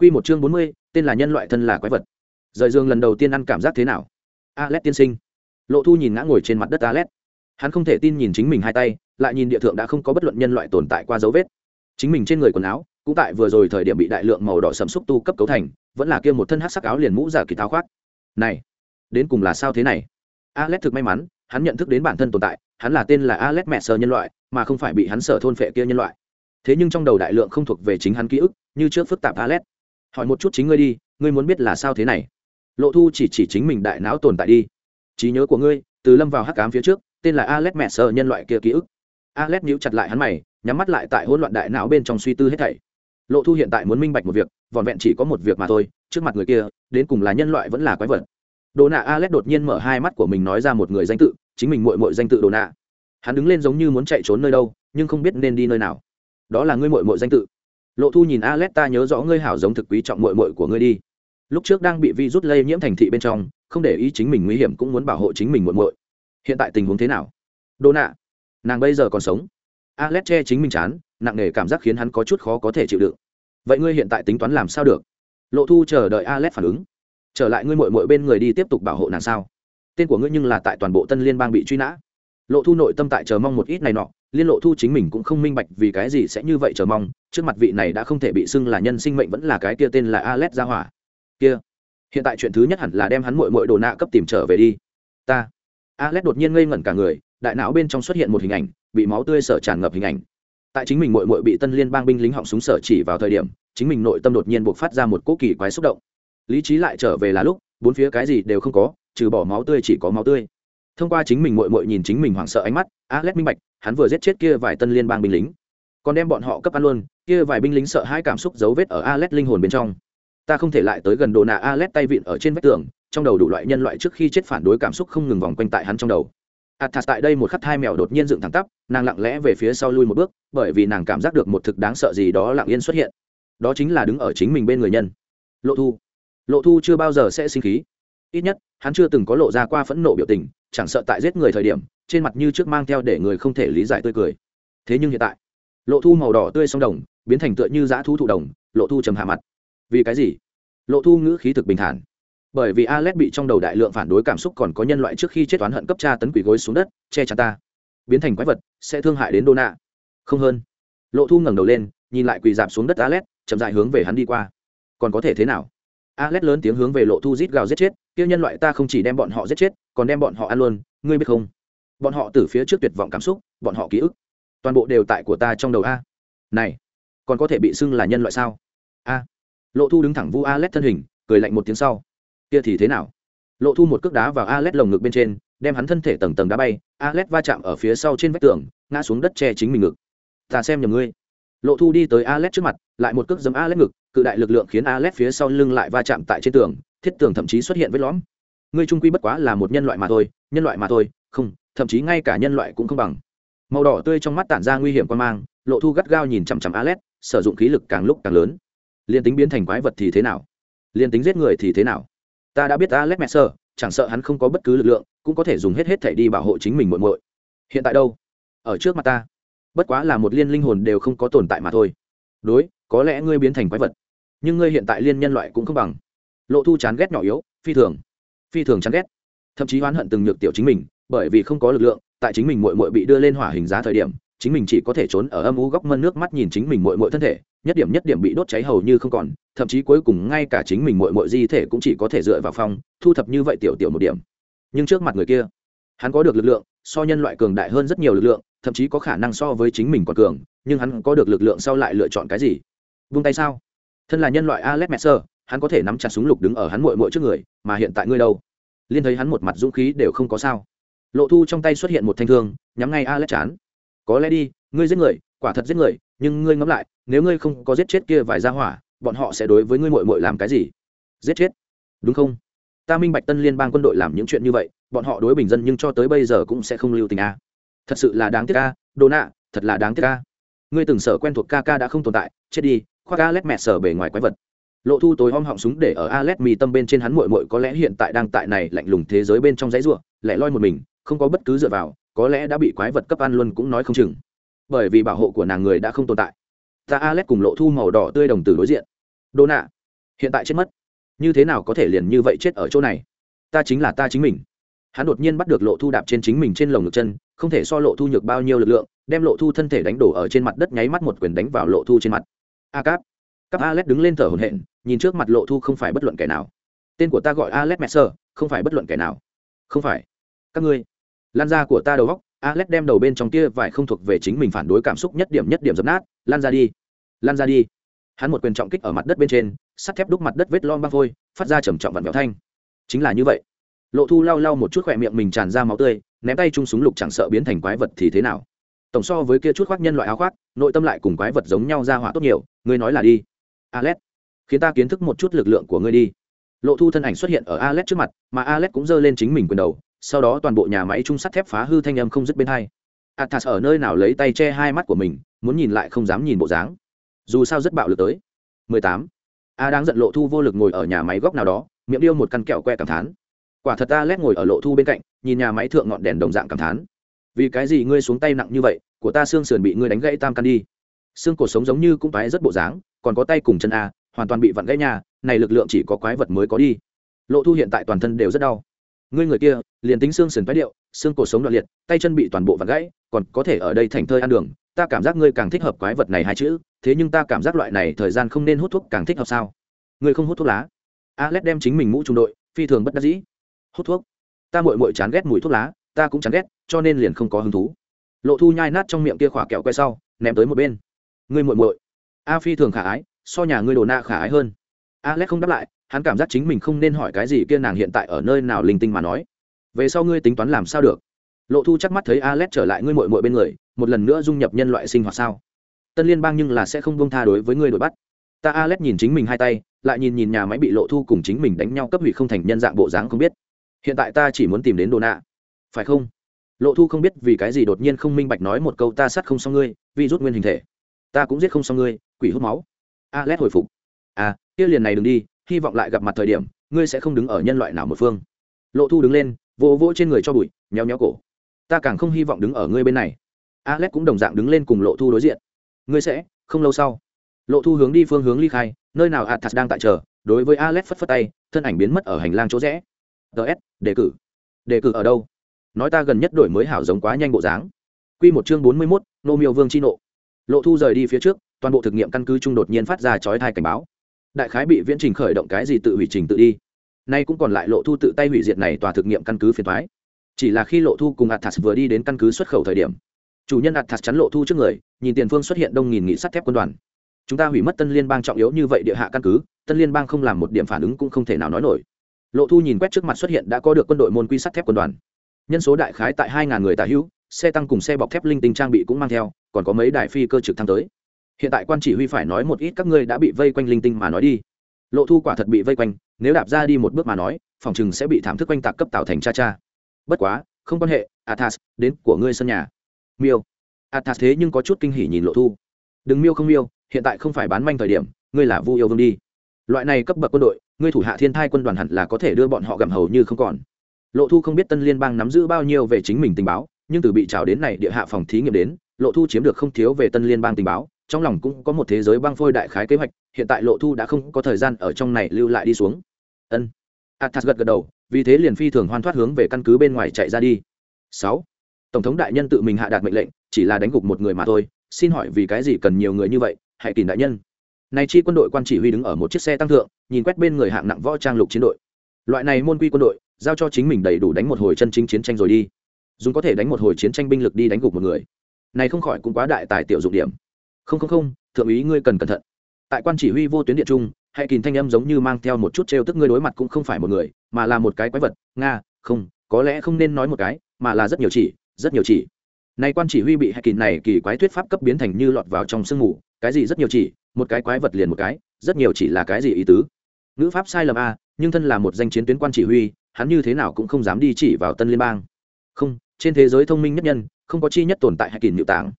Quy một chương bốn mươi, tên là nhân loại thân là quái vật. Rời giường lần đầu tiên ăn cảm giác thế nào? Alet tiên sinh. Lộ Thu nhìn ngã ngồi trên mặt đất Alet. Hắn không thể tin nhìn chính mình hai tay, lại nhìn địa thượng đã không có bất luận nhân loại tồn tại qua dấu vết. Chính mình trên người quần áo, cũng tại vừa rồi thời điểm bị đại lượng màu đỏ sẫm xúc tu cấp cấu thành, vẫn là kia một thân hắc sắc áo liền mũ giả kỳ tháo khoác. Này, đến cùng là sao thế này? Alet thực may mắn, hắn nhận thức đến bản thân tồn tại, hắn là tên là Alet mẹ sở nhân loại, mà không phải bị hắn sở thôn phệ kia nhân loại. Thế nhưng trong đầu đại lượng không thuộc về chính hắn ký ức, như trước phức tạp Alet hỏi một chút chính ngươi đi, ngươi muốn biết là sao thế này? Lộ thu chỉ chỉ chính mình đại não tồn tại đi. Trí nhớ của ngươi, từ lâm vào hắc cám phía trước, tên là alex mẹ sợ nhân loại kia ký ức. Alex nhíu chặt lại hắn mày, nhắm mắt lại tại hỗn loạn đại não bên trong suy tư hết thảy. Lộ thu hiện tại muốn minh bạch một việc, vỏn vẹn chỉ có một việc mà thôi, trước mặt người kia, đến cùng là nhân loại vẫn là quái vật. Đồ nạ alex đột nhiên mở hai mắt của mình nói ra một người danh tự, chính mình mội mội danh tự đồ nạ. Hắn đứng lên giống như muốn chạy trốn nơi đâu, nhưng không biết nên đi nơi nào. Đó là ngươi mội mội danh tự lộ thu nhìn alex, ta nhớ rõ ngươi hảo giống thực quý trọng mội mội của ngươi đi. Lúc trước đang bị vi rút lây nhiễm thành thị bên trong, không để ý chính mình nguy hiểm cũng muốn bảo hộ chính mình mội mội hiện tại tình huống thế nào? Đô nạ, nàng bây giờ còn sống. Alex che chính mình chán, nặng nề cảm giác khiến hắn có chút khó có thể chịu đựng. Vậy ngươi hiện tại tính toán làm sao được? Lộ thu chờ đợi alex phản ứng. Trở lại ngươi mội mội bên người đi tiếp tục bảo hộ nàng sao? Tên của ngươi nhưng là tại toàn bộ tân liên bang bị truy nã. Lộ thu nội tâm tại chờ mong một ít này nọ liên lộ thu chính mình cũng không minh bạch vì cái gì sẽ như vậy chờ mong, trước mặt vị này đã không thể bị xưng là nhân sinh mệnh vẫn là cái kia tên là alex gia hỏa. Kia, hiện tại chuyện thứ nhất hẳn là đem hắn mội mội đồ nạ cấp tìm trở về đi. Ta. Alex đột nhiên ngây ngẩn cả người, đại não bên trong xuất hiện một hình ảnh, bị máu tươi sở tràn ngập hình ảnh. Tại chính mình mội mội bị tân liên bang binh lính họng súng sở chỉ vào thời điểm, chính mình nội tâm đột nhiên buộc phát ra một cỗ kỳ quái xúc động. Lý trí lại trở về là lúc, bốn phía cái gì đều không có, trừ bỏ máu tươi chỉ có máu tươi. Thông qua chính mình mội mội nhìn chính mình hoảng sợ ánh mắt, alex minh bạch hắn vừa giết chết kia vài tân liên bang binh lính. Còn đem bọn họ cấp ăn luôn, kia vài binh lính sợ hai cảm xúc dấu vết ở Alet linh hồn bên trong. Ta không thể lại tới gần đồ nạ Alet tay vịn ở trên vách tường, trong đầu đủ loại nhân loại trước khi chết phản đối cảm xúc không ngừng vòng quanh tại hắn trong đầu. Athas tại đây một khắc hai mèo đột nhiên dựng thẳng tắp, nàng lặng lẽ về phía sau lui một bước, bởi vì nàng cảm giác được một thực đáng sợ gì đó lặng yên xuất hiện. Đó chính là đứng ở chính mình bên người nhân. Lộ thu. Lộ thu chưa bao giờ sẽ sinh khí. Ít nhất, hắn chưa từng có lộ ra qua phẫn nộ biểu tình, chẳng sợ tại giết người thời điểm trên mặt như trước mang theo để người không thể lý giải tươi cười. Thế nhưng hiện tại, lộ thu màu đỏ tươi sông đồng, biến thành tựa như dã thú thụ đồng, lộ thu trầm hạ mặt. Vì cái gì? Lộ thu ngữ khí thực bình thản. Bởi vì alex bị trong đầu đại lượng phản đối cảm xúc còn có nhân loại trước khi chết toán hận cấp tra tấn quỷ gối xuống đất, che chắn ta. Biến thành quái vật, sẽ thương hại đến đô nạ không hơn. Lộ thu ngẩng đầu lên, nhìn lại quỳ dạp xuống đất alex, chậm dại hướng về hắn đi qua. Còn có thể thế nào? Alex lớn tiếng hướng về lộ thu rít gào giết chết kia nhân loại ta không chỉ đem bọn họ giết chết, còn đem bọn họ ăn luôn, ngươi biết không? Bọn họ từ phía trước tuyệt vọng cảm xúc, bọn họ ký ức, toàn bộ đều tại của ta trong đầu a. Này, còn có thể bị xưng là nhân loại sao? A. Lộ thu đứng thẳng vu a lét thân hình, cười lạnh một tiếng sau. Kia thì thế nào? Lộ thu một cước đá vào a lét lồng ngực bên trên, đem hắn thân thể tầng tầng đá bay. A lét va chạm ở phía sau trên vách tường, ngã xuống đất che chính mình ngực. Ta xem nhầm ngươi. Lộ thu đi tới a lét trước mặt, lại một cước giấm a lét ngực, cự đại lực lượng khiến a lét phía sau lưng lại va chạm tại trên tường, thiết tường thậm chí xuất hiện vết lõm. Ngươi trung quy bất quá là một nhân loại mà thôi, nhân loại mà thôi, không thậm chí ngay cả nhân loại cũng không bằng. Màu đỏ tươi trong mắt tản ra nguy hiểm quan mang, lộ thu gắt gao nhìn chằm chằm alet sử dụng khí lực càng lúc càng lớn. Liền tính biến thành quái vật thì thế nào? Liền tính giết người thì thế nào? Ta đã biết alet mẹ sơ, chẳng sợ hắn không có bất cứ lực lượng, cũng có thể dùng hết hết thể đi bảo hộ chính mình muội muội. Hiện tại đâu? Ở trước mặt ta. Bất quá là một liên linh hồn đều không có tồn tại mà thôi. Đối, có lẽ ngươi biến thành quái vật. Nhưng ngươi hiện tại liên nhân loại cũng không bằng. Lộ thu chán ghét nhỏ yếu, phi thường. Phi thường chán ghét. Thậm chí oán hận từng nhược tiểu chính mình bởi vì không có lực lượng, tại chính mình muội muội bị đưa lên hỏa hình giá thời điểm, chính mình chỉ có thể trốn ở âm u góc mân nước mắt nhìn chính mình muội muội thân thể, nhất điểm nhất điểm bị đốt cháy hầu như không còn, thậm chí cuối cùng ngay cả chính mình muội muội di thể cũng chỉ có thể dựa vào phong, thu thập như vậy tiểu tiểu một điểm. Nhưng trước mặt người kia, hắn có được lực lượng, so nhân loại cường đại hơn rất nhiều lực lượng, thậm chí có khả năng so với chính mình còn cường, nhưng hắn có được lực lượng sau lại lựa chọn cái gì? Vung tay sao? Thân là nhân loại alex messer, hắn có thể nắm chặt súng lục đứng ở hắn muội muội trước người, mà hiện tại ngươi đâu? Liên thấy hắn một mặt dũng khí đều không có sao lộ thu trong tay xuất hiện một thanh thương, nhắm ngay alex chán. Có lẽ đi, ngươi giết người, quả thật giết người, nhưng ngươi ngẫm lại, nếu ngươi không có giết chết kia vài gia hỏa, bọn họ sẽ đối với ngươi mội mội làm cái gì? Giết chết? Đúng không? Ta minh bạch tân liên bang quân đội làm những chuyện như vậy, bọn họ đối bình dân nhưng cho tới bây giờ cũng sẽ không lưu tình a. Thật sự là đáng tiếc a, đồ nạ, thật là đáng tiếc a. Ngươi từng sở quen thuộc ca ca đã không tồn tại, chết đi, khoác a lét mẹ sở bề ngoài quái vật. Lộ thu tối om họng súng để ở a lét mì tâm bên trên hắn mội mội có lẽ hiện tại đang tại này lạnh lùng thế giới bên trong giấy ruộng lẻ loi một mình không có bất cứ dựa vào, có lẽ đã bị quái vật cấp ăn luôn cũng nói không chừng. Bởi vì bảo hộ của nàng người đã không tồn tại. Ta alex cùng lộ thu màu đỏ tươi đồng tử đối diện. Đô nạ, hiện tại chết mất. Như thế nào có thể liền như vậy chết ở chỗ này? Ta chính là ta chính mình. Hắn đột nhiên bắt được lộ thu đạp trên chính mình trên lồng ngực chân, không thể so lộ thu nhược bao nhiêu lực lượng, đem lộ thu thân thể đánh đổ ở trên mặt đất nháy mắt một quyền đánh vào lộ thu trên mặt. A cáp. Cáp alex đứng lên thở hổn hển, nhìn trước mặt lộ thu không phải bất luận kẻ nào. Tên của ta gọi alex messer, không phải bất luận kẻ nào. Không phải. Các ngươi lan ra của ta đầu góc, alex đem đầu bên trong kia vải không thuộc về chính mình phản đối cảm xúc nhất điểm nhất điểm dập nát. Lan ra đi. Lan ra đi. Hắn một quyền trọng kích ở mặt đất bên trên, sắt thép đúc mặt đất vết lon băng phôi, phát ra trầm trọng vặn vẹo thanh. Chính là như vậy. Lộ thu lau lau một chút khỏe miệng mình tràn ra máu tươi, ném tay chung súng lục chẳng sợ biến thành quái vật thì thế nào. Tổng so với kia chút khoác nhân loại áo khoác, nội tâm lại cùng quái vật giống nhau ra hỏa tốt nhiều, ngươi nói là đi. Alex, khiến ta kiến thức một chút lực lượng của ngươi đi. Lộ thu thân ảnh xuất hiện ở alex trước mặt, mà alex cũng giơ lên chính mình quyền đầu sau đó toàn bộ nhà máy trung sắt thép phá hư thanh âm không dứt bên hai. Athas ở nơi nào lấy tay che hai mắt của mình, muốn nhìn lại không dám nhìn bộ dáng. Dù sao rất bạo lực tới. 18. a đang giận lộ thu vô lực ngồi ở nhà máy góc nào đó, miệng điêu một căn kẹo que cảm thán. Quả thật ta lét ngồi ở lộ thu bên cạnh, nhìn nhà máy thượng ngọn đèn đồng dạng cảm thán. Vì cái gì ngươi xuống tay nặng như vậy, của ta xương sườn bị ngươi đánh gãy tam căn đi. Xương cổ sống giống như cũng tái rất bộ dáng, còn có tay cùng chân a, hoàn toàn bị vặn gãy nhà này lực lượng chỉ có quái vật mới có đi. Lộ thu hiện tại toàn thân đều rất đau ngươi người kia, liền tính xương sườn phái điệu, xương cổ sống đoạn liệt, tay chân bị toàn bộ vặn gãy, còn có thể ở đây thành thơi ăn đường, ta cảm giác ngươi càng thích hợp quái vật này hai chữ, thế nhưng ta cảm giác loại này thời gian không nên hút thuốc càng thích hợp sao? Ngươi không hút thuốc lá. Alex đem chính mình mũ trung đội, phi thường bất đắc dĩ. Hút thuốc? Ta mội mội chán ghét mùi thuốc lá, ta cũng chán ghét, cho nên liền không có hứng thú. Lộ thu nhai nát trong miệng kia khỏa kẹo quay sau, ném tới một bên. Ngươi mội mội a phi thường khả ái, so nhà ngươi đồ na khả ái hơn. Alex không đáp lại hắn cảm giác chính mình không nên hỏi cái gì kia nàng hiện tại ở nơi nào linh tinh mà nói. Về sau ngươi tính toán làm sao được? Lộ thu chắc mắt thấy alex trở lại ngươi mội mội bên người, một lần nữa dung nhập nhân loại sinh hoạt sao? Tân liên bang nhưng là sẽ không bông tha đối với ngươi đuổi bắt. Ta alex nhìn chính mình hai tay, lại nhìn nhìn nhà máy bị lộ thu cùng chính mình đánh nhau cấp hủy không thành nhân dạng bộ dáng không biết. Hiện tại ta chỉ muốn tìm đến đồ nạ phải không? Lộ thu không biết vì cái gì đột nhiên không minh bạch nói một câu ta sát không xong ngươi, vì rút nguyên hình thể. Ta cũng giết không xong ngươi, quỷ hút máu. Alex hồi phục. À kia liền này đừng đi hy vọng lại gặp mặt thời điểm, ngươi sẽ không đứng ở nhân loại nào một phương. Lộ thu đứng lên, vỗ vỗ trên người cho bụi nheo nheo cổ. Ta càng không hy vọng đứng ở ngươi bên này. Alex cũng đồng dạng đứng lên cùng lộ thu đối diện. Ngươi sẽ, không lâu sau. Lộ thu hướng đi phương hướng ly khai, nơi nào athas đang tại chờ, đối với alex phất phất tay, thân ảnh biến mất ở hành lang chỗ rẽ. Ts đề cử. Đề cử ở đâu? Nói ta gần nhất đổi mới hảo giống quá nhanh bộ dáng. Q một chương bốn mươi mốt, nô miêu vương chi nộ. Lộ thu rời đi phía trước, toàn bộ thực nghiệm căn cứ trung đột nhiên phát ra chói thai cảnh báo đại khái bị viễn trình khởi động cái gì tự hủy trình tự đi. Nay cũng còn lại lộ thu tự tay hủy diệt này tòa thực nghiệm căn cứ phiền thoái chỉ là khi lộ thu cùng athas vừa đi đến căn cứ xuất khẩu thời điểm, chủ nhân athas chắn lộ thu trước người, nhìn tiền phương xuất hiện đông nghìn nghị sắt thép quân đoàn. Chúng ta hủy mất tân liên bang trọng yếu như vậy địa hạ căn cứ, tân liên bang không làm một điểm phản ứng cũng không thể nào nói nổi. Lộ thu nhìn quét trước mặt xuất hiện đã có được quân đội môn quy sắt thép quân đoàn. Nhân số đại khái tại hai ngàn người tà hữu, xe tăng cùng xe bọc thép linh tinh trang bị cũng mang theo, còn có mấy đài phi cơ trực thăng tới hiện tại quan chỉ huy phải nói một ít các ngươi đã bị vây quanh linh tinh mà nói đi. Lộ thu quả thật bị vây quanh, nếu đạp ra đi một bước mà nói, phòng chừng sẽ bị thảm thức quanh tạc cấp tạo thành cha cha. Bất quá, không quan hệ, athas, đến của ngươi sân nhà. Miêu. Athas thế nhưng có chút kinh hỉ nhìn lộ thu. Đừng miêu không miêu, hiện tại không phải bán manh thời điểm, ngươi là vu yêu vương đi. Loại này cấp bậc quân đội, ngươi thủ hạ thiên thai quân đoàn hẳn là có thể đưa bọn họ gặm hầu như không còn. Lộ thu không biết tân liên bang nắm giữ bao nhiêu về chính mình tình báo, nhưng từ bị trào đến này địa hạ phòng thí nghiệm đến, lộ thu chiếm được không thiếu về tân liên bang tình báo trong lòng cũng có một thế giới băng phôi đại khái kế hoạch, hiện tại lộ thu đã không có thời gian ở trong này lưu lại đi xuống. Ân. Athas gật gật đầu, vì thế liền phi thường hoan thoát hướng về căn cứ bên ngoài chạy ra đi. Sáu. Tổng thống đại nhân tự mình hạ đạt mệnh lệnh, chỉ là đánh gục một người mà thôi, xin hỏi vì cái gì cần nhiều người như vậy, hãy tìm đại nhân. Này chi quân đội quan chỉ huy đứng ở một chiếc xe tăng thượng, nhìn quét bên người hạng nặng võ trang lục chiến đội. Loại này môn quy quân đội, giao cho chính mình đầy đủ đánh một hồi chân chính chiến tranh rồi đi. Dùng có thể đánh một hồi chiến tranh binh lực đi đánh gục một người. Này không khỏi cũng quá đại tài tiểu dụng điểm không không không, thượng úy ngươi cần cẩn thận. Tại quan chỉ huy vô tuyến điện trung, hãy kìm thanh âm giống như mang theo một chút trêu tức ngươi đối mặt cũng không phải một người, mà là một cái quái vật. Nga, không, có lẽ không nên nói một cái, mà là rất nhiều chỉ, rất nhiều chỉ. Nay quan chỉ huy bị hãy kìm này kỳ quái thuyết pháp cấp biến thành như lọt vào trong sương mù. Cái gì rất nhiều chỉ? Một cái quái vật liền một cái, rất nhiều chỉ là cái gì ý tứ? Ngữ pháp sai lầm a, nhưng thân là một danh chiến tuyến quan chỉ huy, hắn như thế nào cũng không dám đi chỉ vào tân liên bang. Không, trên thế giới thông minh nhất nhân, không có chi nhất tồn tại hãy kìm nhự tảng.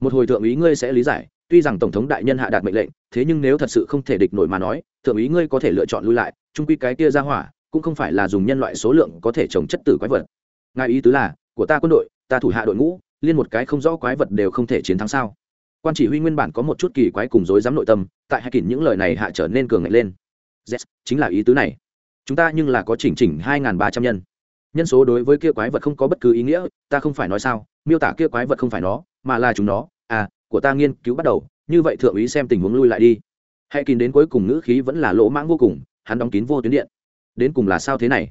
Một hồi thượng úy ngươi sẽ lý giải tuy rằng tổng thống đại nhân hạ đạt mệnh lệnh thế nhưng nếu thật sự không thể địch nổi mà nói thượng úy ngươi có thể lựa chọn lui lại trung quy cái kia ra hỏa cũng không phải là dùng nhân loại số lượng có thể trồng chất tử quái vật. Ngài ý tứ là của ta quân đội ta thủ hạ đội ngũ liên một cái không rõ quái vật đều không thể chiến thắng sao? Quan chỉ huy nguyên bản có một chút kỳ quái cùng dối dám nội tâm tại hai kỷ những lời này hạ trở nên cường ngạch lên. Yes, chính là ý tứ này. Chúng ta nhưng là có chỉnh chỉnh hai ba trăm nhân. Nhân số đối với kia quái vật không có bất cứ ý nghĩa ta không phải nói sao miêu tả kia quái vật không phải nó mà là chúng nó. À của ta nghiên cứu bắt đầu, như vậy thượng úy xem tình huống lui lại đi. Hãy kín đến cuối cùng ngữ khí vẫn là lỗ mãng vô cùng, hắn đóng kín vô tuyến điện. Đến cùng là sao thế này?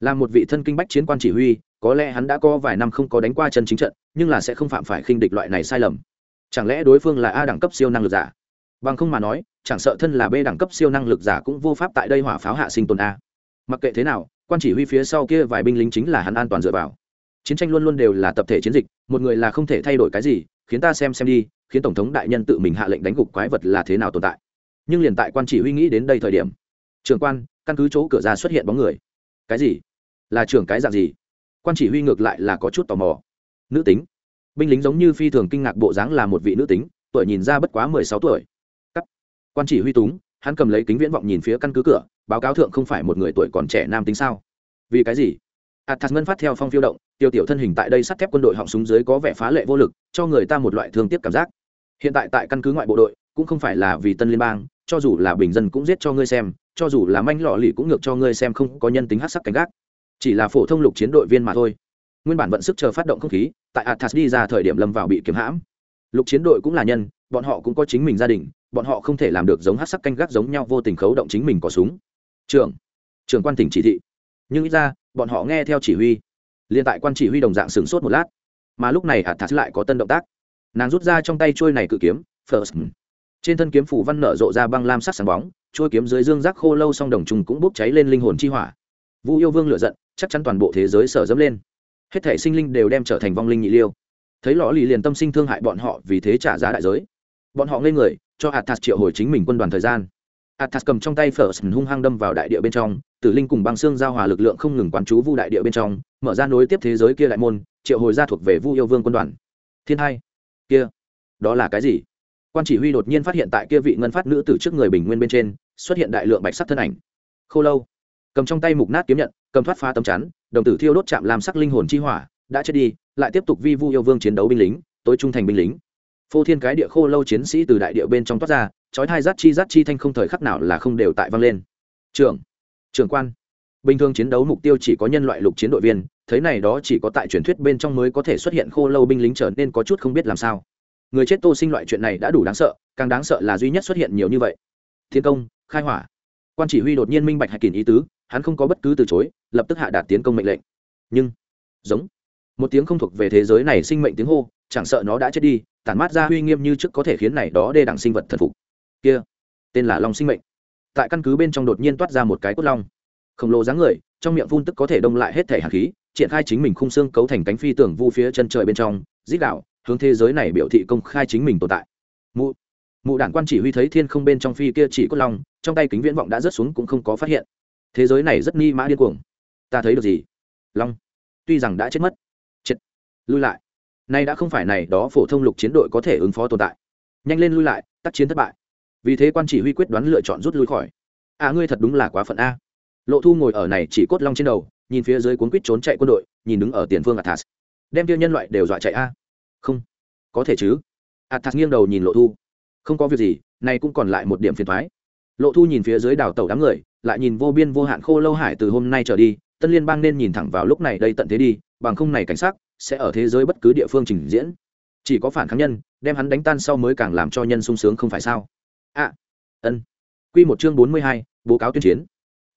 Là một vị thân kinh bách chiến quan chỉ huy, có lẽ hắn đã có vài năm không có đánh qua chân chính trận, nhưng là sẽ không phạm phải khinh địch loại này sai lầm. Chẳng lẽ đối phương là a đẳng cấp siêu năng lực giả? Bằng không mà nói, chẳng sợ thân là b đẳng cấp siêu năng lực giả cũng vô pháp tại đây hỏa pháo hạ sinh tồn a. Mặc kệ thế nào, quan chỉ huy phía sau kia vài binh lính chính là hắn an toàn dựa vào. Chiến tranh luôn luôn đều là tập thể chiến dịch, một người là không thể thay đổi cái gì, khiến ta xem xem đi khiến tổng thống đại nhân tự mình hạ lệnh đánh gục quái vật là thế nào tồn tại. Nhưng liền tại quan chỉ huy nghĩ đến đây thời điểm trường quan, căn cứ chỗ cửa ra xuất hiện bóng người. Cái gì? Là trưởng cái dạng gì? Quan chỉ huy ngược lại là có chút tò mò. Nữ tính. Binh lính giống như phi thường kinh ngạc bộ dáng là một vị nữ tính, tuổi nhìn ra bất quá mười sáu tuổi. Cắt. quan chỉ huy túng, hắn cầm lấy kính viễn vọng nhìn phía căn cứ cửa, báo cáo thượng không phải một người tuổi còn trẻ nam tính sao? Vì cái gì? Athas ngân phát theo phong phiêu động, tiêu tiểu thân hình tại đây sắt thép quân đội họng súng dưới có vẻ phá lệ vô lực, cho người ta một loại thương tiếc cảm giác. Hiện tại tại căn cứ ngoại bộ đội, cũng không phải là vì tân liên bang, cho dù là bình dân cũng giết cho ngươi xem, cho dù là manh lọ lì cũng ngược cho ngươi xem không có nhân tính hát sắc cánh gác. Chỉ là phổ thông lục chiến đội viên mà thôi. Nguyên bản vận sức chờ phát động không khí, tại athas đi ra thời điểm lâm vào bị kiếm hãm. Lục chiến đội cũng là nhân, bọn họ cũng có chính mình gia đình, bọn họ không thể làm được giống hát sắc canh gác giống nhau vô tình khấu động chính mình có súng. Trưởng trưởng quan tỉnh chỉ thị nhưng ít ra, bọn họ nghe theo chỉ huy. Liên tại quan chỉ huy đồng dạng sửng sốt một lát. Mà lúc này athas lại có tân động tác. Nàng rút ra trong tay trôi này cự kiếm first trên thân kiếm phủ văn nở rộ ra băng lam sắc sáng bóng trôi kiếm dưới dương rác khô lâu song đồng trùng cũng bốc cháy lên linh hồn chi hỏa. Vu yêu vương lựa giận, chắc chắn toàn bộ thế giới sở dẫm lên. Hết thể sinh linh đều đem trở thành vong linh nhị liêu. Thấy lõ lì liền tâm sinh thương hại bọn họ vì thế trả giá đại giới. Bọn họ ngây người, cho athas triệu hồi chính mình quân đoàn thời gian. Athas cầm trong tay first hung hăng đâm vào đại địa bên trong tử linh cùng băng xương giao hòa lực lượng không ngừng quán chú vu đại địa bên trong, mở ra nối tiếp thế giới kia lại môn, triệu hồi ra thuộc về vu yêu vương quân đoàn. Thiên hai, kia, đó là cái gì? Quan chỉ huy đột nhiên phát hiện tại kia vị ngân phát nữ từ trước người bình nguyên bên trên, xuất hiện đại lượng bạch sắc thân ảnh. Khô lâu, cầm trong tay mục nát kiếm nhận, cầm thoát phá tấm chắn, đồng tử thiêu đốt chạm làm sắc linh hồn chi hỏa, đã chết đi, lại tiếp tục vi vu yêu vương chiến đấu binh lính, tối trung thành binh lính. Phô thiên cái địa khô lâu chiến sĩ từ đại địa bên trong toát ra, chói thai rát chi rát chi thanh không thời khắc nào là không đều tại vang lên. Trưởng trưởng quan. Bình thường chiến đấu mục tiêu chỉ có nhân loại lục chiến đội viên thế này đó chỉ có tại truyền thuyết bên trong mới có thể xuất hiện khô lâu binh lính trở nên có chút không biết làm sao. Người chết tô sinh loại chuyện này đã đủ đáng sợ, càng đáng sợ là duy nhất xuất hiện nhiều như vậy. Thiên công, khai hỏa. Quan chỉ huy đột nhiên minh bạch hạch kỷ ý tứ, hắn không có bất cứ từ chối, lập tức hạ đạt tiến công mệnh lệnh. Nhưng, giống, một tiếng không thuộc về thế giới này sinh mệnh tiếng hô, chẳng sợ nó đã chết đi, tản mát ra uy nghiêm như trước có thể khiến này đó đê đẳng sinh vật thần phục. Kia, tên là long sinh mệnh tại căn cứ bên trong đột nhiên toát ra một cái cốt long. Khổng lồ dáng người, trong miệng phun tức có thể đông lại hết thể hạt khí, triển khai chính mình khung xương cấu thành cánh phi tưởng vu phía chân trời bên trong dít đạo, hướng thế giới này biểu thị công khai chính mình tồn tại. Mụ mụ đản quan chỉ huy thấy thiên không bên trong phi kia chỉ cốt long, trong tay kính viễn vọng đã rớt xuống cũng không có phát hiện. Thế giới này rất ni mã điên cuồng. Ta thấy được gì? Long, tuy rằng đã chết mất, chết, lui lại. Nay đã không phải này, đó phổ thông lục chiến đội có thể ứng phó tồn tại. Nhanh lên lui lại, tác chiến thất bại vì thế quan chỉ huy quyết đoán lựa chọn rút lui khỏi. À ngươi thật đúng là quá phận a. Lộ thu ngồi ở này chỉ cốt long trên đầu, nhìn phía dưới cuốn quýt trốn chạy quân đội, nhìn đứng ở tiền phương athas đem tiêu nhân loại đều dọa chạy a. Không. Có thể chứ. Athas nghiêng đầu nhìn lộ thu. Không có việc gì này cũng còn lại một điểm phiền thoái lộ thu nhìn phía dưới đảo tàu đám người, lại nhìn vô biên vô hạn khô lâu hải từ hôm nay trở đi, tân liên bang nên nhìn thẳng vào lúc này đây tận thế đi, bằng không này cảnh sát sẽ ở thế giới bất cứ địa phương trình diễn. Chỉ có phản kháng nhân, đem hắn đánh tan sau mới càng làm cho nhân sung sướng không phải sao? Ạ, à, ân. Q một chương bốn mươi hai bố cáo tuyên chiến.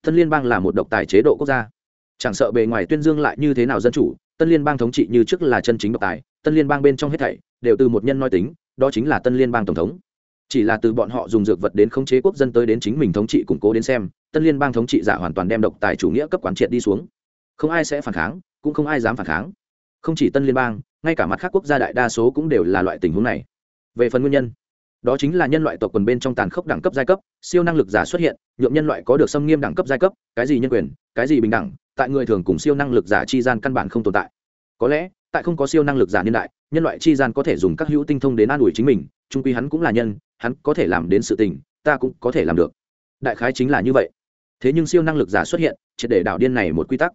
Tân liên bang là một độc tài chế độ quốc gia. Chẳng sợ bề ngoài tuyên dương lại như thế nào dân chủ tân liên bang thống trị như trước là chân chính độc tài tân liên bang bên trong hết thảy đều từ một nhân nói tính đó chính là tân liên bang tổng thống. Chỉ là từ bọn họ dùng dược vật đến khống chế quốc dân tới đến chính mình thống trị củng cố đến xem tân liên bang thống trị giả hoàn toàn đem độc tài chủ nghĩa cấp quán triệt đi xuống. Không ai sẽ phản kháng cũng không ai dám phản kháng. Không chỉ tân liên bang ngay cả mặt khác quốc gia đại đa số cũng đều là loại tình huống này. Về phần nguyên nhân đó chính là nhân loại tộc quần bên trong tàn khốc đẳng cấp giai cấp, siêu năng lực giả xuất hiện nhuộm nhân loại có được xâm nghiêm đẳng cấp giai cấp, cái gì nhân quyền, cái gì bình đẳng, tại người thường cùng siêu năng lực giả chi gian căn bản không tồn tại. Có lẽ, tại không có siêu năng lực giả niên đại, nhân loại chi gian có thể dùng các hữu tinh thông đến an ủi chính mình trung quy hắn cũng là nhân, hắn có thể làm đến sự tình, ta cũng có thể làm được. Đại khái chính là như vậy. Thế nhưng siêu năng lực giả xuất hiện, triệt để đảo điên này một quy tắc.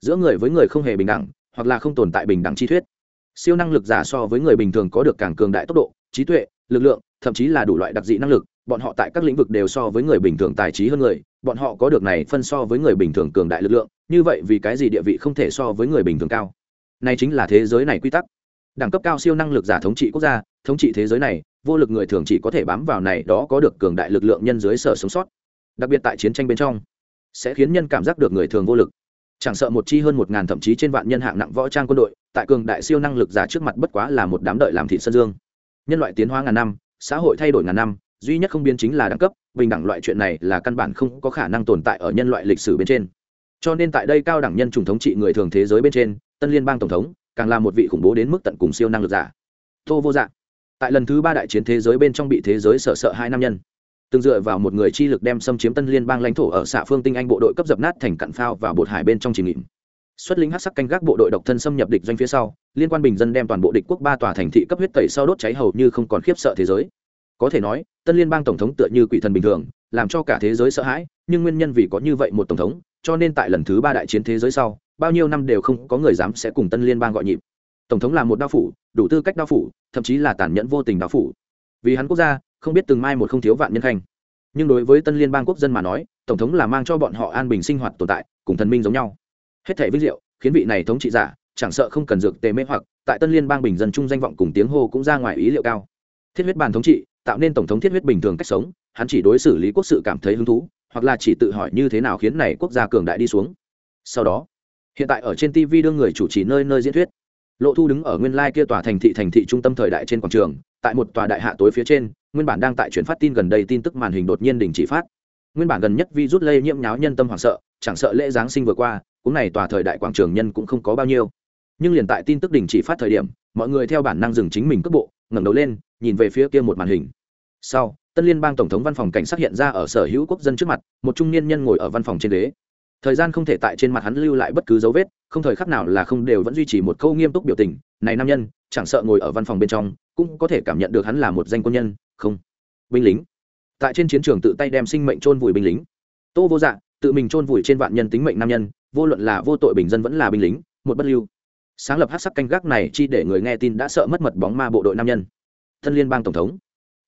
Giữa người với người không hề bình đẳng, hoặc là không tồn tại bình đẳng chi thuyết. Siêu năng lực giả so với người bình thường có được càng cường đại tốc độ, trí tuệ lực lượng, thậm chí là đủ loại đặc dị năng lực, bọn họ tại các lĩnh vực đều so với người bình thường tài trí hơn người, bọn họ có được này phân so với người bình thường cường đại lực lượng, như vậy vì cái gì địa vị không thể so với người bình thường cao? Này chính là thế giới này quy tắc. Đẳng cấp cao siêu năng lực giả thống trị quốc gia, thống trị thế giới này, vô lực người thường chỉ có thể bám vào này đó có được cường đại lực lượng nhân dưới sở sống sót. Đặc biệt tại chiến tranh bên trong, sẽ khiến nhân cảm giác được người thường vô lực. Chẳng sợ một chi hơn một ngàn thậm chí trên vạn nhân hạng nặng võ trang quân đội, tại cường đại siêu năng lực giả trước mặt bất quá là một đám đợi làm thị sơn dương nhân loại tiến hóa ngàn năm, xã hội thay đổi ngàn năm, duy nhất không biến chính là đẳng cấp, bình đẳng loại chuyện này là căn bản không có khả năng tồn tại ở nhân loại lịch sử bên trên. Cho nên tại đây cao đẳng nhân chủng thống trị người thường thế giới bên trên, tân liên bang tổng thống càng là một vị khủng bố đến mức tận cùng siêu năng lực giả. Tô vô dạng tại lần thứ ba đại chiến thế giới bên trong bị thế giới sợ sợ hai nam nhân. Từng dựa vào một người chi lực đem xâm chiếm tân liên bang lãnh thổ ở xã phương tinh anh bộ đội cấp dập nát thành cặn phao và bột hải bên trong chìm nghỉm xuất lính hát sắc canh gác bộ đội độc thân xâm nhập địch doanh phía sau liên quan bình dân đem toàn bộ địch quốc ba tòa thành thị cấp huyết tẩy sau đốt cháy hầu như không còn khiếp sợ thế giới. Có thể nói, tân liên bang tổng thống tựa như quỷ thần bình thường, làm cho cả thế giới sợ hãi, nhưng nguyên nhân vì có như vậy một tổng thống, cho nên tại lần thứ ba đại chiến thế giới sau, bao nhiêu năm đều không có người dám sẽ cùng tân liên bang gọi nhịp. Tổng thống là một đao phủ, đủ tư cách đao phủ, thậm chí là tàn nhẫn vô tình đao phủ. Vì hắn quốc gia, không biết từng mai một không thiếu vạn nhân khanh. Nhưng đối với tân liên bang quốc dân mà nói, tổng thống là mang cho bọn họ an bình sinh hoạt tồn tại, cùng thần minh giống nhau. Hết thể vinh diệu, khiến vị này thống trị giả chẳng sợ không cần dược tề mê hoặc, tại tân liên bang bình dân chung danh vọng cùng tiếng hô cũng ra ngoài ý liệu cao. Thiết huyết bàn thống trị, tạo nên tổng thống thiết huyết bình thường cách sống, hắn chỉ đối xử lý quốc sự cảm thấy hứng thú, hoặc là chỉ tự hỏi như thế nào khiến này quốc gia cường đại đi xuống. Sau đó, hiện tại ở trên tv đương người chủ trì nơi nơi diễn thuyết. Lộ thu đứng ở nguyên lai kia tòa thành thị thành thị trung tâm thời đại trên quảng trường, tại một tòa đại hạ tối phía trên, nguyên bản đang tại chuyển phát tin gần đây tin tức màn hình đột nhiên đình chỉ phát. Nguyên bản gần nhất vi rút lây nhiễm nháo nhân tâm hoảng sợ, chẳng sợ lễ giáng sinh vừa qua, cũng này tòa thời đại quảng trường nhân cũng không có bao nhiêu nhưng liền tại tin tức đình chỉ phát thời điểm, mọi người theo bản năng dừng chính mình cước bộ, ngẩng đầu lên, nhìn về phía kia một màn hình. Sau, tân liên bang tổng thống văn phòng cảnh sát hiện ra ở sở hữu quốc dân trước mặt, một trung niên nhân ngồi ở văn phòng trên đế. thời gian không thể tại trên mặt hắn lưu lại bất cứ dấu vết, không thời khắc nào là không đều vẫn duy trì một câu nghiêm túc biểu tình, này nam nhân, chẳng sợ ngồi ở văn phòng bên trong, cũng có thể cảm nhận được hắn là một danh quân nhân, không? Binh lính. Tại trên chiến trường tự tay đem sinh mệnh chôn vùi binh lính. Tô vô dạng tự mình chôn vùi trên vạn nhân tính mệnh nam nhân, vô luận là vô tội bình dân vẫn là binh lính, một bất lưu sáng lập hát sắc canh gác này chi để người nghe tin đã sợ mất mật bóng ma bộ đội nam nhân. Thân liên bang tổng thống.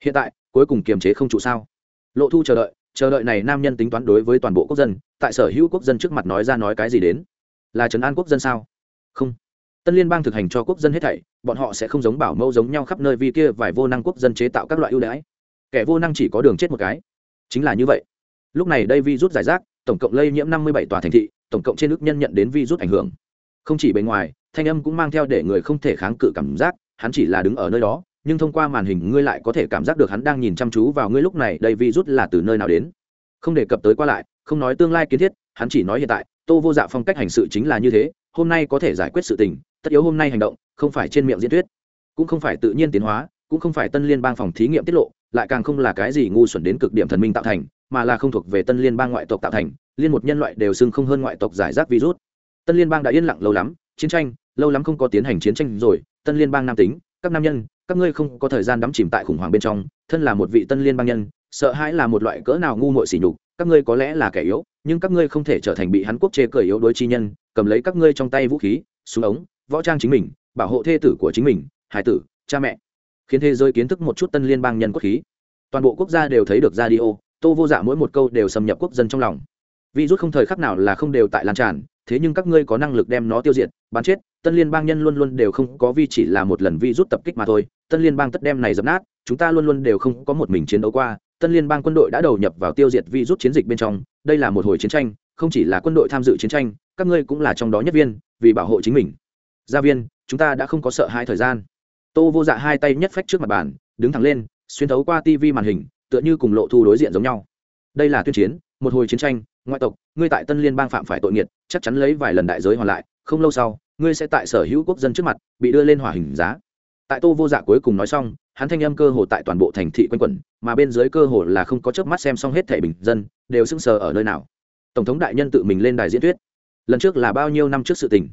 Hiện tại, cuối cùng kiềm chế không trụ sao? Lộ thu chờ đợi chờ đợi này nam nhân tính toán đối với toàn bộ quốc dân, tại sở hữu quốc dân trước mặt nói ra nói cái gì đến? Là trấn an quốc dân sao? Không. Tân liên bang thực hành cho quốc dân hết thảy, bọn họ sẽ không giống bảo mẫu giống nhau khắp nơi vì kia vài vô năng quốc dân chế tạo các loại ưu đãi. Kẻ vô năng chỉ có đường chết một cái. Chính là như vậy. Lúc này đây vi rút giải rác, tổng cộng lây nhiễm năm mươi bảy tòa thành thị, tổng cộng trên nước nhân nhận đến vi rút ảnh hưởng không chỉ bề ngoài, thanh âm cũng mang theo để người không thể kháng cự cảm giác, hắn chỉ là đứng ở nơi đó, nhưng thông qua màn hình ngươi lại có thể cảm giác được hắn đang nhìn chăm chú vào ngươi lúc này, đây vi rút là từ nơi nào đến. Không đề cập tới qua lại, không nói tương lai kiến thiết, hắn chỉ nói hiện tại, tô vô dạ phong cách hành sự chính là như thế, hôm nay có thể giải quyết sự tình, tất yếu hôm nay hành động, không phải trên miệng diễn thuyết, cũng không phải tự nhiên tiến hóa, cũng không phải tân liên bang phòng thí nghiệm tiết lộ, lại càng không là cái gì ngu xuẩn đến cực điểm thần minh tạo thành, mà là không thuộc về tân liên bang ngoại tộc tạo thành, liên một nhân loại đều xưng không hơn ngoại tộc giải rác virus tân liên bang đã yên lặng lâu lắm, chiến tranh, lâu lắm không có tiến hành chiến tranh rồi, tân liên bang nam tính, các nam nhân, các ngươi không có thời gian đắm chìm tại khủng hoảng bên trong, thân là một vị tân liên bang nhân, sợ hãi là một loại cỡ nào ngu muội sỉ nhục, các ngươi có lẽ là kẻ yếu, nhưng các ngươi không thể trở thành bị hắn quốc chê cười yếu đối chi nhân, cầm lấy các ngươi trong tay vũ khí, súng ống, võ trang chính mình, bảo hộ thê tử của chính mình, hải tử, cha mẹ. Khiến thế giới kiến thức một chút tân liên bang nhân quốc khí. Toàn bộ quốc gia đều thấy được radio tô vô dạ mỗi một câu đều xâm nhập quốc dân trong lòng. Virus không thời khắc nào là không đều tại lan tràn thế nhưng các ngươi có năng lực đem nó tiêu diệt, bắn chết, tân liên bang nhân luôn luôn đều không có vi chỉ là một lần vi rút tập kích mà thôi. Tân liên bang tất đem này dập nát, chúng ta luôn luôn đều không có một mình chiến đấu qua. Tân liên bang quân đội đã đầu nhập vào tiêu diệt vi rút chiến dịch bên trong, đây là một hồi chiến tranh, không chỉ là quân đội tham dự chiến tranh, các ngươi cũng là trong đó nhất viên, vì bảo hộ chính mình. Gia viên, chúng ta đã không có sợ hai thời gian. Tô vô dạ hai tay nhất phách trước mặt bàn, đứng thẳng lên, xuyên thấu qua tv màn hình, tựa như cùng lộ thu đối diện giống nhau. Đây là tuyên chiến, một hồi chiến tranh ngoại tộc, ngươi tại tân liên bang phạm phải tội nghiệt, chắc chắn lấy vài lần đại giới hoàn lại, không lâu sau, ngươi sẽ tại sở hữu quốc dân trước mặt, bị đưa lên hỏa hình giá. Tại tô vô dạ cuối cùng nói xong, hắn thanh âm cơ hồ tại toàn bộ thành thị quanh quẩn, mà bên dưới cơ hồ là không có chớp mắt xem xong hết thể bình dân, đều sững sờ ở nơi nào. Tổng thống đại nhân tự mình lên đài diễn thuyết. Lần trước là bao nhiêu năm trước sự tình?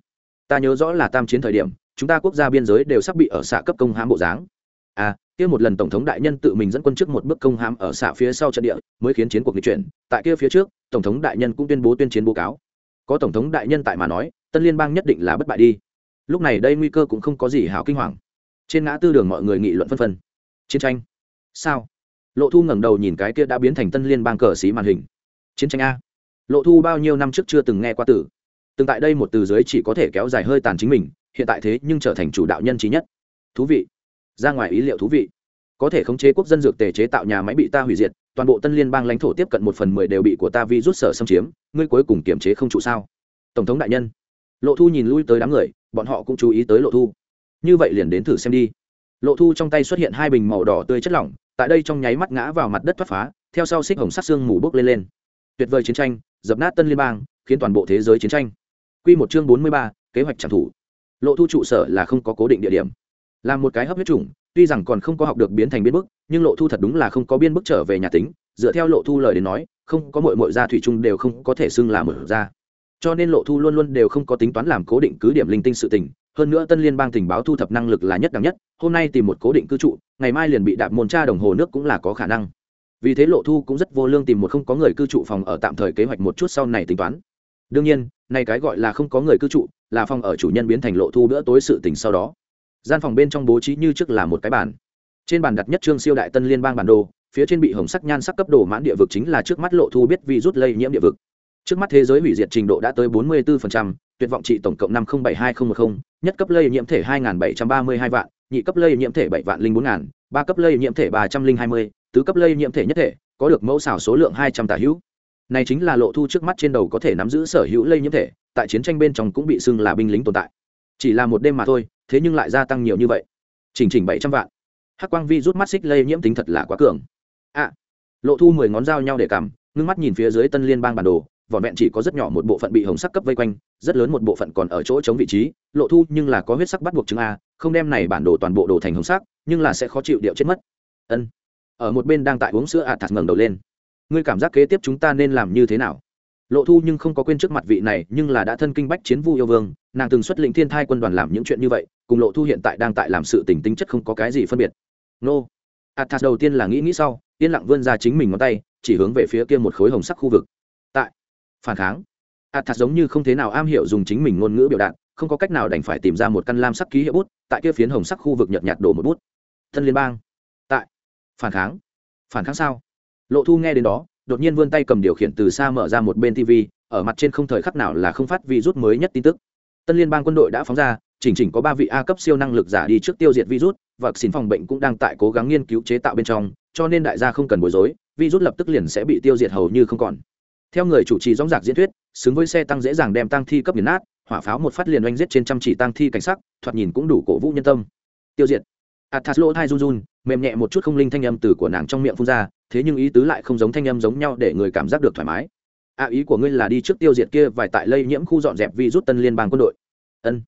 Ta nhớ rõ là tam chiến thời điểm, chúng ta quốc gia biên giới đều sắp bị ở xạ cấp công hãm bộ dáng. À kia một lần tổng thống đại nhân tự mình dẫn quân trước một bước công hãm ở xạ phía sau trận địa, mới khiến chiến cuộc nghịch chuyển. Tại kia phía trước, tổng thống đại nhân cũng tuyên bố tuyên chiến bố cáo. Có tổng thống đại nhân tại mà nói, tân liên bang nhất định là bất bại đi. Lúc này đây nguy cơ cũng không có gì hào kinh hoàng. Trên ngã tư đường mọi người nghị luận phân phân. Chiến tranh. Sao? Lộ thu ngẩng đầu nhìn cái kia đã biến thành tân liên bang cờ xí màn hình. Chiến tranh a. Lộ thu bao nhiêu năm trước chưa từng nghe qua từ từng tại đây một từ dưới chỉ có thể kéo dài hơi tàn chính mình, hiện tại thế nhưng trở thành chủ đạo nhân trí nhất. Thú vị ra ngoài ý liệu thú vị. Có thể khống chế quốc dân dược tề chế tạo nhà máy bị ta hủy diệt, toàn bộ tân liên bang lãnh thổ tiếp cận một phần mười đều bị của ta vi rút sở xâm chiếm, ngươi cuối cùng kiểm chế không trụ sao? Tổng thống đại nhân. Lộ thu nhìn lui tới đám người, bọn họ cũng chú ý tới lộ thu. Như vậy liền đến thử xem đi. Lộ thu trong tay xuất hiện hai bình màu đỏ tươi chất lỏng, tại đây trong nháy mắt ngã vào mặt đất thoát phá, theo sau xích hồng sắc xương mù bốc lên lên. Tuyệt vời chiến tranh, dập nát tân liên bang, khiến toàn bộ thế giới chiến tranh. Q một chương bốn mươi ba, kế hoạch trả thủ lộ thu trụ sở là không có cố định địa điểm làm một cái hấp huyết chủng, tuy rằng còn không có học được biến thành biên bức, nhưng lộ thu thật đúng là không có biên bức trở về nhà tính. Dựa theo lộ thu lời đến nói, không có mội mội gia thủy chung đều không có thể xưng là mở ra. Cho nên lộ thu luôn luôn đều không có tính toán làm cố định cứ điểm linh tinh sự tình. Hơn nữa tân liên bang tình báo thu thập năng lực là nhất đẳng nhất, hôm nay tìm một cố định cư trụ, ngày mai liền bị đạp môn tra đồng hồ nước cũng là có khả năng. Vì thế lộ thu cũng rất vô lương tìm một không có người cư trụ phòng ở tạm thời kế hoạch một chút sau này tính toán. Đương nhiên, nay cái gọi là không có người cư trụ, là phòng ở chủ nhân biến thành lộ thu bữa tối sự tình sau đó gian phòng bên trong bố trí như trước là một cái bàn trên bàn đặt nhất trương siêu đại tân liên bang bản đồ phía trên bị hồng sắc nhan sắc cấp đồ mãn địa vực chính là trước mắt lộ thu biết vi rút lây nhiễm địa vực trước mắt thế giới hủy diệt trình độ đã tới 44%, tuyệt vọng trị tổng cộng 5072010, nhất cấp lây nhiễm thể 2732 vạn, nhị cấp lây nhiễm thể 7 vạn linh 4000, ba cấp lây nhiễm thể 320, tứ cấp lây nhiễm thể nhất thể, có được mẫu xảo số lượng 200 tả hữu. Này chính là lộ thu trước mắt trên đầu có thể nắm giữ sở hữu lây nhiễm thể, tại chiến tranh bên trong cũng bị xưng là binh lính tồn tại. Chỉ là một đêm mà thôi, thế nhưng lại gia tăng nhiều như vậy. Chỉnh chỉnh 700 vạn. Hắc quang vi rút mắt xích lây nhiễm tính thật là quá cường. À, lộ thu 10 ngón dao nhau để cầm, ngưng mắt nhìn phía dưới tân liên bang bản đồ vỏn vẹn chỉ có rất nhỏ một bộ phận bị hồng sắc cấp vây quanh rất lớn một bộ phận còn ở chỗ chống vị trí lộ thu nhưng là có huyết sắc bắt buộc chứng a không đem này bản đồ toàn bộ đồ thành hồng sắc nhưng là sẽ khó chịu điệu chết mất ân ở một bên đang tại uống sữa à thạt ngẩng đầu lên ngươi cảm giác kế tiếp chúng ta nên làm như thế nào lộ thu nhưng không có quên trước mặt vị này, nhưng là đã thân kinh bách chiến vu yêu vương, nàng từng xuất lĩnh thiên thai quân đoàn làm những chuyện như vậy, cùng lộ thu hiện tại đang tại làm sự tình tính chất không có cái gì phân biệt. Nô. Athas đầu tiên là nghĩ nghĩ sau, yên lặng vươn ra chính mình ngón tay, chỉ hướng về phía kia một khối hồng sắc khu vực. Tại. Phản kháng. Athas giống như không thế nào am hiểu dùng chính mình ngôn ngữ biểu đạt, không có cách nào đành phải tìm ra một căn lam sắc ký hiệu bút, tại kia phiến hồng sắc khu vực nhợt nhạt đổ một bút. Thân liên bang. Tại. Phản kháng. Phản kháng sao? Lộ thu nghe đến đó đột nhiên vươn tay cầm điều khiển từ xa mở ra một bên tv ở mặt trên không thời khắc nào là không phát virus mới nhất tin tức. Tân liên bang quân đội đã phóng ra, chỉnh chỉnh có ba vị a cấp siêu năng lực giả đi trước tiêu diệt virus, và xin phòng bệnh cũng đang tại cố gắng nghiên cứu chế tạo bên trong, cho nên đại gia không cần bối rối, virus lập tức liền sẽ bị tiêu diệt hầu như không còn. Theo người chủ trì dõng dạc diễn thuyết, xứng với xe tăng dễ dàng đem tăng thi cấp nghiền nát, hỏa pháo một phát liền oanh giết trên trăm chỉ tăng thi cảnh sắc, thoạt nhìn cũng đủ cổ vũ nhân tâm. Tiêu diệt. Athas lỗ thai run run mềm nhẹ một chút không linh thanh âm từ của nàng trong miệng phun ra, thế nhưng ý tứ lại không giống thanh âm giống nhau để người cảm giác được thoải mái. A ý của ngươi là đi trước tiêu diệt kia vài tại lây nhiễm khu dọn dẹp vi rút tân liên bang quân đội. Ân.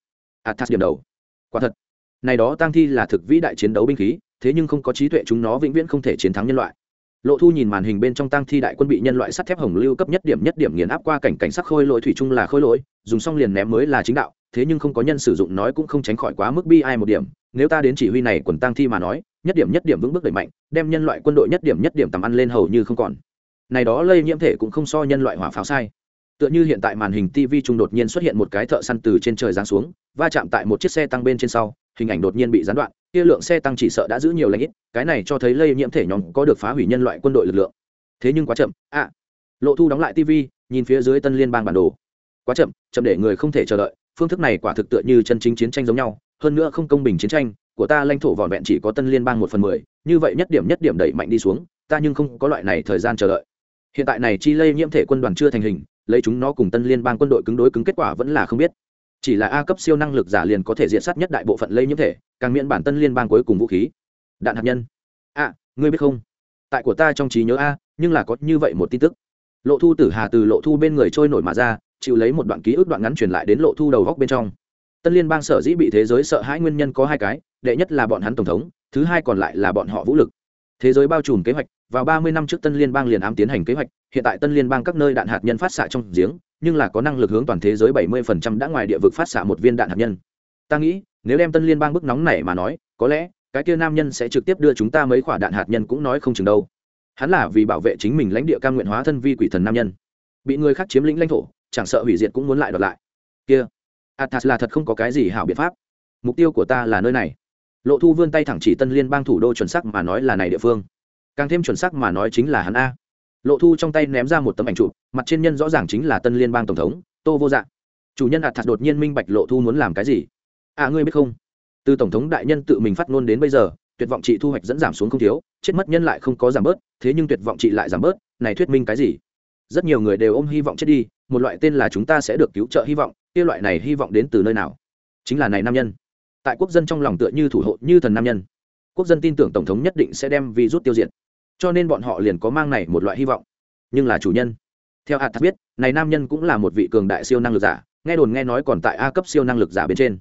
Athas điểm đầu. Quả thật. Này đó tăng thi là thực vĩ đại chiến đấu binh khí, thế nhưng không có trí tuệ chúng nó vĩnh viễn không thể chiến thắng nhân loại lộ thu nhìn màn hình bên trong tăng thi đại quân bị nhân loại sắt thép hồng lưu cấp nhất điểm nhất điểm nghiền áp qua cảnh cảnh sắc khôi lỗi, thủy chung là khôi lỗi, dùng xong liền ném mới là chính đạo, thế nhưng không có nhân sử dụng nói cũng không tránh khỏi quá mức bi ai một điểm. Nếu ta đến chỉ huy này quần tăng thi mà nói, nhất điểm nhất điểm vững bước đẩy mạnh, đem nhân loại quân đội nhất điểm nhất điểm tầm ăn lên hầu như không còn. Này đó lây nhiễm thể cũng không so nhân loại hỏa pháo sai. Tựa như hiện tại màn hình tv trung đột nhiên xuất hiện một cái thợ săn từ trên trời giáng xuống, va chạm tại một chiếc xe tăng bên trên sau, hình ảnh đột nhiên bị gián đoạn kia lượng xe tăng chỉ sợ đã giữ nhiều lãnh ít, cái này cho thấy lây nhiễm thể nhóm có được phá hủy nhân loại quân đội lực lượng. Thế nhưng quá chậm à. Lộ thu đóng lại tv nhìn phía dưới tân liên bang bản đồ. Quá chậm chậm để người không thể chờ đợi, phương thức này quả thực tựa như chân chính chiến tranh giống nhau, hơn nữa không công bình chiến tranh, của ta lãnh thổ vỏn vẹn chỉ có tân liên bang một phần mười, như vậy nhất điểm nhất điểm đẩy mạnh đi xuống, ta nhưng không có loại này thời gian chờ đợi. Hiện tại này chi lây nhiễm thể quân đoàn chưa thành hình, lấy chúng nó cùng tân liên bang quân đội cứng đối cứng kết quả vẫn là không biết chỉ là a cấp siêu năng lực giả liền có thể diện sát nhất đại bộ phận lây nhiễm thể, càng miễn bản tân liên bang cuối cùng vũ khí. Đạn hạt nhân. A ngươi biết không? Tại của ta trong trí nhớ a, nhưng là có như vậy một tin tức. Lộ thu tử hà từ lộ thu bên người trôi nổi mà ra, chịu lấy một đoạn ký ức đoạn ngắn truyền lại đến lộ thu đầu góc bên trong. Tân liên bang sở dĩ bị thế giới sợ hãi nguyên nhân có hai cái, đệ nhất là bọn hắn tổng thống, thứ hai còn lại là bọn họ vũ lực. Thế giới bao trùm kế hoạch, vào ba mươi năm trước tân liên bang liền ám tiến hành kế hoạch, hiện tại tân liên bang các nơi đạn hạt nhân phát xạ trong giếng nhưng là có năng lực hướng toàn thế giới bảy mươi phần trăm đã ngoài địa vực phát xạ một viên đạn hạt nhân. Ta nghĩ, nếu đem tân liên bang bức nóng này mà nói, có lẽ, cái kia nam nhân sẽ trực tiếp đưa chúng ta mấy quả đạn hạt nhân cũng nói không chừng đâu. Hắn là vì bảo vệ chính mình lãnh địa cam nguyện hóa thân vi quỷ thần nam nhân. Bị người khác chiếm lĩnh lãnh thổ, chẳng sợ hủy diệt cũng muốn lại đoạt lại. Kia, athas là thật không có cái gì hảo biện pháp. Mục tiêu của ta là nơi này. Lộ thu vươn tay thẳng chỉ tân liên bang thủ đô chuẩn xác mà nói là này địa phương. Càng thêm chuẩn xác mà nói chính là hắn a lộ thu trong tay ném ra một tấm ảnh chụp, mặt trên nhân rõ ràng chính là tân liên bang tổng thống, tô vô dạng chủ nhân ạt thật đột nhiên minh bạch lộ thu muốn làm cái gì. À ngươi biết không? Từ tổng thống đại nhân tự mình phát ngôn đến bây giờ, tuyệt vọng trị thu hoạch dẫn giảm xuống không thiếu, chết mất nhân lại không có giảm bớt, thế nhưng tuyệt vọng trị lại giảm bớt, này thuyết minh cái gì? Rất nhiều người đều ôm hy vọng chết đi, một loại tên là chúng ta sẽ được cứu trợ hy vọng kia loại này hy vọng đến từ nơi nào? Chính là này nam nhân. Tại quốc dân trong lòng tựa như thủ hộ như thần nam nhân. Quốc dân tin tưởng tổng thống nhất định sẽ đem virus tiêu diệt cho nên bọn họ liền có mang này một loại hy vọng nhưng là chủ nhân theo hạt biết này nam nhân cũng là một vị cường đại siêu năng lực giả nghe đồn nghe nói còn tại a cấp siêu năng lực giả bên trên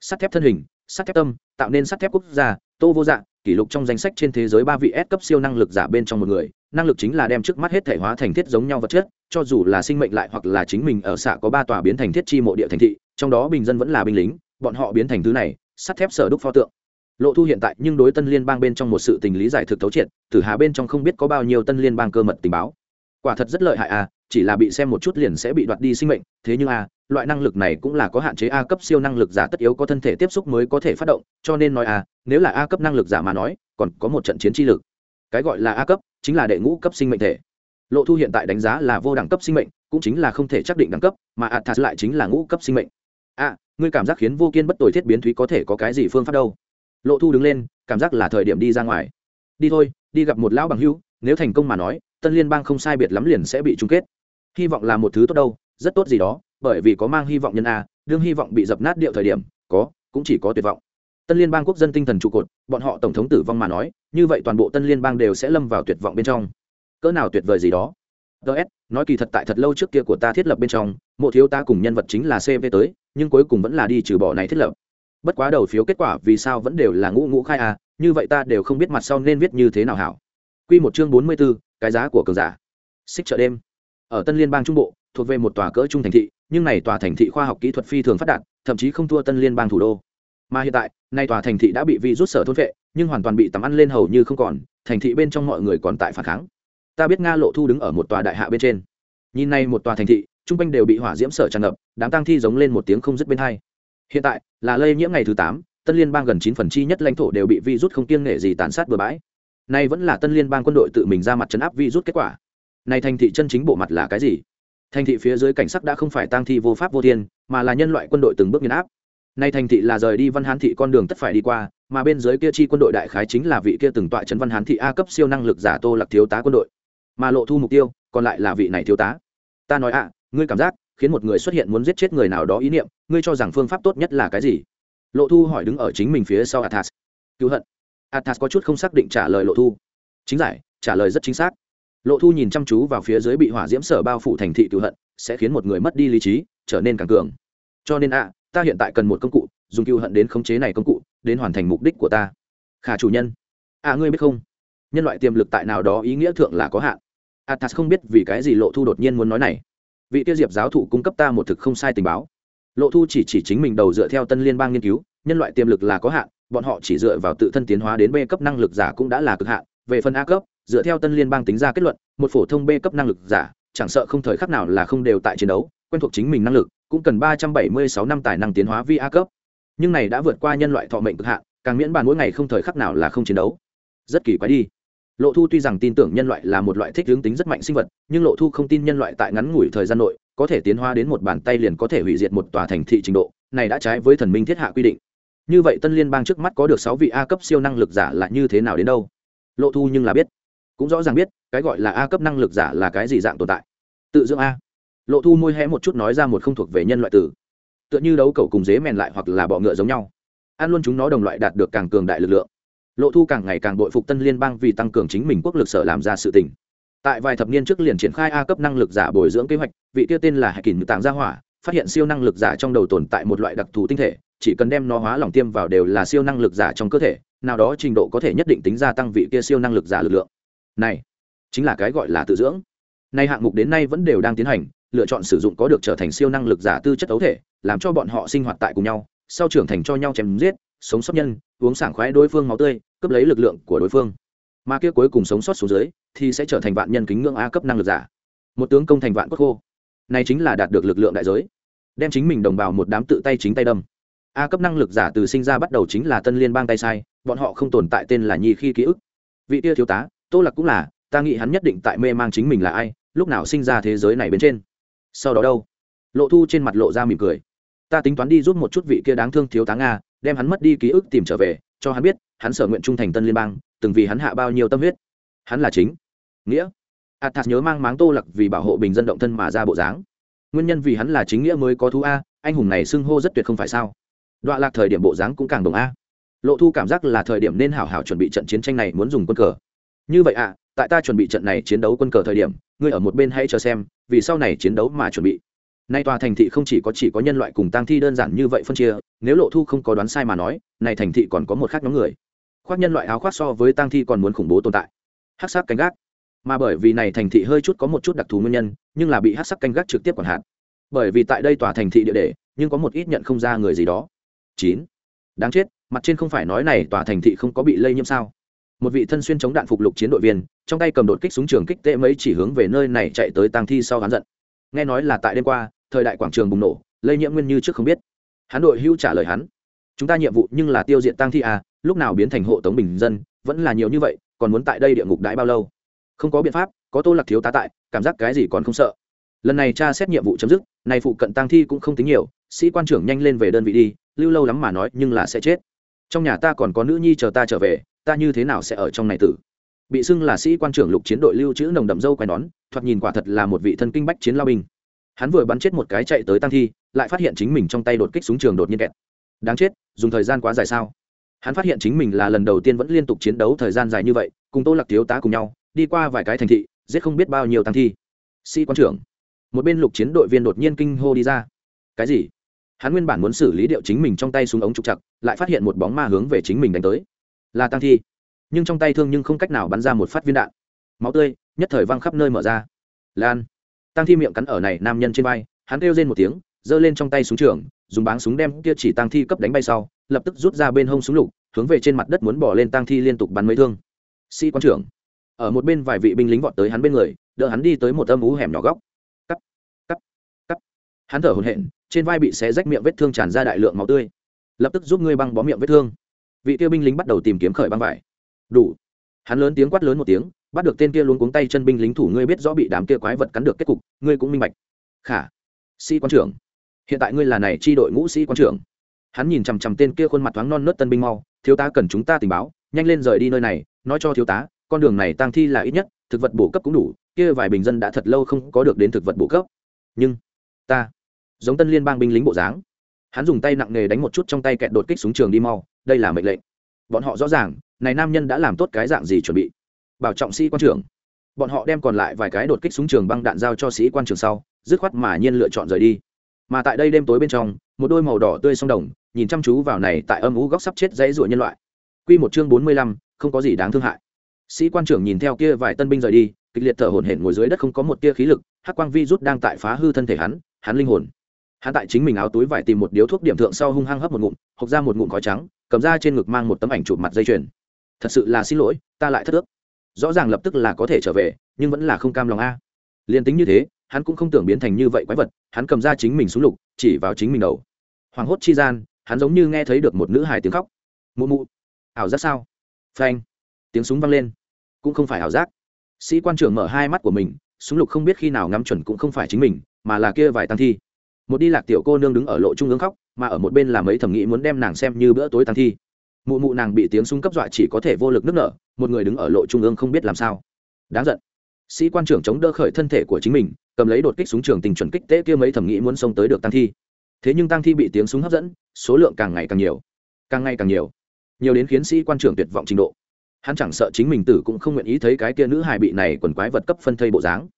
sắt thép thân hình sắt thép tâm tạo nên sắt thép quốc gia tô vô dạng kỷ lục trong danh sách trên thế giới ba vị S cấp siêu năng lực giả bên trong một người, năng lực chính là đem trước mắt hết thể hóa thành thiết giống nhau vật chất, cho dù là sinh mệnh lại hoặc là chính mình ở xạ có ba tòa biến thành thiết chi mộ địa thành thị, trong đó bình dân vẫn là binh lính, bọn họ biến thành thứ này, sắt thép sở đúc pho tượng. Lộ Thu hiện tại nhưng đối Tân Liên bang bên trong một sự tình lý giải thực thấu triệt, Tử Hà bên trong không biết có bao nhiêu Tân Liên bang cơ mật tình báo. Quả thật rất lợi hại à, chỉ là bị xem một chút liền sẽ bị đoạt đi sinh mệnh, thế nhưng à, loại năng lực này cũng là có hạn chế A cấp siêu năng lực giả tất yếu có thân thể tiếp xúc mới có thể phát động, cho nên nói à, nếu là A cấp năng lực giả mà nói, còn có một trận chiến chi lực. Cái gọi là a cấp chính là đệ ngũ cấp sinh mệnh thể. Lộ thu hiện tại đánh giá là vô đẳng cấp sinh mệnh cũng chính là không thể chắc định đẳng cấp mà athas lại chính là ngũ cấp sinh mệnh. A à, ngươi cảm giác khiến vô kiên bất tồi thiết biến thúy có thể có cái gì phương pháp đâu? Lộ thu đứng lên, cảm giác là thời điểm đi ra ngoài. Đi thôi, đi gặp một lão bằng hưu nếu thành công mà nói, tân liên bang không sai biệt lắm liền sẽ bị chung kết. Hy vọng là một thứ tốt đâu, rất tốt gì đó, bởi vì có mang hy vọng nhân a, đương hy vọng bị dập nát điệu thời điểm, có, cũng chỉ có tuyệt vọng. Tân liên bang quốc dân tinh thần trụ cột, bọn họ tổng thống tử vong mà nói, như vậy toàn bộ tân liên bang đều sẽ lâm vào tuyệt vọng bên trong. Cỡ nào tuyệt vời gì đó. Ts nói kỳ thật tại thật lâu trước kia của ta thiết lập bên trong, mộ thiếu ta cùng nhân vật chính là cv tới, nhưng cuối cùng vẫn là đi trừ bỏ này thiết lập bất quá đầu phiếu kết quả vì sao vẫn đều là ngũ ngũ khai à như vậy ta đều không biết mặt sau nên viết như thế nào hảo. Q một chương bốn mươi b ố cái giá của cường giả. Xích chợ đêm. Ở tân liên bang trung bộ, thuộc về một tòa cỡ trung thành thị, nhưng này tòa thành thị khoa học kỹ thuật phi thường phát đạt, thậm chí không thua tân liên bang thủ đô. Mà hiện tại, nay tòa thành thị đã bị vi rút sở thôn vệ nhưng hoàn toàn bị tắm ăn lên hầu như không còn, thành thị bên trong mọi người còn tại phản kháng. Ta biết nga lộ thu đứng ở một tòa đại hạ bên trên. Nhìn nay một tòa thành thị chung quanh đều bị hỏa diễm sở tràn ngập, đám tang thi giống lên một tiếng không dứt bên hai hiện tại, là lây nhiễm ngày thứ tám, tân liên bang gần chín phần chi nhất lãnh thổ đều bị vi rút không kiêng nghệ gì tàn sát bừa bãi. Nay vẫn là tân liên bang quân đội tự mình ra mặt chấn áp vi rút kết quả. Này thành thị chân chính bộ mặt là cái gì? Thành thị phía dưới cảnh sắc đã không phải tang thi vô pháp vô thiên, mà là nhân loại quân đội từng bước nghiền áp. Nay thành thị là rời đi văn hán thị con đường tất phải đi qua, mà bên dưới kia chi quân đội đại khái chính là vị kia từng tọa trấn văn hán thị a cấp siêu năng lực giả tô lạc thiếu tá quân đội. Mà lộ thu mục tiêu, còn lại là vị này thiếu tá. Ta nói ạ, ngươi cảm giác khiến một người xuất hiện muốn giết chết người nào đó ý niệm, ngươi cho rằng phương pháp tốt nhất là cái gì? Lộ thu hỏi đứng ở chính mình phía sau athas. Cứu hận. Athas có chút không xác định trả lời lộ thu. Chính giải, trả lời rất chính xác. Lộ thu nhìn chăm chú vào phía dưới bị hỏa diễm sở bao phủ thành thị cứu hận, sẽ khiến một người mất đi lý trí, trở nên càng cường. Cho nên ạ ta hiện tại cần một công cụ, dùng cựu hận đến khống chế này công cụ, đến hoàn thành mục đích của ta. Khả chủ nhân. À ngươi biết không? Nhân loại tiềm lực tại nào đó ý nghĩa thượng là có hạn. Athas không biết vì cái gì lộ thu đột nhiên muốn nói này vị tiêu diệp giáo thụ cung cấp ta một thực không sai tình báo. Lộ thu chỉ chỉ chính mình đầu dựa theo tân liên bang nghiên cứu, nhân loại tiềm lực là có hạn, bọn họ chỉ dựa vào tự thân tiến hóa đến b cấp năng lực giả cũng đã là cực hạn. Về phần a cấp, dựa theo tân liên bang tính ra kết luận, một phổ thông b cấp năng lực giả, chẳng sợ không thời khắc nào là không đều tại chiến đấu, quen thuộc chính mình năng lực, cũng cần ba trăm bảy mươi sáu năm tài năng tiến hóa vi a cấp. Nhưng này đã vượt qua nhân loại thọ mệnh cực hạn, càng miễn bàn mỗi ngày không thời khắc nào là không chiến đấu. Rất kỳ quái đi lộ thu tuy rằng tin tưởng nhân loại là một loại thích hướng tính rất mạnh sinh vật, nhưng lộ thu không tin nhân loại tại ngắn ngủi thời gian nội có thể tiến hóa đến một bàn tay liền có thể hủy diệt một tòa thành thị trình độ, này đã trái với thần minh thiết hạ quy định. Như vậy tân liên bang trước mắt có được sáu vị a cấp siêu năng lực giả là như thế nào đến đâu? Lộ thu nhưng là biết. Cũng rõ ràng biết, cái gọi là a cấp năng lực giả là cái gì dạng tồn tại. Tự dưỡng a. Lộ thu môi hé một chút nói ra một không thuộc về nhân loại tử tựa như đấu cầu cùng dế mèn lại hoặc là bọ ngựa giống nhau. Ăn luôn chúng nó đồng loại đạt được càng cường đại lực lượng lộ thu càng ngày càng bội phục tân liên bang vì tăng cường chính mình quốc lực sở làm ra sự tình. Tại vài thập niên trước liền triển khai a cấp năng lực giả bồi dưỡng kế hoạch, vị tiêu tên là hải kỳnh tàng gia hỏa, phát hiện siêu năng lực giả trong đầu tồn tại một loại đặc thù tinh thể, chỉ cần đem nó hóa lỏng tiêm vào đều là siêu năng lực giả trong cơ thể, nào đó trình độ có thể nhất định tính gia tăng vị kia siêu năng lực giả lực lượng. Này, chính là cái gọi là tự dưỡng. Nay hạng mục đến nay vẫn đều đang tiến hành, lựa chọn sử dụng có được trở thành siêu năng lực giả tư chất ấu thể, làm cho bọn họ sinh hoạt tại cùng nhau, sau trưởng thành cho nhau chém giết sống sót nhân, uống sảng khoái đối phương máu tươi, cướp lấy lực lượng của đối phương. Mà kia cuối cùng sống sót xuống dưới, thì sẽ trở thành vạn nhân kính ngưỡng a cấp năng lực giả. Một tướng công thành vạn quốc khô. Này chính là đạt được lực lượng đại giới. Đem chính mình đồng bào một đám tự tay chính tay đâm. A cấp năng lực giả từ sinh ra bắt đầu chính là tân liên bang tay sai, bọn họ không tồn tại tên là nhi khi ký ức. Vị tia thiếu tá, tô lạc cũng là, ta nghĩ hắn nhất định tại mê mang chính mình là ai, lúc nào sinh ra thế giới này bên trên. Sau đó đâu? Lộ thu trên mặt lộ ra mỉm cười. Ta tính toán đi giúp một chút vị kia đáng thương thiếu tá nga đem hắn mất đi ký ức tìm trở về, cho hắn biết, hắn sở nguyện trung thành tân liên bang, từng vì hắn hạ bao nhiêu tâm huyết. Hắn là chính. Nghĩa. Athas nhớ mang máng tô lặc vì bảo hộ bình dân động thân mà ra bộ dáng. Nguyên nhân vì hắn là chính nghĩa mới có thú a, anh hùng này xưng hô rất tuyệt không phải sao. Đoạn lạc thời điểm bộ dáng cũng càng đồng a. Lộ thu cảm giác là thời điểm nên hảo hảo chuẩn bị trận chiến tranh này muốn dùng quân cờ. Như vậy ạ, tại ta chuẩn bị trận này chiến đấu quân cờ thời điểm, ngươi ở một bên hãy chờ xem, vì sau này chiến đấu mà chuẩn bị nay tòa thành thị không chỉ có chỉ có nhân loại cùng tang thi đơn giản như vậy phân chia, nếu lộ thu không có đoán sai mà nói, này thành thị còn có một khác nhóm người. Khoác nhân loại áo khoác so với tang thi còn muốn khủng bố tồn tại. Hắc sắc canh gác. Mà bởi vì này thành thị hơi chút có một chút đặc thù nguyên nhân, nhưng là bị hắc sắc canh gác trực tiếp quản hạn bởi vì tại đây tòa thành thị địa đề, nhưng có một ít nhận không ra người gì đó. Chín. Đáng chết, mặt trên không phải nói này tòa thành thị không có bị lây nhiễm sao? Một vị thân xuyên chống đạn phục lục chiến đội viên, trong tay cầm đột kích súng trường kích tệ mấy chỉ hướng về nơi này chạy tới tang thi sau hắn giận nghe nói là tại đêm qua, thời đại quảng trường bùng nổ, lây nhiễm nguyên như trước không biết. Hắn đội hưu trả lời hắn, chúng ta nhiệm vụ nhưng là tiêu diệt tăng thi à lúc nào biến thành hộ tống bình dân, vẫn là nhiều như vậy, còn muốn tại đây địa ngục đãi bao lâu? Không có biện pháp, có tô lạc thiếu tá tại, cảm giác cái gì còn không sợ. Lần này cha xét nhiệm vụ chấm dứt, này phụ cận tăng thi cũng không tính nhiều, sĩ quan trưởng nhanh lên về đơn vị đi, lưu lâu lắm mà nói nhưng là sẽ chết. Trong nhà ta còn có nữ nhi chờ ta trở về, ta như thế nào sẽ ở trong này tử? Bị xưng là sĩ quan trưởng lục chiến đội lưu trữ nồng đậm dâu quai nón, thoạt nhìn quả thật là một vị thân kinh bách chiến lao binh. Hắn vừa bắn chết một cái chạy tới tăng thi, lại phát hiện chính mình trong tay đột kích súng trường đột nhiên kẹt. Đáng chết, dùng thời gian quá dài sao? Hắn phát hiện chính mình là lần đầu tiên vẫn liên tục chiến đấu thời gian dài như vậy, cùng tô lạc thiếu tá cùng nhau, đi qua vài cái thành thị, giết không biết bao nhiêu tăng thi. Sĩ quan trưởng. Một bên lục chiến đội viên đột nhiên kinh hô đi ra. Cái gì? Hắn nguyên bản muốn xử lý điệu chính mình trong tay súng ống trục chặt lại phát hiện một bóng ma hướng về chính mình đánh tới. Là tăng thi nhưng trong tay thương nhưng không cách nào bắn ra một phát viên đạn. Máu tươi, nhất thời văng khắp nơi mở ra. Lan. Tăng thi miệng cắn ở này nam nhân trên vai, hắn kêu lên một tiếng, giơ lên trong tay súng trường, dùng báng súng đem kia chỉ tăng thi cấp đánh bay sau, lập tức rút ra bên hông súng lục, hướng về trên mặt đất muốn bỏ lên tăng thi liên tục bắn mấy thương. Sĩ quan trưởng. Ở một bên vài vị binh lính vọt tới hắn bên người, đỡ hắn đi tới một âm ú hẻm nhỏ góc. Cắt cắt cắt. Hắn thở hổn hển, trên vai bị xé rách miệng vết thương tràn ra đại lượng máu tươi. Lập tức giúp ngươi băng bó miệng vết thương. Vị tiêu binh lính bắt đầu tìm kiếm khởi băng vải đủ. Hắn lớn tiếng quát lớn một tiếng, bắt được tên kia luôn cuống tay chân binh lính thủ, ngươi biết rõ bị đám kia quái vật cắn được kết cục, ngươi cũng minh bạch. Khả, sĩ quan trưởng. Hiện tại ngươi là này chi đội ngũ sĩ quan trưởng. Hắn nhìn chằm chằm tên kia khuôn mặt thoáng non nớt tân binh mau, thiếu tá cần chúng ta tình báo, nhanh lên rời đi nơi này, nói cho thiếu tá, con đường này tăng thi là ít nhất, thực vật bổ cấp cũng đủ, kia vài bình dân đã thật lâu không có được đến thực vật bổ cấp. Nhưng, ta, giống tân liên bang binh lính bộ dáng. Hắn dùng tay nặng nề đánh một chút trong tay kẹt đột kích súng trường đi mau, đây là mệnh lệnh bọn họ rõ ràng này nam nhân đã làm tốt cái dạng gì chuẩn bị. Bảo trọng sĩ quan trưởng. Bọn họ đem còn lại vài cái đột kích súng trường băng đạn giao cho sĩ quan trường sau dứt khoát mà nhiên lựa chọn rời đi. Mà tại đây đêm tối bên trong một đôi màu đỏ tươi sông đồng nhìn chăm chú vào này tại âm ú góc sắp chết dãy ruộng nhân loại. Quy một chương bốn mươi lăm, không có gì đáng thương hại. Sĩ quan trưởng nhìn theo kia vài tân binh rời đi kịch liệt thở hổn hển ngồi dưới đất không có một tia khí lực hắc quang vi rút đang tại phá hư thân thể hắn hắn linh hồn. Hắn tại chính mình áo túi vải tìm một điếu thuốc điểm thượng sau hung hăng hấp một ngụm hộc ra một ngụm khói trắng cầm ra trên ngực mang một tấm ảnh chụp mặt dây chuyền. Thật sự là xin lỗi, ta lại thất ước. Rõ ràng lập tức là có thể trở về, nhưng vẫn là không cam lòng a. Liền tính như thế, hắn cũng không tưởng biến thành như vậy quái vật, hắn cầm ra chính mình xuống lục, chỉ vào chính mình đầu. Hoàng hốt chi gian, hắn giống như nghe thấy được một nữ hài tiếng khóc. Mụ mụ, ảo giác sao? Phanh, tiếng súng vang lên. Cũng không phải ảo giác. Sĩ quan trưởng mở hai mắt của mình, súng lục không biết khi nào ngắm chuẩn cũng không phải chính mình, mà là kia vài tăng thi một đi lạc tiểu cô nương đứng ở lộ trung ương khóc, mà ở một bên là mấy thẩm nghĩ muốn đem nàng xem như bữa tối tăng thi. Mụ mụ nàng bị tiếng súng cấp dọa chỉ có thể vô lực nức nở, một người đứng ở lộ trung ương không biết làm sao. Đáng giận. Sĩ quan trưởng chống đỡ khởi thân thể của chính mình, cầm lấy đột kích súng trường tình chuẩn kích tế kia mấy thẩm nghĩ muốn xông tới được tăng thi. Thế nhưng tăng thi bị tiếng súng hấp dẫn, số lượng càng ngày càng nhiều. Càng ngày càng nhiều. Nhiều đến khiến sĩ quan trưởng tuyệt vọng trình độ. Hắn chẳng sợ chính mình tử cũng không nguyện ý thấy cái kia nữ hài bị này quần quái vật cấp phân thây bộ dáng.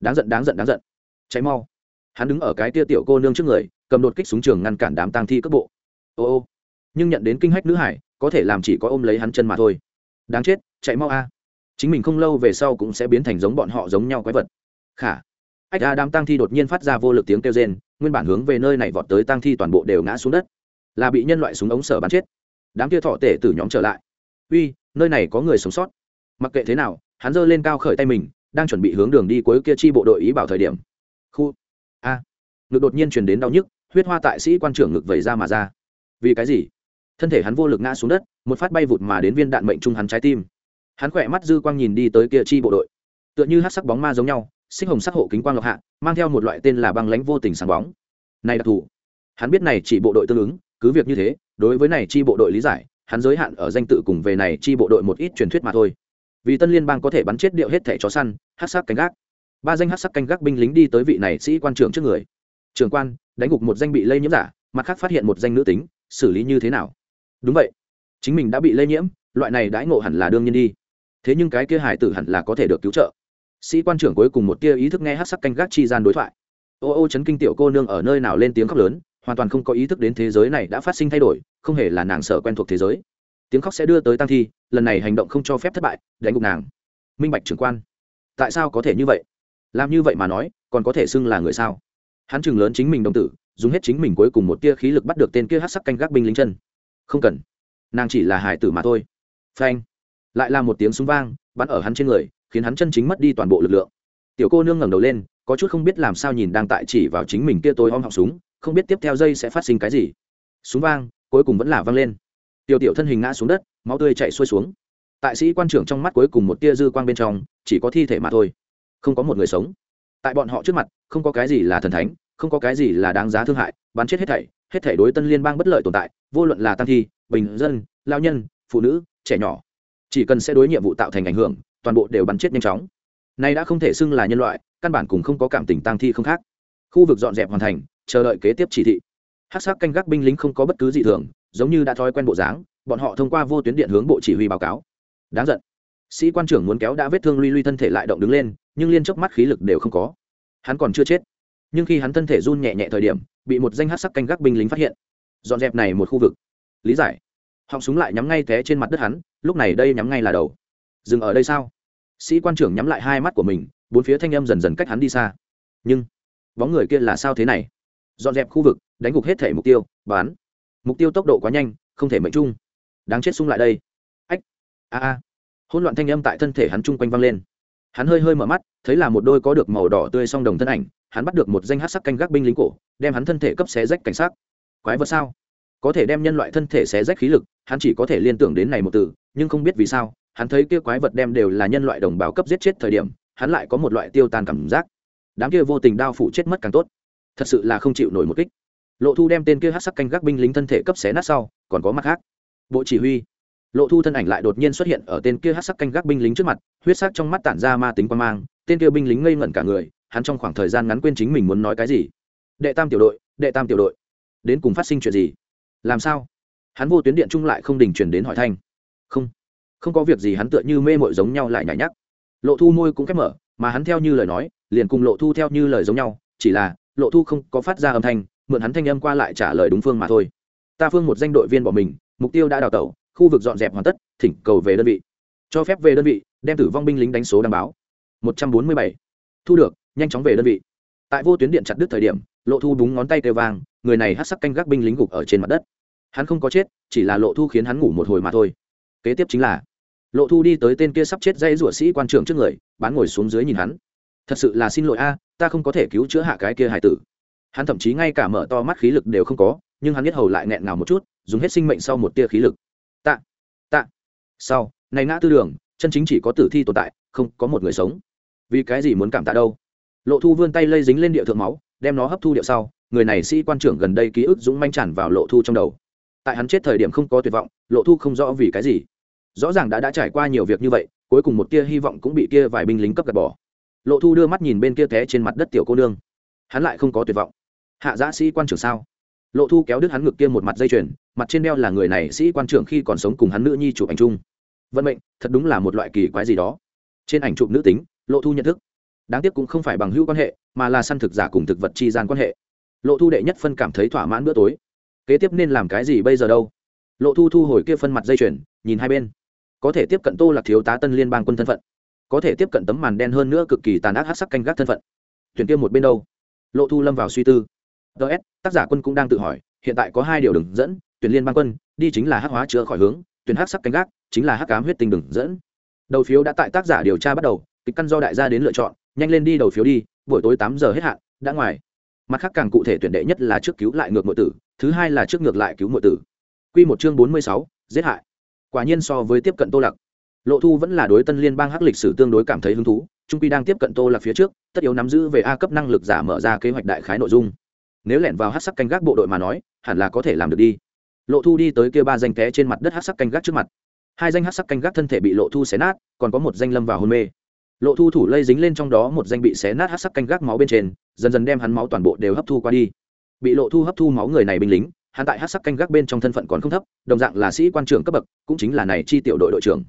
Đáng giận đáng giận đáng giận. Cháy mau hắn đứng ở cái tia tiểu cô nương trước người, cầm đột kích súng trường ngăn cản đám tang thi cấp bộ. Ô ô, nhưng nhận đến kinh hách nữ hải, có thể làm chỉ có ôm lấy hắn chân mà thôi. Đáng chết, chạy mau a. Chính mình không lâu về sau cũng sẽ biến thành giống bọn họ giống nhau quái vật. Khả. Ách, a, đám tang thi đột nhiên phát ra vô lực tiếng kêu rên, nguyên bản hướng về nơi này vọt tới tang thi toàn bộ đều ngã xuống đất. Là bị nhân loại súng ống sở bắn chết. Đám kia thọ tể từ nhóm trở lại. Uy, nơi này có người sống sót. Mặc kệ thế nào, hắn giơ lên cao khởi tay mình, đang chuẩn bị hướng đường đi cuối kia chi bộ đội ý bảo thời điểm. Khu a. Ngực đột nhiên truyền đến đau nhức, huyết hoa tại sĩ quan trưởng ngực vẩy ra mà ra. Vì cái gì? Thân thể hắn vô lực ngã xuống đất, một phát bay vụt mà đến viên đạn mệnh trung hắn trái tim. Hắn khỏe mắt dư quang nhìn đi tới kia chi bộ đội. Tựa như hát sắc bóng ma giống nhau, xích hồng sắc hộ kính quang lộc hạ, mang theo một loại tên là băng lánh vô tình sáng bóng. Này đặc thù. Hắn biết này chỉ bộ đội tương ứng, cứ việc như thế, đối với này chi bộ đội lý giải, hắn giới hạn ở danh tự cùng về này chi bộ đội một ít truyền thuyết mà thôi. Vì tân liên bang có thể bắn chết điệu hết thẻ chó săn hát sắc cánh gác ba danh hát sắc canh gác binh lính đi tới vị này sĩ quan trưởng trước người. Trưởng quan, đánh gục một danh bị lây nhiễm giả, mặt khác phát hiện một danh nữ tính, xử lý như thế nào? Đúng vậy. Chính mình đã bị lây nhiễm, loại này đãi ngộ hẳn là đương nhiên đi. Thế nhưng cái kia hải tử hẳn là có thể được cứu trợ. Sĩ quan trưởng cuối cùng một tia ý thức nghe hát sắc canh gác chi gian đối thoại. Ô ô chấn kinh tiểu cô nương ở nơi nào lên tiếng khóc lớn, hoàn toàn không có ý thức đến thế giới này đã phát sinh thay đổi, không hề là nàng sở quen thuộc thế giới. Tiếng khóc sẽ đưa tới tăng thi, lần này hành động không cho phép thất bại, đánh gục nàng. Minh bạch trưởng quan, tại sao có thể như vậy? Làm như vậy mà nói, còn có thể xưng là người sao? Hắn chừng lớn chính mình đồng tử, dùng hết chính mình cuối cùng một tia khí lực bắt được tên kia hát sắc canh gác binh lính chân. Không cần. Nàng chỉ là hải tử mà thôi. Phanh. Lại là một tiếng súng vang, bắn ở hắn trên người, khiến hắn chân chính mất đi toàn bộ lực lượng. Tiểu cô nương ngẩng đầu lên, có chút không biết làm sao nhìn đang tại chỉ vào chính mình kia tôi om họng súng, không biết tiếp theo dây sẽ phát sinh cái gì. Súng vang, cuối cùng vẫn là vang lên. Tiểu tiểu thân hình ngã xuống đất, máu tươi chạy xuôi xuống. Tại sĩ quan trưởng trong mắt cuối cùng một tia dư quang bên trong, chỉ có thi thể mà thôi không có một người sống. Tại bọn họ trước mặt, không có cái gì là thần thánh, không có cái gì là đáng giá thương hại, bắn chết hết thảy hết thảy đối tân liên bang bất lợi tồn tại, vô luận là tăng thi, bình dân, lao nhân, phụ nữ, trẻ nhỏ, chỉ cần sẽ đối nhiệm vụ tạo thành ảnh hưởng, toàn bộ đều bắn chết nhanh chóng. Nay đã không thể xưng là nhân loại, căn bản cùng không có cảm tình tăng thi không khác. Khu vực dọn dẹp hoàn thành, chờ đợi kế tiếp chỉ thị. Hát sắc canh gác binh lính không có bất cứ gì thường, giống như đã thói quen bộ dáng, bọn họ thông qua vô tuyến điện hướng bộ chỉ huy báo cáo. Đáng giận. Sĩ quan trưởng muốn kéo đã vết thương luy luy thân thể lại động đứng lên nhưng liên chốc mắt khí lực đều không có. Hắn còn chưa chết, nhưng khi hắn thân thể run nhẹ nhẹ thời điểm, bị một danh hát sắc canh gác binh lính phát hiện. Dọn dẹp này một khu vực. Lý giải. Họng súng lại nhắm ngay té trên mặt đất hắn, lúc này đây nhắm ngay là đầu. Dừng ở đây sao? Sĩ quan trưởng nhắm lại hai mắt của mình, bốn phía thanh âm dần dần cách hắn đi xa. Nhưng, bóng người kia là sao thế này? Dọn dẹp khu vực, đánh gục hết thể mục tiêu, bán. Mục tiêu tốc độ quá nhanh, không thể mệnh chung. Đáng chết xung lại đây. Ách. A a. Hỗn loạn thanh âm tại thân thể hắn chung quanh văng lên hắn hơi hơi mở mắt, thấy là một đôi có được màu đỏ tươi song đồng thân ảnh, hắn bắt được một danh hát sắc canh gác binh lính cổ, đem hắn thân thể cấp xé rách cảnh sát. Quái vật sao? Có thể đem nhân loại thân thể xé rách khí lực, hắn chỉ có thể liên tưởng đến này một từ, nhưng không biết vì sao, hắn thấy kia quái vật đem đều là nhân loại đồng bào cấp giết chết thời điểm, hắn lại có một loại tiêu tan cảm giác. Đám kia vô tình đao phủ chết mất càng tốt. Thật sự là không chịu nổi một kích. Lộ thu đem tên kia hát sắc canh gác binh lính thân thể cấp xé nát sau, còn có mặt khác. Bộ chỉ huy lộ thu thân ảnh lại đột nhiên xuất hiện ở tên kia hát sắc canh gác binh lính trước mặt, huyết sắc trong mắt tản ra ma tính quan mang, tên kia binh lính ngây ngẩn cả người, hắn trong khoảng thời gian ngắn quên chính mình muốn nói cái gì. Đệ tam tiểu đội, đệ tam tiểu đội, đến cùng phát sinh chuyện gì? Làm sao? Hắn vô tuyến điện chung lại không đình truyền đến hỏi thanh. Không không có việc gì, hắn tựa như mê mội giống nhau lại nhảy nhắc lộ thu môi cũng khép mở, mà hắn theo như lời nói, liền cùng lộ thu theo như lời giống nhau, chỉ là, lộ thu không có phát ra âm thanh, mượn hắn thanh âm qua lại trả lời đúng phương mà thôi. Ta phương một danh đội viên bỏ mình, mục tiêu đã đào tẩu khu vực dọn dẹp hoàn tất thỉnh cầu về đơn vị. Cho phép về đơn vị đem tử vong binh lính đánh số đảm bảo, một trăm bốn mươi bảy. Thu được nhanh chóng về đơn vị. Tại vô tuyến điện chặt đứt thời điểm lộ thu đúng ngón tay kêu vàng, người này hát sắc canh gác binh lính gục ở trên mặt đất. Hắn không có chết chỉ là lộ thu khiến hắn ngủ một hồi mà thôi. Kế tiếp chính là lộ thu đi tới tên kia sắp chết dây rủa sĩ quan trưởng trước người bán ngồi xuống dưới nhìn hắn. Thật sự là xin lỗi a ta không có thể cứu chữa hạ cái kia hải tử. Hắn thậm chí ngay cả mở to mắt khí lực đều không có nhưng hắn biết hầu lại nghẹn ngào một chút dùng hết sinh mệnh sau một tia khí lực sau, này ngã tư đường, chân chính chỉ có tử thi tồn tại, không có một người sống. Vì cái gì muốn cảm tạ đâu? Lộ thu vươn tay lây dính lên địa thượng máu, đem nó hấp thu điệu sau, người này sĩ quan trưởng gần đây ký ức dũng manh tràn vào lộ thu trong đầu. Tại hắn chết thời điểm không có tuyệt vọng, lộ thu không rõ vì cái gì. Rõ ràng đã đã trải qua nhiều việc như vậy, cuối cùng một tia hy vọng cũng bị kia vài binh lính cấp gạt bỏ. Lộ thu đưa mắt nhìn bên kia té trên mặt đất tiểu cô nương. Hắn lại không có tuyệt vọng. Hạ giã sĩ quan trưởng sao? Lộ thu kéo đứt hắn ngực kia một mặt dây chuyền mặt trên đeo là người này sĩ quan trưởng khi còn sống cùng hắn nữ nhi chụp ảnh chung. Vận mệnh, thật đúng là một loại kỳ quái gì đó. Trên ảnh chụp nữ tính, lộ thu nhận thức. Đáng tiếc cũng không phải bằng hữu quan hệ, mà là săn thực giả cùng thực vật chi gian quan hệ. Lộ thu đệ nhất phân cảm thấy thỏa mãn bữa tối. Kế tiếp nên làm cái gì bây giờ đâu? Lộ thu thu hồi kia phân mặt dây chuyền, nhìn hai bên. Có thể tiếp cận tô lạc thiếu tá tân liên bang quân thân phận. Có thể tiếp cận tấm màn đen hơn nữa cực kỳ tàn ác hát sắc canh gác thân phận. Tuyển kia một bên đâu? Lộ thu lâm vào suy tư. Ts tác giả quân cũng đang tự hỏi, hiện tại có hai điều đường dẫn tuyển liên bang quân, đi chính là hắc hóa chữa khỏi hướng, tuyển hắc sắc canh gác, chính là hắc cám huyết tinh đường dẫn. Đầu phiếu đã tại tác giả điều tra bắt đầu, kịch căn do đại gia đến lựa chọn, nhanh lên đi đầu phiếu đi, buổi tối tám giờ hết hạn, đã ngoài. Mặt khác càng cụ thể tuyển đệ nhất là trước cứu lại ngược nội tử, thứ hai là trước ngược lại cứu nội tử. Quy một chương bốn mươi sáu, giết hại. Quả nhiên so với tiếp cận tô lặc lộ thu vẫn là đối tân liên bang hắc lịch sử tương đối cảm thấy hứng thú, trung quy đang tiếp cận tô lạc phía trước, tất yếu nắm giữ về a cấp năng lực giả mở ra kế hoạch đại khái nội dung. Nếu lẻn vào hát sắc canh gác bộ đội mà nói, hẳn là có thể làm được đi lộ thu đi tới kia ba danh té trên mặt đất hát sắc canh gác trước mặt. Hai danh hát sắc canh gác thân thể bị lộ thu xé nát, còn có một danh lâm vào hôn mê. Lộ thu thủ lây dính lên trong đó một danh bị xé nát hát sắc canh gác máu bên trên, dần dần đem hắn máu toàn bộ đều hấp thu qua đi. Bị lộ thu hấp thu máu người này binh lính, hắn tại hát sắc canh gác bên trong thân phận còn không thấp, đồng dạng là sĩ quan trưởng cấp bậc, cũng chính là này chi tiểu đội đội trưởng.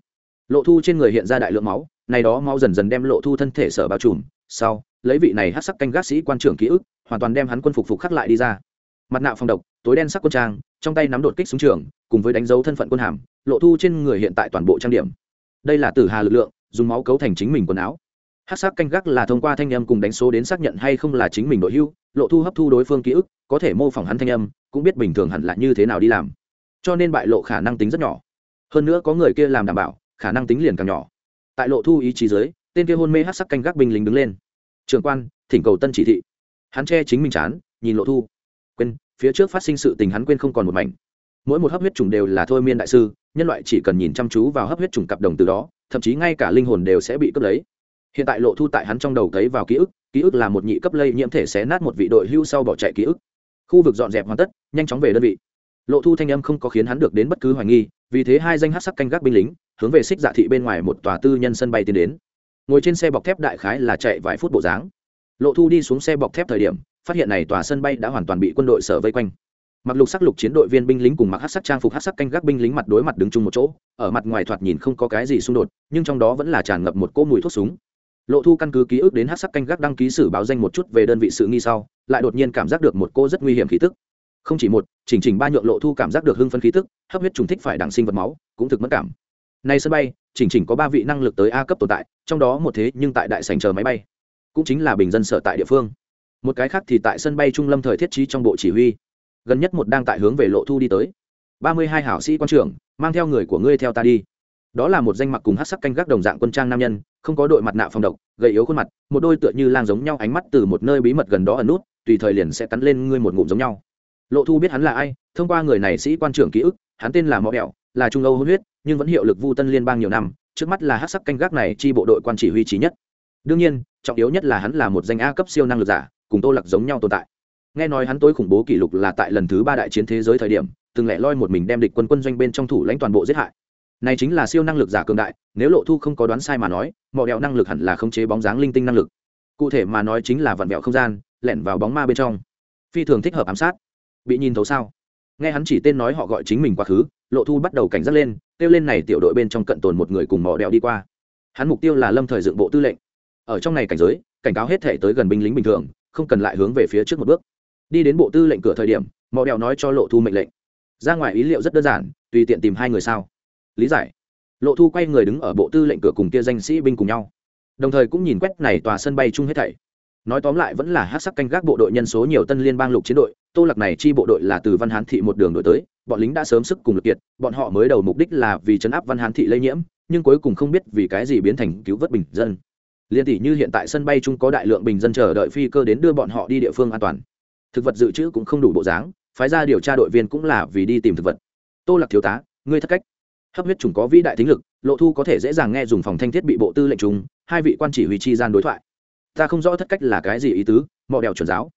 Lộ thu trên người hiện ra đại lượng máu, này đó máu dần dần đem lộ thu thân thể sở bao trùm. Sau, lấy vị này hát sắc canh gác sĩ quan trưởng ký ức, hoàn toàn đem hắn quân phục phục khắc lại đi ra mặt nạ phong độc, tối đen sắc quân trang, trong tay nắm đột kích súng trường, cùng với đánh dấu thân phận quân hàm, lộ thu trên người hiện tại toàn bộ trang điểm. Đây là tử hà lực lượng, dùng máu cấu thành chính mình quần áo. Hát sắc canh gác là thông qua thanh âm cùng đánh số đến xác nhận hay không là chính mình đội hưu, lộ thu hấp thu đối phương ký ức, có thể mô phỏng hắn thanh âm, cũng biết bình thường hẳn là như thế nào đi làm. Cho nên bại lộ khả năng tính rất nhỏ. Hơn nữa có người kia làm đảm bảo, khả năng tính liền càng nhỏ. Tại lộ thu ý chí giới tên kia hôn mê hát sắc canh gác binh lính đứng lên. Trường quan, thỉnh cầu tân chỉ thị. Hắn che chính mình chán, nhìn lộ thu quên, phía trước phát sinh sự tình hắn quên không còn một mảnh. Mỗi một hấp huyết trùng đều là thôi miên đại sư, nhân loại chỉ cần nhìn chăm chú vào hấp huyết trùng cặp đồng từ đó, thậm chí ngay cả linh hồn đều sẽ bị cướp lấy. Hiện tại lộ thu tại hắn trong đầu thấy vào ký ức ký ức là một nhị cấp lây nhiễm thể xé nát một vị đội hưu sau bỏ chạy ký ức. Khu vực dọn dẹp hoàn tất, nhanh chóng về đơn vị. Lộ thu thanh âm không có khiến hắn được đến bất cứ hoài nghi, vì thế hai danh hát sắc canh gác binh lính, hướng về xích dạ thị bên ngoài một tòa tư nhân sân bay tiến đến. Ngồi trên xe bọc thép đại khái là chạy vài phút bộ dáng. Lộ thu đi xuống xe bọc thép thời điểm phát hiện này tòa sân bay đã hoàn toàn bị quân đội sở vây quanh. Mặc lục sắc lục chiến đội viên binh lính cùng mặc hát sắc trang phục hát sắc canh gác binh lính mặt đối mặt đứng chung một chỗ, ở mặt ngoài thoạt nhìn không có cái gì xung đột, nhưng trong đó vẫn là tràn ngập một cỗ mùi thuốc súng. Lộ thu căn cứ ký ức đến hát sắc canh gác đăng ký sử báo danh một chút về đơn vị sự nghi sau, lại đột nhiên cảm giác được một cô rất nguy hiểm khí tức. Không chỉ một, chỉnh trình ba nhượng lộ thu cảm giác được hưng phân khí tức, hấp huyết trùng thích phải đằng sinh vật máu, cũng thực mất cảm. Nay sân bay, chỉnh trình có ba vị năng lực tới a cấp tồn tại, trong đó một thế nhưng tại đại sành chờ máy bay. Cũng chính là bình dân sở tại địa phương một cái khác thì tại sân bay trung lâm thời thiết trí trong bộ chỉ huy. Gần nhất một đang tại hướng về lộ thu đi tới. Ba mươi hai hảo sĩ quan trưởng, mang theo người của ngươi theo ta đi. Đó là một danh mặc cùng hát sắc canh gác đồng dạng quân trang nam nhân, không có đội mặt nạ phòng độc, gầy yếu khuôn mặt, một đôi tựa như lang giống nhau ánh mắt từ một nơi bí mật gần đó ẩn nút, tùy thời liền sẽ cắn lên ngươi một ngụm giống nhau. Lộ thu biết hắn là ai, thông qua người này sĩ quan trưởng ký ức, hắn tên là mọ đẹo là trung âu hôn huyết, nhưng vẫn hiệu lực vu tân liên bang nhiều năm, trước mắt là hát sắc canh gác này chi bộ đội quan chỉ huy trí nhất. Đương nhiên, trọng yếu nhất là hắn là một danh a cấp siêu năng lực giả cùng tô lạc giống nhau tồn tại. Nghe nói hắn tối khủng bố kỷ lục là tại lần thứ ba đại chiến thế giới thời điểm, từng lẻ loi một mình đem địch quân quân doanh bên trong thủ lãnh toàn bộ giết hại. Này chính là siêu năng lực giả cường đại, nếu lộ thu không có đoán sai mà nói mọi đẹo năng lực hẳn là khống chế bóng dáng linh tinh năng lực. Cụ thể mà nói chính là vặn vẹo không gian, lẻn vào bóng ma bên trong. Phi thường thích hợp ám sát. Bị nhìn thấu sao? Nghe hắn chỉ tên nói họ gọi chính mình quá khứ, lộ thu bắt đầu cảnh giác lên, kêu lên này tiểu đội bên trong cận tồn một người cùng mỏ đèo đi qua. Hắn mục tiêu là lâm thời dựng bộ tư lệnh. Ở trong này cảnh giới, cảnh cáo hết thể tới gần binh lính bình thường không cần lại hướng về phía trước một bước. Đi đến bộ tư lệnh cửa thời điểm mò đèo nói cho lộ thu mệnh lệnh. Ra ngoài ý liệu rất đơn giản, tùy tiện tìm hai người sao? Lý giải. Lộ thu quay người đứng ở bộ tư lệnh cửa cùng kia danh sĩ binh cùng nhau. Đồng thời cũng nhìn quét này tòa sân bay chung hết thảy. Nói tóm lại vẫn là hát sắc canh gác bộ đội nhân số nhiều tân liên bang lục chiến đội, tô lạc này chi bộ đội là từ văn hán thị một đường đổi tới, bọn lính đã sớm sức cùng lực kiệt, bọn họ mới đầu mục đích là vì chấn áp văn hán thị lây nhiễm, nhưng cuối cùng không biết vì cái gì biến thành cứu vớt bình dân liên tỷ như hiện tại sân bay chung có đại lượng bình dân chờ đợi phi cơ đến đưa bọn họ đi địa phương an toàn. Thực vật dự trữ cũng không đủ bộ dáng, phái ra điều tra đội viên cũng là vì đi tìm thực vật. Tô lạc thiếu tá, ngươi thất cách. Hấp huyết chủng có vĩ đại thính lực, lộ thu có thể dễ dàng nghe dùng phòng thanh thiết bị bộ tư lệnh chúng hai vị quan chỉ huy chi gian đối thoại. Ta không rõ thất cách là cái gì ý tứ mọi đèo chuẩn giáo.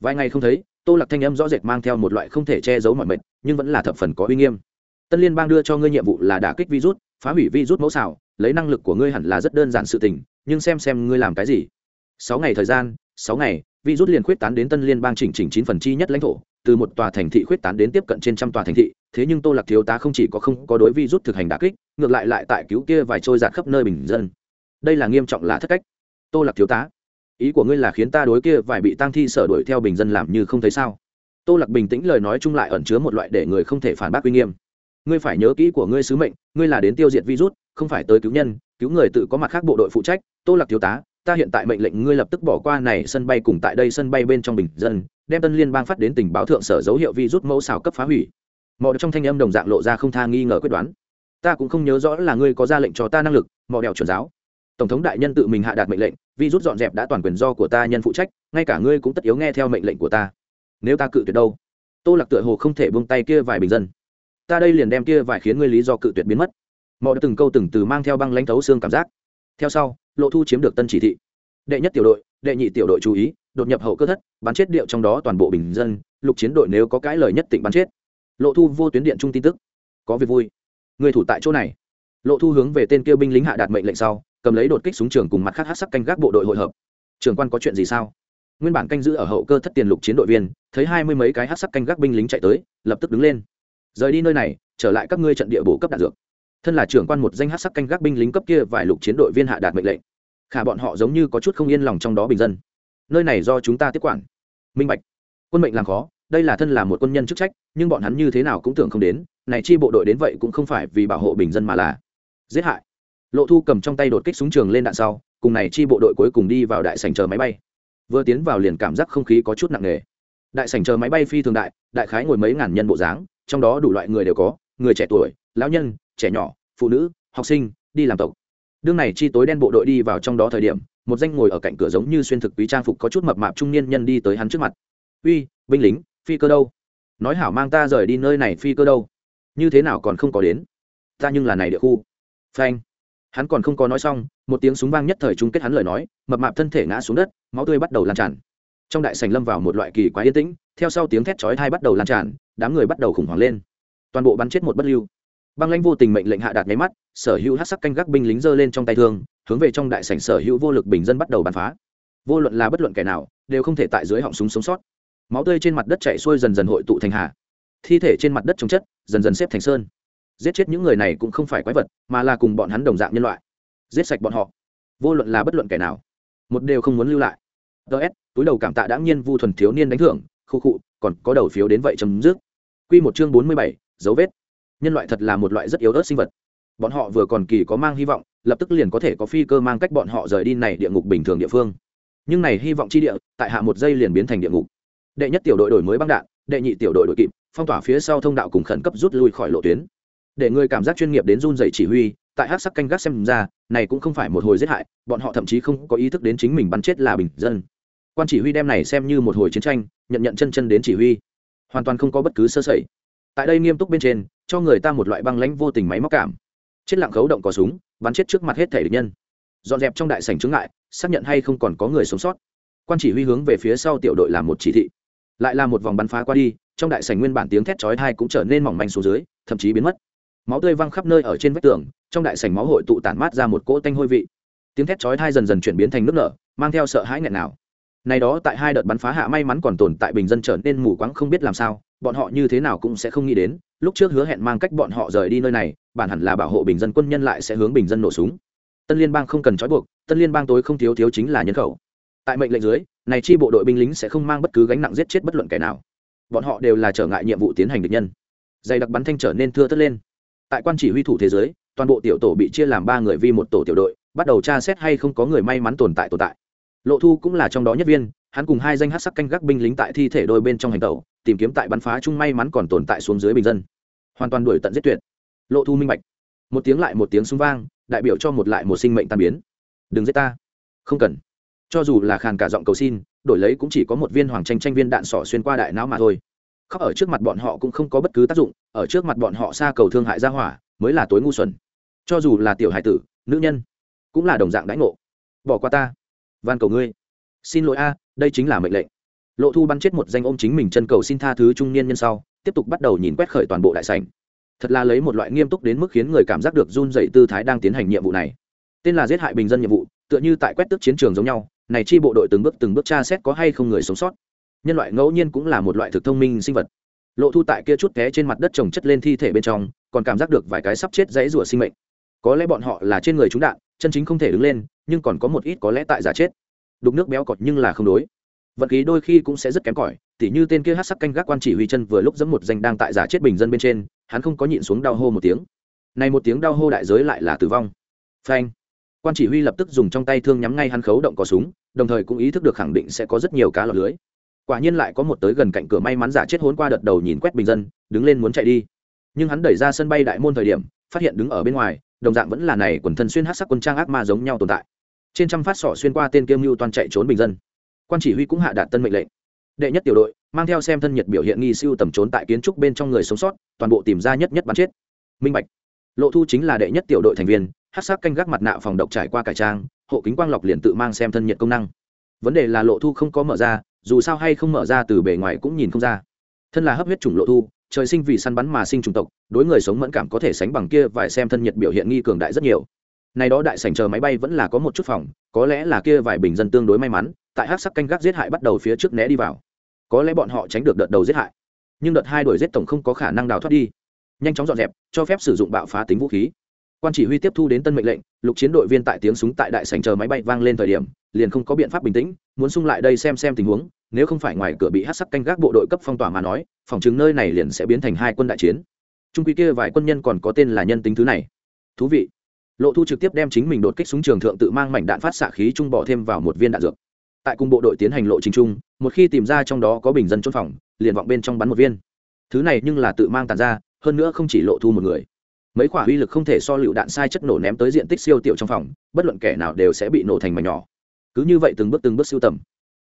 Vài ngày không thấy, tô lạc thanh âm rõ rệt mang theo một loại không thể che giấu mọi mệt, nhưng vẫn là thập phần có uy nghiêm. Tân liên bang đưa cho ngươi nhiệm vụ là đả kích virus, phá hủy virus mẫu xảo lấy năng lực của ngươi hẳn là rất đơn giản sự tình nhưng xem xem ngươi làm cái gì. Sáu ngày thời gian, sáu ngày, virus liền khuyết tán đến tân liên bang chỉnh chỉnh chín phần chi nhất lãnh thổ, từ một tòa thành thị khuyết tán đến tiếp cận trên trăm tòa thành thị, thế nhưng tô lạc thiếu tá không chỉ có không có đối virus thực hành đả kích, ngược lại lại tại cứu kia vài trôi giạt khắp nơi bình dân. Đây là nghiêm trọng là thất cách. Tô lạc thiếu tá, ý của ngươi là khiến ta đối kia vài bị tăng thi sở đuổi theo bình dân làm như không thấy sao? Tô lạc bình tĩnh lời nói chung lại ẩn chứa một loại để người không thể phản bác uy nghiêm. Ngươi phải nhớ kỹ của ngươi sứ mệnh, ngươi là đến tiêu diệt virus, không phải tới cứu nhân cứu người tự có mặt khác bộ đội phụ trách, tô lạc thiếu tá, ta hiện tại mệnh lệnh ngươi lập tức bỏ qua này sân bay cùng tại đây sân bay bên trong bình dân, đem tân liên bang phát đến tình báo thượng sở dấu hiệu vi rút mẫu xào cấp phá hủy. Mọi trong thanh âm đồng dạng lộ ra không tha nghi ngờ quyết đoán. Ta cũng không nhớ rõ là ngươi có ra lệnh cho ta năng lực mọi đèo chuẩn giáo. Tổng thống đại nhân tự mình hạ đạt mệnh lệnh vi rút dọn dẹp đã toàn quyền do của ta nhân phụ trách, ngay cả ngươi cũng tất yếu nghe theo mệnh lệnh của ta. Nếu ta cự tuyệt đâu? Tô lạc tựa hồ không thể buông tay kia vài bình dân. Ta đây liền đem kia vài khiến ngươi lý do cự tuyệt biến mất mọi từng câu từng từ mang theo băng lãnh thấu xương cảm giác. Theo sau, lộ thu chiếm được tân chỉ thị. Đệ nhất tiểu đội, đệ nhị tiểu đội chú ý, đột nhập hậu cơ thất, bắn chết điệu trong đó toàn bộ bình dân, lục chiến đội nếu có cãi lời nhất định bắn chết. Lộ thu vô tuyến điện trung tin tức. Có việc vui. Người thủ tại chỗ này. Lộ thu hướng về tên kêu binh lính hạ đạt mệnh lệnh sau, cầm lấy đột kích súng trường cùng mặt khác hát sắc canh gác bộ đội hội hợp. Trường quan có chuyện gì sao? Nguyên bản canh giữ ở hậu cơ thất tiền lục chiến đội viên, thấy hai mươi mấy cái hát sắc canh gác binh lính chạy tới, lập tức đứng lên. Rời đi nơi này, trở lại các ngươi trận địa bổ cấp đạn dược thân là trưởng quan một danh hát sắc canh gác binh lính cấp kia vài lục chiến đội viên hạ đạt mệnh lệnh. Khả bọn họ giống như có chút không yên lòng trong đó bình dân. Nơi này do chúng ta tiếp quản. Minh bạch. Quân mệnh làm khó, đây là thân là một quân nhân chức trách, nhưng bọn hắn như thế nào cũng tưởng không đến, này chi bộ đội đến vậy cũng không phải vì bảo hộ bình dân mà là giết hại. Lộ thu cầm trong tay đột kích súng trường lên đạn sau, cùng này chi bộ đội cuối cùng đi vào đại sảnh chờ máy bay. Vừa tiến vào liền cảm giác không khí có chút nặng nề. Đại sảnh chờ máy bay phi thường đại đại khái ngồi mấy ngàn nhân bộ dáng, trong đó đủ loại người đều có, người trẻ tuổi, lão nhân trẻ nhỏ, phụ nữ, học sinh, đi làm tộc. Đương này chi tối đen bộ đội đi vào trong đó thời điểm, một danh ngồi ở cạnh cửa giống như xuyên thực quý trang phục có chút mập mạp trung niên nhân đi tới hắn trước mặt. Uy, binh lính, phi cơ đâu? Nói hảo mang ta rời đi nơi này phi cơ đâu. Như thế nào còn không có đến? Ta nhưng là này địa khu. Phanh. Hắn còn không có nói xong, một tiếng súng vang nhất thời chung kết hắn lời nói, mập mạp thân thể ngã xuống đất, máu tươi bắt đầu lan tràn. Trong đại sành lâm vào một loại kỳ quá yên tĩnh, theo sau tiếng thét chói thai bắt đầu lan tràn, đám người bắt đầu khủng hoảng lên. Toàn bộ bắn chết một bất lưu băng lãnh vô tình mệnh lệnh hạ đạt nháy mắt, sở hữu hát sắc canh gác binh lính giơ lên trong tay thương, hướng về trong đại sảnh sở hữu vô lực bình dân bắt đầu bắn phá. Vô luận là bất luận kẻ nào, đều không thể tại dưới họng súng sống sót. Máu tươi trên mặt đất chạy xuôi dần dần hội tụ thành hà. Thi thể trên mặt đất trồng chất, dần dần xếp thành sơn. Giết chết những người này cũng không phải quái vật, mà là cùng bọn hắn đồng dạng nhân loại. Giết sạch bọn họ. Vô luận là bất luận kẻ nào, một đều không muốn lưu lại. Ts túi đầu cảm tạ đáng nhiên vu thuần thiếu niên đánh thưởng. Khu khụ còn có đầu phiếu đến vậy chấm dứt. Q một chương bốn mươi bảy, dấu vết nhân loại thật là một loại rất yếu ớt sinh vật. Bọn họ vừa còn kỳ có mang hy vọng, lập tức liền có thể có phi cơ mang cách bọn họ rời đi này địa ngục bình thường địa phương. Nhưng này hy vọng chi địa, tại hạ một giây liền biến thành địa ngục. Đệ nhất tiểu đội đổi mới băng đạn, đệ nhị tiểu đội đội kịp, phong tỏa phía sau thông đạo cùng khẩn cấp rút lui khỏi lộ tuyến. Để người cảm giác chuyên nghiệp đến run dày chỉ huy, tại hát sắc canh gác xem ra, này cũng không phải một hồi giết hại, bọn họ thậm chí không có ý thức đến chính mình bắn chết là bình dân. Quan chỉ huy đem này xem như một hồi chiến tranh, nhận nhận chân chân đến chỉ huy. Hoàn toàn không có bất cứ sơ sẩy. Tại đây nghiêm túc bên trên cho người ta một loại băng lãnh vô tình máy móc cảm. Chết lặng khấu động có súng, bắn chết trước mặt hết thể địch nhân. Dọn dẹp trong đại sảnh chứng ngại, xác nhận hay không còn có người sống sót. Quan chỉ huy hướng về phía sau tiểu đội làm một chỉ thị. Lại là một vòng bắn phá qua đi, trong đại sảnh nguyên bản tiếng thét chói tai cũng trở nên mỏng manh xuống dưới, thậm chí biến mất. Máu tươi văng khắp nơi ở trên vách tường, trong đại sảnh máu hội tụ tản mát ra một cỗ tanh hôi vị. Tiếng thét chói tai dần dần chuyển biến thành nước nở, mang theo sợ hãi nghẹn nào. Này đó tại hai đợt bắn phá hạ may mắn còn tồn tại bình dân trở nên mù quáng không biết làm sao bọn họ như thế nào cũng sẽ không nghĩ đến, lúc trước hứa hẹn mang cách bọn họ rời đi nơi này, bản hẳn là bảo hộ bình dân quân nhân lại sẽ hướng bình dân nổ súng. Tân liên bang không cần trói buộc, tân liên bang tối không thiếu thiếu chính là nhân khẩu. Tại mệnh lệnh dưới, này chi bộ đội binh lính sẽ không mang bất cứ gánh nặng giết chết bất luận kẻ nào. Bọn họ đều là trở ngại nhiệm vụ tiến hành được nhân. Dày đặc bắn thanh trở nên thưa thất lên. Tại quan chỉ huy thủ thế giới, toàn bộ tiểu tổ bị chia làm ba người vi một tổ tiểu đội, bắt đầu tra xét hay không có người may mắn tồn tại tồn tại. Lộ thu cũng là trong đó nhất viên, hắn cùng hai danh hát sắc canh gác binh lính tại thi thể đôi bên trong hành tàu tìm kiếm tại bắn phá chung may mắn còn tồn tại xuống dưới bình dân. Hoàn toàn đuổi tận giết tuyệt. Lộ thu minh bạch. Một tiếng lại một tiếng súng vang, đại biểu cho một lại một sinh mệnh tan biến. Đừng giết ta. Không cần. Cho dù là khàn cả giọng cầu xin, đổi lấy cũng chỉ có một viên hoàng tranh tranh viên đạn sỏ xuyên qua đại não mà thôi. Khóc ở trước mặt bọn họ cũng không có bất cứ tác dụng, ở trước mặt bọn họ xa cầu thương hại ra hỏa, mới là tối ngu xuẩn. Cho dù là tiểu hải tử, nữ nhân, cũng là đồng dạng đãi ngộ. Bỏ qua ta. Van cầu ngươi. Xin lỗi a, đây chính là mệnh lệnh lộ thu bắn chết một danh ôm chính mình chân cầu xin tha thứ trung niên nhân sau, tiếp tục bắt đầu nhìn quét khởi toàn bộ đại sảnh. Thật là lấy một loại nghiêm túc đến mức khiến người cảm giác được run dậy tư thái đang tiến hành nhiệm vụ này. Tên là giết hại bình dân nhiệm vụ, tựa như tại quét tước chiến trường giống nhau, này chi bộ đội từng bước từng bước tra xét có hay không người sống sót. Nhân loại ngẫu nhiên cũng là một loại thực thông minh sinh vật. Lộ thu tại kia chút té trên mặt đất trồng chất lên thi thể bên trong, còn cảm giác được vài cái sắp chết dãy rủa sinh mệnh. Có lẽ bọn họ là trên người chúng đạn, chân chính không thể đứng lên, nhưng còn có một ít có lẽ tại giả chết. Đục nước béo cọt nhưng là không đối vận khí đôi khi cũng sẽ rất kém cỏi, tỉ như tên kia hát sắc canh gác quan chỉ huy chân vừa lúc dẫm một danh đang tại giả chết bình dân bên trên, hắn không có nhịn xuống đau hô một tiếng. Này một tiếng đau hô đại giới lại là tử vong. Phanh. Quan chỉ huy lập tức dùng trong tay thương nhắm ngay hắn khấu động có súng, đồng thời cũng ý thức được khẳng định sẽ có rất nhiều cá lọt lưới. Quả nhiên lại có một tới gần cạnh cửa may mắn giả chết hốn qua đợt đầu nhìn quét bình dân, đứng lên muốn chạy đi. Nhưng hắn đẩy ra sân bay đại môn thời điểm, phát hiện đứng ở bên ngoài, đồng dạng vẫn là này quần thân xuyên hát sắc quân trang ác ma giống nhau tồn tại. Trên trăm phát sỏ xuyên qua tên kiêm mưu toàn chạy trốn bình dân quan chỉ huy cũng hạ đạt tân mệnh lệnh. Đệ nhất tiểu đội, mang theo xem thân nhiệt biểu hiện nghi siêu tầm trốn tại kiến trúc bên trong người sống sót, toàn bộ tìm ra nhất nhất bắn chết. Minh bạch. Lộ thu chính là đệ nhất tiểu đội thành viên hát sắc canh gác mặt nạ phòng độc trải qua cải trang, hộ kính quang lọc liền tự mang xem thân nhiệt công năng. Vấn đề là lộ thu không có mở ra, dù sao hay không mở ra từ bề ngoài cũng nhìn không ra. Thân là hấp huyết chủng lộ thu, trời sinh vì săn bắn mà sinh chủng tộc, đối người sống mẫn cảm có thể sánh bằng kia vài xem thân nhiệt biểu hiện nghi cường đại rất nhiều. Này đó đại sảnh chờ máy bay vẫn là có một chút phòng, có lẽ là kia vài bình dân tương đối may mắn tại hát sắc canh gác giết hại bắt đầu phía trước né đi vào. Có lẽ bọn họ tránh được đợt đầu giết hại, nhưng đợt hai đuổi giết tổng không có khả năng đào thoát đi. Nhanh chóng dọn dẹp, cho phép sử dụng bạo phá tính vũ khí. Quan chỉ huy tiếp thu đến tân mệnh lệnh, lục chiến đội viên tại tiếng súng tại đại sảnh chờ máy bay vang lên thời điểm, liền không có biện pháp bình tĩnh, muốn xung lại đây xem xem tình huống, nếu không phải ngoài cửa bị hát sắc canh gác bộ đội cấp phong tỏa mà nói, phòng chứng nơi này liền sẽ biến thành hai quân đại chiến. Trung quy kia vài quân nhân còn có tên là nhân tính thứ này. Thú vị. Lộ thu trực tiếp đem chính mình đột kích súng trường thượng tự mang mảnh đạn phát xạ khí trung bỏ thêm vào một viên đạn dược tại cùng bộ đội tiến hành lộ trình chung, một khi tìm ra trong đó có bình dân trốn phòng, liền vọng bên trong bắn một viên. Thứ này nhưng là tự mang tàn ra, hơn nữa không chỉ lộ thu một người. Mấy quả uy lực không thể so lựu đạn sai chất nổ ném tới diện tích siêu tiểu trong phòng, bất luận kẻ nào đều sẽ bị nổ thành mảnh nhỏ. Cứ như vậy từng bước từng bước siêu tầm.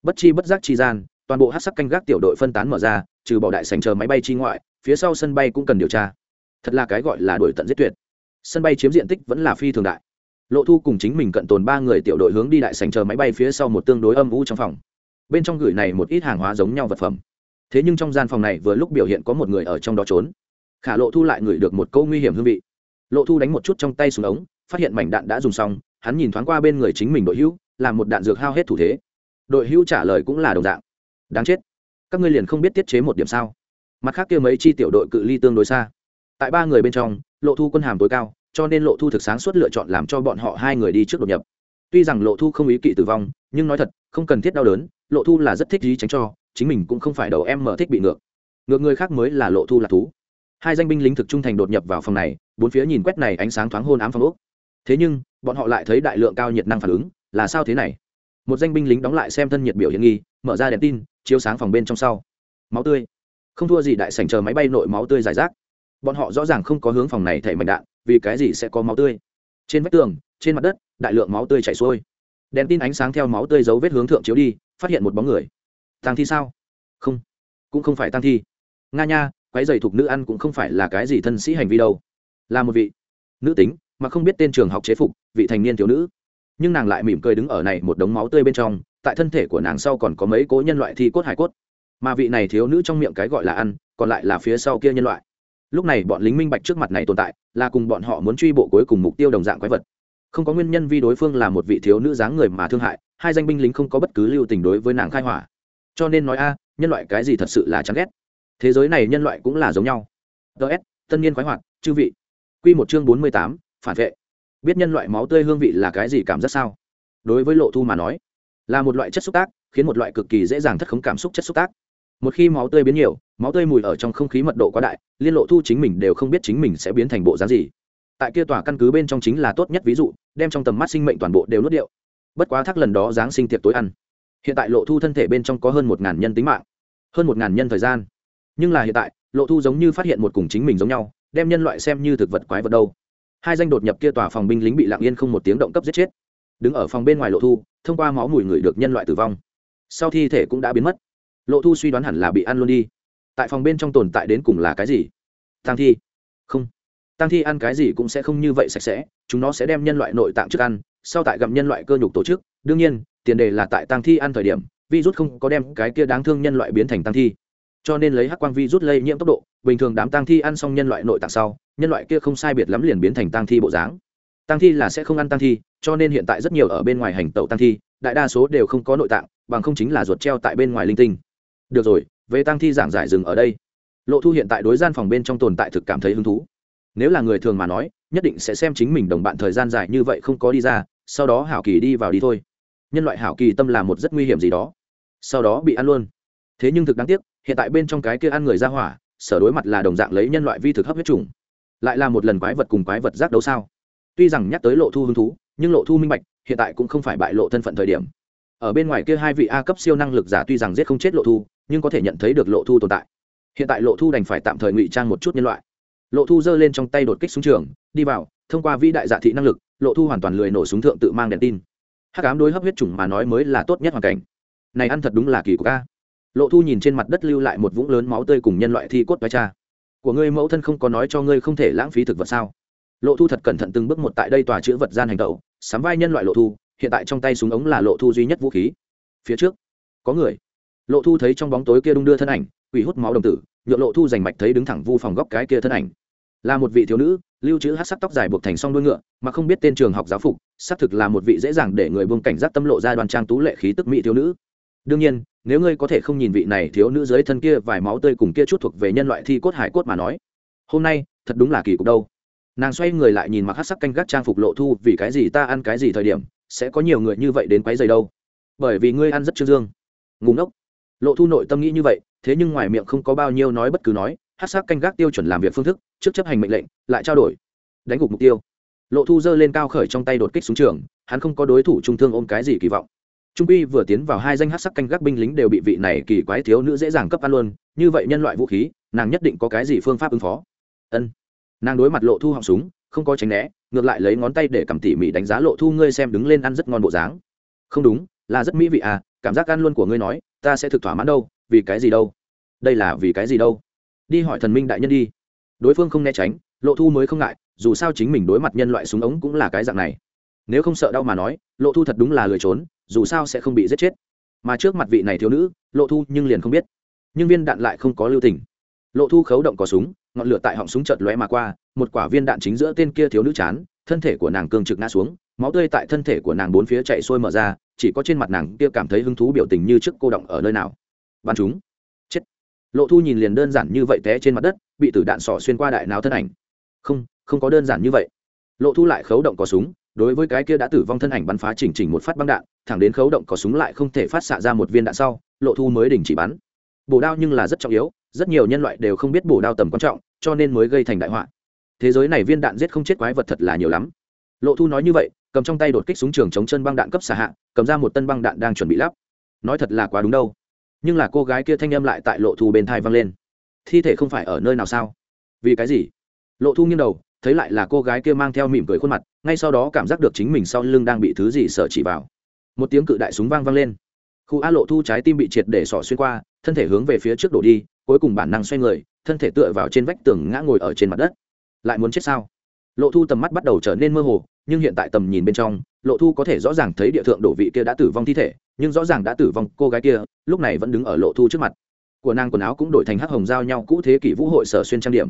Bất chi bất giác chi gian, toàn bộ hát sắc canh gác tiểu đội phân tán mở ra, trừ bỏ đại sành chờ máy bay chi ngoại, phía sau sân bay cũng cần điều tra. Thật là cái gọi là đuổi tận giết tuyệt. Sân bay chiếm diện tích vẫn là phi thường đại lộ thu cùng chính mình cận tồn ba người tiểu đội hướng đi đại sành chờ máy bay phía sau một tương đối âm u trong phòng. Bên trong gửi này một ít hàng hóa giống nhau vật phẩm. Thế nhưng trong gian phòng này vừa lúc biểu hiện có một người ở trong đó trốn. Khả lộ thu lại ngửi được một câu nguy hiểm hương vị. Lộ thu đánh một chút trong tay xuống ống, phát hiện mảnh đạn đã dùng xong, hắn nhìn thoáng qua bên người chính mình đội hữu làm một đạn dược hao hết thủ thế. Đội hữu trả lời cũng là đồng dạng. Đáng chết. Các ngươi liền không biết tiết chế một điểm sao? Mặt khác kia mấy chi tiểu đội cự ly tương đối xa. Tại ba người bên trong, lộ thu quân hàm tối cao cho nên lộ thu thực sáng suốt lựa chọn làm cho bọn họ hai người đi trước đột nhập. Tuy rằng lộ thu không ý kỵ tử vong, nhưng nói thật, không cần thiết đau đớn, lộ thu là rất thích gì tránh cho, chính mình cũng không phải đầu em mở thích bị ngược. Ngược người khác mới là lộ thu là thú. Hai danh binh lính thực trung thành đột nhập vào phòng này, bốn phía nhìn quét này ánh sáng thoáng hôn ám phòng ốc. Thế nhưng, bọn họ lại thấy đại lượng cao nhiệt năng phản ứng, là sao thế này? Một danh binh lính đóng lại xem thân nhiệt biểu hiện nghi, mở ra đèn tin, chiếu sáng phòng bên trong sau. Máu tươi. Không thua gì đại sảnh chờ máy bay nội máu tươi giải rác. Bọn họ rõ ràng không có hướng phòng này thảy mảnh đạn vì cái gì sẽ có máu tươi? Trên vách tường, trên mặt đất, đại lượng máu tươi chảy xuôi. Đèn tin ánh sáng theo máu tươi dấu vết hướng thượng chiếu đi, phát hiện một bóng người. Tăng thi sao? Không. Cũng không phải tăng thi. Nga nha, quái dày thục nữ ăn cũng không phải là cái gì thân sĩ hành vi đâu. Là một vị nữ tính, mà không biết tên trường học chế phục, vị thành niên thiếu nữ. Nhưng nàng lại mỉm cười đứng ở này một đống máu tươi bên trong, tại thân thể của nàng sau còn có mấy cố nhân loại thi cốt hải cốt. Mà vị này thiếu nữ trong miệng cái gọi là ăn, còn lại là phía sau kia nhân loại lúc này bọn lính minh bạch trước mặt này tồn tại, là cùng bọn họ muốn truy bộ cuối cùng mục tiêu đồng dạng quái vật. Không có nguyên nhân vì đối phương là một vị thiếu nữ dáng người mà thương hại, hai danh binh lính không có bất cứ lưu tình đối với nàng khai hỏa. Cho nên nói a, nhân loại cái gì thật sự là chán ghét. Thế giới này nhân loại cũng là giống nhau. Ts tân niên khoái hoạt, chư vị. Q một chương bốn mươi tám, phản vệ. Biết nhân loại máu tươi hương vị là cái gì cảm giác sao? Đối với lộ thu mà nói, là một loại chất xúc tác, khiến một loại cực kỳ dễ dàng thất khống cảm xúc chất xúc tác một khi máu tươi biến nhiều, máu tươi mùi ở trong không khí mật độ quá đại, liên lộ thu chính mình đều không biết chính mình sẽ biến thành bộ dáng gì. Tại kia tòa căn cứ bên trong chính là tốt nhất ví dụ, đem trong tầm mắt sinh mệnh toàn bộ đều nuốt điệu. Bất quá thắc lần đó giáng sinh tiệc tối ăn. Hiện tại lộ thu thân thể bên trong có hơn một ngàn nhân tính mạng, hơn một ngàn nhân thời gian. Nhưng là hiện tại, lộ thu giống như phát hiện một cùng chính mình giống nhau, đem nhân loại xem như thực vật quái vật đâu. Hai danh đột nhập kia tòa phòng binh lính bị lặng yên không một tiếng động cấp giết chết. Đứng ở phòng bên ngoài lộ thu, thông qua máu mùi người được nhân loại tử vong. Sau thi thể cũng đã biến mất lộ thu suy đoán hẳn là bị ăn luôn đi. Tại phòng bên trong tồn tại đến cùng là cái gì? Tăng thi. Không. Tăng thi ăn cái gì cũng sẽ không như vậy sạch sẽ, chúng nó sẽ đem nhân loại nội tạng trước ăn, sau tại gặm nhân loại cơ nhục tổ chức. Đương nhiên, tiền đề là tại tăng thi ăn thời điểm, virus không có đem cái kia đáng thương nhân loại biến thành tăng thi. Cho nên lấy hắc quang virus lây nhiễm tốc độ, bình thường đám tăng thi ăn xong nhân loại nội tạng sau, nhân loại kia không sai biệt lắm liền biến thành tăng thi bộ dáng. Tăng thi là sẽ không ăn tăng thi, cho nên hiện tại rất nhiều ở bên ngoài hành tẩu tăng thi, đại đa số đều không có nội tạng, bằng không chính là ruột treo tại bên ngoài linh tinh được rồi, về tăng thi giảng giải dừng ở đây. Lộ thu hiện tại đối gian phòng bên trong tồn tại thực cảm thấy hứng thú. Nếu là người thường mà nói, nhất định sẽ xem chính mình đồng bạn thời gian dài như vậy không có đi ra, sau đó hảo kỳ đi vào đi thôi. Nhân loại hảo kỳ tâm là một rất nguy hiểm gì đó. Sau đó bị ăn luôn. Thế nhưng thực đáng tiếc, hiện tại bên trong cái kia ăn người ra hỏa, sở đối mặt là đồng dạng lấy nhân loại vi thực hấp huyết trùng. Lại là một lần quái vật cùng quái vật giác đấu sao? Tuy rằng nhắc tới lộ thu hứng thú, nhưng lộ thu minh bạch, hiện tại cũng không phải bại lộ thân phận thời điểm. Ở bên ngoài kia hai vị a cấp siêu năng lực giả tuy rằng giết không chết lộ thu nhưng có thể nhận thấy được lộ thu tồn tại. Hiện tại lộ thu đành phải tạm thời ngụy trang một chút nhân loại. Lộ thu giơ lên trong tay đột kích súng trường, đi vào, thông qua vĩ đại dạ thị năng lực, lộ thu hoàn toàn lười nổ súng thượng tự mang đèn tin. Hắc ám đối hấp huyết chủng mà nói mới là tốt nhất hoàn cảnh. Này ăn thật đúng là kỳ của ca lộ thu nhìn trên mặt đất lưu lại một vũng lớn máu tươi cùng nhân loại thi cốt vai cha của ngươi mẫu thân không có nói cho ngươi không thể lãng phí thực vật sao? Lộ thu thật cẩn thận từng bước một tại đây tòa chữ vật gian hành tẩu, sắm vai nhân loại lộ thu, hiện tại trong tay súng ống là lộ thu duy nhất vũ khí. Phía trước, có người lộ thu thấy trong bóng tối kia đung đưa thân ảnh, quỷ hút máu đồng tử, nhượng lộ thu giành mạch thấy đứng thẳng vu phòng góc cái kia thân ảnh. Là một vị thiếu nữ, lưu trữ hát sắc tóc dài buộc thành song đuôi ngựa, mà không biết tên trường học giáo phục, xác thực là một vị dễ dàng để người buông cảnh giác tâm lộ ra đoàn trang tú lệ khí tức mỹ thiếu nữ. Đương nhiên, nếu ngươi có thể không nhìn vị này thiếu nữ dưới thân kia vài máu tươi cùng kia chút thuộc về nhân loại thi cốt hải cốt mà nói, hôm nay, thật đúng là kỳ cục đâu. Nàng xoay người lại nhìn mặc hát sắc canh gác trang phục lộ thu, vì cái gì ta ăn cái gì thời điểm, sẽ có nhiều người như vậy đến quấy giày đâu. Bởi vì ngươi ăn rất trương dương. Ngủ ngốc lộ thu nội tâm nghĩ như vậy, thế nhưng ngoài miệng không có bao nhiêu nói bất cứ nói, hát sắc canh gác tiêu chuẩn làm việc phương thức, trước chấp hành mệnh lệnh, lại trao đổi, đánh gục mục tiêu. Lộ thu giơ lên cao khởi trong tay đột kích xuống trường, hắn không có đối thủ trung thương ôm cái gì kỳ vọng. Trung quy vừa tiến vào hai danh hát sắc canh gác binh lính đều bị vị này kỳ quái thiếu nữ dễ dàng cấp ăn luôn, như vậy nhân loại vũ khí, nàng nhất định có cái gì phương pháp ứng phó. Ân. Nàng đối mặt lộ thu họng súng, không có tránh né, ngược lại lấy ngón tay để cầm tỉ mỉ đánh giá lộ thu ngươi xem đứng lên ăn rất ngon bộ dáng. Không đúng, là rất mỹ vị à cảm giác ăn luôn của ngươi nói ta sẽ thực thỏa mãn đâu, vì cái gì đâu? Đây là vì cái gì đâu? Đi hỏi thần minh đại nhân đi. Đối phương không né tránh, lộ thu mới không ngại, dù sao chính mình đối mặt nhân loại súng ống cũng là cái dạng này. Nếu không sợ đau mà nói, lộ thu thật đúng là lười trốn, dù sao sẽ không bị giết chết. Mà trước mặt vị này thiếu nữ, lộ thu nhưng liền không biết. Nhưng viên đạn lại không có lưu tình. Lộ thu khấu động có súng, ngọn lửa tại họng súng chợt lóe mà qua, một quả viên đạn chính giữa tên kia thiếu nữ chán, thân thể của nàng cương trực ngã xuống máu tươi tại thân thể của nàng bốn phía chạy xuôi mở ra, chỉ có trên mặt nàng kia cảm thấy hứng thú biểu tình như trước cô động ở nơi nào. Bắn chúng. Chết. Lộ thu nhìn liền đơn giản như vậy té trên mặt đất, bị tử đạn sỏ xuyên qua đại não thân ảnh. Không không có đơn giản như vậy. Lộ thu lại khấu động có súng, đối với cái kia đã tử vong thân ảnh bắn phá chỉnh chỉnh một phát băng đạn, thẳng đến khấu động có súng lại không thể phát xạ ra một viên đạn sau, lộ thu mới đình chỉ bắn. Bổ đao nhưng là rất trọng yếu, rất nhiều nhân loại đều không biết bổ đao tầm quan trọng, cho nên mới gây thành đại họa. Thế giới này viên đạn giết không chết quái vật thật là nhiều lắm lộ thu nói như vậy, cầm trong tay đột kích súng trường chống chân băng đạn cấp xả hạ, cầm ra một tân băng đạn đang chuẩn bị lắp. Nói thật là quá đúng đâu. Nhưng là cô gái kia thanh âm lại tại lộ thu bên thai văng lên. Thi thể không phải ở nơi nào sao? Vì cái gì? Lộ thu nghiêng đầu, thấy lại là cô gái kia mang theo mỉm cười khuôn mặt, ngay sau đó cảm giác được chính mình sau lưng đang bị thứ gì sợ chỉ vào. Một tiếng cự đại súng vang vang lên. Khu a lộ thu trái tim bị triệt để sỏ xuyên qua, thân thể hướng về phía trước đổ đi, cuối cùng bản năng xoay người, thân thể tựa vào trên vách tường ngã ngồi ở trên mặt đất. Lại muốn chết sao? Lộ thu tầm mắt bắt đầu trở nên mơ hồ, nhưng hiện tại tầm nhìn bên trong, lộ thu có thể rõ ràng thấy địa thượng đổ vị kia đã tử vong thi thể, nhưng rõ ràng đã tử vong cô gái kia, lúc này vẫn đứng ở lộ thu trước mặt. Của nàng quần áo cũng đổi thành hắc hồng giao nhau cũ thế kỷ vũ hội sở xuyên trang điểm.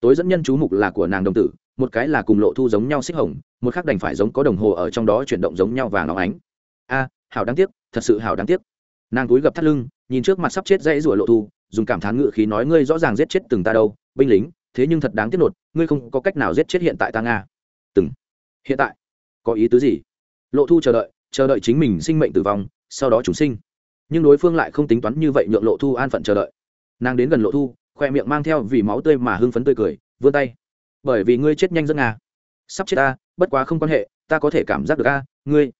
Tối dẫn nhân chú mục là của nàng đồng tử, một cái là cùng lộ thu giống nhau xích hồng, một khác đành phải giống có đồng hồ ở trong đó chuyển động giống nhau và nóng ánh. A, hảo đáng tiếc, thật sự hảo đáng tiếc. Nàng túi gập thắt lưng, nhìn trước mặt sắp chết dãy rủa lộ thu, dùng cảm thán ngự khí nói ngươi rõ ràng giết chết từng ta đâu, binh lính thế nhưng thật đáng tiếc nột, ngươi không có cách nào giết chết hiện tại ta nga. Từng. Hiện tại. Có ý tứ gì? Lộ thu chờ đợi chờ đợi chính mình sinh mệnh tử vong, sau đó chúng sinh. Nhưng đối phương lại không tính toán như vậy nhượng lộ thu an phận chờ đợi. Nàng đến gần lộ thu, khoe miệng mang theo vì máu tươi mà hưng phấn tươi cười, vươn tay. Bởi vì ngươi chết nhanh rất nga. Sắp chết ta, bất quá không quan hệ, ta có thể cảm giác được a, ngươi.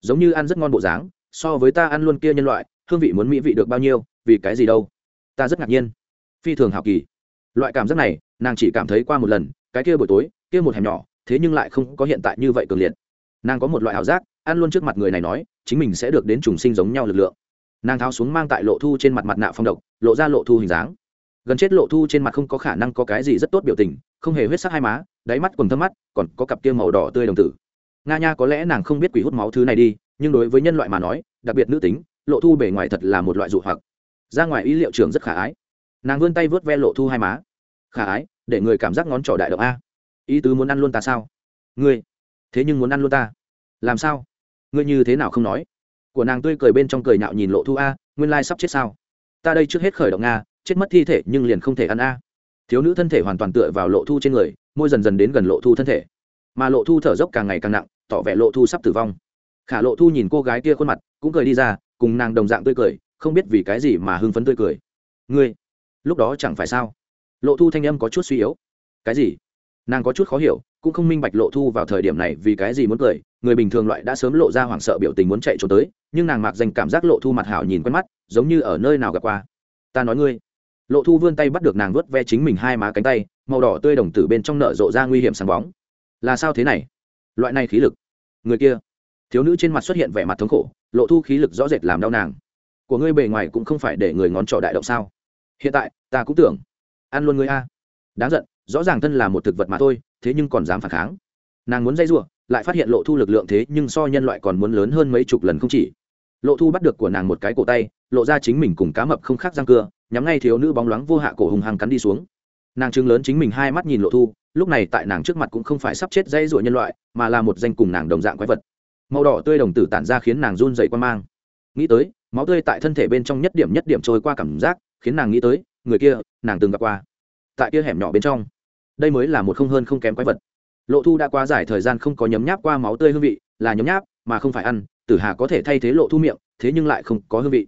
Giống như ăn rất ngon bộ dáng, so với ta ăn luôn kia nhân loại, hương vị muốn mỹ vị được bao nhiêu, vì cái gì đâu. Ta rất ngạc nhiên. Phi thường hào kỳ. Loại cảm giác này nàng chỉ cảm thấy qua một lần, cái kia buổi tối, kia một hẻm nhỏ, thế nhưng lại không có hiện tại như vậy cường liệt. Nàng có một loại ảo giác, ăn luôn trước mặt người này nói, chính mình sẽ được đến trùng sinh giống nhau lực lượng. Nàng tháo xuống mang tại lộ thu trên mặt mặt nạ phong độc, lộ ra lộ thu hình dáng. Gần chết lộ thu trên mặt không có khả năng có cái gì rất tốt biểu tình, không hề huyết sắc hai má, đáy mắt quần thâm mắt, còn có cặp kia màu đỏ tươi đồng tử. Nga nha có lẽ nàng không biết quỷ hút máu thứ này đi, nhưng đối với nhân loại mà nói, đặc biệt nữ tính, lộ thu bề ngoài thật là một loại dụ hoặc. Ra ngoài ý liệu trường rất khả ái. Nàng vươn tay vớt ve lộ thu hai má khả ái, để người cảm giác ngón trỏ đại động a. Ý tứ muốn ăn luôn ta sao? Ngươi, thế nhưng muốn ăn luôn ta. Làm sao? Ngươi như thế nào không nói? Của nàng tươi cười bên trong cười nhạo nhìn lộ thu a, nguyên lai sắp chết sao? Ta đây trước hết khởi động a, chết mất thi thể nhưng liền không thể ăn a. Thiếu nữ thân thể hoàn toàn tựa vào lộ thu trên người, môi dần dần đến gần lộ thu thân thể. Mà lộ thu thở dốc càng ngày càng nặng, tỏ vẻ lộ thu sắp tử vong. Khả lộ thu nhìn cô gái kia khuôn mặt, cũng cười đi ra, cùng nàng đồng dạng tươi cười, không biết vì cái gì mà hưng phấn tươi cười. Ngươi, lúc đó chẳng phải sao? Lộ thu thanh âm có chút suy yếu. Cái gì? Nàng có chút khó hiểu, cũng không minh bạch lộ thu vào thời điểm này vì cái gì muốn cười. Người bình thường loại đã sớm lộ ra hoảng sợ biểu tình muốn chạy trốn tới, nhưng nàng mặc dành cảm giác lộ thu mặt hảo nhìn quen mắt, giống như ở nơi nào gặp qua. Ta nói ngươi. Lộ thu vươn tay bắt được nàng vớt ve chính mình hai má cánh tay, màu đỏ tươi đồng tử bên trong nợ rộ ra nguy hiểm sáng bóng. Là sao thế này? Loại này khí lực. Người kia. Thiếu nữ trên mặt xuất hiện vẻ mặt thống khổ, lộ thu khí lực rõ rệt làm đau nàng. Của ngươi bề ngoài cũng không phải để người ngón trỏ đại động sao? Hiện tại, ta cũng tưởng ăn luôn ngươi a. Đáng giận, rõ ràng thân là một thực vật mà thôi, thế nhưng còn dám phản kháng. Nàng muốn dây r u ộ lại phát hiện lộ thu lực lượng thế nhưng so nhân loại còn muốn lớn hơn mấy chục lần không chỉ. Lộ thu bắt được của nàng một cái cổ tay, lộ ra chính mình cùng cá mập không khác răng cưa, nhắm ngay thiếu nữ bóng loáng vô hạ cổ hùng hăng cắn đi xuống. Nàng chứng lớn chính mình hai mắt nhìn lộ thu, lúc này tại nàng trước mặt cũng không phải sắp chết dây rụa nhân loại, mà là một danh cùng nàng đồng dạng quái vật. Màu đỏ tươi đồng tử tản ra khiến nàng run dậy quan mang. Nghĩ tới máu tươi tại thân thể bên trong nhất điểm nhất điểm trôi qua cảm giác, khiến nàng nghĩ tới, người kia, nàng từng gặp qua. Tại kia hẻm nhỏ bên trong, đây mới là một không hơn không kém quái vật. Lộ thu đã qua dài thời gian không có nhấm nháp qua máu tươi hương vị, là nhấm nháp, mà không phải ăn, tử hà có thể thay thế lộ thu miệng, thế nhưng lại không có hương vị.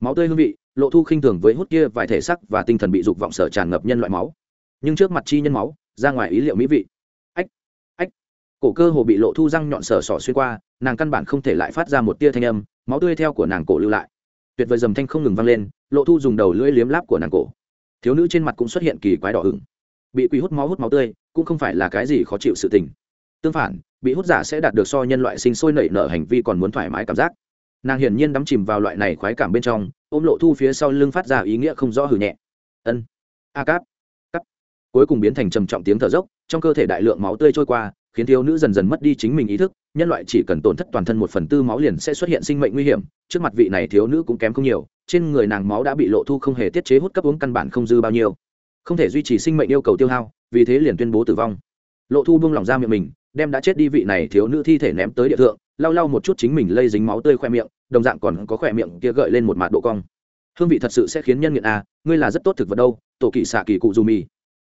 Máu tươi hương vị, lộ thu khinh thường với hút kia vài thể sắc và tinh thần bị dục vọng sở tràn ngập nhân loại máu. Nhưng trước mặt chi nhân máu, ra ngoài ý liệu mỹ vị. Ách ách. Cổ cơ hồ bị lộ thu răng nhọn sở sỏ xuyên qua, nàng căn bản không thể lại phát ra một tia thanh âm máu tươi theo của nàng cổ lưu lại. Tuyệt vời dầm thanh không ngừng vang lên, lộ thu dùng đầu lưỡi liếm láp của nàng cổ. Thiếu nữ trên mặt cũng xuất hiện kỳ quái đỏ ửng. Bị quỷ hút máu hút máu tươi, cũng không phải là cái gì khó chịu sự tình. Tương phản, bị hút giả sẽ đạt được so nhân loại sinh sôi nảy nở hành vi còn muốn thoải mái cảm giác. Nàng hiển nhiên đắm chìm vào loại này khoái cảm bên trong, ôm lộ thu phía sau lưng phát ra ý nghĩa không rõ hử nhẹ. Ân, a cáp cắp cuối cùng biến thành trầm trọng tiếng thở dốc, trong cơ thể đại lượng máu tươi trôi qua khiến thiếu nữ dần dần mất đi chính mình ý thức, nhân loại chỉ cần tổn thất toàn thân một phần tư máu liền sẽ xuất hiện sinh mệnh nguy hiểm, trước mặt vị này thiếu nữ cũng kém không nhiều, trên người nàng máu đã bị lộ thu không hề tiết chế hút cấp uống căn bản không dư bao nhiêu. Không thể duy trì sinh mệnh yêu cầu tiêu hao, vì thế liền tuyên bố tử vong. Lộ thu buông lỏng ra miệng mình, đem đã chết đi vị này thiếu nữ thi thể ném tới địa thượng, lau lau một chút chính mình lây dính máu tươi khoe miệng, đồng dạng còn có khoe miệng kia gợi lên một mạt độ cong. Hương vị thật sự sẽ khiến nhân nghiện à ngươi là rất tốt thực vật đâu, tổ kỵ xạ kỳ cụ dù mì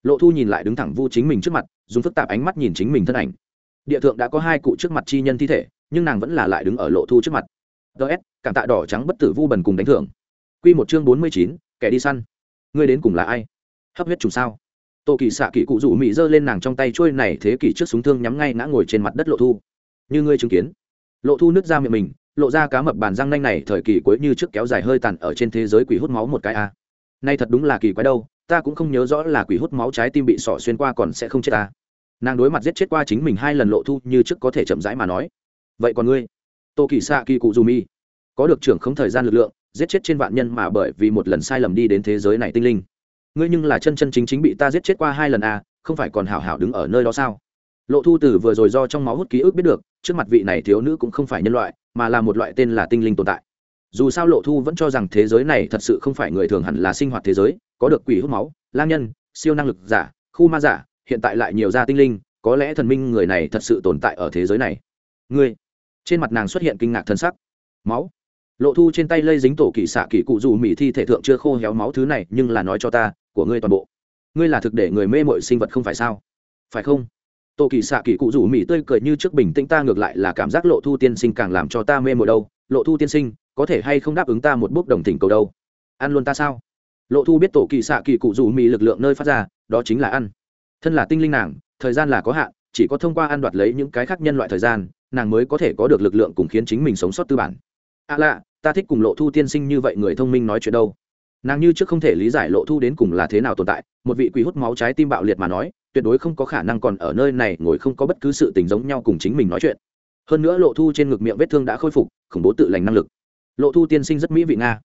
lộ thu nhìn lại đứng thẳng vu chính mình trước mặt, dùng phức tạp ánh mắt nhìn chính mình thân ảnh. Địa thượng đã có hai cụ trước mặt chi nhân thi thể, nhưng nàng vẫn là lại đứng ở lộ thu trước mặt. Ts cảm tạ đỏ trắng bất tử vu bần cùng đánh thưởng. Q một chương bốn mươi chín, kẻ đi săn. Ngươi đến cùng là ai? Hấp huyết trùng sao? Tô kỳ xạ kỳ cụ rủ mị giơ lên nàng trong tay trôi này thế kỷ trước súng thương nhắm ngay ngã ngồi trên mặt đất lộ thu. Như ngươi chứng kiến. Lộ thu nứt ra miệng mình, lộ ra cá mập bàn răng nanh này thời kỳ cuối như trước kéo dài hơi tàn ở trên thế giới quỷ hút máu một cái a. Nay thật đúng là kỳ quái đâu ta cũng không nhớ rõ là quỷ hút máu trái tim bị sỏ xuyên qua còn sẽ không chết ta. Nàng đối mặt giết chết qua chính mình hai lần lộ thu như trước có thể chậm rãi mà nói. Vậy còn ngươi? Tô kỳ xạ kỳ cụ dù mi có được trưởng không thời gian lực lượng, giết chết trên vạn nhân mà bởi vì một lần sai lầm đi đến thế giới này tinh linh. Ngươi nhưng là chân chân chính chính bị ta giết chết qua hai lần à không phải còn hảo hảo đứng ở nơi đó sao? Lộ thu từ vừa rồi do trong máu hút ký ức biết được, trước mặt vị này thiếu nữ cũng không phải nhân loại, mà là một loại tên là tinh linh tồn tại. Dù sao lộ thu vẫn cho rằng thế giới này thật sự không phải người thường hẳn là sinh hoạt thế giới có được quỷ hút máu, lang nhân, siêu năng lực giả, khu ma giả, hiện tại lại nhiều gia tinh linh, có lẽ thần minh người này thật sự tồn tại ở thế giới này. Ngươi, trên mặt nàng xuất hiện kinh ngạc thân sắc. Máu. Lộ thu trên tay lây dính tổ kỳ xạ kỳ cụ dù mỹ thi thể thượng chưa khô héo máu thứ này, nhưng là nói cho ta, của ngươi toàn bộ. Ngươi là thực để người mê mội sinh vật không phải sao? Phải không? Tổ kỳ xạ kỳ cụ rủ mỹ tươi cười như trước bình tĩnh ta ngược lại là cảm giác lộ thu tiên sinh càng làm cho ta mê mội đâu. Lộ thu tiên sinh, có thể hay không đáp ứng ta một bước đồng tình cầu đâu? Ăn luôn ta sao? Lộ thu biết tổ kỳ xạ kỳ cụ dù mì lực lượng nơi phát ra, đó chính là ăn. Thân là tinh linh nàng, thời gian là có hạn, chỉ có thông qua ăn đoạt lấy những cái khác nhân loại thời gian, nàng mới có thể có được lực lượng cùng khiến chính mình sống sót tư bản. À lạ, ta thích cùng lộ thu tiên sinh như vậy người thông minh nói chuyện đâu. Nàng như trước không thể lý giải lộ thu đến cùng là thế nào tồn tại, một vị quỷ hút máu trái tim bạo liệt mà nói, tuyệt đối không có khả năng còn ở nơi này ngồi không có bất cứ sự tình giống nhau cùng chính mình nói chuyện. Hơn nữa lộ thu trên ngực miệng vết thương đã khôi phục, khủng bố tự lành năng lực. Lộ thu tiên sinh rất mỹ vị nga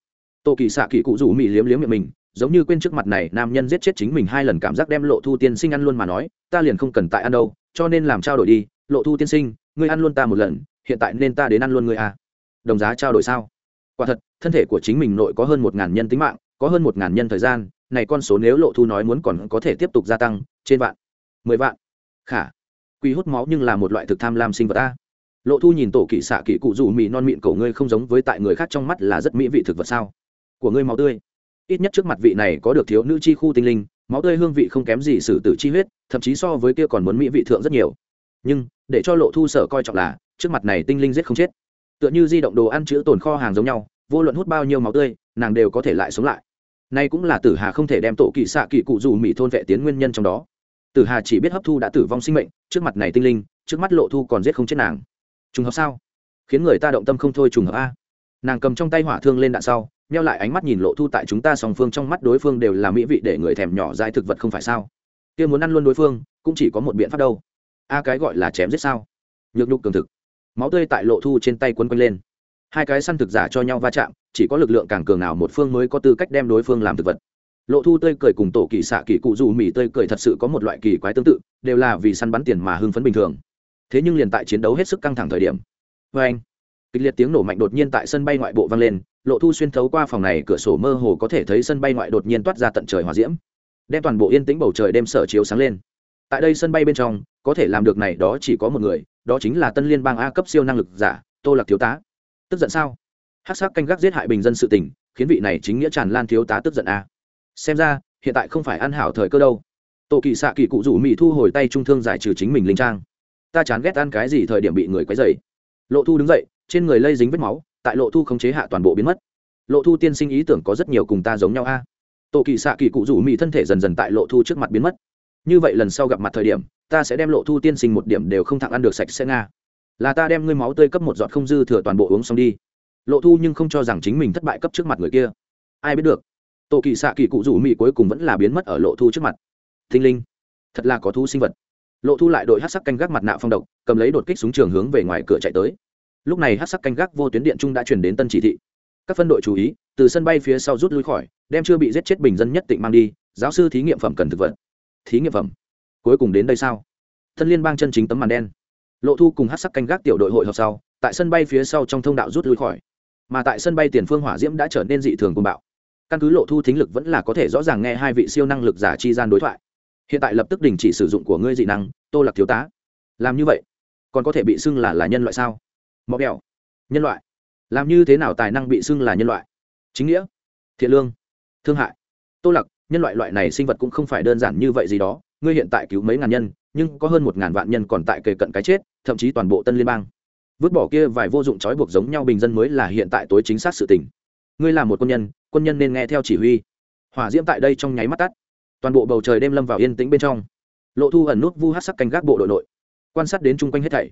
tô kỳ xạ kỳ cụ rủ mỹ liếm liếm miệng mình, giống như quên trước mặt này nam nhân giết chết chính mình hai lần cảm giác đem lộ thu tiên sinh ăn luôn mà nói, ta liền không cần tại ăn đâu, cho nên làm trao đổi đi, lộ thu tiên sinh, ngươi ăn luôn ta một lần, hiện tại nên ta đến ăn luôn ngươi à. Đồng giá trao đổi sao? Quả thật, thân thể của chính mình nội có hơn một ngàn nhân tính mạng, có hơn một ngàn nhân thời gian, này con số nếu lộ thu nói muốn còn có thể tiếp tục gia tăng, trên vạn, mười vạn. Khả quy hút máu nhưng là một loại thực tham lam sinh vật ta. Lộ thu nhìn tổ kỵ xạ kỵ cụ dù mì non mịn cổ ngươi không giống với tại người khác trong mắt là rất mỹ vị thực vật sao? Của ngươi máu tươi. Ít nhất trước mặt vị này có được thiếu nữ chi khu tinh linh, máu tươi hương vị không kém gì sử tử chi huyết, thậm chí so với kia còn muốn mỹ vị thượng rất nhiều. Nhưng, để cho lộ thu sở coi trọng là, trước mặt này tinh linh giết không chết. Tựa như di động đồ ăn chữ tồn kho hàng giống nhau, vô luận hút bao nhiêu máu tươi, nàng đều có thể lại sống lại. Nay cũng là tử hà không thể đem tổ kỵ xạ kỵ cụ dù mỹ thôn vệ tiến nguyên nhân trong đó. Tử hà chỉ biết hấp thu đã tử vong sinh mệnh, trước mặt này tinh linh, trước mắt lộ thu còn giết không chết nàng. Trùng hợp sao? Khiến người ta động tâm không thôi trùng hợp a. Nàng cầm trong tay hỏa thương lên đạn sau neo lại ánh mắt nhìn lộ thu tại chúng ta song phương trong mắt đối phương đều là mỹ vị để người thèm nhỏ dai thực vật không phải sao? Kia muốn ăn luôn đối phương, cũng chỉ có một biện pháp đâu. A cái gọi là chém giết sao? Nhược nhục cường thực. Máu tươi tại lộ thu trên tay quấn quanh lên. Hai cái săn thực giả cho nhau va chạm, chỉ có lực lượng càng cường nào một phương mới có tư cách đem đối phương làm thực vật. Lộ thu tươi cười cùng tổ kỳ xạ kỳ cụ dù mỹ tươi cười thật sự có một loại kỳ quái tương tự, đều là vì săn bắn tiền mà hưng phấn bình thường. Thế nhưng liền tại chiến đấu hết sức căng thẳng thời điểm. Vê anh kịch liệt tiếng nổ mạnh đột nhiên tại sân bay ngoại bộ vang lên lộ thu xuyên thấu qua phòng này cửa sổ mơ hồ có thể thấy sân bay ngoại đột nhiên toát ra tận trời hòa diễm đem toàn bộ yên tĩnh bầu trời đêm sở chiếu sáng lên. Tại đây sân bay bên trong có thể làm được này đó chỉ có một người đó chính là tân liên bang a cấp siêu năng lực giả tô lạc thiếu tá. Tức giận sao? Hát sắc canh gác giết hại bình dân sự tỉnh, khiến vị này chính nghĩa tràn lan thiếu tá tức giận a. Xem ra hiện tại không phải ăn hảo thời cơ đâu. Tổ kỳ xạ kỳ cụ rủ mỹ thu hồi tay trung thương giải trừ chính mình linh trang. Ta chán ghét ăn cái gì thời điểm bị người quấy dày lộ thu đứng dậy trên người lây dính vết máu tại lộ thu không chế hạ toàn bộ biến mất. Lộ thu tiên sinh ý tưởng có rất nhiều cùng ta giống nhau a. Tổ kỳ xạ kỳ cụ rủ mỹ thân thể dần dần tại lộ thu trước mặt biến mất. Như vậy lần sau gặp mặt thời điểm, ta sẽ đem lộ thu tiên sinh một điểm đều không thẳng ăn được sạch sẽ nga. Là ta đem ngươi máu tươi cấp một giọt không dư thừa toàn bộ uống xong đi. Lộ thu nhưng không cho rằng chính mình thất bại cấp trước mặt người kia. Ai biết được, tổ kỳ xạ kỳ cụ rủ mỹ cuối cùng vẫn là biến mất ở lộ thu trước mặt. Thinh linh, thật là có thu sinh vật. Lộ thu lại đội hát sắc canh gác mặt nạ phong độc, cầm lấy đột kích súng trường hướng về ngoài cửa chạy tới lúc này hát sắc canh gác vô tuyến điện trung đã chuyển đến tân chỉ thị. Các phân đội chú ý, từ sân bay phía sau rút lui khỏi, đem chưa bị giết chết bình dân nhất tịnh mang đi, giáo sư thí nghiệm phẩm cần thực vật. Thí nghiệm phẩm? Cuối cùng đến đây sao? Thân liên bang chân chính tấm màn đen. Lộ thu cùng hát sắc canh gác tiểu đội hội họp sau, tại sân bay phía sau trong thông đạo rút lui khỏi. Mà tại sân bay tiền phương hỏa diễm đã trở nên dị thường côn bạo. Căn cứ lộ thu thính lực vẫn là có thể rõ ràng nghe hai vị siêu năng lực giả chi gian đối thoại. Hiện tại lập tức đình chỉ sử dụng của ngươi dị năng, tô lạc thiếu tá. Làm như vậy, còn có thể bị xưng là là nhân loại sao? Mọ bẹo nhân loại. Làm như thế nào tài năng bị xưng là nhân loại? Chính nghĩa thiện lương thương hại. Tô lặc, nhân loại loại này sinh vật cũng không phải đơn giản như vậy gì đó. Ngươi hiện tại cứu mấy ngàn nhân nhưng có hơn một ngàn vạn nhân còn tại kề cận cái chết thậm chí toàn bộ tân liên bang. Vứt bỏ kia vài vô dụng trói buộc giống nhau bình dân mới là hiện tại tối chính xác sự tình. Ngươi là một quân nhân quân nhân nên nghe theo chỉ huy. Hỏa diễm tại đây trong nháy mắt tắt. Toàn bộ bầu trời đêm lâm vào yên tĩnh bên trong. Lộ thu ẩn nút vu hát sắc canh gác bộ đội nội. Quan sát đến chung quanh hết thảy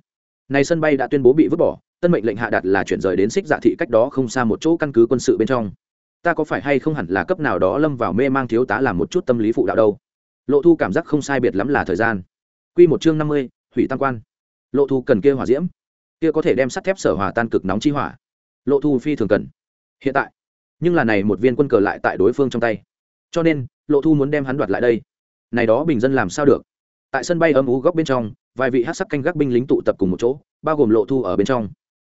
này sân bay đã tuyên bố bị vứt bỏ, tân mệnh lệnh hạ đặt là chuyển rời đến xích dạ thị cách đó không xa một chỗ căn cứ quân sự bên trong. Ta có phải hay không hẳn là cấp nào đó lâm vào mê mang thiếu tá làm một chút tâm lý phụ đạo đâu? Lộ thu cảm giác không sai biệt lắm là thời gian. Q một chương năm mươi, hủy tam quan. Lộ thu cần kia hỏa diễm. Kia có thể đem sắt thép sở hòa tan cực nóng chi hỏa. Lộ thu phi thường cần. Hiện tại, nhưng là này một viên quân cờ lại tại đối phương trong tay. Cho nên, lộ thu muốn đem hắn đoạt lại đây. Này đó bình dân làm sao được? Tại sân bay âm ú góc bên trong vài vị hát sắc canh gác binh lính tụ tập cùng một chỗ, bao gồm lộ thu ở bên trong.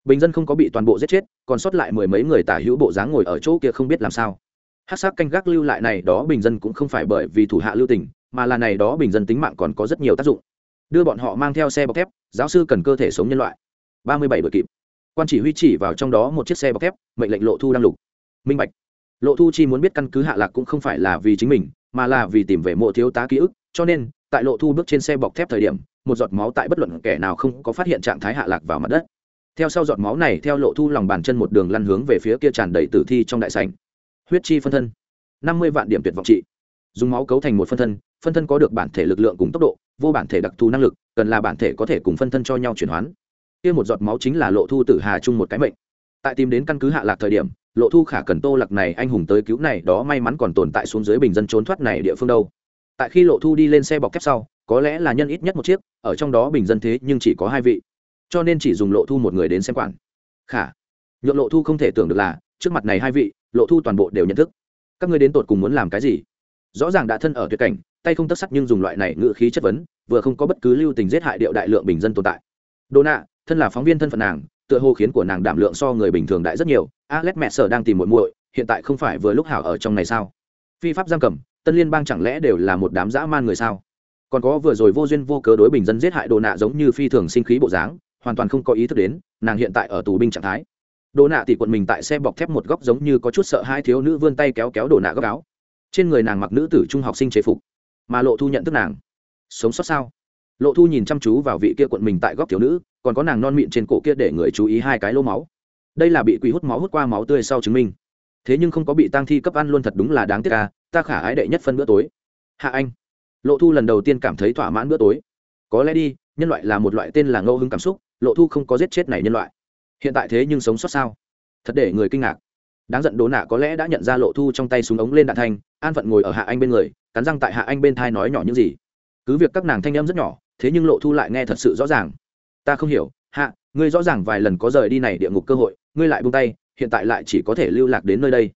Bình dân không có bị toàn bộ giết chết, còn sót lại mười mấy người tả hữu bộ dáng ngồi ở chỗ kia không biết làm sao. Hát sắc canh gác lưu lại này đó bình dân cũng không phải bởi vì thủ hạ lưu tình, mà là này đó bình dân tính mạng còn có rất nhiều tác dụng. Đưa bọn họ mang theo xe bọc thép, giáo sư cần cơ thể sống nhân loại. Ba mươi bảy đội kịp. Quan chỉ huy chỉ vào trong đó một chiếc xe bọc thép, mệnh lệnh lộ thu đang lục. Minh bạch. Lộ thu chi muốn biết căn cứ hạ lạc cũng không phải là vì chính mình, mà là vì tìm về mộ thiếu tá ký ức, cho nên tại lộ thu bước trên xe bọc thép thời điểm, một giọt máu tại bất luận kẻ nào không có phát hiện trạng thái hạ lạc vào mặt đất. Theo sau giọt máu này, theo lộ thu lòng bàn chân một đường lăn hướng về phía kia tràn đầy tử thi trong đại sành huyết chi phân thân. Năm mươi vạn điểm tuyệt vọng trị. Dùng máu cấu thành một phân thân phân thân có được bản thể lực lượng cùng tốc độ, vô bản thể đặc thù năng lực, cần là bản thể có thể cùng phân thân cho nhau chuyển hoán. Kia một giọt máu chính là lộ thu tử hà chung một cái mệnh. Tại tìm đến căn cứ hạ lạc thời điểm, lộ thu khả cần tô lạc này anh hùng tới cứu này, đó may mắn còn tồn tại xuống dưới bình dân trốn thoát này địa phương đâu tại khi lộ thu đi lên xe bọc thép sau, có lẽ là nhân ít nhất một chiếc, ở trong đó bình dân thế nhưng chỉ có hai vị. Cho nên chỉ dùng lộ thu một người đến xem quản. Khả nhuộm lộ thu không thể tưởng được là, trước mặt này hai vị, lộ thu toàn bộ đều nhận thức. Các ngươi đến tột cùng muốn làm cái gì? Rõ ràng đã thân ở tuyệt cảnh, tay không tất sắt nhưng dùng loại này ngự khí chất vấn, vừa không có bất cứ lưu tình giết hại điệu đại lượng bình dân tồn tại. Đô nạ thân là phóng viên thân phận nàng, tựa hồ khiến của nàng đảm lượng so người bình thường đại rất nhiều. Alex mẹ sở đang tìm muội muội, hiện tại không phải vừa lúc hảo ở trong này sao? Phi pháp giam cầm tân liên bang chẳng lẽ đều là một đám dã man người sao? Còn có vừa rồi vô duyên vô cớ đối bình dân giết hại đồ nạ giống như phi thường sinh khí bộ dáng, hoàn toàn không có ý thức đến, nàng hiện tại ở tù binh trạng thái. Đồ nạ thì quận mình tại xe bọc thép một góc giống như có chút sợ hai thiếu nữ vươn tay kéo kéo đồ nạ góc áo. Trên người nàng mặc nữ tử trung học sinh chế phục, mà lộ thu nhận thức nàng. Sống sót sao? Lộ thu nhìn chăm chú vào vị kia quận mình tại góc thiếu nữ, còn có nàng non mịn trên cổ kia để người chú ý hai cái lô máu. Đây là bị quỷ hút máu hút qua máu tươi sau chứng minh thế nhưng không có bị tang thi cấp ăn luôn thật đúng là đáng tiếc ca ta khả ái đệ nhất phân bữa tối. Hạ anh. Lộ thu lần đầu tiên cảm thấy thỏa mãn bữa tối. Có lẽ đi, nhân loại là một loại tên là ngẫu hứng cảm xúc, lộ thu không có giết chết này nhân loại. Hiện tại thế nhưng sống sót sao? Thật để người kinh ngạc. Đáng giận đố nạ có lẽ đã nhận ra lộ thu trong tay súng ống lên đạn thanh, an phận ngồi ở hạ anh bên người, cắn răng tại hạ anh bên thai nói nhỏ những gì. Cứ việc các nàng thanh em rất nhỏ, thế nhưng lộ thu lại nghe thật sự rõ ràng. Ta không hiểu, hạ, ngươi rõ ràng vài lần có rời đi này địa ngục cơ hội, ngươi lại buông tay hiện tại lại chỉ có thể lưu lạc đến nơi đây.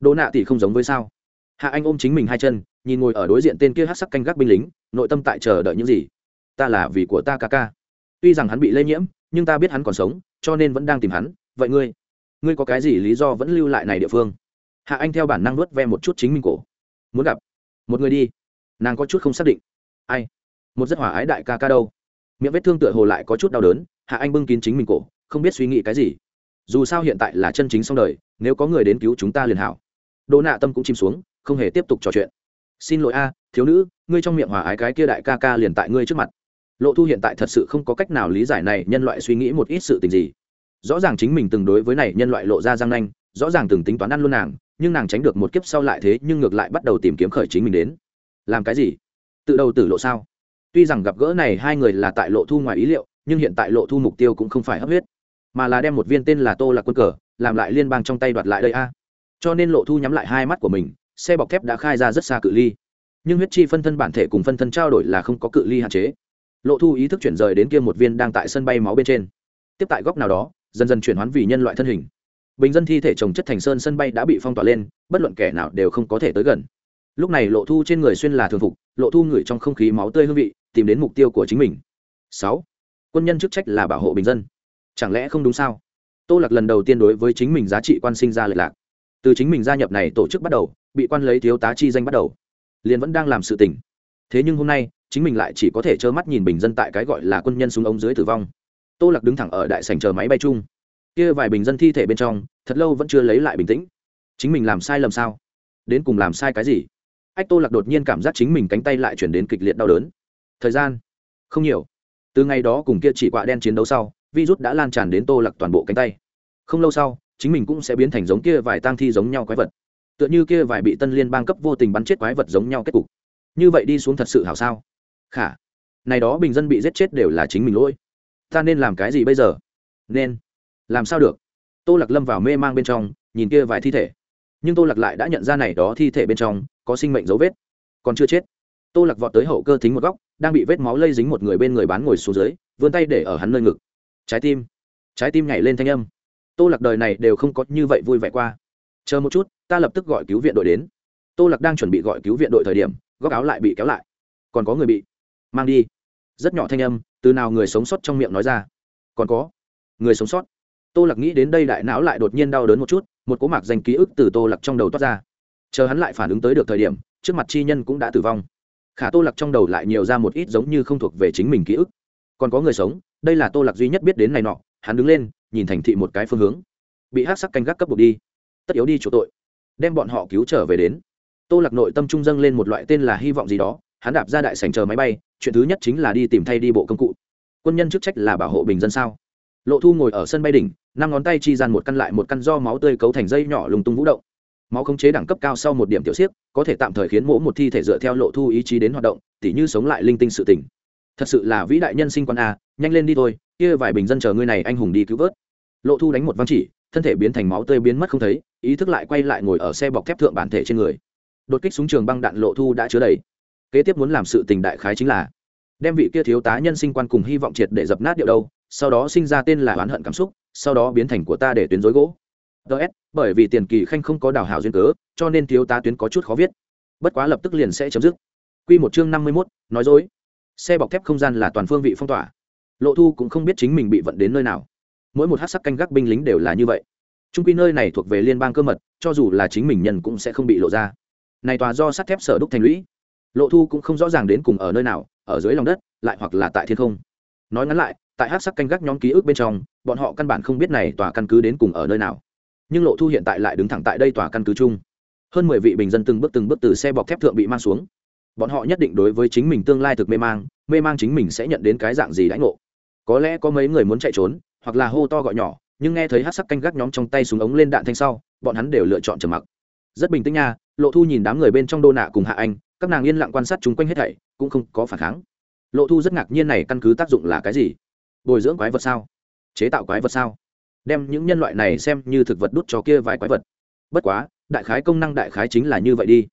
Đồ nạ tỷ không giống với sao? Hạ anh ôm chính mình hai chân, nhìn ngồi ở đối diện tên kia hát sắc canh gác binh lính, nội tâm tại chờ đợi những gì? Ta là vì của ta ca ca. Tuy rằng hắn bị lây nhiễm, nhưng ta biết hắn còn sống, cho nên vẫn đang tìm hắn. Vậy ngươi ngươi có cái gì lý do vẫn lưu lại này địa phương? Hạ anh theo bản năng nuốt ve một chút chính mình cổ. Muốn gặp. Một người đi. Nàng có chút không xác định. Ai? Một rất hỏa ái đại ca ca đâu. Miệng vết thương tựa hồ lại có chút đau đớn, hạ anh bưng kín chính mình cổ, không biết suy nghĩ cái gì dù sao hiện tại là chân chính xong đời, nếu có người đến cứu chúng ta liền hảo. Đỗ nạ tâm cũng chìm xuống, không hề tiếp tục trò chuyện. Xin lỗi a, thiếu nữ, ngươi trong miệng hòa ái cái kia đại ca ca liền tại ngươi trước mặt. Lộ thu hiện tại thật sự không có cách nào lý giải này nhân loại suy nghĩ một ít sự tình gì. Rõ ràng chính mình từng đối với này nhân loại lộ ra răng nanh, rõ ràng từng tính toán ăn luôn nàng, nhưng nàng tránh được một kiếp sau lại thế nhưng ngược lại bắt đầu tìm kiếm khởi chính mình đến. Làm cái gì? Tự đầu tử lộ sao? Tuy rằng gặp gỡ này hai người là tại lộ thu ngoài ý liệu, nhưng hiện tại lộ thu mục tiêu cũng không phải hấp huyết mà là đem một viên tên là tô là quân cờ, làm lại liên bang trong tay đoạt lại đây a. Cho nên lộ thu nhắm lại hai mắt của mình, xe bọc thép đã khai ra rất xa cự ly. Nhưng huyết chi phân thân bản thể cùng phân thân trao đổi là không có cự ly hạn chế. Lộ thu ý thức chuyển rời đến kia một viên đang tại sân bay máu bên trên. Tiếp tại góc nào đó, dần dần chuyển hoán vì nhân loại thân hình. Bình dân thi thể trồng chất thành sơn sân bay đã bị phong tỏa lên, bất luận kẻ nào đều không có thể tới gần. Lúc này lộ thu trên người xuyên là thường phục, lộ thu ngửi trong không khí máu tươi hương vị, tìm đến mục tiêu của chính mình. Sáu. Quân nhân chức trách là bảo hộ bình dân chẳng lẽ không đúng sao? Tô lạc lần đầu tiên đối với chính mình giá trị quan sinh ra lệch lạc. Từ chính mình gia nhập này tổ chức bắt đầu, bị quan lấy thiếu tá chi danh bắt đầu, liền vẫn đang làm sự tình. Thế nhưng hôm nay, chính mình lại chỉ có thể trơ mắt nhìn bình dân tại cái gọi là quân nhân súng ống dưới tử vong. Tô lạc đứng thẳng ở đại sảnh chờ máy bay chung. Kia vài bình dân thi thể bên trong, thật lâu vẫn chưa lấy lại bình tĩnh. Chính mình làm sai lầm sao? Đến cùng làm sai cái gì? Ách, tô lạc đột nhiên cảm giác chính mình cánh tay lại chuyển đến kịch liệt đau đớn. Thời gian? Không nhiều. Từ ngày đó cùng kia chỉ quạ đen chiến đấu sau virus đã lan tràn đến tô Lặc toàn bộ cánh tay. Không lâu sau, chính mình cũng sẽ biến thành giống kia vài tang thi giống nhau quái vật. Tựa như kia vài bị tân liên bang cấp vô tình bắn chết quái vật giống nhau kết cục. Như vậy đi xuống thật sự hảo sao? Khả, này đó bình dân bị giết chết đều là chính mình lỗi. Ta nên làm cái gì bây giờ? Nên. Làm sao được? Tô Lặc lâm vào mê mang bên trong, nhìn kia vài thi thể. Nhưng tô Lặc lại đã nhận ra này đó thi thể bên trong có sinh mệnh dấu vết. Còn chưa chết. Tô Lặc vọt tới hậu cơ thính một góc, đang bị vết máu lây dính một người bên người bán ngồi xuống dưới, vươn tay để ở hắn nơi ngực trái tim. Trái tim nhảy lên thanh âm. Tô lạc đời này đều không có như vậy vui vẻ qua. Chờ một chút, ta lập tức gọi cứu viện đội đến. Tô lạc đang chuẩn bị gọi cứu viện đội thời điểm, góc áo lại bị kéo lại. Còn có người bị mang đi. Rất nhỏ thanh âm, từ nào người sống sót trong miệng nói ra. Còn có người sống sót. Tô lạc nghĩ đến đây đại não lại đột nhiên đau đớn một chút, một cố mạc danh ký ức từ tô lạc trong đầu toát ra. Chờ hắn lại phản ứng tới được thời điểm, trước mặt chi nhân cũng đã tử vong. Khả tô lạc trong đầu lại nhiều ra một ít giống như không thuộc về chính mình ký ức còn có người sống, đây là tô lạc duy nhất biết đến này nọ, hắn đứng lên, nhìn thành thị một cái phương hướng. Bị hát sắc canh gác cấp buộc đi. Tất yếu đi chỗ tội. Đem bọn họ cứu trở về đến. Tô lạc nội tâm trung dâng lên một loại tên là hy vọng gì đó, hắn đạp ra đại sành chờ máy bay, chuyện thứ nhất chính là đi tìm thay đi bộ công cụ. Quân nhân chức trách là bảo hộ bình dân sao? Lộ thu ngồi ở sân bay đỉnh, năm ngón tay chi gian một căn lại một căn do máu tươi cấu thành dây nhỏ lùng tung vũ động. Máu khống chế đẳng cấp cao sau một điểm tiểu siếc, có thể tạm thời khiến mỗ một thi thể dựa theo lộ thu ý chí đến hoạt động, tỉ như sống lại linh tinh sự tỉnh thật sự là vĩ đại nhân sinh quan a, nhanh lên đi thôi, kia vài bình dân chờ ngươi này anh hùng đi cứu vớt. Lộ thu đánh một văn chỉ, thân thể biến thành máu tươi biến mất không thấy, ý thức lại quay lại ngồi ở xe bọc thép thượng bản thể trên người. Đột kích súng trường băng đạn lộ thu đã chứa đầy. Kế tiếp muốn làm sự tình đại khái chính là đem vị kia thiếu tá nhân sinh quan cùng hy vọng triệt để dập nát điệu đâu sau đó sinh ra tên là oán hận cảm xúc, sau đó biến thành của ta để tuyến dối gỗ. Ts bởi vì tiền kỳ khanh không có đào hảo duyên cớ, cho nên thiếu tá tuyến có chút khó viết. Bất quá lập tức liền sẽ chấm dứt. Quy một chương năm mươi mốt, nói dối xe bọc thép không gian là toàn phương vị phong tỏa. Lộ thu cũng không biết chính mình bị vận đến nơi nào. Mỗi một hát sắc canh gác binh lính đều là như vậy. Trung quy nơi này thuộc về liên bang cơ mật, cho dù là chính mình nhân cũng sẽ không bị lộ ra. Này tòa do sắt thép sở đúc thành lũy. Lộ thu cũng không rõ ràng đến cùng ở nơi nào, ở dưới lòng đất, lại hoặc là tại thiên không. Nói ngắn lại, tại hát sắc canh gác nhóm ký ức bên trong, bọn họ căn bản không biết này tòa căn cứ đến cùng ở nơi nào. Nhưng lộ thu hiện tại lại đứng thẳng tại đây tòa căn cứ chung. Hơn mười vị bình dân từng bước từng bước từ xe bọc thép thượng bị mang xuống bọn họ nhất định đối với chính mình tương lai thực mê mang mê mang chính mình sẽ nhận đến cái dạng gì đãi ngộ. Có lẽ có mấy người muốn chạy trốn, hoặc là hô to gọi nhỏ, nhưng nghe thấy hát sắc canh gác nhóm trong tay súng ống lên đạn thanh sau, bọn hắn đều lựa chọn trầm mặc. Rất bình tĩnh nha, lộ thu nhìn đám người bên trong đô nạ cùng hạ anh, các nàng yên lặng quan sát chung quanh hết thảy, cũng không có phản kháng. Lộ thu rất ngạc nhiên này căn cứ tác dụng là cái gì? Bồi dưỡng quái vật sao? Chế tạo quái vật sao? Đem những nhân loại này xem như thực vật đút cho kia vài quái vật. Bất quá, đại khái công năng đại khái chính là như vậy đi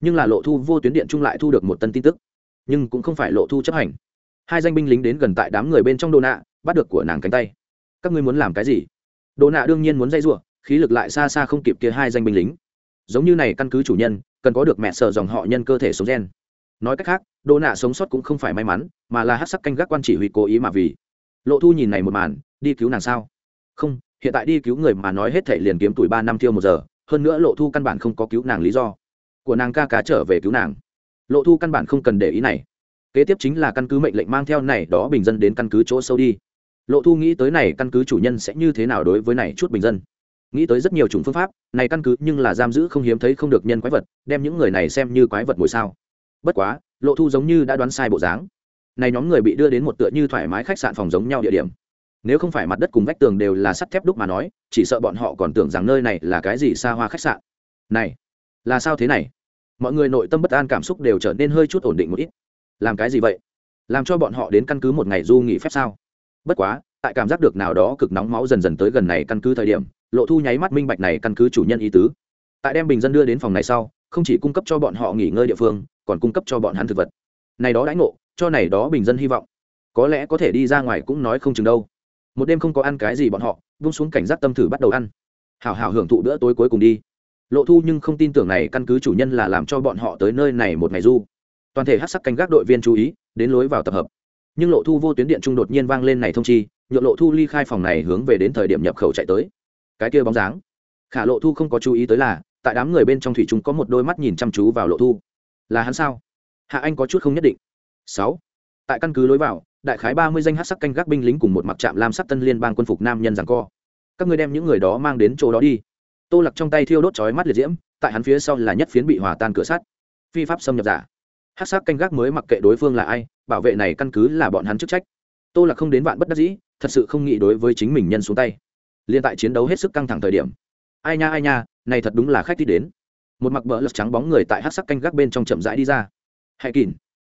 nhưng là lộ thu vô tuyến điện trung lại thu được một tân tin tức. Nhưng cũng không phải lộ thu chấp hành. Hai danh binh lính đến gần tại đám người bên trong đồ nạ, bắt được của nàng cánh tay. Các ngươi muốn làm cái gì? Đồ nạ đương nhiên muốn dây giụa khí lực lại xa xa không kịp kia hai danh binh lính. Giống như này căn cứ chủ nhân, cần có được mẹ sợ dòng họ nhân cơ thể sống gen. Nói cách khác, đồ nạ sống sót cũng không phải may mắn, mà là hát sắc canh gác quan chỉ huy cố ý mà vì. Lộ thu nhìn này một màn, đi cứu nàng sao? Không, hiện tại đi cứu người mà nói hết thể liền kiếm tuổi ba năm tiêu một giờ, hơn nữa lộ thu căn bản không có cứu nàng lý do của nàng ca cá trở về cứu nàng. Lộ thu căn bản không cần để ý này. Kế tiếp chính là căn cứ mệnh lệnh mang theo này đó bình dân đến căn cứ chỗ sâu đi. Lộ thu nghĩ tới này căn cứ chủ nhân sẽ như thế nào đối với này chút bình dân. Nghĩ tới rất nhiều chủng phương pháp, này căn cứ nhưng là giam giữ không hiếm thấy không được nhân quái vật, đem những người này xem như quái vật ngồi sao. Bất quá, lộ thu giống như đã đoán sai bộ dáng. Này nhóm người bị đưa đến một tựa như thoải mái khách sạn phòng giống nhau địa điểm. Nếu không phải mặt đất cùng vách tường đều là sắt thép đúc mà nói, chỉ sợ bọn họ còn tưởng rằng nơi này là cái gì xa hoa khách sạn. Này là sao thế này? Mọi người nội tâm bất an cảm xúc đều trở nên hơi chút ổn định một ít. Làm cái gì vậy? Làm cho bọn họ đến căn cứ một ngày du nghỉ phép sao? Bất quá, tại cảm giác được nào đó cực nóng máu dần dần tới gần này căn cứ thời điểm, lộ thu nháy mắt minh bạch này căn cứ chủ nhân ý tứ. Tại đem bình dân đưa đến phòng này sau, không chỉ cung cấp cho bọn họ nghỉ ngơi địa phương, còn cung cấp cho bọn hắn thực vật. Này đó đãi ngộ, cho này đó bình dân hy vọng. Có lẽ có thể đi ra ngoài cũng nói không chừng đâu. Một đêm không có ăn cái gì bọn họ, vung xuống cảnh giác tâm thử bắt đầu ăn. Hảo hảo hưởng thụ bữa tối cuối cùng đi lộ thu nhưng không tin tưởng này căn cứ chủ nhân là làm cho bọn họ tới nơi này một ngày du. Toàn thể hát sắc canh gác đội viên chú ý, đến lối vào tập hợp. Nhưng lộ thu vô tuyến điện trung đột nhiên vang lên này thông chi nhựa lộ thu ly khai phòng này hướng về đến thời điểm nhập khẩu chạy tới. Cái kia bóng dáng. Khả lộ thu không có chú ý tới là, tại đám người bên trong thủy chúng có một đôi mắt nhìn chăm chú vào lộ thu. Là hắn sao? Hạ anh có chút không nhất định. Sáu. Tại căn cứ lối vào, đại khái ba mươi danh hát sắc canh gác binh lính cùng một mặc trạm lam sắc tân liên bang quân phục nam nhân rằng co. Các ngươi đem những người đó mang đến chỗ đó đi tô lặc trong tay thiêu đốt chói mắt liệt diễm, tại hắn phía sau là nhất phiến bị hòa tan cửa sắt. Phi pháp xâm nhập giả. Hát sắc canh gác mới mặc kệ đối phương là ai, bảo vệ này căn cứ là bọn hắn chức trách. Tô lặc không đến vạn bất đắc dĩ, thật sự không nghĩ đối với chính mình nhân xuống tay. Liên tại chiến đấu hết sức căng thẳng thời điểm. Ai nha ai nha, này thật đúng là khách thích đến. Một mặc bỡ lật trắng bóng người tại hát sắc canh gác bên trong chậm rãi đi ra. Hãy kỳn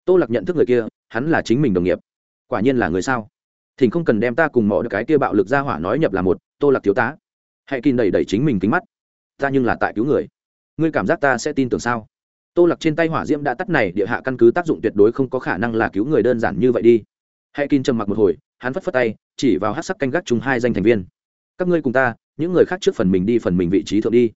tô lạc nhận thức người kia, hắn là chính mình đồng nghiệp. Quả nhiên là người sao? Thỉnh không cần đem ta cùng mọi cái kia bạo lực ra hỏa nói nhập là một, tô lạc thiếu tá hãy kỳn đẩy đẩy chính mình kính mắt. Ta nhưng là tại cứu người. Ngươi cảm giác ta sẽ tin tưởng sao? Tô lặc trên tay hỏa diễm đã tắt này, địa hạ căn cứ tác dụng tuyệt đối không có khả năng là cứu người đơn giản như vậy đi. Hãy kỳn trầm mặc một hồi, hắn phất phất tay, chỉ vào hát sắc canh gác chung hai danh thành viên. Các ngươi cùng ta, những người khác trước phần mình đi, phần mình vị trí thượng đi.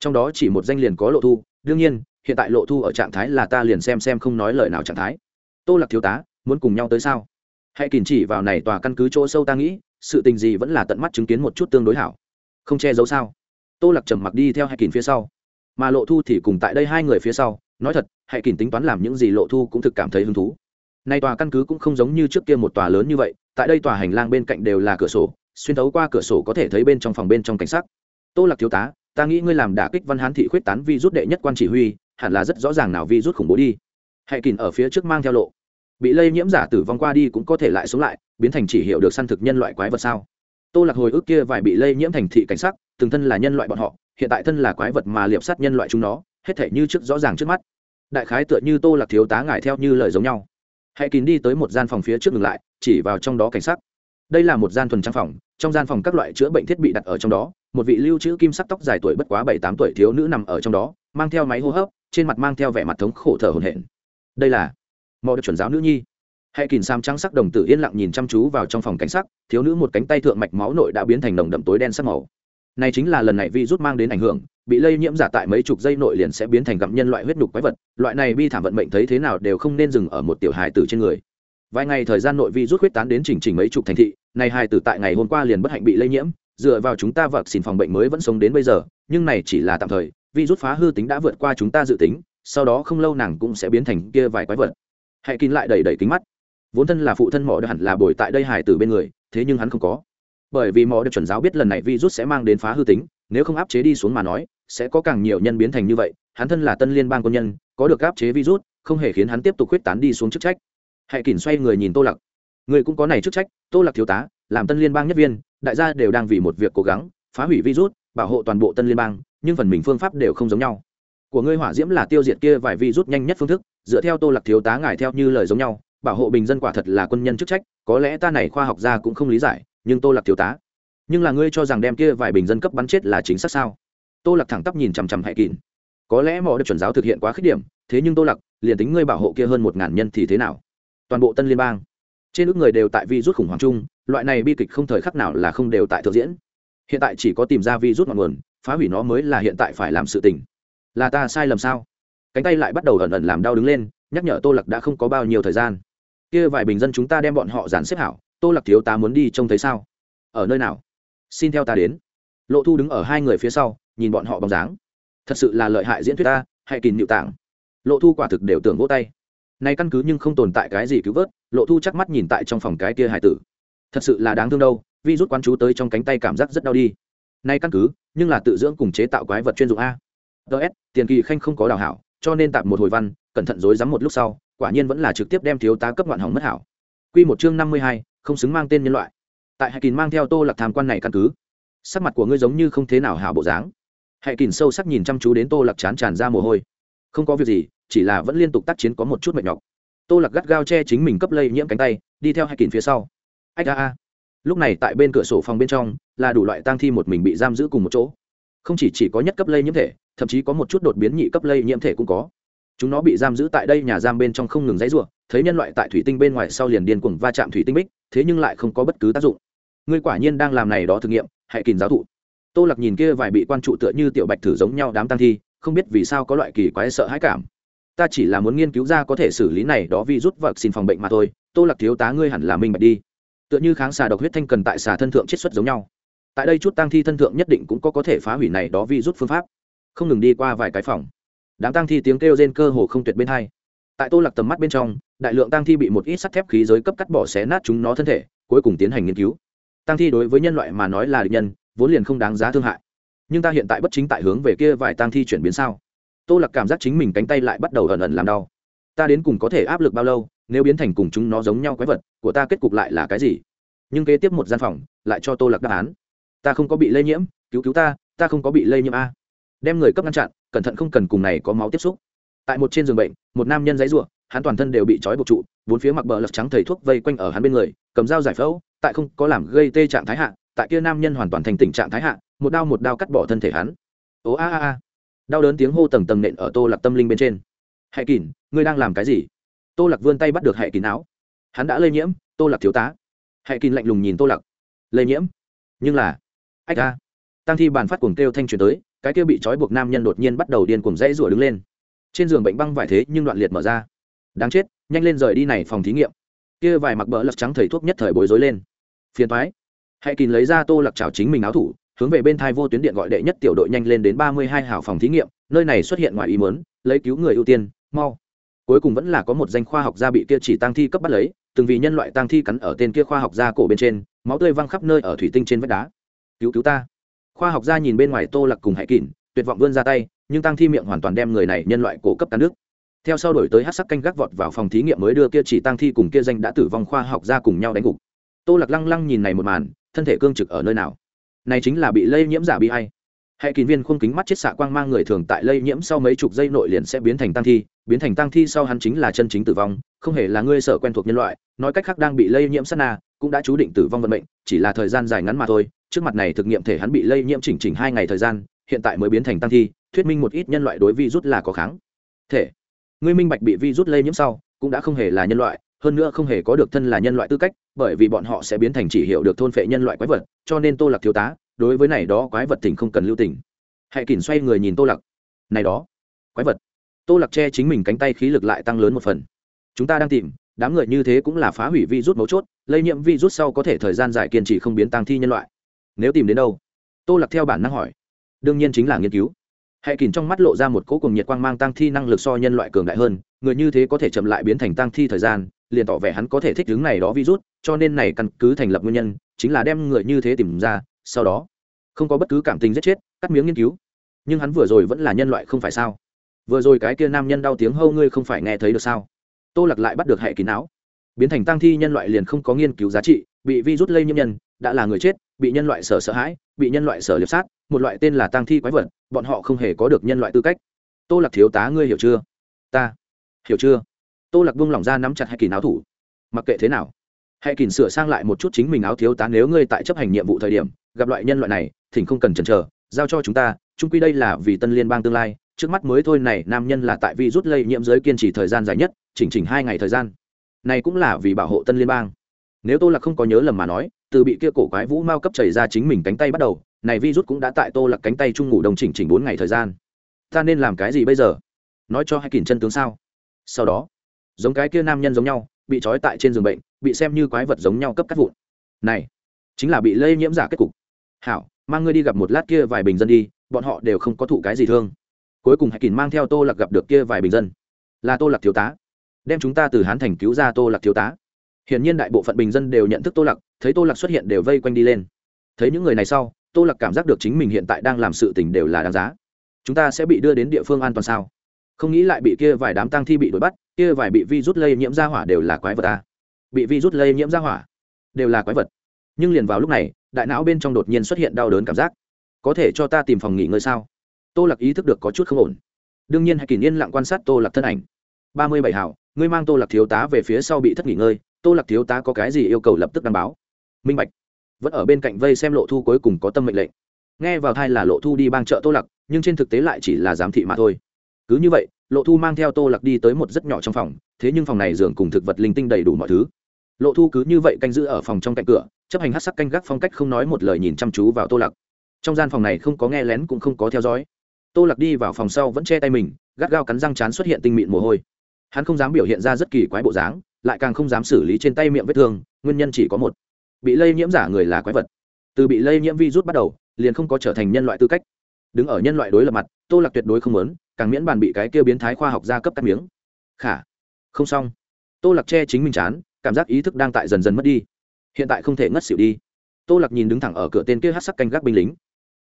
Trong đó chỉ một danh liền có lộ thu, đương nhiên, hiện tại lộ thu ở trạng thái là ta liền xem xem không nói lời nào trạng thái. Tô lạc thiếu tá, muốn cùng nhau tới sao? Hãy kìm chỉ vào này tòa căn cứ chỗ sâu ta nghĩ, sự tình gì vẫn là tận mắt chứng kiến một chút tương đối hảo không che giấu sao? Tô lạc trầm mặc đi theo hai kìm phía sau. Mà lộ thu thì cùng tại đây hai người phía sau. Nói thật hãy kìm tính toán làm những gì lộ thu cũng thực cảm thấy hứng thú. Nay tòa căn cứ cũng không giống như trước kia một tòa lớn như vậy. Tại đây tòa hành lang bên cạnh đều là cửa sổ, xuyên thấu qua cửa sổ có thể thấy bên trong phòng bên trong cảnh sát tô lạc thiếu tá, ta nghĩ ngươi làm đả kích văn hán thị khuyết tán vi rút đệ nhất quan chỉ huy, hẳn là rất rõ ràng nào vi rút khủng bố đi. Hãy kìm ở phía trước mang theo lộ. Bị lây nhiễm giả tử vong qua đi cũng có thể lại sống lại, biến thành chỉ hiệu được săn thực nhân loại quái vật sao? Tô lạc hồi ức kia vài bị lây nhiễm thành thị cảnh sát từng thân là nhân loại bọn họ, hiện tại thân là quái vật mà liệp sát nhân loại chúng nó, hết thể như trước rõ ràng trước mắt. Đại khái tựa như tô lạc thiếu tá ngài theo như lời giống nhau. Hãy kín đi tới một gian phòng phía trước ngừng lại, chỉ vào trong đó cảnh sát đây là một gian thuần trang phòng, trong gian phòng các loại chữa bệnh thiết bị đặt ở trong đó, một vị lưu trữ kim sắc tóc dài tuổi bất quá bảy tám tuổi thiếu nữ nằm ở trong đó, mang theo máy hô hấp, trên mặt mang theo vẻ mặt thống khổ thở hổn hển. Đây là mọi được chuẩn giáo nữ nhi hãy kìm sam trắng sắc đồng tử yên lặng nhìn chăm chú vào trong phòng cảnh sắc, thiếu nữ một cánh tay thượng mạch máu nội đã biến thành nồng đậm tối đen sắc màu. Này chính là lần này vi rút mang đến ảnh hưởng, bị lây nhiễm giả tại mấy chục giây nội liền sẽ biến thành gặm nhân loại huyết nhục quái vật, loại này bi thảm vận mệnh thấy thế nào đều không nên dừng ở một tiểu hài tử trên người. Vài ngày thời gian nội vi rút huyết tán đến chỉnh chỉnh mấy chục thành thị, này hài tử tại ngày hôm qua liền bất hạnh bị lây nhiễm, dựa vào chúng ta vật xin phòng bệnh mới vẫn sống đến bây giờ, nhưng này chỉ là tạm thời vi rút phá hư tính đã vượt qua chúng ta dự tính, sau đó không lâu nàng cũng sẽ biến thành kia vài quái vật. Hãy kín lại đầy đầy kính mắt vốn thân là phụ thân mỏ được hẳn là bồi tại đây hải tử bên người, thế nhưng hắn không có. Bởi vì mỏ được chuẩn giáo biết lần này virus sẽ mang đến phá hư tính, nếu không áp chế đi xuống mà nói, sẽ có càng nhiều nhân biến thành như vậy, hắn thân là tân liên bang quân nhân, có được áp chế virus, không hề khiến hắn tiếp tục quyết tán đi xuống chức trách. Hãy kỉnh xoay người nhìn tô lặc người cũng có này chức trách, tô lặc thiếu tá, làm tân liên bang nhất viên, đại gia đều đang vì một việc cố gắng, phá hủy virus, bảo hộ toàn bộ tân liên bang, nhưng phần mình phương pháp đều không giống nhau. Của ngươi hỏa diễm là tiêu diệt kia vài virus nhanh nhất phương thức, dựa theo tô Lặc thiếu tá ngài theo như lời giống nhau bảo hộ bình dân quả thật là quân nhân chức trách, có lẽ ta này khoa học gia cũng không lý giải, nhưng tô lạc thiếu tá. Nhưng là ngươi cho rằng đem kia vài bình dân cấp bắn chết là chính xác sao? Tô lạc thẳng tắp nhìn chằm chằm hại kín có lẽ mọi được chuẩn giáo thực hiện quá khích điểm, thế nhưng tô lạc, liền tính ngươi bảo hộ kia hơn một ngàn nhân thì thế nào? Toàn bộ tân liên bang, trên ước người đều tại vi rút khủng hoảng chung, loại này bi kịch không thời khắc nào là không đều tại thực diễn. Hiện tại chỉ có tìm ra vi rút ngọn nguồn, phá hủy nó mới là hiện tại phải làm sự tình. Là ta sai lầm sao? Cánh tay lại bắt đầu ẩn ẩn làm đau đứng lên, nhắc nhở tô lặc đã không có bao nhiêu thời gian kia vài bình dân chúng ta đem bọn họ dàn xếp hảo, tô lạc thiếu tá muốn đi trông thấy sao? Ở nơi nào? Xin theo ta đến. Lộ thu đứng ở hai người phía sau, nhìn bọn họ bóng dáng. Thật sự là lợi hại diễn thuyết ta, hãy kìm nịu tảng. Lộ thu quả thực đều tưởng vỗ tay. Nay căn cứ nhưng không tồn tại cái gì cứu vớt, lộ thu chắc mắt nhìn tại trong phòng cái kia hải tử. Thật sự là đáng thương đâu vi rút quán chú tới trong cánh tay cảm giác rất đau đi. Nay căn cứ, nhưng là tự dưỡng cùng chế tạo quái vật chuyên dụng a. Ts tiền kỳ khanh không có đào hảo, cho nên tạm một hồi văn, cẩn thận dối rắm một lúc sau quả nhiên vẫn là trực tiếp đem thiếu tá cấp ngoạn hỏng mất hảo. Q một chương năm mươi hai, không xứng mang tên nhân loại. Tại hải kín mang theo tô lạc tham quan này căn cứ, sắc mặt của ngươi giống như không thế nào hảo bộ dáng. Hải kín sâu sắc nhìn chăm chú đến tô lạc chán tràn ra mồ hôi. Không có việc gì, chỉ là vẫn liên tục tác chiến có một chút mệt nhọc. Tô lạc gắt gao che chính mình cấp lây nhiễm cánh tay, đi theo hải kín phía sau. Ách a a. Lúc này tại bên cửa sổ phòng bên trong, là đủ loại tang thi một mình bị giam giữ cùng một chỗ. Không chỉ chỉ có nhất cấp lây nhiễm thể, thậm chí có một chút đột biến nhị cấp lây nhiễm thể cũng có chúng nó bị giam giữ tại đây nhà giam bên trong không ngừng dãy ruộng thấy nhân loại tại thủy tinh bên ngoài sau liền điên cuồng va chạm thủy tinh bích, thế nhưng lại không có bất cứ tác dụng. Ngươi quả nhiên đang làm này đó thử nghiệm, hãy kìm giáo thụ. Tô lặc nhìn kia vài bị quan trụ tựa như tiểu bạch thử giống nhau đám tăng thi, không biết vì sao có loại kỳ quái sợ hãi cảm. Ta chỉ là muốn nghiên cứu ra có thể xử lý này đó vì rút vật xin phòng bệnh mà thôi, tô lặc thiếu tá ngươi hẳn là minh bạch đi. Tựa như kháng xà độc huyết thanh cần tại xà thân thượng chiết xuất giống nhau. Tại đây chút tăng thi thân thượng nhất định cũng có có thể phá hủy này đó vi rút phương pháp. Không ngừng đi qua vài cái phòng đám tăng thi tiếng kêu trên cơ hồ không tuyệt bên hai. Tại tô lạc tầm mắt bên trong, đại lượng tăng thi bị một ít sắt thép khí giới cấp cắt bỏ xé nát chúng nó thân thể, cuối cùng tiến hành nghiên cứu. Tăng thi đối với nhân loại mà nói là địch nhân, vốn liền không đáng giá thương hại. Nhưng ta hiện tại bất chính tại hướng về kia vài tăng thi chuyển biến sao? Tô lạc cảm giác chính mình cánh tay lại bắt đầu ẩn ẩn làm đau. Ta đến cùng có thể áp lực bao lâu, nếu biến thành cùng chúng nó giống nhau quái vật, của ta kết cục lại là cái gì? Nhưng kế tiếp một gian phòng, lại cho tô lạc đáp án. Ta không có bị lây nhiễm, cứu cứu ta ta không có bị lây nhiễm a. Đem người cấp ngăn chặn cẩn thận không cần cùng này có máu tiếp xúc. Tại một trên giường bệnh, một nam nhân dãy ruộng hắn toàn thân đều bị trói buộc trụ, bốn phía mặc bờ lật trắng thầy thuốc vây quanh ở hắn bên người, cầm dao giải phẫu, tại không có làm gây tê trạng thái hạ, tại kia nam nhân hoàn toàn thành tình trạng thái hạ, một đao một đao cắt bỏ thân thể hắn. Ố a a a. Đau đớn tiếng hô tầng tầng nện ở tô lạc tâm linh bên trên. Hãy kỳn, ngươi đang làm cái gì? Tô lạc vươn tay bắt được hãy kín áo. Hắn đã lây nhiễm, tô lạc thiếu tá. Hãy kín lạnh lùng nhìn tô lạc. Lây nhiễm? Nhưng là ách a tăng thi bàn phát cuồng kêu thanh truyền tới, cái kia bị trói buộc nam nhân đột nhiên bắt đầu điên cuồng dãy rủa đứng lên. Trên giường bệnh băng vải thế nhưng đoạn liệt mở ra. Đáng chết, nhanh lên rời đi này phòng thí nghiệm. Kia vài mặc bỡ lật trắng thầy thuốc nhất thời bối rối lên. Phiền thoái hãy kín lấy ra tô lặc chảo chính mình áo thủ, hướng về bên thai vô tuyến điện gọi đệ nhất tiểu đội nhanh lên đến ba mươi hai hảo phòng thí nghiệm, nơi này xuất hiện ngoài ý mớn lấy cứu người ưu tiên, mau. Cuối cùng vẫn là có một danh khoa học gia bị kia chỉ tăng thi cấp bắt lấy, từng vì nhân loại tăng thi cắn ở tên kia khoa học gia cổ bên trên, máu tươi văng khắp nơi ở thủy tinh trên vách đá. Cứu cứu ta khoa học gia nhìn bên ngoài tô lặc cùng hải kỳn tuyệt vọng vươn ra tay, nhưng tăng thi miệng hoàn toàn đem người này nhân loại cổ cấp cán nước theo sau đổi tới hát sắc canh gác vọt vào phòng thí nghiệm mới đưa kia chỉ tăng thi cùng kia danh đã tử vong khoa học gia cùng nhau đánh gục. Tô lạc lăng lăng nhìn này một màn, thân thể cương trực ở nơi nào? Này chính là bị lây nhiễm giả bị hay hệ kín viên khung kính mắt chết xạ quang mang người thường tại lây nhiễm sau mấy chục giây nội liền sẽ biến thành tăng thi, biến thành tăng thi sau hắn chính là chân chính tử vong, không hề là ngươi sở quen thuộc nhân loại, nói cách khác đang bị lây nhiễm sát na cũng đã chú định tử vong vận mệnh, chỉ là thời gian dài ngắn mà thôi, trước mặt này thực nghiệm thể hắn bị lây nhiễm chỉnh chỉnh hai ngày thời gian, hiện tại mới biến thành tăng thi, thuyết minh một ít nhân loại đối vi rút là có kháng thể. Ngươi minh bạch bị vi rút lây nhiễm sau, cũng đã không hề là nhân loại, hơn nữa không hề có được thân là nhân loại tư cách, bởi vì bọn họ sẽ biến thành chỉ hiểu được thôn phệ nhân loại quái vật, cho nên tô lạc thiếu tá, đối với này đó quái vật tỉnh không cần lưu tỉnh hãy kỳn xoay người nhìn tô lạc. Này đó, quái vật. Tô lạc che chính mình cánh tay khí lực lại tăng lớn một phần. Chúng ta đang tìm đám người như thế cũng là phá hủy virus mấu chốt, lây nhiễm virus sau có thể thời gian dài kiên trì không biến tăng thi nhân loại. Nếu tìm đến đâu? Tô lạc theo bản năng hỏi. Đương nhiên chính là nghiên cứu. Hệ kìm trong mắt lộ ra một cỗ cùng nhiệt quang mang tăng thi năng lực so nhân loại cường đại hơn, người như thế có thể chậm lại biến thành tăng thi thời gian, liền tỏ vẻ hắn có thể thích ứng này đó virus, cho nên này căn cứ thành lập nguyên nhân, chính là đem người như thế tìm ra, sau đó không có bất cứ cảm tình giết chết, cắt miếng nghiên cứu. Nhưng hắn vừa rồi vẫn là nhân loại không phải sao? Vừa rồi cái kia nam nhân đau tiếng hâu ngươi không phải nghe thấy được sao? Tô lặc lại bắt được hệ kín áo, biến thành tăng thi nhân loại liền không có nghiên cứu giá trị bị virus lây nhiễm nhân đã là người chết bị nhân loại sở sợ hãi bị nhân loại sở liệp sát một loại tên là tăng thi quái vật bọn họ không hề có được nhân loại tư cách. Tô lặc thiếu tá ngươi hiểu chưa? Ta hiểu chưa? Tô lặc buông lỏng ra nắm chặt hệ kỳ áo thủ. Mặc kệ thế nào hãy kỳn sửa sang lại một chút chính mình áo thiếu tá nếu ngươi tại chấp hành nhiệm vụ thời điểm gặp loại nhân loại này thỉnh không cần chần chờ giao cho chúng ta trung quy đây là vì tân liên bang tương lai trước mắt mới thôi này, nam nhân là tại vì rút lây nhiễm giới kiên trì thời gian dài nhất, chỉnh chỉnh hai ngày thời gian. Này cũng là vì bảo hộ tân liên bang. Nếu tô lạc không có nhớ lầm mà nói, từ bị kia cổ quái vũ mao cấp chảy ra chính mình cánh tay bắt đầu, này virus cũng đã tại tô lạc cánh tay chung ngủ đồng chỉnh chỉnh bốn ngày thời gian. Ta nên làm cái gì bây giờ? Nói cho hai kỳn chân tướng sao? Sau đó, giống cái kia nam nhân giống nhau, bị trói tại trên giường bệnh, bị xem như quái vật giống nhau cấp cắt vụn. Này, chính là bị lây nhiễm giả kết cục. Hảo, mang ngươi đi gặp một lát kia vài bình dân đi, bọn họ đều không có thụ cái gì thương cuối cùng hải kỳn mang theo tô lạc gặp được kia vài bình dân. Là tô lạc thiếu tá. Đem chúng ta từ hán thành cứu ra tô lạc thiếu tá. Hiển nhiên đại bộ phận bình dân đều nhận thức tô lạc, thấy tô lạc xuất hiện đều vây quanh đi lên. Thấy những người này sau, tô lạc cảm giác được chính mình hiện tại đang làm sự tình đều là đáng giá. Chúng ta sẽ bị đưa đến địa phương an toàn sao? Không nghĩ lại bị kia vài đám tang thi bị đuổi bắt, kia vài bị vi rút lây nhiễm ra hỏa đều là quái vật ta bị vi rút lây nhiễm ra hỏa đều là quái vật. Nhưng liền vào lúc này, đại não bên trong đột nhiên xuất hiện đau đớn cảm giác. Có thể cho ta tìm phòng nghỉ ngơi sao? Tô lạc ý thức được có chút không ổn. Đương nhiên hãy kỷ niên lặng quan sát tô lạc thân ảnh. Ba mươi bảy hảo, ngươi mang tô lạc thiếu tá về phía sau bị thất nghỉ ngơi, tô lạc thiếu tá có cái gì yêu cầu lập tức đăng báo. Minh bạch. Vẫn ở bên cạnh vây xem lộ thu cuối cùng có tâm mệnh lệnh. Nghe vào thai là lộ thu đi bang chợ tô lạc, nhưng trên thực tế lại chỉ là giám thị mà thôi. Cứ như vậy, lộ thu mang theo tô lạc đi tới một rất nhỏ trong phòng, thế nhưng phòng này giường cùng thực vật linh tinh đầy đủ mọi thứ. Lộ thu cứ như vậy canh giữ ở phòng trong cạnh cửa, chấp hành hát sắc canh gác phong cách không nói một lời nhìn chăm chú vào tô lạc. Trong gian phòng này không có nghe lén cũng không có theo dõi tô lạc đi vào phòng sau vẫn che tay mình, gắt gao cắn răng chán xuất hiện tinh mịn mồ hôi. Hắn không dám biểu hiện ra rất kỳ quái bộ dáng, lại càng không dám xử lý trên tay miệng vết thương, nguyên nhân chỉ có một. Bị lây nhiễm giả người là quái vật. Từ bị lây nhiễm virus bắt đầu, liền không có trở thành nhân loại tư cách. Đứng ở nhân loại đối lập mặt, tô lạc tuyệt đối không muốn, càng miễn bàn bị cái kêu biến thái khoa học gia cấp cắt miếng. Khả, không xong. Tô lạc che chính mình chán, cảm giác ý thức đang tại dần dần mất đi. Hiện tại không thể ngất xỉu đi. Tô lạc nhìn đứng thẳng ở cửa tên kia hát sắc canh gác binh lính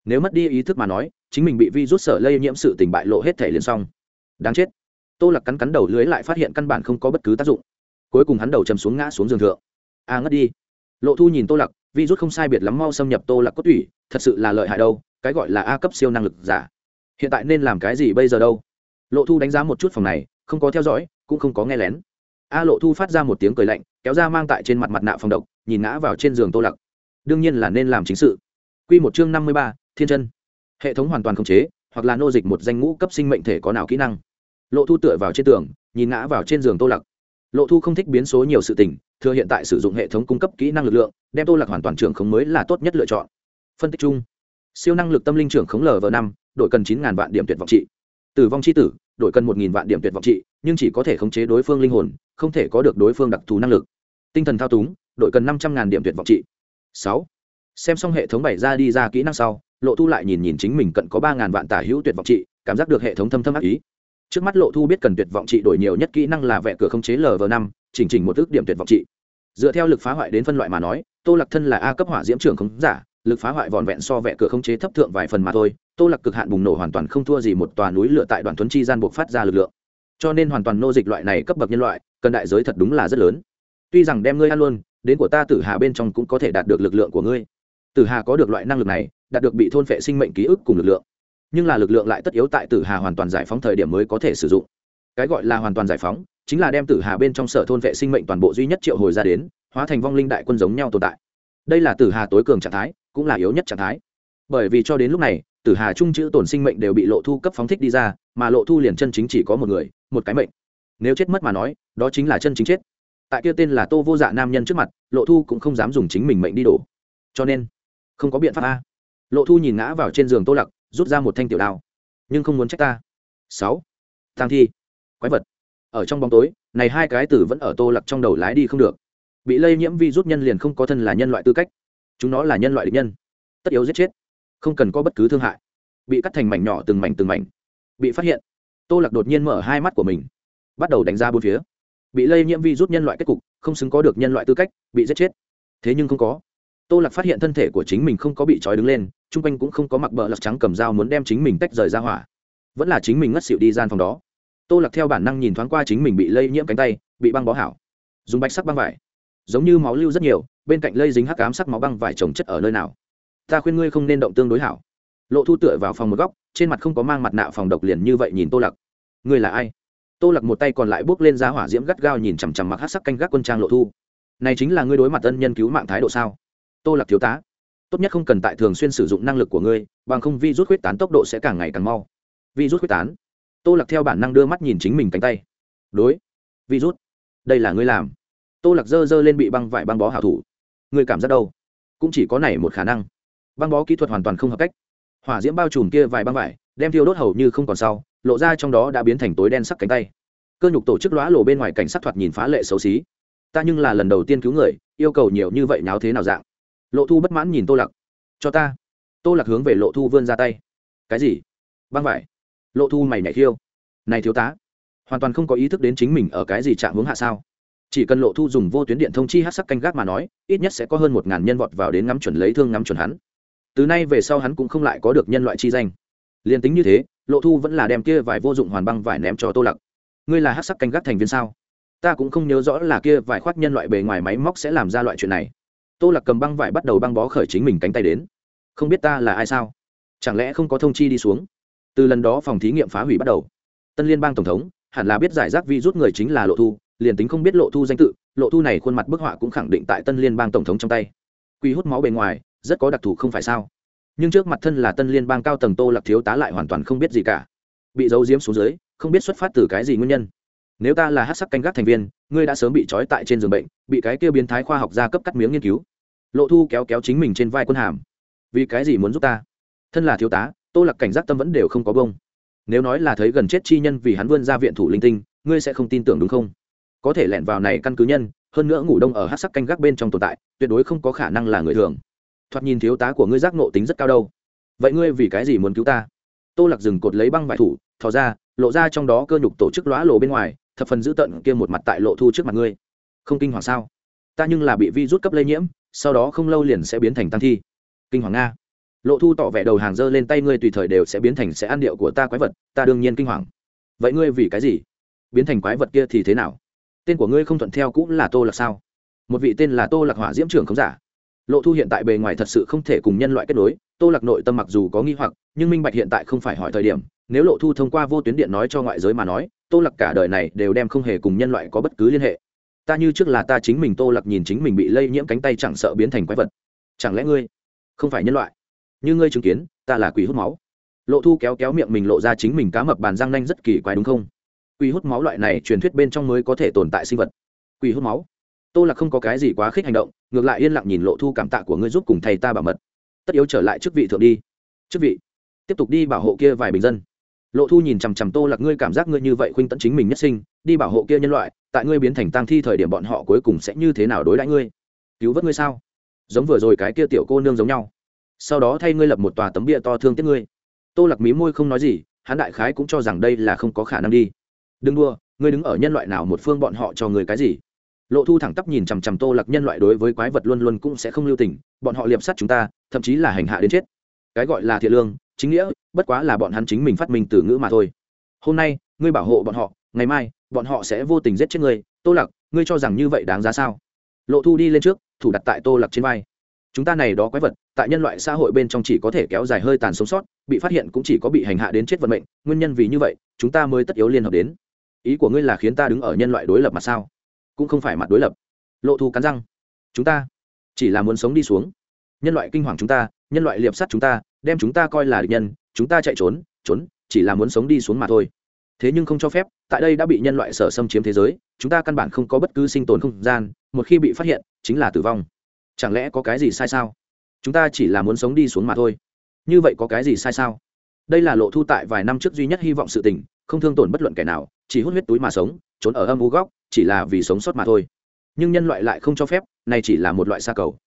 nếu mất đi ý thức mà nói chính mình bị vi rút sở lây nhiễm sự tình bại lộ hết thể liền xong. Đáng chết. Tô lạc cắn cắn đầu lưới lại phát hiện căn bản không có bất cứ tác dụng. Cuối cùng hắn đầu chầm xuống ngã xuống giường thượng. A à, ngất đi. Lộ thu nhìn tô lạc vi rút không sai biệt lắm mau xâm nhập tô lạc cốt tủy thật sự là lợi hại đâu cái gọi là a cấp siêu năng lực giả. Hiện tại nên làm cái gì bây giờ đâu? Lộ thu đánh giá một chút phòng này không có theo dõi cũng không có nghe lén. A lộ thu phát ra một tiếng cười lạnh kéo ra mang tại trên mặt mặt nạ phòng độc nhìn ngã vào trên giường tô lặc đương nhiên là nên làm chính sự. Q một chương năm mươi ba thiên chân. Hệ thống hoàn toàn khống chế, hoặc là nô dịch một danh ngũ cấp sinh mệnh thể có nào kỹ năng. Lộ thu tựa vào trên tường, nhìn ngã vào trên giường tô lặc lộ thu không thích biến số nhiều sự tình, thừa hiện tại sử dụng hệ thống cung cấp kỹ năng lực lượng, đem tô lặc hoàn toàn trưởng khống mới là tốt nhất lựa chọn. Phân tích chung, siêu năng lực tâm linh trưởng khống lv năm đội cần chín vạn điểm tuyệt vọng trị. Tử vong c h i tử đội cần một vạn điểm tuyệt vọng trị, nhưng chỉ có thể khống chế đối phương linh hồn, không thể có được đối phương đặc thù năng lực. Tinh thần thao túng đội cần năm trăm ngàn điểm tuyệt vọng trị. Sáu, xem xong hệ thống bày ra đi ra kỹ năng sau lộ thu lại nhìn nhìn chính mình cận có ba ngàn vạn tả hữu tuyệt vọng trị, cảm giác được hệ thống thâm thâm ác ý. Trước mắt lộ thu biết cần tuyệt vọng trị đổi nhiều nhất kỹ năng là vẽ cửa không chế lv năm, chỉnh chỉnh một ước điểm tuyệt vọng trị. Dựa theo lực phá hoại đến phân loại mà nói, tô lạc thân là a cấp hỏa diễm trưởng không giả, lực phá hoại vòn vẹn so vẽ cửa không chế thấp thượng vài phần mà thôi, tô lạc cực hạn bùng nổ hoàn toàn không thua gì một tòa núi lửa tại đoàn tuấn chi gian buộc phát ra lực lượng. Cho nên hoàn toàn nô dịch loại này cấp bậc nhân loại, cần đại giới thật đúng là rất lớn. Tuy rằng đem ngươi ăn luôn, đến của ta tử hà bên trong cũng có thể đạt được lực lượng của ngươi. Tử hà có được loại năng lực này đạt được bị thôn phệ sinh mệnh ký ức cùng lực lượng. Nhưng là lực lượng lại tất yếu tại tử hà hoàn toàn giải phóng thời điểm mới có thể sử dụng. Cái gọi là hoàn toàn giải phóng, chính là đem tử hà bên trong sở thôn vệ sinh mệnh toàn bộ duy nhất triệu hồi ra đến, hóa thành vong linh đại quân giống nhau tồn tại. Đây là tử hà tối cường trạng thái, cũng là yếu nhất trạng thái. Bởi vì cho đến lúc này, tử hà trung chữ tổn sinh mệnh đều bị lộ thu cấp phóng thích đi ra, mà lộ thu liền chân chính chỉ có một người, một cái mệnh. Nếu chết mất mà nói, đó chính là chân chính chết. Tại kia tên là tô vô dạ nam nhân trước mặt, lộ thu cũng không dám dùng chính mình mệnh đi đổ. Cho nên, không có biện pháp a lộ thu nhìn ngã vào trên giường tô lặc, rút ra một thanh tiểu đao. Nhưng không muốn trách ta. Sáu. Tăng thi. Quái vật. Ở trong bóng tối, này hai cái tử vẫn ở tô lặc trong đầu lái đi không được. Bị lây nhiễm vi rút nhân liền không có thân là nhân loại tư cách. Chúng nó là nhân loại địch nhân. Tất yếu giết chết. Không cần có bất cứ thương hại. Bị cắt thành mảnh nhỏ từng mảnh từng mảnh. Bị phát hiện. Tô lặc đột nhiên mở hai mắt của mình. Bắt đầu đánh ra bốn phía. Bị lây nhiễm vi rút nhân loại kết cục, không xứng có được nhân loại tư cách, bị giết chết. Thế nhưng không có tô lạc phát hiện thân thể của chính mình không có bị trói đứng lên, chung quanh cũng không có mặc bờ lật trắng cầm dao muốn đem chính mình tách rời ra hỏa. Vẫn là chính mình ngất xịu đi gian phòng đó. Tô lạc theo bản năng nhìn thoáng qua chính mình bị lây nhiễm cánh tay, bị băng bó hảo. Dùng bạch sắc băng vải. Giống như máu lưu rất nhiều, bên cạnh lây dính hắc cám sắc máu băng vải trồng chất ở nơi nào. Ta khuyên ngươi không nên động tương đối hảo. Lộ thu tựa vào phòng một góc, trên mặt không có mang mặt nạ phòng độc liền như vậy nhìn tô lạc. Ngươi là ai? Tô lạc một tay còn lại bước lên giá hỏa diễm gắt gao nhìn chằm chằm mặc hát sắc canh gác quân trang lộ thu. Này chính là ngươi đối mặt ân nhân cứu mạng thái độ sao? Tô lạc thiếu tá, tốt nhất không cần tại thường xuyên sử dụng năng lực của ngươi, bằng không vi rút huyết tán tốc độ sẽ càng ngày càng mau. Vi rút huyết tán. Tô lạc theo bản năng đưa mắt nhìn chính mình cánh tay. Đối. Vi rút đây là ngươi làm. Tô lạc dơ dơ lên bị băng vải băng bó hảo thủ. Ngươi cảm giác đâu? Cũng chỉ có này một khả năng. Băng bó kỹ thuật hoàn toàn không hợp cách. Hỏa diễm bao trùm kia vài băng vải, đem thiêu đốt hầu như không còn sau, lộ ra trong đó đã biến thành tối đen sắc cánh tay. Cơ nhục tổ chức lõa lộ bên ngoài cảnh sát thoạt nhìn phá lệ xấu xí. Ta nhưng là lần đầu tiên cứu người, yêu cầu nhiều như vậy nháo thế nào dạng? Lộ thu bất mãn nhìn tô lặc cho ta. Tô lặc hướng về lộ thu vươn ra tay. Cái gì? Băng vải? Lộ thu mày nhảy khiêu. Này thiếu tá, hoàn toàn không có ý thức đến chính mình ở cái gì chạm hướng hạ sao. Chỉ cần lộ thu dùng vô tuyến điện thông chi hát sắc canh gác mà nói, ít nhất sẽ có hơn một ngàn nhân vọt vào đến ngắm chuẩn lấy thương ngắm chuẩn hắn. Từ nay về sau hắn cũng không lại có được nhân loại chi danh. Liền tính như thế, lộ thu vẫn là đem kia vài vô dụng hoàn băng vải ném cho tô lặc ngươi là hát sắc canh gác thành viên sao? Ta cũng không nhớ rõ là kia vài khoác nhân loại bề ngoài máy móc sẽ làm ra loại chuyện này tô lạc cầm băng vải bắt đầu băng bó khởi chính mình cánh tay đến. Không biết ta là ai sao? Chẳng lẽ không có thông chi đi xuống? Từ lần đó phòng thí nghiệm phá hủy bắt đầu, tân liên bang tổng thống hẳn là biết giải rác vi rút người chính là lộ thu, liền tính không biết lộ thu danh tự, lộ thu này khuôn mặt bức họa cũng khẳng định tại tân liên bang tổng thống trong tay. Quy hút máu bề ngoài, rất có đặc thù không phải sao? Nhưng trước mặt thân là tân liên bang cao tầng tô lạc thiếu tá lại hoàn toàn không biết gì cả. Bị giấu diếm xuống dưới, không biết xuất phát từ cái gì nguyên nhân nếu ta là hát sắc canh gác thành viên, ngươi đã sớm bị trói tại trên giường bệnh, bị cái kia biến thái khoa học gia cấp cắt miếng nghiên cứu. Lộ thu kéo kéo chính mình trên vai quân hàm. Vì cái gì muốn giúp ta? Thân là thiếu tá, tô lạc cảnh giác tâm vẫn đều không có bông. Nếu nói là thấy gần chết chi nhân vì hắn vươn ra viện thủ linh tinh, ngươi sẽ không tin tưởng đúng không? Có thể lẻn vào này căn cứ nhân, hơn nữa ngủ đông ở hát sắc canh gác bên trong tồn tại, tuyệt đối không có khả năng là người thường. Thoạt nhìn thiếu tá của ngươi giác nộ tính rất cao đâu. Vậy ngươi vì cái gì muốn cứu ta? Tô lạc dừng cột lấy băng vải thủ, thò ra, lộ ra trong đó cơ nhục tổ chức lõa lộ bên ngoài thập phần giữ tận kia một mặt tại lộ thu trước mặt ngươi. Không kinh hoàng sao? Ta nhưng là bị vi rút cấp lây nhiễm, sau đó không lâu liền sẽ biến thành tăng thi. Kinh hoàng nga. Lộ thu tỏ vẻ đầu hàng dơ lên tay ngươi tùy thời đều sẽ biến thành sẽ ăn điệu của ta quái vật, ta đương nhiên kinh hoàng. Vậy ngươi vì cái gì? Biến thành quái vật kia thì thế nào? Tên của ngươi không thuận theo cũng là tô lạc sao? Một vị tên là tô lạc hỏa diễm trưởng không giả. Lộ thu hiện tại bề ngoài thật sự không thể cùng nhân loại kết nối, tô lạc nội tâm mặc dù có nghi hoặc, nhưng minh bạch hiện tại không phải hỏi thời điểm nếu lộ thu thông qua vô tuyến điện nói cho ngoại giới mà nói, tô lặc cả đời này đều đem không hề cùng nhân loại có bất cứ liên hệ. Ta như trước là ta chính mình tô lặc nhìn chính mình bị lây nhiễm cánh tay chẳng sợ biến thành quái vật. Chẳng lẽ ngươi không phải nhân loại? Như ngươi chứng kiến, ta là quỷ hút máu. Lộ thu kéo kéo miệng mình lộ ra chính mình cá mập bàn răng nanh rất kỳ quái đúng không? Quỷ hút máu loại này truyền thuyết bên trong mới có thể tồn tại sinh vật. Quỷ hút máu? Tô lạc không có cái gì quá khích hành động, ngược lại yên lặng nhìn lộ thu cảm tạ của ngươi giúp cùng thầy ta bảo mật. Tất yếu trở lại chức vị thượng đi. Chức vị. Tiếp tục đi bảo hộ kia vài bình dân lộ thu nhìn chằm chằm tô lạc, ngươi cảm giác ngươi như vậy khuynh tận chính mình nhất sinh, đi bảo hộ kia nhân loại, tại ngươi biến thành tang thi thời điểm bọn họ cuối cùng sẽ như thế nào đối đãi ngươi? Cứu vớt ngươi sao? Giống vừa rồi cái kia tiểu cô nương giống nhau. Sau đó thay ngươi lập một tòa tấm bia to thương tiếc ngươi. Tô lạc mí môi không nói gì, hắn đại khái cũng cho rằng đây là không có khả năng đi. Đừng đua ngươi đứng ở nhân loại nào một phương bọn họ cho người cái gì? Lộ thu thẳng tắp nhìn chằm chằm tô lạc, nhân loại đối với quái vật luôn luôn cũng sẽ không lưu tình, bọn họ liệp sát chúng ta, thậm chí là hành hạ đến chết. Cái gọi là thiện lương chính nghĩa, bất quá là bọn hắn chính mình phát minh từ ngữ mà thôi. Hôm nay, ngươi bảo hộ bọn họ, ngày mai, bọn họ sẽ vô tình giết chết ngươi. Tô lạc, ngươi cho rằng như vậy đáng giá sao? Lộ thu đi lên trước, thủ đặt tại tô lạc trên vai. Chúng ta này đó quái vật, tại nhân loại xã hội bên trong chỉ có thể kéo dài hơi tàn sống sót, bị phát hiện cũng chỉ có bị hành hạ đến chết vận mệnh, nguyên nhân vì như vậy, chúng ta mới tất yếu liên hợp đến. Ý của ngươi là khiến ta đứng ở nhân loại đối lập mặt sao? Cũng không phải mặt đối lập. Lộ thu cắn răng. Chúng ta chỉ là muốn sống đi xuống. Nhân loại kinh hoàng chúng ta, nhân loại liệp sắt chúng ta đem chúng ta coi là địch nhân, chúng ta chạy trốn trốn, chỉ là muốn sống đi xuống mà thôi. Thế nhưng không cho phép, tại đây đã bị nhân loại sở xâm chiếm thế giới, chúng ta căn bản không có bất cứ sinh tồn không gian, một khi bị phát hiện, chính là tử vong. Chẳng lẽ có cái gì sai sao? Chúng ta chỉ là muốn sống đi xuống mà thôi. Như vậy có cái gì sai sao? Đây là lộ thu tại vài năm trước duy nhất hy vọng sự tình, không thương tổn bất luận kẻ nào, chỉ hút huyết túi mà sống, trốn ở âm u góc, chỉ là vì sống sót mà thôi. Nhưng nhân loại lại không cho phép, này chỉ là một loại xa cầu.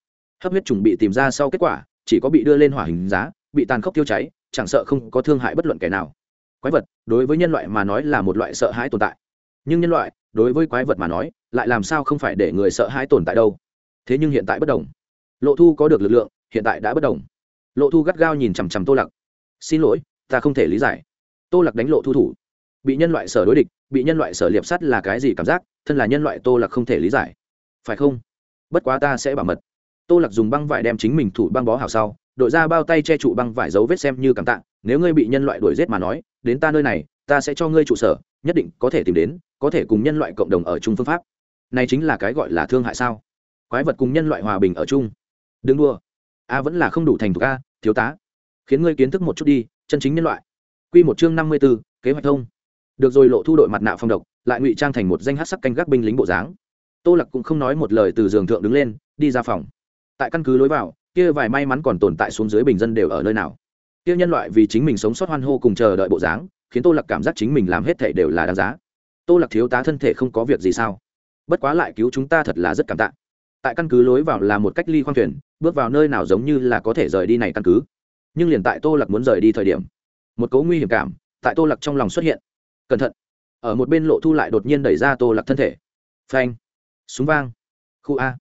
Hấp huyết trùng bị tìm ra sau kết quả, chỉ có bị đưa lên hỏa hình giá bị tàn khốc tiêu cháy, chẳng sợ không có thương hại bất luận kẻ nào. Quái vật, đối với nhân loại mà nói là một loại sợ hãi tồn tại. Nhưng nhân loại, đối với quái vật mà nói, lại làm sao không phải để người sợ hãi tồn tại đâu. Thế nhưng hiện tại bất đồng. Lộ thu có được lực lượng, hiện tại đã bất đồng. Lộ thu gắt gao nhìn chằm chằm tô lặc xin lỗi, ta không thể lý giải. Tô lặc đánh lộ thu thủ. Bị nhân loại sở đối địch, bị nhân loại sở liệp sắt là cái gì cảm giác, thân là nhân loại tô lặc không thể lý giải. Phải không? Bất quá ta sẽ bảo mật. Tô lặc dùng băng vải đem chính mình thủ băng bó hào sau đội ra bao tay che trụ băng vải dấu vết xem như cảm tạ, nếu ngươi bị nhân loại đuổi giết mà nói, đến ta nơi này, ta sẽ cho ngươi trụ sở, nhất định có thể tìm đến, có thể cùng nhân loại cộng đồng ở chung phương pháp. Này chính là cái gọi là thương hại sao? Quái vật cùng nhân loại hòa bình ở chung. Đừng đua a vẫn là không đủ thành thục a, thiếu tá. Khiến ngươi kiến thức một chút đi, chân chính nhân loại. Q một chương năm mươi b ố kế hoạch thông. Được rồi, lộ thu đội mặt nạ phong độc, lại ngụy trang thành một danh hát sắc canh gác binh lính bộ dáng. Tô lặc cũng không nói một lời từ giường thượng đứng lên, đi ra phòng. Tại căn cứ lối vào kia vài may mắn còn tồn tại xuống dưới bình dân đều ở nơi nào? Kia nhân loại vì chính mình sống sót hoan hô cùng chờ đợi bộ dáng, khiến tô lạc cảm giác chính mình làm hết thể đều là đáng giá. Tô lạc thiếu tá thân thể không có việc gì sao? Bất quá lại cứu chúng ta thật là rất cảm tạ. Tại căn cứ lối vào là một cách ly khoang thuyền, bước vào nơi nào giống như là có thể rời đi này căn cứ. Nhưng liền tại tô lạc muốn rời đi thời điểm, một cấu nguy hiểm cảm tại tô lạc trong lòng xuất hiện. Cẩn thận. Ở một bên lộ thu lại đột nhiên đẩy ra tô lạc thân thể. Phanh. Súng vang. Khu a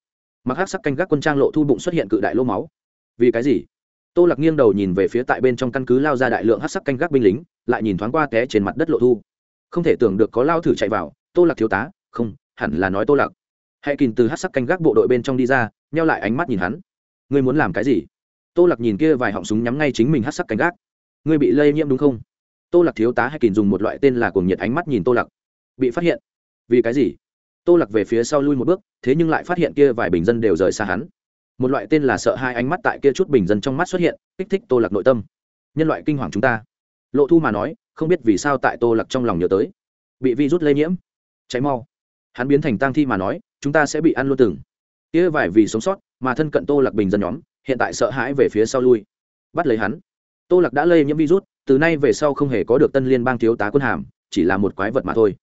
mặc hát sắc canh gác quân trang lộ thu bụng xuất hiện cự đại lô máu. Vì cái gì? Tô lạc nghiêng đầu nhìn về phía tại bên trong căn cứ lao ra đại lượng hát sắc canh gác binh lính, lại nhìn thoáng qua té trên mặt đất lộ thu. Không thể tưởng được có lao thử chạy vào, tô lạc thiếu tá, không, hẳn là nói tô lạc. Hãy kìm từ hát sắc canh gác bộ đội bên trong đi ra neo lại ánh mắt nhìn hắn. Ngươi muốn làm cái gì? Tô lạc nhìn kia vài họng súng nhắm ngay chính mình hát sắc canh gác. Ngươi bị lây nhiễm đúng không? Tô lạc thiếu tá hay kìm dùng một loại tên là cuồng nhiệt ánh mắt nhìn tô lạc. Bị phát hiện. Vì cái gì? Tô lạc về phía sau lui một bước, thế nhưng lại phát hiện kia vài bình dân đều rời xa hắn. Một loại tên là sợ hai ánh mắt tại kia chút bình dân trong mắt xuất hiện, kích thích tô lạc nội tâm. Nhân loại kinh hoàng chúng ta. Lộ thu mà nói, không biết vì sao tại tô lạc trong lòng nhớ tới. Bị virus lây nhiễm. Cháy mau. Hắn biến thành tang thi mà nói, chúng ta sẽ bị ăn luôn từng. Kia vài vì sống sót, mà thân cận tô lạc bình dân nhóm, hiện tại sợ hãi về phía sau lui. Bắt lấy hắn. Tô lạc đã lây nhiễm virus từ nay về sau không hề có được tân liên bang thiếu tá quân hàm, chỉ là một quái vật mà thôi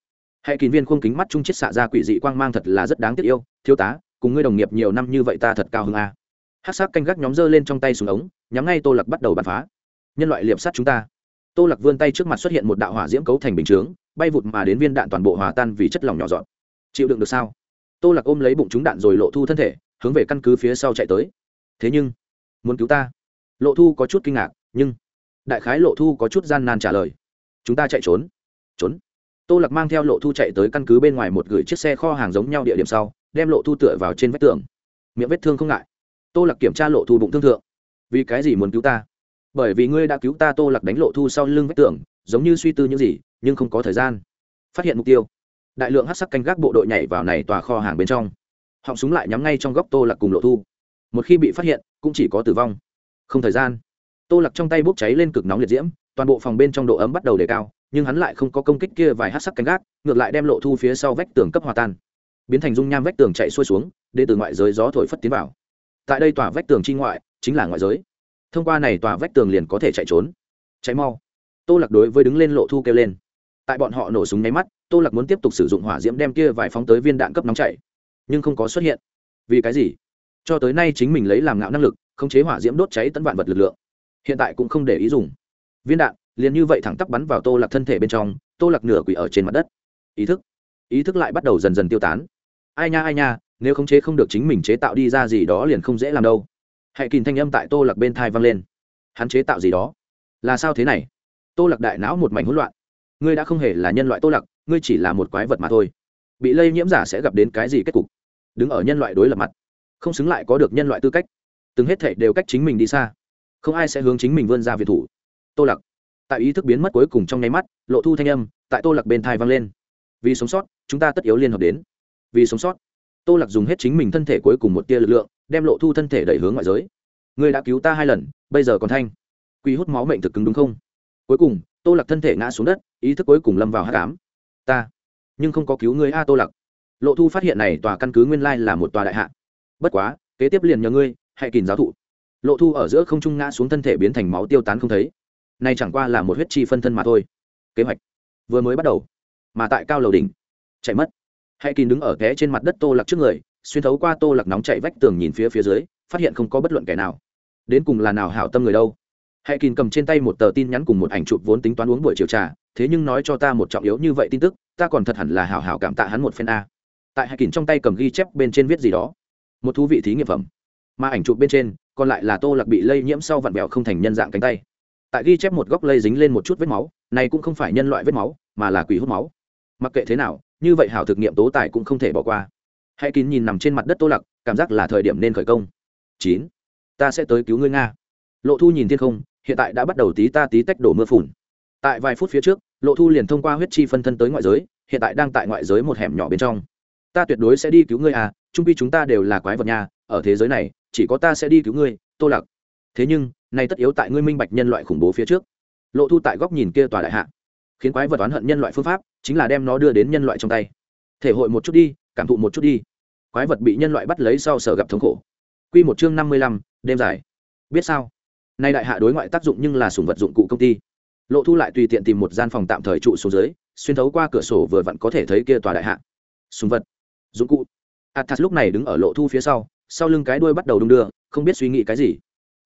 hãy kín viên khung kính mắt trung chết xạ ra quỷ dị quang mang thật là rất đáng tiếc yêu, thiếu tá, cùng ngươi đồng nghiệp nhiều năm như vậy ta thật cao hơn a. Hát sắc canh gác nhóm dơ lên trong tay súng ống, nhắm ngay tô lạc bắt đầu bắn phá. Nhân loại liệp sát chúng ta. Tô lạc vươn tay trước mặt xuất hiện một đạo hỏa diễm cấu thành bình chướng, bay vụt mà đến viên đạn toàn bộ hòa tan vì chất lỏng nhỏ dọn. Chịu đựng được sao? Tô lạc ôm lấy bụng trúng đạn rồi lộ thu thân thể, hướng về căn cứ phía sau chạy tới. Thế nhưng, muốn cứu ta? Lộ thu có chút kinh ngạc, nhưng đại khái lộ thu có chút gian nan trả lời. Chúng ta chạy trốn. Trốn tô lạc mang theo lộ thu chạy tới căn cứ bên ngoài một gửi chiếc xe kho hàng giống nhau địa điểm sau, đem lộ thu tựa vào trên vách tường. Miệng vết thương không ngại. Tô lạc kiểm tra lộ thu bụng thương thượng. Vì cái gì muốn cứu ta? Bởi vì ngươi đã cứu ta, tô lạc đánh lộ thu sau lưng vách tường, giống như suy tư những gì, nhưng không có thời gian. Phát hiện mục tiêu. Đại lượng hát sắc canh gác bộ đội nhảy vào này tòa kho hàng bên trong. Họng súng lại nhắm ngay trong góc tô lạc cùng lộ thu. Một khi bị phát hiện, cũng chỉ có tử vong. Không thời gian. Tô lạc trong tay bốc cháy lên cực nóng liệt diễm, toàn bộ phòng bên trong độ ấm bắt đầu đề cao nhưng hắn lại không có công kích kia vài hát sắc canh gác, ngược lại đem lộ thu phía sau vách tường cấp hòa tan. Biến thành dung nham vách tường chạy xuôi xuống để từ ngoại giới gió thổi phất tiến vào. Tại đây tòa vách tường chi ngoại, chính là ngoại giới. Thông qua này tòa vách tường liền có thể chạy trốn. Cháy mau. Tô lạc đối với đứng lên lộ thu kêu lên. Tại bọn họ nổ súng nháy mắt, tô lạc muốn tiếp tục sử dụng hỏa diễm đem kia vài phóng tới viên đạn cấp nóng chạy. Nhưng không có xuất hiện. Vì cái gì? Cho tới nay chính mình lấy làm ngạo năng lực, khống chế hỏa diễm đốt cháy tấn vạn vật lực lượng. Hiện tại cũng không để ý dùng. Viên đạn liền như vậy thẳng tắp bắn vào tô lạc thân thể bên trong, tô lạc nửa quỷ ở trên mặt đất. Ý thức ý thức lại bắt đầu dần dần tiêu tán. Ai nha ai nha, nếu khống chế không được chính mình chế tạo đi ra gì đó liền không dễ làm đâu. Hãy kìm thanh âm tại tô lạc bên thai vang lên. Hắn chế tạo gì đó? Là sao thế này? Tô lạc đại não một mảnh hỗn loạn. Ngươi đã không hề là nhân loại tô lạc, ngươi chỉ là một quái vật mà thôi. Bị lây nhiễm giả sẽ gặp đến cái gì kết cục? Đứng ở nhân loại đối lập mặt, không xứng lại có được nhân loại tư cách. Từng hết thể đều cách chính mình đi xa. Không ai sẽ hướng chính mình vươn ra việt thủ. Tô lặc tại ý thức biến mất cuối cùng trong nháy mắt, lộ thu thanh âm tại tô lạc bên thai vang lên. Vì sống sót, chúng ta tất yếu liên hợp đến. Vì sống sót, tô lạc dùng hết chính mình thân thể cuối cùng một tia lực lượng, đem lộ thu thân thể đẩy hướng ngoại giới. Ngươi đã cứu ta hai lần, bây giờ còn thanh. Quy hút máu mệnh thực cứng đúng không? Cuối cùng, tô lạc thân thể ngã xuống đất, ý thức cuối cùng lâm vào hát cám ta, nhưng không có cứu ngươi a tô lạc. Lộ thu phát hiện này tòa căn cứ nguyên lai là một tòa đại hạ. Bất quá, kế tiếp liền nhờ ngươi, hãy kìm giáo thụ. Lộ thu ở giữa không trung ngã xuống thân thể biến thành máu tiêu tán không thấy nay chẳng qua là một huyết chi phân thân mà thôi. Kế hoạch vừa mới bắt đầu, mà tại cao lầu đỉnh, chạy mất. Hãy kín đứng ở té trên mặt đất tô lạc trước người, xuyên thấu qua tô lạc nóng chạy vách tường nhìn phía phía dưới, phát hiện không có bất luận kẻ nào. Đến cùng là nào hảo tâm người đâu? Hãy kín cầm trên tay một tờ tin nhắn cùng một ảnh chụp vốn tính toán uống buổi chiều trà, thế nhưng nói cho ta một trọng yếu như vậy tin tức, ta còn thật hẳn là hảo hảo cảm tạ hắn một phen a. Tại hãy kín trong tay cầm ghi chép bên trên viết gì đó. Một thú vị thí nghiệm phẩm. Mà ảnh chụp bên trên, còn lại là tô lạc bị lây nhiễm sau vặn bèo không thành nhân dạng cánh tay tại ghi chép một góc lây dính lên một chút vết máu này cũng không phải nhân loại vết máu mà là quỷ hút máu. Mặc kệ thế nào như vậy hảo thực nghiệm tố tài cũng không thể bỏ qua. Hãy kín nhìn nằm trên mặt đất tô lặc, cảm giác là thời điểm nên khởi công. Chín. Ta sẽ tới cứu ngươi nga. Lộ thu nhìn thiên không hiện tại đã bắt đầu tí ta tí tách đổ mưa phùn. Tại vài phút phía trước lộ thu liền thông qua huyết chi phân thân tới ngoại giới hiện tại đang tại ngoại giới một hẻm nhỏ bên trong. Ta tuyệt đối sẽ đi cứu ngươi à trung pi chúng ta đều là quái vật nhà ở thế giới này chỉ có ta sẽ đi cứu ngươi tô lặc. thế nhưng nay tất yếu tại ngươi minh bạch nhân loại khủng bố phía trước. Lộ thu tại góc nhìn kia tòa đại hạ, khiến quái vật oán hận nhân loại phương pháp chính là đem nó đưa đến nhân loại trong tay. Thể hội một chút đi, cảm thụ một chút đi. Quái vật bị nhân loại bắt lấy sau sở gặp thống khổ. Q một chương năm mươi lăm, đêm dài. Biết sao? Nay đại hạ đối ngoại tác dụng nhưng là sùng vật dụng cụ công ty. Lộ thu lại tùy tiện tìm một gian phòng tạm thời trụ xuống dưới, xuyên thấu qua cửa sổ vừa vặn có thể thấy kia tòa đại hạ. Sùng vật, dụng cụ. Athas lúc này đứng ở lộ thu phía sau sau lưng cái đuôi bắt đầu đung đưa, không biết suy nghĩ cái gì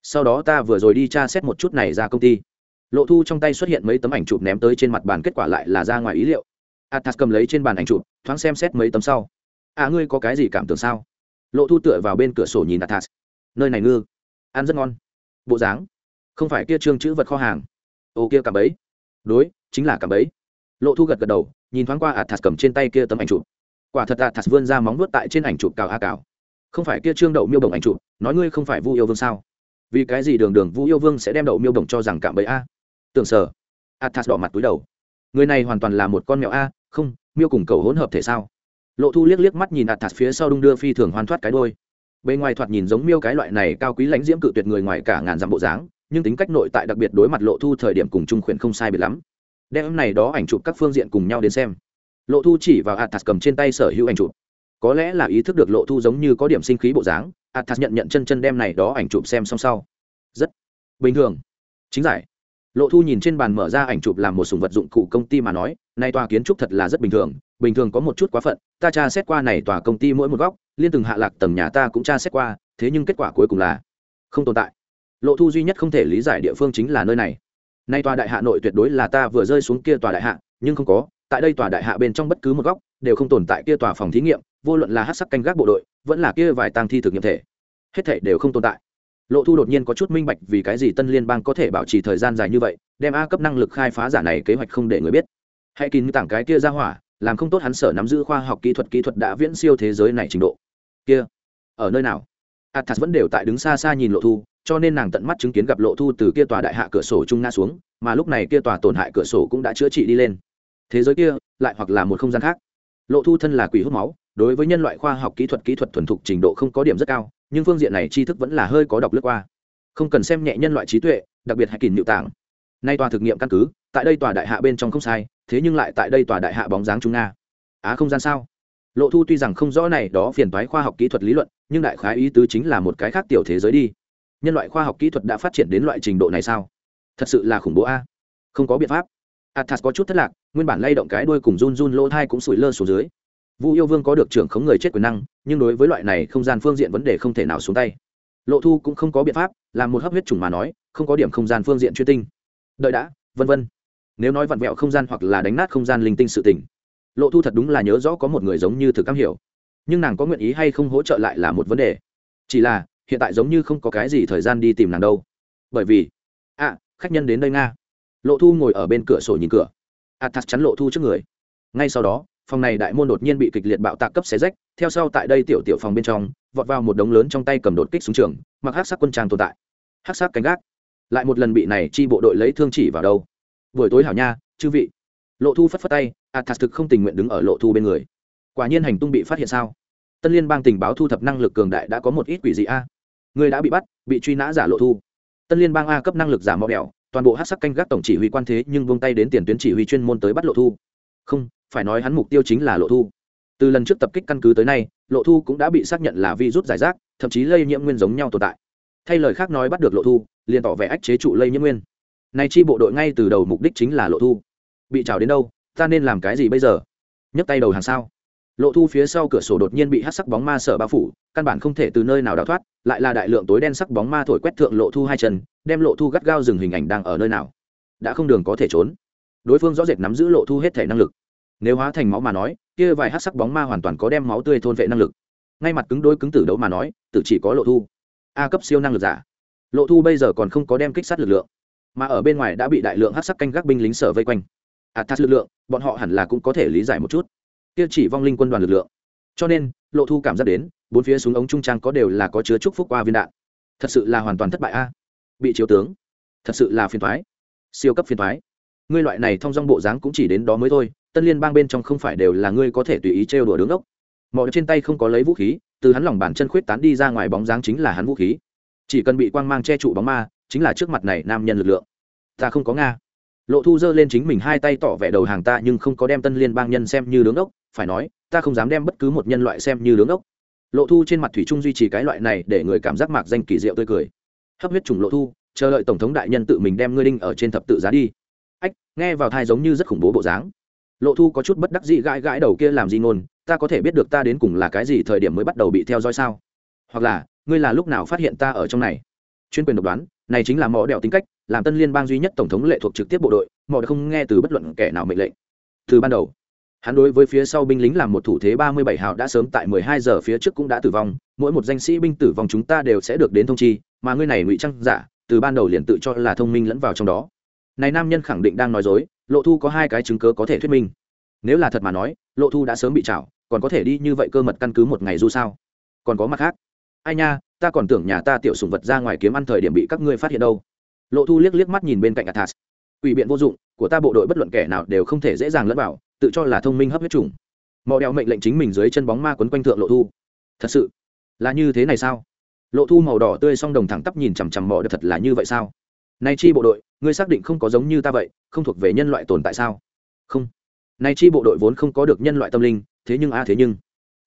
sau đó ta vừa rồi đi tra xét một chút này ra công ty. Lộ thu trong tay xuất hiện mấy tấm ảnh chụp ném tới trên mặt bàn, kết quả lại là ra ngoài ý liệu. Athas cầm lấy trên bàn ảnh chụp, thoáng xem xét mấy tấm sau. À ngươi có cái gì cảm tưởng sao? Lộ thu tựa vào bên cửa sổ nhìn athas. Nơi này ngư. Ăn rất ngon. Bộ dáng. Không phải kia trương chữ vật kho hàng. Ô, kia cả ấy đối, chính là cả ấy lộ thu gật gật đầu, nhìn thoáng qua athas cầm trên tay kia tấm ảnh chụp. Quả thật athas vươn ra móng vuốt tại trên ảnh chụp cào a cào. Không phải kia trương đậu miêu bồng ảnh chụp, nói ngươi không phải vu yêu vương sao? Vì cái gì đường đường Vũ yêu vương sẽ đem đậu miêu đồng cho rằng cạm bẫy a? Tưởng sở. Athas đỏ mặt túi đầu. Người này hoàn toàn là một con mèo a, không, miêu cùng cầu hỗn hợp thể sao? Lộ thu liếc liếc mắt nhìn athas phía sau đung đưa phi thường hoàn thoát cái đôi. Bề ngoài thoạt nhìn giống miêu cái loại này cao quý lãnh diễm cự tuyệt người ngoài cả ngàn dặm bộ dáng, nhưng tính cách nội tại đặc biệt đối mặt lộ thu thời điểm cùng trung khuyển không sai biệt lắm. Đem này đó ảnh chụp các phương diện cùng nhau đến xem. Lộ thu chỉ vào athas cầm trên tay sở hữu ảnh chụp. Có lẽ là ý thức được lộ thu giống như có điểm sinh khí bộ dáng athas nhận nhận chân chân đem này đó ảnh chụp xem xong sau. Rất bình thường. Chính giải. Lộ thu nhìn trên bàn mở ra ảnh chụp làm một sùng vật dụng cụ công ty mà nói nay tòa kiến trúc thật là rất bình thường bình thường có một chút quá phận, ta tra xét qua này tòa công ty mỗi một góc, liên từng hạ lạc tầng nhà ta cũng tra xét qua, thế nhưng kết quả cuối cùng là không tồn tại. Lộ thu duy nhất không thể lý giải địa phương chính là nơi này. Nay tòa đại hạ nội tuyệt đối là ta vừa rơi xuống kia tòa đại hạ, nhưng không có, tại đây tòa đại hạ bên trong bất cứ một góc, đều không tồn tại kia tòa phòng thí nghiệm, vô luận là hát sắc canh gác bộ đội vẫn là kia vài tang thi thực nghiệm thể. Hết thể đều không tồn tại. Lộ thu đột nhiên có chút minh bạch vì cái gì tân liên bang có thể bảo trì thời gian dài như vậy, đem a cấp năng lực khai phá giả này kế hoạch không để người biết. Hãy kín tảng cái kia ra hỏa, làm không tốt hắn sở nắm giữ khoa học kỹ thuật kỹ thuật đã viễn siêu thế giới này trình độ. Kia, ở nơi nào? Athas vẫn đều tại đứng xa xa nhìn lộ thu, cho nên nàng tận mắt chứng kiến gặp lộ thu từ kia tòa đại hạ cửa sổ trung nga xuống, mà lúc này kia tòa tổn hại cửa sổ cũng đã chữa trị đi lên. Thế giới kia, lại hoặc là một không gian khác lộ thu thân là quỷ hút máu, đối với nhân loại khoa học kỹ thuật kỹ thuật thuần thục trình độ không có điểm rất cao, nhưng phương diện này tri thức vẫn là hơi có đọc lướt qua. Không cần xem nhẹ nhân loại trí tuệ, đặc biệt hay kỷ niệu tảng. Nay tòa thực nghiệm căn cứ, tại đây tòa đại hạ bên trong không sai, thế nhưng lại tại đây tòa đại hạ bóng dáng trung nga. Á không gian sao? Lộ thu tuy rằng không rõ này đó phiền toái khoa học kỹ thuật lý luận, nhưng đại khái ý tứ chính là một cái khác tiểu thế giới đi. Nhân loại khoa học kỹ thuật đã phát triển đến loại trình độ này sao? Thật sự là khủng bố a. Không có biện pháp athas có chút thất lạc nguyên bản lay động cái đuôi cùng run run lỗ thai cũng sủi lơ xuống dưới. Vu yêu vương có được trưởng khống người chết quyền năng nhưng đối với loại này không gian phương diện vấn đề không thể nào xuống tay. Lộ thu cũng không có biện pháp làm một hấp huyết trùng mà nói không có điểm không gian phương diện chuyên tinh. Đợi đã vân vân. Nếu nói vặn vẹo không gian hoặc là đánh nát không gian linh tinh sự tình, lộ thu thật đúng là nhớ rõ có một người giống như thực cam hiểu. Nhưng nàng có nguyện ý hay không hỗ trợ lại là một vấn đề. Chỉ là hiện tại giống như không có cái gì thời gian đi tìm nàng đâu. Bởi vì à khách nhân đến đây nga lộ thu ngồi ở bên cửa sổ nhìn cửa. À, athas chắn lộ thu trước người. Ngay sau đó, phòng này đại môn đột nhiên bị kịch liệt bạo tạc cấp xé rách. Theo sau tại đây tiểu tiểu phòng bên trong, vọt vào một đống lớn trong tay cầm đột kích xuống trường, mặc hát sắc quân trang tồn tại. Hát sắc cánh gác. Lại một lần bị này chi bộ đội lấy thương chỉ vào đâu. Buổi tối hảo nha, chư vị. Lộ thu phất phất tay à, athas thực không tình nguyện đứng ở lộ thu bên người. Quả nhiên hành tung bị phát hiện sao? Tân liên bang tình báo thu thập năng lực cường đại đã có một ít quỷ dị a. Người đã bị bắt, bị truy nã giả lộ thu. Tân liên bang a cấp năng lực giả mò mèo toàn bộ hát sắc canh gác tổng chỉ huy quan thế nhưng vung tay đến tiền tuyến chỉ huy chuyên môn tới bắt lộ thu. Không, phải nói hắn mục tiêu chính là lộ thu. Từ lần trước tập kích căn cứ tới nay, lộ thu cũng đã bị xác nhận là virus giải rác, thậm chí lây nhiễm nguyên giống nhau tồn tại. Thay lời khác nói bắt được lộ thu, liền tỏ vẻ ách chế trụ lây nhiễm nguyên. Nay chi bộ đội ngay từ đầu mục đích chính là lộ thu. Bị trào đến đâu, ta nên làm cái gì bây giờ? Nhấc tay đầu hàng sao. Lộ thu phía sau cửa sổ đột nhiên bị hát sắc bóng ma sở bao phủ, căn bản không thể từ nơi nào đào thoát lại là đại lượng tối đen sắc bóng ma thổi quét thượng lộ thu hai chân, đem lộ thu gắt gao dừng hình ảnh đang ở nơi nào. Đã không đường có thể trốn. Đối phương rõ rệt nắm giữ lộ thu hết thể năng lực. Nếu hóa thành máu mà nói, kia vài hát sắc bóng ma hoàn toàn có đem máu tươi thôn vệ năng lực. Ngay mặt cứng đôi cứng tử đấu mà nói tự chỉ có lộ thu. A cấp siêu năng lực giả. Lộ thu bây giờ còn không có đem kích sát lực lượng, mà ở bên ngoài đã bị đại lượng hát sắc canh gác binh lính sở vây quanh. A thắt lực lượng, bọn họ hẳn là cũng có thể lý giải một chút. Kia chỉ vong linh quân đoàn lực lượng. Cho nên, lộ thu cảm giác đến bốn phía súng ống trung trang có đều là có chứa chúc phúc qua viên đạn. Thật sự là hoàn toàn thất bại a. Bị chiếu tướng. Thật sự là phiền thoái siêu cấp phiền thoái ngươi loại này thông dong bộ dáng cũng chỉ đến đó mới thôi, tân liên bang bên trong không phải đều là ngươi có thể tùy ý trêu đùa đứng ốc. Mọi trên tay không có lấy vũ khí, từ hắn lòng bàn chân khuyết tán đi ra ngoài bóng dáng chính là hắn vũ khí. Chỉ cần bị quang mang che trụ bóng ma, chính là trước mặt này nam nhân lực lượng. Ta không có nga. Lộ thu giơ lên chính mình hai tay tỏ vẻ đầu hàng ta nhưng không có đem tân liên bang nhân xem như đứng ốc, phải nói, ta không dám đem bất cứ một nhân loại xem như đứng ốc lộ thu trên mặt thủy trung duy trì cái loại này để người cảm giác mạc danh kỳ diệu tươi cười. Hấp huyết trùng lộ thu, chờ đợi tổng thống đại nhân tự mình đem ngươi đinh ở trên thập tự giá đi. Ách, nghe vào thai giống như rất khủng bố bộ dáng. Lộ thu có chút bất đắc dĩ gãi gãi đầu kia làm gì ngôn, ta có thể biết được ta đến cùng là cái gì thời điểm mới bắt đầu bị theo dõi sao? Hoặc là, ngươi là lúc nào phát hiện ta ở trong này? Chuyên quyền độc đoán, này chính là mỏ đèo tính cách, làm tân liên bang duy nhất tổng thống lệ thuộc trực tiếp bộ đội, mỏ đã không nghe từ bất luận kẻ nào mệnh lệnh. Từ ban đầu hắn đối với phía sau binh lính làm một thủ thế ba mươi bảy hào đã sớm tại mười hai giờ phía trước cũng đã tử vong, mỗi một danh sĩ binh tử vong chúng ta đều sẽ được đến thông chi, mà ngươi này ngụy trang giả, từ ban đầu liền tự cho là thông minh lẫn vào trong đó. Này nam nhân khẳng định đang nói dối, lộ thu có hai cái chứng cớ có thể thuyết minh. Nếu là thật mà nói, lộ thu đã sớm bị chảo còn có thể đi như vậy cơ mật căn cứ một ngày du sao. Còn có mặt khác. Ai nha, ta còn tưởng nhà ta tiểu sùng vật ra ngoài kiếm ăn thời điểm bị các ngươi phát hiện đâu. Lộ thu liếc liếc mắt nhìn bên cạnh athas. Quỷ biện vô dụng, của ta bộ đội bất luận kẻ nào đều không thể dễ dàng lẫn vào tự cho là thông minh hấp huyết trùng. Mò đeo mệnh lệnh chính mình dưới chân bóng ma quấn quanh thượng lộ thu. Thật sự, là như thế này sao? Lộ thu màu đỏ tươi song đồng thẳng tắp nhìn chằm chằm mò đeo thật là như vậy sao? Nay chi bộ đội, ngươi xác định không có giống như ta vậy, không thuộc về nhân loại tồn tại sao? Không. Nay chi bộ đội vốn không có được nhân loại tâm linh, thế nhưng a à thế nhưng.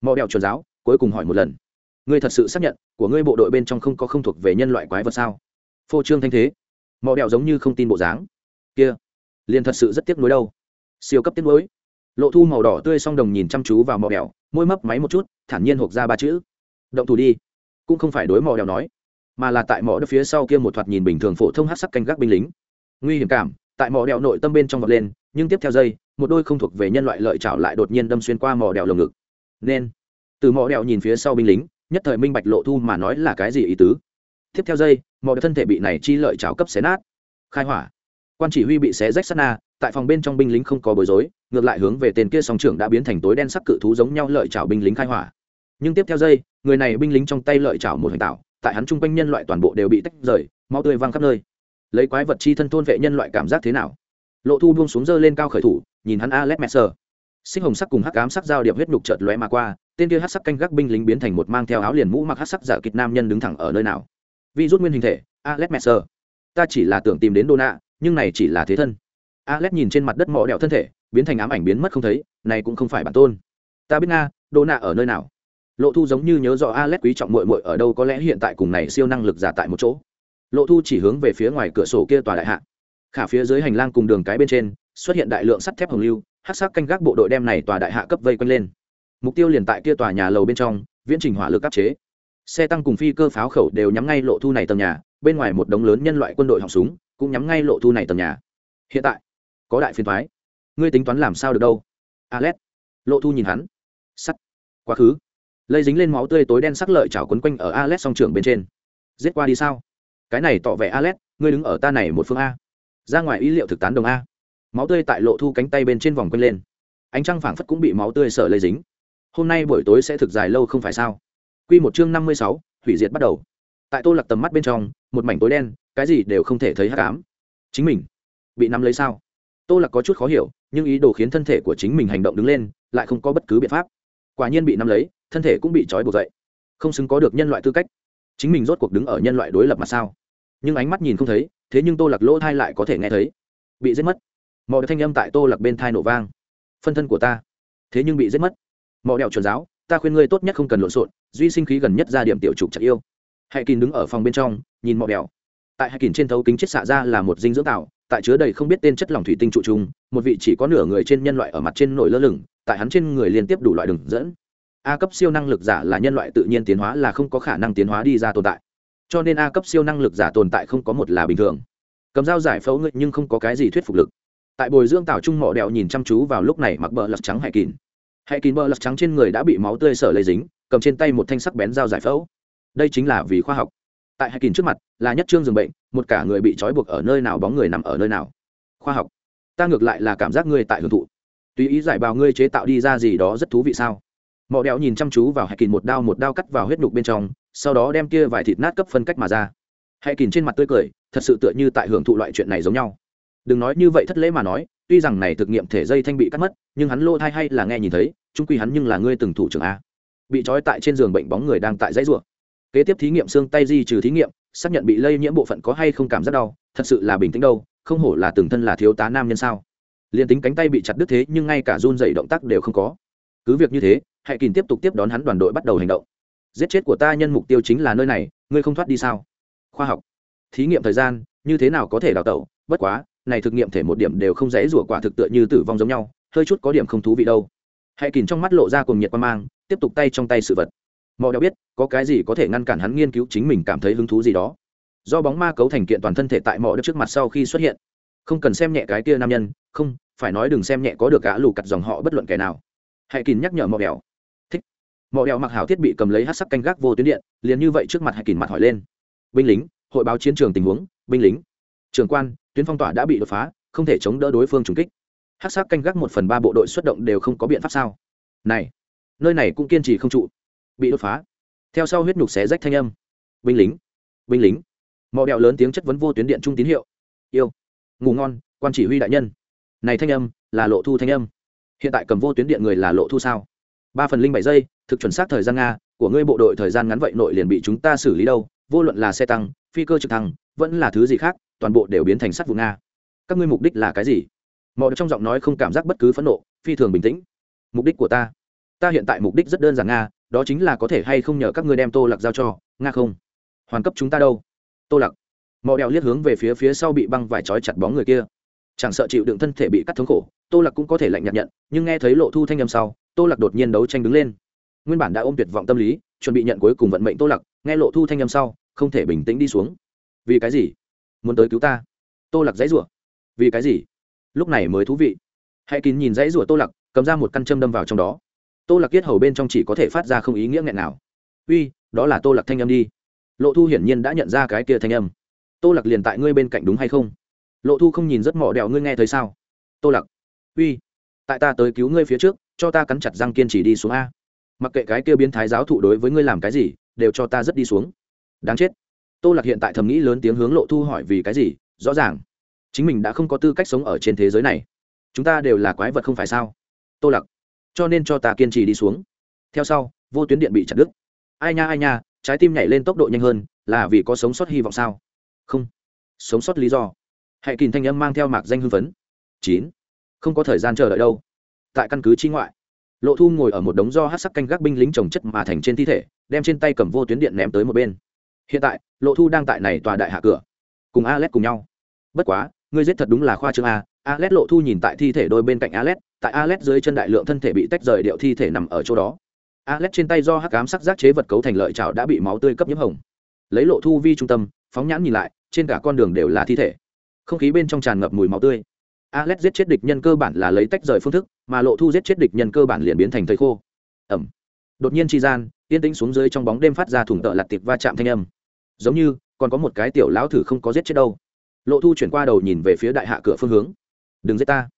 Mò đeo truyền giáo, cuối cùng hỏi một lần. Ngươi thật sự xác nhận, của ngươi bộ đội bên trong không có không thuộc về nhân loại quái vật sao? Phô trương thanh thế. Mò đeo giống như không tin bộ dáng. Kia, liền thật sự rất tiếc nuối đâu. Siêu cấp tiếc nuối lộ thu màu đỏ tươi song đồng nhìn chăm chú vào mò đèo môi mấp máy một chút, thản nhiên hộp ra ba chữ. Động thủ đi. Cũng không phải đối mò đèo nói, mà là tại mỏ đất phía sau kia một thoạt nhìn bình thường phổ thông hát sắc canh gác binh lính. Nguy hiểm cảm, tại mỏ đèo nội tâm bên trong vọt lên, nhưng tiếp theo dây một đôi không thuộc về nhân loại lợi chảo lại đột nhiên đâm xuyên qua mỏ đèo lồng ngực. Nên, từ mỏ đèo nhìn phía sau binh lính, nhất thời minh bạch lộ thu mà nói là cái gì ý tứ. Tiếp theo dây mỏ đèo thân thể bị này chi lợi chảo cấp xé nát. Khai hỏa. Quan chỉ huy bị xé rách sát na tại phòng bên trong binh lính không có bối rối, ngược lại hướng về tên kia song trưởng đã biến thành tối đen sắc cự thú giống nhau lợi chảo binh lính khai hỏa. Nhưng tiếp theo dây người này binh lính trong tay lợi chảo một hành tạo, tại hắn chung quanh nhân loại toàn bộ đều bị tách rời, máu tươi văng khắp nơi. Lấy quái vật chi thân thôn vệ nhân loại cảm giác thế nào? Lộ thu buông xuống dơ lên cao khởi thủ, nhìn hắn alex messer. Sinh hồng sắc cùng hắc ám sắc giao điệp huyết nhục chợt lóe mà qua, tên kia hắc sắc canh gác binh lính biến thành một mang theo áo liền mũ mặc hắc sắc giả kịch nam nhân đứng thẳng ở nơi nào? Vi rút nguyên hình thể, alex messer. Ta chỉ là tưởng tìm đến đô nạ nhưng này chỉ là thế thân alex nhìn trên mặt đất mỏ đẹo thân thể, biến thành ám ảnh biến mất không thấy, này cũng không phải bản tôn. Ta biết nga đô nạ ở nơi nào? Lộ thu giống như nhớ rõ alex quý trọng mội mội ở đâu có lẽ hiện tại cùng này siêu năng lực giả tại một chỗ. Lộ thu chỉ hướng về phía ngoài cửa sổ kia tòa đại hạ. Khả phía dưới hành lang cùng đường cái bên trên, xuất hiện đại lượng sắt thép hồng lưu hát sắc canh gác bộ đội đem này tòa đại hạ cấp vây quanh lên. Mục tiêu liền tại kia tòa nhà lầu bên trong, viễn trình hỏa lực áp chế. Xe tăng cùng phi cơ pháo khẩu đều nhắm ngay lộ thu này tầng nhà, bên ngoài một đống lớn nhân loại quân đội họng súng, cũng nhắm ngay lộ thu này tầng nhà. Hiện tại có đại phiên thoái. Ngươi tính toán làm sao được đâu? Alex, lộ thu nhìn hắn. Sắt. Quá khứ. Lây dính lên máu tươi tối đen sắc lợi chảo quấn quanh ở alex song trường bên trên. Giết qua đi sao? Cái này tỏ vẻ alex, ngươi đứng ở ta này một phương a. Ra ngoài ý liệu thực tán đồng a. Máu tươi tại lộ thu cánh tay bên trên vòng quanh lên. Ánh trăng phảng phất cũng bị máu tươi sợ lây dính. Hôm nay buổi tối sẽ thực dài lâu không phải sao? Q một chương năm mươi sáu, hủy diệt bắt đầu. Tại tô lặc tầm mắt bên trong, một mảnh tối đen, cái gì đều không thể thấy hát cám chính mình bị nắm lấy sao? Tô lạc có chút khó hiểu, nhưng ý đồ khiến thân thể của chính mình hành động đứng lên, lại không có bất cứ biện pháp. Quả nhiên bị nắm lấy, thân thể cũng bị trói buộc dậy. Không xứng có được nhân loại tư cách. Chính mình rốt cuộc đứng ở nhân loại đối lập mà sao? Nhưng ánh mắt nhìn không thấy, thế nhưng tô lạc lỗ thai lại có thể nghe thấy. Bị giết mất. Mọi thanh âm tại tô lạc bên thai nổ vang. Phân thân của ta. Thế nhưng bị giết mất. Mọi đèo truyền giáo, ta khuyên ngươi tốt nhất không cần lộn xộn, duy sinh khí gần nhất ra điểm tiểu trục chặt yêu. Hãy kín đứng ở phòng bên trong, nhìn mọi đèo tại hai kín trên thấu kính chiết xạ ra là một dinh dưỡng tạo, tại chứa đầy không biết tên chất lỏng thủy tinh trụ trung. một vị chỉ có nửa người trên nhân loại ở mặt trên nổi lơ lửng, tại hắn trên người liên tiếp đủ loại đường dẫn. A cấp siêu năng lực giả là nhân loại tự nhiên tiến hóa là không có khả năng tiến hóa đi ra tồn tại. Cho nên a cấp siêu năng lực giả tồn tại không có một là bình thường. Cầm dao giải phẫu ngự nhưng không có cái gì thuyết phục lực. Tại bồi dưỡng tảo trung mỏ đèo nhìn chăm chú vào lúc này mặc bờ lật trắng hay kín hay kín bờ lật trắng trên người đã bị máu tươi sở lây dính, cầm trên tay một thanh sắc bén dao giải phẫu. Đây chính là vì khoa học tại hai kín trước mặt là nhất trương giường bệnh, một cả người bị trói buộc ở nơi nào bóng người nằm ở nơi nào. Khoa học, ta ngược lại là cảm giác ngươi tại hưởng thụ. Tùy ý giải bào ngươi chế tạo đi ra gì đó rất thú vị sao? Mọ đẽo nhìn chăm chú vào hai kìn một đao một đao cắt vào huyết đục bên trong, sau đó đem kia vài thịt nát cấp phân cách mà ra. Hai kìn trên mặt tươi cười, thật sự tựa như tại hưởng thụ loại chuyện này giống nhau. Đừng nói như vậy thất lễ mà nói, tuy rằng này thực nghiệm thể dây thanh bị cắt mất, nhưng hắn lô thai hay là nghe nhìn thấy trung quy hắn nhưng là ngươi từng thủ trưởng a. Bị trói tại trên giường bệnh bóng người đang tại dãy ruộng kế tiếp thí nghiệm xương tay di trừ thí nghiệm, xác nhận bị lây nhiễm bộ phận có hay không cảm giác đau, thật sự là bình tĩnh đâu, không hổ là từng thân là thiếu tá nam nhân sao. Liền tính cánh tay bị chặt đứt thế, nhưng ngay cả run dày động tác đều không có. Cứ việc như thế, hãy kìm tiếp tục tiếp đón hắn đoàn đội bắt đầu hành động. Giết chết của ta nhân mục tiêu chính là nơi này, ngươi không thoát đi sao? Khoa học. Thí nghiệm thời gian, như thế nào có thể đào tẩu? Bất quá, này thực nghiệm thể một điểm đều không dễ rủa quả thực tựa như tử vong giống nhau, hơi chút có điểm không thú vị đâu. Hãy kìm trong mắt lộ ra cùng nhiệt quan mang, tiếp tục tay trong tay sự vật mò đeo biết, có cái gì có thể ngăn cản hắn nghiên cứu chính mình cảm thấy hứng thú gì đó. Do bóng ma cấu thành kiện toàn thân thể tại mỏ đất trước mặt sau khi xuất hiện. Không cần xem nhẹ cái kia nam nhân, không, phải nói đừng xem nhẹ có được cả lù cặt dòng họ bất luận kẻ nào. Hãy kín nhắc nhở mò đèo thích. Mò đèo mặc hảo thiết bị cầm lấy hát sắc canh gác vô tuyến điện, liền như vậy trước mặt hãy kín mặt hỏi lên. Binh lính, hội báo chiến trường tình huống, binh lính. Trường quan, tuyến phong tỏa đã bị đột phá, không thể chống đỡ đối phương trùng kích. Hát sắc canh gác một phần ba bộ đội xuất động đều không có biện pháp sao? Này, nơi này cũng kiên trì không trụ bị đột phá. Theo sau huyết nhục xé rách thanh âm. Binh lính binh lính. Mò đẹo lớn tiếng chất vấn vô tuyến điện trung tín hiệu. Yêu. Ngủ ngon, quan chỉ huy đại nhân. Này thanh âm, là lộ thu thanh âm. Hiện tại cầm vô tuyến điện người là lộ thu sao? Ba phần linh bảy giây, thực chuẩn xác thời gian nga, của ngươi bộ đội thời gian ngắn vậy nội liền bị chúng ta xử lý đâu. Vô luận là xe tăng, phi cơ trực thăng, vẫn là thứ gì khác, toàn bộ đều biến thành sắt vụ nga. Các ngươi mục đích là cái gì? Mọi trong giọng nói không cảm giác bất cứ phẫn nộ, phi thường bình tĩnh. Mục đích của ta. Ta hiện tại mục đích rất đơn giản nga đó chính là có thể hay không nhờ các ngươi đem tô lặc giao cho nga không? Hoàn cấp chúng ta đâu? Tô lặc, mò đèo liếc hướng về phía phía sau bị băng vải trói chặt bóng người kia. Chẳng sợ chịu đựng thân thể bị cắt thống khổ tô lặc cũng có thể lạnh nhạt nhận nhưng nghe thấy lộ thu thanh â m sau tô lặc đột nhiên đấu tranh đứng lên. Nguyên bản đã ôm tuyệt vọng tâm lý chuẩn bị nhận cuối cùng vận mệnh tô lặc, nghe lộ thu thanh â m sau không thể bình tĩnh đi xuống. Vì cái gì? Muốn tới cứu ta? Tô lặc dãy rủa. Vì cái gì? Lúc này mới thú vị. Hãy kín nhìn dãy rủa tô lặc cầm ra một căn châm đâm vào trong đó tô lạc kiết hầu bên trong chỉ có thể phát ra không ý nghĩa nghẹn nào. Uy, đó là tô lạc thanh âm đi. Lộ thu hiển nhiên đã nhận ra cái kia thanh âm. Tô lạc liền tại ngươi bên cạnh đúng hay không? Lộ thu không nhìn rất mỏ đèo ngươi nghe thấy sao? Tô lạc, uy, tại ta tới cứu ngươi phía trước, cho ta cắn chặt răng kiên trì đi xuống a. Mặc kệ cái kia biến thái giáo thụ đối với ngươi làm cái gì, đều cho ta rất đi xuống. Đáng chết. Tô lạc hiện tại thầm nghĩ lớn tiếng hướng lộ thu hỏi vì cái gì, rõ ràng, chính mình đã không có tư cách sống ở trên thế giới này. Chúng ta đều là quái vật không phải sao? Tô lạc cho nên cho ta kiên trì đi xuống. Theo sau, vô tuyến điện bị chặt đứt. Ai nha ai nha, trái tim nhảy lên tốc độ nhanh hơn, là vì có sống sót hy vọng sao? Không. Sống sót lý do. Hãy kìm thanh âm mang theo mạc danh hưng phấn. Chín. Không có thời gian chờ đợi đâu. Tại căn cứ chi ngoại, lộ thu ngồi ở một đống do hát sắc canh gác binh lính trồng chất mà thành trên thi thể, đem trên tay cầm vô tuyến điện ném tới một bên. Hiện tại, lộ thu đang tại này tòa đại hạ cửa, cùng alex cùng nhau. Bất quá ngươi giết thật đúng là khoa trương a. Alet lộ thu nhìn tại thi thể đôi bên cạnh Alet, tại Alet dưới chân đại lượng thân thể bị tách rời điệu thi thể nằm ở chỗ đó. Alet trên tay do hắc ám sắc giác chế vật cấu thành lợi chảo đã bị máu tươi cấp nhiễm hồng. Lấy lộ thu vi trung tâm phóng nhãn nhìn lại trên cả con đường đều là thi thể. Không khí bên trong tràn ngập mùi máu tươi. Alet giết chết địch nhân cơ bản là lấy tách rời phương thức mà lộ thu giết chết địch nhân cơ bản liền biến thành thời khô. Ẩm. Đột nhiên chi gian yên tĩnh xuống dưới trong bóng đêm phát ra thủng tợ lật tiệp va chạm thanh âm. Giống như còn có một cái tiểu lão thử không có giết chết đâu lộ thu chuyển qua đầu nhìn về phía đại hạ cửa phương hướng. Đừng giết ta.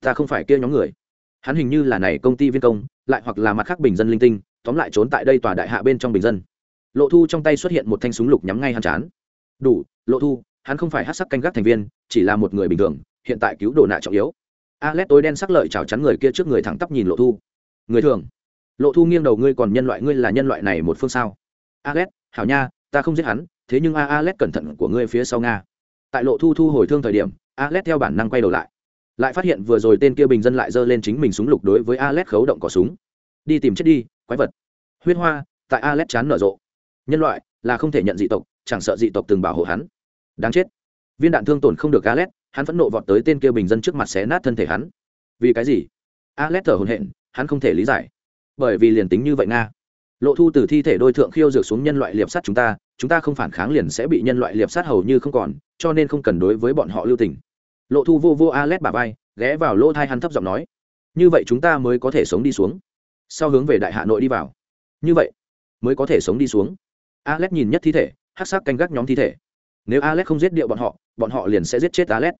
Ta không phải kia nhóm người. Hắn hình như là này công ty viên công, lại hoặc là mặt khác bình dân linh tinh, tóm lại trốn tại đây tòa đại hạ bên trong bình dân. Lộ thu trong tay xuất hiện một thanh súng lục nhắm ngay hắn chán. Đủ, lộ thu, hắn không phải hát sắc canh gác thành viên, chỉ là một người bình thường, hiện tại cứu đồ nạ trọng yếu. Alex tối đen sắc lợi chào chắn người kia trước người thẳng tắp nhìn lộ thu. Người thường. Lộ thu nghiêng đầu, ngươi còn nhân loại, ngươi là nhân loại này một phương sao? Alex, hảo nha, ta không giết hắn, thế nhưng a, alex cẩn thận của ngươi phía sau nga tại lộ thu thu hồi thương thời điểm, alex theo bản năng quay đầu lại. Lại phát hiện vừa rồi tên kia bình dân lại giơ lên chính mình súng lục đối với alex khấu động cỏ súng. Đi tìm chết đi, quái vật. Huyết hoa, tại alex chán nở rộ. Nhân loại, là không thể nhận dị tộc, chẳng sợ dị tộc từng bảo hộ hắn. Đáng chết. Viên đạn thương tổn không được alex, hắn phẫn nộ vọt tới tên kia bình dân trước mặt xé nát thân thể hắn. Vì cái gì? Alex thở hồn hện hắn không thể lý giải. Bởi vì liền tính như vậy nga. Lộ thu từ thi thể đôi thượng khiêu dược xuống nhân loại liệp sát chúng ta chúng ta không phản kháng liền sẽ bị nhân loại liệp sát hầu như không còn cho nên không cần đối với bọn họ lưu tình. Lộ thu vô vô alex bà vai ghé vào lỗ thai hắn thấp giọng nói như vậy chúng ta mới có thể sống đi xuống. Sau hướng về đại hạ nội đi vào. Như vậy mới có thể sống đi xuống. Alex nhìn nhất thi thể hát sắc canh gác nhóm thi thể. Nếu alex không giết điệu bọn họ bọn họ liền sẽ giết chết alex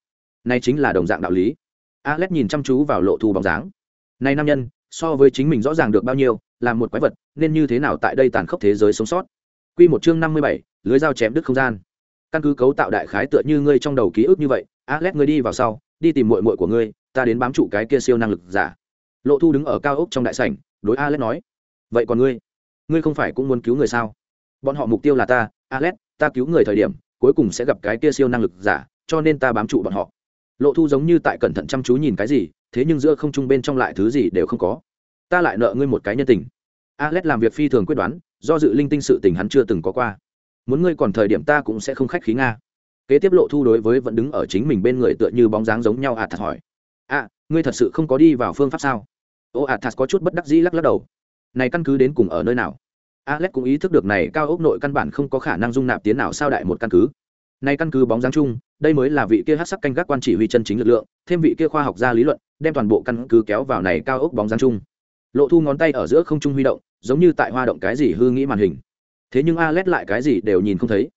này chính là đồng dạng đạo lý. Alex nhìn chăm chú vào lộ thu bóng dáng. Này nam nhân so với chính mình rõ ràng được bao nhiêu là một quái vật nên như thế nào tại đây tàn khốc thế giới sống sót? Quy một chương năm mươi bảy, lưới dao chém đứt không gian. Căn cứ cấu tạo đại khái tựa như ngươi trong đầu ký ức như vậy, Alex ngươi đi vào sau, đi tìm muội muội của ngươi, ta đến bám trụ cái kia siêu năng lực giả. Lộ Thu đứng ở cao ốc trong đại sảnh, đối Alex nói: "Vậy còn ngươi, ngươi không phải cũng muốn cứu người sao? Bọn họ mục tiêu là ta, Alex, ta cứu người thời điểm, cuối cùng sẽ gặp cái kia siêu năng lực giả, cho nên ta bám trụ bọn họ." Lộ Thu giống như tại cẩn thận chăm chú nhìn cái gì, thế nhưng giữa không trung bên trong lại thứ gì đều không có. Ta lại nợ ngươi một cái nhân tình. Alex làm việc phi thường quyết đoán, do dự linh tinh sự tình hắn chưa từng có qua muốn ngươi còn thời điểm ta cũng sẽ không khách khí nga. Kế tiếp lộ thu đối với vẫn đứng ở chính mình bên người tựa như bóng dáng giống nhau ạt thật hỏi. À ngươi thật sự không có đi vào phương pháp sao? Ô ạt thật có chút bất đắc dĩ lắc lắc đầu. Này căn cứ đến cùng ở nơi nào? Alex cũng ý thức được này cao ốc nội căn bản không có khả năng dung nạp tiến nào sao đại một căn cứ. Này căn cứ bóng dáng chung, đây mới là vị kia hát sắc canh gác quan chỉ huy chân chính lực lượng, thêm vị kia khoa học gia lý luận, đem toàn bộ căn cứ kéo vào này cao ốc bóng dáng chung. Lộ thu ngón tay ở giữa không trung huy động, giống như tại hoa động cái gì hư nghĩ màn hình thế nhưng alex lại cái gì đều nhìn không thấy.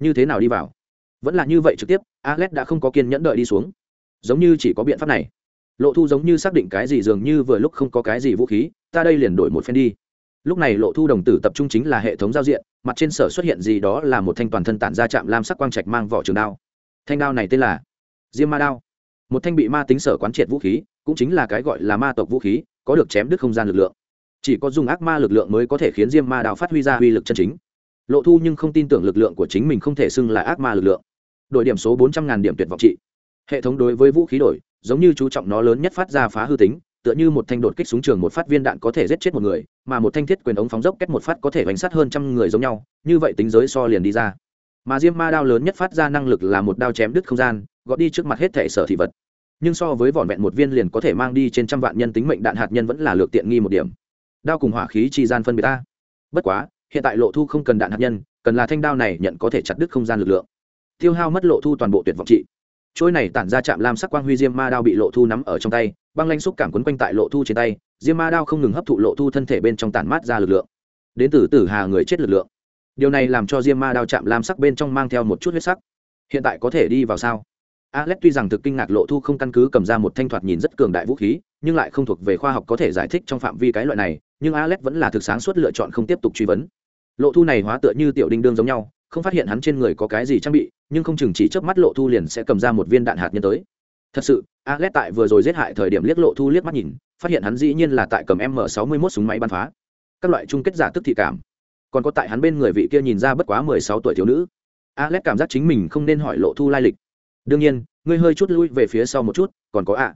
Như thế nào đi vào? Vẫn là như vậy trực tiếp alex đã không có kiên nhẫn đợi đi xuống. Giống như chỉ có biện pháp này. Lộ thu giống như xác định cái gì dường như vừa lúc không có cái gì vũ khí, ta đây liền đổi một phen đi. Lúc này lộ thu đồng tử tập trung chính là hệ thống giao diện, mặt trên sở xuất hiện gì đó là một thanh toàn thân tản ra chạm lam sắc quang trạch mang vỏ trường đao. Thanh đao này tên là diêm ma đao. Một thanh bị ma tính sở quán triệt vũ khí, cũng chính là cái gọi là ma tộc vũ khí, có được chém đứt không gian lực lượng chỉ có dùng ác ma lực lượng mới có thể khiến diêm ma đao phát huy ra uy lực chân chính. Lộ thu nhưng không tin tưởng lực lượng của chính mình không thể xưng là ác ma lực lượng. Đổi điểm số bốn trăm ngàn điểm tuyệt vọng trị. Hệ thống đối với vũ khí đổi, giống như chú trọng nó lớn nhất phát ra phá hư tính, tựa như một thanh đột kích súng trường một phát viên đạn có thể giết chết một người, mà một thanh thiết quyền ống phóng dốc kết một phát có thể bánh sát hơn trăm người giống nhau, như vậy tính giới so liền đi ra. Mà diêm ma đao lớn nhất phát ra năng lực là một đao chém đứt không gian, gọt đi trước mặt hết thể sở thị vật. Nhưng so với vỏn vẹn một viên liền có thể mang đi trên trăm vạn nhân tính mệnh đạn hạt nhân vẫn là lược tiện nghi một điểm đao cùng hỏa khí chi gian phân biệt ta. Bất quá, hiện tại lộ thu không cần đạn hạt nhân, cần là thanh đao này nhận có thể chặt đứt không gian lực lượng. Tiêu hao mất lộ thu toàn bộ tuyệt vọng trị. Trôi này tản ra chạm lam sắc quang huy diêm ma đao bị lộ thu nắm ở trong tay, băng lanh xúc cảm quấn quanh tại lộ thu trên tay, diêm ma đao không ngừng hấp thụ lộ thu thân thể bên trong tản mát ra lực lượng. Đến từ tử hà người chết lực lượng. Điều này làm cho diêm ma đao chạm lam sắc bên trong mang theo một chút huyết sắc. Hiện tại có thể đi vào sao? Alex tuy rằng thực kinh ngạc lộ thu không căn cứ cầm ra một thanh thoạt nhìn rất cường đại vũ khí nhưng lại không thuộc về khoa học có thể giải thích trong phạm vi cái loại này, nhưng alex vẫn là thực sáng suốt lựa chọn không tiếp tục truy vấn. Lộ thu này hóa tựa như tiểu đinh đương giống nhau, không phát hiện hắn trên người có cái gì trang bị, nhưng không chừng chỉ chớp mắt lộ thu liền sẽ cầm ra một viên đạn hạt nhân tới. Thật sự, alex tại vừa rồi giết hại thời điểm liếc lộ thu liếc mắt nhìn, phát hiện hắn dĩ nhiên là tại cầm m 61 súng máy bắn phá. Các loại chung kết giả tức thị cảm. Còn có tại hắn bên người vị kia nhìn ra bất quá mười sáu tuổi thiếu nữ. Alex cảm giác chính mình không nên hỏi lộ thu lai lịch. Đương nhiên, ngươi hơi chút lui về phía sau một chút, còn có ạ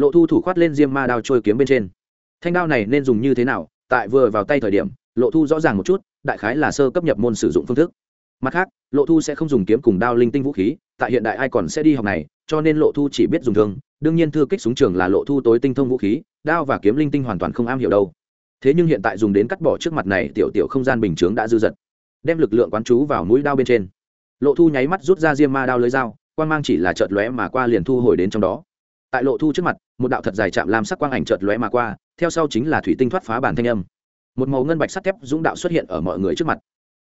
lộ thu thủ khoát lên diêm ma đao trôi kiếm bên trên. Thanh đao này nên dùng như thế nào? Tại vừa vào tay thời điểm, lộ thu rõ ràng một chút, đại khái là sơ cấp nhập môn sử dụng phương thức. Mặt khác, lộ thu sẽ không dùng kiếm cùng đao linh tinh vũ khí, tại hiện đại ai còn sẽ đi học này, cho nên lộ thu chỉ biết dùng thương. Đương nhiên thư kích súng trường là lộ thu tối tinh thông vũ khí, đao và kiếm linh tinh hoàn toàn không am hiểu đâu. Thế nhưng hiện tại dùng đến cắt bỏ trước mặt này, tiểu tiểu không gian bình chướng đã dư dật. Đem lực lượng quán chú vào mũi đao bên trên. Lộ thu nháy mắt rút ra diêm ma đao lưới dao quan mang chỉ là chợt lóe mà qua liền thu hồi đến trong đó. Tại lộ thu trước mặt một đạo thật dài chạm làm sắc quang ảnh chợt lóe mà qua, theo sau chính là thủy tinh thoát phá bản thanh âm. Một màu ngân bạch sắt thép dũng đạo xuất hiện ở mọi người trước mặt.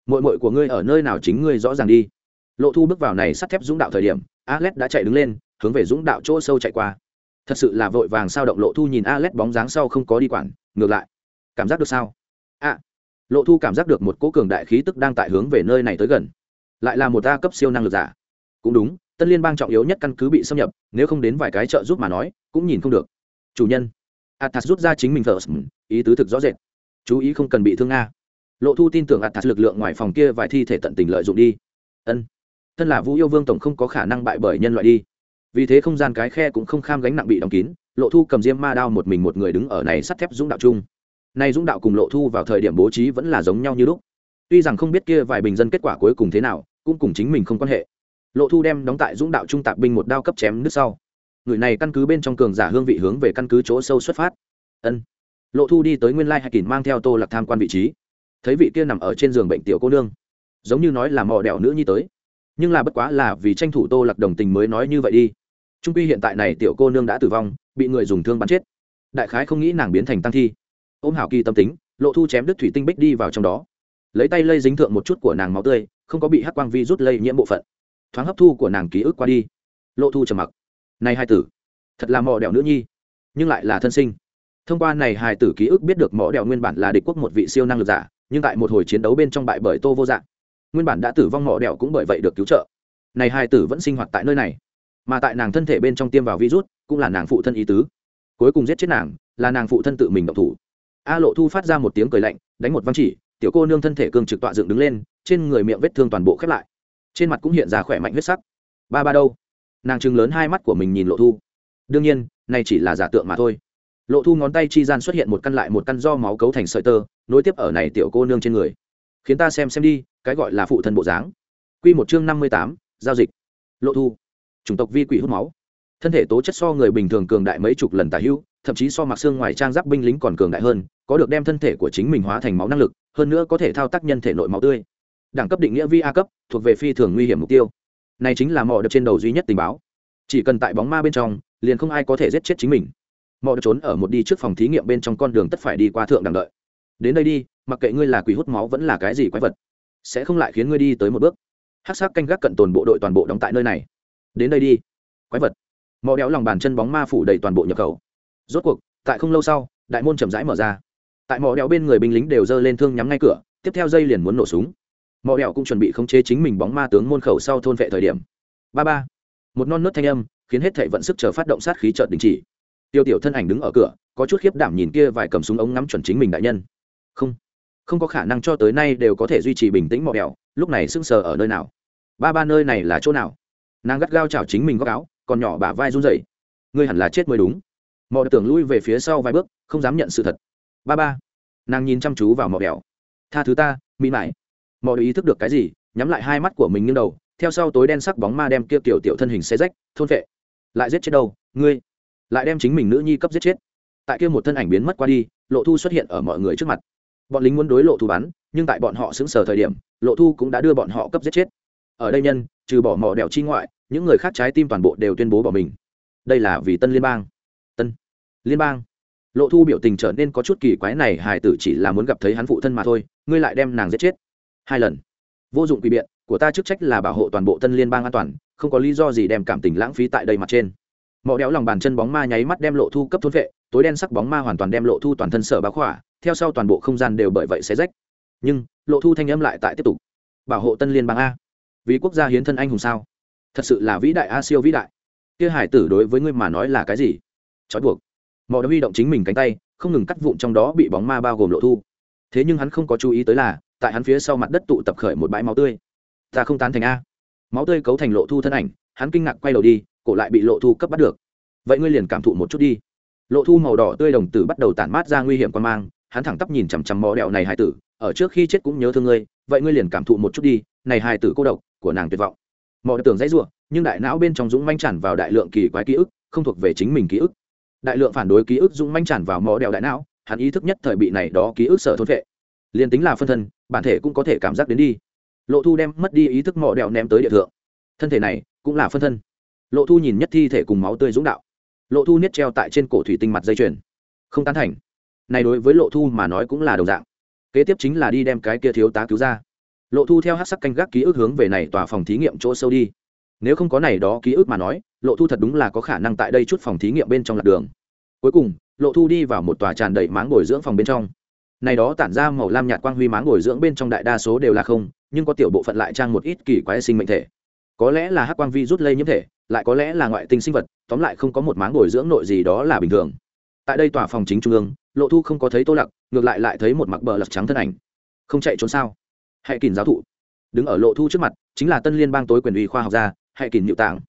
Mội mội của ngươi ở nơi nào chính ngươi rõ ràng đi. Lộ thu bước vào này sắt thép dũng đạo thời điểm alet đã chạy đứng lên, hướng về dũng đạo chỗ sâu chạy qua. Thật sự là vội vàng sao động lộ thu nhìn alet bóng dáng sau không có đi quản, ngược lại. Cảm giác được sao? À. Lộ thu cảm giác được một cỗ cường đại khí tức đang tại hướng về nơi này tới gần. Lại là một a cấp siêu năng lực giả. Cũng đúng tân liên bang trọng yếu nhất căn cứ bị xâm nhập, nếu không đến vài cái trợ giúp mà nói, cũng nhìn không được. Chủ nhân, athas rút ra chính mình thờ ý tứ thực rõ rệt. Chú ý không cần bị thương nga. Lộ thu tin tưởng athas lực lượng ngoài phòng kia vài thi thể tận tình lợi dụng đi. Ân. Thân là vũ yêu vương tổng không có khả năng bại bởi nhân loại đi. Vì thế không gian cái khe cũng không kham gánh nặng bị đóng kín, lộ thu cầm diêm ma đao một mình một người đứng ở này sắt thép dũng đạo chung nay dũng đạo cùng lộ thu vào thời điểm bố trí vẫn là giống nhau như lúc. Tuy rằng không biết kia vài bình dân kết quả cuối cùng thế nào, cũng cùng chính mình không quan hệ lộ thu đem đóng tại dũng đạo trung tạp binh một đao cấp chém nước sau. Người này căn cứ bên trong cường giả hương vị hướng về căn cứ chỗ sâu xuất phát. Ân. Lộ thu đi tới nguyên lai hạch kín mang theo tô lạc tham quan vị trí. Thấy vị kia nằm ở trên giường bệnh tiểu cô nương, giống như nói là mò đẻo nữ nhi tới. Nhưng là bất quá là vì tranh thủ tô lạc đồng tình mới nói như vậy đi. Trung quy hiện tại này tiểu cô nương đã tử vong, bị người dùng thương bắn chết. Đại khái không nghĩ nàng biến thành tăng thi. Ôm hảo kỳ tâm tính, lộ thu chém đứt thủy tinh bích đi vào trong đó. Lấy tay lây dính thượng một chút của nàng máu tươi, không có bị hắc quang vi rút lây nhiễm bộ phận thoáng hấp thu của nàng ký ức qua đi. Lộ thu trầm mặc. Này hai tử, thật là mỏ đèo nữ nhi, nhưng lại là thân sinh. Thông qua này hai tử ký ức biết được mỏ đèo nguyên bản là địch quốc một vị siêu năng lực giả, nhưng tại một hồi chiến đấu bên trong bại bởi tô vô dạng nguyên bản đã tử vong mỏ đèo cũng bởi vậy được cứu trợ. Này hai tử vẫn sinh hoạt tại nơi này, mà tại nàng thân thể bên trong tiêm vào virus cũng là nàng phụ thân ý tứ. Cuối cùng giết chết nàng là nàng phụ thân tự mình động thủ. A lộ thu phát ra một tiếng cười lạnh, đánh một văn chỉ, tiểu cô nương thân thể cương trực tọa dựng đứng lên, trên người miệng vết thương toàn bộ khép lại trên mặt cũng hiện ra khỏe mạnh huyết sắc. Ba ba đâu? Nàng chừng lớn hai mắt của mình nhìn lộ thu. Đương nhiên, này chỉ là giả tượng mà thôi. Lộ thu ngón tay chi gian xuất hiện một căn lại một căn do máu cấu thành sợi tơ, nối tiếp ở này tiểu cô nương trên người. Khiến ta xem xem đi, cái gọi là phụ thân bộ dáng. Q một chương năm mươi tám, giao dịch. Lộ thu. Chủng tộc vi quỷ hút máu. Thân thể tố chất so người bình thường cường đại mấy chục lần tả hữu thậm chí so mặc xương ngoài trang giáp binh lính còn cường đại hơn, có được đem thân thể của chính mình hóa thành máu năng lực, hơn nữa có thể thao tác nhân thể nội máu tươi đẳng cấp định nghĩa vi a cấp, thuộc về phi thường nguy hiểm mục tiêu. Này chính là mỏ được trên đầu duy nhất tình báo. Chỉ cần tại bóng ma bên trong, liền không ai có thể giết chết chính mình. Mỏ đập trốn ở một đi trước phòng thí nghiệm bên trong con đường tất phải đi qua thượng đẳng đợi. Đến đây đi, mặc kệ ngươi là quỷ hút máu vẫn là cái gì quái vật, sẽ không lại khiến ngươi đi tới một bước. Hát sắc canh gác cận tồn bộ đội toàn bộ đóng tại nơi này. Đến đây đi, quái vật. Mò đéo lòng bàn chân bóng ma phủ đầy toàn bộ nhập khẩu. Rốt cuộc, tại không lâu sau, đại môn chậm rãi mở ra. Tại mỏ đéo bên người binh lính đều giơ lên thương nhắm ngay cửa, tiếp theo dây liền muốn nổ súng mỏ Đẹo cũng chuẩn bị khống chế chính mình bóng ma tướng môn khẩu sau thôn vệ thời điểm. Ba ba. Một non nớt thanh âm, khiến hết thảy vận sức chờ phát động sát khí chợt đình chỉ. Tiêu tiểu thân ảnh đứng ở cửa, có chút khiếp đảm nhìn kia vài cầm súng ống ngắm chuẩn chính mình đại nhân. Không. Không có khả năng cho tới nay đều có thể duy trì bình tĩnh mỏ Đẹo lúc này sững sờ ở nơi nào? Ba ba nơi này là chỗ nào? Nàng gắt gao chảo chính mình góc áo, còn nhỏ bả vai run rẩy. Ngươi hẳn là chết mới đúng. Mỏ tưởng lui về phía sau vài bước, không dám nhận sự thật. Ba ba. Nàng nhìn chăm chú vào mỏ Đẹo tha thứ ta mỹ mãi mọi ý thức được cái gì, nhắm lại hai mắt của mình nghiêng đầu, theo sau tối đen sắc bóng ma đem kia tiểu tiểu thân hình xe rách, thôn vệ. Lại giết chết đâu, ngươi? Lại đem chính mình nữ nhi cấp giết chết. Tại kia một thân ảnh biến mất qua đi, lộ thu xuất hiện ở mọi người trước mặt. Bọn lính muốn đối lộ thu bắn, nhưng tại bọn họ xứng sở thời điểm, lộ thu cũng đã đưa bọn họ cấp giết chết. Ở đây nhân, trừ bỏ mỏ đèo chi ngoại, những người khác trái tim toàn bộ đều tuyên bố bỏ mình. Đây là vì tân liên bang. Tân liên bang. Lộ thu biểu tình trở nên có chút kỳ quái này, hài tử chỉ là muốn gặp thấy hắn phụ thân mà thôi, ngươi lại đem nàng giết chết hai lần. Vô dụng quỷ biện, của ta chức trách là bảo hộ toàn bộ tân liên bang an toàn, không có lý do gì đem cảm tình lãng phí tại đây mặt trên. Mỏ đéo lòng bàn chân bóng ma nháy mắt đem lộ thu cấp thôn vệ, tối đen sắc bóng ma hoàn toàn đem lộ thu toàn thân sở bá khỏa, theo sau toàn bộ không gian đều bởi vậy sẽ rách. Nhưng, lộ thu thanh âm lại tại tiếp tục. Bảo hộ tân liên bang a. Vì quốc gia hiến thân anh hùng sao? Thật sự là vĩ đại a siêu vĩ đại. Kia hải tử đối với ngươi mà nói là cái gì? Trói buộc. Mỏ đã huy động chính mình cánh tay, không ngừng cắt vụn trong đó bị bóng ma bao gồm lộ thu. Thế nhưng hắn không có chú ý tới là tại hắn phía sau mặt đất tụ tập khởi một bãi máu tươi. Ta không tán thành a. Máu tươi cấu thành lộ thu thân ảnh, hắn kinh ngạc quay đầu đi, cổ lại bị lộ thu cấp bắt được. Vậy ngươi liền cảm thụ một chút đi. Lộ thu màu đỏ tươi đồng tử bắt đầu tản mát ra nguy hiểm quan mang, hắn thẳng tắp nhìn chằm chằm mò đẹo này hài tử, ở trước khi chết cũng nhớ thương ngươi, vậy ngươi liền cảm thụ một chút đi, này hài tử cô độc, của nàng tuyệt vọng. Mò tưởng dãy ruộng nhưng đại não bên trong dũng manh tràn vào đại lượng kỳ quái ký ức, không thuộc về chính mình ký ức. Đại lượng phản đối ký ức dũng manh tràn vào mò đẹo đại não, hắn ý thức nhất thời bị này đó ký ức sở thôn vệ liền tính là phân thân, bản thể cũng có thể cảm giác đến đi. Lộ thu đem mất đi ý thức mỏ đèo ném tới địa thượng. Thân thể này cũng là phân thân. Lộ thu nhìn nhất thi thể cùng máu tươi dũng đạo. Lộ thu niết treo tại trên cổ thủy tinh mặt dây chuyền. Không tán thành. Này đối với lộ thu mà nói cũng là đồng dạng. Kế tiếp chính là đi đem cái kia thiếu tá cứu ra. Lộ thu theo hát sắc canh gác ký ức hướng về này tòa phòng thí nghiệm chỗ sâu đi. Nếu không có này đó ký ức mà nói, lộ thu thật đúng là có khả năng tại đây chút phòng thí nghiệm bên trong lạc đường. Cuối cùng, lộ thu đi vào một tòa tràn đầy máng bồi dưỡng phòng bên trong này đó tản ra màu lam nhạt quang huy máng ngồi dưỡng bên trong đại đa số đều là không, nhưng có tiểu bộ phận lại trang một ít kỳ quái sinh mệnh thể. Có lẽ là hắc quang vi rút lây nhiễm thể, lại có lẽ là ngoại tinh sinh vật, tóm lại không có một máng ngồi dưỡng nội gì đó là bình thường. Tại đây tòa phòng chính trung ương, lộ thu không có thấy tô lặc, ngược lại lại thấy một mặc bờ lật trắng thân ảnh. Không chạy trốn sao? Hãy kìm giáo thụ. Đứng ở lộ thu trước mặt, chính là tân liên bang tối quyền uy khoa học gia hãy kìm nhự tạng.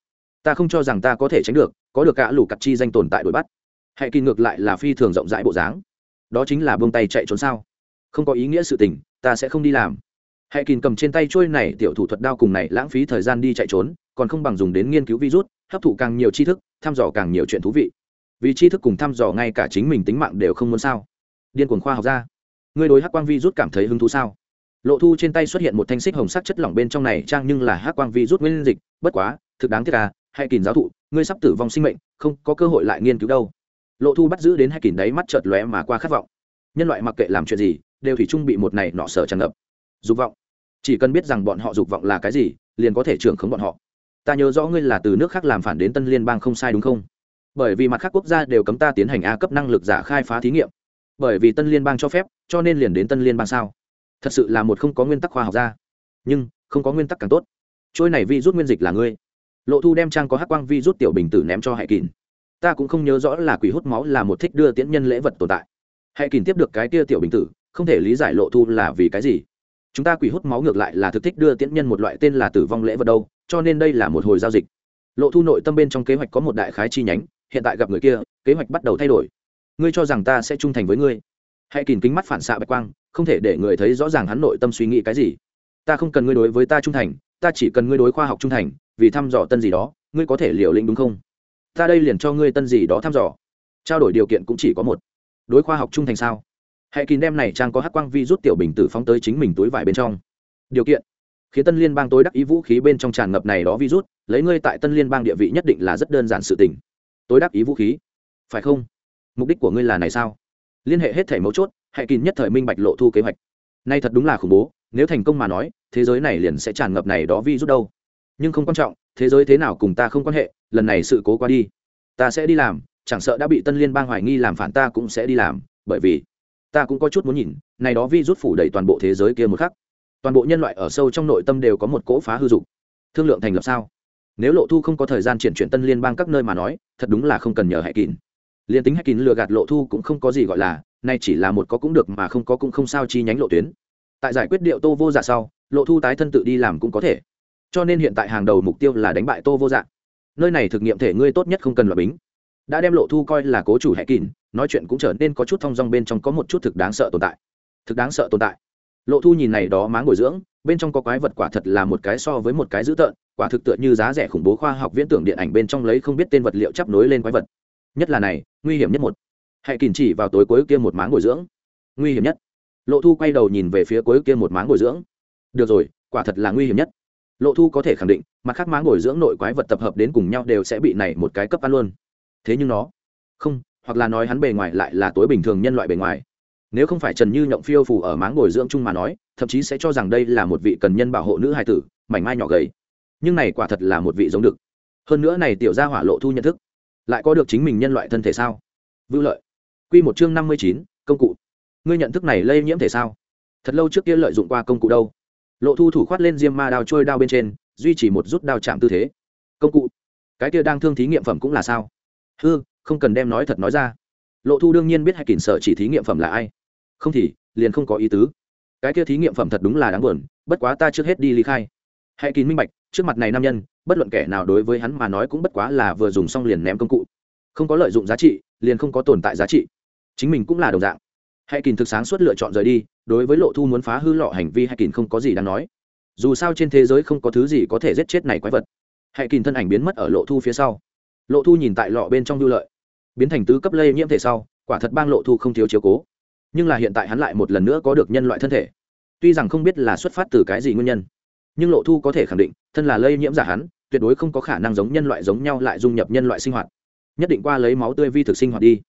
Ta không cho rằng ta có thể tránh được, có được cả lũ cặp chi danh tồn tại đuổi bắt. Hãy kìm ngược lại là phi thường rộng rãi bộ dáng đó chính là buông tay chạy trốn sao? Không có ý nghĩa sự tình, ta sẽ không đi làm. Hãy kìm cầm trên tay trôi này tiểu thủ thuật đao cùng này lãng phí thời gian đi chạy trốn, còn không bằng dùng đến nghiên cứu virus, hấp thụ càng nhiều tri thức, thăm dò càng nhiều chuyện thú vị. Vì tri thức cùng thăm dò ngay cả chính mình tính mạng đều không muốn sao? Điên cuồng khoa học ra ngươi đối hắc quang virus cảm thấy hứng thú sao? Lộ thu trên tay xuất hiện một thanh xích hồng sắc chất lỏng bên trong này, trang nhưng là hắc quang virus nguyên dịch, bất quá, thực đáng tiếc à Hãy kìm giáo thụ, ngươi sắp tử vong sinh mệnh, không có cơ hội lại nghiên cứu đâu lộ thu bắt giữ đến hai kìm đấy mắt chợt lóe mà qua khát vọng. Nhân loại mặc kệ làm chuyện gì, đều thủy chung bị một này nọ sở tràn ngập. Dục vọng. Chỉ cần biết rằng bọn họ dục vọng là cái gì, liền có thể trưởng khống bọn họ. Ta nhớ rõ ngươi là từ nước khác làm phản đến tân liên bang không sai đúng không? Bởi vì mặt khác quốc gia đều cấm ta tiến hành a cấp năng lực giả khai phá thí nghiệm. Bởi vì tân liên bang cho phép, cho nên liền đến tân liên bang sao? Thật sự là một không có nguyên tắc khoa học ra. Nhưng, không có nguyên tắc càng tốt. Trôi này vi rút nguyên dịch là ngươi. Lộ thu đem trang có hắc quang vi rút tiểu bình tử ném cho hải kín ta cũng không nhớ rõ là quỷ hút máu là một thích đưa tiễn nhân lễ vật tồn tại. Hãy kìm tiếp được cái tia tiểu bình tử, không thể lý giải lộ thu là vì cái gì. Chúng ta quỷ hút máu ngược lại là thực thích đưa tiễn nhân một loại tên là tử vong lễ vật đâu, cho nên đây là một hồi giao dịch. Lộ thu nội tâm bên trong kế hoạch có một đại khái chi nhánh, hiện tại gặp người kia, kế hoạch bắt đầu thay đổi. Ngươi cho rằng ta sẽ trung thành với ngươi. Hãy kìm kính mắt phản xạ bạch quang, không thể để người thấy rõ ràng hắn nội tâm suy nghĩ cái gì. Ta không cần ngươi đối với ta trung thành, ta chỉ cần ngươi đối khoa học trung thành, vì thăm dò tân gì đó, ngươi có thể liều lĩnh đúng không? Ta đây liền cho ngươi tân gì đó thăm dò. Trao đổi điều kiện cũng chỉ có một. Đối khoa học trung thành sao? Hãy kín đem này trang có hắc quang vi rút tiểu bình tử phóng tới chính mình túi vải bên trong. Điều kiện. Khiến tân liên bang tối đắc ý vũ khí bên trong tràn ngập này đó virus, lấy ngươi tại tân liên bang địa vị nhất định là rất đơn giản sự tình. Tối đắc ý vũ khí. Phải không? Mục đích của ngươi là này sao? Liên hệ hết thể mấu chốt, hãy kín nhất thời minh bạch lộ thu kế hoạch. Nay thật đúng là khủng bố, nếu thành công mà nói, thế giới này liền sẽ tràn ngập này đó virus đâu. Nhưng không quan trọng thế giới thế nào cùng ta không quan hệ, lần này sự cố qua đi. Ta sẽ đi làm, chẳng sợ đã bị tân liên bang hoài nghi làm phản ta cũng sẽ đi làm, bởi vì ta cũng có chút muốn nhìn, này đó vi rút phủ đầy toàn bộ thế giới kia một khắc. Toàn bộ nhân loại ở sâu trong nội tâm đều có một cỗ phá hư dục. Thương lượng thành lập sao? Nếu lộ thu không có thời gian chuyển chuyển tân liên bang các nơi mà nói, thật đúng là không cần nhờ hại kín liên tính hại kín lừa gạt lộ thu cũng không có gì gọi là, nay chỉ là một có cũng được mà không có cũng không sao chi nhánh lộ tuyến. Tại giải quyết điệu tô vô giả sau, lộ thu tái thân tự đi làm cũng có thể cho nên hiện tại hàng đầu mục tiêu là đánh bại tô vô dạng. nơi này thực nghiệm thể ngươi tốt nhất không cần loại bính. Đã đem lộ thu coi là cố chủ hẹ kín nói chuyện cũng trở nên có chút thong dong bên trong có một chút thực đáng sợ tồn tại. Thực đáng sợ tồn tại. Lộ thu nhìn này đó máng bồi dưỡng, bên trong có quái vật quả thật là một cái so với một cái dữ tợn, quả thực tựa như giá rẻ khủng bố khoa học viễn tưởng điện ảnh bên trong lấy không biết tên vật liệu chắp nối lên quái vật. Nhất là này, nguy hiểm nhất một. Hãy kìm chỉ vào tối cuối kia một máng bồi dưỡng. Nguy hiểm nhất. Lộ thu quay đầu nhìn về phía cuối kia một máng bồi dưỡng. Được rồi, quả thật là nguy hiểm nhất lộ thu có thể khẳng định, mặt khác máng ngồi dưỡng nội quái vật tập hợp đến cùng nhau đều sẽ bị này một cái cấp ăn luôn. Thế nhưng nó, không, hoặc là nói hắn bề ngoài lại là tối bình thường nhân loại bề ngoài. Nếu không phải trần như nhộng phiêu phù ở máng bồi dưỡng chung mà nói, thậm chí sẽ cho rằng đây là một vị cần nhân bảo hộ nữ hài tử, mảnh mai nhỏ gầy. Nhưng này quả thật là một vị giống được. Hơn nữa này tiểu gia hỏa lộ thu nhận thức, lại có được chính mình nhân loại thân thể sao? Vưu lợi q một chương năm mươi chín, công cụ. Ngươi nhận thức này lây nhiễm thể sao? Thật lâu trước kia lợi dụng qua công cụ đâu? Lộ thu thủ khoát lên diêm ma đao trôi đao bên trên, duy trì một rút đao chạm tư thế. Công cụ. Cái kia đang thương thí nghiệm phẩm cũng là sao? Hư, không cần đem nói thật nói ra. Lộ thu đương nhiên biết hay kỉnh sợ chỉ thí nghiệm phẩm là ai. Không thì, liền không có ý tứ. Cái kia thí nghiệm phẩm thật đúng là đáng buồn, bất quá ta trước hết đi ly khai. Hãy kín minh bạch, trước mặt này nam nhân, bất luận kẻ nào đối với hắn mà nói cũng bất quá là vừa dùng xong liền ném công cụ. Không có lợi dụng giá trị, liền không có tồn tại giá trị. Chính mình cũng là đồng dạng hay kín thực sáng suốt lựa chọn rời đi, đối với lộ thu muốn phá hư lọ hành vi hay kín không có gì đáng nói. Dù sao trên thế giới không có thứ gì có thể giết chết này quái vật. Hay kín thân ảnh biến mất ở lộ thu phía sau. Lộ thu nhìn tại lọ bên trong lưu lợi. Biến thành tứ cấp lây nhiễm thể sau, quả thật bang lộ thu không thiếu chiếu cố. Nhưng là hiện tại hắn lại một lần nữa có được nhân loại thân thể. Tuy rằng không biết là xuất phát từ cái gì nguyên nhân, nhưng lộ thu có thể khẳng định, thân là lây nhiễm giả hắn, tuyệt đối không có khả năng giống nhân loại giống nhau lại dung nhập nhân loại sinh hoạt. Nhất định qua lấy máu tươi vi thực sinh hoạt đi.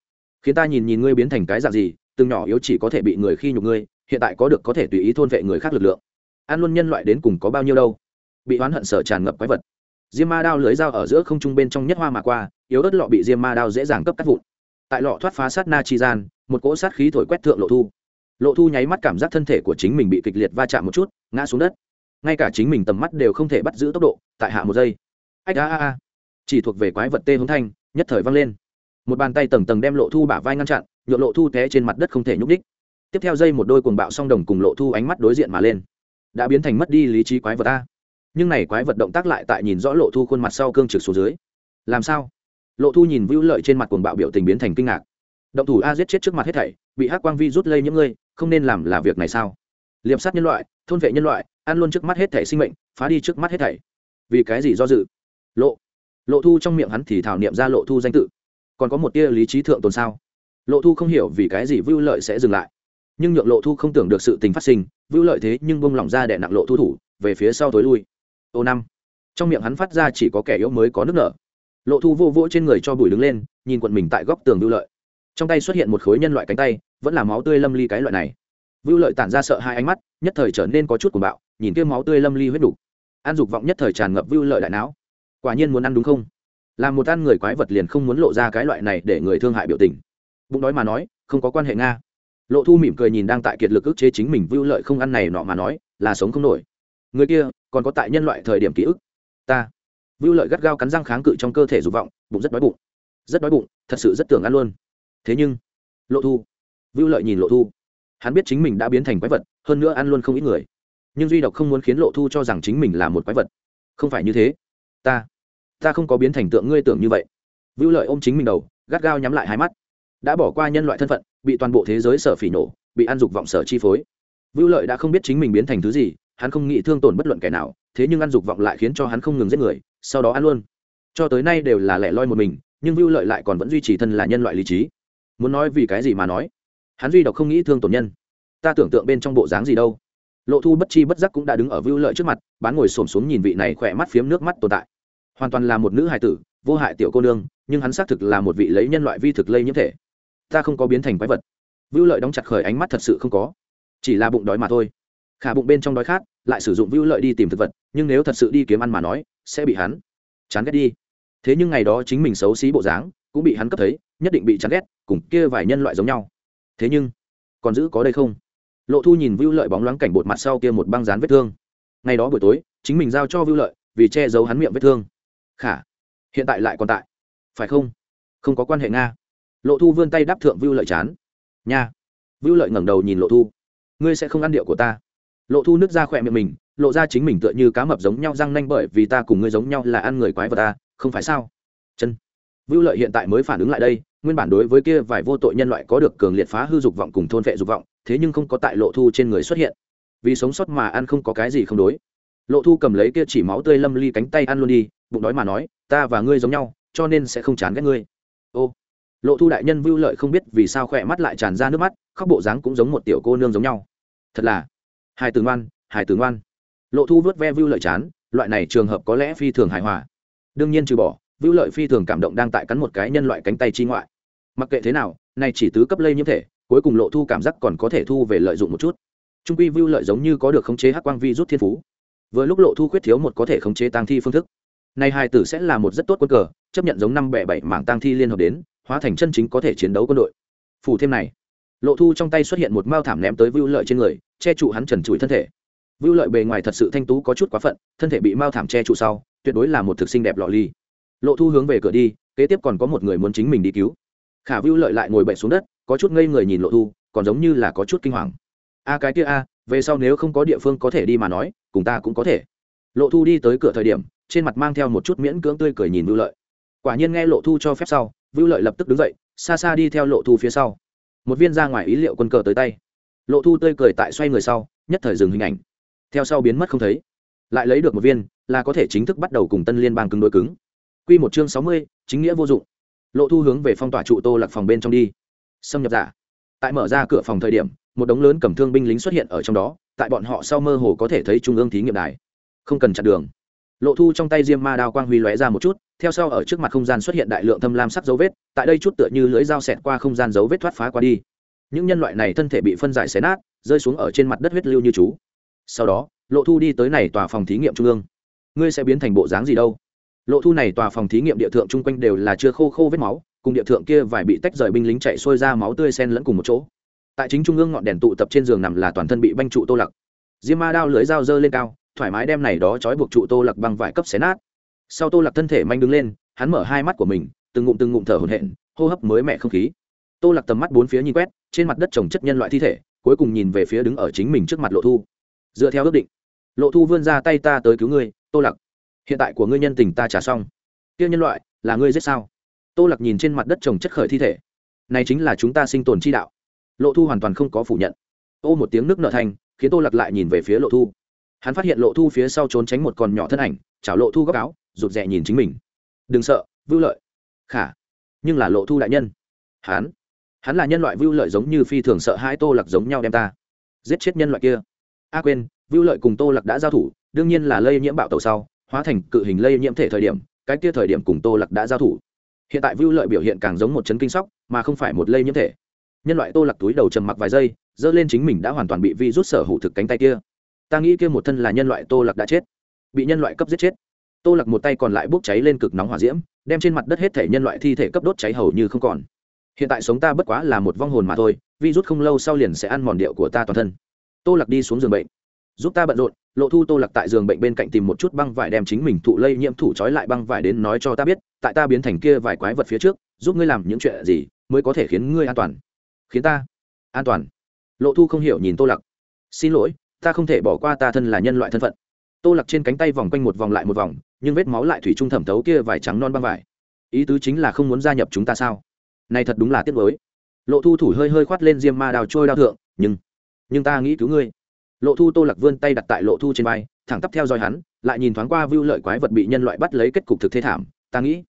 Khiến ta nhìn nhìn ngươi biến thành cái dạng gì từng nhỏ yếu chỉ có thể bị người khi nhục ngươi, hiện tại có được có thể tùy ý thôn vệ người khác lực lượng. Ăn luôn nhân loại đến cùng có bao nhiêu đâu? Bị oán hận sở tràn ngập quái vật. Diêm ma đao lưới dao ở giữa không trung bên trong nhất hoa mà qua, yếu ớt lọ bị diêm ma đao dễ dàng cấp cắt vụn. Tại lọ thoát phá sát na chi gian, một cỗ sát khí thổi quét thượng lộ thu. Lộ thu nháy mắt cảm giác thân thể của chính mình bị kịch liệt va chạm một chút, ngã xuống đất. Ngay cả chính mình tầm mắt đều không thể bắt giữ tốc độ, tại hạ một giây. Ách a a a. Chỉ thuộc về quái vật tê hống thanh, nhất thời văng lên. Một bàn tay tầng tầng đem lộ thu bả vai ngăn chặn nhựa lộ thu té trên mặt đất không thể nhúc đích tiếp theo dây một đôi cuồng bạo song đồng cùng lộ thu ánh mắt đối diện mà lên. Đã biến thành mất đi lý trí quái vật a nhưng này quái vật động tác lại tại nhìn rõ lộ thu khuôn mặt sau cương trực xuống dưới. Làm sao? Lộ thu nhìn vưu lợi trên mặt cuồng bạo biểu tình biến thành kinh ngạc. Động thủ a giết chết trước mặt hết thảy, bị hắc quang vi rút lây những ngươi, không nên làm là việc này sao? Liệp sát nhân loại, thôn vệ nhân loại, ăn luôn trước mắt hết thảy sinh mệnh, phá đi trước mắt hết thảy. Vì cái gì do dự? Lộ lộ thu trong miệng hắn thì thảo niệm ra lộ thu danh tự. Còn có một tia lý trí thượng tồn sao? Lộ thu không hiểu vì cái gì vưu lợi sẽ dừng lại. Nhưng nhượng lộ thu không tưởng được sự tình phát sinh, vưu lợi thế nhưng bông lỏng ra để nặng lộ thu thủ, về phía sau tối lui. Ô năm. Trong miệng hắn phát ra chỉ có kẻ yếu mới có nước nở. Lộ thu vô vỗ trên người cho bùi đứng lên, nhìn quận mình tại góc tường vưu lợi. Trong tay xuất hiện một khối nhân loại cánh tay, vẫn là máu tươi lâm ly cái loại này. Vưu lợi tản ra sợ hai ánh mắt, nhất thời trở nên có chút cuồng bạo, nhìn kia máu tươi lâm ly huyết đục. Ăn dục vọng nhất thời tràn ngập vưu lợi đại não. Quả nhiên muốn ăn đúng không? Là một ăn người quái vật liền không muốn lộ ra cái loại này để người thương hại biểu tình bụng đói mà nói, không có quan hệ nga. Lộ thu mỉm cười nhìn đang tại kiệt lực ức chế chính mình vưu lợi không ăn này nọ mà nói, là sống không nổi. Người kia, còn có tại nhân loại thời điểm ký ức. Ta. Vưu lợi gắt gao cắn răng kháng cự trong cơ thể dục vọng, bụng rất đói bụng. Rất đói bụng, thật sự rất tưởng ăn luôn. Thế nhưng, lộ thu. Vưu lợi nhìn lộ thu. Hắn biết chính mình đã biến thành quái vật, hơn nữa ăn luôn không ít người. Nhưng duy độc không muốn khiến lộ thu cho rằng chính mình là một quái vật. Không phải như thế. Ta. Ta không có biến thành tượng ngươi tưởng như vậy. Vưu lợi ôm chính mình đầu, gắt gao nhắm lại hai mắt đã bỏ qua nhân loại thân phận, bị toàn bộ thế giới sở phỉ nổ, bị ăn dục vọng sở chi phối. Vưu lợi đã không biết chính mình biến thành thứ gì, hắn không nghĩ thương tổn bất luận kẻ nào, thế nhưng ăn dục vọng lại khiến cho hắn không ngừng giết người, sau đó ăn luôn. Cho tới nay đều là lẻ loi một mình, nhưng vưu lợi lại còn vẫn duy trì thân là nhân loại lý trí. Muốn nói vì cái gì mà nói? Hắn duy độc không nghĩ thương tổn nhân. Ta tưởng tượng bên trong bộ dáng gì đâu. Lộ thu bất chi bất giác cũng đã đứng ở vưu lợi trước mặt, bán ngồi xổm xuống nhìn vị này khỏe mắt phiếm nước mắt tồn tại. Hoàn toàn là một nữ hài tử, vô hại tiểu cô nương, nhưng hắn xác thực là một vị lấy nhân loại vi thực lây nhiễm thể ta không có biến thành quái vật. Vưu lợi đóng chặt khởi ánh mắt thật sự không có. Chỉ là bụng đói mà thôi. Khả bụng bên trong đói khát, lại sử dụng vưu lợi đi tìm thực vật, nhưng nếu thật sự đi kiếm ăn mà nói, sẽ bị hắn chán ghét đi. Thế nhưng ngày đó chính mình xấu xí bộ dáng, cũng bị hắn cấp thấy, nhất định bị chán ghét, cùng kia vài nhân loại giống nhau. Thế nhưng, còn giữ có đây không? Lộ thu nhìn vưu lợi bóng loáng cảnh bột mặt sau kia một băng dán vết thương. Ngày đó buổi tối, chính mình giao cho vưu lợi, vì che giấu hắn miệng vết thương. Khả, hiện tại lại còn tại. Phải không? Không có quan hệ nga lộ thu vươn tay đáp thượng vưu lợi chán. Nha. Vưu lợi ngẩng đầu nhìn lộ thu. Ngươi sẽ không ăn điệu của ta. Lộ thu nứt ra khỏe miệng mình, lộ ra chính mình tựa như cá mập giống nhau răng nanh bởi vì ta cùng ngươi giống nhau là ăn người quái vật ta, không phải sao? Chân. Vưu lợi hiện tại mới phản ứng lại đây, nguyên bản đối với kia vài vô tội nhân loại có được cường liệt phá hư dục vọng cùng thôn vệ dục vọng, thế nhưng không có tại lộ thu trên người xuất hiện. Vì sống sót mà ăn không có cái gì không đối. Lộ thu cầm lấy kia chỉ máu tươi lâm ly cánh tay ăn luôn đi, bụng đói mà nói, ta và ngươi giống nhau, cho nên sẽ không chán ghét ngươi. Ô lộ thu đại nhân vưu lợi không biết vì sao khỏe mắt lại tràn ra nước mắt, khóc bộ dáng cũng giống một tiểu cô nương giống nhau. Thật là hai tử ngoan hai tử ngoan. Lộ thu vớt ve vưu lợi chán, loại này trường hợp có lẽ phi thường hài hòa. Đương nhiên trừ bỏ, vưu lợi phi thường cảm động đang tại cắn một cái nhân loại cánh tay chi ngoại. Mặc kệ thế nào này chỉ tứ cấp lây nhiễm thể, cuối cùng lộ thu cảm giác còn có thể thu về lợi dụng một chút. Trung quy vưu lợi giống như có được khống chế hắc quang vi rút thiên phú. Vừa lúc lộ thu khuyết thiếu một có thể khống chế tăng thi phương thức. Này hai tử sẽ là một rất tốt quân cờ, chấp nhận giống năm bẻ bảy mảng tăng thi liên hợp đến hóa thành chân chính có thể chiến đấu quân đội. Phủ thêm này, lộ thu trong tay xuất hiện một mao thảm ném tới vưu lợi trên người, che trụ hắn trần trụi thân thể. Vưu lợi bề ngoài thật sự thanh tú có chút quá phận, thân thể bị mao thảm che trụ sau, tuyệt đối là một thực sinh đẹp lọ ly lộ thu hướng về cửa đi, kế tiếp còn có một người muốn chính mình đi cứu. Khả vưu lợi lại ngồi bậy xuống đất, có chút ngây người nhìn lộ thu, còn giống như là có chút kinh hoàng. A cái kia a, về sau nếu không có địa phương có thể đi mà nói, cùng ta cũng có thể. Lộ thu đi tới cửa thời điểm, trên mặt mang theo một chút miễn cưỡng tươi cười nhìn vưu lợi. Quả nhiên nghe lộ thu cho phép sau vưu lợi lập tức đứng dậy, xa xa đi theo lộ thu phía sau. Một viên ra ngoài ý liệu quân cờ tới tay. Lộ thu tươi cười tại xoay người sau, nhất thời dừng hình ảnh. Theo sau biến mất không thấy. Lại lấy được một viên, là có thể chính thức bắt đầu cùng tân liên bang cứng đối cứng. Q một chương sáu mươi, chính nghĩa vô dụng. Lộ thu hướng về phong tỏa trụ tô lạc phòng bên trong đi. Xâm nhập giả. Tại mở ra cửa phòng thời điểm, một đống lớn cầm thương binh lính xuất hiện ở trong đó, tại bọn họ sau mơ hồ có thể thấy trung ương thí nghiệm đài. Không cần chặn đường. Lộ thu trong tay diêm ma đao quang huy lóe ra một chút theo sau ở trước mặt không gian xuất hiện đại lượng thâm lam sắc dấu vết, tại đây chút tựa như lưỡi dao xẹt qua không gian dấu vết thoát phá qua đi. Những nhân loại này thân thể bị phân giải xé nát, rơi xuống ở trên mặt đất huyết lưu như chú. Sau đó, lộ thu đi tới này tòa phòng thí nghiệm trung ương. Ngươi sẽ biến thành bộ dáng gì đâu? Lộ thu này tòa phòng thí nghiệm địa thượng chung quanh đều là chưa khô khô vết máu, cùng địa thượng kia vài bị tách rời binh lính chạy xuôi ra máu tươi sen lẫn cùng một chỗ. Tại chính trung ương ngọn đèn tụ tập trên giường nằm là toàn thân bị banh trụ tô lặc. Diêm ma đao lưới dao dơ lên cao, thoải mái đem này đó trói buộc trụ tô lặc bằng vải cấp xé nát sau tô lạc thân thể manh đứng lên, hắn mở hai mắt của mình, từng ngụm từng ngụm thở hổn hển, hô hấp mới mẻ không khí. Tô lạc tầm mắt bốn phía nhìn quét, trên mặt đất trồng chất nhân loại thi thể, cuối cùng nhìn về phía đứng ở chính mình trước mặt lộ thu. Dựa theo ước định, lộ thu vươn ra tay ta tới cứu ngươi, tô lạc. Hiện tại của ngươi nhân tình ta trả xong. Kia nhân loại, là ngươi giết sao? Tô lạc nhìn trên mặt đất trồng chất khởi thi thể. Này chính là chúng ta sinh tồn chi đạo. Lộ thu hoàn toàn không có phủ nhận. Ô một tiếng nước nợ thành, khiến tô lạc lại nhìn về phía lộ thu. Hắn phát hiện lộ thu phía sau trốn tránh một con nhỏ thân ảnh, chảo lộ thu góc áo rụt rè nhìn chính mình. Đừng sợ, vưu lợi. Khả. Nhưng là lộ thu đại nhân. Hắn hắn là nhân loại vưu lợi giống như phi thường sợ hai tô lặc giống nhau đem ta. Giết chết nhân loại kia. A à quên, vưu lợi cùng tô lặc đã giao thủ, đương nhiên là lây nhiễm bạo tàu sau, hóa thành cự hình lây nhiễm thể thời điểm, cái kia thời điểm cùng tô lặc đã giao thủ. Hiện tại vưu lợi biểu hiện càng giống một chấn kinh sóc, mà không phải một lây nhiễm thể. Nhân loại tô lặc túi đầu trầm mặc vài giây, giơ lên chính mình đã hoàn toàn bị vi rút sở hữu thực cánh tay kia. Ta nghĩ kia một thân là nhân loại tô lặc đã chết. Bị nhân loại cấp giết chết tô lặc một tay còn lại bốc cháy lên cực nóng hỏa diễm, đem trên mặt đất hết thể nhân loại thi thể cấp đốt cháy hầu như không còn. Hiện tại sống ta bất quá là một vong hồn mà thôi, vi rút không lâu sau liền sẽ ăn mòn điệu của ta toàn thân. Tô lặc đi xuống giường bệnh. Giúp ta bận rộn, lộ thu tô lặc tại giường bệnh bên cạnh tìm một chút băng vải đem chính mình thụ lây nhiễm thủ trói lại băng vải đến nói cho ta biết, tại ta biến thành kia vài quái vật phía trước, giúp ngươi làm những chuyện gì mới có thể khiến ngươi an toàn. Khiến ta an toàn. Lộ thu không hiểu nhìn tô lặc xin lỗi, ta không thể bỏ qua ta thân là nhân loại thân phận tô lặc trên cánh tay vòng quanh một vòng lại một vòng, nhưng vết máu lại thủy trung thẩm thấu kia vải trắng non băng vải. Ý tứ chính là không muốn gia nhập chúng ta sao? Này thật đúng là tiếc với lộ thu thủ hơi hơi khoát lên diêm ma đào trôi đao thượng, nhưng nhưng ta nghĩ cứu ngươi. Lộ thu tô lặc vươn tay đặt tại lộ thu trên vai, thẳng tắp theo dõi hắn, lại nhìn thoáng qua vưu lợi quái vật bị nhân loại bắt lấy kết cục thực thế thảm. Ta nghĩ,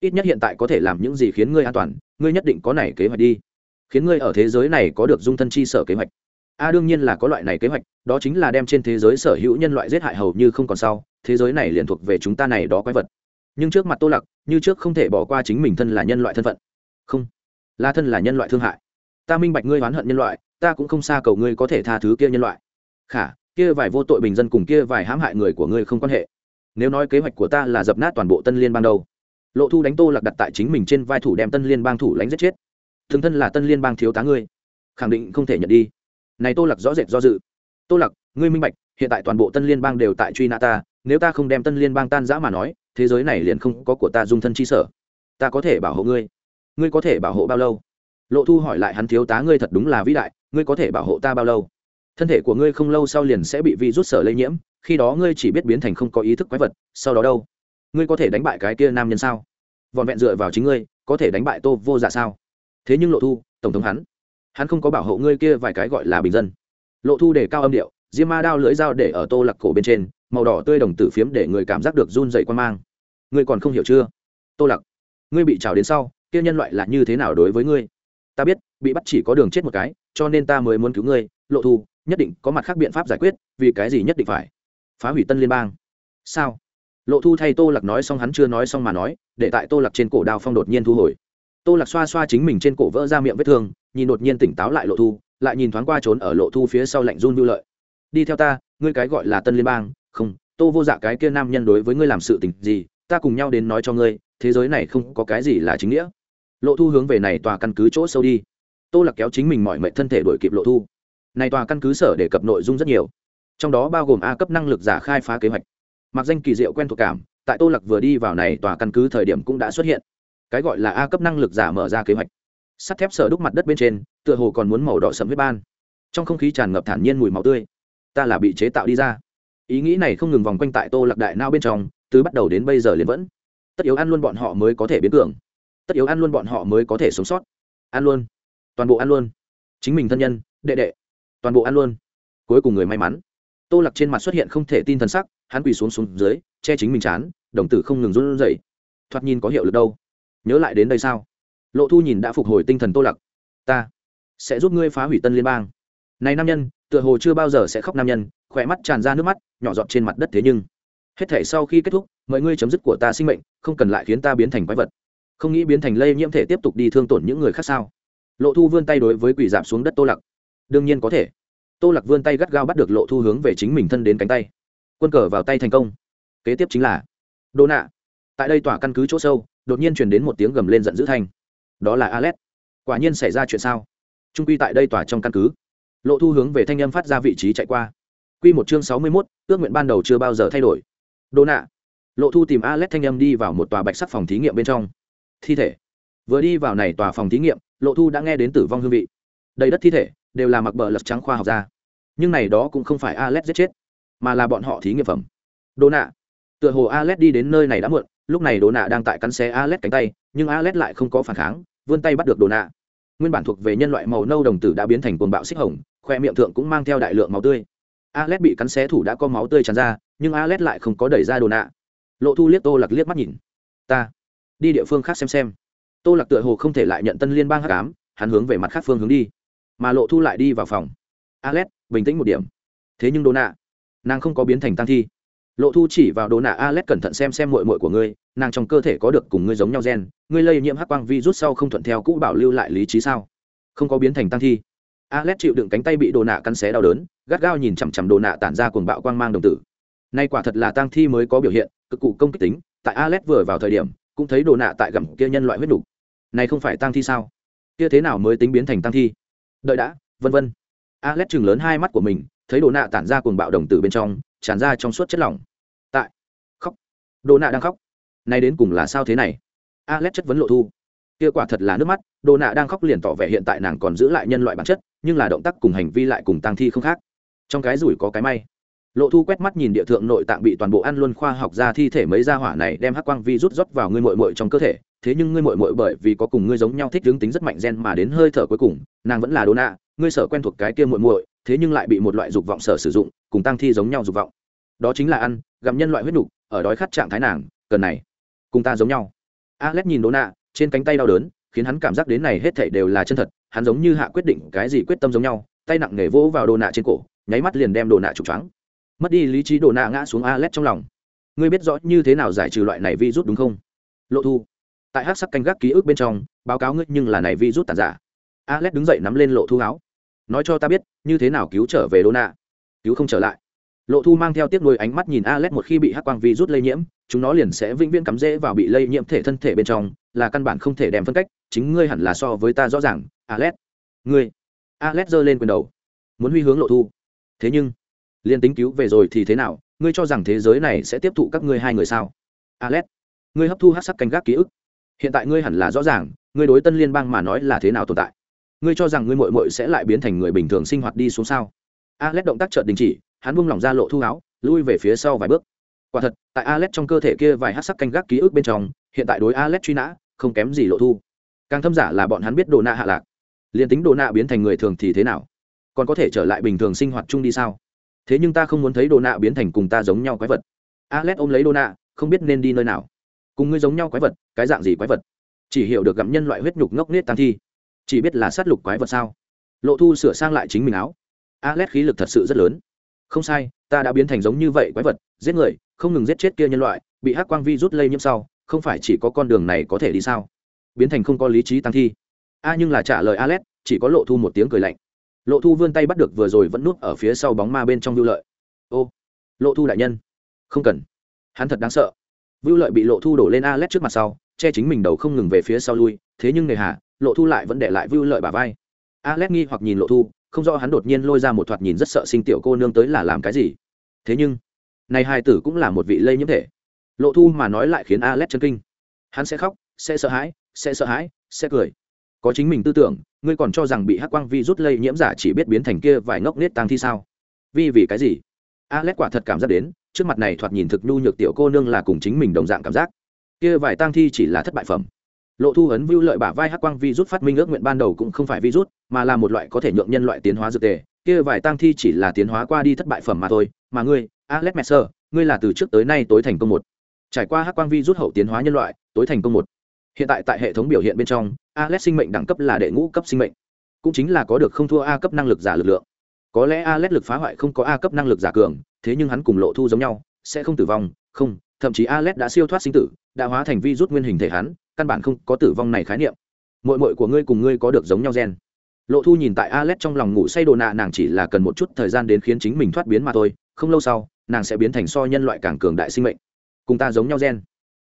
ít nhất hiện tại có thể làm những gì khiến ngươi an toàn, ngươi nhất định có này kế hoạch đi. Khiến ngươi ở thế giới này có được dung thân chi sở kế hoạch a đương nhiên là có loại này kế hoạch, đó chính là đem trên thế giới sở hữu nhân loại giết hại hầu như không còn sau, thế giới này liền thuộc về chúng ta này đó quái vật. Nhưng trước mặt tô lặc như trước không thể bỏ qua chính mình thân là nhân loại thân phận. Không, là thân là nhân loại thương hại. Ta minh bạch ngươi oán hận nhân loại, ta cũng không xa cầu ngươi có thể tha thứ kia nhân loại. Khả, kia vài vô tội bình dân cùng kia vài hãm hại người của ngươi không quan hệ. Nếu nói kế hoạch của ta là dập nát toàn bộ tân liên bang đầu lộ thu đánh tô lạc đặt tại chính mình trên vai thủ đem tân liên bang thủ lãnh giết chết. Thường thân là tân liên bang thiếu tá ngươi. Khẳng định không thể nhận đi này tô lặc rõ rệt do dự. Tô lặc, ngươi minh bạch, hiện tại toàn bộ tân liên bang đều tại truy nã ta, nếu ta không đem tân liên bang tan giã mà nói, thế giới này liền không có của ta dung thân chi sở. Ta có thể bảo hộ ngươi. Ngươi có thể bảo hộ bao lâu? Lộ thu hỏi lại hắn thiếu tá, ngươi thật đúng là vĩ đại, ngươi có thể bảo hộ ta bao lâu? Thân thể của ngươi không lâu sau liền sẽ bị vi rút sở lây nhiễm, khi đó ngươi chỉ biết biến thành không có ý thức quái vật, sau đó đâu? Ngươi có thể đánh bại cái kia nam nhân sao? Vọn vẹn dựa vào chính ngươi, có thể đánh bại tô vô dạ sao? Thế nhưng lộ thu, tổng thống hắn hắn không có bảo hộ ngươi kia vài cái gọi là bình dân. Lộ thu để cao âm điệu, diêm ma đao lưỡi dao để ở tô lặc cổ bên trên, màu đỏ tươi đồng tử phiếm để người cảm giác được run dậy quan mang. Ngươi còn không hiểu chưa? Tô lặc ngươi bị trào đến sau, kia nhân loại là như thế nào đối với ngươi? Ta biết, bị bắt chỉ có đường chết một cái, cho nên ta mới muốn cứu ngươi. Lộ thu, nhất định có mặt khác biện pháp giải quyết, vì cái gì nhất định phải? Phá hủy tân liên bang. Sao? Lộ thu thay tô lạc nói xong hắn chưa nói xong mà nói, để tại tô lạc trên cổ đao phong đột nhiên thu hồi. Tô lạc xoa xoa chính mình trên cổ vỡ ra miệng vết thương nhìn đột nhiên tỉnh táo lại lộ thu, lại nhìn thoáng qua trốn ở lộ thu phía sau lạnh run như lợi. Đi theo ta, ngươi cái gọi là tân liên bang, không, tô vô dạ cái kia nam nhân đối với ngươi làm sự tình gì, ta cùng nhau đến nói cho ngươi, thế giới này không có cái gì là chính nghĩa. Lộ thu hướng về này tòa căn cứ chỗ sâu đi. Tô lạc kéo chính mình mọi mệnh thân thể đổi kịp lộ thu. Này tòa căn cứ sở để cập nội dung rất nhiều, trong đó bao gồm a cấp năng lực giả khai phá kế hoạch, mặc danh kỳ diệu quen thuộc cảm, tại tô lạc vừa đi vào này tòa căn cứ thời điểm cũng đã xuất hiện. Cái gọi là a cấp năng lực giả mở ra kế hoạch sắt thép sở đúc mặt đất bên trên, tựa hồ còn muốn màu đỏ sẫm huyết ban. Trong không khí tràn ngập thản nhiên mùi máu tươi. Ta là bị chế tạo đi ra. Ý nghĩ này không ngừng vòng quanh tại tô lạc đại nao bên trong, từ bắt đầu đến bây giờ liền vẫn. Tất yếu ăn luôn bọn họ mới có thể biến cường. Tất yếu ăn luôn bọn họ mới có thể sống sót. Ăn luôn. Toàn bộ ăn luôn. Chính mình thân nhân, đệ đệ. Toàn bộ ăn luôn. Cuối cùng người may mắn. Tô lạc trên mặt xuất hiện không thể tin thân sắc, hắn quỳ xuống xuống dưới, che chính mình chán, đồng tử không ngừng run rẩy. Thoạt nhìn có hiệu lực đâu. Nhớ lại đến đây sao? Lộ thu nhìn đã phục hồi tinh thần tô lạc ta sẽ giúp ngươi phá hủy tân liên bang. Này nam nhân, tựa hồ chưa bao giờ sẽ khóc nam nhân. Khỏe mắt tràn ra nước mắt, nhỏ giọt trên mặt đất thế nhưng. Hết thể sau khi kết thúc, mọi ngươi chấm dứt của ta sinh mệnh, không cần lại khiến ta biến thành quái vật. Không nghĩ biến thành lây nhiễm thể tiếp tục đi thương tổn những người khác sao? Lộ thu vươn tay đối với quỷ giảm xuống đất tô lặc. Đương nhiên có thể. Tô lặc vươn tay gắt gao bắt được lộ thu hướng về chính mình thân đến cánh tay. Quân cờ vào tay thành công. Kế tiếp chính là đô nạ. Tại đây tỏa căn cứ chỗ sâu, đột nhiên truyền đến một tiếng gầm lên giận dữ thanh đó là alex quả nhiên xảy ra chuyện sao? Trung quy tại đây tòa trong căn cứ. Lộ thu hướng về thanh âm phát ra vị trí chạy qua. Q một chương sáu mươi mốt, ước nguyện ban đầu chưa bao giờ thay đổi. Đô nạ. Lộ thu tìm alex thanh âm đi vào một tòa bạch sắc phòng thí nghiệm bên trong. Thi thể. Vừa đi vào này tòa phòng thí nghiệm, lộ thu đã nghe đến tử vong hương vị. Đầy đất thi thể đều là mặc bờ lật trắng khoa học ra nhưng này đó cũng không phải alex giết chết, mà là bọn họ thí nghiệm phẩm. Đô nạ. Tựa hồ alex đi đến nơi này đã muộn, lúc này đồ nạ đang tại cắn xé alex cánh tay nhưng alex lại không có phản kháng, vươn tay bắt được đồ nạ. Nguyên bản thuộc về nhân loại màu nâu đồng tử đã biến thành cuồng bạo xích hồng, khoe miệng thượng cũng mang theo đại lượng máu tươi. Alex bị cắn xé thủ đã có máu tươi tràn ra, nhưng alex lại không có đẩy ra đồ nạ. Lộ thu liếc tô lặc liếc mắt nhìn. Ta, đi địa phương khác xem xem. Tô lạc tựa hồ không thể lại nhận tân liên bang hắc ám, hắn hướng về mặt khác phương hướng đi. Mà lộ thu lại đi vào phòng. Alex, bình tĩnh một điểm. Thế nhưng đồ nạ, nàng không có biến thành tang thi lộ thu chỉ vào đồ nạ alex cẩn thận xem xem mội mội của ngươi, nàng trong cơ thể có được cùng ngươi giống nhau gen, ngươi lây nhiễm hắc quang vi rút sau không thuận theo cũ bảo lưu lại lý trí sao? Không có biến thành tăng thi. Alex chịu đựng cánh tay bị đồ nạ cắn xé đau đớn, gắt gao nhìn chằm chằm đồ nạ tản ra cuồng bạo quang mang đồng tử. Nay quả thật là tăng thi mới có biểu hiện, cực cụ công kích tính, tại alex vừa vào thời điểm, cũng thấy đồ nạ tại gặm kia nhân loại huyết đủ này không phải tăng thi sao? Kia thế nào mới tính biến thành tăng thi? Đợi đã, vân vân. Alex chừng lớn hai mắt của mình, thấy đồ nạ tản ra cuồng bạo đồng tử bên trong tràn ra trong suốt chất lỏng. Tại, khóc. Đồ nạ đang khóc. Này đến cùng là sao thế này? Alex chất vấn lộ thu. Kia quả thật là nước mắt, đồ nạ đang khóc liền tỏ vẻ hiện tại nàng còn giữ lại nhân loại bản chất, nhưng là động tác cùng hành vi lại cùng tăng thi không khác. Trong cái rủi có cái may. Lộ thu quét mắt nhìn địa thượng nội tạng bị toàn bộ ăn luôn khoa học ra thi thể mấy gia hỏa này đem hắc quang vi rút rót vào ngươi mội mội trong cơ thể, thế nhưng ngươi mội mội bởi vì có cùng ngươi giống nhau thích hướng tính rất mạnh gen mà đến hơi thở cuối cùng, nàng vẫn là đồ nạ, ngươi sở quen thuộc cái kia mội mội thế nhưng lại bị một loại dục vọng sở sử dụng, cùng tăng thi giống nhau dục vọng. Đó chính là ăn, gặm nhân loại huyết nục, ở đói khát trạng thái nàng, cần này, cùng ta giống nhau. Alex nhìn đô nạ trên cánh tay đau đớn, khiến hắn cảm giác đến này hết thảy đều là chân thật, hắn giống như hạ quyết định cái gì quyết tâm giống nhau, tay nặng nề vỗ vào đồ nạ trên cổ, nháy mắt liền đem đồ nạ trục choáng. Mất đi lý trí đồ nạ ngã xuống alex trong lòng. Ngươi biết rõ như thế nào giải trừ loại này virus đúng không? Lộ thu, tại hát sắc canh gác ký ức bên trong, báo cáo ngươi nhưng là này virus tàn giả. Alex đứng dậy nắm lên lộ thu áo nói cho ta biết, như thế nào cứu trở về đô nạ cứu không trở lại. Lộ thu mang theo tiếc nuôi ánh mắt nhìn alex một khi bị hắc quang rút lây nhiễm, chúng nó liền sẽ vĩnh viễn cắm rễ vào bị lây nhiễm thể thân thể bên trong, là căn bản không thể đem phân cách, chính ngươi hẳn là so với ta rõ ràng, alex. Ngươi. Alex giơ lên quyền đầu. Muốn huy hướng lộ thu. Thế nhưng liên tính cứu về rồi thì thế nào, ngươi cho rằng thế giới này sẽ tiếp thụ các ngươi hai người sao? Alex, ngươi hấp thu hát sắc canh gác ký ức. Hiện tại ngươi hẳn là rõ ràng, ngươi đối tân liên bang mà nói là thế nào tồn tại? Ngươi cho rằng ngươi mội mội sẽ lại biến thành người bình thường sinh hoạt đi xuống sao? Alex động tác chợt đình chỉ, hắn buông lỏng ra lộ thu áo, lui về phía sau vài bước. Quả thật, tại alex trong cơ thể kia vài hát sắc canh gác ký ức bên trong, hiện tại đối alex truy nã, không kém gì lộ thu. Càng thâm giả là bọn hắn biết đồ nạ hạ lạc. Liền tính đồ nạ biến thành người thường thì thế nào? Còn có thể trở lại bình thường sinh hoạt chung đi sao? Thế nhưng ta không muốn thấy đồ nạ biến thành cùng ta giống nhau quái vật. Alex ôm lấy đồ nạ, không biết nên đi nơi nào. Cùng ngươi giống nhau quái vật, cái dạng gì quái vật? Chỉ hiểu được gặm nhân loại huyết nhục ngốc nết tàn thi chỉ biết là sát lục quái vật sao? Lộ thu sửa sang lại chính mình áo. Alex khí lực thật sự rất lớn. Không sai, ta đã biến thành giống như vậy quái vật, giết người, không ngừng giết chết kia nhân loại, bị hắc quang vi rút lây nhiễm sau, không phải chỉ có con đường này có thể đi sao? Biến thành không có lý trí tăng thi. A nhưng là trả lời alex chỉ có lộ thu một tiếng cười lạnh. Lộ thu vươn tay bắt được vừa rồi vẫn nuốt ở phía sau bóng ma bên trong vưu lợi. Ô, lộ thu đại nhân. Không cần. Hắn thật đáng sợ. Vưu lợi bị lộ thu đổ lên alex trước mặt sau, che chính mình đầu không ngừng về phía sau lui, thế nhưng người hà lộ thu lại vẫn để lại vưu lợi bà vai. Alex nghi hoặc nhìn lộ thu, không rõ hắn đột nhiên lôi ra một thoạt nhìn rất sợ sinh tiểu cô nương tới là làm cái gì. Thế nhưng, này hai tử cũng là một vị lây nhiễm thể. Lộ thu mà nói lại khiến alex chân kinh. Hắn sẽ khóc, sẽ sợ hãi, sẽ sợ hãi, sẽ cười. Có chính mình tư tưởng, ngươi còn cho rằng bị hắc quang vi rút lây nhiễm giả chỉ biết biến thành kia vài ngốc nết tăng thi sao? Vì vì cái gì? Alex quả thật cảm giác đến, trước mặt này thoạt nhìn thực nhu nhược tiểu cô nương là cùng chính mình đồng dạng cảm giác. Kia vài tăng thi chỉ là thất bại phẩm lộ thu ấn vưu lợi bả vai hắc quang vi rút phát minh ước nguyện ban đầu cũng không phải virus, mà là một loại có thể nhượng nhân loại tiến hóa dược tề. Kia vài tăng thi chỉ là tiến hóa qua đi thất bại phẩm mà thôi. Mà ngươi, alex messer, ngươi là từ trước tới nay tối thành công một. Trải qua hắc quang vi rút hậu tiến hóa nhân loại, tối thành công một. Hiện tại tại hệ thống biểu hiện bên trong, alex sinh mệnh đẳng cấp là đệ ngũ cấp sinh mệnh. Cũng chính là có được không thua a cấp năng lực giả lực lượng. Có lẽ alex lực phá hoại không có a cấp năng lực giả cường, thế nhưng hắn cùng lộ thu giống nhau, sẽ không tử vong, không, thậm chí alex đã siêu thoát sinh tử, đã hóa thành vi rút nguyên hình thể hắn căn bản không có tử vong này khái niệm. Mội mội của ngươi cùng ngươi có được giống nhau gen. Lộ thu nhìn tại alex trong lòng ngủ say đồ nạ, nàng chỉ là cần một chút thời gian đến khiến chính mình thoát biến mà thôi, không lâu sau, nàng sẽ biến thành so nhân loại càng cường đại sinh mệnh. Cùng ta giống nhau gen.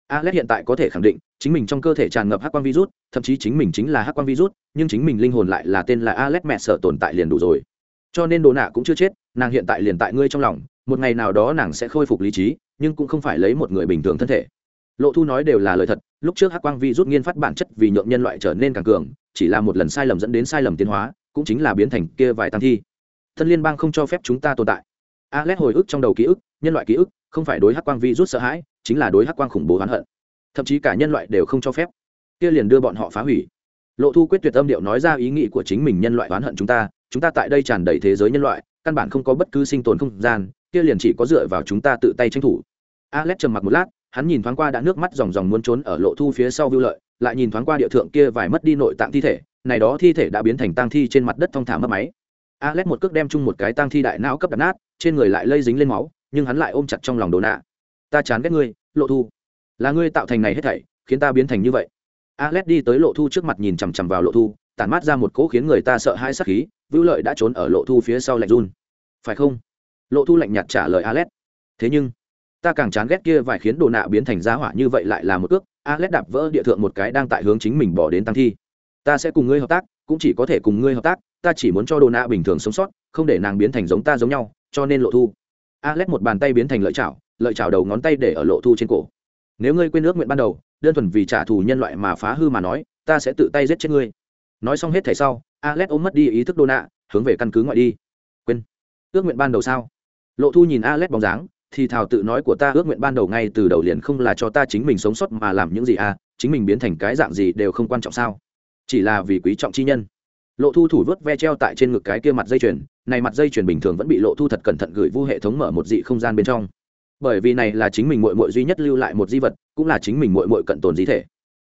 Alex hiện tại có thể khẳng định, chính mình trong cơ thể tràn ngập hắc quang virus, thậm chí chính mình chính là hắc quang virus, nhưng chính mình linh hồn lại là tên là alex mẹ sợ tồn tại liền đủ rồi. Cho nên đồ nạ cũng chưa chết, nàng hiện tại liền tại ngươi trong lòng, một ngày nào đó nàng sẽ khôi phục lý trí, nhưng cũng không phải lấy một người bình thường thân thể lộ thu nói đều là lời thật, lúc trước hắc quang vi rút nghiên phát bản chất vì nhượng nhân loại trở nên càng cường, chỉ là một lần sai lầm dẫn đến sai lầm tiến hóa, cũng chính là biến thành kia vài tăng thi. Thân liên bang không cho phép chúng ta tồn tại. Alex hồi ức trong đầu ký ức, nhân loại ký ức, không phải đối hắc quang vi rút sợ hãi, chính là đối hắc quang khủng bố oán hận. Thậm chí cả nhân loại đều không cho phép. Kia liền đưa bọn họ phá hủy. Lộ thu quyết tuyệt âm điệu nói ra ý nghĩ của chính mình nhân loại oán hận chúng ta chúng ta tại đây tràn đầy thế giới nhân loại, căn bản không có bất cứ sinh tồn không gian, kia liền chỉ có dựa vào chúng ta tự tay tranh thủ. Alex trầm mặc một lát hắn nhìn thoáng qua đã nước mắt dòng dòng muốn trốn ở lộ thu phía sau vưu lợi, lại nhìn thoáng qua địa thượng kia vài mất đi nội tạng thi thể, này đó thi thể đã biến thành tang thi trên mặt đất thong thả mất máy. Alex một cước đem chung một cái tang thi đại não cấp đập nát, trên người lại lây dính lên máu, nhưng hắn lại ôm chặt trong lòng đồ nạ. Ta chán ghét ngươi, lộ thu. Là ngươi tạo thành này hết thảy, khiến ta biến thành như vậy. Alex đi tới lộ thu trước mặt nhìn chằm chằm vào lộ thu, tản mát ra một cỗ khiến người ta sợ hãi sắc khí, vưu lợi đã trốn ở lộ thu phía sau lạnh run. Phải không? Lộ thu lạnh nhạt trả lời alex. Thế nhưng ta càng chán ghét kia vài khiến đồ nạ biến thành giá hỏa như vậy lại là một cước. alex đạp vỡ địa thượng một cái đang tại hướng chính mình bỏ đến tăng thi. Ta sẽ cùng ngươi hợp tác, cũng chỉ có thể cùng ngươi hợp tác, ta chỉ muốn cho đồ nạ bình thường sống sót, không để nàng biến thành giống ta giống nhau, cho nên lộ thu. Alex một bàn tay biến thành lợi chảo lợi chảo đầu ngón tay để ở lộ thu trên cổ. Nếu ngươi quên ước nguyện ban đầu, đơn thuần vì trả thù nhân loại mà phá hư mà nói, ta sẽ tự tay giết chết ngươi. Nói xong hết thảy sau, alex ôm mất đi ý thức đồ nạ, hướng về căn cứ ngoại đi. Quên. Ước nguyện ban đầu sao? Lộ thu nhìn alex bóng dáng thì thào tự nói của ta ước nguyện ban đầu ngay từ đầu liền không là cho ta chính mình sống sót mà làm những gì à chính mình biến thành cái dạng gì đều không quan trọng sao. Chỉ là vì quý trọng chi nhân. Lộ thu thủ vớt ve treo tại trên ngực cái kia mặt dây chuyền, này mặt dây chuyền bình thường vẫn bị lộ thu thật cẩn thận gửi vu hệ thống mở một dị không gian bên trong. Bởi vì này là chính mình mội mội duy nhất lưu lại một di vật, cũng là chính mình mội mội cận tồn di thể.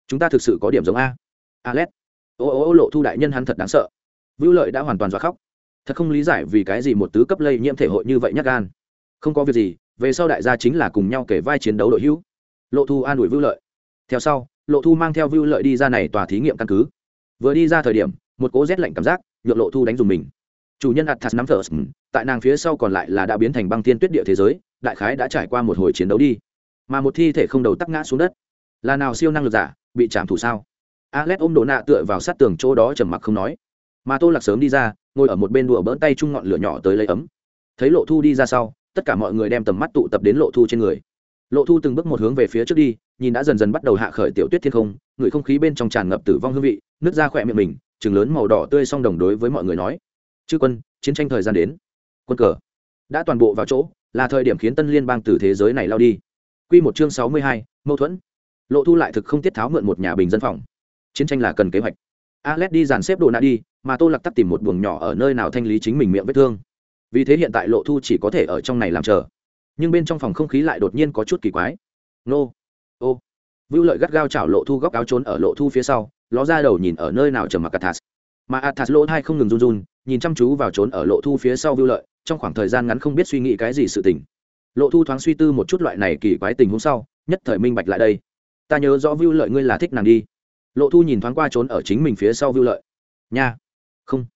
Chúng ta thực sự có điểm giống a. Alex ô ô ô, lộ thu đại nhân hắn thật đáng sợ. Vưu lợi đã hoàn toàn dọa khóc. Thật không lý giải vì cái gì một tứ cấp lây nhiễm thể hội như vậy nhắc gan. Không có việc gì về sau đại gia chính là cùng nhau kể vai chiến đấu đội hữu. Lộ thu an ủi vưu lợi. Theo sau, lộ thu mang theo vưu lợi đi ra này tòa thí nghiệm căn cứ. Vừa đi ra thời điểm, một cố rét lạnh cảm giác nhượng lộ thu đánh dùng mình. Chủ nhân athas nắm thờ tại nàng phía sau còn lại là đã biến thành băng tiên tuyết địa thế giới, đại khái đã trải qua một hồi chiến đấu đi. Mà một thi thể không đầu tắc ngã xuống đất. Là nào siêu năng lực giả, bị chạm thủ sao? Alex ôm đồ nạ tựa vào sát tường chỗ đó trầm mặc không nói. Mà tô lạc sớm đi ra, ngồi ở một bên đùa bỡn tay chung ngọn lửa nhỏ tới lấy ấm. Thấy lộ thu đi ra sau tất cả mọi người đem tầm mắt tụ tập đến lộ thu trên người. Lộ thu từng bước một hướng về phía trước đi, nhìn đã dần dần bắt đầu hạ khởi tiểu tuyết thiên không, người không khí bên trong tràn ngập tử vong hương vị, nước ra khỏe miệng mình chừng lớn màu đỏ tươi song đồng đối với mọi người nói. Chư quân, chiến tranh thời gian đến. Quân cờ đã toàn bộ vào chỗ, là thời điểm khiến tân liên bang từ thế giới này lao đi. Q một chương sáu mươi hai, mâu thuẫn. Lộ thu lại thực không tiết tháo mượn một nhà bình dân phòng. Chiến tranh là cần kế hoạch. Alex đi dàn xếp đồ nạ đi, mà tô lạc tắt tìm một buồng nhỏ ở nơi nào thanh lý chính mình miệng vết thương vì thế hiện tại lộ thu chỉ có thể ở trong này làm chờ. Nhưng bên trong phòng không khí lại đột nhiên có chút kỳ quái. Nô. Ô. Vưu lợi gắt gao chảo lộ thu góc áo trốn ở lộ thu phía sau, ló ra đầu nhìn ở nơi nào trầm mặc athas. Mà athas lỗ thai không ngừng run run, nhìn chăm chú vào trốn ở lộ thu phía sau vưu lợi, trong khoảng thời gian ngắn không biết suy nghĩ cái gì sự tình. Lộ thu thoáng suy tư một chút loại này kỳ quái tình huống sau, nhất thời minh bạch lại đây. Ta nhớ rõ vưu lợi ngươi là thích nàng đi. Lộ thu nhìn thoáng qua trốn ở chính mình phía sau vưu lợi. Nha. Không.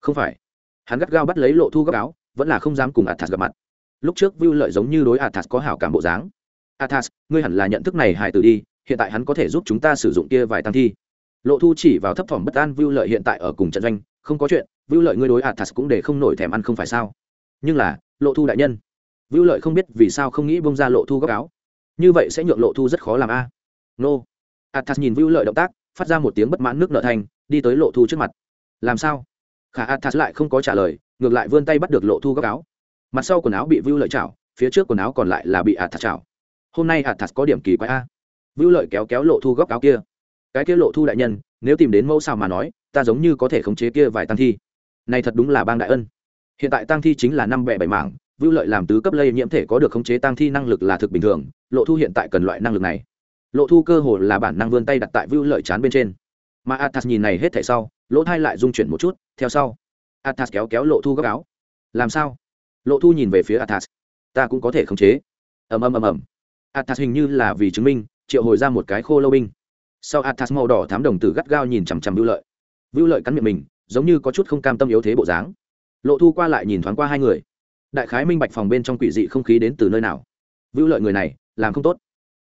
Không phải. Hắn gắt gao bắt lấy lộ thu góc áo vẫn là không dám cùng athas gặp mặt. Lúc trước Vu lợi giống như đối athas có hảo cảm bộ dáng. Athas, ngươi hẳn là nhận thức này hài tử đi, hiện tại hắn có thể giúp chúng ta sử dụng kia vài tăng thi. Lộ thu chỉ vào thấp thỏm bất an Vu lợi hiện tại ở cùng trận doanh, không có chuyện Vu lợi ngươi đối athas cũng để không nổi thèm ăn không phải sao? Nhưng là, lộ thu đại nhân. Vu lợi không biết vì sao không nghĩ bông ra lộ thu góc áo. Như vậy sẽ nhượng lộ thu rất khó làm a. Nô. Athas nhìn Vu lợi động tác, phát ra một tiếng bất mãn nước nợ thành, đi tới lộ thu trước mặt. Làm sao? Khả athas lại không có trả lời, ngược lại vươn tay bắt được lộ thu góc áo. Mặt sau quần áo bị vưu lợi chảo, phía trước quần áo còn lại là bị athas chảo. Hôm nay athas có điểm kỳ quái a. Vưu lợi kéo kéo lộ thu góc áo kia. Cái kia lộ thu đại nhân, nếu tìm đến mẫu sao mà nói, ta giống như có thể khống chế kia vài tăng thi. Này thật đúng là bang đại ân. Hiện tại tăng thi chính là năm bẻ bảy mảng, vưu lợi làm tứ cấp lây nhiễm thể có được khống chế tăng thi năng lực là thực bình thường, lộ thu hiện tại cần loại năng lực này. Lộ thu cơ hồ là bản năng vươn tay đặt tại vưu lợi chán bên trên mà athas nhìn này hết thể sau, lỗ thai lại dung chuyển một chút, theo sau. Athas kéo kéo lộ thu gấp áo. Làm sao? Lộ thu nhìn về phía athas. Ta cũng có thể khống chế. Ầm ầm ầm ầm. Athas hình như là vì chứng minh, triệu hồi ra một cái khô lâu binh. Sau athas màu đỏ thám đồng tử gắt gao nhìn chằm chằm vưu lợi. Vưu lợi cắn miệng mình, giống như có chút không cam tâm yếu thế bộ dáng. Lộ thu qua lại nhìn thoáng qua hai người. Đại khái minh bạch phòng bên trong quỷ dị không khí đến từ nơi nào. Vưu lợi người này, làm không tốt.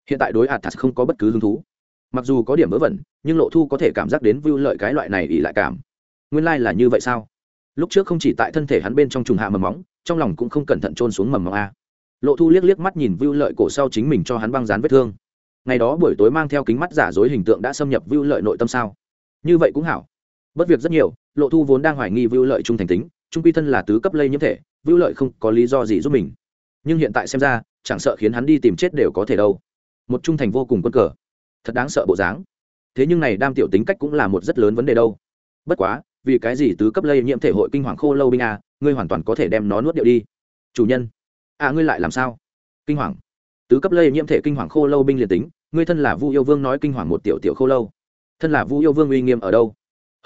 Hiện tại đối athas không có bất cứ hứng thú mặc dù có điểm vớ vẩn, nhưng lộ thu có thể cảm giác đến vưu lợi cái loại này ỉ lại cảm. Nguyên lai、like、là như vậy sao? Lúc trước không chỉ tại thân thể hắn bên trong trùng hạ mầm móng, trong lòng cũng không cẩn thận trôn xuống mầm móng a. Lộ thu liếc liếc mắt nhìn vưu lợi cổ sau chính mình cho hắn băng dán vết thương. Ngày đó buổi tối mang theo kính mắt giả dối hình tượng đã xâm nhập vưu lợi nội tâm sao? Như vậy cũng hảo. Bất việc rất nhiều, lộ thu vốn đang hoài nghi vưu lợi trung thành tính, trung quy thân là tứ cấp lây nhiễm thể vưu lợi không có lý do gì giúp mình. Nhưng hiện tại xem ra, chẳng sợ khiến hắn đi tìm chết đều có thể đâu. Một trung thành vô cùng quân cờ thật đáng sợ bộ dáng. Thế nhưng này đam tiểu tính cách cũng là một rất lớn vấn đề đâu. Bất quá, vì cái gì tứ cấp lây nhiễm thể hội kinh hoàng khô lâu binh a, ngươi hoàn toàn có thể đem nó nuốt điệu đi. Chủ nhân. À ngươi lại làm sao? Kinh hoàng. Tứ cấp lây nhiễm thể kinh hoàng khô lâu binh liền tính, ngươi thân là vu yêu vương nói kinh hoàng một tiểu tiểu khô lâu. Thân là vu yêu vương uy nghiêm ở đâu?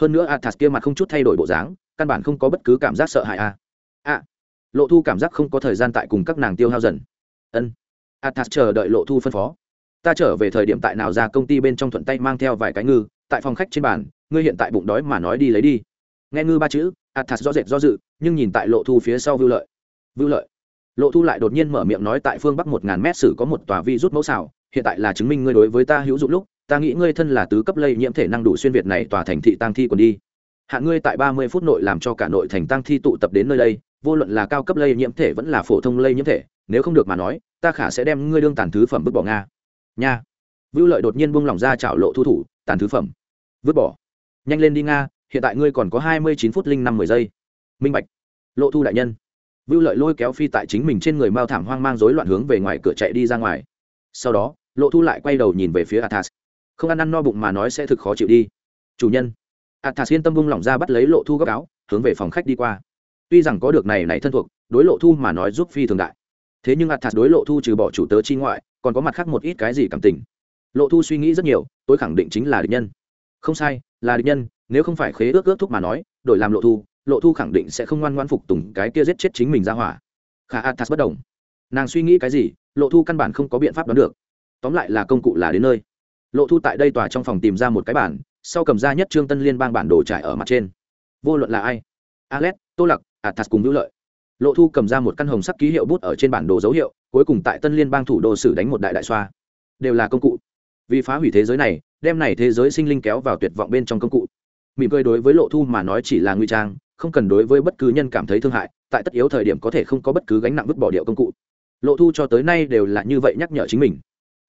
Hơn nữa a thạt kia mặt không chút thay đổi bộ dáng, căn bản không có bất cứ cảm giác sợ hãi a. A lộ thu cảm giác không có thời gian tại cùng các nàng tiêu hao dần. Ân. A thạt chờ đợi lộ thu phân phó ta trở về thời điểm tại nào ra công ty bên trong thuận tay mang theo vài cái ngư, tại phòng khách trên bàn, ngươi hiện tại bụng đói mà nói đi lấy đi. Nghe ngư ba chữ, athas rõ rệt do dự, nhưng nhìn tại lộ thu phía sau vưu lợi. Vưu lợi. Lộ thu lại đột nhiên mở miệng nói tại phương bắc một ngàn mét sử có một tòa vi rút mẫu xảo hiện tại là chứng minh ngươi đối với ta hữu dụng lúc, ta nghĩ ngươi thân là tứ cấp lây nhiễm thể năng đủ xuyên việt này tòa thành thị tăng thi còn đi. Hạn ngươi tại ba mươi phút nội làm cho cả nội thành tăng thi tụ tập đến nơi đây, vô luận là cao cấp lây nhiễm thể vẫn là phổ thông lây nhiễm thể, nếu không được mà nói, ta khả sẽ đem ngươi đương tàn thứ phẩm bức bỏ nga nha. Vưu lợi đột nhiên buông lỏng ra chảo lộ thu thủ, tàn thứ phẩm. Vứt bỏ. Nhanh lên đi nga, hiện tại ngươi còn có hai mươi chín phút linh năm mười giây. Minh bạch. Lộ thu đại nhân. Vưu lợi lôi kéo phi tại chính mình trên người mao thảm hoang mang rối loạn hướng về ngoài cửa chạy đi ra ngoài. Sau đó, lộ thu lại quay đầu nhìn về phía athas. Không ăn ăn no bụng mà nói sẽ thực khó chịu đi. Chủ nhân. Athas yên tâm bung lỏng ra bắt lấy lộ thu gấp áo, hướng về phòng khách đi qua. Tuy rằng có được này này thân thuộc, đối lộ thu mà nói giúp phi thường đại. Thế nhưng athas đối lộ thu trừ bỏ chủ tớ chi ngoại còn có mặt khác một ít cái gì cảm tình. Lộ thu suy nghĩ rất nhiều tôi khẳng định chính là địch nhân. Không sai, là địch nhân, nếu không phải khế ước ước thúc mà nói, đổi làm lộ thu lộ thu khẳng định sẽ không ngoan ngoan phục tùng cái kia giết chết chính mình ra hỏa. Khả athas bất đồng nàng suy nghĩ cái gì, lộ thu căn bản không có biện pháp đoán được. Tóm lại là công cụ là đến nơi. Lộ thu tại đây tòa trong phòng tìm ra một cái bản sau cầm ra nhất trương tân liên bang bản đồ trải ở mặt trên. Vô luận là ai? Alex, tô lặc athas cùng hữu lợi. Lộ thu cầm ra một căn hồng sắc ký hiệu bút ở trên bản đồ dấu hiệu cuối cùng tại tân liên bang thủ đô sử đánh một đại đại xoa. Đều là công cụ. Vì phá hủy thế giới này, đem này thế giới sinh linh kéo vào tuyệt vọng bên trong công cụ. Mỉm cười đối với lộ thu mà nói chỉ là nguy trang, không cần đối với bất cứ nhân cảm thấy thương hại, tại tất yếu thời điểm có thể không có bất cứ gánh nặng vứt bỏ điệu công cụ. Lộ thu cho tới nay đều là như vậy nhắc nhở chính mình.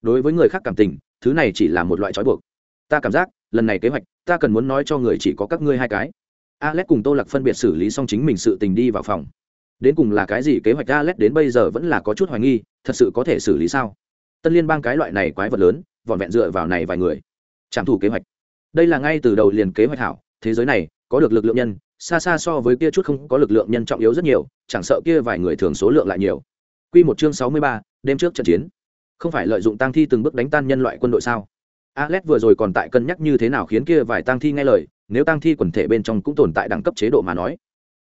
Đối với người khác cảm tình, thứ này chỉ là một loại trói buộc. Ta cảm giác, lần này kế hoạch, ta cần muốn nói cho người chỉ có các ngươi hai cái. Alex cùng tô lạc phân biệt xử lý xong chính mình sự tình đi vào phòng đến cùng là cái gì kế hoạch Alet đến bây giờ vẫn là có chút hoài nghi thật sự có thể xử lý sao? Tân liên bang cái loại này quái vật lớn vỏn vẹn dựa vào này vài người. Trảm thủ kế hoạch. Đây là ngay từ đầu liền kế hoạch hảo thế giới này có được lực lượng nhân xa xa so với kia chút không có lực lượng nhân trọng yếu rất nhiều chẳng sợ kia vài người thường số lượng lại nhiều. Quy một chương sáu mươi ba, đêm trước trận chiến. Không phải lợi dụng tang thi từng bước đánh tan nhân loại quân đội sao? Alet vừa rồi còn tại cân nhắc như thế nào khiến kia vài tang thi nghe lời nếu tang thi quần thể bên trong cũng tồn tại đẳng cấp chế độ mà nói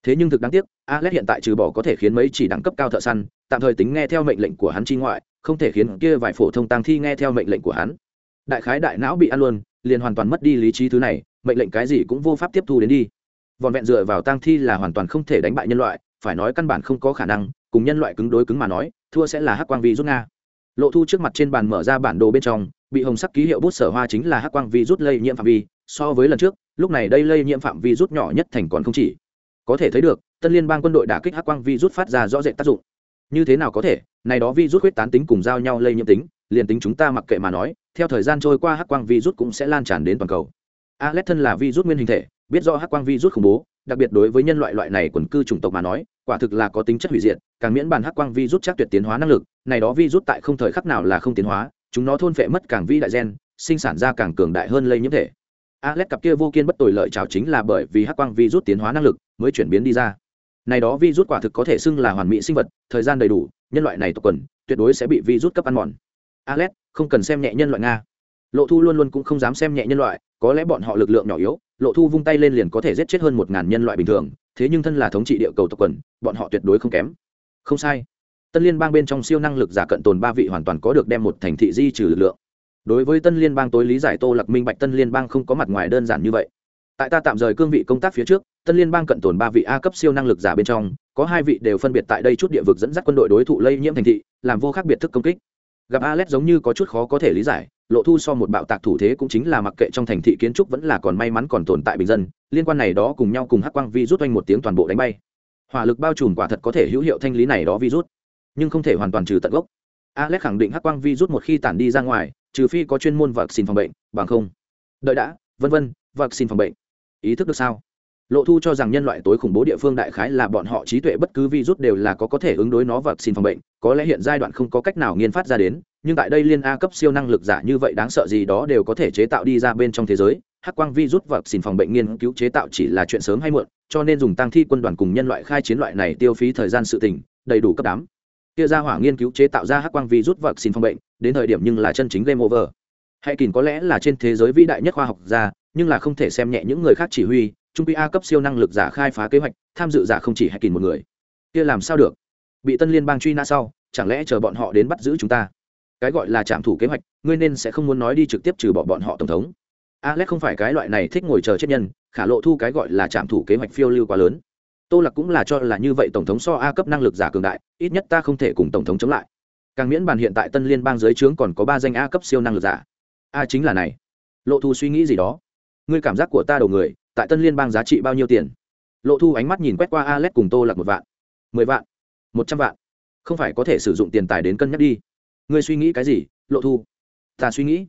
thế nhưng thực đáng tiếc alex hiện tại trừ bỏ có thể khiến mấy chỉ đẳng cấp cao thợ săn, tạm thời tính nghe theo mệnh lệnh của hắn chi ngoại, không thể khiến kia vài phổ thông tang thi nghe theo mệnh lệnh của hắn. Đại khái đại não bị ăn luôn, liền hoàn toàn mất đi lý trí thứ này, mệnh lệnh cái gì cũng vô pháp tiếp thu đến đi. Vòn vẹn dựa vào tang thi là hoàn toàn không thể đánh bại nhân loại, phải nói căn bản không có khả năng, cùng nhân loại cứng đối cứng mà nói, thua sẽ là hắc quang vi rút nga. Lộ thu trước mặt trên bàn mở ra bản đồ bên trong, bị hồng sắc ký hiệu bút sở hoa chính là hắc quang vi rút lây nhiễm phạm vi, so với lần trước, lúc này đây lây nhiễm phạm vi rút nhỏ nhất thành còn không chỉ có thể thấy được, tân liên bang quân đội đã kích hắc quang vi rút phát ra rõ rệt tác dụng. Như thế nào có thể? Này đó vi rút huyết tán tính cùng giao nhau lây nhiễm tính, liền tính chúng ta mặc kệ mà nói, theo thời gian trôi qua hắc quang vi rút cũng sẽ lan tràn đến toàn cầu. Alex thân là vi rút nguyên hình thể, biết do hắc quang vi rút khủng bố, đặc biệt đối với nhân loại loại này quần cư chủng tộc mà nói, quả thực là có tính chất hủy diệt, càng miễn bàn hắc quang vi rút chắc tuyệt tiến hóa năng lực, này đó vi rút tại không thời khắc nào là không tiến hóa, chúng nó thôn phệ mất càng vi đại gen, sinh sản ra càng cường đại hơn lây nhiễm thể. Alex cặp kia vô kiên bất tồi lợi chào chính là bởi vì hắc quang vi rút tiến hóa năng lực mới chuyển biến đi ra. Này đó vi rút quả thực có thể xưng là hoàn mỹ sinh vật, thời gian đầy đủ, nhân loại này tộc quần, tuyệt đối sẽ bị vi rút cấp ăn mòn. Alex, không cần xem nhẹ nhân loại nga. Lộ thu luôn luôn cũng không dám xem nhẹ nhân loại, có lẽ bọn họ lực lượng nhỏ yếu, lộ thu vung tay lên liền có thể giết chết hơn một ngàn nhân loại bình thường, thế nhưng thân là thống trị địa cầu tộc quần, bọn họ tuyệt đối không kém. Không sai. Tân liên bang bên trong siêu năng lực giả cận tồn ba vị hoàn toàn có được đem một thành thị di trừ lực lượng. Đối với tân liên bang tối lý giải tô lạc minh bạch, tân liên bang không có mặt ngoài đơn giản như vậy tại ta tạm rời cương vị công tác phía trước, tân liên bang cận tồn ba vị a cấp siêu năng lực giả bên trong, có hai vị đều phân biệt tại đây chút địa vực dẫn dắt quân đội đối thủ lây nhiễm thành thị, làm vô khác biệt thức công kích. Gặp alex giống như có chút khó có thể lý giải, lộ thu so một bạo tạc thủ thế cũng chính là mặc kệ trong thành thị kiến trúc vẫn là còn may mắn còn tồn tại bình dân, liên quan này đó cùng nhau cùng hắc quang vi rút oanh một tiếng toàn bộ đánh bay. Hỏa lực bao trùm quả thật có thể hữu hiệu thanh lý này đó virus nhưng không thể hoàn toàn trừ tận gốc. Alex khẳng định hắc quang virus một khi tản đi ra ngoài, trừ phi có chuyên môn vaccine phòng bệnh, bằng không. Đợi đã, vân vân vaccine phòng bệnh ý thức được sao? Lộ thu cho rằng nhân loại tối khủng bố địa phương đại khái là bọn họ trí tuệ bất cứ virus đều là có có thể ứng đối nó vaccine phòng bệnh, có lẽ hiện giai đoạn không có cách nào nghiên phát ra đến, nhưng tại đây liên a cấp siêu năng lực giả như vậy đáng sợ gì đó đều có thể chế tạo đi ra bên trong thế giới, hắc quang virus và xin phòng bệnh nghiên cứu chế tạo chỉ là chuyện sớm hay muộn, cho nên dùng tăng thi quân đoàn cùng nhân loại khai chiến loại này tiêu phí thời gian sự tình, đầy đủ cấp đám. Kia ra hỏa nghiên cứu chế tạo ra hắc quang virus và xin phòng bệnh, đến thời điểm nhưng là chân chính game over hay kỳn có lẽ là trên thế giới vĩ đại nhất khoa học gia, nhưng là không thể xem nhẹ những người khác chỉ huy, trung quy a cấp siêu năng lực giả khai phá kế hoạch, tham dự giả không chỉ hay kỳn một người. Kia làm sao được? Bị tân liên bang truy nã sau, chẳng lẽ chờ bọn họ đến bắt giữ chúng ta? Cái gọi là trạm thủ kế hoạch, ngươi nên sẽ không muốn nói đi trực tiếp trừ bỏ bọn họ tổng thống. Alex không phải cái loại này thích ngồi chờ chết nhân, khả lộ thu cái gọi là trạm thủ kế hoạch phiêu lưu quá lớn. Tô lạc cũng là cho là như vậy tổng thống so a cấp năng lực giả cường đại, ít nhất ta không thể cùng tổng thống chống lại. Càng miễn bàn hiện tại tân liên bang dưới trướng còn có ba danh a cấp siêu năng lực giả a chính là này. Lộ thu suy nghĩ gì đó. Ngươi cảm giác của ta đầu người, tại tân liên bang giá trị bao nhiêu tiền? Lộ thu ánh mắt nhìn quét qua alex cùng tô lạc một vạn. Mười vạn. Một trăm vạn. Không phải có thể sử dụng tiền tài đến cân nhắc đi. Ngươi suy nghĩ cái gì, lộ thu? Ta suy nghĩ.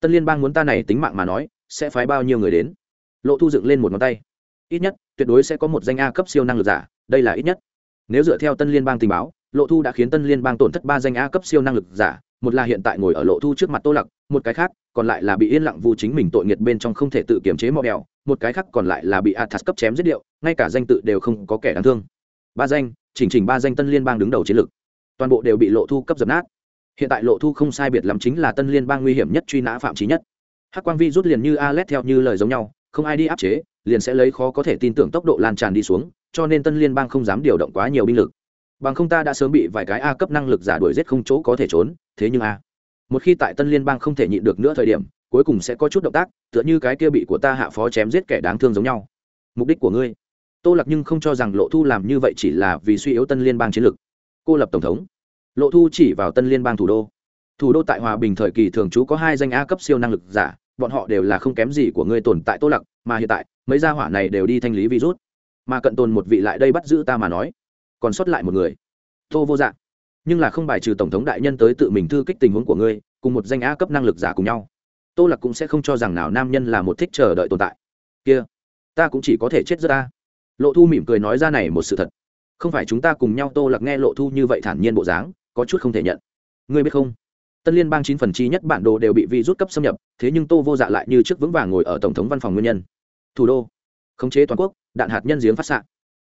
Tân liên bang muốn ta này tính mạng mà nói, sẽ phái bao nhiêu người đến? Lộ thu dựng lên một ngón tay. Ít nhất, tuyệt đối sẽ có một danh a cấp siêu năng lực giả, đây là ít nhất. Nếu dựa theo tân liên bang tình báo, lộ thu đã khiến tân liên bang tổn thất ba danh a cấp siêu năng lực giả một là hiện tại ngồi ở lộ thu trước mặt tô lặc, một cái khác, còn lại là bị yên lặng vu chính mình tội nghiệt bên trong không thể tự kiềm chế mò mèo, một cái khác còn lại là bị athas cấp chém giết điệu, ngay cả danh tự đều không có kẻ đáng thương. Ba danh, chỉnh chỉnh ba danh tân liên bang đứng đầu chiến lược. Toàn bộ đều bị lộ thu cấp dập nát. Hiện tại lộ thu không sai biệt lắm chính là tân liên bang nguy hiểm nhất truy nã phạm trí nhất. Hắc quang vi rút liền như a l e t theo như lời giống nhau, không ai đi áp chế, liền sẽ lấy khó có thể tin tưởng tốc độ lan tràn đi xuống, cho nên tân liên bang không dám điều động quá nhiều binh lực. Bằng không ta đã sớm bị vài cái a cấp năng lực giả đuổi giết không chỗ có thể trốn thế nhưng a, một khi tại tân liên bang không thể nhịn được nữa thời điểm, cuối cùng sẽ có chút động tác, tựa như cái kia bị của ta hạ phó chém giết kẻ đáng thương giống nhau. Mục đích của ngươi? Tô lạc nhưng không cho rằng lộ thu làm như vậy chỉ là vì suy yếu tân liên bang chiến lược cô lập tổng thống. Lộ thu chỉ vào tân liên bang thủ đô. Thủ đô tại hòa bình thời kỳ thường trú có hai danh a cấp siêu năng lực giả, bọn họ đều là không kém gì của ngươi tồn tại tô lặc mà hiện tại, mấy gia hỏa này đều đi thanh lý virus. Mà cận tồn một vị lại đây bắt giữ ta mà nói. Còn sót lại một người. Tô vô dạng nhưng là không bài trừ tổng thống đại nhân tới tự mình thư kích tình huống của ngươi, cùng một danh a cấp năng lực giả cùng nhau. Tô lạc cũng sẽ không cho rằng nào nam nhân là một thích chờ đợi tồn tại. Kia, ta cũng chỉ có thể chết rất ta lộ thu mỉm cười nói ra này một sự thật. Không phải chúng ta cùng nhau tô lạc nghe lộ thu như vậy thản nhiên bộ dáng, có chút không thể nhận. Ngươi biết không? Tân liên bang chín phần chi nhất bản đồ đều bị vi rút cấp xâm nhập, thế nhưng tô vô dạ lại như trước vững vàng ngồi ở tổng thống văn phòng nguyên nhân. Thủ đô, khống chế toàn quốc, đạn hạt nhân giếng phát xạ.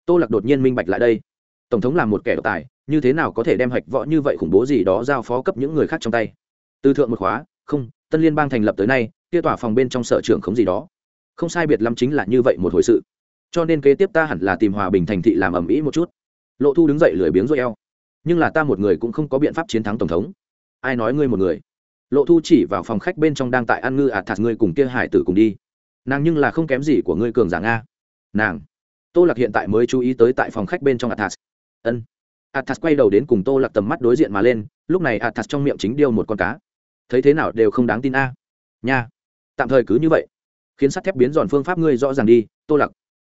Tô lạc đột nhiên minh bạch lại đây. Tổng thống là một kẻ độc tài như thế nào có thể đem hạch võ như vậy khủng bố gì đó giao phó cấp những người khác trong tay? Từ thượng một khóa, không, tân liên bang thành lập tới nay, kia tỏa phòng bên trong sở trưởng không gì đó. Không sai biệt lắm chính là như vậy một hồi sự. Cho nên kế tiếp ta hẳn là tìm hòa bình thành thị làm ầm ĩ một chút. Lộ thu đứng dậy lười biếng rồi eo. Nhưng là ta một người cũng không có biện pháp chiến thắng tổng thống. Ai nói ngươi một người? Lộ thu chỉ vào phòng khách bên trong đang tại ăn ngư ạt thạt ngươi cùng kia hải tử cùng đi. Nàng nhưng là không kém gì của ngươi cường giả nga. Nàng. Tô lạc hiện tại mới chú ý tới tại phòng khách bên trong athas ân athas quay đầu đến cùng tô lạc tầm mắt đối diện mà lên, lúc này athas trong miệng chính điêu một con cá. Thấy thế nào đều không đáng tin a. Nha. Tạm thời cứ như vậy. Khiến sắt thép biến giòn phương pháp ngươi rõ ràng đi, tô lạc.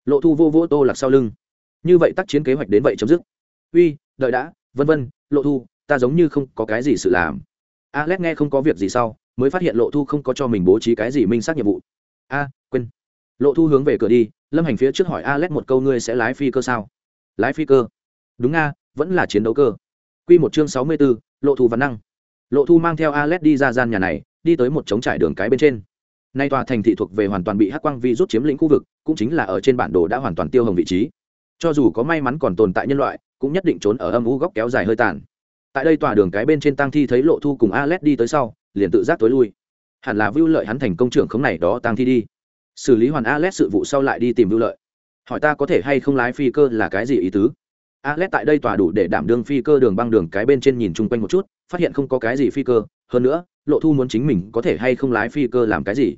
Lộ thu vô vô tô lạc sau lưng. Như vậy tác chiến kế hoạch đến vậy chấm dứt. Uy, đợi đã, vân vân, lộ thu, ta giống như không có cái gì sự làm. Alex nghe không có việc gì sau, mới phát hiện lộ thu không có cho mình bố trí cái gì minh xác nhiệm vụ. A, quên. Lộ thu hướng về cửa đi, lâm hành phía trước hỏi alex một câu ngươi sẽ lái phi cơ sao? Lái phi cơ. Đúng a vẫn là chiến đấu cơ. Q một chương sáu mươi b ố lộ thu văn năng. Lộ thu mang theo alex đi ra gian nhà này, đi tới một trống trải đường cái bên trên. Nay tòa thành thị thuộc về hoàn toàn bị hắc quang vi rút chiếm lĩnh khu vực, cũng chính là ở trên bản đồ đã hoàn toàn tiêu hồng vị trí. Cho dù có may mắn còn tồn tại nhân loại, cũng nhất định trốn ở âm u góc kéo dài hơi tàn. Tại đây tòa đường cái bên trên tăng thi thấy lộ thu cùng alex đi tới sau, liền tự giác tối lui. Hẳn là vưu lợi hắn thành công trưởng khống này đó tăng thi đi. Xử lý hoàn alex sự vụ sau lại đi tìm vưu lợi. Hỏi ta có thể hay không lái phi cơ là cái gì ý tứ? Alex tại đây tòa đủ để đảm đương phi cơ đường băng đường cái bên trên nhìn chung quanh một chút, phát hiện không có cái gì phi cơ, hơn nữa, lộ thu muốn chính mình có thể hay không lái phi cơ làm cái gì?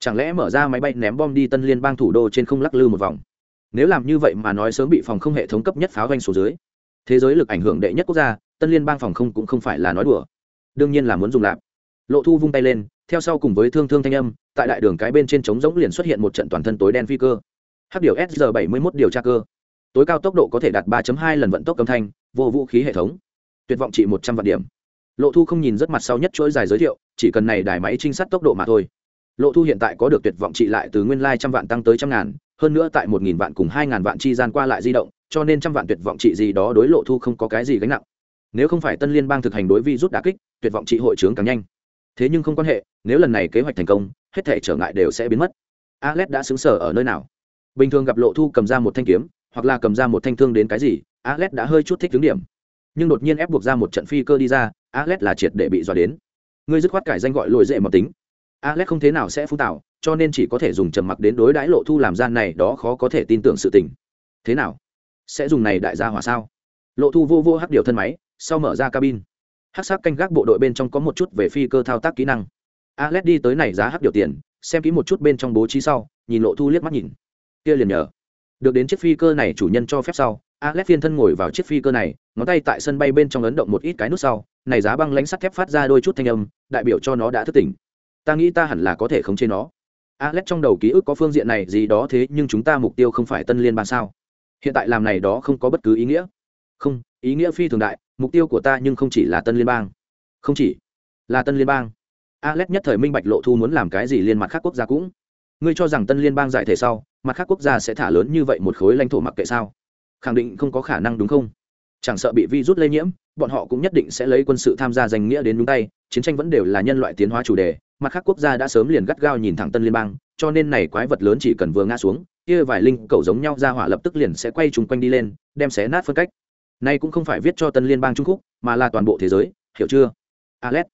Chẳng lẽ mở ra máy bay ném bom đi tân liên bang thủ đô trên không lắc lư một vòng? Nếu làm như vậy mà nói sớm bị phòng không hệ thống cấp nhất pháo doanh số dưới. Thế giới lực ảnh hưởng đệ nhất quốc gia, tân liên bang phòng không cũng không phải là nói đùa. Đương nhiên là muốn dùng lạp. Lộ thu vung tay lên, theo sau cùng với thương thương thanh âm, tại đại đường cái bên trên trống rỗng liền xuất hiện một trận toàn thân tối đen phi cơ. Hắc điều s bảy mươi điều tra cơ tối cao tốc độ có thể đạt 3 hai lần vận tốc âm thanh, vô vũ khí hệ thống. Tuyệt vọng trị một trăm vạn điểm. Lộ thu không nhìn rất mặt sau nhất chuỗi dài giới thiệu, chỉ cần này đài máy trinh sát tốc độ mà thôi. Lộ thu hiện tại có được tuyệt vọng trị lại từ nguyên lai trăm vạn tăng tới trăm ngàn, hơn nữa tại một nghìn vạn cùng hai ngàn vạn chi gian qua lại di động, cho nên trăm vạn tuyệt vọng trị gì đó đối lộ thu không có cái gì gánh nặng. Nếu không phải tân liên bang thực hành đối vi rút đà kích, tuyệt vọng trị hội trưởng càng nhanh. Thế nhưng không quan hệ, nếu lần này kế hoạch thành công, hết thể trở ngại đều sẽ biến mất. Alex đã xứng sở ở nơi nào? Bình thường gặp lộ thu cầm ra một thanh kiếm hoặc là cầm ra một thanh thương đến cái gì, alex đã hơi chút thích tướng điểm. Nhưng đột nhiên ép buộc ra một trận phi cơ đi ra, alex là triệt để bị dọa đến. Ngươi dứt khoát cải danh gọi lồi dễ mập tính. Alex không thế nào sẽ phú tạo cho nên chỉ có thể dùng trầm mặc đến đối đãi lộ thu làm gian này, đó khó có thể tin tưởng sự tình. Thế nào? Sẽ dùng này đại gia hỏa sao? Lộ thu vô vô hắc điều thân máy, sau mở ra cabin. Hắc sắc canh gác bộ đội bên trong có một chút về phi cơ thao tác kỹ năng. Alex đi tới này giá hắc điều tiền, xem kỹ một chút bên trong bố trí sau, nhìn lộ thu liếc mắt nhìn. Kia liền nhờ được đến chiếc phi cơ này chủ nhân cho phép sau, alex phiên thân ngồi vào chiếc phi cơ này, ngón tay tại sân bay bên trong ấn động một ít cái nút sau, này giá băng lánh sắt thép phát ra đôi chút thanh âm, đại biểu cho nó đã thức tỉnh. Ta nghĩ ta hẳn là có thể khống chế nó. Alex trong đầu ký ức có phương diện này, gì đó thế nhưng chúng ta mục tiêu không phải tân liên bang sao? Hiện tại làm này đó không có bất cứ ý nghĩa. Không, ý nghĩa phi thường đại, mục tiêu của ta nhưng không chỉ là tân liên bang. Không chỉ là tân liên bang. Alex nhất thời minh bạch lộ thu muốn làm cái gì liên mặt khác quốc gia cũng ngươi cho rằng tân liên bang giải thể sau, mặt khác quốc gia sẽ thả lớn như vậy một khối lãnh thổ mặc kệ sao? Khẳng định không có khả năng đúng không? Chẳng sợ bị virus lây nhiễm, bọn họ cũng nhất định sẽ lấy quân sự tham gia danh nghĩa đến đúng tay, chiến tranh vẫn đều là nhân loại tiến hóa chủ đề, mặt khác quốc gia đã sớm liền gắt gao nhìn thẳng tân liên bang, cho nên này quái vật lớn chỉ cần vừa ngã xuống, kia vài linh cầu giống nhau ra hỏa lập tức liền sẽ quay chung quanh đi lên, đem xé nát phân cách. Nay cũng không phải viết cho tân liên bang trung quốc, mà là toàn bộ thế giới, hiểu chưa? Alex,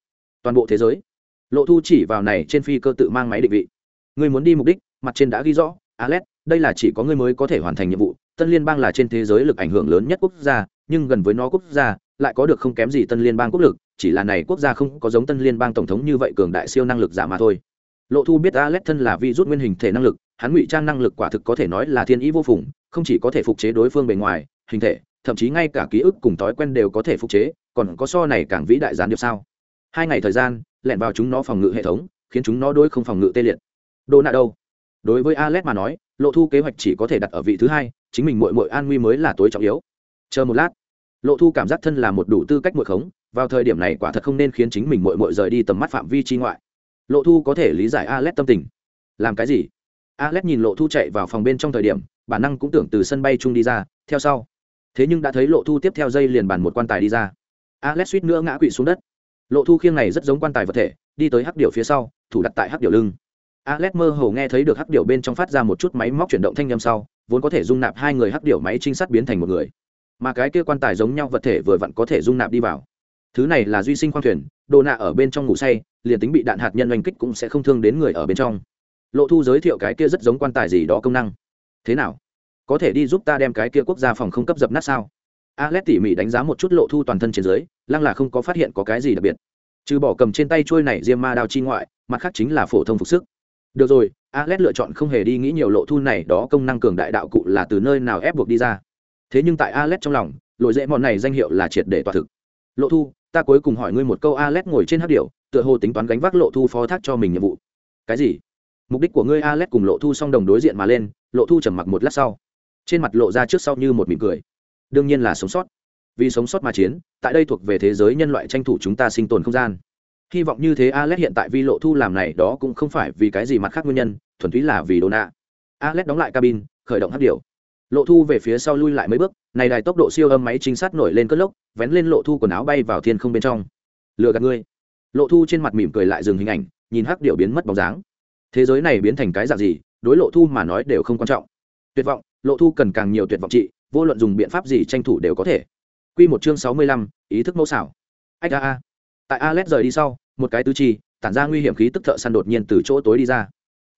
toàn bộ thế giới. Lộ thu chỉ vào này trên phi cơ tự mang máy định vị ngươi muốn đi mục đích, mặt trên đã ghi rõ, alex, đây là chỉ có ngươi mới có thể hoàn thành nhiệm vụ. Tân liên bang là trên thế giới lực ảnh hưởng lớn nhất quốc gia, nhưng gần với nó quốc gia, lại có được không kém gì tân liên bang quốc lực, chỉ là này quốc gia không có giống tân liên bang tổng thống như vậy cường đại siêu năng lực giả mà thôi. Lộ thu biết alex thân là vi rút nguyên hình thể năng lực, hắn ngụy trang năng lực quả thực có thể nói là thiên ý vô phùng, không chỉ có thể phục chế đối phương bề ngoài, hình thể, thậm chí ngay cả ký ức cùng thói quen đều có thể phục chế, còn có so này càng vĩ đại gián điệp sao? Hai ngày thời gian lẹn vào chúng nó phòng ngự hệ thống, khiến chúng nó đối không phòng ngự tê liệt đồ nạ đâu? Đối với alex mà nói, lộ thu kế hoạch chỉ có thể đặt ở vị thứ hai, chính mình mội mội an nguy mới là tối trọng yếu. Chờ một lát, lộ thu cảm giác thân là một đủ tư cách mội khống, vào thời điểm này quả thật không nên khiến chính mình mội mội rời đi tầm mắt phạm vi chi ngoại. Lộ thu có thể lý giải alex tâm tình. Làm cái gì? Alex nhìn lộ thu chạy vào phòng bên trong thời điểm, bản năng cũng tưởng từ sân bay chung đi ra, theo sau. Thế nhưng đã thấy lộ thu tiếp theo dây liền bàn một quan tài đi ra. Alex suýt nữa ngã quỵ xuống đất. Lộ thu khiêng này rất giống quan tài vật thể, đi tới hắc điểu phía sau, thủ đặt tại hắc điểu lưng alex mơ hồ nghe thấy được hắc điểu bên trong phát ra một chút máy móc chuyển động thanh âm sau, vốn có thể dung nạp hai người hắc điểu máy trinh sát biến thành một người. Mà cái kia quan tài giống nhau vật thể vừa vặn có thể dung nạp đi vào. Thứ này là duy sinh khoang thuyền, đồ nạ ở bên trong ngủ say, liền tính bị đạn hạt nhân oanh kích cũng sẽ không thương đến người ở bên trong. Lộ thu giới thiệu cái kia rất giống quan tài gì đó công năng. Thế nào? Có thể đi giúp ta đem cái kia quốc gia phòng không cấp dập nát sao? Alex tỉ mỉ đánh giá một chút lộ thu toàn thân trên dưới, lăng là không có phát hiện có cái gì đặc biệt. Trừ bỏ cầm trên tay chuôi này diêm ma đao chi ngoại, mặt khác chính là phổ thông phục sức được rồi, alex lựa chọn không hề đi nghĩ nhiều, lộ thu này đó công năng cường đại đạo cụ là từ nơi nào ép buộc đi ra. Thế nhưng tại alex trong lòng lội dễ mọn này danh hiệu là triệt để tỏa thực. Lộ thu, ta cuối cùng hỏi ngươi một câu, alex ngồi trên hát điệu tựa hồ tính toán gánh vác lộ thu phó thác cho mình nhiệm vụ. Cái gì? Mục đích của ngươi, alex, cùng lộ thu song đồng đối diện mà lên, lộ thu trầm mặc một lát sau. Trên mặt lộ ra trước sau như một mỉm cười. Đương nhiên là sống sót. Vì sống sót mà chiến, tại đây thuộc về thế giới nhân loại tranh thủ chúng ta sinh tồn không gian hy vọng như thế alex hiện tại vi lộ thu làm này đó cũng không phải vì cái gì mặt khác nguyên nhân, thuần túy là vì đồ nạ. Alex đóng lại cabin, khởi động hấp điều lộ thu về phía sau lui lại mấy bước, này đài tốc độ siêu âm máy trinh sát nổi lên cất lốc, vén lên lộ thu quần áo bay vào thiên không bên trong. Lừa gạt ngươi. Lộ thu trên mặt mỉm cười lại dừng hình ảnh, nhìn hắc điệu biến mất bóng dáng. Thế giới này biến thành cái dạng gì, đối lộ thu mà nói đều không quan trọng. Tuyệt vọng, lộ thu cần càng nhiều tuyệt vọng trị, vô luận dùng biện pháp gì tranh thủ đều có thể. Q một chương sáu mươi lăm, ý thức mẫu xảo. Ách a a. Tại alex rời đi sau một cái tứ chi, tản ra nguy hiểm khí tức thợ săn đột nhiên từ chỗ tối đi ra.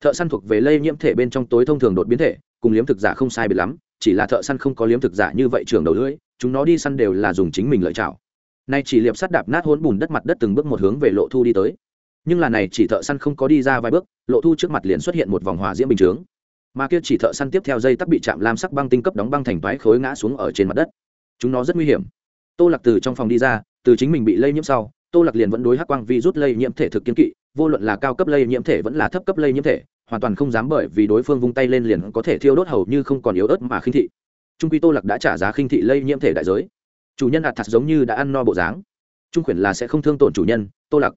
Thợ săn thuộc về lây nhiễm thể bên trong tối thông thường đột biến thể, cùng liếm thực giả không sai biệt lắm, chỉ là thợ săn không có liếm thực giả như vậy trường đầu lưỡi, chúng nó đi săn đều là dùng chính mình lợi chảo nay chỉ liệp sắt đạp nát hôn bùn đất mặt đất từng bước một hướng về lộ thu đi tới. Nhưng là này chỉ thợ săn không có đi ra vài bước, lộ thu trước mặt liền xuất hiện một vòng hòa diễm bình chướng. Mà kia chỉ thợ săn tiếp theo dây tắc bị chạm lam sắc băng tinh cấp đóng băng thành toái khối ngã xuống ở trên mặt đất. Chúng nó rất nguy hiểm. Tô lạc từ trong phòng đi ra, từ chính mình bị lây nhiễm sau tô lạc liền vẫn đối hắc quang vi rút lây nhiễm thể thực kiến kỵ, vô luận là cao cấp lây nhiễm thể vẫn là thấp cấp lây nhiễm thể, hoàn toàn không dám bởi vì đối phương vung tay lên liền có thể thiêu đốt hầu như không còn yếu ớt mà khinh thị. Trung quy tô lạc đã trả giá khinh thị lây nhiễm thể đại giới. Chủ nhân ạt thật giống như đã ăn no bộ dáng. Trung khuyển là sẽ không thương tổn chủ nhân, tô lạc.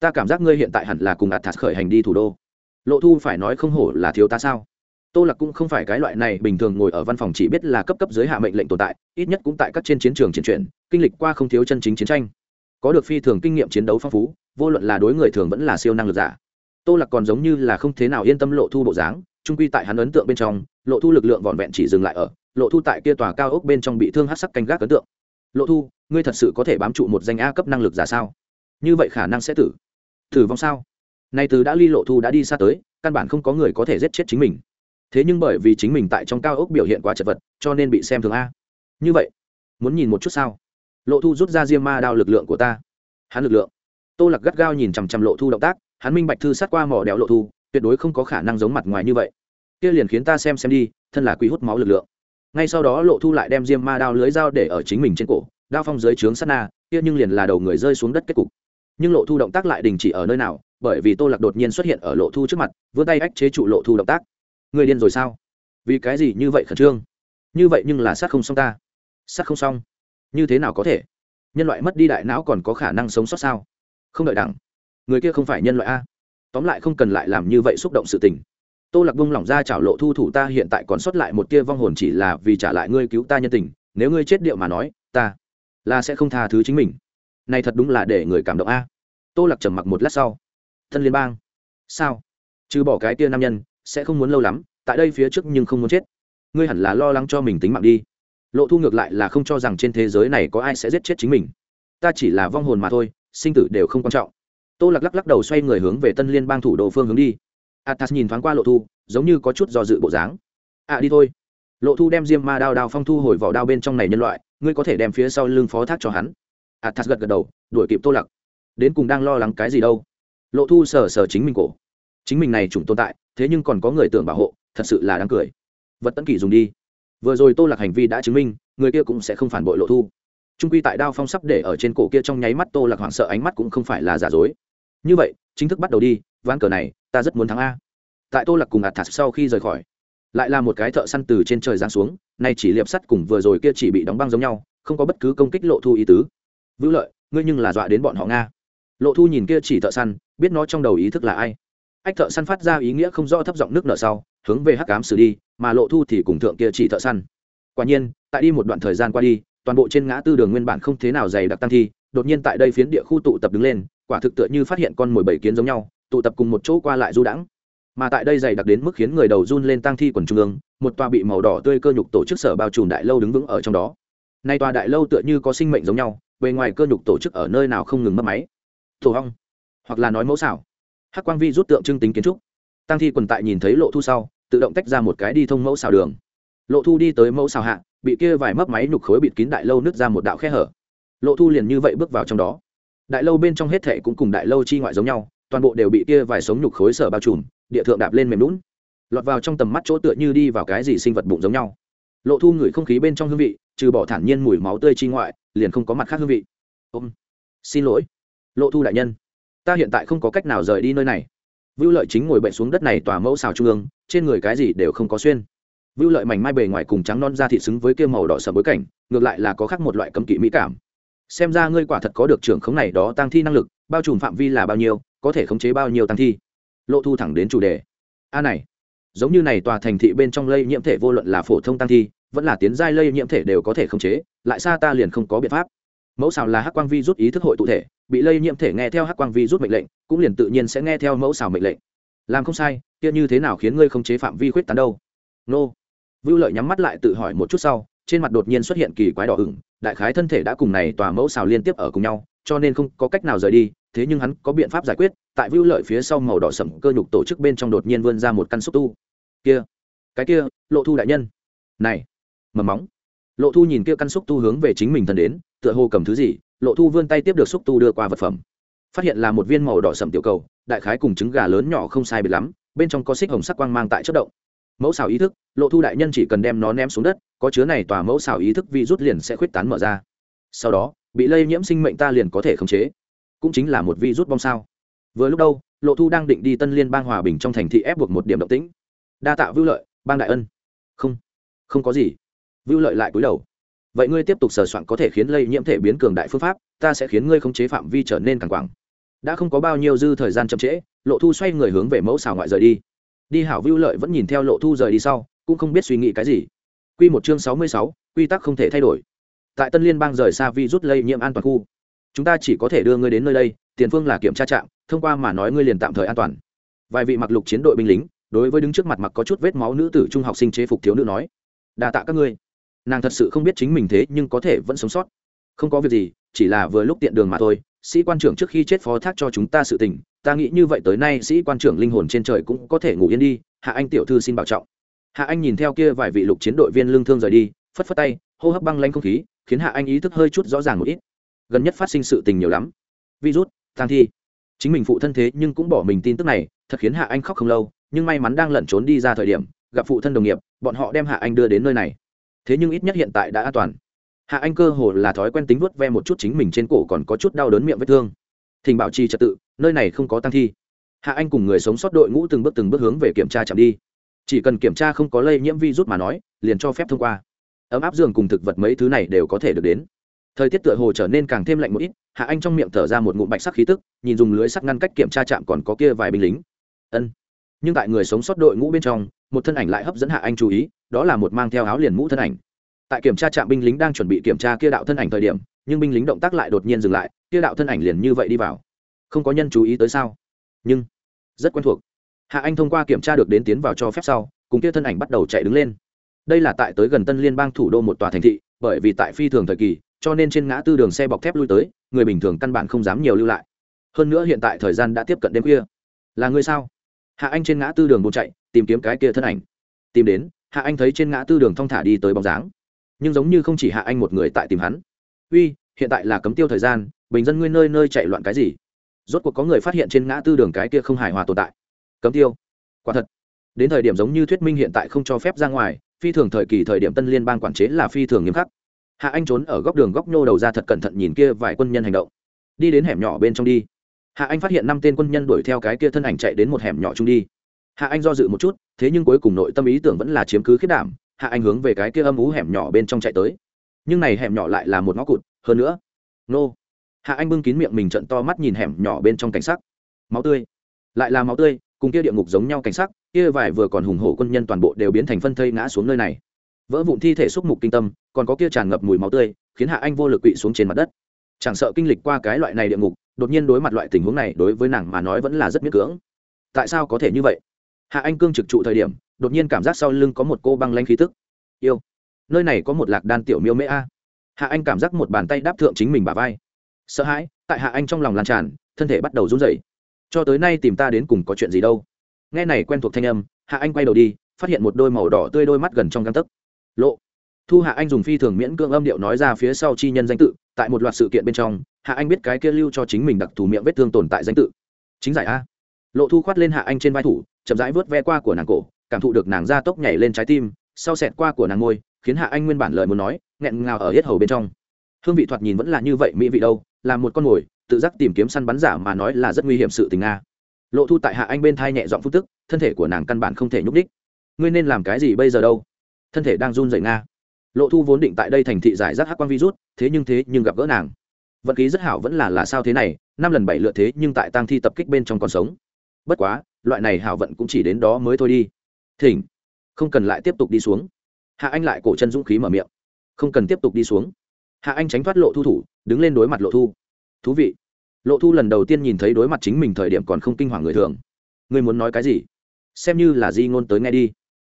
Ta cảm giác ngươi hiện tại hẳn là cùng ạt thật khởi hành đi thủ đô. Lộ thu phải nói không hổ là thiếu ta sao? Tô lạc cũng không phải cái loại này bình thường ngồi ở văn phòng chỉ biết là cấp cấp dưới hạ mệnh lệnh tồn tại, ít nhất cũng tại các trên chiến trường chiến chuyển, kinh lịch qua không thiếu chân chính chiến tranh có được phi thường kinh nghiệm chiến đấu phong phú, vô luận là đối người thường vẫn là siêu năng lực giả. Tô lạc còn giống như là không thế nào yên tâm lộ thu bộ dáng, trung quy tại hắn ấn tượng bên trong, lộ thu lực lượng vỏn vẹn chỉ dừng lại ở, lộ thu tại kia tòa cao ốc bên trong bị thương hát sắc canh gác ấn tượng. Lộ thu, ngươi thật sự có thể bám trụ một danh a cấp năng lực giả sao? Như vậy khả năng sẽ tử. Tử vong sao? Nay từ đã ly lộ thu đã đi xa tới, căn bản không có người có thể giết chết chính mình. Thế nhưng bởi vì chính mình tại trong cao ốc biểu hiện quá chật vật, cho nên bị xem thường a. Như vậy, muốn nhìn một chút sao? Lộ thu rút ra diêm ma đao lực lượng của ta. Hắn lực lượng. Tô lạc gắt gao nhìn chằm chằm lộ thu động tác, hắn minh bạch thư sát qua mỏ đèo lộ thu, tuyệt đối không có khả năng giống mặt ngoài như vậy. Kia liền khiến ta xem xem đi, thân là quý hút máu lực lượng. Ngay sau đó lộ thu lại đem diêm ma đao lưới dao để ở chính mình trên cổ, đao phong dưới trướng sát na, kia nhưng liền là đầu người rơi xuống đất kết cục. Nhưng lộ thu động tác lại đình chỉ ở nơi nào, bởi vì tô lạc đột nhiên xuất hiện ở lộ thu trước mặt, vươn tay ách chế trụ lộ thu động tác. Người điên rồi sao? Vì cái gì như vậy khẩn trương? Như vậy nhưng là sát không xong ta. Sát không xong như thế nào có thể? Nhân loại mất đi đại não còn có khả năng sống sót sao? Không đợi đẳng. Người kia không phải nhân loại a. Tóm lại không cần lại làm như vậy xúc động sự tình. Tô lạc bông lỏng ra chảo lộ thu thủ ta hiện tại còn sót lại một tia vong hồn chỉ là vì trả lại ngươi cứu ta nhân tình. Nếu ngươi chết điệu mà nói, ta là sẽ không tha thứ chính mình. Này thật đúng là để người cảm động a. Tô lạc trầm mặc một lát sau. Thân liên bang. Sao? Trừ bỏ cái tia nam nhân, sẽ không muốn lâu lắm, tại đây phía trước nhưng không muốn chết. Ngươi hẳn là lo lắng cho mình tính mạng đi lộ thu ngược lại là không cho rằng trên thế giới này có ai sẽ giết chết chính mình. Ta chỉ là vong hồn mà thôi, sinh tử đều không quan trọng. Tô lạc lắc lắc đầu xoay người hướng về tân liên bang thủ đô phương hướng đi. Athas nhìn thoáng qua lộ thu, giống như có chút do dự bộ dáng. À đi thôi. Lộ thu đem diêm ma đao đao phong thu hồi vào đao bên trong này nhân loại, ngươi có thể đem phía sau lưng phó thác cho hắn. Athas gật gật đầu, đuổi kịp tô lạc. Đến cùng đang lo lắng cái gì đâu. Lộ thu sờ sờ chính mình cổ. Chính mình này chủng tồn tại, thế nhưng còn có người tưởng bảo hộ, thật sự là đáng cười. Vật tấn kỷ dùng đi vừa rồi tô lạc hành vi đã chứng minh, người kia cũng sẽ không phản bội lộ thu. Trung quy tại đao phong sắp để ở trên cổ kia trong nháy mắt tô lạc hoảng sợ ánh mắt cũng không phải là giả dối. Như vậy, chính thức bắt đầu đi, ván cờ này, ta rất muốn thắng a. Tại tô lạc cùng ạt thạt sau khi rời khỏi, lại là một cái thợ săn từ trên trời giáng xuống, nay chỉ liệp sắt cùng vừa rồi kia chỉ bị đóng băng giống nhau, không có bất cứ công kích lộ thu ý tứ. Vữ lợi, ngươi nhưng là dọa đến bọn họ nga. Lộ thu nhìn kia chỉ thợ săn, biết nó trong đầu ý thức là ai. Ách thợ săn phát ra ý nghĩa không rõ thấp giọng nước nợ sau, hướng về hắc cám xử đi mà lộ thu thì cùng thượng kia chỉ thợ săn. Quả nhiên, tại đi một đoạn thời gian qua đi, toàn bộ trên ngã tư đường nguyên bản không thế nào dày đặc tăng thi, đột nhiên tại đây phiến địa khu tụ tập đứng lên, quả thực tựa như phát hiện con mồi bảy kiến giống nhau, tụ tập cùng một chỗ qua lại du đãng. Mà tại đây dày đặc đến mức khiến người đầu run lên tăng thi quần trung ương, một tòa bị màu đỏ tươi cơ nhục tổ chức sở bao trùm đại lâu đứng vững ở trong đó. Nay tòa đại lâu tựa như có sinh mệnh giống nhau, bề ngoài cơ nhục tổ chức ở nơi nào không ngừng mất máy. Thổ hong, hoặc là nói mẫu xảo. Hắc quang vi rút tượng trưng tính kiến trúc. Tăng thi quần tại nhìn thấy lộ thu sau tự động tách ra một cái đi thông mẫu xào đường. Lộ thu đi tới mẫu xào hạ, bị kia vài mấp máy nhục khối bịt kín đại lâu nứt ra một đạo khe hở. Lộ thu liền như vậy bước vào trong đó. Đại lâu bên trong hết thệ cũng cùng đại lâu chi ngoại giống nhau, toàn bộ đều bị kia vài sống nhục khối sở bao trùm, địa thượng đạp lên mềm lún lọt vào trong tầm mắt chỗ tựa như đi vào cái gì sinh vật bụng giống nhau. Lộ thu ngửi không khí bên trong hương vị, trừ bỏ thản nhiên mùi máu tươi chi ngoại, liền không có mặt khác hương vị. Ôm. Xin lỗi, lộ thu đại nhân. Ta hiện tại không có cách nào rời đi nơi này vưu lợi chính ngồi bệnh xuống đất này tòa mẫu xào trung ương, trên người cái gì đều không có xuyên. Vưu lợi mảnh mai bề ngoài cùng trắng non da thịt xứng với kia màu đỏ sầm bối cảnh, ngược lại là có khác một loại cấm kỵ mỹ cảm. Xem ra ngươi quả thật có được trưởng khống này đó tăng thi năng lực, bao trùm phạm vi là bao nhiêu, có thể khống chế bao nhiêu tăng thi. Lộ thu thẳng đến chủ đề. A này, giống như này tòa thành thị bên trong lây nhiễm thể vô luận là phổ thông tăng thi, vẫn là tiến giai lây nhiễm thể đều có thể khống chế, lại xa ta liền không có biện pháp. Mẫu xào là hắc quang vi rút ý thức hội tụ thể bị lây nhiễm thể nghe theo hắc quang vi rút mệnh lệnh, cũng liền tự nhiên sẽ nghe theo mẫu xào mệnh lệnh. Làm không sai, kia như thế nào khiến ngươi không chế phạm vi khuyết tán đâu? Nô. Vưu lợi nhắm mắt lại tự hỏi một chút sau, trên mặt đột nhiên xuất hiện kỳ quái đỏ ửng, đại khái thân thể đã cùng này tòa mẫu xào liên tiếp ở cùng nhau, cho nên không có cách nào rời đi, thế nhưng hắn có biện pháp giải quyết, tại vưu lợi phía sau màu đỏ sẫm cơ nhục tổ chức bên trong đột nhiên vươn ra một căn xúc tu. Kia, cái kia, lộ thu đại nhân. Này, mầm móng. Lộ thu nhìn kia căn xúc tu hướng về chính mình thần đến, tựa hồ cầm thứ gì lộ thu vươn tay tiếp được xúc tu đưa qua vật phẩm. Phát hiện là một viên màu đỏ sầm tiểu cầu, đại khái cùng trứng gà lớn nhỏ không sai biệt lắm, bên trong có xích hồng sắc quang mang tại chất động. Mẫu xào ý thức, lộ thu đại nhân chỉ cần đem nó ném xuống đất, có chứa này tòa mẫu xào ý thức vi rút liền sẽ khuyết tán mở ra. Sau đó, bị lây nhiễm sinh mệnh ta liền có thể khống chế. Cũng chính là một vi rút bom sao. Vừa lúc đâu, lộ thu đang định đi tân liên bang hòa bình trong thành thị ép buộc một điểm động tĩnh. Đa tạ vưu lợi, bang đại ân. Không không có gì. Vưu lợi lại cúi đầu vậy ngươi tiếp tục sờ soạn có thể khiến lây nhiễm thể biến cường đại phương pháp, ta sẽ khiến ngươi khống chế phạm vi trở nên càng quảng. Đã không có bao nhiêu dư thời gian chậm trễ, lộ thu xoay người hướng về mẫu xào ngoại rời đi. Đi hảo vưu lợi vẫn nhìn theo lộ thu rời đi sau, cũng không biết suy nghĩ cái gì. Q một chương sáu mươi sáu, quy tắc không thể thay đổi. Tại tân liên bang rời xa vi rút lây nhiễm an toàn khu. Chúng ta chỉ có thể đưa ngươi đến nơi đây, tiền phương là kiểm tra trạm, thông qua mà nói ngươi liền tạm thời an toàn. Vài vị mặc lục chiến đội binh lính, đối với đứng trước mặt mặc có chút vết máu nữ tử trung học sinh chế phục thiếu nữ nói, đa tạ các ngươi nàng thật sự không biết chính mình thế nhưng có thể vẫn sống sót. Không có việc gì, chỉ là vừa lúc tiện đường mà thôi, sĩ quan trưởng trước khi chết phó thác cho chúng ta sự tình, ta nghĩ như vậy tới nay sĩ quan trưởng linh hồn trên trời cũng có thể ngủ yên đi, hạ anh tiểu thư xin bảo trọng. Hạ anh nhìn theo kia vài vị lục chiến đội viên lương thương rời đi, phất phất tay, hô hấp băng lanh không khí, khiến hạ anh ý thức hơi chút rõ ràng một ít. Gần nhất phát sinh sự tình nhiều lắm. Virus Tang thi. Chính mình phụ thân thế nhưng cũng bỏ mình tin tức này, thật khiến hạ anh khóc không lâu, nhưng may mắn đang lẩn trốn đi ra thời điểm, gặp phụ thân đồng nghiệp, bọn họ đem hạ anh đưa đến nơi này thế nhưng ít nhất hiện tại đã an toàn. Hạ anh cơ hồ là thói quen tính vuốt ve một chút chính mình trên cổ còn có chút đau đớn miệng vết thương. Thỉnh bảo trì trật tự, nơi này không có tăng thi. Hạ anh cùng người sống sót đội ngũ từng bước từng bước hướng về kiểm tra chạm đi. Chỉ cần kiểm tra không có lây nhiễm virus mà nói, liền cho phép thông qua. Ấm áp giường cùng thực vật mấy thứ này đều có thể được đến. Thời tiết tựa hồ trở nên càng thêm lạnh một ít, hạ anh trong miệng thở ra một ngụm bạch sắc khí tức, nhìn dùng lưới sắt ngăn cách kiểm tra chạm còn có kia vài binh lính. Ân. Nhưng tại người sống sót đội ngũ bên trong, một thân ảnh lại hấp dẫn hạ anh chú ý đó là một mang theo áo liền mũ thân ảnh. Tại kiểm tra trạm binh lính đang chuẩn bị kiểm tra kia đạo thân ảnh thời điểm, nhưng binh lính động tác lại đột nhiên dừng lại, kia đạo thân ảnh liền như vậy đi vào. Không có nhân chú ý tới sao? Nhưng, rất quen thuộc. Hạ anh thông qua kiểm tra được đến tiến vào cho phép sau, cùng kia thân ảnh bắt đầu chạy đứng lên. Đây là tại tới gần tân liên bang thủ đô một tòa thành thị, bởi vì tại phi thường thời kỳ, cho nên trên ngã tư đường xe bọc thép lui tới, người bình thường căn bản không dám nhiều lưu lại. Hơn nữa hiện tại thời gian đã tiếp cận đêm khuya. Là người sao? Hạ anh trên ngã tư đường buôn chạy, tìm kiếm cái kia thân ảnh. Tìm đến hạ anh thấy trên ngã tư đường thong thả đi tới bóng dáng. Nhưng giống như không chỉ hạ anh một người tại tìm hắn. Uy, hiện tại là cấm tiêu thời gian, bình dân ngươi nơi nơi chạy loạn cái gì? Rốt cuộc có người phát hiện trên ngã tư đường cái kia không hài hòa tồn tại. Cấm tiêu? Quả thật. Đến thời điểm giống như thuyết minh hiện tại không cho phép ra ngoài, phi thường thời kỳ thời điểm tân liên bang quản chế là phi thường nghiêm khắc. Hạ anh trốn ở góc đường góc nhô đầu ra thật cẩn thận nhìn kia vài quân nhân hành động. Đi đến hẻm nhỏ bên trong đi. Hạ anh phát hiện năm tên quân nhân đuổi theo cái kia thân ảnh chạy đến một hẻm nhỏ chung đi hạ anh do dự một chút, thế nhưng cuối cùng nội tâm ý tưởng vẫn là chiếm cứ khiết đảm, hạ anh hướng về cái kia âm ú hẻm nhỏ bên trong chạy tới. Nhưng này hẻm nhỏ lại là một ngõ cụt, hơn nữa. Nô. Hạ anh bưng kín miệng mình trận to mắt nhìn hẻm nhỏ bên trong cảnh sắc. Máu tươi. Lại là máu tươi, cùng kia địa ngục giống nhau cảnh sắc, kia vải vừa còn hùng hổ quân nhân toàn bộ đều biến thành phân thây ngã xuống nơi này. Vỡ vụn thi thể xúc mục kinh tâm, còn có kia tràn ngập mùi máu tươi, khiến hạ anh vô lực quỵ xuống trên mặt đất. Chẳng sợ kinh lịch qua cái loại này địa ngục, đột nhiên đối mặt loại tình huống này đối với nàng mà nói vẫn là rất miễn cưỡng. Tại sao có thể như vậy? Hạ anh cương trực trụ thời điểm, đột nhiên cảm giác sau lưng có một cô băng lanh khí tức. Yêu! Nơi này có một lạc đan tiểu miêu mễ a. Hạ anh cảm giác một bàn tay đáp thượng chính mình bà vai. Sợ hãi, tại hạ anh trong lòng lan tràn, thân thể bắt đầu run rẩy. Cho tới nay tìm ta đến cùng có chuyện gì đâu. Nghe này quen thuộc thanh âm, hạ anh quay đầu đi, phát hiện một đôi màu đỏ tươi đôi mắt gần trong găng tấc. Lộ! Thu hạ anh dùng phi thường miễn cưỡng âm điệu nói ra phía sau chi nhân danh tự, tại một loạt sự kiện bên trong, hạ anh biết cái kia lưu cho chính mình đặc thù miệng vết thương tồn tại danh tự. Chính giải a. Lộ thu khoát lên hạ anh trên vai thủ chậm rãi vớt ve qua của nàng cổ, cảm thụ được nàng ra tốc nhảy lên trái tim, sau xẹt qua của nàng ngôi khiến hạ anh nguyên bản lời muốn nói, nghẹn ngào ở hết hầu bên trong. Hương vị thoạt nhìn vẫn là như vậy, mỹ vị đâu, là một con mồi, tự giác tìm kiếm săn bắn giả mà nói là rất nguy hiểm sự tình nga lộ thu tại hạ anh bên thai nhẹ dọn phúc tức, thân thể của nàng căn bản không thể nhúc đích ngươi nên làm cái gì bây giờ đâu? Thân thể đang run rẩy nga. Lộ thu vốn định tại đây thành thị giải rác hắc quang virus, thế nhưng thế nhưng gặp gỡ nàng. Vận khí rất hảo vẫn là là sao thế này, năm lần bảy lượt thế nhưng tại tang thi tập kích bên trong còn sống. Bất quá loại này hảo vận cũng chỉ đến đó mới thôi đi. Thỉnh. Không cần lại tiếp tục đi xuống. Hạ anh lại cổ chân dũng khí mở miệng. Không cần tiếp tục đi xuống. Hạ anh tránh thoát lộ thu thủ, đứng lên đối mặt lộ thu. Thú vị. Lộ thu lần đầu tiên nhìn thấy đối mặt chính mình thời điểm còn không kinh hoàng người thường. Ngươi muốn nói cái gì? Xem như là di ngôn tới nghe đi.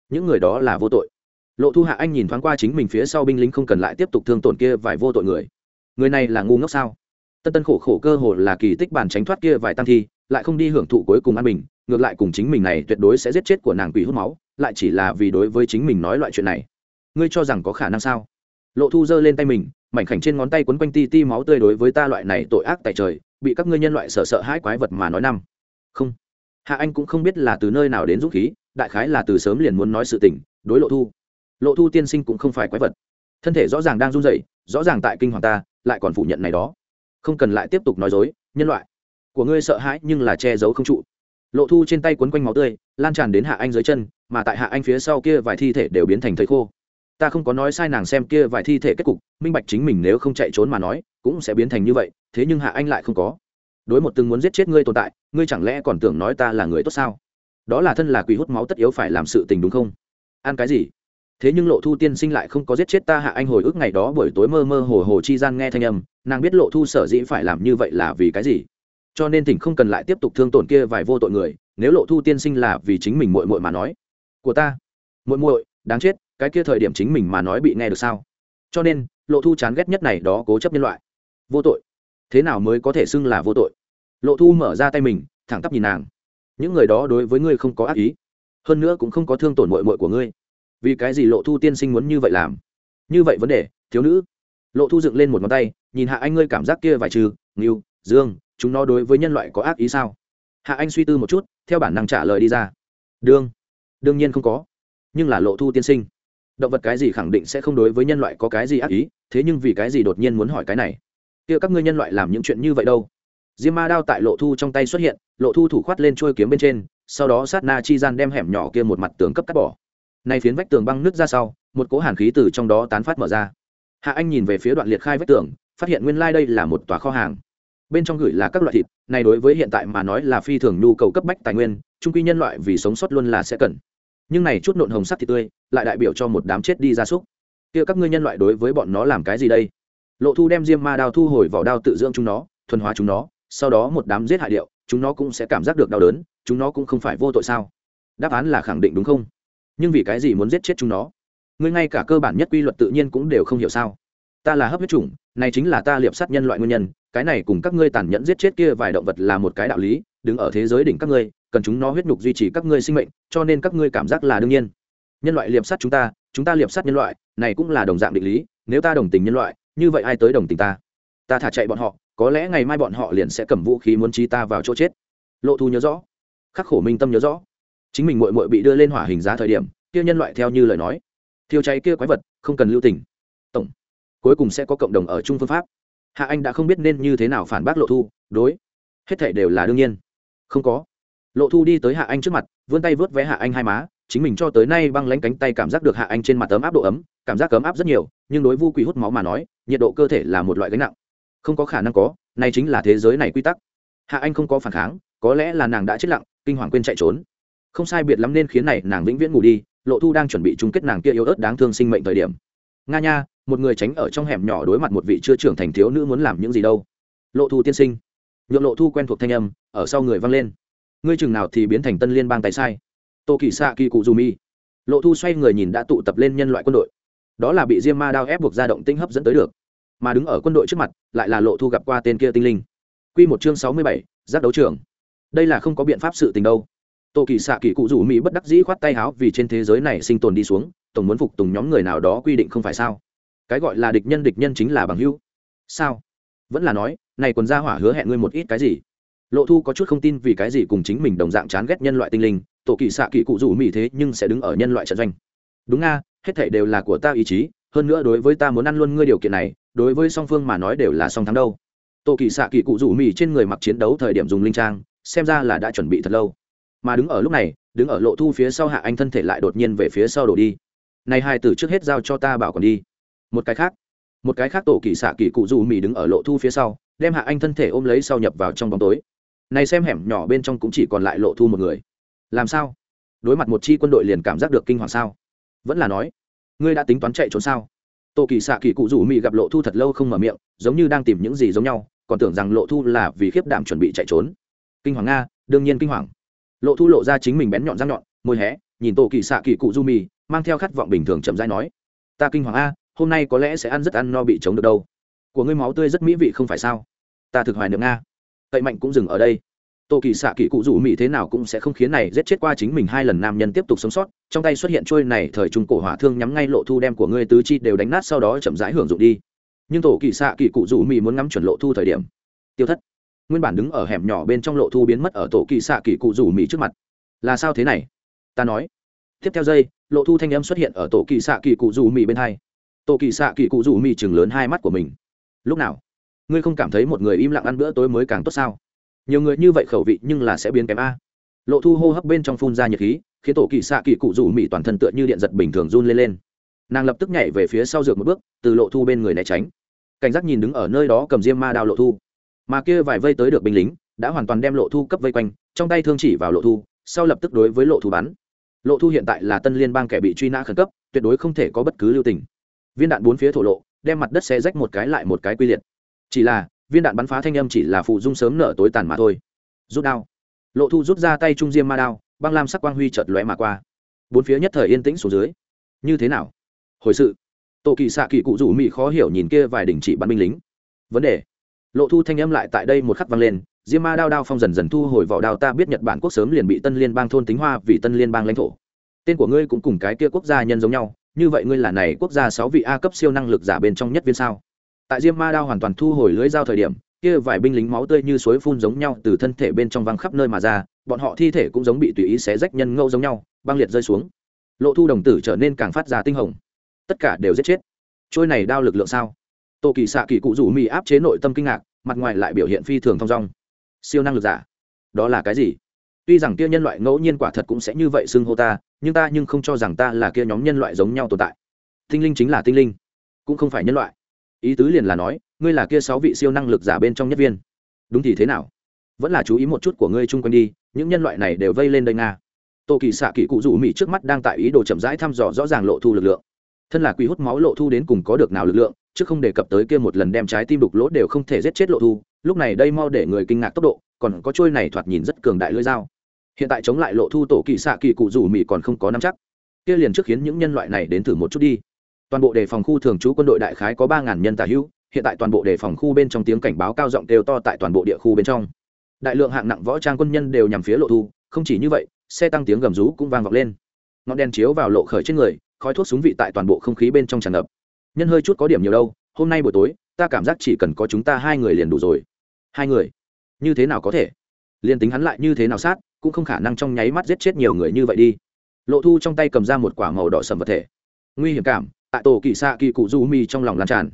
Những người đó là vô tội. Lộ thu hạ anh nhìn thoáng qua chính mình phía sau binh lính không cần lại tiếp tục thương tổn kia vài vô tội người. Người này là ngu ngốc sao? Tân tân khổ khổ cơ hồ là kỳ tích bản tránh thoát kia vài tăng thi, lại không đi hưởng thụ cuối cùng an bình ngược lại cùng chính mình này tuyệt đối sẽ giết chết của nàng quỷ hút máu, lại chỉ là vì đối với chính mình nói loại chuyện này. Ngươi cho rằng có khả năng sao? Lộ thu giơ lên tay mình, mảnh khảnh trên ngón tay quấn quanh ti ti máu tươi đối với ta loại này tội ác tại trời, bị các ngươi nhân loại sợ sợ hãi quái vật mà nói năm. Không. Hạ anh cũng không biết là từ nơi nào đến dũng khí, đại khái là từ sớm liền muốn nói sự tình, đối lộ thu. Lộ thu tiên sinh cũng không phải quái vật. Thân thể rõ ràng đang run rẩy, rõ ràng tại kinh hoàng ta, lại còn phủ nhận này đó. Không cần lại tiếp tục nói dối, nhân loại của ngươi sợ hãi nhưng là che giấu không trụ lộ thu trên tay quấn quanh máu tươi, lan tràn đến hạ anh dưới chân, mà tại hạ anh phía sau kia vài thi thể đều biến thành thầy khô. Ta không có nói sai nàng xem kia vài thi thể kết cục, minh bạch chính mình nếu không chạy trốn mà nói, cũng sẽ biến thành như vậy, thế nhưng hạ anh lại không có. Đối một từng muốn giết chết ngươi tồn tại, ngươi chẳng lẽ còn tưởng nói ta là người tốt sao? Đó là thân là quỷ hút máu tất yếu phải làm sự tình đúng không? Ăn cái gì? Thế nhưng lộ thu tiên sinh lại không có giết chết ta hạ anh hồi ức ngày đó buổi tối mơ mơ hồ hồ chi gian nghe thanh âm, nàng biết lộ thu sở dĩ phải làm như vậy là vì cái gì? Cho nên tỉnh không cần lại tiếp tục thương tổn kia vài vô tội người, nếu lộ thu tiên sinh là vì chính mình muội muội mà nói. Của ta. Muội muội, đáng chết, cái kia thời điểm chính mình mà nói bị nghe được sao? Cho nên, lộ thu chán ghét nhất này đó cố chấp nhân loại. Vô tội. Thế nào mới có thể xưng là vô tội? Lộ thu mở ra tay mình, thẳng tắp nhìn nàng. Những người đó đối với ngươi không có ác ý. Hơn nữa cũng không có thương tổn mội mội của ngươi. Vì cái gì lộ thu tiên sinh muốn như vậy làm? Như vậy vấn đề, thiếu nữ. Lộ thu dựng lên một ngón tay, nhìn hạ anh ngươi cảm giác kia vài trừ nghiêu dương chúng nó đối với nhân loại có ác ý sao? Hạ anh suy tư một chút, theo bản năng trả lời đi ra. Đương. Đương nhiên không có. Nhưng là lộ thu tiên sinh. Động vật cái gì khẳng định sẽ không đối với nhân loại có cái gì ác ý, thế nhưng vì cái gì đột nhiên muốn hỏi cái này? Kia các ngươi nhân loại làm những chuyện như vậy đâu? Diêm ma đao tại lộ thu trong tay xuất hiện, lộ thu thủ khoát lên trôi kiếm bên trên, sau đó sát na chi gian đem hẻm nhỏ kia một mặt tường cấp cắt bỏ. Nay phiến vách tường băng nước ra sau, một cỗ hàn khí từ trong đó tán phát mở ra. Hạ anh nhìn về phía đoạn liệt khai vách tường, phát hiện nguyên lai、like、đây là một tòa kho hàng bên trong gửi là các loại thịt, này đối với hiện tại mà nói là phi thường nhu cầu cấp bách tài nguyên trung quy nhân loại vì sống sót luôn là sẽ cần. Nhưng này chút nộn hồng sắc thịt tươi, lại đại biểu cho một đám chết đi ra súc. Kia các ngươi nhân loại đối với bọn nó làm cái gì đây? Lộ thu đem diêm ma đao thu hồi vỏ đao tự dưỡng chúng nó, thuần hóa chúng nó, sau đó một đám giết hại điệu, chúng nó cũng sẽ cảm giác được đau đớn, chúng nó cũng không phải vô tội sao? Đáp án là khẳng định đúng không? Nhưng vì cái gì muốn giết chết chúng nó? Ngươi ngay cả cơ bản nhất quy luật tự nhiên cũng đều không hiểu sao? Ta là hấp huyết chủng này chính là ta liệp sát nhân loại nguyên nhân, cái này cùng các ngươi tàn nhẫn giết chết kia vài động vật là một cái đạo lý, đứng ở thế giới đỉnh các ngươi, cần chúng nó huyết nhục duy trì các ngươi sinh mệnh, cho nên các ngươi cảm giác là đương nhiên. Nhân loại liệp sát chúng ta chúng ta liệp sát nhân loại, này cũng là đồng dạng định lý, nếu ta đồng tình nhân loại, như vậy ai tới đồng tình ta? Ta thả chạy bọn họ, có lẽ ngày mai bọn họ liền sẽ cầm vũ khí muốn trí ta vào chỗ chết. Lộ thu nhớ rõ. Khắc khổ minh tâm nhớ rõ. Chính mình mội mội bị đưa lên hỏa hình giá thời điểm, kia nhân loại theo như lời nói. Thiêu cháy kia quái vật, không cần lưu tình. Tổng cuối cùng sẽ có cộng đồng ở chung phương pháp. Hạ anh đã không biết nên như thế nào phản bác lộ thu, đối, hết thể đều là đương nhiên. Không có. Lộ thu đi tới hạ anh trước mặt, vươn tay vớt vé hạ anh hai má, chính mình cho tới nay băng lánh cánh tay cảm giác được hạ anh trên mặt ấm áp độ ấm, cảm giác ấm áp rất nhiều, nhưng đối vu quỷ hút máu mà nói, nhiệt độ cơ thể là một loại gánh nặng. Không có khả năng có, này chính là thế giới này quy tắc. Hạ anh không có phản kháng, có lẽ là nàng đã chết lặng, kinh hoàng quên chạy trốn. Không sai biệt lắm nên khiến này nàng vĩnh viễn ngủ đi, lộ thu đang chuẩn bị chung kết nàng kia yếu ớt đáng thương sinh mệnh thời điểm. Nga nha một người tránh ở trong hẻm nhỏ đối mặt một vị chưa trưởng thành thiếu nữ muốn làm những gì đâu. Lộ thu tiên sinh. Nhượng lộ thu quen thuộc thanh âm, ở sau người vang lên. Ngươi chừng nào thì biến thành tân liên bang tay sai. Tô kỳ xạ kỳ cụ dù mi. Lộ thu xoay người nhìn đã tụ tập lên nhân loại quân đội. Đó là bị diêm ma đao ép buộc ra động tinh hấp dẫn tới được. Mà đứng ở quân đội trước mặt, lại là lộ thu gặp qua tên kia tinh linh. Q một chương sáu mươi bảy, giác đấu trường. Đây là không có biện pháp sự tình đâu. Tô kỳ xạ kỳ cụ rủ mỹ bất đắc dĩ khoát tay háo vì trên thế giới này sinh tồn đi xuống, tổng muốn phục tùng nhóm người nào đó quy định không phải sao? Cái gọi là địch nhân địch nhân chính là bằng hữu. Sao? Vẫn là nói, này quần gia hỏa hứa hẹn ngươi một ít cái gì? Lộ thu có chút không tin vì cái gì cùng chính mình đồng dạng chán ghét nhân loại tinh linh, tổ kỳ xạ kỳ cụ rủ mỹ thế nhưng sẽ đứng ở nhân loại trận doanh. Đúng nga, hết thể đều là của ta ý chí, hơn nữa đối với ta muốn ăn luôn ngươi điều kiện này, đối với song phương mà nói đều là song thắng đâu. Tổ kỳ xạ kỳ cụ rủ mỹ trên người mặc chiến đấu thời điểm dùng linh trang, xem ra là đã chuẩn bị thật lâu. Mà đứng ở lúc này, đứng ở lộ thu phía sau hạ anh thân thể lại đột nhiên về phía sau đổ đi. Này hai từ trước hết giao cho ta bảo còn đi một cái khác. Một cái khác tổ kỳ xạ kỳ cụ dù mì đứng ở lộ thu phía sau, đem hạ anh thân thể ôm lấy sau nhập vào trong bóng tối. Này xem hẻm nhỏ bên trong cũng chỉ còn lại lộ thu một người. Làm sao? Đối mặt một chi quân đội liền cảm giác được kinh hoàng sao? Vẫn là nói, ngươi đã tính toán chạy trốn sao? Tổ kỳ xạ kỳ cụ rủ mị gặp lộ thu thật lâu không mở miệng, giống như đang tìm những gì giống nhau, còn tưởng rằng lộ thu là vì khiếp đảm chuẩn bị chạy trốn. Kinh hoàng nga đương nhiên kinh hoàng. Lộ thu lộ ra chính mình bén nhọn răng nhọn, môi hé, nhìn tổ kỳ xạ kỳ cụ du mì, mang theo khát vọng bình thường chậm rãi nói, ta kinh hoàng a hôm nay có lẽ sẽ ăn rất ăn no bị chống được đâu. Của ngươi máu tươi rất mỹ vị không phải sao? Ta thực hoài niệm nga. Tậy mạnh cũng dừng ở đây. Tô kỳ xạ kỳ cụ rủ mỹ thế nào cũng sẽ không khiến này giết chết qua chính mình hai lần nam nhân tiếp tục sống sót, trong tay xuất hiện trôi này thời trung cổ hỏa thương nhắm ngay lộ thu đem của ngươi tứ chi đều đánh nát sau đó chậm rãi hưởng dụng đi. Nhưng tổ kỳ xạ kỳ cụ rủ mỹ muốn ngắm chuẩn lộ thu thời điểm. Tiêu thất. Nguyên bản đứng ở hẻm nhỏ bên trong lộ thu biến mất ở tổ kỳ xạ kỳ cụ rủ mỹ trước mặt. Là sao thế này? Ta nói. Tiếp theo giây, lộ thu thanh âm xuất hiện ở tổ kỳ xạ kỳ cụ rủ mỹ bên hai tổ kỳ xạ kỳ cụ rủ mi chừng lớn hai mắt của mình. Lúc nào? Ngươi không cảm thấy một người im lặng ăn bữa tối mới càng tốt sao? Nhiều người như vậy khẩu vị nhưng là sẽ biến kém a. Lộ thu hô hấp bên trong phun ra nhiệt khí, khiến tổ kỳ xạ kỳ cụ rủ mỹ toàn thân tựa như điện giật bình thường run lên lên. Nàng lập tức nhảy về phía sau dược một bước, từ lộ thu bên người né tránh. Cảnh giác nhìn đứng ở nơi đó cầm diêm ma đao lộ thu. Mà kia vài vây tới được binh lính, đã hoàn toàn đem lộ thu cấp vây quanh, trong tay thương chỉ vào lộ thu, sau lập tức đối với lộ thu bắn. Lộ thu hiện tại là tân liên bang kẻ bị truy nã khẩn cấp, tuyệt đối không thể có bất cứ lưu tình viên đạn bốn phía thổ lộ, đem mặt đất xe rách một cái lại một cái quy liệt. Chỉ là, viên đạn bắn phá thanh âm chỉ là phụ dung sớm nở tối tàn mà thôi. Rút đao. Lộ thu rút ra tay trung diêm ma đao, băng lam sắc quang huy chợt lóe mà qua. Bốn phía nhất thời yên tĩnh xuống dưới. Như thế nào? Hồi sự. Tổ kỳ xạ kỳ cụ rủ mỹ khó hiểu nhìn kia vài đỉnh chỉ bắn binh lính. Vấn đề. Lộ thu thanh âm lại tại đây một khắc vang lên, diêm ma đao đao phong dần dần thu hồi vỏ đao ta biết nhật bản quốc sớm liền bị tân liên bang thôn tính hoa vì tân liên bang lãnh thổ. Tên của ngươi cũng cùng cái kia quốc gia nhân giống nhau như vậy ngươi là này quốc gia sáu vị a cấp siêu năng lực giả bên trong nhất viên sao? Tại diêm ma đao hoàn toàn thu hồi lưới dao thời điểm, kia vài binh lính máu tươi như suối phun giống nhau từ thân thể bên trong văng khắp nơi mà ra, bọn họ thi thể cũng giống bị tùy ý xé rách nhân ngâu giống nhau, băng liệt rơi xuống. Lộ thu đồng tử trở nên càng phát ra tinh hồng. Tất cả đều giết chết. Trôi này đao lực lượng sao? Tô kỳ xạ kỳ cụ rủ mì áp chế nội tâm kinh ngạc, mặt ngoài lại biểu hiện phi thường thong dong. Siêu năng lực giả? Đó là cái gì? Tuy rằng kia nhân loại ngẫu nhiên quả thật cũng sẽ như vậy xưng hô ta nhưng ta nhưng không cho rằng ta là kia nhóm nhân loại giống nhau tồn tại. Tinh linh chính là tinh linh, cũng không phải nhân loại. Ý tứ liền là nói, ngươi là kia sáu vị siêu năng lực giả bên trong nhất viên. Đúng thì thế nào? Vẫn là chú ý một chút của ngươi chung quanh đi, những nhân loại này đều vây lên đây nga. Tô kỳ xạ kỳ cụ rủ mỹ trước mắt đang tại ý đồ chậm rãi thăm dò rõ ràng lộ thu lực lượng. Thân là quỷ hút máu lộ thu đến cùng có được nào lực lượng, chứ không đề cập tới kia một lần đem trái tim đục lỗ đều không thể giết chết lộ thu, lúc này đây mau để người kinh ngạc tốc độ, còn có trôi này thoạt nhìn rất cường đại lưỡi dao hiện tại chống lại lộ thu tổ kỳ xạ kỳ cụ rủ mỹ còn không có nắm chắc. Kia liền trước khiến những nhân loại này đến thử một chút đi. Toàn bộ đề phòng khu thường trú quân đội đại khái có ba ngàn nhân tà hữu, hiện tại toàn bộ đề phòng khu bên trong tiếng cảnh báo cao giọng đều to tại toàn bộ địa khu bên trong. Đại lượng hạng nặng võ trang quân nhân đều nhằm phía lộ thu, không chỉ như vậy, xe tăng tiếng gầm rú cũng vang vọng lên. Ngọn đèn chiếu vào lộ khởi trên người, khói thuốc súng vị tại toàn bộ không khí bên trong tràn ngập. Nhân hơi chút có điểm nhiều đâu, hôm nay buổi tối, ta cảm giác chỉ cần có chúng ta hai người liền đủ rồi. Hai người? Như thế nào có thể? Liền tính hắn lại như thế nào sát cũng không khả năng trong nháy mắt giết chết nhiều người như vậy đi. Lộ thu trong tay cầm ra một quả màu đỏ sầm vật thể. Nguy hiểm cảm, tại tổ kỳ xạ kỳ cụ du mi trong lòng lan tràn.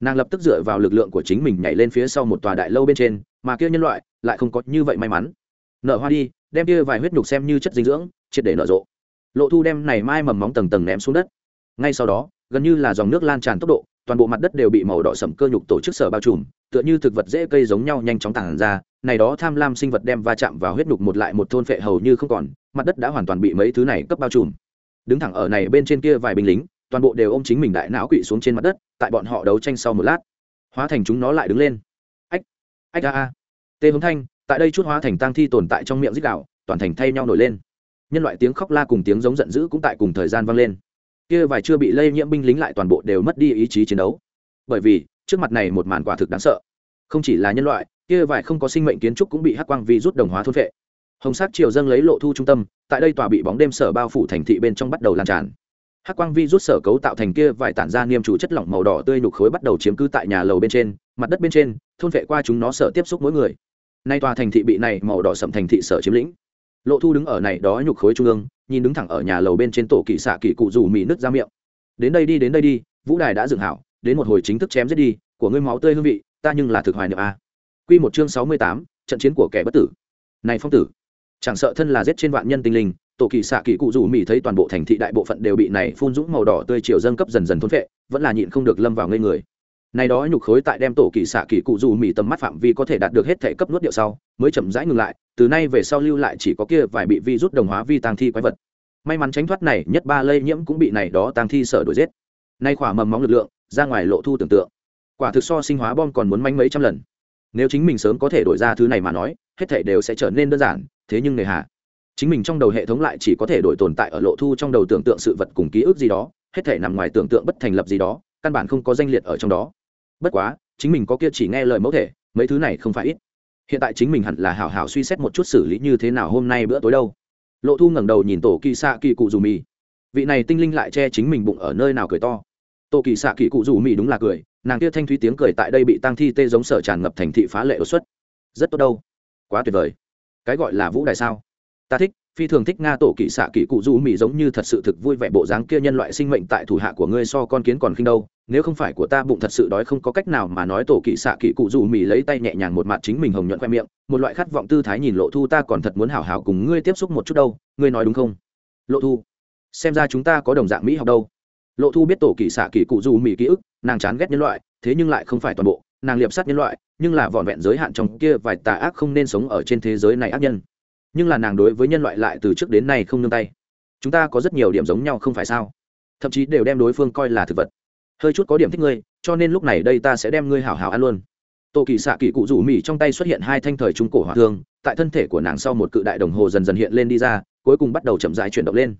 Nàng lập tức dựa vào lực lượng của chính mình nhảy lên phía sau một tòa đại lâu bên trên, mà kia nhân loại lại không có như vậy may mắn. Nở hoa đi, đem kia vài huyết nhục xem như chất dinh dưỡng, triệt để nở rộ. Lộ thu đem này mai mầm móng tầng tầng ném xuống đất. Ngay sau đó, gần như là dòng nước lan tràn tốc độ toàn bộ mặt đất đều bị màu đỏ sẫm cơ nhục tổ chức sở bao trùm, tựa như thực vật dễ cây giống nhau nhanh chóng tàng ra, này đó tham lam sinh vật đem va chạm vào huyết nhục một lại một thôn phệ hầu như không còn, mặt đất đã hoàn toàn bị mấy thứ này cấp bao trùm. Đứng thẳng ở này bên trên kia vài binh lính, toàn bộ đều ôm chính mình đại não quỵ xuống trên mặt đất, tại bọn họ đấu tranh sau một lát, hóa thành chúng nó lại đứng lên. Ách ách a a. Tê hống thanh, tại đây chút hóa thành tang thi tồn tại trong miệng rít đạo toàn thành thay nhau nổi lên. Nhân loại tiếng khóc la cùng tiếng giống giận dữ cũng tại cùng thời gian vang lên kia vài chưa bị lây nhiễm binh lính lại toàn bộ đều mất đi ý chí chiến đấu. Bởi vì, trước mặt này một màn quả thực đáng sợ. Không chỉ là nhân loại, kia vài không có sinh mệnh kiến trúc cũng bị hắc quang vi rút đồng hóa thôn vệ hồng sắc triều dâng lấy lộ thu trung tâm, tại đây tòa bị bóng đêm sở bao phủ thành thị bên trong bắt đầu lan tràn. Hắc quang vi rút sở cấu tạo thành kia vài tản ra niêm chủ chất lỏng màu đỏ tươi nhục khối bắt đầu chiếm cứ tại nhà lầu bên trên, mặt đất bên trên, thôn vệ qua chúng nó sở tiếp xúc mỗi người. Nay tòa thành thị bị này màu đỏ sậm thành thị sở chiếm lĩnh lộ thu đứng ở này đó nhục khối trung ương, nhìn đứng thẳng ở nhà lầu bên trên tổ kỵ xạ kỵ cụ rủ mị nứt ra miệng. Đến đây đi, đến đây đi, vũ đài đã dựng hảo, đến một hồi chính thức chém giết đi, của ngươi máu tươi hương vị, ta nhưng là thực hoài niệm a. Quy một chương sáu mươi tám, trận chiến của kẻ bất tử. Này phong tử, chẳng sợ thân là giết trên vạn nhân tinh linh, tổ kỳ xạ kỳ cụ rủ mị thấy toàn bộ thành thị đại bộ phận đều bị này phun dũng màu đỏ tươi chiều dâng cấp dần dần thôn phệ, vẫn là nhịn không được lâm vào ngây người. Này đó nhục khối tại đem tổ kỳ xạ kỳ cụ rủ mị tầm mắt phạm vi có thể đạt được hết thể cấp nuốt điệu sau, mới chậm rãi ngừng lại từ nay về sau lưu lại chỉ có kia vài bị vi rút đồng hóa vi tang thi quái vật. May mắn tránh thoát này, nhất ba lây nhiễm cũng bị này đó tang thi sở đổi giết. Nay khỏa mầm móng lực lượng, ra ngoài lộ thu tưởng tượng. Quả thực so sinh hóa bom còn muốn manh mấy trăm lần. Nếu chính mình sớm có thể đổi ra thứ này mà nói, hết thể đều sẽ trở nên đơn giản, thế nhưng người hà, chính mình trong đầu hệ thống lại chỉ có thể đổi tồn tại ở lộ thu trong đầu tưởng tượng sự vật cùng ký ức gì đó, hết thể nằm ngoài tưởng tượng bất thành lập gì đó, căn bản không có danh liệt ở trong đó. Bất quá, chính mình có kia chỉ nghe lời mẫu thể, mấy thứ này không phải ít hiện tại chính mình hẳn là hảo hảo suy xét một chút xử lý như thế nào hôm nay bữa tối đâu. Lộ thu ngẩng đầu nhìn tổ kỳ xạ kỳ cụ dù mì vị này tinh linh lại che chính mình bụng ở nơi nào cười to. Tổ kỳ xạ kỳ cụ dù mì đúng là cười, nàng kia thanh thúy tiếng cười tại đây bị tăng thi tê giống sở tràn ngập thành thị phá lệ đột xuất. Rất tốt đâu. Quá tuyệt vời. Cái gọi là vũ đài sao? Ta thích phi thường thích nga tổ kỵ xạ kỵ cụ du mỹ giống như thật sự thực vui vẻ bộ dáng kia nhân loại sinh mệnh tại thủ hạ của ngươi so con kiến còn khinh đâu. Nếu không phải của ta bụng thật sự đói không có cách nào mà nói tổ kỵ xạ kỵ cụ du mỹ lấy tay nhẹ nhàng một mặt chính mình hồng nhuận khoe miệng, một loại khát vọng tư thái nhìn lộ thu ta còn thật muốn hảo hảo cùng ngươi tiếp xúc một chút đâu, ngươi nói đúng không? Lộ thu, xem ra chúng ta có đồng dạng mỹ học đâu. Lộ thu biết tổ kỵ xạ kỵ cụ du mỹ ký ức, nàng chán ghét nhân loại, thế nhưng lại không phải toàn bộ, nàng liệp sát nhân loại, nhưng là vỏn vẹn giới hạn trong kia vài tà ác không nên sống ở trên thế giới này ác nhân nhưng là nàng đối với nhân loại lại từ trước đến nay không nương tay. Chúng ta có rất nhiều điểm giống nhau không phải sao? Thậm chí đều đem đối phương coi là thực vật. Hơi chút có điểm thích ngươi, cho nên lúc này đây ta sẽ đem ngươi hảo hảo ăn luôn. Tô kỳ xạ kỳ cụ rủ mì trong tay xuất hiện hai thanh thời trung cổ hỏa thương, tại thân thể của nàng sau một cự đại đồng hồ dần dần hiện lên đi ra, cuối cùng bắt đầu chậm rãi chuyển động lên.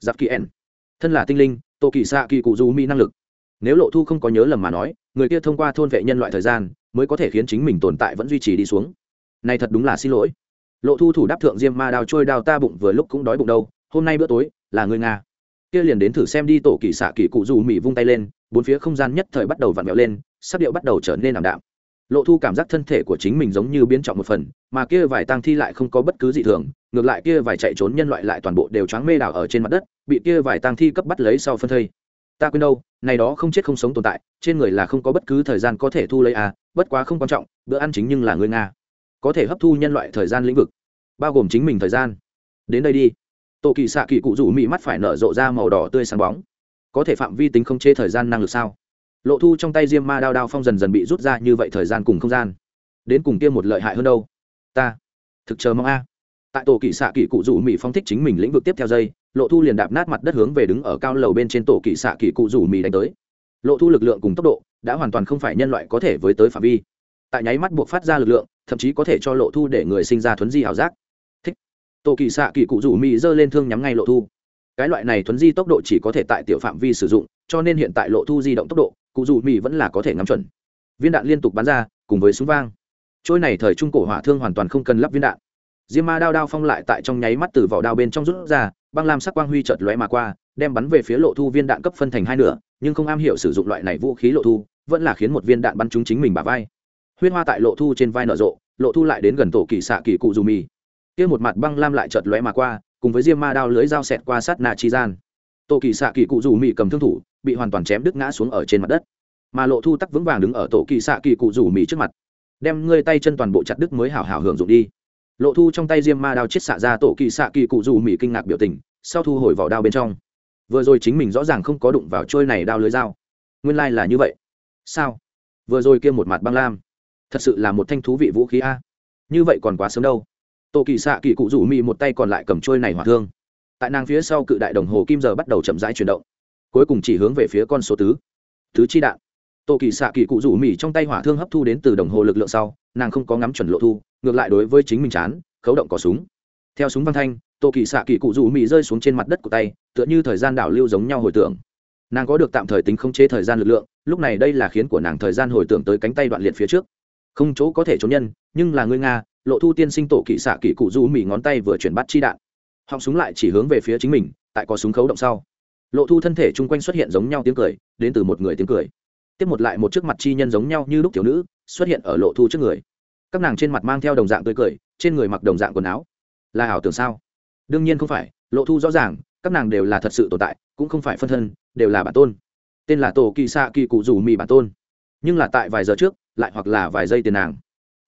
Giặc kỳ ẩn. Thân là tinh linh, tô kỳ xạ kỳ cụ rủ mì năng lực. Nếu lộ thu không có nhớ lầm mà nói, người kia thông qua thôn vệ nhân loại thời gian, mới có thể khiến chính mình tồn tại vẫn duy trì đi xuống. Này thật đúng là xin lỗi lộ thu thủ đáp thượng diêm ma đào trôi đào ta bụng vừa lúc cũng đói bụng đâu, hôm nay bữa tối, là người nga. Kia liền đến thử xem đi tổ kỳ xạ kỳ cụ dù mỹ vung tay lên, bốn phía không gian nhất thời bắt đầu vặn vẹo lên, sắc điệu bắt đầu trở nên ảm đạm. Lộ thu cảm giác thân thể của chính mình giống như biến trọng một phần, mà kia vài tang thi lại không có bất cứ gì thường, ngược lại kia vài chạy trốn nhân loại lại toàn bộ đều choáng mê đảo ở trên mặt đất, bị kia vài tang thi cấp bắt lấy sau phân thây. Ta quên đâu, này đó không chết không sống tồn tại, trên người là không có bất cứ thời gian có thể thu lấy à bất quá không quan trọng, bữa ăn chính nhưng là người nga có thể hấp thu nhân loại thời gian lĩnh vực, bao gồm chính mình thời gian. Đến đây đi. Tổ kỳ xạ kỳ cụ rủ mị mắt phải nở rộ ra màu đỏ tươi sáng bóng. Có thể phạm vi tính không chê thời gian năng lực sao? Lộ thu trong tay diêm ma đao đao phong dần dần bị rút ra như vậy thời gian cùng không gian. Đến cùng kia một lợi hại hơn đâu? Ta thực chờ mong a. Tại tổ kỳ xạ kỳ cụ rủ mị phong thích chính mình lĩnh vực tiếp theo dây, lộ thu liền đạp nát mặt đất hướng về đứng ở cao lầu bên trên tổ kỳ xạ kỳ cụ rủ mị đánh tới. Lộ thu lực lượng cùng tốc độ đã hoàn toàn không phải nhân loại có thể với tới phạm vi. Tại nháy mắt buộc phát ra lực lượng thậm chí có thể cho lộ thu để người sinh ra thuấn di ảo giác. Thích. Tổ kỳ xạ kỳ cụ rủ mỹ giơ lên thương nhắm ngay lộ thu. Cái loại này thuấn di tốc độ chỉ có thể tại tiểu phạm vi sử dụng, cho nên hiện tại lộ thu di động tốc độ, cụ rủ mỹ vẫn là có thể ngắm chuẩn. Viên đạn liên tục bắn ra, cùng với súng vang. Trôi này thời trung cổ hỏa thương hoàn toàn không cần lắp viên đạn. Diêm ma đao đao phong lại tại trong nháy mắt từ vỏ đao bên trong rút ra, băng lam sắc quang huy chợt lóe mà qua, đem bắn về phía lộ thu viên đạn cấp phân thành hai nửa, nhưng không am hiểu sử dụng loại này vũ khí lộ thu, vẫn là khiến một viên đạn bắn trúng chính mình bả vai huyên hoa tại lộ thu trên vai nở rộ, lộ thu lại đến gần tổ kỳ xạ kỳ cụ dù mì. Kia một mặt băng lam lại chợt lóe mà qua, cùng với diêm ma đao lưới dao xẹt qua sát nà chi gian. Tổ kỳ xạ kỳ cụ dù mì cầm thương thủ, bị hoàn toàn chém đứt ngã xuống ở trên mặt đất. Mà lộ thu tắc vững vàng đứng ở tổ kỳ xạ kỳ cụ rủ mì trước mặt. Đem ngươi tay chân toàn bộ chặt đứt mới hảo hảo hưởng dụng đi. Lộ thu trong tay diêm ma đao chết xạ ra, tổ kỳ xạ kỳ cụ rủ mì kinh ngạc biểu tình, sau thu hồi vỏ đao bên trong. Vừa rồi chính mình rõ ràng không có đụng vào trôi này đao lưới dao. Nguyên lai、like、là như vậy. Sao? Vừa rồi kia một mặt băng lam thật sự là một thanh thú vị vũ khí a. Như vậy còn quá sớm đâu. Tổ kỳ xạ kỳ cụ rủ mì một tay còn lại cầm trôi này hỏa thương. Tại nàng phía sau cự đại đồng hồ kim giờ bắt đầu chậm rãi chuyển động. Cuối cùng chỉ hướng về phía con số tứ. Thứ chi đạn. Tổ kỳ xạ kỳ cụ rủ mì trong tay hỏa thương hấp thu đến từ đồng hồ lực lượng sau, nàng không có ngắm chuẩn lộ thu, ngược lại đối với chính mình chán, khấu động cỏ súng. Theo súng văn thanh, tổ kỳ xạ kỳ cụ rủ mì rơi xuống trên mặt đất của tay, tựa như thời gian đảo lưu giống nhau hồi tưởng. Nàng có được tạm thời tính không chế thời gian lực lượng, lúc này đây là khiến của nàng thời gian hồi tưởng tới cánh tay đoạn liệt phía trước không chỗ có thể trốn nhân, nhưng là người nga, lộ thu tiên sinh tổ kỵ xạ kỵ cụ rủ mì ngón tay vừa chuyển bắt chi đạn. Họng súng lại chỉ hướng về phía chính mình, tại có súng khấu động sau. Lộ thu thân thể chung quanh xuất hiện giống nhau tiếng cười, đến từ một người tiếng cười. Tiếp một lại một trước mặt chi nhân giống nhau như lúc thiếu nữ, xuất hiện ở lộ thu trước người. Các nàng trên mặt mang theo đồng dạng tươi cười, trên người mặc đồng dạng quần áo. Là ảo tưởng sao? Đương nhiên không phải, lộ thu rõ ràng, các nàng đều là thật sự tồn tại, cũng không phải phân thân, đều là bản tôn. Tên là tổ kỳ xạ kỳ cụ rủ mì bản tôn. Nhưng là tại vài giờ trước lại hoặc là vài giây tiền nàng.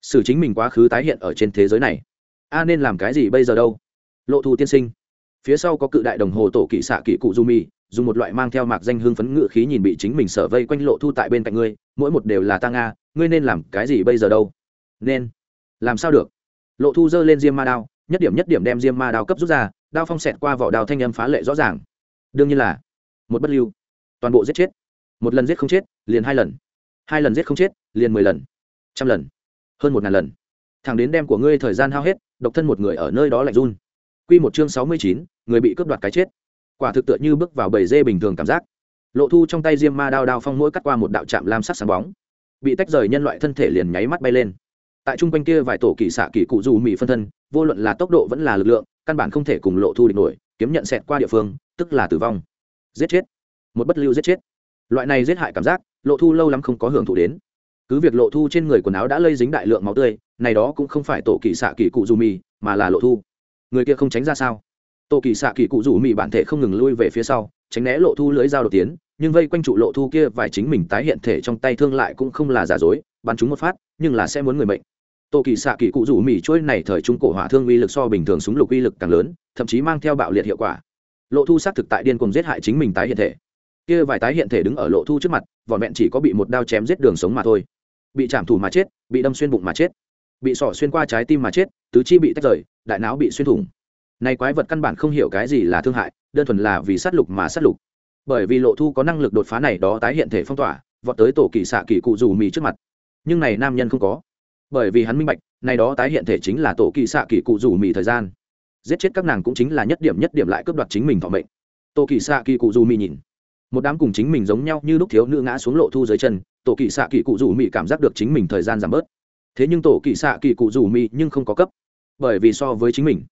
Xử chính mình quá khứ tái hiện ở trên thế giới này. A nên làm cái gì bây giờ đâu? Lộ thu tiên sinh. Phía sau có cự đại đồng hồ tổ kỵ xạ kỵ cụ du mi dùng một loại mang theo mạc danh hương phấn ngự khí nhìn bị chính mình sở vây quanh lộ thu tại bên cạnh ngươi, mỗi một đều là ta nga, ngươi nên làm cái gì bây giờ đâu? Nên. Làm sao được? Lộ thu giơ lên diêm ma đao, nhất điểm nhất điểm đem diêm ma đao cấp rút ra, đao phong xẹt qua vỏ đao thanh âm phá lệ rõ ràng. Đương nhiên là, một bất lưu. Toàn bộ giết chết. Một lần giết không chết, liền hai lần hai lần giết không chết liền mười lần trăm lần hơn một ngàn lần Thằng đến đem của ngươi thời gian hao hết độc thân một người ở nơi đó lạnh run Quy một chương 69, người bị cướp đoạt cái chết. Quả thực tựa như bước vào bầy dê bình thường cảm giác. Lộ Thu trong tay Diêm Ma đao đao phong mỗi cắt qua một đạo chạm lam sắc sáng bóng, bị tách rời nhân loại thân thể liền nháy mắt bay lên. Tại trung quanh kia vài tổ kỳ xạ kỳ cụ dù mì phân thân, vô luận là tốc độ vẫn là lực lượng, căn bản không thể cùng Lộ Thu địch nổi, kiếm nhận xẹt qua địa phương, tức là tử vong. Giết chết. Một bất lưu giết chết. Loại này giết hại cảm giác, Lộ Thu lâu lắm không có hưởng thụ đến. Cứ việc Lộ Thu trên người quần áo đã lây dính đại lượng máu tươi, này đó cũng không phải tổ kỳ xạ kỳ cụ dù mì, mà là Lộ Thu. Người kia không tránh ra sao? Tổ kỳ xạ kỳ cụ rủ mì bản thể không ngừng lui về phía sau tránh né lộ thu lưới dao đầu tiến nhưng vây quanh trụ lộ thu kia vài chính mình tái hiện thể trong tay thương lại cũng không là giả dối bắn chúng một phát nhưng là sẽ muốn người mệnh. Tổ kỳ xạ kỳ cụ rủ mì trôi này thời trung cổ hỏa thương uy lực so bình thường súng lục uy lực càng lớn thậm chí mang theo bạo liệt hiệu quả. Lộ thu xác thực tại điên cùng giết hại chính mình tái hiện thể kia vài tái hiện thể đứng ở lộ thu trước mặt, vỏn vẹn chỉ có bị một đao chém giết đường sống mà thôi. Bị chạm thủ mà chết, bị đâm xuyên bụng mà chết. Bị sỏ xuyên qua trái tim mà chết, tứ chi bị tách rời, đại não bị xuyên thủng. Này quái vật căn bản không hiểu cái gì là thương hại, đơn thuần là vì sát lục mà sát lục. Bởi vì lộ thu có năng lực đột phá này đó tái hiện thể phong tỏa, vọt tới tổ kỳ xạ kỳ cụ rủ mì trước mặt. Nhưng này nam nhân không có. Bởi vì hắn minh bạch, này đó tái hiện thể chính là tổ kỳ xạ kỳ cụ rủ mì thời gian. Giết chết các nàng cũng chính là nhất điểm nhất điểm lại cướp đoạt chính mình thọ mệnh. Tổ kỳ xạ kỳ cụ rủ mì nhìn một đám cùng chính mình giống nhau như lúc thiếu nữ ngã xuống lộ thu dưới chân, tổ kỳ xạ kỳ cụ rủ mì cảm giác được chính mình thời gian giảm bớt. Thế nhưng tổ kỳ xạ kỳ cụ rủ mì nhưng không có cấp, bởi vì so với chính mình,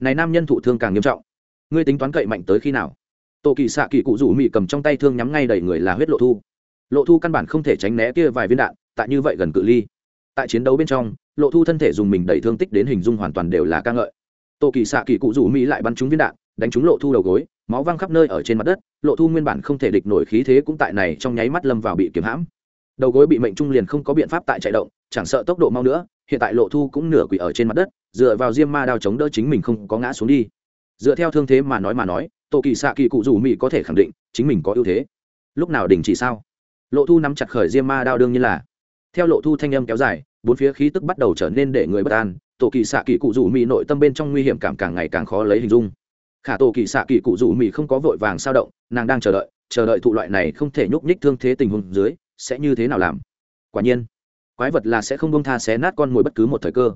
này nam nhân thụ thương càng nghiêm trọng. Ngươi tính toán cậy mạnh tới khi nào? Tổ kỳ xạ kỳ cụ rủ mị cầm trong tay thương nhắm ngay đầy người là huyết lộ thu. Lộ thu căn bản không thể tránh né kia vài viên đạn, tại như vậy gần cự ly. Tại chiến đấu bên trong, lộ thu thân thể dùng mình đẩy thương tích đến hình dung hoàn toàn đều là ca ngợi. Tổ kỳ xạ kỳ cụ rủ mỹ lại bắn trúng viên đạn, đánh trúng lộ thu đầu gối máu văng khắp nơi ở trên mặt đất, lộ thu nguyên bản không thể địch nổi khí thế cũng tại này trong nháy mắt lâm vào bị kiếm hãm. Đầu gối bị mệnh trung liền không có biện pháp tại chạy động, chẳng sợ tốc độ mau nữa, hiện tại lộ thu cũng nửa quỷ ở trên mặt đất, dựa vào diêm ma đao chống đỡ chính mình không có ngã xuống đi. Dựa theo thương thế mà nói mà nói tổ kỳ xạ kỳ cụ dù mỹ có thể khẳng định, chính mình có ưu thế. Lúc nào đình chỉ sao? Lộ thu nắm chặt khởi diêm ma đao đương nhiên là. Theo lộ thu thanh âm kéo dài, bốn phía khí tức bắt đầu trở nên để người bất an tổ kỳ xạ kỳ cụ dù mỹ nội tâm bên trong nguy hiểm cảm càng ngày càng khó lấy hình dung khả tổ kỳ xạ kỳ cụ rủ mỹ không có vội vàng sao động, nàng đang chờ đợi chờ đợi thụ loại này không thể nhúc nhích thương thế tình huống dưới, sẽ như thế nào làm? Quả nhiên, quái vật là sẽ không bông tha xé nát con mồi bất cứ một thời cơ.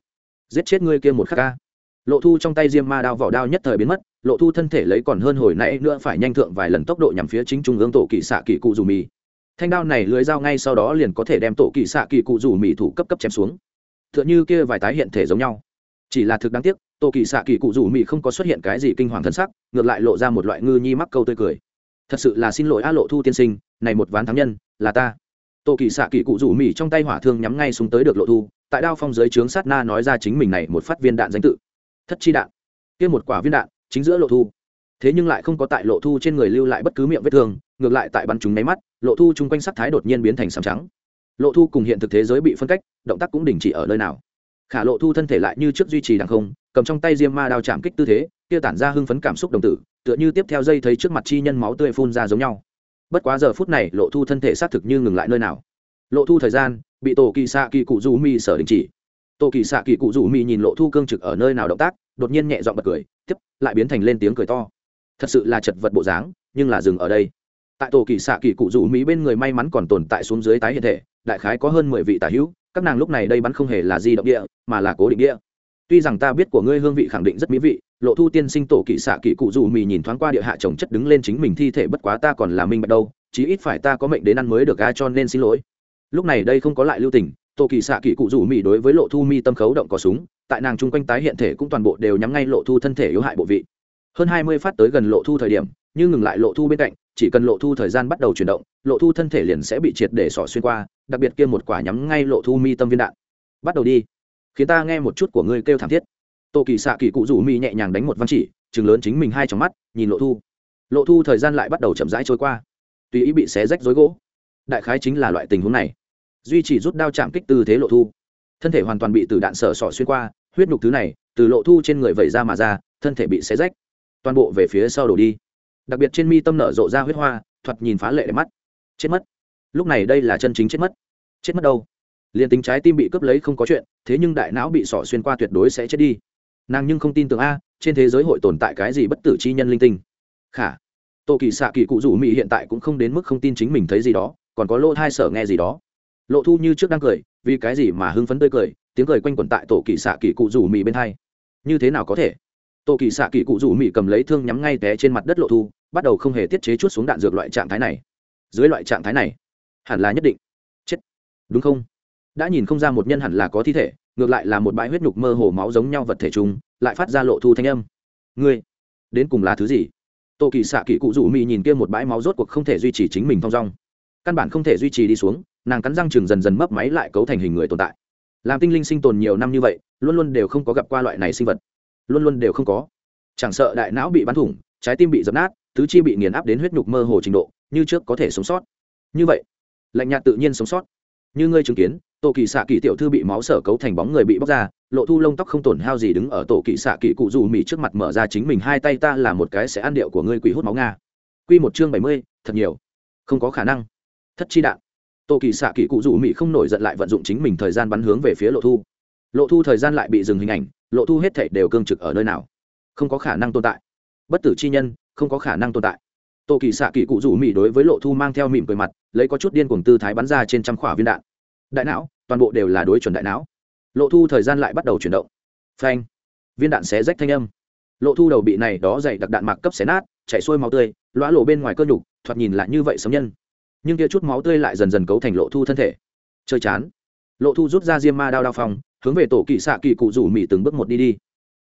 Giết chết ngươi kia một khắc ca. Lộ thu trong tay diêm ma đao vỏ đao nhất thời biến mất, lộ thu thân thể lấy còn hơn hồi nãy nữa phải nhanh thượng vài lần tốc độ nhằm phía chính trung ương tổ kỳ xạ kỳ cụ dù mì thanh đao này lưới dao ngay sau đó liền có thể đem tổ kỳ xạ kỳ cụ rủ mỹ thủ cấp cấp chém xuống. T h ư ợ n h ư kia vài tái hiện thể giống nhau. Chỉ là thực đáng tiếc tổ kỳ xạ kỳ cụ rủ mỹ không có xuất hiện cái gì kinh hoàng thân sắc, ngược lại lộ ra một loại ngư nhi mắc câu tươi cười. Thật sự là xin lỗi a lộ thu tiên sinh, này một ván thắng nhân, là ta. Tổ kỳ xạ kỳ cụ rủ mỹ trong tay hỏa thương nhắm ngay xuống tới được lộ thu, tại đao phong giới trướng sát na nói ra chính mình này một phát viên đạn danh tự. Thất chi đạn. Kia một quả viên đạn, chính giữa lộ thu. Thế nhưng lại không có tại lộ thu trên người lưu lại bất cứ miệng vết thương, ngược lại tại bắn chúng nháy mắt, lộ thu chung quanh sắc thái đột nhiên biến thành sàm trắng. Lộ thu cùng hiện thực thế giới bị phân cách, động tác cũng đình chỉ ở nơi nào. Khả lộ thu thân thể lại như trước duy trì đằng không cầm trong tay diêm ma đao chạm kích tư thế, kia tản ra hưng phấn cảm xúc đồng tử, tựa như tiếp theo dây thấy trước mặt chi nhân máu tươi phun ra giống nhau. Bất quá giờ phút này, lộ thu thân thể xác thực như ngừng lại nơi nào. Lộ thu thời gian, bị tổ kỳ xạ kỳ cụ du mi sở đình chỉ. Tổ kỳ xạ kỳ cụ du mi nhìn lộ thu cương trực ở nơi nào động tác, đột nhiên nhẹ dọn bật cười, tiếp, lại biến thành lên tiếng cười to. Thật sự là chật vật bộ dáng, nhưng là dừng ở đây. Tại tổ kỳ xạ kỳ cụ rủ mỹ bên người may mắn còn tồn tại xuống dưới tái hiện thể, đại khái có hơn mười vị tả hữu, các nàng lúc này đây bắn không hề là di động địa, mà là cố định địa tuy rằng ta biết của ngươi hương vị khẳng định rất mỹ vị, lộ thu tiên sinh tổ kỳ xạ kỳ cụ dù mì nhìn thoáng qua địa hạ trồng chất đứng lên chính mình thi thể bất quá ta còn là minh bạch đâu, chí ít phải ta có mệnh đến ăn mới được ga cho nên xin lỗi. Lúc này đây không có lại lưu tình, tổ kỳ xạ kỳ cụ rủ mì đối với lộ thu mi tâm khấu động có súng, tại nàng chung quanh tái hiện thể cũng toàn bộ đều nhắm ngay lộ thu thân thể yếu hại bộ vị. Hơn hai mươi phát tới gần lộ thu thời điểm, như ngừng lại lộ thu bên cạnh, chỉ cần lộ thu thời gian bắt đầu chuyển động, lộ thu thân thể liền sẽ bị triệt để sỏ xuyên qua, đặc biệt kia một quả nhắm ngay lộ thu mi tâm viên đạn. Bắt đầu đi khiến ta nghe một chút của ngươi kêu thảm thiết. Tô kỳ xạ kỳ cụ rủ mi nhẹ nhàng đánh một văn chỉ, chừng lớn chính mình hai trong mắt, nhìn lộ thu. Lộ thu thời gian lại bắt đầu chậm rãi trôi qua. Tùy ý bị xé rách dối gỗ. Đại khái chính là loại tình huống này. Duy trì rút đao chạm kích tư thế lộ thu. Thân thể hoàn toàn bị từ đạn sở sỏ xuyên qua, huyết nhục thứ này, từ lộ thu trên người vẩy ra mà ra, thân thể bị xé rách. Toàn bộ về phía sau đổ đi. Đặc biệt trên mi tâm nở rộ ra huyết hoa, thoạt nhìn phá lệ đẹp mắt. Chết mất. Lúc này đây là chân chính chết mất. Chết mất đâu? Liền tính trái tim bị cướp lấy không có chuyện, thế nhưng đại não bị sỏ xuyên qua tuyệt đối sẽ chết đi. Nàng nhưng không tin tưởng a, trên thế giới hội tồn tại cái gì bất tử chi nhân linh tinh. Khả, tô kỳ xạ kỳ cụ rủ mỹ hiện tại cũng không đến mức không tin chính mình thấy gì đó, còn có lỗ thai sở nghe gì đó. Lộ thu như trước đang cười, vì cái gì mà hưng phấn tươi cười, tiếng cười quanh quẩn tại tổ kỳ xạ kỳ cụ rủ mỹ bên hai. Như thế nào có thể? Tổ kỳ xạ kỳ cụ rủ mỹ cầm lấy thương nhắm ngay té trên mặt đất lộ thu, bắt đầu không hề tiết chế chút xuống đạn dược loại trạng thái này. Dưới loại trạng thái này, hẳn là nhất định. Chết. Đúng không? Đã nhìn không ra một nhân hẳn là có thi thể, ngược lại là một bãi huyết nhục mơ hồ máu giống nhau vật thể chung, lại phát ra lộ thu thanh âm. Ngươi, đến cùng là thứ gì? Tô kỳ xạ kỳ cụ rủ mỹ nhìn kia một bãi máu rốt cuộc không thể duy trì chính mình thong dong. Căn bản không thể duy trì đi xuống, nàng cắn răng chừng dần dần mấp máy lại cấu thành hình người tồn tại. Làm tinh linh sinh tồn nhiều năm như vậy, luôn luôn đều không có gặp qua loại này sinh vật. Luôn luôn đều không có. Chẳng sợ đại não bị bắn thủng, trái tim bị dập nát, tứ chi bị nghiền áp đến huyết nhục mơ hồ trình độ, như trước có thể sống sót. Như vậy, lạnh nhạt tự nhiên sống sót. Như ngươi chứng kiến tổ kỳ xạ kỳ tiểu thư bị máu sở cấu thành bóng người bị bóc ra, lộ thu lông tóc không tổn hao gì đứng ở tổ kỳ xạ kỳ cụ dù mỹ trước mặt mở ra chính mình hai tay ta là một cái sẽ ăn điệu của ngươi quỷ hút máu nga. Q một chương bảy mươi, thật nhiều. Không có khả năng. Thất chi đạn. Tổ kỳ xạ kỳ cụ dù mỹ không nổi giận lại vận dụng chính mình thời gian bắn hướng về phía lộ thu. Lộ thu thời gian lại bị dừng hình ảnh, lộ thu hết thảy đều cương trực ở nơi nào? Không có khả năng tồn tại. Bất tử chi nhân, không có khả năng tồn tại. Tô kỳ xạ kỳ cụ rủ mỹ đối với lộ thu mang theo mỉm cười mặt, lấy có chút điên cuồng tư thái bắn ra trên trăm khỏa viên đạn đại não, toàn bộ đều là đối chuẩn đại não. Lộ thu thời gian lại bắt đầu chuyển động. Phanh. Viên đạn xé rách thanh âm. Lộ thu đầu bị này đó dày đặc đạn mạc cấp xé nát, chảy xuôi máu tươi lõa lộ bên ngoài cơ nhục, thoạt nhìn lại như vậy sấm nhân. Nhưng kia chút máu tươi lại dần dần cấu thành lộ thu thân thể. Chơi chán. Lộ thu rút ra diêm ma đao đao phòng hướng về tổ kỳ xạ kỳ cụ rủ mỹ từng bước một đi đi.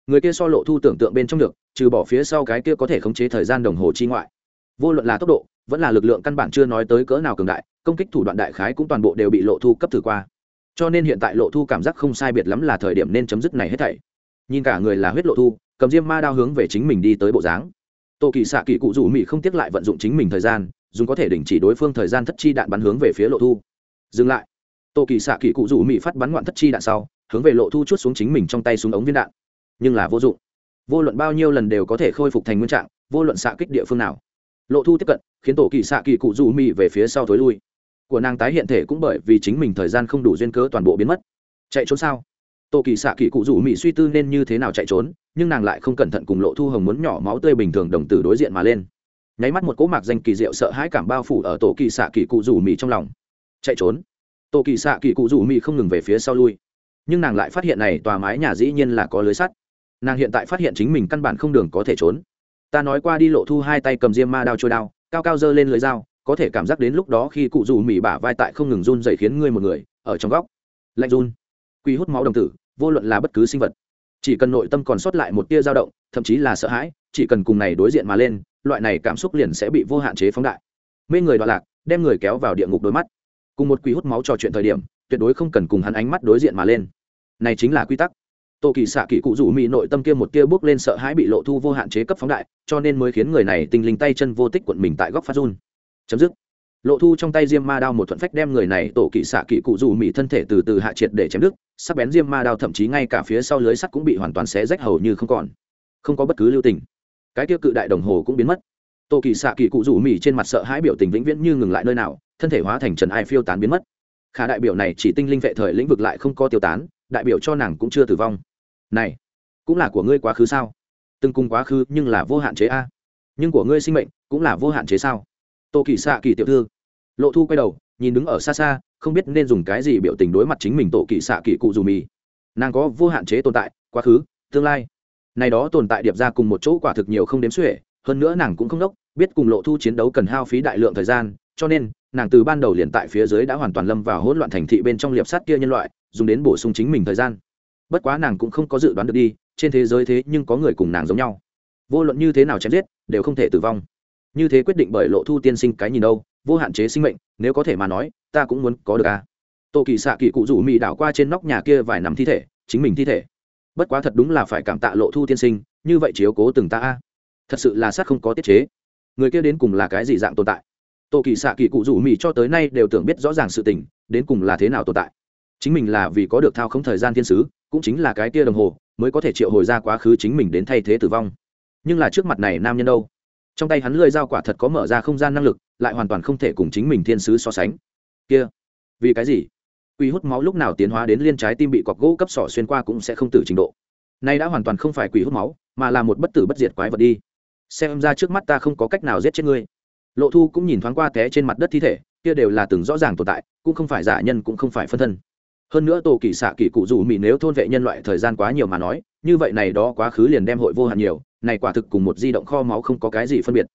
Người kia so lộ thu tưởng tượng bên trong được, trừ bỏ phía sau cái kia có thể khống chế thời gian đồng hồ chi ngoại. Vô luận là tốc độ, vẫn là lực lượng căn bản chưa nói tới cỡ nào cường đại công kích thủ đoạn đại khái cũng toàn bộ đều bị lộ thu cấp thử qua. Cho nên hiện tại lộ thu cảm giác không sai biệt lắm là thời điểm nên chấm dứt này hết thảy. Nhìn cả người là huyết lộ thu, cầm diêm ma đao hướng về chính mình đi tới bộ dáng. Tô kỳ xạ kỳ cụ rủ mỹ không tiếc lại vận dụng chính mình thời gian, dùng có thể đình chỉ đối phương thời gian thất chi đạn bắn hướng về phía lộ thu. Dừng lại. Tô kỳ xạ kỳ cụ rủ mỹ phát bắn ngoạn thất chi đạn sau, hướng về lộ thu chút xuống chính mình trong tay xuống ống viên đạn. Nhưng là vô dụng. Vô luận bao nhiêu lần đều có thể khôi phục thành nguyên trạng, vô luận xạ kích địa phương nào. Lộ thu tiếp cận, khiến tổ kỳ xạ kỳ cụ rủ mỹ về phía sau thối lui của nàng tái hiện thể cũng bởi vì chính mình thời gian không đủ duyên cớ toàn bộ biến mất. Chạy trốn sao? Tổ kỳ xạ kỳ cụ rủ mỹ suy tư nên như thế nào chạy trốn, nhưng nàng lại không cẩn thận cùng lộ thu hồng muốn nhỏ máu tươi bình thường đồng tử đối diện mà lên. Nháy mắt một cỗ mạc danh kỳ diệu sợ hãi cảm bao phủ ở tổ kỳ xạ kỳ cụ rủ mỹ trong lòng. Chạy trốn? Tổ kỳ xạ kỳ cụ rủ mỹ không ngừng về phía sau lui. Nhưng nàng lại phát hiện này tòa mái nhà dĩ nhiên là có lưới sắt. Nàng hiện tại phát hiện chính mình căn bản không đường có thể trốn. Ta nói qua đi, lộ thu hai tay cầm diêm ma đao trôi đao, cao cao giơ lên lưới dao có thể cảm giác đến lúc đó khi cụ dù mỉ bả vai tại không ngừng run dày khiến ngươi một người, ở trong góc. Lạnh run. Quy hút máu đồng tử, vô luận là bất cứ sinh vật. Chỉ cần nội tâm còn sót lại một tia dao động, thậm chí là sợ hãi, chỉ cần cùng này đối diện mà lên, loại này cảm xúc liền sẽ bị vô hạn chế phóng đại. Mê người đoạn lạc, đem người kéo vào địa ngục đôi mắt. Cùng một quy hút máu trò chuyện thời điểm, tuyệt đối không cần cùng hắn ánh mắt đối diện mà lên. Này chính là quy tắc. Tô kỳ xạ kỳ cụ rủ mỹ nội tâm kia một tia bước lên sợ hãi bị lộ thu vô hạn chế cấp phóng đại, cho nên mới khiến người này tinh linh tay chân vô tích quận mình tại góc phát run chấm dứt. Lộ thu trong tay diêm ma đao một thuận phách đem người này tổ kỵ xạ kỵ cụ rủ mỹ thân thể từ từ hạ triệt để chém đứt, sắc bén diêm ma đao thậm chí ngay cả phía sau lưới sắt cũng bị hoàn toàn xé rách hầu như không còn. Không có bất cứ lưu tình. Cái tiêu cự đại đồng hồ cũng biến mất. Tổ kỳ xạ kỳ cụ rủ mỹ trên mặt sợ hãi biểu tình vĩnh viễn như ngừng lại nơi nào, thân thể hóa thành trần ai phiêu tán biến mất. Khả đại biểu này chỉ tinh linh vệ thời lĩnh vực lại không có tiêu tán, đại biểu cho nàng cũng chưa tử vong. Này, cũng là của ngươi quá khứ sao? Từng cùng quá khứ nhưng là vô hạn chế a. Nhưng của ngươi sinh mệnh cũng là vô hạn chế sao? Tô kỳ xạ kỳ tiểu thư. Lộ thu quay đầu, nhìn đứng ở xa xa, không biết nên dùng cái gì biểu tình đối mặt chính mình tổ kỳ xạ kỳ cụ dù mì. Nàng có vô hạn chế tồn tại, quá khứ, tương lai. Này đó tồn tại điệp ra cùng một chỗ quả thực nhiều không đếm xuể, hơn nữa nàng cũng không đốc, biết cùng lộ thu chiến đấu cần hao phí đại lượng thời gian, cho nên, nàng từ ban đầu liền tại phía dưới đã hoàn toàn lâm vào hỗn loạn thành thị bên trong liệp sát kia nhân loại, dùng đến bổ sung chính mình thời gian. Bất quá nàng cũng không có dự đoán được đi, trên thế giới thế nhưng có người cùng nàng giống nhau. Vô luận như thế nào chém giết, đều không thể tử vong như thế quyết định bởi lộ thu tiên sinh cái nhìn đâu, vô hạn chế sinh mệnh, nếu có thể mà nói, ta cũng muốn có được a à. tô kỳ xạ kỳ cụ rủ mị đảo qua trên nóc nhà kia vài nằm thi thể, chính mình thi thể. Bất quá thật đúng là phải cảm tạ lộ thu tiên sinh, như vậy chiếu cố từng ta a. Thật sự là sát không có tiết chế. Người kia đến cùng là cái gì dạng tồn tại? Tô kỳ xạ kỳ cụ rủ mị cho tới nay đều tưởng biết rõ ràng sự tình, đến cùng là thế nào tồn tại. Chính mình là vì có được thao không thời gian thiên sứ, cũng chính là cái kia đồng hồ, mới có thể triệu hồi ra quá khứ chính mình đến thay thế tử vong. Nhưng là trước mặt này nam nhân đâu? Trong tay hắn lưỡi dao quả thật có mở ra không gian năng lực, lại hoàn toàn không thể cùng chính mình thiên sứ so sánh. Kia, vì cái gì? Quy hút máu lúc nào tiến hóa đến liên trái tim bị cọc gỗ cấp sỏ xuyên qua cũng sẽ không tử trình độ. Nay đã hoàn toàn không phải quỷ hút máu, mà là một bất tử bất diệt quái vật đi. Xem ra trước mắt ta không có cách nào giết chết ngươi. Lộ thu cũng nhìn thoáng qua té trên mặt đất thi thể, kia đều là từng rõ ràng tồn tại, cũng không phải giả nhân cũng không phải phân thân. Hơn nữa tổ kỳ xạ kỳ cụ dù mỹ nếu thôn vệ nhân loại thời gian quá nhiều mà nói, như vậy này đó quá khứ liền đem hội vô hạn nhiều này quả thực cùng một di động kho máu không có cái gì phân biệt.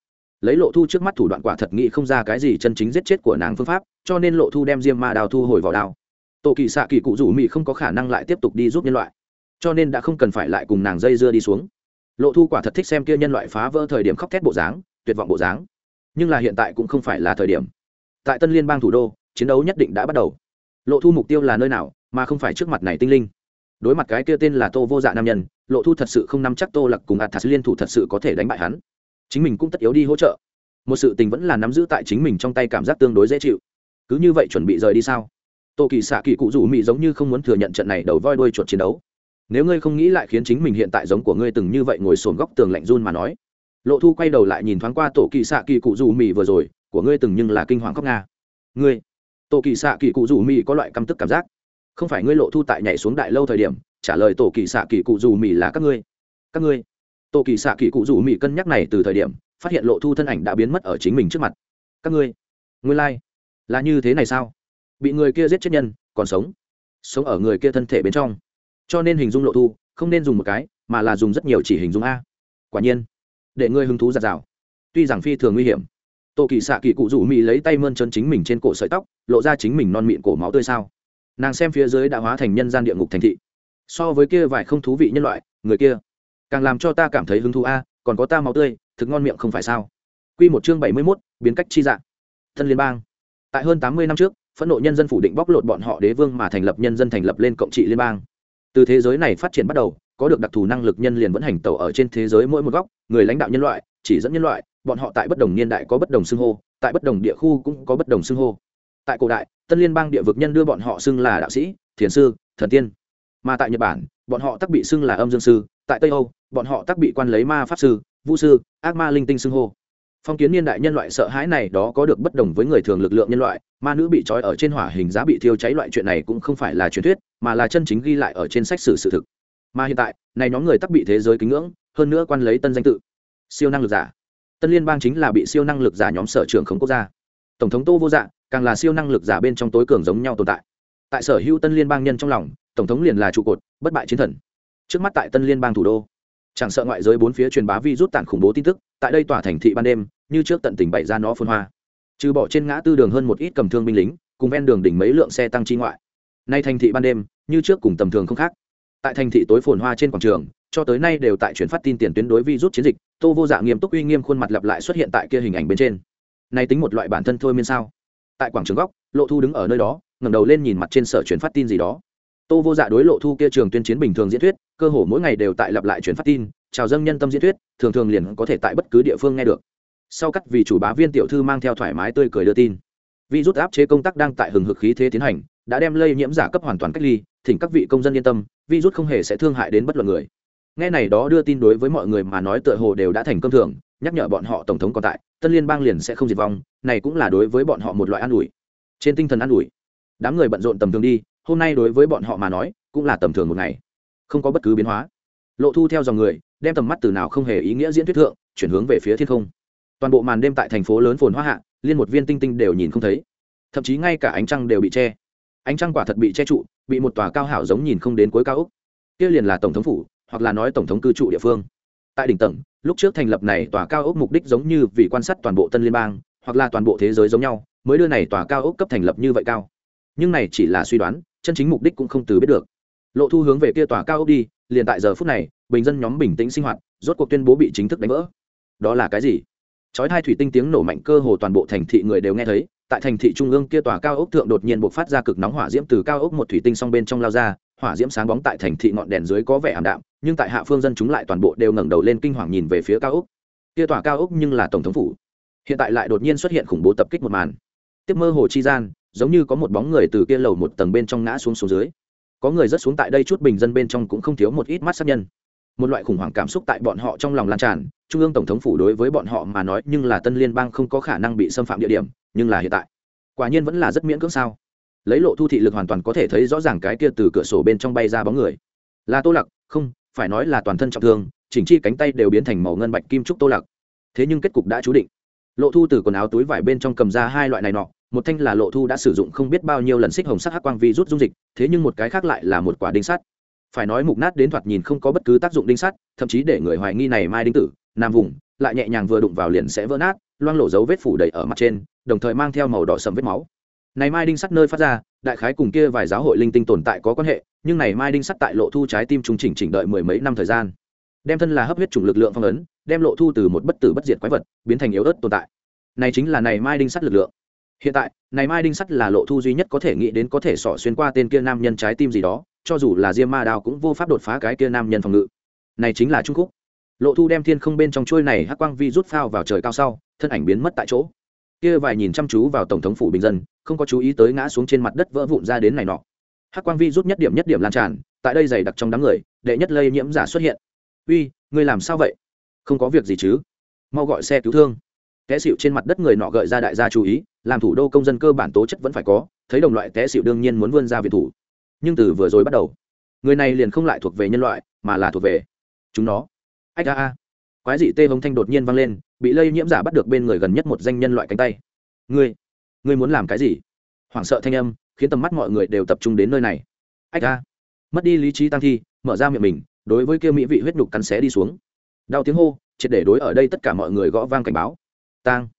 Lấy lộ thu trước mắt thủ đoạn quả thật nghĩ không ra cái gì chân chính giết chết của nàng phương pháp, cho nên lộ thu đem diêm ma đào thu hồi vào đao. Tổ kỳ xạ kỳ cụ rủ mỹ không có khả năng lại tiếp tục đi giúp nhân loại, cho nên đã không cần phải lại cùng nàng dây dưa đi xuống. Lộ thu quả thật thích xem kia nhân loại phá vỡ thời điểm khóc thét bộ dáng, tuyệt vọng bộ dáng. Nhưng là hiện tại cũng không phải là thời điểm. Tại tân liên bang thủ đô, chiến đấu nhất định đã bắt đầu. Lộ thu mục tiêu là nơi nào, mà không phải trước mặt này tinh linh đối mặt cái kia tên là tô vô dạ nam nhân, lộ thu thật sự không nắm chắc tô lặc cùng athas liên thủ thật sự có thể đánh bại hắn. Chính mình cũng tất yếu đi hỗ trợ. Một sự tình vẫn là nắm giữ tại chính mình trong tay cảm giác tương đối dễ chịu. Cứ như vậy chuẩn bị rời đi sao? Tô kỳ xạ kỳ cụ rủ mị giống như không muốn thừa nhận trận này đầu voi đuôi chuột chiến đấu. Nếu ngươi không nghĩ lại khiến chính mình hiện tại giống của ngươi từng như vậy ngồi sồn góc tường lạnh run mà nói. Lộ thu quay đầu lại nhìn thoáng qua tổ kỳ xạ kỳ cụ rủ mị vừa rồi, của ngươi từng nhưng là kinh hoàng khóc nga. Ngươi tổ kỳ xạ kỳ cụ rủ mị có loại căm tức cảm giác không phải ngươi lộ thu tại nhảy xuống đại lâu thời điểm, trả lời tổ kỳ xạ kỳ cụ rủ mị là các ngươi. Các ngươi. Tổ kỳ xạ kỳ cụ rủ mị cân nhắc này từ thời điểm, phát hiện lộ thu thân ảnh đã biến mất ở chính mình trước mặt. Các ngươi. Ngươi lai、like. là như thế này sao? Bị người kia giết chết nhân, còn sống. Sống ở người kia thân thể bên trong. Cho nên hình dung lộ thu, không nên dùng một cái, mà là dùng rất nhiều chỉ hình dung a. Quả nhiên. Để ngươi hứng thú giạt rào tuy rằng phi thường nguy hiểm, tổ kỳ xạ kỳ cụ rủ mỹ lấy tay mơn chân chính mình trên cổ sợi tóc, lộ ra chính mình non mịn cổ máu tươi sao? Nàng xem phía dưới đã hóa thành nhân gian địa ngục thành thị. So với kia vài không thú vị nhân loại, người kia càng làm cho ta cảm thấy hứng thú. A, còn có ta máu tươi, thực ngon miệng không phải sao? Q một chương bảy mươi mốt, biến cách chi dạng. Thân liên bang. Tại hơn tám mươi năm trước, phẫn nộ nhân dân phủ định bóc lột bọn họ đế vương mà thành lập nhân dân thành lập lên cộng trị liên bang. Từ thế giới này phát triển bắt đầu, có được đặc thù năng lực nhân liền vẫn hành tàu ở trên thế giới mỗi một góc, người lãnh đạo nhân loại, chỉ dẫn nhân loại, bọn họ tại bất đồng niên đại có bất đồng xưng hô, tại bất đồng địa khu cũng có bất đồng xưng hô tại cổ đại, tân liên bang địa vực nhân đưa bọn họ xưng là đạo sĩ, thiền sư, thần tiên. Mà tại nhật bản, bọn họ tắc bị xưng là âm dương sư, tại tây âu, bọn họ tắc bị quan lấy ma pháp sư, vũ sư, ác ma linh tinh xưng hô. Phong kiến niên đại nhân loại sợ hãi này đó có được bất đồng với người thường lực lượng nhân loại, ma nữ bị trói ở trên hỏa hình giá bị thiêu cháy loại chuyện này cũng không phải là truyền thuyết, mà là chân chính ghi lại ở trên sách sử sự thực. Mà hiện tại, này nhóm người tắc bị thế giới kính ngưỡng, hơn nữa quan lấy tân danh tự. Siêu năng lực giả. Tân liên bang chính là bị siêu năng lực giả nhóm sở trường không quốc gia. Tổng thống tô vô dạ càng là siêu năng lực giả bên trong tối cường giống nhau tồn tại. Tại sở hữu tân liên bang nhân trong lòng, tổng thống liền là trụ cột, bất bại chiến thần. Trước mắt tại tân liên bang thủ đô, chẳng sợ ngoại giới bốn phía truyền bá vi rút tản khủng bố tin tức, tại đây tỏa thành thị ban đêm, như trước tận tình bày ra nó phun hoa. Trừ bỏ trên ngã tư đường hơn một ít cầm thương binh lính, cùng ven đường đỉnh mấy lượng xe tăng chi ngoại. Nay thành thị ban đêm, như trước cùng tầm thường không khác. Tại thành thị tối phồn hoa trên quảng trường, cho tới nay đều tại chuyển phát tin tiền tuyến đối vi rút chiến dịch, tô vô dạ nghiêm túc uy nghiêm khuôn mặt lặp lại xuất hiện tại kia hình ảnh bên trên. Nay tính một loại bản thân thôi miên sao? Tại quảng trường góc, lộ thu đứng ở nơi đó, ngẩng đầu lên nhìn mặt trên sở chuyển phát tin gì đó. Tô vô dạ đối lộ thu kia trường tuyên chiến bình thường diễn thuyết, cơ hồ mỗi ngày đều tại lặp lại chuyển phát tin, chào dâng nhân tâm diễn thuyết, thường thường liền có thể tại bất cứ địa phương nghe được. Sau cắt vì chủ bá viên tiểu thư mang theo thoải mái tươi cười đưa tin. Vi rút áp chế công tác đang tại hừng hực khí thế tiến hành, đã đem lây nhiễm giả cấp hoàn toàn cách ly, thỉnh các vị công dân yên tâm vi rút không hề sẽ thương hại đến bất luận người. Nghe này đó đưa tin đối với mọi người mà nói tựa hồ đều đã thành công thường nhắc nhở bọn họ tổng thống còn tại, tân liên bang liền sẽ không diệt vong, này cũng là đối với bọn họ một loại an ủi. Trên tinh thần an ủi, đám người bận rộn tầm thường đi, hôm nay đối với bọn họ mà nói, cũng là tầm thường một ngày. Không có bất cứ biến hóa. Lộ thu theo dòng người, đem tầm mắt từ nào không hề ý nghĩa diễn thuyết thượng, chuyển hướng về phía thiên không. Toàn bộ màn đêm tại thành phố lớn phồn hoa hạ, liên một viên tinh tinh đều nhìn không thấy. Thậm chí ngay cả ánh trăng đều bị che. Ánh trăng quả thật bị che trụ, bị một tòa cao hảo giống nhìn không đến cuối cao úc kia liền là tổng thống phủ, hoặc là nói tổng thống cư trụ địa phương. Tại đỉnh tầng lúc trước thành lập này tòa cao ốc mục đích giống như vì quan sát toàn bộ tân liên bang, hoặc là toàn bộ thế giới giống nhau, mới đưa này tòa cao ốc cấp thành lập như vậy cao. Nhưng này chỉ là suy đoán, chân chính mục đích cũng không từ biết được. Lộ thu hướng về kia tòa cao ốc đi, liền tại giờ phút này, bình dân nhóm bình tĩnh sinh hoạt, rốt cuộc tuyên bố bị chính thức đánh vỡ. Đó là cái gì? Chói hai thủy tinh tiếng nổ mạnh cơ hồ toàn bộ thành thị người đều nghe thấy, tại thành thị trung ương kia tòa cao ốc thượng đột nhiên bộc phát ra cực nóng hỏa diễm từ cao ốc một thủy tinh song bên trong lao ra, hỏa diễm sáng bóng tại thành thị ngọn đèn dưới có vẻ ảm đạm nhưng tại hạ phương dân chúng lại toàn bộ đều ngẩng đầu lên kinh hoàng nhìn về phía cao ốc kia tòa cao ốc nhưng là tổng thống phủ. Hiện tại lại đột nhiên xuất hiện khủng bố tập kích một màn. Tiếp mơ hồ chi gian, giống như có một bóng người từ kia lầu một tầng bên trong ngã xuống xuống dưới. Có người rất xuống tại đây chút bình dân bên trong cũng không thiếu một ít mắt sát nhân. Một loại khủng hoảng cảm xúc tại bọn họ trong lòng lan tràn, trung ương tổng thống phủ đối với bọn họ mà nói nhưng là tân liên bang không có khả năng bị xâm phạm địa điểm, nhưng là hiện tại, quả nhiên vẫn là rất miễn cưỡng sao. Lấy lộ thu thị lực hoàn toàn có thể thấy rõ ràng cái kia từ cửa sổ bên trong bay ra bóng người. Là tô lặc, không phải nói là toàn thân trọng thương, chỉnh chi cánh tay đều biến thành màu ngân bạch kim trúc tô lặc thế nhưng kết cục đã chú định. Lộ thu từ quần áo túi vải bên trong cầm ra hai loại này nọ, một thanh là lộ thu đã sử dụng không biết bao nhiêu lần xích hồng sắc hắc quang vi rút dung dịch, thế nhưng một cái khác lại là một quả đinh sắt. Phải nói mục nát đến thoạt nhìn không có bất cứ tác dụng đinh sắt, thậm chí để người hoài nghi này mai đinh tử, nam vùng, lại nhẹ nhàng vừa đụng vào liền sẽ vỡ nát, loang lổ dấu vết phủ đầy ở mặt trên, đồng thời mang theo màu đỏ sầm vết máu này mai đinh sắt nơi phát ra, đại khái cùng kia vài giáo hội linh tinh tồn tại có quan hệ, nhưng này mai đinh sắt tại lộ thu trái tim trung chỉnh chỉnh đợi mười mấy năm thời gian. Đem thân là hấp huyết chủng lực lượng phong ấn, đem lộ thu từ một bất tử bất diệt quái vật biến thành yếu ớt tồn tại. Này chính là này mai đinh sắt lực lượng. Hiện tại, này mai đinh sắt là lộ thu duy nhất có thể nghĩ đến có thể xỏ xuyên qua tên kia nam nhân trái tim gì đó, cho dù là diêm ma đao cũng vô pháp đột phá cái kia nam nhân phòng ngự. Này chính là trung khúc lộ thu đem thiên không bên trong trôi này hắc quang vi rút phao vào trời cao sau, thân ảnh biến mất tại chỗ kia vài nhìn chăm chú vào tổng thống phủ bình dân, không có chú ý tới ngã xuống trên mặt đất vỡ vụn ra đến này nọ. Hắc quang vi rút nhất điểm nhất điểm lan tràn, tại đây dày đặc trong đám người, đệ nhất lây nhiễm giả xuất hiện. Uy, ngươi làm sao vậy? Không có việc gì chứ? Mau gọi xe cứu thương. Té xịu trên mặt đất người nọ gợi ra đại gia chú ý, làm thủ đô công dân cơ bản tố chất vẫn phải có, thấy đồng loại té xịu đương nhiên muốn vươn ra viện thủ. Nhưng từ vừa rồi bắt đầu, người này liền không lại thuộc về nhân loại, mà là thuộc về chúng nó. Ách a a. Quái dị tê hống thanh đột nhiên vang lên bị lây nhiễm giả bắt được bên người gần nhất một danh nhân loại cánh tay. Ngươi ngươi muốn làm cái gì? Hoảng sợ thanh âm, khiến tầm mắt mọi người đều tập trung đến nơi này. Ách ra mất đi lý trí tăng thi, mở ra miệng mình, đối với kia mỹ vị huyết nhục cắn xé đi xuống. Đau tiếng hô, triệt để đối ở đây tất cả mọi người gõ vang cảnh báo. Tang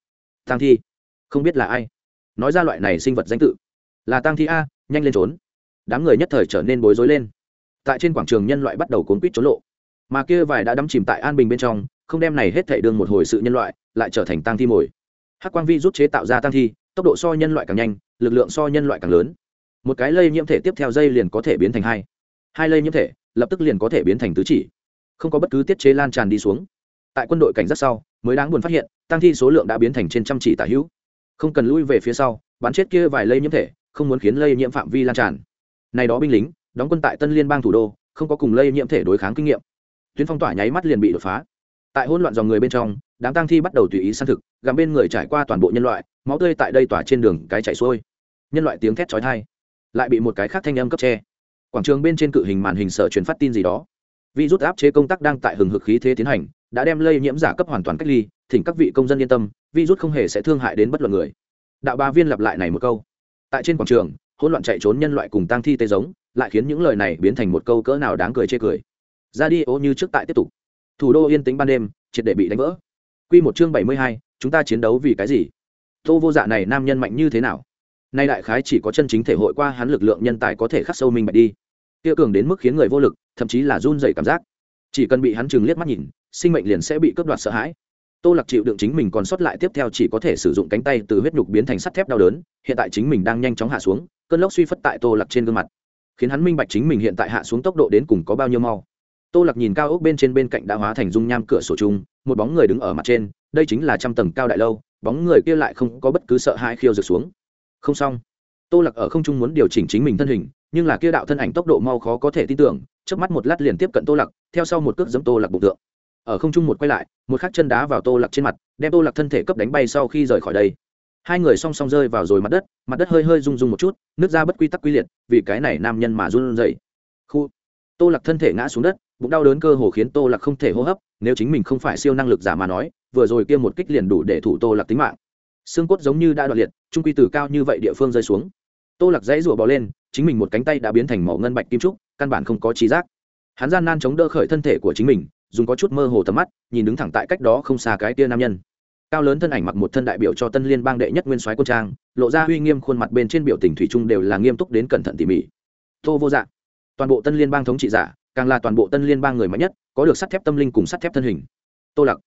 tang thi, không biết là ai. Nói ra loại này sinh vật danh tự. Là tang thi a, nhanh lên trốn. Đám người nhất thời trở nên bối rối lên. Tại trên quảng trường nhân loại bắt đầu cuốn quýt trốn lộ. Mà kia vài đã đắm chìm tại an bình bên trong không đem này hết thảy đương một hồi sự nhân loại, lại trở thành tang thi mồi. Hắc quang vi rút chế tạo ra tang thi, tốc độ so nhân loại càng nhanh, lực lượng so nhân loại càng lớn. Một cái lây nhiễm thể tiếp theo dây liền có thể biến thành hai. Hai lây nhiễm thể, lập tức liền có thể biến thành tứ chỉ. Không có bất cứ tiết chế lan tràn đi xuống. Tại quân đội cảnh giác sau, mới đáng buồn phát hiện tăng thi số lượng đã biến thành trên trăm chỉ tả hữu. Không cần lui về phía sau, bắn chết kia vài lây nhiễm thể, không muốn khiến lây nhiễm phạm vi lan tràn. Này đó binh lính, đóng quân tại tân liên bang thủ đô, không có cùng lây nhiễm thể đối kháng kinh nghiệm. Tuyến phong tỏa nháy mắt liền bị đột phá tại hỗn loạn dòng người bên trong, đám tang thi bắt đầu tùy ý săn thực gắm bên người trải qua toàn bộ nhân loại, máu tươi tại đây tỏa trên đường, cái chảy xuôi. Nhân loại tiếng thét chói tai, lại bị một cái khác thanh âm cấp che. Quảng trường bên trên cự hình màn hình sở truyền phát tin gì đó. Vi rút áp chế công tác đang tại hừng hực khí thế tiến hành, đã đem lây nhiễm giả cấp hoàn toàn cách ly, thỉnh các vị công dân yên tâm, virus không hề sẽ thương hại đến bất luận người. Đạo ba viên lặp lại này một câu. Tại trên quảng trường, hỗn loạn chạy trốn nhân loại cùng tang thi tê giống, lại khiến những lời này biến thành một câu cỡ nào đáng cười chê cười. Ra đi, ô như trước tại tiếp tục thủ đô yên tĩnh ban đêm triệt để bị đánh vỡ. Quy một chương bảy mươi hai, chúng ta chiến đấu vì cái gì? Tô vô dạ này nam nhân mạnh như thế nào? Nay đại khái chỉ có chân chính thể hội qua hắn lực lượng nhân tài có thể khắc sâu minh bạch đi. Tiêu cường đến mức khiến người vô lực thậm chí là run dày cảm giác. Chỉ cần bị hắn chừng liếc mắt nhìn sinh mệnh liền sẽ bị cướp đoạt sợ hãi. Tô lạc chịu đựng chính mình còn sót lại tiếp theo chỉ có thể sử dụng cánh tay từ huyết nhục biến thành sắt thép đau đớn hiện tại chính mình đang nhanh chóng hạ xuống cơn lốc suy phất tại tô lạc trên gương mặt khiến hắn minh bạch chính mình hiện tại hạ xuống tốc độ đến cùng có bao nhiêu mau tô lạc nhìn cao ốc bên trên bên cạnh đã hóa thành dung nham cửa sổ chung, một bóng người đứng ở mặt trên, đây chính là trăm tầng cao đại lâu, bóng người kia lại không có bất cứ sợ hãi khiêu rực xuống. Không xong. Tô lạc ở không trung muốn điều chỉnh chính mình thân hình, nhưng là kia đạo thân ảnh tốc độ mau khó có thể tin tưởng trước mắt một lát liền tiếp cận tô lạc, theo sau một cước giấm tô lạc bụng tượng ở không trung một quay lại, một khắc chân đá vào tô lạc trên mặt, đem tô lạc thân thể cấp đánh bay sau khi rời khỏi đây. Hai người song song rơi vào rồi mặt đất mặt đất hơi hơi rung rung một chút, nước ra bất quy tắc quy liệt, vì cái này nam nhân mà run rẩy. khu. Tô lạc thân thể ngã xuống đất bụng đau đớn cơ hồ khiến tô lạc không thể hô hấp, nếu chính mình không phải siêu năng lực giả mà nói, vừa rồi kia một kích liền đủ để thủ tô lạc tính mạng. Xương cốt giống như đã đoạn liệt, trung quy từ cao như vậy địa phương rơi xuống. Tô lạc dãy rủa bò lên, chính mình một cánh tay đã biến thành màu ngân bạch kim trúc, căn bản không có trí giác. Hắn gian nan chống đỡ khởi thân thể của chính mình, dùng có chút mơ hồ tầm mắt, nhìn đứng thẳng tại cách đó không xa cái tia nam nhân. Cao lớn thân ảnh mặc một thân đại biểu cho tân liên bang đệ nhất nguyên soái quân trang, lộ ra uy nghiêm khuôn mặt bên trên biểu tình thủy chung đều là nghiêm túc đến cẩn thận tỉ mỉ. Tô vô dạng toàn bộ tân liên bang thống trị giả càng là toàn bộ tân liên bang người mạnh nhất, có được sắt thép tâm linh cùng sắt thép thân hình. Tô lặc.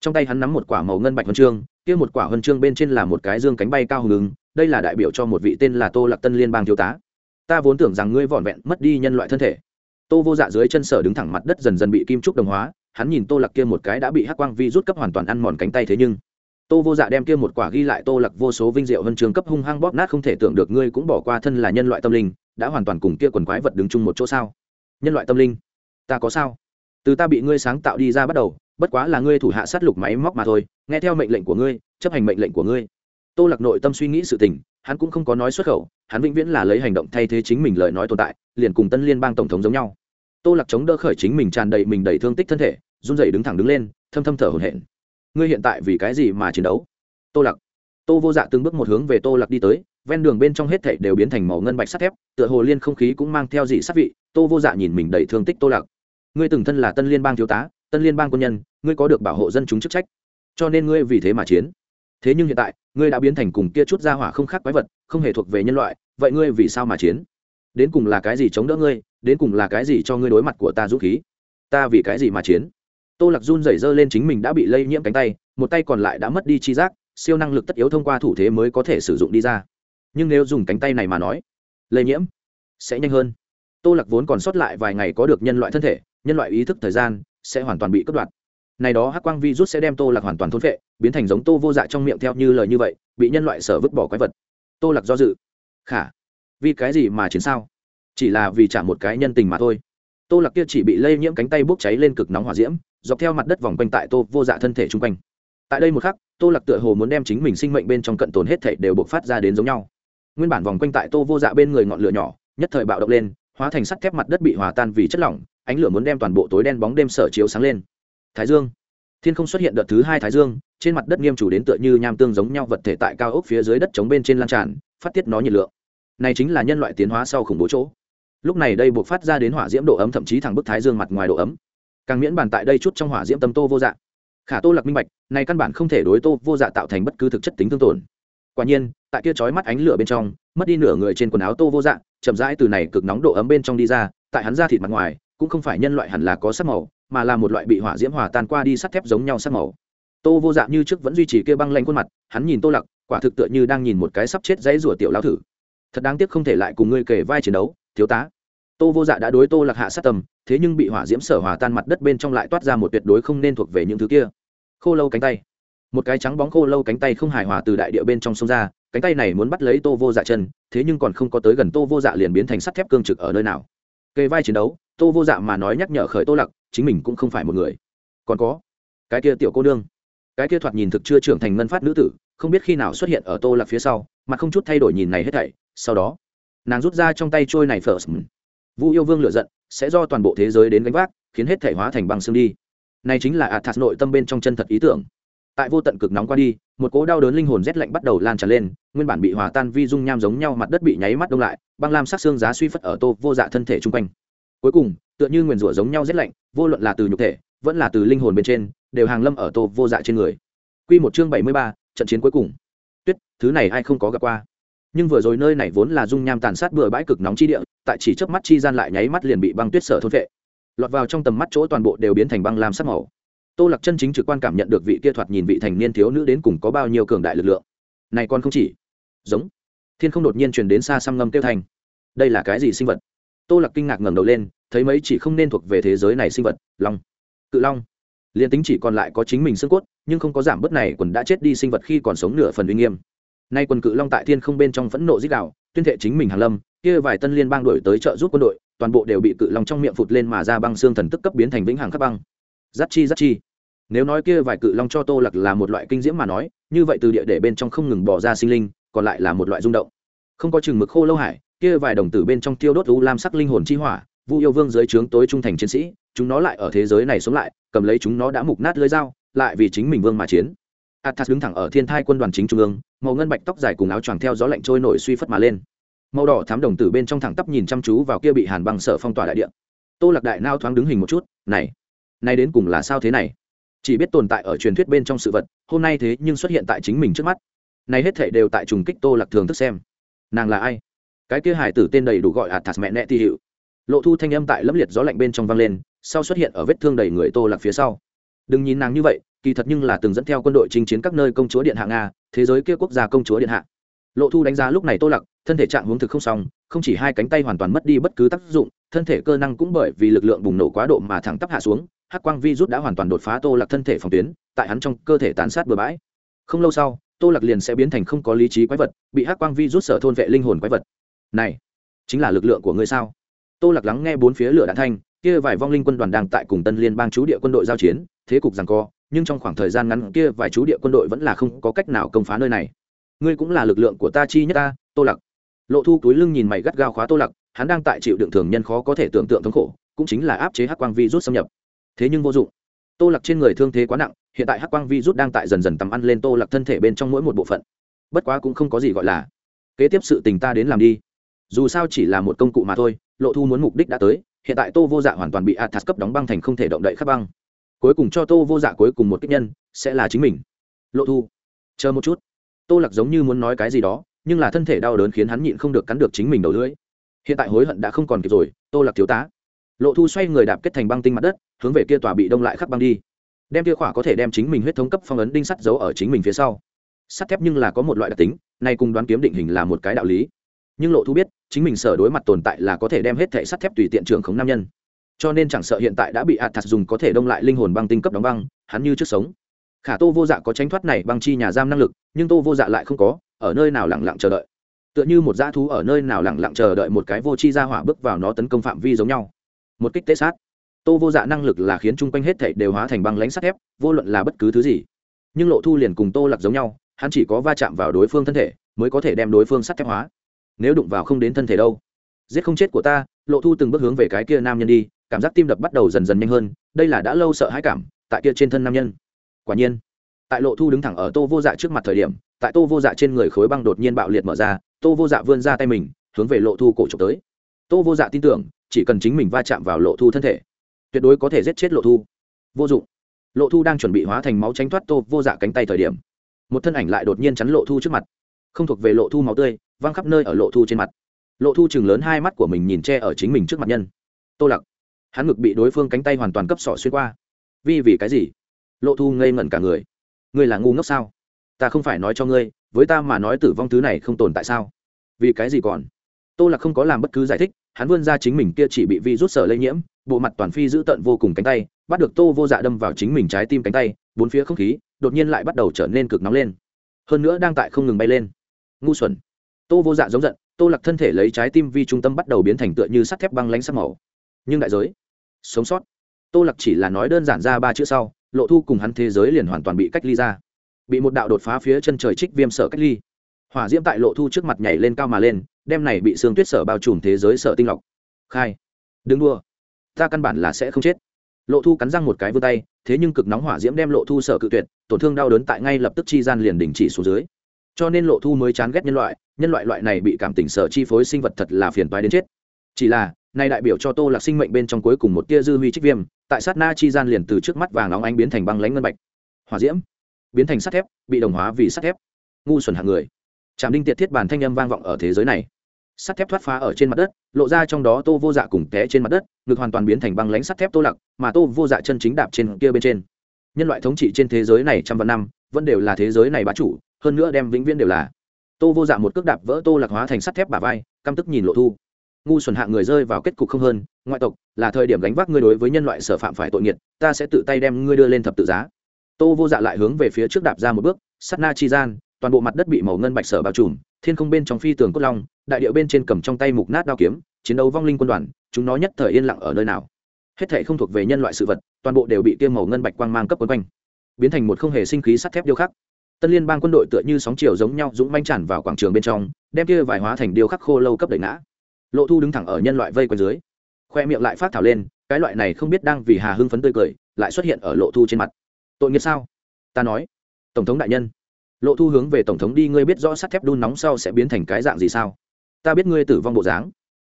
Trong tay hắn nắm một quả màu ngân bạch huân chương, kia một quả huân chương bên trên là một cái dương cánh bay cao hùng ứng, đây là đại biểu cho một vị tên là tô lặc tân liên bang thiếu tá. Ta vốn tưởng rằng ngươi vỏn vẹn mất đi nhân loại thân thể. Tô vô dạ dưới chân sở đứng thẳng mặt đất dần dần bị kim trúc đồng hóa, hắn nhìn tô lặc kia một cái đã bị hắc quang vi rút cấp hoàn toàn ăn mòn cánh tay thế nhưng. Tô vô dạ đem kia một quả ghi lại tô lặc vô số vinh diệu huân chương cấp hung hăng bóp nát không thể tưởng được ngươi cũng bỏ qua thân là nhân loại tâm linh, đã hoàn toàn cùng kia quần quái vật đứng chung một chỗ sao? Nhân loại tâm linh. Ta có sao? Từ ta bị ngươi sáng tạo đi ra bắt đầu, bất quá là ngươi thủ hạ sát lục máy móc mà thôi, nghe theo mệnh lệnh của ngươi, chấp hành mệnh lệnh của ngươi. Tô lạc nội tâm suy nghĩ sự tình, hắn cũng không có nói xuất khẩu, hắn vĩnh viễn là lấy hành động thay thế chính mình lời nói tồn tại, liền cùng tân liên bang tổng thống giống nhau. Tô lạc chống đỡ khởi chính mình tràn đầy mình đầy thương tích thân thể, run rẩy đứng thẳng đứng lên, thâm thâm thở hổn hển. Ngươi hiện tại vì cái gì mà chiến đấu? Tô lạc. Tô vô dạ từng bước một hướng về tô lạc đi tới, ven đường bên trong hết thảy đều biến thành màu ngân bạch sắt thép, tựa hồ liên không khí cũng mang theo dị sát vị tô vô dạ nhìn mình đầy thương tích tô lạc. Ngươi từng thân là tân liên bang thiếu tá, tân liên bang quân nhân, ngươi có được bảo hộ dân chúng chức trách. Cho nên ngươi vì thế mà chiến. Thế nhưng hiện tại, ngươi đã biến thành cùng kia chút ra hỏa không khác quái vật, không hề thuộc về nhân loại, vậy ngươi vì sao mà chiến? Đến cùng là cái gì chống đỡ ngươi, đến cùng là cái gì cho ngươi đối mặt của ta dũng khí? Ta vì cái gì mà chiến? Tô lạc run rẩy dơ lên chính mình đã bị lây nhiễm cánh tay, một tay còn lại đã mất đi chi giác, siêu năng lực tất yếu thông qua thủ thế mới có thể sử dụng đi ra. Nhưng nếu dùng cánh tay này mà nói, lây nhiễm sẽ nhanh hơn tô lạc vốn còn sót lại vài ngày có được nhân loại thân thể, nhân loại ý thức thời gian sẽ hoàn toàn bị cắt đoạt này đó hắc quang Vi rút sẽ đem tô lạc hoàn toàn thôn phệ, biến thành giống tô vô dạ trong miệng theo như lời như vậy, bị nhân loại sở vứt bỏ quái vật. Tô lạc do dự. Khả, vì cái gì mà chiến sao? Chỉ là vì trả một cái nhân tình mà thôi. Tô lạc kia chỉ bị lây nhiễm cánh tay bốc cháy lên cực nóng hỏa diễm, dọc theo mặt đất vòng quanh tại tô vô dạ thân thể chung quanh. Tại đây một khắc, tô lạc tựa hồ muốn đem chính mình sinh mệnh bên trong cận tồn hết thể đều bộc phát ra đến giống nhau. Nguyên bản vòng quanh tại tô vô dạ bên người ngọn lửa nhỏ, nhất thời bạo động lên hóa thành sắt thép mặt đất bị hòa tan vì chất lỏng, ánh lửa muốn đem toàn bộ tối đen bóng đêm sở chiếu sáng lên. Thái dương. Thiên không xuất hiện đợt thứ hai thái dương, trên mặt đất nghiêm chủ đến tựa như nham tương giống nhau vật thể tại cao ốc phía dưới đất chống bên trên lan tràn, phát tiết nó nhiệt lượng. Này chính là nhân loại tiến hóa sau khủng bố chỗ. Lúc này đây buộc phát ra đến hỏa diễm độ ấm thậm chí thẳng bức thái dương mặt ngoài độ ấm. Càng miễn bàn tại đây chút trong hỏa diễm tâm tô vô dạ. Khả tô lạc minh bạch, này căn bản không thể đối tô vô dạ tạo thành bất cứ thực chất tính tương tổn. Quả nhiên, tại kia chói mắt ánh lửa bên trong, mất đi nửa người trên quần áo tô vô dạ chậm rãi từ này cực nóng độ ấm bên trong đi ra, tại hắn ra thịt mặt ngoài, cũng không phải nhân loại hẳn là có sắc màu, mà là một loại bị hỏa diễm hòa tan qua đi sắt thép giống nhau sắc màu. Tô vô dạng như trước vẫn duy trì kia băng lanh khuôn mặt, hắn nhìn tô lặc, quả thực tựa như đang nhìn một cái sắp chết dãy rủa tiểu lao thử. Thật đáng tiếc không thể lại cùng ngươi kể vai chiến đấu, thiếu tá. Tô vô dạ đã đối tô lạc hạ sát tầm thế nhưng bị hỏa diễm sở hòa tan mặt đất bên trong lại toát ra một tuyệt đối không nên thuộc về những thứ kia. Khô lâu cánh tay một cái trắng bóng khô lâu cánh tay không hài hòa từ đại địa bên trong sông ra, cánh tay này muốn bắt lấy tô vô dạ chân, thế nhưng còn không có tới gần tô vô dạ liền biến thành sắt thép cương trực ở nơi nào. Kề vai chiến đấu, tô vô dạ mà nói nhắc nhở khởi tô lặc, chính mình cũng không phải một người. Còn có, cái kia tiểu cô nương. Cái kia thoạt nhìn thực chưa trưởng thành ngân phát nữ tử, không biết khi nào xuất hiện ở tô lặc phía sau, mà không chút thay đổi nhìn này hết thảy, sau đó, nàng rút ra trong tay trôi này first vu yêu vương lựa giận, sẽ do toàn bộ thế giới đến gánh vác, khiến hết thể hóa thành băng xương đi. Này chính là athas nội tâm bên trong chân thật ý tưởng tại vô tận cực nóng qua đi một cỗ đau đớn linh hồn rét lạnh bắt đầu lan tràn lên nguyên bản bị hòa tan vi dung nham giống nhau mặt đất bị nháy mắt đông lại băng lam sắc xương giá suy phất ở tô vô dạ thân thể chung quanh. Cuối cùng tựa như nguyền rủa giống nhau rét lạnh vô luận là từ nhục thể vẫn là từ linh hồn bên trên đều hàng lâm ở tô vô dạ trên người. Quy một chương bảy mươi ba, trận chiến cuối cùng. Tuyết thứ này ai không có gặp qua? Nhưng vừa rồi nơi này vốn là dung nham tàn sát bừa bãi cực nóng chi địa tại chỉ chớp mắt chi gian lại nháy mắt liền bị băng tuyết sở thôn vệ lọt vào trong tầm mắt chỗ toàn bộ đều biến thành băng lam sắc màu tô lạc chân chính trực quan cảm nhận được vị kia thoạt nhìn vị thành niên thiếu nữ đến cùng có bao nhiêu cường đại lực lượng. Này còn không chỉ. Giống. Thiên không đột nhiên truyền đến xa xăm ngâm kêu thành. Đây là cái gì sinh vật? Tô lạc kinh ngạc ngẩng đầu lên, thấy mấy chỉ không nên thuộc về thế giới này sinh vật, long. Cự long. Liền tính chỉ còn lại có chính mình xương cốt, nhưng không có giảm bớt này quần đã chết đi sinh vật khi còn sống nửa phần uy nghiêm. Nay quần cự long tại thiên không bên trong phẫn nộ dích đạo, tuyên thệ chính mình hàn lâm, kia vài tân liên bang đổi tới trợ giúp quân đội, toàn bộ đều bị cự long trong miệng phụt lên mà ra băng xương thần tức cấp biến thành vĩnh hằng khắc băng. Giắt chi giắt chi nếu nói kia vài cự long cho tô lạc là một loại kinh diễm mà nói, như vậy từ địa để bên trong không ngừng bỏ ra sinh linh, còn lại là một loại rung động. Không có chừng mực khô lâu hải, kia vài đồng tử bên trong tiêu đốt u lam sắc linh hồn chi hỏa, vu yêu vương dưới trướng tối trung thành chiến sĩ, chúng nó lại ở thế giới này sống lại, cầm lấy chúng nó đã mục nát lưới dao, lại vì chính mình vương mà chiến. Athas đứng thẳng ở thiên thai quân đoàn chính trung ương, màu ngân bạch tóc dài cùng áo choàng theo gió lạnh trôi nổi suy phất mà lên. Màu đỏ thám đồng tử bên trong thẳng tắp nhìn chăm chú vào kia bị hàn băng sợ phong tỏa đại địa. Tô lạc đại nao thoáng đứng hình một chút, này này đến cùng là sao thế này? Chỉ biết tồn tại ở truyền thuyết bên trong sự vật, hôm nay thế nhưng xuất hiện tại chính mình trước mắt. Này hết thể đều tại trùng kích tô lạc thường thức xem. Nàng là ai? Cái kia hải tử tên đầy đủ gọi athas mẹ nẹ ti hiệu lộ thu thanh âm tại lẫm liệt gió lạnh bên trong vang lên, sau xuất hiện ở vết thương đầy người tô lạc phía sau. Đừng nhìn nàng như vậy, kỳ thật nhưng là từng dẫn theo quân đội chinh chiến các nơi công chúa điện hạ nga, thế giới kia quốc gia công chúa điện hạ. Lộ thu đánh giá lúc này tô lặc thân thể trạng hướng thực không xong, không chỉ hai cánh tay hoàn toàn mất đi bất cứ tác dụng, thân thể cơ năng cũng bởi vì lực lượng bùng nổ quá độ mà thẳng tắp hạ xuống hắc quang vi rút đã hoàn toàn đột phá tô lạc thân thể phòng tuyến, tại hắn trong cơ thể tàn sát bừa bãi. Không lâu sau, tô lạc liền sẽ biến thành không có lý trí quái vật, bị hắc quang vi rút sở thôn vệ linh hồn quái vật. Này, chính là lực lượng của ngươi sao? Tô lạc lắng nghe bốn phía lửa đạn thanh, kia vài vong linh quân đoàn đang tại cùng tân liên bang chú địa quân đội giao chiến, thế cục rằng co, nhưng trong khoảng thời gian ngắn kia vài chú địa quân đội vẫn là không có cách nào công phá nơi này. Ngươi cũng là lực lượng của ta chi nhất ta, tô lặc lộ thu túi lưng nhìn mày gắt gao khóa tô lặc hắn đang tại chịu đựng thường nhân khó có thể tưởng tượng thống khổ, cũng chính là áp chế hắc quang vi rút xâm nhập thế nhưng vô dụng. Tô lặc trên người thương thế quá nặng, hiện tại hắc quang vi rút đang tại dần dần tắm ăn lên tô lặc thân thể bên trong mỗi một bộ phận. Bất quá cũng không có gì gọi là. Kế tiếp sự tình ta đến làm đi. Dù sao chỉ là một công cụ mà thôi, lộ thu muốn mục đích đã tới, hiện tại tô vô dạ hoàn toàn bị athas cấp đóng băng thành không thể động đậy khắc băng. Cuối cùng cho tô vô dạ cuối cùng một kích nhân, sẽ là chính mình. Lộ thu, chờ một chút. Tô lặc giống như muốn nói cái gì đó, nhưng là thân thể đau đớn khiến hắn nhịn không được cắn được chính mình đầu lưỡi. Hiện tại hối hận đã không còn kịp rồi, tô lặc thiếu tá lộ thu xoay người đạp kết thành băng tinh mặt đất, hướng về kia tòa bị đông lại khắc băng đi. Đem kia khỏa có thể đem chính mình huyết thống cấp phong ấn đinh sắt giấu ở chính mình phía sau. Sắt thép nhưng là có một loại đặc tính nay cùng đoán kiếm định hình là một cái đạo lý. Nhưng lộ thu biết, chính mình sở đối mặt tồn tại là có thể đem hết thẻ sắt thép tùy tiện trường khống nam nhân. Cho nên chẳng sợ hiện tại đã bị athas dùng có thể đông lại linh hồn băng tinh cấp đóng băng, hắn như trước sống. Khả tô vô dạ có tránh thoát này băng chi nhà giam năng lực, nhưng tô vô dạ lại không có, ở nơi nào lẳng lặng chờ đợi. Tựa như một dã thú ở nơi nào lẳng lặng chờ đợi một cái vô chi ra hỏa bước vào nó tấn công phạm vi giống nhau một kích tế sát. Tô vô dạ năng lực là khiến chung quanh hết thảy đều hóa thành băng lãnh sắt thép, vô luận là bất cứ thứ gì. Nhưng lộ thu liền cùng tô lặc giống nhau, hắn chỉ có va chạm vào đối phương thân thể, mới có thể đem đối phương sắt thép hóa. Nếu đụng vào không đến thân thể đâu. Giết không chết của ta, lộ thu từng bước hướng về cái kia nam nhân đi, cảm giác tim đập bắt đầu dần dần nhanh hơn, đây là đã lâu sợ hãi cảm, tại kia trên thân nam nhân. Quả nhiên, tại lộ thu đứng thẳng ở tô vô dạ trước mặt thời điểm, tại tô vô dạ trên người khối băng đột nhiên bạo liệt mở ra, tô vô dạ vươn ra tay mình, hướng về lộ thu cổ trục tới. Tô vô dạ tin tưởng chỉ cần chính mình va chạm vào lộ thu thân thể, tuyệt đối có thể giết chết lộ thu. Vô dụng. Lộ thu đang chuẩn bị hóa thành máu tránh thoát tô vô dạ cánh tay thời điểm, một thân ảnh lại đột nhiên chắn lộ thu trước mặt, không thuộc về lộ thu máu tươi, văng khắp nơi ở lộ thu trên mặt. Lộ thu chừng lớn hai mắt của mình nhìn che ở chính mình trước mặt nhân. Tô lặc. Hắn ngực bị đối phương cánh tay hoàn toàn cấp sỏ xuyên qua. Vì vì cái gì? Lộ thu ngây ngẩn cả người. Ngươi là ngu ngốc sao? Ta không phải nói cho ngươi, với ta mà nói tử vong thứ này không tồn tại sao? Vì cái gì còn? Tô lạc không có làm bất cứ giải thích, hắn vươn ra chính mình kia chỉ bị vi rút sở lây nhiễm, bộ mặt toàn phi giữ tận vô cùng cánh tay, bắt được tô vô dạ đâm vào chính mình trái tim cánh tay, bốn phía không khí đột nhiên lại bắt đầu trở nên cực nóng lên. Hơn nữa đang tại không ngừng bay lên. Ngu xuẩn. Tô vô dạ giống giận, tô lạc thân thể lấy trái tim vi trung tâm bắt đầu biến thành tựa như sắt thép băng lánh sắc màu. Nhưng đại giới, sống sót. Tô lạc chỉ là nói đơn giản ra ba chữ sau, lộ thu cùng hắn thế giới liền hoàn toàn bị cách ly ra. Bị một đạo đột phá phía chân trời trích viêm sở cách ly hỏa diễm tại lộ thu trước mặt nhảy lên cao mà lên, đem này bị sương tuyết sở bao trùm thế giới sở tinh lọc. Khai. Đừng đua ta căn bản là sẽ không chết. Lộ thu cắn răng một cái vươn tay, thế nhưng cực nóng hỏa diễm đem lộ thu sở cự tuyệt, tổn thương đau đớn tại ngay lập tức chi gian liền đình chỉ xuống dưới. Cho nên lộ thu mới chán ghét nhân loại nhân loại loại này bị cảm tình sở chi phối sinh vật thật là phiền toái đến chết. Chỉ là nay đại biểu cho tô lạc sinh mệnh bên trong cuối cùng một tia dư huy trích viêm, tại sát na chi gian liền từ trước mắt vàng nóng ánh biến thành băng lánh ngân bạch. Hỏa diễm. Biến thành sắt thép, bị đồng hóa vì sắt thép. Ngu xuẩn hạng người trạm đinh tiệt thiết bản thanh âm vang vọng ở thế giới này. Sắt thép thoát phá ở trên mặt đất, lộ ra trong đó tô vô dạ cùng té trên mặt đất, ngực hoàn toàn biến thành băng lánh sắt thép tô lặc, mà tô vô dạ chân chính đạp trên kia bên trên. Nhân loại thống trị trên thế giới này trăm vạn năm, vẫn đều là thế giới này bá chủ, hơn nữa đem vĩnh viễn đều là. Tô vô dạ một cước đạp vỡ tô lạc hóa thành sắt thép bả vai, căm tức nhìn lộ thu. Ngu xuẩn hạng người rơi vào kết cục không hơn, ngoại tộc, là thời điểm gánh vác ngươi đối với nhân loại sở phạm phải tội nghiệt, ta sẽ tự tay đem ngươi đưa lên thập tự giá. Tô vô dạ lại hướng về phía trước đạp ra một bước, sắt na chi gian toàn bộ mặt đất bị màu ngân bạch sở bao trùm, thiên không bên trong phi tường cốt long, đại điệu bên trên cầm trong tay mục nát đao kiếm, chiến đấu vong linh quân đoàn, chúng nó nhất thời yên lặng ở nơi nào. Hết thể không thuộc về nhân loại sự vật, toàn bộ đều bị tiêm màu ngân bạch quang mang cấp quấn quanh, biến thành một không hề sinh khí sắt thép điêu khắc. Tân liên bang quân đội tựa như sóng chiều giống nhau dũng manh tràn vào quảng trường bên trong, đem kia vài hóa thành điêu khắc khô lâu cấp đẩy ngã. Lộ thu đứng thẳng ở nhân loại vây quanh dưới, khoe miệng lại phát thảo lên, cái loại này không biết đang vì hà hưng phấn tươi cười, lại xuất hiện ở lộ thu trên mặt. Tội nghiệp sao? ta nói. Tổng thống đại nhân lộ thu hướng về tổng thống đi, ngươi biết rõ sắt thép đun nóng sau sẽ biến thành cái dạng gì sao? Ta biết ngươi tử vong bộ dáng.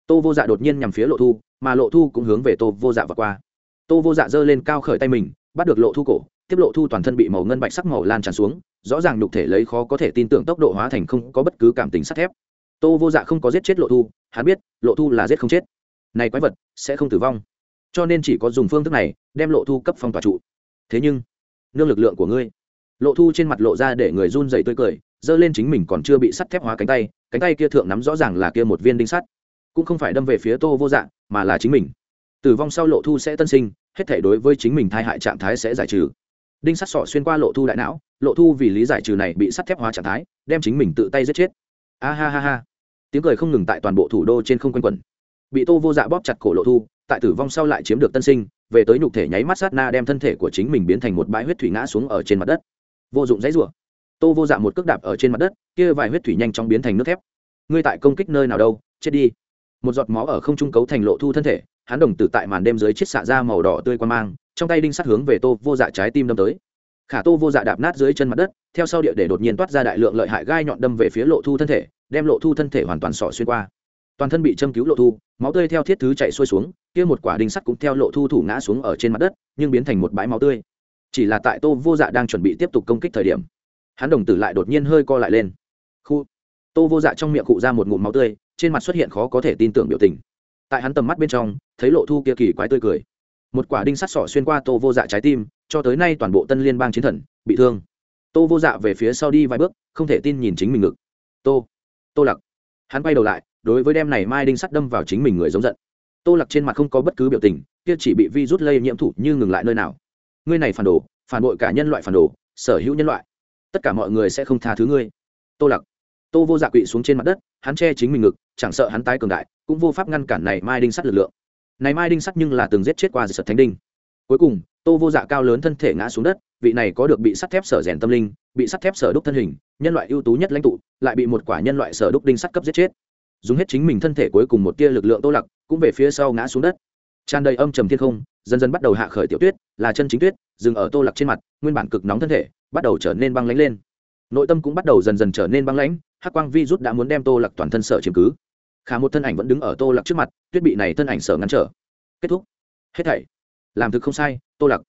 Tô vô dạ đột nhiên nhằm phía lộ thu, mà lộ thu cũng hướng về tô vô dạ và qua. Tô vô dạ giơ lên cao khởi tay mình, bắt được lộ thu cổ, tiếp lộ thu toàn thân bị màu ngân bạch sắc màu lan tràn xuống, rõ ràng nhục thể lấy khó có thể tin tưởng tốc độ hóa thành không có bất cứ cảm tình sắt thép. Tô vô dạ không có giết chết lộ thu, hắn biết lộ thu là giết không chết. Này quái vật sẽ không tử vong. Cho nên chỉ có dùng phương thức này đem lộ thu cấp phong tỏa trụ. Thế nhưng, nương lực lượng của ngươi lộ thu trên mặt lộ ra để người run dày tươi cười, giơ lên chính mình còn chưa bị sắt thép hóa cánh tay cánh tay kia thượng nắm rõ ràng là kia một viên đinh sắt. Cũng không phải đâm về phía tô vô dạng mà là chính mình. Tử vong sau lộ thu sẽ tân sinh, hết thể đối với chính mình thai hại trạng thái sẽ giải trừ. Đinh sắt sọ xuyên qua lộ thu đại não, lộ thu vì lý giải trừ này bị sắt thép hóa trạng thái, đem chính mình tự tay giết chết. A ha ha ha. Tiếng cười không ngừng tại toàn bộ thủ đô trên không quanh quẩn. Bị tô vô dạ bóp chặt cổ lộ thu, tại tử vong sau lại chiếm được tân sinh, về tới nhục thể nháy mắt sát na đem thân thể của chính mình biến thành một bãi huyết thủy ngã xuống ở trên mặt đất vô dụng dãy rủa. Tô vô dạ một cước đạp ở trên mặt đất, kia vài huyết thủy nhanh chóng biến thành nước thép. Ngươi tại công kích nơi nào đâu, chết đi. Một giọt máu ở không trung cấu thành lộ thu thân thể, hắn đồng tử tại màn đêm dưới chiết xạ ra màu đỏ tươi quan mang, trong tay đinh sắt hướng về tô vô dạ trái tim đâm tới. Khả tô vô dạ đạp nát dưới chân mặt đất, theo sau địa để đột nhiên toát ra đại lượng lợi hại gai nhọn đâm về phía lộ thu thân thể, đem lộ thu thân thể hoàn toàn sỏ xuyên qua. Toàn thân bị châm cứu lộ thu, máu tươi theo thiết thứ chạy xuôi xuống, kia một quả đinh sắt cũng theo lộ thu thủ ngã xuống ở trên mặt đất, nhưng biến thành một bãi máu tươi chỉ là tại tô vô dạ đang chuẩn bị tiếp tục công kích thời điểm, hắn đồng tử lại đột nhiên hơi co lại lên. Khu! Tô vô dạ trong miệng cụ ra một ngụm máu tươi, trên mặt xuất hiện khó có thể tin tưởng biểu tình. Tại hắn tầm mắt bên trong, thấy lộ thu kia kỳ quái tươi cười. Một quả đinh sắt sỏ xuyên qua tô vô dạ trái tim, cho tới nay toàn bộ tân liên bang chiến thần, bị thương. Tô vô dạ về phía sau đi vài bước, không thể tin nhìn chính mình ngực. Tô! Tô lặc! Hắn quay đầu lại, đối với đem này mai đinh sắt đâm vào chính mình người giống giận. Tô lặc trên mặt không có bất cứ biểu tình, kia chỉ bị vi rút lây nhiễm thủ như ngừng lại nơi nào ngươi này phản đồ, phản bội cả nhân loại phản đồ, sở hữu nhân loại. Tất cả mọi người sẽ không tha thứ ngươi. Tô lặc. Tô vô dạ quỵ xuống trên mặt đất, hắn che chính mình ngực, chẳng sợ hắn tái cường đại, cũng vô pháp ngăn cản này mai đinh sắt lực lượng. Này mai đinh sắt nhưng là từng giết chết qua sật thánh đinh. Cuối cùng, tô vô dạ cao lớn thân thể ngã xuống đất, vị này có được bị sắt thép sở rèn tâm linh, bị sắt thép sở đúc thân hình, nhân loại ưu tú nhất lãnh tụ, lại bị một quả nhân loại sở đúc đinh sắt cấp giết chết. Dùng hết chính mình thân thể cuối cùng một tia lực lượng tô lặc, cũng về phía sau ngã xuống đất tràn đầy âm trầm thiên không, dần dần bắt đầu hạ khởi tiểu tuyết, là chân chính tuyết, dừng ở tô lặc trên mặt, nguyên bản cực nóng thân thể, bắt đầu trở nên băng lánh lên. Nội tâm cũng bắt đầu dần dần trở nên băng lãnh, hắc quang vi rút đã muốn đem tô lặc toàn thân sở chiếm cứ. Khả một thân ảnh vẫn đứng ở tô lặc trước mặt, tuyết bị này thân ảnh sở ngăn trở. Kết thúc. Hết thảy. Làm thực không sai, tô lặc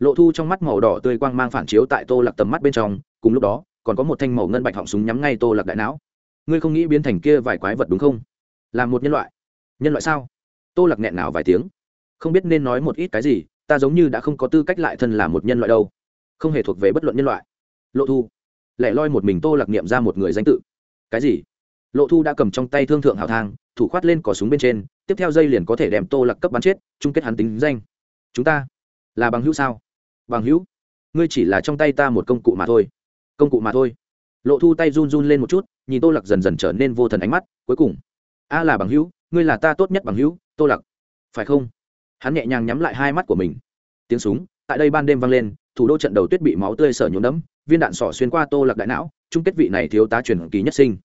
lộ thu trong mắt màu đỏ tươi quang mang phản chiếu tại tô lặc tầm mắt bên trong, cùng lúc đó, còn có một thanh màu ngân bạch họng súng nhắm ngay tô lặc đại não. Ngươi không nghĩ biến thành kia vài quái vật đúng không? Là một nhân loại. Nhân loại sao? Tô lặc nghẹn nào vài tiếng không biết nên nói một ít cái gì, ta giống như đã không có tư cách lại thân là một nhân loại đâu. Không hề thuộc về bất luận nhân loại. Lộ thu. Lẻ loi một mình tô lạc niệm ra một người danh tự. Cái gì? Lộ thu đã cầm trong tay thương thượng hào thang, thủ khoát lên cỏ súng bên trên, tiếp theo dây liền có thể đem tô lạc cấp bắn chết, chung kết hắn tính danh. Chúng ta là bằng hữu sao? Bằng hữu? Ngươi chỉ là trong tay ta một công cụ mà thôi. Công cụ mà thôi. Lộ thu tay run run lên một chút, nhìn tô lạc dần dần trở nên vô thần ánh mắt, cuối cùng. A là bằng hữu, ngươi là ta tốt nhất bằng hữu, tô lạc. Phải không? Hắn nhẹ nhàng nhắm lại hai mắt của mình. Tiếng súng, tại đây ban đêm vang lên, thủ đô trận đầu tuyết bị máu tươi sở nhuộm đẫm, viên đạn sỏ xuyên qua tô lạc đại não, chung kết vị này thiếu tá truyền kỳ nhất sinh.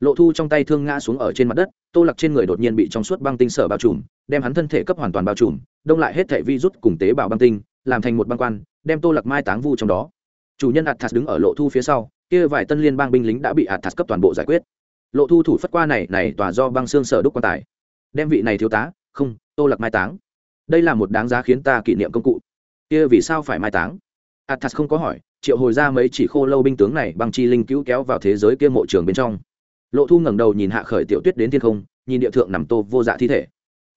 Lộ thu trong tay thương ngã xuống ở trên mặt đất, tô lạc trên người đột nhiên bị trong suốt băng tinh sở bao trùm, đem hắn thân thể cấp hoàn toàn bao trùm, đông lại hết thể vi rút cùng tế bào băng tinh, làm thành một băng quan, đem tô lạc mai táng vu trong đó. Chủ nhân athas đứng ở lộ thu phía sau, kia vài tân liên bang binh lính đã bị athas cấp toàn bộ giải quyết. Lộ thu thủ phất qua này này tòa do băng xương sở đúc quan tài. Đem vị này thiếu tá, không, tô lạc mai táng đây là một đáng giá khiến ta kỷ niệm công cụ. Kia vì sao phải mai táng? Athas không có hỏi triệu hồi ra mấy chỉ khô lâu binh tướng này bằng chi linh cứu kéo vào thế giới kia mộ trường bên trong. Lộ thu ngẩng đầu nhìn hạ khởi tiểu tuyết đến thiên không nhìn địa thượng nằm tô vô dạ thi thể.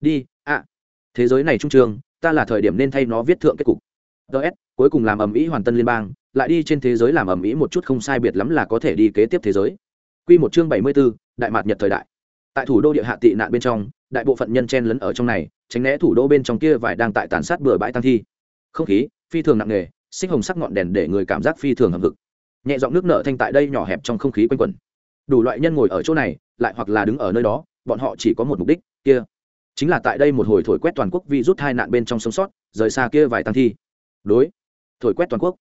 Đi ạ. Thế giới này trung trường ta là thời điểm nên thay nó viết thượng kết cục. Ts cuối cùng làm ầm ĩ hoàn tân liên bang lại đi trên thế giới làm ầm ĩ một chút không sai biệt lắm là có thể đi kế tiếp thế giới. Quy một chương bảy mươi 74, đại mạt nhật thời đại. Tại thủ đô địa hạ tị nạn bên trong đại bộ phận nhân chen lấn ở trong này, tránh né thủ đô bên trong kia vài đang tại tàn sát bừa bãi tăng thi. Không khí, phi thường nặng nề, xích hồng sắc ngọn đèn để người cảm giác phi thường hầm hực. Nhẹ giọng nước nở thanh tại đây nhỏ hẹp trong không khí quanh quẩn. Đủ loại nhân ngồi ở chỗ này, lại hoặc là đứng ở nơi đó, bọn họ chỉ có một mục đích, kia. Chính là tại đây một hồi thổi quét toàn quốc vi rút hai nạn bên trong sống sót, rời xa kia vài tăng thi. Đối. Thổi quét toàn quốc.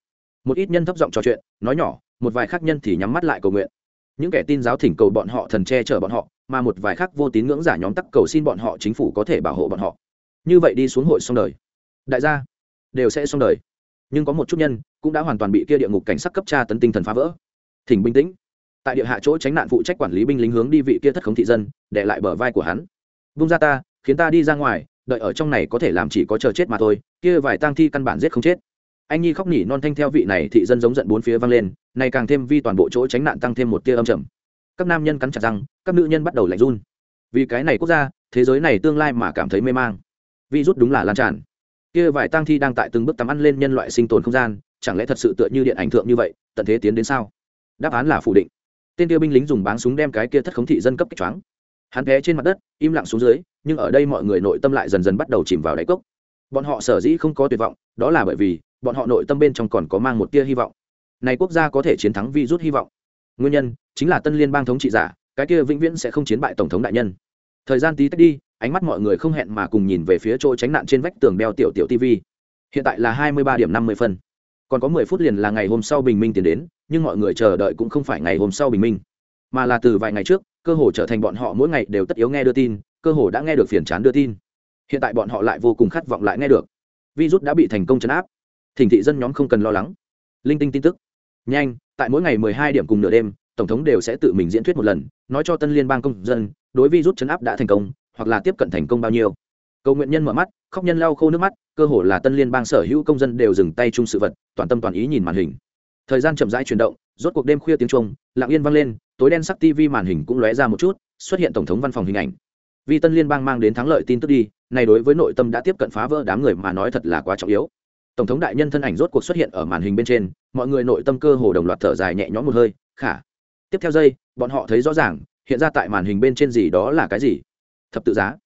Một ít nhân thấp giọng trò chuyện, nói nhỏ, một vài khác nhân thì nhắm mắt lại cầu nguyện những kẻ tin giáo thỉnh cầu bọn họ thần che chở bọn họ, mà một vài khác vô tín ngưỡng giả nhóm tắc cầu xin bọn họ chính phủ có thể bảo hộ bọn họ. Như vậy đi xuống hội xong đời. Đại gia, đều sẽ xong đời. Nhưng có một chút nhân cũng đã hoàn toàn bị kia địa ngục cảnh sát cấp tra tấn tinh thần phá vỡ. Thỉnh bình tĩnh. Tại địa hạ chỗ tránh nạn phụ trách quản lý binh lính hướng đi vị kia thất khống thị dân, để lại bờ vai của hắn. Vung ra ta, khiến ta đi ra ngoài, đợi ở trong này có thể làm chỉ có chờ chết mà thôi, kia vài tang thi căn bản giết không chết anh nhi khóc nỉ non thanh theo vị này thị dân giống giận bốn phía vang lên này càng thêm vi toàn bộ chỗ tránh nạn tăng thêm một tia âm trầm. Các nam nhân cắn chặt răng, các nữ nhân bắt đầu lạnh run. Vì cái này quốc gia, thế giới này tương lai mà cảm thấy mê mang. Vi rút đúng là lan tràn. Kia vài tang thi đang tại từng bước tắm ăn lên nhân loại sinh tồn không gian, chẳng lẽ thật sự tựa như điện ảnh thượng như vậy, tận thế tiến đến sao? Đáp án là phủ định. Tên kia binh lính dùng báng súng đem cái kia thất khống thị dân cấp kích choáng. Hắn té trên mặt đất, im lặng xuống dưới, nhưng ở đây mọi người nội tâm lại dần dần bắt đầu chìm vào đáy cốc. Bọn họ sở dĩ không có tuyệt vọng, đó là bởi vì bọn họ nội tâm bên trong còn có mang một tia hy vọng. Này quốc gia có thể chiến thắng virus hy vọng. Nguyên nhân chính là tân liên bang thống trị giả, cái kia vĩnh viễn sẽ không chiến bại tổng thống đại nhân. Thời gian tí tách đi, ánh mắt mọi người không hẹn mà cùng nhìn về phía chỗ tránh nạn trên vách tường đeo tiểu tiểu tv hiện tại là hai mươi ba điểm năm mươi phân. Còn có mười phút liền là ngày hôm sau bình minh tiến đến, nhưng mọi người chờ đợi cũng không phải ngày hôm sau bình minh, mà là từ vài ngày trước, cơ hồ trở thành bọn họ mỗi ngày đều tất yếu nghe đưa tin, cơ hồ đã nghe được phiền chán đưa tin. Hiện tại bọn họ lại vô cùng khát vọng lại nghe được. Virus đã bị thành công chấn áp thỉnh thị dân nhóm không cần lo lắng. Linh tinh tin tức. Nhanh, tại mỗi ngày mười hai điểm cùng nửa đêm, tổng thống đều sẽ tự mình diễn thuyết một lần, nói cho tân liên bang công dân, đối virus chấn áp đã thành công, hoặc là tiếp cận thành công bao nhiêu. Cầu nguyện nhân mở mắt, khóc nhân lau khô nước mắt, cơ hồ là tân liên bang sở hữu công dân đều dừng tay chung sự vật, toàn tâm toàn ý nhìn màn hình. Thời gian chậm rãi chuyển động, rốt cuộc đêm khuya tiếng trung lặng yên vang lên, tối đen sắc tv màn hình cũng lóe ra một chút, xuất hiện tổng thống văn phòng hình ảnh. Vì tân liên bang mang đến thắng lợi tin tức đi, này đối với nội tâm đã tiếp cận phá vỡ đám người mà nói thật là quá trọng yếu tổng thống đại nhân thân ảnh rốt cuộc xuất hiện ở màn hình bên trên, mọi người nội tâm cơ hồ đồng loạt thở dài nhẹ nhõm một hơi, khả. Tiếp theo giây, bọn họ thấy rõ ràng, hiện ra tại màn hình bên trên gì đó là cái gì? Thập tự giá.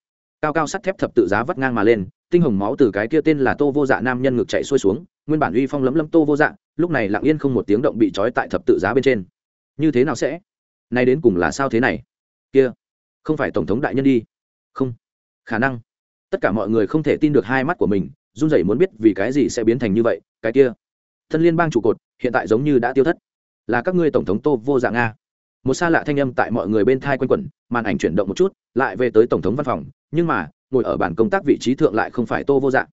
Cao cao sắt thép thập tự giá vắt ngang mà lên, tinh hồng máu từ cái kia tên là tô vô dạ nam nhân ngực chạy xuôi xuống, nguyên bản uy phong lấm lấm tô vô dạ lúc này lặng yên không một tiếng động bị trói tại thập tự giá bên trên. Như thế nào sẽ? Nay đến cùng là sao thế này? Kia, không phải tổng thống đại nhân đi. Không, khả năng. Tất cả mọi người không thể tin được hai mắt của mình run rẩy muốn biết vì cái gì sẽ biến thành như vậy, cái kia. Thân liên bang trụ cột, hiện tại giống như đã tiêu thất. Là các ngươi tổng thống tô vô dạng a. một xa lạ thanh âm tại mọi người bên thai quanh quẩn, màn ảnh chuyển động một chút, lại về tới tổng thống văn phòng, nhưng mà, ngồi ở bàn công tác vị trí thượng lại không phải tô vô dạng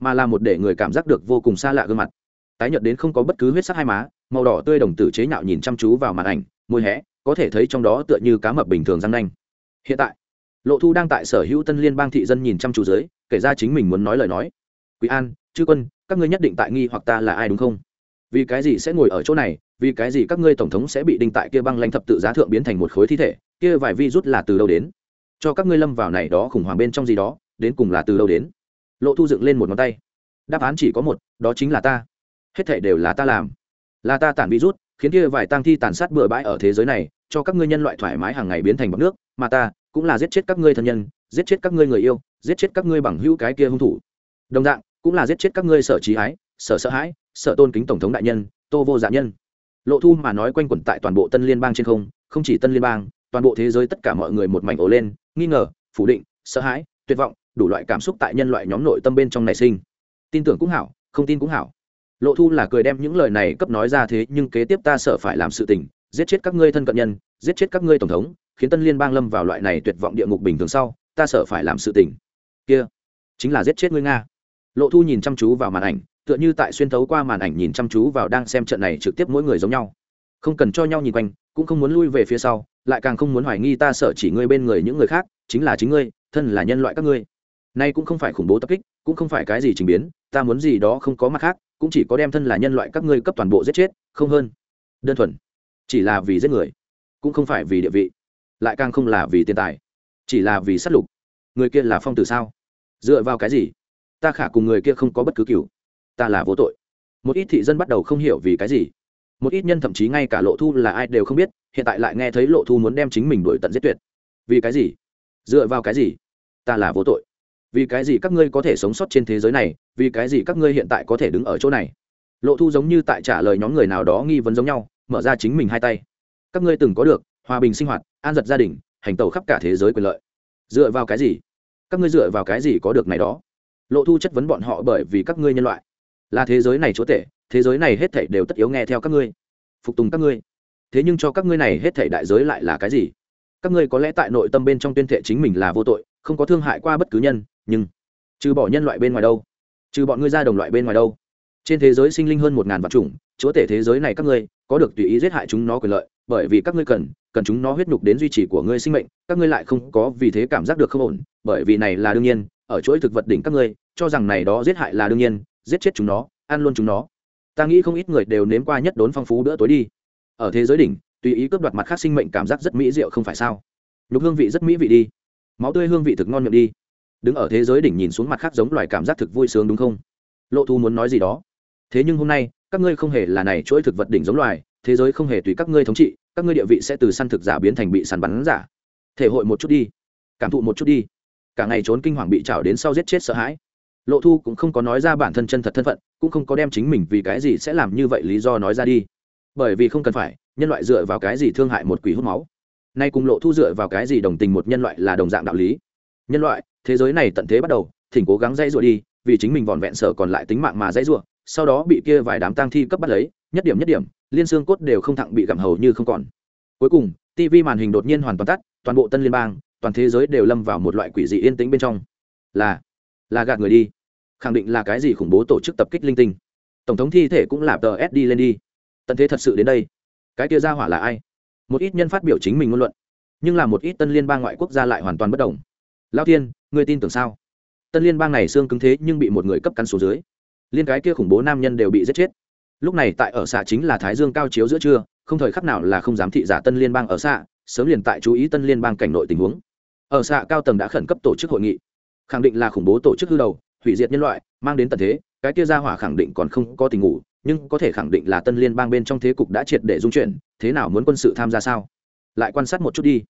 mà là một để người cảm giác được vô cùng xa lạ gương mặt. Tái nhợt đến không có bất cứ huyết sắc hai má, màu đỏ tươi đồng tử chế nhạo nhìn chăm chú vào màn ảnh, môi hé, có thể thấy trong đó tựa như cá mập bình thường răng nanh. Hiện tại, lộ thu đang tại sở hữu tân liên bang thị dân nhìn chăm chú dưới, kể ra chính mình muốn nói lời nói quý an, chư quân, các ngươi nhất định tại nghi hoặc ta là ai đúng không? Vì cái gì sẽ ngồi ở chỗ này? Vì cái gì các ngươi tổng thống sẽ bị đinh tại kia băng lãnh thập tự giá thượng biến thành một khối thi thể? Kia vài vi rút là từ đâu đến? Cho các ngươi lâm vào này đó khủng hoảng bên trong gì đó, đến cùng là từ đâu đến? Lộ thu dựng lên một ngón tay. Đáp án chỉ có một, đó chính là ta. Hết thể đều là ta làm. Là ta tản virus, khiến kia vài tang thi tàn sát bừa bãi ở thế giới này, cho các ngươi nhân loại thoải mái hàng ngày biến thành bọc nước, mà ta cũng là giết chết các ngươi thân nhân, giết chết các ngươi người yêu, giết chết các ngươi bằng hữu cái kia hung thủ. Đồng dạng cũng là giết chết các ngươi sở trí ái, sở sợ hãi, sợ tôn kính tổng thống đại nhân, tô vô dạ nhân. Lộ thu mà nói quanh quẩn tại toàn bộ tân liên bang trên không không chỉ tân liên bang, toàn bộ thế giới tất cả mọi người một mảnh ổ lên, nghi ngờ, phủ định, sợ hãi, tuyệt vọng, đủ loại cảm xúc tại nhân loại nhóm nội tâm bên trong nảy sinh. Tin tưởng cũng hảo, không tin cũng hảo. Lộ thu là cười đem những lời này cấp nói ra thế nhưng kế tiếp ta sợ phải làm sự tình, giết chết các ngươi thân cận nhân, giết chết các ngươi tổng thống, khiến tân liên bang lâm vào loại này tuyệt vọng địa ngục bình thường sau, ta sợ phải làm sự tình. Kia, chính là giết chết ngươi nga lộ thu nhìn chăm chú vào màn ảnh, tựa như tại xuyên thấu qua màn ảnh nhìn chăm chú vào đang xem trận này trực tiếp mỗi người giống nhau. Không cần cho nhau nhìn quanh, cũng không muốn lui về phía sau, lại càng không muốn hoài nghi ta sợ chỉ ngươi bên người những người khác, chính là chính ngươi, thân là nhân loại các ngươi. Nay cũng không phải khủng bố tập kích, cũng không phải cái gì trình biến, ta muốn gì đó không có mặt khác, cũng chỉ có đem thân là nhân loại các ngươi cấp toàn bộ giết chết, không hơn. Đơn thuần. Chỉ là vì giết người, cũng không phải vì địa vị, lại càng không là vì tiền tài, chỉ là vì sát lục. Người kia là phong tử sao? Dựa vào cái gì? Ta khả cùng người kia không có bất cứ cựu ta là vô tội. Một ít thị dân bắt đầu không hiểu vì cái gì. Một ít nhân thậm chí ngay cả lộ thu là ai đều không biết, hiện tại lại nghe thấy lộ thu muốn đem chính mình đổi tận giết tuyệt. Vì cái gì? Dựa vào cái gì? Ta là vô tội. Vì cái gì các ngươi có thể sống sót trên thế giới này? Vì cái gì các ngươi hiện tại có thể đứng ở chỗ này? Lộ thu giống như tại trả lời nhóm người nào đó nghi vấn giống nhau, mở ra chính mình hai tay. Các ngươi từng có được hòa bình sinh hoạt, an giật gia đình, hành tẩu khắp cả thế giới quyền lợi. Dựa vào cái gì? Các ngươi dựa vào cái gì có được này đó? Lộ thu chất vấn bọn họ bởi vì các ngươi nhân loại. Là thế giới này chúa tể, thế giới này hết thảy đều tất yếu nghe theo các ngươi. Phục tùng các ngươi. Thế nhưng cho các ngươi này hết thảy đại giới lại là cái gì? Các ngươi có lẽ tại nội tâm bên trong tuyên thệ chính mình là vô tội, không có thương hại qua bất cứ nhân, nhưng trừ bỏ nhân loại bên ngoài đâu? Trừ bọn ngươi ra đồng loại bên ngoài đâu? Trên thế giới sinh linh hơn một ngàn vạn chủng, chúa tể thế giới này các ngươi, có được tùy ý giết hại chúng nó quyền lợi, bởi vì các ngươi cần cần chúng nó huyết nhục đến duy trì của ngươi sinh mệnh, các ngươi lại không có vì thế cảm giác được không ổn, bởi vì này là đương nhiên ở chuỗi thực vật đỉnh các ngươi, cho rằng này đó giết hại là đương nhiên, giết chết chúng nó, ăn luôn chúng nó. Ta nghĩ không ít người đều nếm qua nhất đốn phong phú bữa tối đi. Ở thế giới đỉnh, tùy ý cướp đoạt mặt khác sinh mệnh cảm giác rất mỹ diệu không phải sao? Nhục hương vị rất mỹ vị đi. Máu tươi hương vị thực ngon miệng đi. Đứng ở thế giới đỉnh nhìn xuống mặt khác giống loài cảm giác thực vui sướng đúng không? Lộ thu muốn nói gì đó. Thế nhưng hôm nay, các ngươi không hề là này chuỗi thực vật đỉnh giống loài, thế giới không hề tùy các ngươi thống trị, các ngươi địa vị sẽ từ săn thực giả biến thành bị săn bắn giả. Thể hội một chút đi. Cảm thụ một chút đi cả ngày trốn kinh hoàng bị trào đến sau giết chết sợ hãi. Lộ thu cũng không có nói ra bản thân chân thật thân phận, cũng không có đem chính mình vì cái gì sẽ làm như vậy lý do nói ra đi. Bởi vì không cần phải, nhân loại dựa vào cái gì thương hại một quỷ hút máu? Nay cùng lộ thu dựa vào cái gì đồng tình một nhân loại là đồng dạng đạo lý. Nhân loại, thế giới này tận thế bắt đầu, thỉnh cố gắng dãy rủa đi, vì chính mình vòn vẹn sở còn lại tính mạng mà dãy rủa, sau đó bị kia vài đám tang thi cấp bắt lấy, nhất điểm nhất điểm, liên xương cốt đều không thẳng bị gặm hầu như không còn. Cuối cùng tv màn hình đột nhiên hoàn toàn tắt, toàn bộ tân liên bang toàn thế giới đều lâm vào một loại quỷ dị yên tĩnh bên trong. Là là gạt người đi. Khẳng định là cái gì khủng bố tổ chức tập kích linh tinh. Tổng thống thi thể cũng là tờ s đi lên đi. Tận thế thật sự đến đây. Cái kia ra hỏa là ai? Một ít nhân phát biểu chính mình ngôn luận. Nhưng là một ít tân liên bang ngoại quốc gia lại hoàn toàn bất đồng. Lao thiên, người tin tưởng sao? Tân liên bang này xương cứng thế nhưng bị một người cấp cắn số dưới. Liên cái kia khủng bố nam nhân đều bị giết chết. Lúc này tại ở xạ chính là thái dương cao chiếu giữa trưa không thời khắc nào là không dám thị giả tân liên bang ở xạ sớm liền tại chú ý tân liên bang cảnh nội tình huống ở xạ cao tầng đã khẩn cấp tổ chức hội nghị. Khẳng định là khủng bố tổ chức hư đầu, hủy diệt nhân loại, mang đến tận thế. Cái kia ra hỏa khẳng định còn không có tình ngủ, nhưng có thể khẳng định là tân liên bang bên trong thế cục đã triệt để dung chuyển, thế nào muốn quân sự tham gia sao? Lại quan sát một chút đi.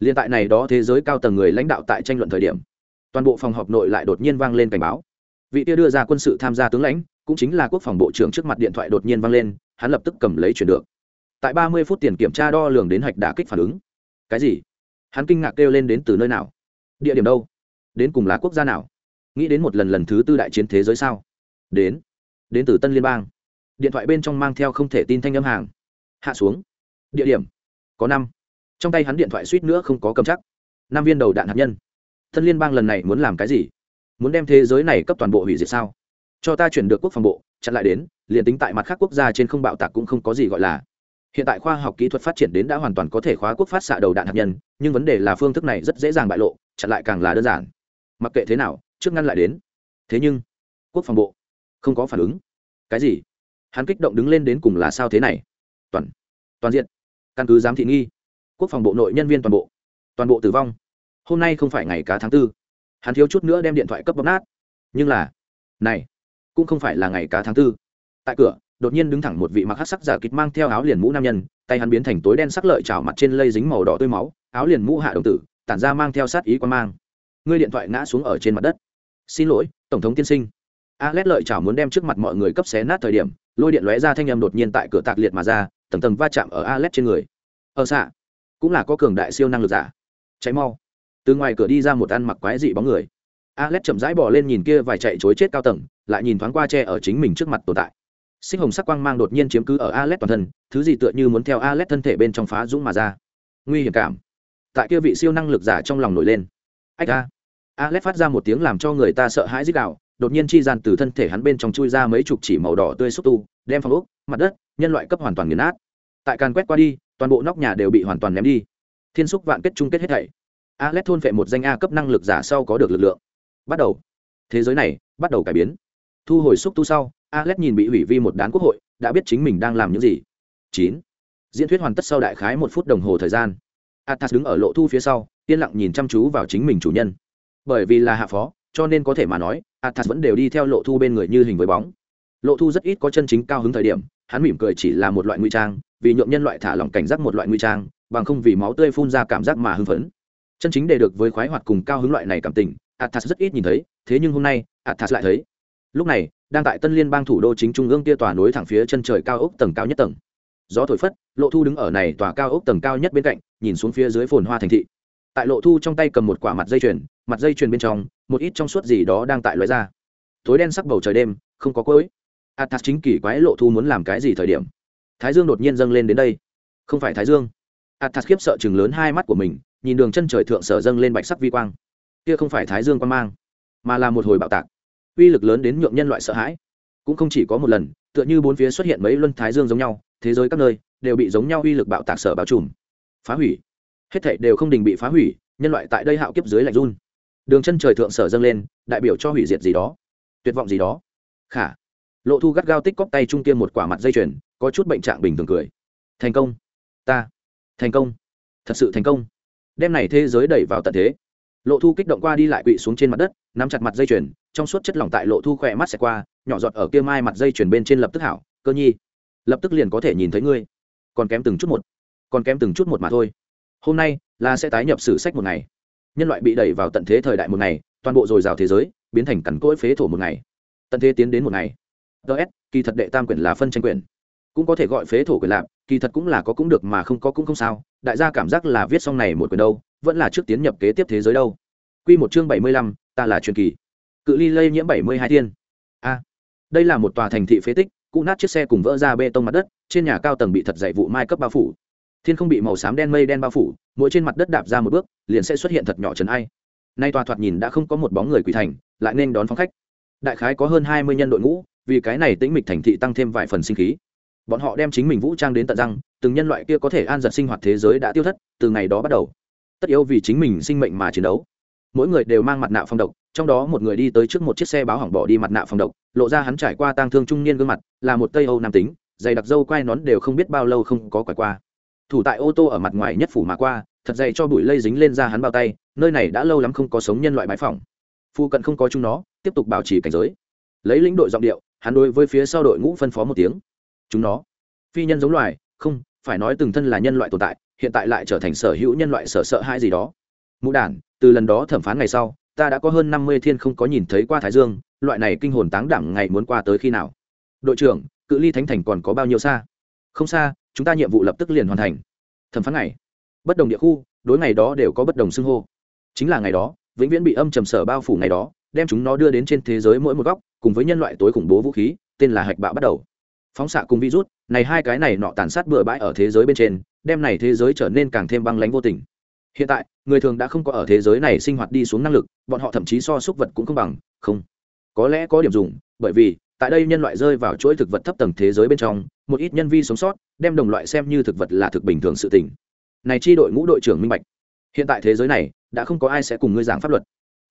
Liên tại này đó thế giới cao tầng người lãnh đạo tại tranh luận thời điểm, toàn bộ phòng họp nội lại đột nhiên vang lên cảnh báo. Vị kia đưa ra quân sự tham gia tướng lãnh, cũng chính là quốc phòng bộ trưởng trước mặt điện thoại đột nhiên vang lên, hắn lập tức cầm lấy chuyển được. Tại ba mươi phút tiền kiểm tra đo lường đến hạch đả kích phản ứng. Cái gì? Hắn kinh ngạc kêu lên đến từ nơi nào? Địa điểm đâu? Đến cùng là quốc gia nào? Nghĩ đến một lần lần thứ tư đại chiến thế giới sao? Đến. Đến từ tân liên bang. Điện thoại bên trong mang theo không thể tin thanh âm hàng. Hạ xuống. Địa điểm. Có năm. Trong tay hắn điện thoại suýt nữa không có cầm chắc. Năm viên đầu đạn hạt nhân. Tân liên bang lần này muốn làm cái gì? Muốn đem thế giới này cấp toàn bộ hủy diệt sao? Cho ta chuyển được quốc phòng bộ, chặn lại đến, liền tính tại mặt khác quốc gia trên không bạo tạc cũng không có gì gọi là hiện tại khoa học kỹ thuật phát triển đến đã hoàn toàn có thể khóa quốc phát xạ đầu đạn hạt nhân, nhưng vấn đề là phương thức này rất dễ dàng bại lộ, chặn lại càng là đơn giản. Mặc kệ thế nào, trước ngăn lại đến. Thế nhưng, quốc phòng bộ không có phản ứng. Cái gì? Hắn kích động đứng lên đến cùng là sao thế này? Toàn toàn diện. Căn cứ giám thị nghi, quốc phòng bộ nội nhân viên toàn bộ toàn bộ tử vong. Hôm nay không phải ngày cá tháng tư. Hắn thiếu chút nữa đem điện thoại cấp bóp nát. Nhưng là, này, cũng không phải là ngày cá tháng tư. Tại cửa đột nhiên đứng thẳng một vị mặc hắc sắc giả kịch mang theo áo liền mũ nam nhân, tay hắn biến thành tối đen sắc lợi trào mặt trên lây dính màu đỏ tươi máu, áo liền mũ hạ đồng tử, tản ra mang theo sát ý quan mang. Ngươi điện thoại ngã xuống ở trên mặt đất. Xin lỗi, tổng thống tiên sinh. A lợi chảo muốn đem trước mặt mọi người cấp xé nát thời điểm, lôi điện lóe ra thanh âm đột nhiên tại cửa tạc liệt mà ra, tầng tầng va chạm ở a trên người. Ở xạ, cũng là có cường đại siêu năng lực giả. Cháy mau. Từ ngoài cửa đi ra một ăn mặc quái dị bóng người. A chậm rãi bỏ lên nhìn kia vài chạy chối chết cao tầng, lại nhìn thoáng qua tre ở chính mình trước mặt tồn tại sinh hồng sắc quang mang đột nhiên chiếm cứ ở a l toàn thân, thứ gì tựa như muốn theo a l thân thể bên trong phá dũng mà ra. Nguy hiểm cảm. Tại kia vị siêu năng lực giả trong lòng nổi lên. Ách a. Alex phát ra một tiếng làm cho người ta sợ hãi dích đạo đột nhiên chi gian từ thân thể hắn bên trong chui ra mấy chục chỉ màu đỏ tươi xúc tu, đem phòng ốc, mặt đất, nhân loại cấp hoàn toàn nghiền nát. Tại càn quét qua đi, toàn bộ nóc nhà đều bị hoàn toàn ném đi. Thiên xúc vạn kết chung kết hết thảy. Alex thôn phệ một danh a cấp năng lực giả sau có được lực lượng. Bắt đầu. Thế giới này bắt đầu cải biến. Thu hồi xúc tu sau alex nhìn bị hủy vi một đán quốc hội, đã biết chính mình đang làm những gì. Chín. Diễn thuyết hoàn tất sau đại khái một phút đồng hồ thời gian. Athas đứng ở lộ thu phía sau, yên lặng nhìn chăm chú vào chính mình chủ nhân. Bởi vì là hạ phó, cho nên có thể mà nói, athas vẫn đều đi theo lộ thu bên người như hình với bóng. Lộ thu rất ít có chân chính cao hứng thời điểm, hắn mỉm cười chỉ là một loại nguy trang, vì nhượng nhân loại thả lỏng cảnh giác một loại nguy trang, bằng không vì máu tươi phun ra cảm giác mà hưng phấn. Chân chính để được với khoái hoạt cùng cao hứng loại này cảm tình, athas rất ít nhìn thấy, thế nhưng hôm nay, athas lại thấy. Lúc này đang tại tân liên bang thủ đô chính trung ương kia tòa nối thẳng phía chân trời cao ốc tầng cao nhất tầng. Gió thổi phất, lộ thu đứng ở này tòa cao ốc tầng cao nhất bên cạnh, nhìn xuống phía dưới phồn hoa thành thị. Tại lộ thu trong tay cầm một quả mặt dây chuyền, mặt dây chuyền bên trong, một ít trong suốt gì đó đang tại loại ra. Tối đen sắc bầu trời đêm, không có cối athas à, chính kỳ quái lộ thu muốn làm cái gì thời điểm? Thái dương đột nhiên dâng lên đến đây. Không phải thái dương. À, athas khiếp sợ chừng lớn hai mắt của mình, nhìn đường chân trời thượng sở dâng lên bạch sắc vi quang. Kia không phải thái dương quan mang, mà là một hồi bạo tạc uy lực lớn đến nhượng nhân loại sợ hãi. Cũng không chỉ có một lần, tựa như bốn phía xuất hiện mấy luân thái dương giống nhau, thế giới các nơi đều bị giống nhau uy lực bạo tạc sở bao trùm. Phá hủy. Hết thảy đều không đình bị phá hủy, nhân loại tại đây hạo kiếp dưới lạnh run. Đường chân trời thượng sở dâng lên, đại biểu cho hủy diệt gì đó, tuyệt vọng gì đó. Khả. Lộ thu gắt gao tích cóc tay trung kia một quả mặt dây chuyền, có chút bệnh trạng bình thường cười. Thành công. Ta. Thành công. Thật sự thành công. Đem này thế giới đẩy vào tận thế lộ thu kích động qua đi lại quỵ xuống trên mặt đất, nắm chặt mặt dây chuyền, trong suốt chất lỏng tại lộ thu khỏe mắt xẹt qua, nhỏ giọt ở kia mai mặt dây chuyền bên trên lập tức hảo, cơ nhi, lập tức liền có thể nhìn thấy ngươi. Còn kém từng chút một, còn kém từng chút một mà thôi. Hôm nay, là sẽ tái nhập sử sách một ngày. Nhân loại bị đẩy vào tận thế thời đại một ngày, toàn bộ dồi dào thế giới, biến thành cằn cỗi phế thổ một ngày. Tận thế tiến đến một ngày. Ts kỳ thật đệ tam quyển là phân tranh quyển. Cũng có thể gọi phế thổ quyền lạp, kỳ thật cũng là có cũng được mà không có cũng không sao. Đại gia cảm giác là viết xong này một quyển đâu vẫn là trước tiến nhập kế tiếp thế giới đâu. Q một chương bảy mươi lăm, ta là truyền kỳ. Cự ly lây nhiễm bảy mươi hai thiên. A, đây là một tòa thành thị phế tích cụ nát chiếc xe cùng vỡ ra bê tông mặt đất, trên nhà cao tầng bị thật dày vụ mai cấp bao phủ. Thiên không bị màu xám đen mây đen bao phủ, mỗi trên mặt đất đạp ra một bước, liền sẽ xuất hiện thật nhỏ trần ai. Nay tòa thoạt nhìn đã không có một bóng người quỷ thành, lại nên đón phóng khách. Đại khái có hơn hai mươi nhân đội ngũ, vì cái này tĩnh mịch thành thị tăng thêm vài phần sinh khí. Bọn họ đem chính mình vũ trang đến tận răng, từng nhân loại kia có thể an giật sinh hoạt thế giới đã tiêu thất, từ ngày đó bắt đầu tất yếu vì chính mình sinh mệnh mà chiến đấu. Mỗi người đều mang mặt nạ phong độc, trong đó một người đi tới trước một chiếc xe báo hỏng bỏ đi mặt nạ phong độc, lộ ra hắn trải qua tang thương trung niên gương mặt, là một tây âu nam tính, dày đặc dâu quai nón đều không biết bao lâu không có quải qua. Thủ tại ô tô ở mặt ngoài nhất phủ mà qua, thật dày cho bụi lây dính lên ra hắn bao tay, nơi này đã lâu lắm không có sống nhân loại bãi phòng phu cận không có chúng nó, tiếp tục bảo trì cảnh giới. Lấy lĩnh đội giọng điệu, hắn đối với phía sau đội ngũ phân phó một tiếng. Chúng nó. Phi nhân giống loài, không, phải nói từng thân là nhân loại tồn tại hiện tại lại trở thành sở hữu nhân loại sợ sợ hãi gì đó. Mũ đản, từ lần đó thẩm phán ngày sau, ta đã có hơn năm mươi thiên không có nhìn thấy qua thái dương, loại này kinh hồn táng đẳng ngày muốn qua tới khi nào? Đội trưởng, cự ly thánh thành còn có bao nhiêu xa? Không xa, chúng ta nhiệm vụ lập tức liền hoàn thành. Thẩm phán ngày. Bất đồng địa khu, đối ngày đó đều có bất đồng xưng hô. Chính là ngày đó, vĩnh viễn bị âm trầm sở bao phủ ngày đó, đem chúng nó đưa đến trên thế giới mỗi một góc, cùng với nhân loại tối khủng bố vũ khí, tên là hạch bạo bắt đầu. Phóng xạ cùng virus, này hai cái này nọ tàn sát bừa bãi ở thế giới bên trên đem này thế giới trở nên càng thêm băng lánh vô tình. Hiện tại, người thường đã không có ở thế giới này sinh hoạt đi xuống năng lực, bọn họ thậm chí so súc vật cũng không bằng, không. Có lẽ có điểm dùng, bởi vì, tại đây nhân loại rơi vào chuỗi thực vật thấp tầng thế giới bên trong, một ít nhân vi sống sót, đem đồng loại xem như thực vật là thực bình thường sự tình. Này chi đội ngũ đội trưởng minh bạch. Hiện tại thế giới này, đã không có ai sẽ cùng ngươi giảng pháp luật.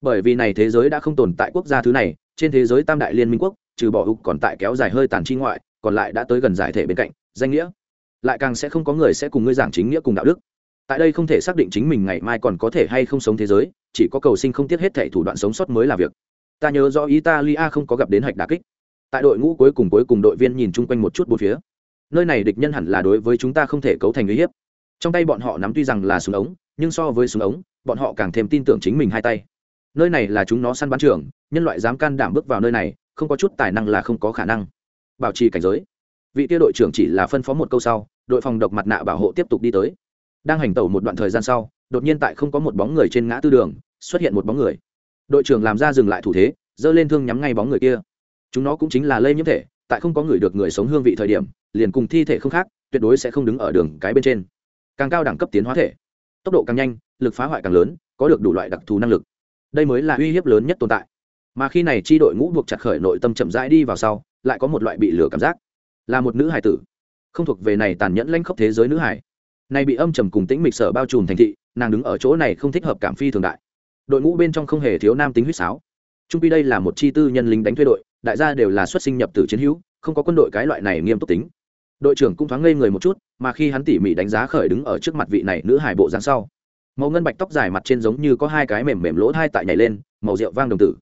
Bởi vì này thế giới đã không tồn tại quốc gia thứ này, trên thế giới tam đại liên minh quốc, trừ bỏ hục còn tại kéo dài hơi tàn chi ngoại, còn lại đã tới gần giải thể bên cạnh, danh nghĩa lại càng sẽ không có người sẽ cùng ngươi giảng chính nghĩa cùng đạo đức. Tại đây không thể xác định chính mình ngày mai còn có thể hay không sống thế giới, chỉ có cầu sinh không tiếc hết thảy thủ đoạn sống sót mới là việc. Ta nhớ rõ italia không có gặp đến hạch đà kích. Tại đội ngũ cuối cùng cuối cùng đội viên nhìn chung quanh một chút bốn phía. Nơi này địch nhân hẳn là đối với chúng ta không thể cấu thành uy hiếp. Trong tay bọn họ nắm tuy rằng là súng ống, nhưng so với súng ống, bọn họ càng thêm tin tưởng chính mình hai tay. Nơi này là chúng nó săn bắn trường, nhân loại dám can đảm bước vào nơi này, không có chút tài năng là không có khả năng. Bảo trì cảnh giới. Vị tiêu đội trưởng chỉ là phân phó một câu sau đội phòng độc mặt nạ bảo hộ tiếp tục đi tới. Đang hành tẩu một đoạn thời gian sau, đột nhiên tại không có một bóng người trên ngã tư đường, xuất hiện một bóng người. Đội trưởng làm ra dừng lại thủ thế, giơ lên thương nhắm ngay bóng người kia. Chúng nó cũng chính là lây nhiễm thể, tại không có người được người sống hương vị thời điểm, liền cùng thi thể không khác, tuyệt đối sẽ không đứng ở đường cái bên trên. Càng cao đẳng cấp tiến hóa thể, tốc độ càng nhanh, lực phá hoại càng lớn, có được đủ loại đặc thù năng lực. Đây mới là uy hiếp lớn nhất tồn tại. Mà khi này chi đội ngũ buộc chặt khởi nội tâm chậm rãi đi vào sau, lại có một loại bị lửa cảm giác. Là một nữ hải tử không thuộc về này tàn nhẫn lanh khốc thế giới nữ hải. Này bị âm trầm cùng tĩnh mịch sở bao trùm thành thị, nàng đứng ở chỗ này không thích hợp cảm phi thường đại. Đội ngũ bên trong không hề thiếu nam tính huýt sáo. Trung pi đây là một chi tư nhân lính đánh thuê đội, đại gia đều là xuất sinh nhập từ chiến hữu, không có quân đội cái loại này nghiêm túc tính. Đội trưởng cũng thoáng ngây người một chút, mà khi hắn tỉ mỉ đánh giá khởi đứng ở trước mặt vị này nữ hải bộ dáng sau, màu ngân bạch tóc dài mặt trên giống như có hai cái mềm mềm lỗ hai tại nhảy lên, màu rượu vang đồng tử.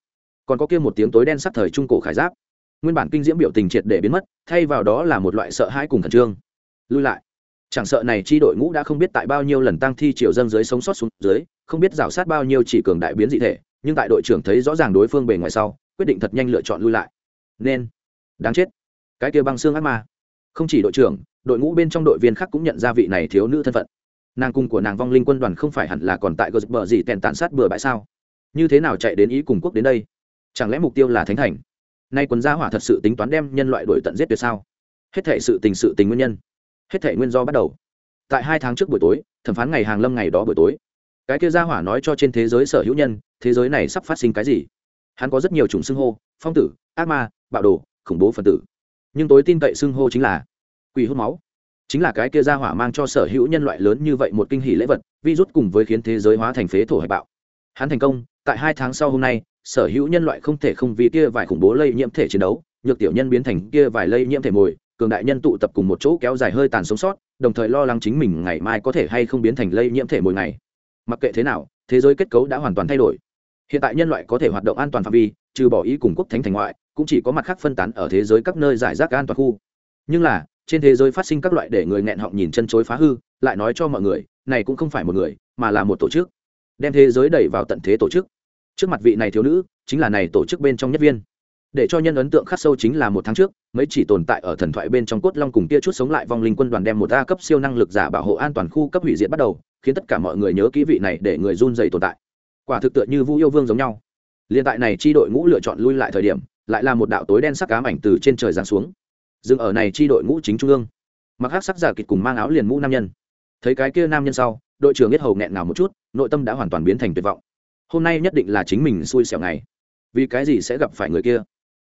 Còn có kia một tiếng tối đen sắc thời trung cổ khải giáp nguyên bản kinh diễm biểu tình triệt để biến mất, thay vào đó là một loại sợ hãi cùng khẩn trương. Lui lại. Chẳng sợ này chi đội ngũ đã không biết tại bao nhiêu lần tăng thi triều dân dưới sống sót xuống dưới, không biết rào sát bao nhiêu chỉ cường đại biến dị thể, nhưng tại đội trưởng thấy rõ ràng đối phương bề ngoài sau, quyết định thật nhanh lựa chọn lui lại. Nên. Đáng chết. Cái kia băng xương ác ma. Không chỉ đội trưởng, đội ngũ bên trong đội viên khác cũng nhận ra vị này thiếu nữ thân phận. Nàng cung của nàng vong linh quân đoàn không phải hẳn là còn tại gờ bờ gì tèn tàn sát bừa bãi sao? Như thế nào chạy đến ý cùng quốc đến đây? Chẳng lẽ mục tiêu là thánh thành? Nay quân gia hỏa thật sự tính toán đem nhân loại đổi tận giết tuyệt sao? Hết thể sự tình sự tình nguyên nhân. Hết thể nguyên do bắt đầu. Tại hai tháng trước buổi tối, thẩm phán ngày hàng lâm ngày đó buổi tối. Cái kia gia hỏa nói cho trên thế giới sở hữu nhân, thế giới này sắp phát sinh cái gì? Hắn có rất nhiều chủng xưng hô, phong tử, ác ma, bạo đồ, khủng bố phần tử. Nhưng tối tin cậy xưng hô chính là quỷ hút máu. Chính là cái kia gia hỏa mang cho sở hữu nhân loại lớn như vậy một kinh hỷ lễ vật, vi rút cùng với khiến thế giới hóa thành phế thổ hải bạo. Hắn thành công, tại hai tháng sau hôm nay sở hữu nhân loại không thể không vì kia vài khủng bố lây nhiễm thể chiến đấu, nhược tiểu nhân biến thành kia vài lây nhiễm thể mồi, cường đại nhân tụ tập cùng một chỗ kéo dài hơi tàn sống sót, đồng thời lo lắng chính mình ngày mai có thể hay không biến thành lây nhiễm thể mỗi ngày mặc kệ thế nào, thế giới kết cấu đã hoàn toàn thay đổi. Hiện tại nhân loại có thể hoạt động an toàn phạm vi, trừ bỏ ý cùng quốc thánh thành ngoại, cũng chỉ có mặt khác phân tán ở thế giới các nơi giải rác an toàn khu. Nhưng là, trên thế giới phát sinh các loại để người nghẹn họng nhìn chân chối phá hư, lại nói cho mọi người, này cũng không phải một người, mà là một tổ chức. Đem thế giới đẩy vào tận thế tổ chức trước mặt vị này thiếu nữ, chính là này tổ chức bên trong nhất viên. Để cho nhân ấn tượng khắc sâu chính là một tháng trước, mấy chỉ tồn tại ở thần thoại bên trong cốt long cùng kia chút sống lại vong linh quân đoàn đem một a cấp siêu năng lực giả bảo hộ an toàn khu cấp hủy diệt bắt đầu, khiến tất cả mọi người nhớ kỹ vị này để người run dày tồn tại. Quả thực tựa như vũ yêu vương giống nhau. Liên tại này chi đội ngũ lựa chọn lui lại thời điểm, lại là một đạo tối đen sắc cám ảnh từ trên trời giáng xuống. Dừng ở này chi đội ngũ chính trung ương. Mặc hắc sắc giả kịch cùng mang áo liền mũ nam nhân. Thấy cái kia nam nhân sau, đội trưởng biết hầu nghẹn nào một chút, nội tâm đã hoàn toàn biến thành tuyệt vọng hôm nay nhất định là chính mình xui xẻo ngày. Vì cái gì sẽ gặp phải người kia?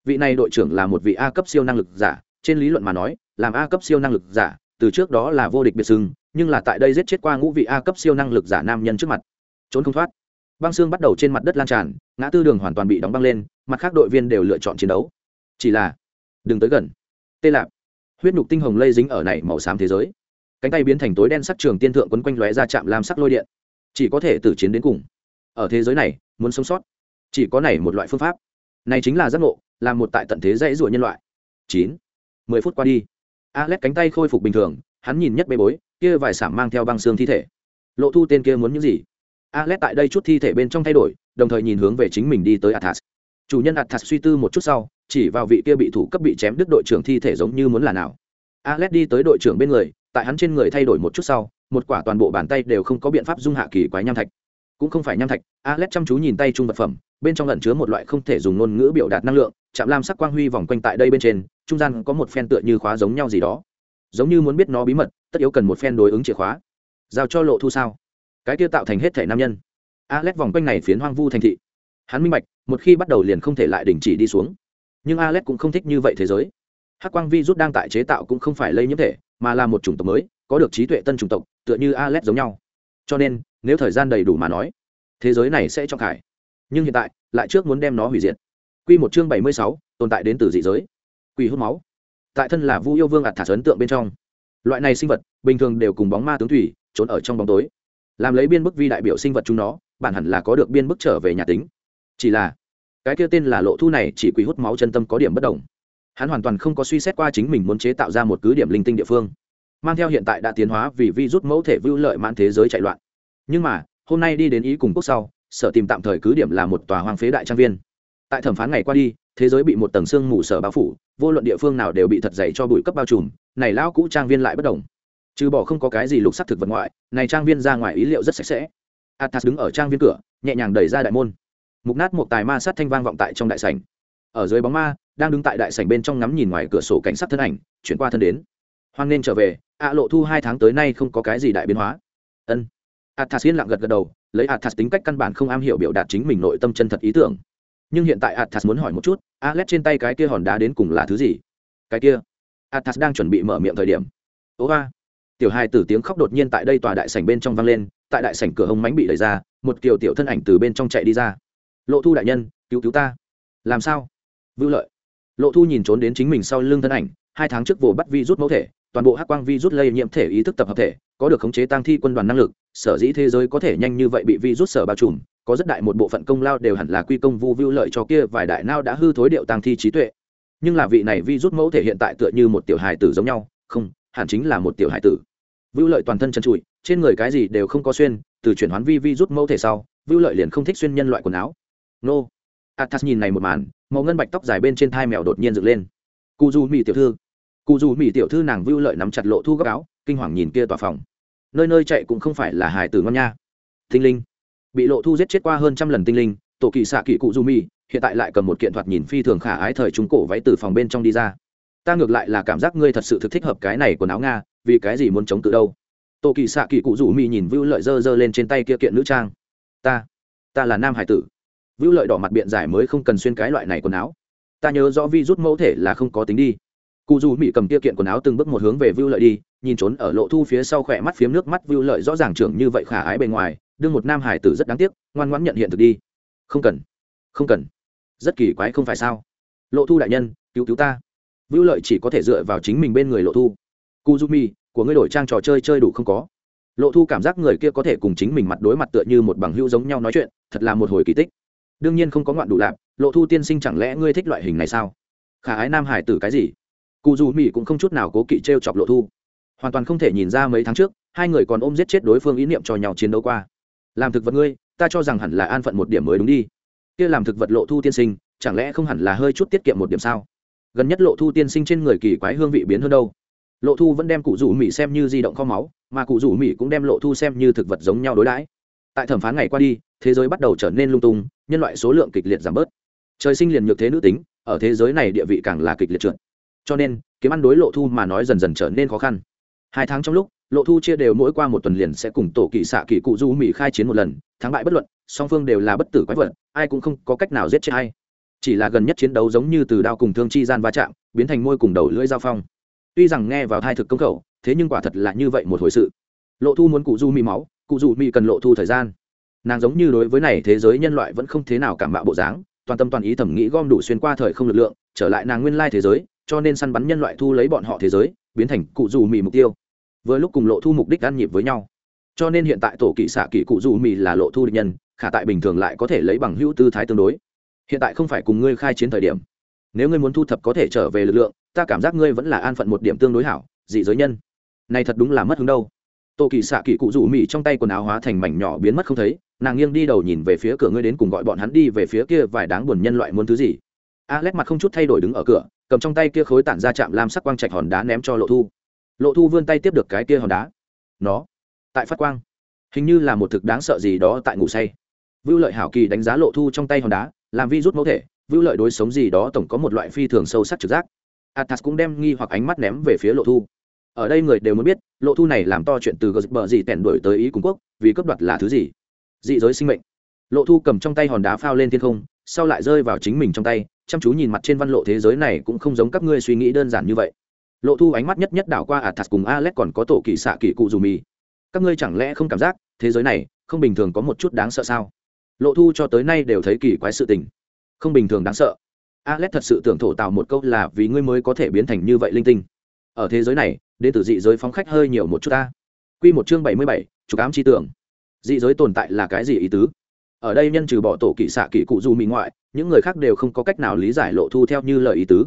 Vị này đội trưởng là một vị a cấp siêu năng lực giả, trên lý luận mà nói, làm a cấp siêu năng lực giả, từ trước đó là vô địch biệt sưng nhưng là tại đây giết chết qua ngũ vị a cấp siêu năng lực giả nam nhân trước mặt. Trốn không thoát. Băng xương bắt đầu trên mặt đất lan tràn, ngã tư đường hoàn toàn bị đóng băng lên, mặt khác đội viên đều lựa chọn chiến đấu. Chỉ là, đừng tới gần. Tê lạp. Huyết nhục tinh hồng lây dính ở này màu xám thế giới. Cánh tay biến thành tối đen sắc trường tiên thượng quấn quanh lóe ra chạm làm sắc lôi điện. Chỉ có thể tử chiến đến cùng ở thế giới này, muốn sống sót. Chỉ có này một loại phương pháp. Này chính là giác ngộ, là một tại tận thế dãy ruộng nhân loại. Chín. Mười phút qua đi. Alex cánh tay khôi phục bình thường, hắn nhìn nhất bê bối, kia vài sảm mang theo băng xương thi thể. Lộ thu tên kia muốn những gì? Alex tại đây chút thi thể bên trong thay đổi, đồng thời nhìn hướng về chính mình đi tới athas. Chủ nhân athas suy tư một chút sau, chỉ vào vị kia bị thủ cấp bị chém đứt đội trưởng thi thể giống như muốn là nào. Alex đi tới đội trưởng bên người, tại hắn trên người thay đổi một chút sau, một quả toàn bộ bàn tay đều không có biện pháp dung hạ kỳ quái nham thạch cũng không phải nham thạch. Alex chăm chú nhìn tay trung vật phẩm, bên trong lẩn chứa một loại không thể dùng ngôn ngữ biểu đạt năng lượng, chạm lam sắc quang huy vòng quanh tại đây bên trên, trung gian có một phen tựa như khóa giống nhau gì đó. Giống như muốn biết nó bí mật, tất yếu cần một phen đối ứng chìa khóa. Giao cho lộ thu sao? Cái kia tạo thành hết thể nam nhân. Alex vòng quanh này phiến hoang vu thành thị. Hắn minh bạch, một khi bắt đầu liền không thể lại đình chỉ đi xuống. Nhưng alex cũng không thích như vậy thế giới. Hắc quang vi rút đang tại chế tạo cũng không phải lây nhiễm thể, mà là một chủng tộc mới, có được trí tuệ tân chủng tộc, tựa như alex giống nhau. Cho nên nếu thời gian đầy đủ mà nói, thế giới này sẽ cho khải. Nhưng hiện tại, lại trước muốn đem nó hủy diệt. Q một chương bảy mươi sáu, tồn tại đến từ dị giới. Quỷ hút máu. Tại thân là vu yêu vương ạt thả ấn tượng bên trong, loại này sinh vật bình thường đều cùng bóng ma tướng thủy trốn ở trong bóng tối. Làm lấy biên bức vi đại biểu sinh vật chúng nó, bản hẳn là có được biên bức trở về nhà tính. Chỉ là, cái kia tên là lộ thu này chỉ quỷ hút máu chân tâm có điểm bất đồng hắn hoàn toàn không có suy xét qua chính mình muốn chế tạo ra một cứ điểm linh tinh địa phương, mang theo hiện tại đã tiến hóa vì vi rút mẫu thể vưu lợi mãn thế giới chạy loạn nhưng mà, hôm nay đi đến ý cùng quốc sau, sở tìm tạm thời cứ điểm là một tòa hoang phế đại trang viên. Tại thẩm phán ngày qua đi, thế giới bị một tầng xương mù sở bao phủ, vô luận địa phương nào đều bị thật dày cho bụi cấp bao trùm, này lão cũ trang viên lại bất đồng trừ bỏ không có cái gì lục sắc thực vật ngoại, này trang viên ra ngoài ý liệu rất sạch sẽ. Athas đứng ở trang viên cửa, nhẹ nhàng đẩy ra đại môn. Mục nát một tài ma sát thanh vang vọng tại trong đại sảnh. Ở dưới bóng ma, đang đứng tại đại sảnh bên trong ngắm nhìn ngoài cửa sổ cảnh sát thân ảnh, chuyển qua thân đến. Hoan nên trở về, ạ lộ thu hai tháng tới nay không có cái gì đại biến hóa. Ân athas yên lặng gật gật đầu, lấy athas tính cách căn bản không am hiểu biểu đạt chính mình nội tâm chân thật ý tưởng. Nhưng hiện tại athas muốn hỏi một chút, alex trên tay cái kia hòn đá đến cùng là thứ gì? Cái kia. Athas đang chuẩn bị mở miệng thời điểm. Ố ba tiểu hai tử tiếng khóc đột nhiên tại đây tòa đại sảnh bên trong vang lên, tại đại sảnh cửa hông mánh bị đẩy ra, một kiều tiểu thân ảnh từ bên trong chạy đi ra. Lộ thu đại nhân, cứu cứu ta. Làm sao? Vưu lợi. Lộ thu nhìn trốn đến chính mình sau lưng thân ảnh hai tháng trước vồ bắt vi rút mẫu thể, toàn bộ hắc quang vi rút lây nhiễm thể ý thức tập hợp thể, có được khống chế tăng thi quân đoàn năng lực, sở dĩ thế giới có thể nhanh như vậy bị vi rút sở bao trùm, có rất đại một bộ phận công lao đều hẳn là quy công vu vưu lợi cho kia vài đại nao đã hư thối điệu tăng thi trí tuệ. Nhưng là vị này vi rút mẫu thể hiện tại tựa như một tiểu hài tử giống nhau, không, hẳn chính là một tiểu hài tử. Vưu lợi toàn thân chân trụi, trên người cái gì đều không có xuyên, từ chuyển hoán vi vi rút mẫu thể sau, vưu lợi liền không thích xuyên nhân loại quần áo. Nô. Athas nhìn này một màn, màu ngân bạch tóc dài bên trên thai mèo đột nhiên dựng lên cụ dù mỹ tiểu thư. Cụ dù mỹ tiểu thư nàng vưu lợi nắm chặt lộ thu gấp áo, kinh hoàng nhìn kia tòa phòng. Nơi nơi chạy cũng không phải là hài tử ngon nha. Tinh linh. Bị lộ thu giết chết qua hơn trăm lần tinh linh, tổ kỳ xạ kỳ cụ dù mỹ hiện tại lại cầm một kiện thoạt nhìn phi thường khả ái thời trung cổ váy từ phòng bên trong đi ra. Ta ngược lại là cảm giác ngươi thật sự thực thích hợp cái này quần áo nga, vì cái gì muốn chống tự đâu? Tổ kỳ xạ kỳ cụ rủ mỹ nhìn vưu lợi dơ dơ lên trên tay kia kiện nữ trang. Ta ta là nam hải tử. Vưu lợi đỏ mặt biện giải mới không cần xuyên cái loại này quần áo ta nhớ rõ vi rút mẫu thể là không có tính đi. Cụ dù mỹ cầm kia kiện quần áo từng bước một hướng về vưu lợi đi, nhìn trốn ở lộ thu phía sau khỏe mắt phiếm nước mắt vưu lợi rõ ràng trưởng như vậy khả ái bề ngoài, đương một nam hải tử rất đáng tiếc, ngoan ngoãn nhận hiện thực đi. Không cần không cần. Rất kỳ quái không phải sao? Lộ thu đại nhân, cứu cứu ta. Vưu lợi chỉ có thể dựa vào chính mình bên người lộ thu. Cụ dù mi của ngươi đổi trang trò chơi chơi đủ không có? Lộ thu cảm giác người kia có thể cùng chính mình mặt đối mặt tựa như một bằng hữu giống nhau nói chuyện, thật là một hồi kỳ tích. Đương nhiên không có ngoạn đủ lạp lộ thu tiên sinh chẳng lẽ ngươi thích loại hình này sao? Khả ái nam hải tử cái gì? Cụ dù mỹ cũng không chút nào cố kỵ t r e o chọc lộ thu. Hoàn toàn không thể nhìn ra mấy tháng trước, hai người còn ôm giết chết đối phương ý niệm cho nhau chiến đấu qua. Làm thực vật ngươi, ta cho rằng hẳn là an phận một điểm mới đúng đi. Kia làm thực vật lộ thu tiên sinh, chẳng lẽ không hẳn là hơi chút tiết kiệm một điểm sao? Gần nhất lộ thu tiên sinh trên người kỳ quái hương vị biến hơn đâu. Lộ thu vẫn đem cụ rủ mỹ xem như di động kho máu, mà cụ rủ mỹ cũng đem lộ thu xem như thực vật giống nhau đối đãi. Tại thẩm phán ngày qua đi, thế giới bắt đầu trở nên lung tung, nhân loại số lượng kịch liệt giảm bớt trời sinh liền nhược thế nữ tính, ở thế giới này địa vị càng là kịch liệt trượt. Cho nên, kiếm ăn đối lộ thu mà nói dần dần trở nên khó khăn. Hai tháng trong lúc, lộ thu chia đều mỗi qua một tuần liền sẽ cùng tổ kỵ xạ kỵ cụ du mỹ khai chiến một lần, thắng bại bất luận, song phương đều là bất tử quái vật, ai cũng không có cách nào giết chết ai. Chỉ là gần nhất chiến đấu giống như từ đao cùng thương chi gian va chạm, biến thành môi cùng đầu lưỡi giao phong. Tuy rằng nghe vào thai thực công khẩu, thế nhưng quả thật là như vậy một hồi sự. Lộ thu muốn cụ du mỹ máu, cụ du mỹ cần lộ thu thời gian. Nàng giống như đối với này thế giới nhân loại vẫn không thế nào cảm bạo bộ dáng toàn tâm toàn ý thẩm nghĩ gom đủ xuyên qua thời không lực lượng, trở lại nàng nguyên lai thế giới, cho nên săn bắn nhân loại thu lấy bọn họ thế giới, biến thành cụ dù mì mục tiêu. Vừa lúc cùng lộ thu mục đích ăn nhịp với nhau. Cho nên hiện tại tổ kỵ xạ kỵ cụ dù mì là lộ thu địch nhân, khả tại bình thường lại có thể lấy bằng hữu tư thái tương đối. Hiện tại không phải cùng ngươi khai chiến thời điểm. Nếu ngươi muốn thu thập có thể trở về lực lượng, ta cảm giác ngươi vẫn là an phận một điểm tương đối hảo, dị giới nhân. Này thật đúng là mất hứng đâu. Tổ kỳ xạ kỳ cụ rủ mì trong tay quần áo hóa thành mảnh nhỏ biến mất không thấy nàng nghiêng đi đầu nhìn về phía cửa ngươi đến cùng gọi bọn hắn đi về phía kia vài đáng buồn nhân loại muốn thứ gì. Alex mặt không chút thay đổi đứng ở cửa, cầm trong tay kia khối tản ra chạm lam sắc quang trạch hòn đá ném cho lộ thu. Lộ thu vươn tay tiếp được cái kia hòn đá. Nó, tại phát quang. Hình như là một thực đáng sợ gì đó tại ngủ say. Vưu lợi hảo kỳ đánh giá lộ thu trong tay hòn đá, làm vi rút mẫu thể, vưu lợi đối sống gì đó tổng có một loại phi thường sâu sắc trực giác. Athas cũng đem nghi hoặc ánh mắt ném về phía lộ thu. Ở đây người đều muốn biết, lộ thu này làm to chuyện từ gờ bờ gì tẻn đổi tới ý cung quốc, vì cướp đoạt là thứ gì? Dị giới sinh mệnh. Lộ thu cầm trong tay hòn đá phao lên thiên không, sau lại rơi vào chính mình trong tay, chăm chú nhìn mặt trên văn lộ thế giới này cũng không giống các ngươi suy nghĩ đơn giản như vậy. Lộ thu ánh mắt nhất nhất đảo qua ả athas cùng alex còn có tổ kỳ xạ kỳ cụ dù mì. Các ngươi chẳng lẽ không cảm giác thế giới này không bình thường có một chút đáng sợ sao? Lộ thu cho tới nay đều thấy kỳ quái sự tình. Không bình thường đáng sợ. Alex thật sự tưởng thổ tạo một câu là vì ngươi mới có thể biến thành như vậy linh tinh. Ở thế giới này, đến từ dị giới phóng khách hơi nhiều một chút ta. Q một chương bảy mươi bảy chục ám chi tưởng dị giới tồn tại là cái gì ý tứ? Ở đây nhân trừ bỏ tổ kỵ xạ kỵ cụ du mỹ ngoại, những người khác đều không có cách nào lý giải lộ thu theo như lời ý tứ.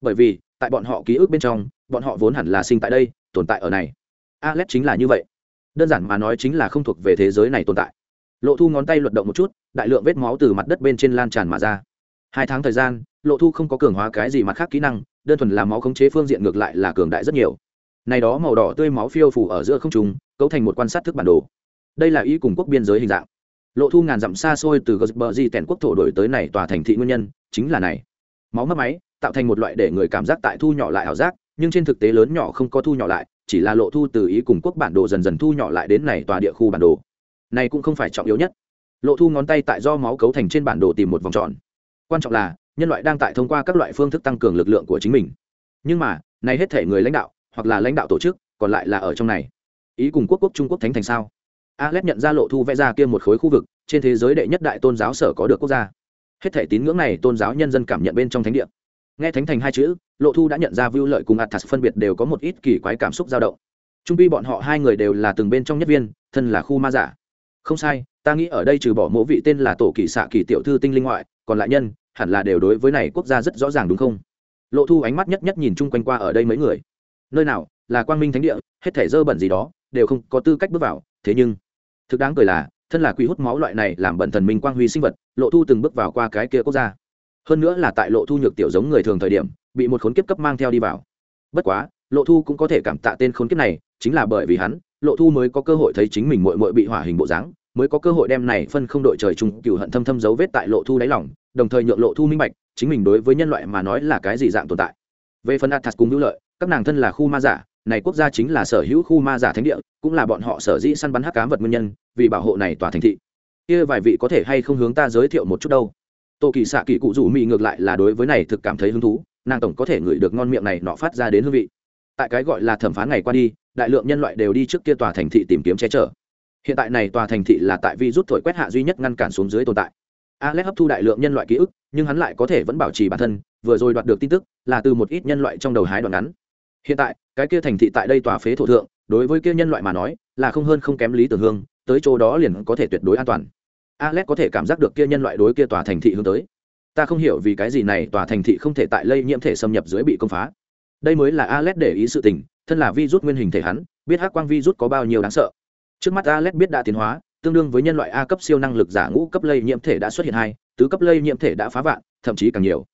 Bởi vì, tại bọn họ ký ức bên trong, bọn họ vốn hẳn là sinh tại đây, tồn tại ở này. Alex chính là như vậy. Đơn giản mà nói chính là không thuộc về thế giới này tồn tại. Lộ thu ngón tay luận động một chút, đại lượng vết máu từ mặt đất bên trên lan tràn mà ra. Hai tháng thời gian, lộ thu không có cường hóa cái gì mặt khác kỹ năng, đơn thuần là máu khống chế phương diện ngược lại là cường đại rất nhiều. Này đó màu đỏ tươi máu phiêu phủ ở giữa không trung, cấu thành một quan sát thức bản đồ đây là ý cùng quốc biên giới hình dạng. Lộ thu ngàn dặm xa xôi từ gờ di tèn quốc thổ đổi tới này tòa thành thị nguyên nhân, chính là này. Máu mất máy, tạo thành một loại để người cảm giác tại thu nhỏ lại ảo giác, nhưng trên thực tế lớn nhỏ không có thu nhỏ lại, chỉ là lộ thu từ ý cùng quốc bản đồ dần dần thu nhỏ lại đến này tòa địa khu bản đồ. Này cũng không phải trọng yếu nhất. Lộ thu ngón tay tại do máu cấu thành trên bản đồ tìm một vòng tròn. Quan trọng là, nhân loại đang tại thông qua các loại phương thức tăng cường lực lượng của chính mình. Nhưng mà, này hết thể người lãnh đạo, hoặc là lãnh đạo tổ chức, còn lại là ở trong này. Ý cùng quốc quốc trung quốc thánh thành sao? Alex nhận ra lộ thu vẽ ra kia một khối khu vực, trên thế giới đệ nhất đại tôn giáo sở có được quốc gia. Hết thể tín ngưỡng này tôn giáo nhân dân cảm nhận bên trong thánh địa. Nghe thánh thành hai chữ, lộ thu đã nhận ra vưu lợi cùng athas phân biệt đều có một ít kỳ quái cảm xúc dao động. Trung quy bọn họ hai người đều là từng bên trong nhất viên, thân là khu ma giả. Không sai, ta nghĩ ở đây trừ bỏ mộ vị tên là tổ kỳ xạ kỳ tiểu thư tinh linh ngoại, còn lại nhân, hẳn là đều đối với này quốc gia rất rõ ràng đúng không? Lộ thu ánh mắt nhất nhất nhìn chung quanh qua ở đây mấy người. Nơi nào, là quang minh thánh địa, hết thể dơ bẩn gì đó, đều không có tư cách bước vào, thế nhưng thực đáng cười là, thân là quỷ hút máu loại này làm bẩn thần minh quang huy sinh vật, lộ thu từng bước vào qua cái kia quốc gia. Hơn nữa là tại lộ thu nhược tiểu giống người thường thời điểm, bị một khốn kiếp cấp mang theo đi vào. Bất quá, lộ thu cũng có thể cảm tạ tên khốn kiếp này, chính là bởi vì hắn, lộ thu mới có cơ hội thấy chính mình mội mội bị hỏa hình bộ dáng, mới có cơ hội đem này phân không đội trời chung cựu hận thâm thâm dấu vết tại lộ thu đáy lòng, đồng thời nhượng lộ thu minh bạch, chính mình đối với nhân loại mà nói là cái gì dạng tồn tại. Về phần athas cùng hữu lợi, các nàng thân là khu ma giả này quốc gia chính là sở hữu khu ma giả thánh địa, cũng là bọn họ sở dĩ săn bắn hắc cám vật nguyên nhân, vì bảo hộ này tòa thành thị. Kia vài vị có thể hay không hướng ta giới thiệu một chút đâu? Tô kỳ xạ kỳ cụ rủ mị ngược lại là đối với này thực cảm thấy hứng thú, nàng tổng có thể ngửi được ngon miệng này nọ phát ra đến hương vị. Tại cái gọi là thẩm phán ngày qua đi, đại lượng nhân loại đều đi trước kia tòa thành thị tìm kiếm che chở. Hiện tại này tòa thành thị là tại vi rút thổi quét hạ duy nhất ngăn cản xuống dưới tồn tại. Alex hấp thu đại lượng nhân loại ký ức, nhưng hắn lại có thể vẫn bảo trì bản thân, vừa rồi đoạt được tin tức, là từ một ít nhân loại trong đầu hái đoạn ngắn hiện tại, cái kia thành thị tại đây tòa phế thổ thượng, đối với kia nhân loại mà nói, là không hơn không kém lý tưởng hương, tới chỗ đó liền có thể tuyệt đối an toàn. Alex có thể cảm giác được kia nhân loại đối kia tòa thành thị hướng tới. Ta không hiểu vì cái gì này tòa thành thị không thể tại lây nhiễm thể xâm nhập dưới bị công phá. Đây mới là alex để ý sự tình, thân là vi rút nguyên hình thể hắn, biết hắc quang vi rút có bao nhiêu đáng sợ. Trước mắt alex biết đã tiến hóa, tương đương với nhân loại a cấp siêu năng lực giả ngũ cấp lây nhiễm thể đã xuất hiện hai, tứ cấp lây nhiễm thể đã phá vạn, thậm chí càng nhiều.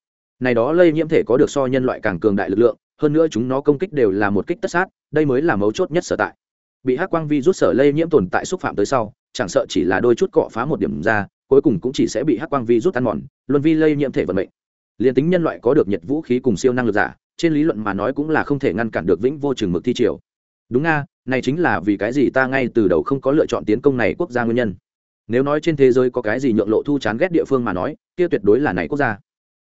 Này đó lây nhiễm thể có được so nhân loại càng cường đại lực lượng hơn nữa chúng nó công kích đều là một kích tất sát, đây mới là mấu chốt nhất sở tại. Bị hắc quang vi rút sở lây nhiễm tồn tại xúc phạm tới sau, chẳng sợ chỉ là đôi chút cọ phá một điểm ra, cuối cùng cũng chỉ sẽ bị hắc quang vi rút ăn mòn, luân vi lây nhiễm thể vận mệnh. Liền tính nhân loại có được nhiệt vũ khí cùng siêu năng lực giả, trên lý luận mà nói cũng là không thể ngăn cản được vĩnh vô chừng mực thi triều. Đúng nga, này chính là vì cái gì ta ngay từ đầu không có lựa chọn tiến công này quốc gia nguyên nhân. Nếu nói trên thế giới có cái gì nhượng lộ thu chán ghét địa phương mà nói, kia tuyệt đối là này quốc gia.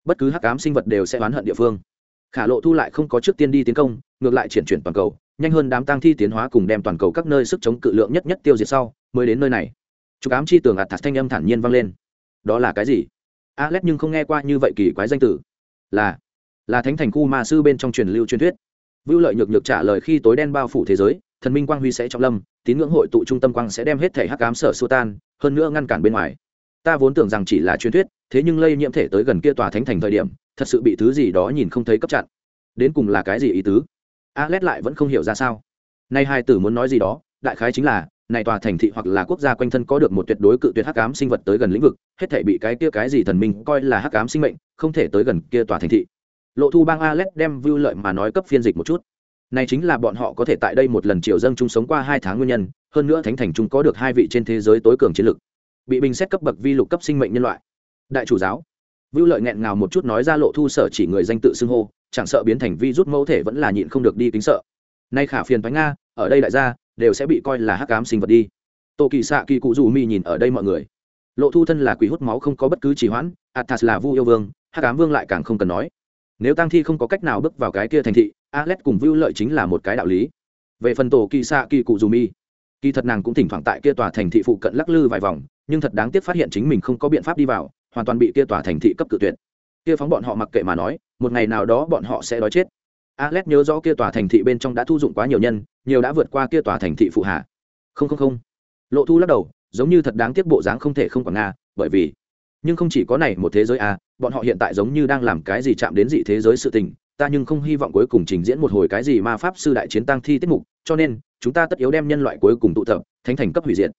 Bất cứ hắc ám sinh vật đều sẽ oán hận địa phương khả lộ thu lại không có trước tiên đi tiến công, ngược lại triển chuyển toàn cầu, nhanh hơn đám tăng thi tiến hóa cùng đem toàn cầu các nơi sức chống cự lượng nhất nhất tiêu diệt sau, mới đến nơi này. Chụp ám chi tường ạt thạt thanh âm thản nhiên vang lên. Đó là cái gì? Alex nhưng không nghe qua như vậy kỳ quái danh tử là là thánh thành khu ma sư bên trong truyền lưu truyền thuyết. Vưu lợi nhược nhược trả lời khi tối đen bao phủ thế giới, thần minh quang huy sẽ trọng lâm, tín ngưỡng hội tụ trung tâm quang sẽ đem hết thể hắc ám sở xua tan, hơn nữa ngăn cản bên ngoài. Ta vốn tưởng rằng chỉ là truyền thuyết, thế nhưng lây nhiễm thể tới gần kia tòa thánh thành thời điểm thật sự bị thứ gì đó nhìn không thấy cấp chặn. Đến cùng là cái gì ý tứ? Alex lại vẫn không hiểu ra sao. Nay hai tử muốn nói gì đó, đại khái chính là, này tòa thành thị hoặc là quốc gia quanh thân có được một tuyệt đối cự tuyệt hắc ám sinh vật tới gần lĩnh vực, hết thể bị cái kia cái gì thần minh coi là hắc ám sinh mệnh, không thể tới gần kia tòa thành thị. Lộ thu bang alex đem vưu lợi mà nói cấp phiên dịch một chút. Này chính là bọn họ có thể tại đây một lần triều dâng chung sống qua hai tháng nguyên nhân, hơn nữa thánh thành chúng có được hai vị trên thế giới tối cường chiến lực bị bình xét cấp bậc vi lục cấp sinh mệnh nhân loại. Đại chủ giáo vưu lợi nghẹn ngào một chút nói ra lộ thu sở chỉ người danh tự xưng hô, chẳng sợ biến thành vi rút mẫu thể vẫn là nhịn không được đi kính sợ. Nay khả phiền thoái nga, ở đây đại gia, đều sẽ bị coi là hắc ám sinh vật đi. Tô kỳ Sạ kỳ cụ dù mi nhìn ở đây mọi người. Lộ thu thân là quỷ hút máu không có bất cứ trì hoãn, athas là vu yêu vương, hắc ám vương lại càng không cần nói. Nếu tăng thi không có cách nào bước vào cái kia thành thị, Alet cùng vưu lợi chính là một cái đạo lý. Về phần tổ kỳ Sạ kỳ cụ dù mi, kỳ thật nàng cũng thỉnh thoảng tại kia tòa thành thị phụ cận lắc lư vài vòng, nhưng thật đáng tiếc phát hiện chính mình không có biện pháp đi vào hoàn toàn bị kia tòa thành thị cấp cự tuyệt. Kia phóng bọn họ mặc kệ mà nói, một ngày nào đó bọn họ sẽ đói chết. Alex nhớ rõ kia tòa thành thị bên trong đã thu dụng quá nhiều nhân, nhiều đã vượt qua kia tòa thành thị phụ hạ. Không không không. Lộ thu lắc đầu, giống như thật đáng tiếc bộ dáng không thể không còn nga, bởi vì, nhưng không chỉ có này một thế giới à bọn họ hiện tại giống như đang làm cái gì chạm đến dị thế giới sự tình, ta nhưng không hy vọng cuối cùng trình diễn một hồi cái gì ma pháp sư đại chiến tăng thi tiết mục, cho nên, chúng ta tất yếu đem nhân loại cuối cùng tụ tập, thánh thành cấp hủy diệt.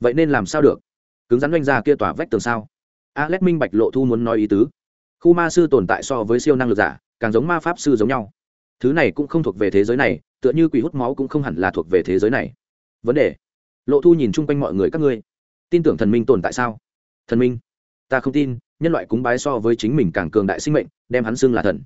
Vậy nên làm sao được? Cứng rắn doanh ra kia tòa vách tường sao? Alex minh bạch lộ thu muốn nói ý tứ. Khu ma sư tồn tại so với siêu năng lực giả, càng giống ma pháp sư giống nhau. Thứ này cũng không thuộc về thế giới này, tựa như quỷ hút máu cũng không hẳn là thuộc về thế giới này. Vấn đề. Lộ thu nhìn chung quanh mọi người các ngươi. Tin tưởng thần minh tồn tại sao? Thần minh. Ta không tin, nhân loại cúng bái so với chính mình càng cường đại sinh mệnh, đem hắn xưng là thần.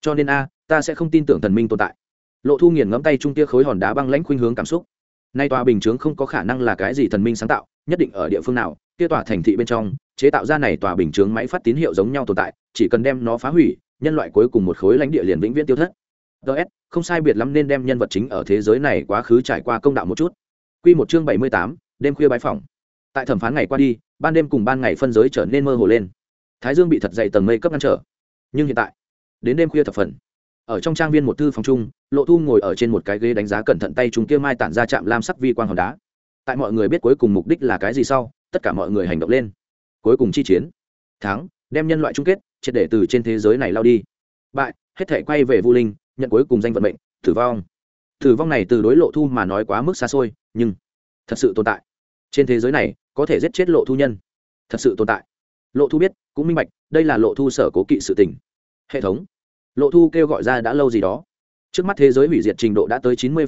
Cho nên a, ta sẽ không tin tưởng thần minh tồn tại. Lộ thu nghiền ngẫm tay trung tia khối hòn đá băng lãnh khuynh hướng cảm xúc. Nay tòa bình chướng không có khả năng là cái gì thần minh sáng tạo, nhất định ở địa phương nào kia tòa thành thị bên trong, chế tạo ra này tòa bình chướng máy phát tín hiệu giống nhau tồn tại, chỉ cần đem nó phá hủy, nhân loại cuối cùng một khối lãnh địa liền vĩnh viễn tiêu thất. Ts không sai biệt lắm nên đem nhân vật chính ở thế giới này quá khứ trải qua công đạo một chút. Q một chương bảy mươi tám, đêm khuya bãi phòng tại thẩm phán ngày qua đi, ban đêm cùng ban ngày phân giới trở nên mơ hồ lên. Thái dương bị thật dày tầng mây cấp ngăn trở. Nhưng hiện tại, đến đêm khuya thập phần. Ở trong trang viên một thư phòng chung, lộ thu ngồi ở trên một cái ghế đánh giá cẩn thận tay chúng kia mai tản ra chạm lam sắc vi quang hòn đá. Tại mọi người biết cuối cùng mục đích là cái gì sau tất cả mọi người hành động lên. Cuối cùng chi chiến. Thắng, đem nhân loại chung kết, triệt để từ trên thế giới này lao đi. Bại, hết thể quay về vu linh, nhận cuối cùng danh vận mệnh, tử vong. Tử vong này từ đối lộ thu mà nói quá mức xa xôi, nhưng thật sự tồn tại. Trên thế giới này, có thể giết chết lộ thu nhân. Thật sự tồn tại. Lộ thu biết, cũng minh bạch, đây là lộ thu sở cố kỵ sự tình. Hệ thống. Lộ thu kêu gọi ra đã lâu gì đó trước mắt thế giới hủy diệt trình độ đã tới chín mươi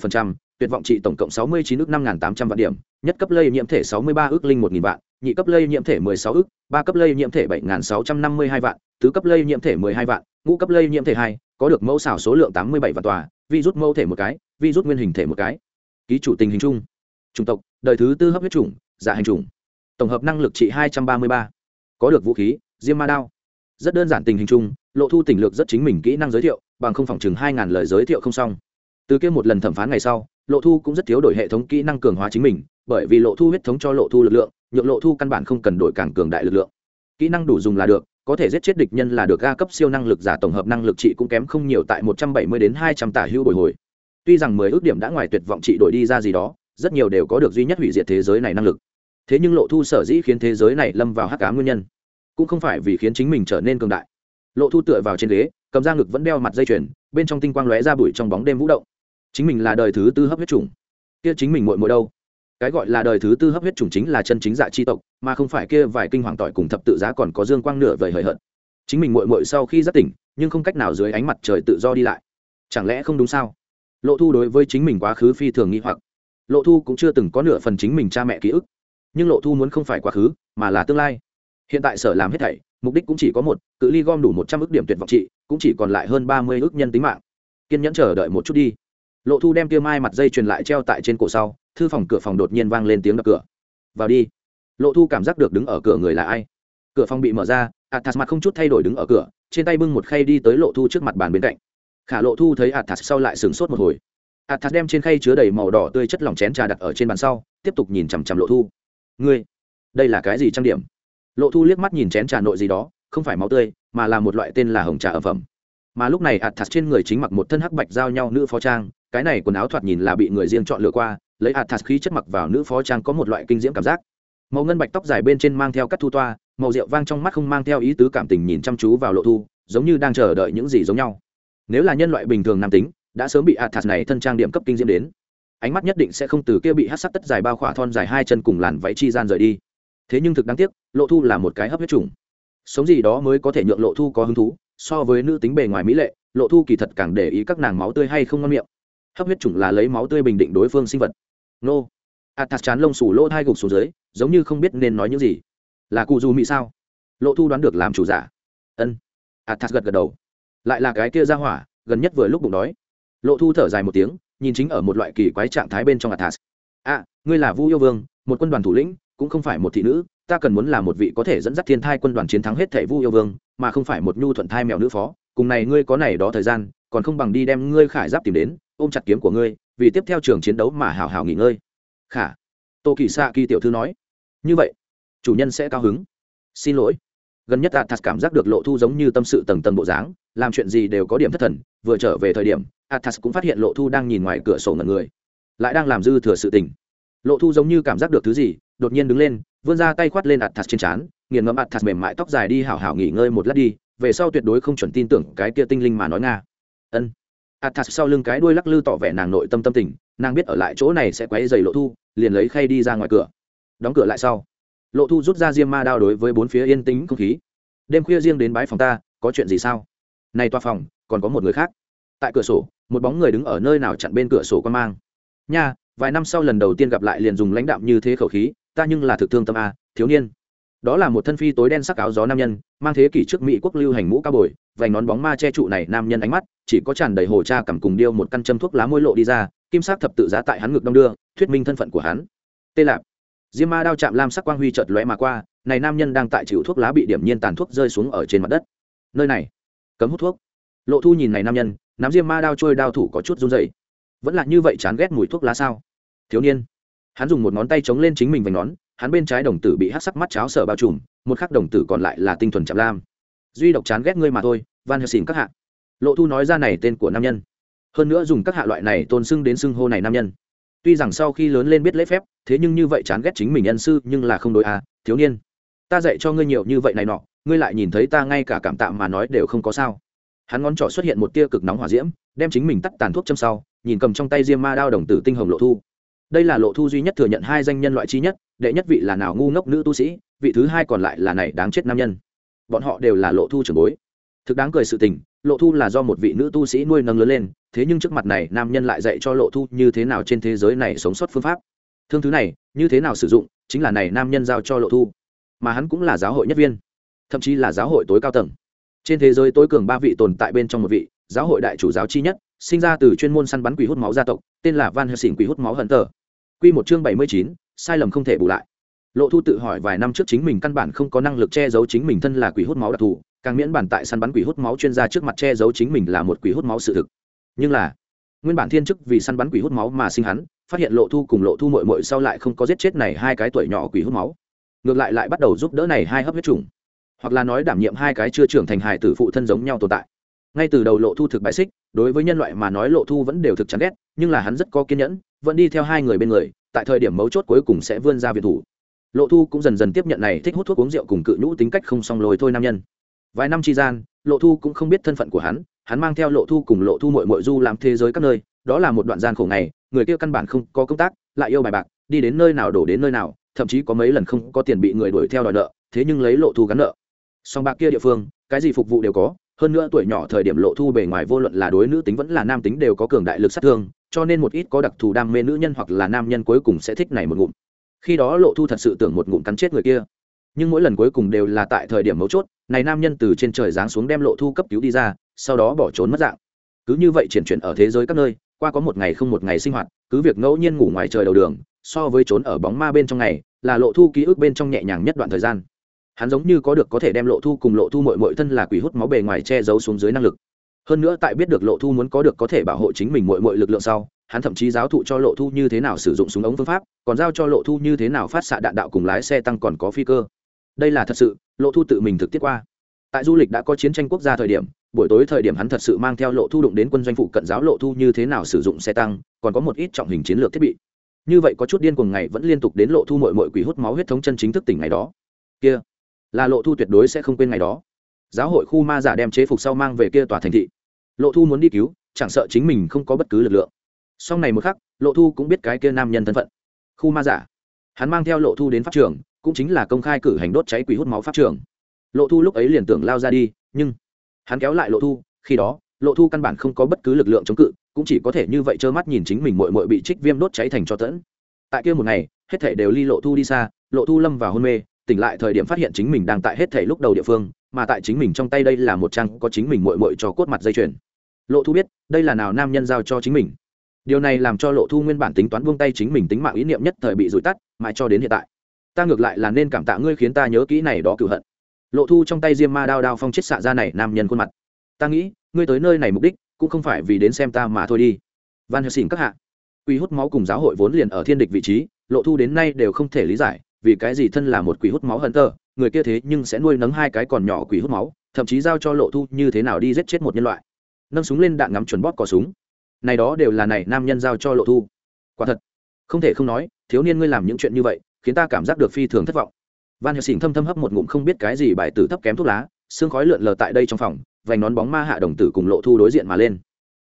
tuyệt vọng trị tổng cộng sáu mươi chín ước năm tám trăm vạn điểm, nhất cấp lây nhiễm thể sáu mươi ba ước linh một vạn, nhị cấp lây nhiễm thể mười sáu ước, ba cấp lây nhiễm thể bảy sáu trăm năm mươi hai vạn, tứ cấp lây nhiễm thể mười hai vạn, ngũ cấp lây nhiễm thể hai, có được mẫu xảo số lượng tám mươi bảy vạn tòa, virus mẫu thể một cái, virus nguyên hình thể một cái. Ký chủ tình hình chung. Chủng tộc, đời thứ tư hấp huyết chủng dạ hành chủng. Tổng hợp năng lực trị hai trăm ba mươi ba. Có được vũ khí, diêm ma đao. Rất đơn giản tình hình chung, lộ thu tỉnh lược rất chính mình kỹ năng giới thiệu bằng không phòng chừng hai ngàn lời giới thiệu không xong. Từ kia một lần thẩm phán ngày sau, lộ thu cũng rất thiếu đổi hệ thống kỹ năng cường hóa chính mình, bởi vì lộ thu huyết thống cho lộ thu lực lượng, nhượng lộ thu căn bản không cần đổi càng cường đại lực lượng. Kỹ năng đủ dùng là được, có thể giết chết địch nhân là được ga cấp siêu năng lực giả tổng hợp năng lực trị cũng kém không nhiều tại một trăm bảy mươi đến hai trăm tả hữu bồi hồi. Tuy rằng mười ước điểm đã ngoài tuyệt vọng trị đổi đi ra gì đó, rất nhiều đều có được duy nhất hủy diệt thế giới này năng lực. Thế nhưng lộ thu sở dĩ khiến thế giới này lâm vào hắc cá nguyên nhân, cũng không phải vì khiến chính mình trở nên cường đại lộ thu tựa vào trên ghế, cầm ra ngực vẫn đeo mặt dây chuyền, bên trong tinh quang lóe ra bụi trong bóng đêm vũ động. Chính mình là đời thứ tư hấp huyết chủng. Kia chính mình muội muội đâu? Cái gọi là đời thứ tư hấp huyết chủng chính là chân chính dạ chi tộc, mà không phải kia vài kinh hoàng tỏi cùng thập tự giá còn có dương quang nửa vời hời hợt. Chính mình muội muội sau khi giác tỉnh, nhưng không cách nào dưới ánh mặt trời tự do đi lại. Chẳng lẽ không đúng sao? Lộ thu đối với chính mình quá khứ phi thường nghi hoặc. Lộ thu cũng chưa từng có nửa phần chính mình cha mẹ ký ức. Nhưng lộ thu muốn không phải quá khứ, mà là tương lai. Hiện tại sở làm hết thảy mục đích cũng chỉ có một, cự ly gom đủ một trăm ước điểm tuyệt vọng trị, cũng chỉ còn lại hơn ba mươi ước nhân tính mạng. Kiên nhẫn chờ đợi một chút đi. Lộ thu đem tiêu mai mặt dây truyền lại treo tại trên cổ sau, thư phòng cửa phòng đột nhiên vang lên tiếng đập cửa. Vào đi. Lộ thu cảm giác được đứng ở cửa người là ai. Cửa phòng bị mở ra, athas mặt không chút thay đổi đứng ở cửa, trên tay bưng một khay đi tới lộ thu trước mặt bàn bên cạnh. Khả lộ thu thấy athas sau lại sửng sốt một hồi. Athas đem trên khay chứa đầy màu đỏ tươi chất lỏng chén trà đặt ở trên bàn sau, tiếp tục nhìn chằm chằm lộ thu. Ngươi, đây là cái gì trang điểm? Lộ thu liếc mắt nhìn chén trà nội gì đó, không phải máu tươi, mà là một loại tên là hồng trà ở phẩm. Mà lúc này ạt thạt trên người chính mặc một thân hắc bạch giao nhau nữ phó trang, cái này quần áo thoạt nhìn là bị người riêng chọn lựa qua, lấy ạt thạt khí chất mặc vào nữ phó trang có một loại kinh diễm cảm giác. Màu ngân bạch tóc dài bên trên mang theo cắt thu toa, màu rượu vang trong mắt không mang theo ý tứ cảm tình nhìn chăm chú vào lộ thu, giống như đang chờ đợi những gì giống nhau. Nếu là nhân loại bình thường nam tính, đã sớm bị ạt thạt này thân trang điểm cấp kinh diễm đến, ánh mắt nhất định sẽ không từ kia bị hát sắc tất dài bao khỏa thon dài hai chân cùng làn váy chi gian rời đi thế nhưng thực đáng tiếc lộ thu là một cái hấp huyết trùng sống gì đó mới có thể nhượng lộ thu có hứng thú so với nữ tính bề ngoài mỹ lệ lộ thu kỳ thật càng để ý các nàng máu tươi hay không ngon miệng. Hấp huyết trùng là lấy máu tươi bình định đối phương sinh vật. Nô. Athas chán lông sủ lỗ hai gục xuống dưới giống như không biết nên nói những gì. Là cụ dù mỹ sao? Lộ thu đoán được làm chủ giả. Ân. Athas gật gật đầu. Lại là cái kia ra hỏa gần nhất vừa lúc bụng đói. Lộ thu thở dài một tiếng nhìn chính ở một loại kỳ quái trạng thái bên trong athas. A à, ngươi là vu yêu vương một quân đoàn thủ lĩnh cũng không phải một thị nữ, ta cần muốn là một vị có thể dẫn dắt thiên thai quân đoàn chiến thắng hết thể vu yêu vương, mà không phải một nhu thuận thai mèo nữ phó. Cùng này ngươi có này đó thời gian, còn không bằng đi đem ngươi khải giáp tìm đến, ôm chặt kiếm của ngươi, vì tiếp theo trường chiến đấu mà hào hào nghỉ ngơi. Khả. Tô kỳ xạ kỳ tiểu thư nói. Như vậy, chủ nhân sẽ cao hứng. Xin lỗi. Gần nhất athas cảm giác được lộ thu giống như tâm sự tầng tầng bộ dáng, làm chuyện gì đều có điểm thất thần, vừa trở về thời điểm, athas cũng phát hiện lộ thu đang nhìn ngoài cửa sổ ngần người. Lại đang làm dư thừa sự tình. Lộ thu giống như cảm giác được thứ gì đột nhiên đứng lên, vươn ra tay khoát lên ạt thạt trên trán, nghiền ngẫm ạt thạt mềm mại tóc dài đi hảo hảo nghỉ ngơi một lát đi, về sau tuyệt đối không chuẩn tin tưởng cái kia tinh linh mà nói nga. Ân. Ạt thạt sau lưng cái đuôi lắc lư tỏ vẻ nàng nội tâm tâm tình, nàng biết ở lại chỗ này sẽ quấy dày lộ thu, liền lấy khay đi ra ngoài cửa. Đóng cửa lại sau, lộ thu rút ra diêm ma đao đối với bốn phía yên tĩnh không khí. Đêm khuya riêng đến bái phòng ta, có chuyện gì sao? Này toa phòng, còn có một người khác. Tại cửa sổ, một bóng người đứng ở nơi nào chặn bên cửa sổ quan mang. Nha, vài năm sau lần đầu tiên gặp lại liền dùng lãnh đạm như thế khẩu khí ta nhưng là thực thương tâm a, thiếu niên. Đó là một thân phi tối đen sắc áo gió nam nhân, mang thế kỷ trước mỹ quốc lưu hành mũ cao bồi, vành nón bóng ma che trụ này nam nhân ánh mắt, chỉ có tràn đầy hồ cha cầm cùng điêu một căn châm thuốc lá môi lộ đi ra, kim sắc thập tự giá tại hắn ngực đông đưa, thuyết minh thân phận của hắn. Tê lạp. Diêm ma đao chạm lam sắc quang huy chợt lóe mà qua, này nam nhân đang tại chịu thuốc lá bị điểm nhiên tàn thuốc rơi xuống ở trên mặt đất. Nơi này. Cấm hút thuốc. Lộ thu nhìn này nam nhân, nắm diêm ma đao trôi đao thủ có chút run dày vẫn là như vậy chán ghét mùi thuốc lá sao? Thiếu niên hắn dùng một ngón tay chống lên chính mình vành nón, hắn bên trái đồng tử bị hát sắc mắt cháo sở bao trùm, một khắc đồng tử còn lại là tinh thuần chạm lam. Duy độc chán ghét ngươi mà thôi, van helsing các hạ. Lộ thu nói ra này tên của nam nhân. Hơn nữa dùng các hạ loại này tôn xưng đến xưng hô này nam nhân. Tuy rằng sau khi lớn lên biết lễ phép, thế nhưng như vậy chán ghét chính mình nhân sư, nhưng là không đối à thiếu niên. Ta dạy cho ngươi nhiều như vậy này nọ, ngươi lại nhìn thấy ta ngay cả cảm tạ mà nói đều không có sao. Hắn ngón trỏ xuất hiện một tia cực nóng hỏa diễm, đem chính mình tắt tàn thuốc châm sau, nhìn cầm trong tay diêm ma đao đồng tử tinh hồng lộ thu đây là lộ thu duy nhất thừa nhận hai danh nhân loại chi nhất, đệ nhất vị là nào ngu ngốc nữ tu sĩ, vị thứ hai còn lại là này đáng chết nam nhân. Bọn họ đều là lộ thu trưởng bối. Thực đáng cười sự tình, lộ thu là do một vị nữ tu sĩ nuôi nâng lớn lên, thế nhưng trước mặt này nam nhân lại dạy cho lộ thu như thế nào trên thế giới này sống sót phương pháp. Thương thứ này, như thế nào sử dụng, chính là này nam nhân giao cho lộ thu. Mà hắn cũng là giáo hội nhất viên, thậm chí là giáo hội tối cao tầng. Trên thế giới tối cường ba vị tồn tại bên trong một vị, giáo hội đại chủ giáo chi nhất, sinh ra từ chuyên môn săn bắn quỷ hút máu gia tộc, tên là van helsing quỷ hút máu hận tờ Quy một chương bảy mươi chín, sai lầm không thể bù lại. Lộ thu tự hỏi vài năm trước chính mình căn bản không có năng lực che giấu chính mình thân là quỷ hút máu đặc thù, càng miễn bản tại săn bắn quỷ hút máu chuyên gia trước mặt che giấu chính mình là một quỷ hút máu sự thực. Nhưng là, nguyên bản thiên chức vì săn bắn quỷ hút máu mà sinh hắn, phát hiện lộ thu cùng lộ thu muội muội sau lại không có giết chết này hai cái tuổi nhỏ quỷ hút máu. Ngược lại lại bắt đầu giúp đỡ này hai hấp huyết trùng hoặc là nói đảm nhiệm hai cái chưa trưởng thành hài tử phụ thân giống nhau tồn tại. Ngay từ đầu lộ thu thực bại xích, đối với nhân loại mà nói lộ thu vẫn đều thực chán ghét, nhưng là hắn rất có kiên nhẫn vẫn đi theo hai người bên người, tại thời điểm mấu chốt cuối cùng sẽ vươn ra viện thủ. Lộ thu cũng dần dần tiếp nhận này, thích hút thuốc uống rượu cùng cự nhũ tính cách không song lồi thôi nam nhân. Vài năm tri gian, lộ thu cũng không biết thân phận của hắn hắn mang theo lộ thu cùng lộ thu mội mội du làm thế giới các nơi, đó là một đoạn gian khổ ngày, người kia căn bản không có công tác, lại yêu bài bạc, đi đến nơi nào đổ đến nơi nào, thậm chí có mấy lần không có tiền bị người đuổi theo đòi nợ, thế nhưng lấy lộ thu gắn nợ. Song bạc kia địa phương, cái gì phục vụ đều có, hơn nữa tuổi nhỏ thời điểm lộ thu bề ngoài vô luận là đối nữ tính vẫn là nam tính đều có cường đại lực sát thương cho nên một ít có đặc thù đam mê nữ nhân hoặc là nam nhân cuối cùng sẽ thích này một ngụm. Khi đó lộ thu thật sự tưởng một ngụm cắn chết người kia. Nhưng mỗi lần cuối cùng đều là tại thời điểm mấu chốt, này nam nhân từ trên trời giáng xuống đem lộ thu cấp cứu đi ra, sau đó bỏ trốn mất dạng. Cứ như vậy triển chuyển ở thế giới các nơi, qua có một ngày không một ngày sinh hoạt, cứ việc ngẫu nhiên ngủ ngoài trời đầu đường, so với trốn ở bóng ma bên trong ngày, là lộ thu ký ức bên trong nhẹ nhàng nhất đoạn thời gian. Hắn giống như có được có thể đem lộ thu cùng lộ thu mội mội thân là quỷ hút máu bề ngoài che giấu xuống dưới năng lực hơn nữa tại biết được lộ thu muốn có được có thể bảo hộ chính mình mọi mọi lực lượng sau, hắn thậm chí giáo thụ cho lộ thu như thế nào sử dụng súng ống phương pháp, còn giao cho lộ thu như thế nào phát xạ đạn đạo cùng lái xe tăng còn có phi cơ. Đây là thật sự, lộ thu tự mình thực tiết qua. Tại du lịch đã có chiến tranh quốc gia thời điểm, buổi tối thời điểm hắn thật sự mang theo lộ thu đụng đến quân doanh phụ cận giáo lộ thu như thế nào sử dụng xe tăng, còn có một ít trọng hình chiến lược thiết bị. Như vậy có chút điên cuồng ngày vẫn liên tục đến lộ thu mội mội quỷ hút máu huyết thống chân chính thức tỉnh ngày đó. Kia, là lộ thu tuyệt đối sẽ không quên ngày đó giáo hội khu ma giả đem chế phục sau mang về kia tòa thành thị. Lộ thu muốn đi cứu, chẳng sợ chính mình không có bất cứ lực lượng. Sau này một khắc, lộ thu cũng biết cái kia nam nhân thân phận. Khu ma giả. Hắn mang theo lộ thu đến pháp trường, cũng chính là công khai cử hành đốt cháy quỷ hút máu pháp trường. Lộ thu lúc ấy liền tưởng lao ra đi, nhưng hắn kéo lại lộ thu, khi đó, lộ thu căn bản không có bất cứ lực lượng chống cự, cũng chỉ có thể như vậy trơ mắt nhìn chính mình mội mội bị trích viêm đốt cháy thành cho tẫn. Tại kia một ngày, hết thể đều ly lộ thu đi xa, lộ thu lâm vào hôn mê, tỉnh lại thời điểm phát hiện chính mình đang tại hết thể lúc đầu địa phương mà tại chính mình trong tay đây là một trang có chính mình mội mội cho cốt mặt dây chuyền. Lộ thu biết, đây là nào nam nhân giao cho chính mình. Điều này làm cho lộ thu nguyên bản tính toán buông tay chính mình tính mạng ý niệm nhất thời bị rủi tắt, mãi cho đến hiện tại. Ta ngược lại là nên cảm tạ ngươi khiến ta nhớ kỹ này đó cựu hận. Lộ thu trong tay diêm ma đao đao phong chết xạ ra này nam nhân khuôn mặt. Ta nghĩ, ngươi tới nơi này mục đích, cũng không phải vì đến xem ta mà thôi đi. Van helsing các hạ. Quỷ hút máu cùng giáo hội vốn liền ở thiên địch vị trí, lộ thu đến nay đều không thể lý giải, vì cái gì thân là một quỷ hút máu hận tơ người kia thế nhưng sẽ nuôi nấng hai cái còn nhỏ quỷ hút máu, thậm chí giao cho lộ thu như thế nào đi giết chết một nhân loại. Nâng súng lên đạn ngắm chuẩn bóp cò súng. Này đó đều là này nam nhân giao cho lộ thu. Quả thật, không thể không nói, thiếu niên ngươi làm những chuyện như vậy, khiến ta cảm giác được phi thường thất vọng. Van helsing thâm thâm hấp một ngụm không biết cái gì bài tử thấp kém thuốc lá, xương khói lượn lờ tại đây trong phòng, vành nón bóng ma hạ đồng tử cùng lộ thu đối diện mà lên.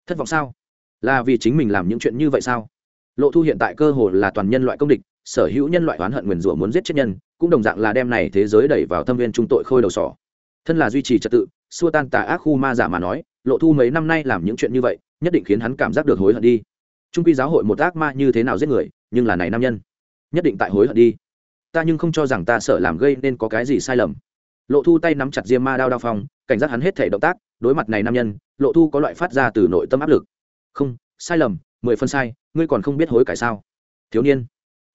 Thất vọng sao? Là vì chính mình làm những chuyện như vậy sao? Lộ thu hiện tại cơ hồ là toàn nhân loại công địch sở hữu nhân loại oán hận nguyền rủa muốn giết chết nhân, cũng đồng dạng là đem này thế giới đẩy vào thâm viên trung tội khôi đầu sỏ. Thân là duy trì trật tự, xua tan tà ác khu ma giả mà nói, lộ thu mấy năm nay làm những chuyện như vậy, nhất định khiến hắn cảm giác được hối hận đi. Trung quy giáo hội một ác ma như thế nào giết người, nhưng là này nam nhân, nhất định tại hối hận đi. Ta nhưng không cho rằng ta sợ làm gây nên có cái gì sai lầm. Lộ thu tay nắm chặt diêm ma đao đao phong, cảnh giác hắn hết thể động tác, đối mặt này nam nhân, lộ thu có loại phát ra từ nội tâm áp lực. Không, sai lầm, mười phân sai, ngươi còn không biết hối cải sao? Thiếu niên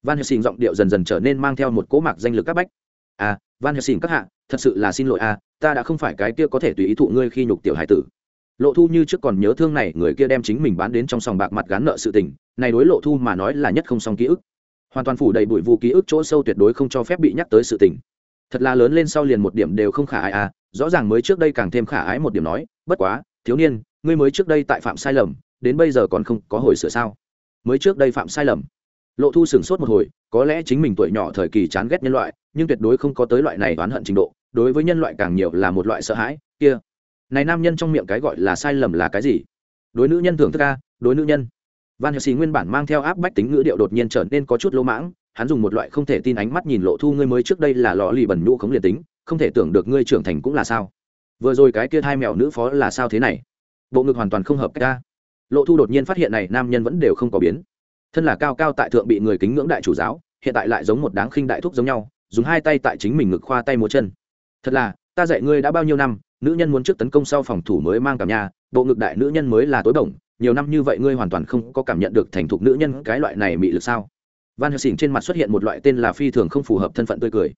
van helsing giọng điệu dần dần trở nên mang theo một cỗ mạc danh lực các bách. À van helsing các hạ, thật sự là xin lỗi à ta đã không phải cái kia có thể tùy ý thụ ngươi khi nhục tiểu hải tử. Lộ thu như trước còn nhớ thương này, người kia đem chính mình bán đến trong sòng bạc mặt gán nợ sự tình, này đối lộ thu mà nói là nhất không song ký ức. Hoàn toàn phủ đầy bụi vụ ký ức chỗ sâu tuyệt đối không cho phép bị nhắc tới sự tình. Thật là lớn lên sau liền một điểm đều không khả ái à rõ ràng mới trước đây càng thêm khả ái một điểm nói, bất quá, thiếu niên, ngươi mới trước đây tại phạm sai lầm, đến bây giờ còn không có hồi sửa sao? Mới trước đây phạm sai lầm lộ thu sửng sốt một hồi, có lẽ chính mình tuổi nhỏ thời kỳ chán ghét nhân loại, nhưng tuyệt đối không có tới loại này oán hận trình độ, đối với nhân loại càng nhiều là một loại sợ hãi, kia. Này nam nhân trong miệng cái gọi là sai lầm là cái gì? Đối nữ nhân thưởng thức ca đối nữ nhân. Van helsing nguyên bản mang theo áp bách tính ngữ điệu đột nhiên trở nên có chút lỗ mãng, hắn dùng một loại không thể tin ánh mắt nhìn lộ thu ngươi mới trước đây là lò lì bẩn nhũ khống liệt tính, không thể tưởng được ngươi trưởng thành cũng là sao? Vừa rồi cái kia hai mẹo nữ phó là sao thế này? Bộ ngực hoàn toàn không hợp cách ca lộ thu đột nhiên phát hiện này nam nhân vẫn đều không có biến thân là cao cao tại thượng bị người kính ngưỡng đại chủ giáo, hiện tại lại giống một đáng khinh đại thúc giống nhau, dùng hai tay tại chính mình ngực khoa tay múa chân. Thật là, ta dạy ngươi đã bao nhiêu năm, nữ nhân muốn trước tấn công sau phòng thủ mới mang cảm nhà bộ ngực đại nữ nhân mới là tối bổng, nhiều năm như vậy ngươi hoàn toàn không có cảm nhận được thành thục nữ nhân cái loại này mị lực sao? Van helsing trên mặt xuất hiện một loại tên là phi thường không phù hợp thân phận tươi cười.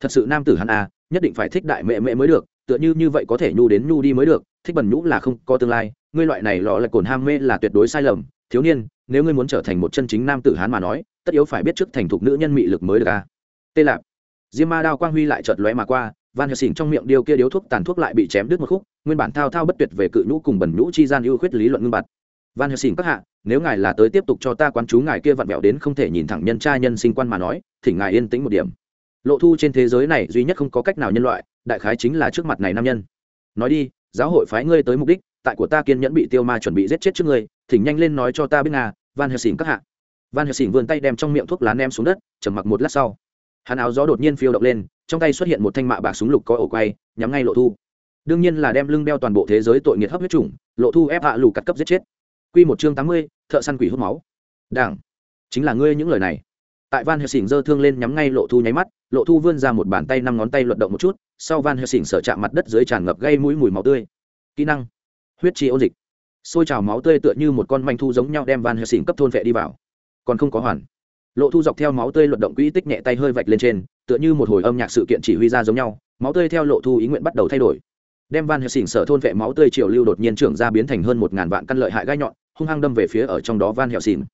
Thật sự nam tử hắn a nhất định phải thích đại mẹ mẹ mới được, tựa như như vậy có thể nhu đến nhu đi mới được, thích bẩn nhũ là không có tương lai, ngươi loại này lọ là cồn ham mê là tuyệt đối sai lầm thiếu niên, nếu ngươi muốn trở thành một chân chính nam tử hán mà nói, tất yếu phải biết trước thành thục nữ nhân mị lực mới được a tê lạp. Diêm ma đao quang huy lại chợt lóe mà qua, van helsing trong miệng điêu kia điếu thuốc tàn thuốc lại bị chém đứt một khúc, nguyên bản thao thao bất tuyệt về cự nhũ cùng bẩn nhũ chi gian ưu khuyết lý luận ngưng bặt. Van helsing các hạ, nếu ngài là tới tiếp tục cho ta quán chú ngài kia vặn vẹo đến không thể nhìn thẳng nhân tra nhân sinh quan mà nói, thì ngài yên tĩnh một điểm. Lộ thu trên thế giới này duy nhất không có cách nào nhân loại, đại khái chính là trước mặt này nam nhân. Nói đi, giáo hội phái ngươi tới mục đích, tại của ta kiên nhẫn bị tiêu ma chuẩn bị giết chết trước ngươi thỉnh nhanh lên nói cho ta biết nga, van helsing các hạ. Van helsing vươn tay đem trong miệng thuốc lá ném xuống đất chầm mặc một lát sau. Hắn áo gió đột nhiên phiêu động lên, trong tay xuất hiện một thanh mạ bạc súng lục có ổ quay, nhắm ngay lộ thu. Đương nhiên là đem lưng đeo toàn bộ thế giới tội nghiệt hấp huyết chủng, lộ thu ép hạ lù cắt cấp giết chết. Q một chương tám mươi, thợ săn quỷ hút máu. Đảng, chính là ngươi những lời này. Tại van helsing giơ thương lên nhắm ngay lộ thu nháy mắt, lộ thu vươn ra một bàn tay năm ngón tay luận động một chút, sau van helsing sở chạm mặt đất dưới tràn ngập gây mũi mùi máu tươi. Kỹ năng, huyết chi ôn dịch xôi trào máu tươi tựa như một con manh thu giống nhau đem van helsing cấp thôn vệ đi vào. Còn không có hoàn. Lộ thu dọc theo máu tươi luận động quỹ tích nhẹ tay hơi vạch lên trên, tựa như một hồi âm nhạc sự kiện chỉ huy ra giống nhau, máu tươi theo lộ thu ý nguyện bắt đầu thay đổi. Đem van helsing sở thôn vệ máu tươi triều lưu đột nhiên trưởng ra biến thành hơn một ngàn vạn căn lợi hại gai nhọn, hung hăng đâm về phía ở trong đó van helsing.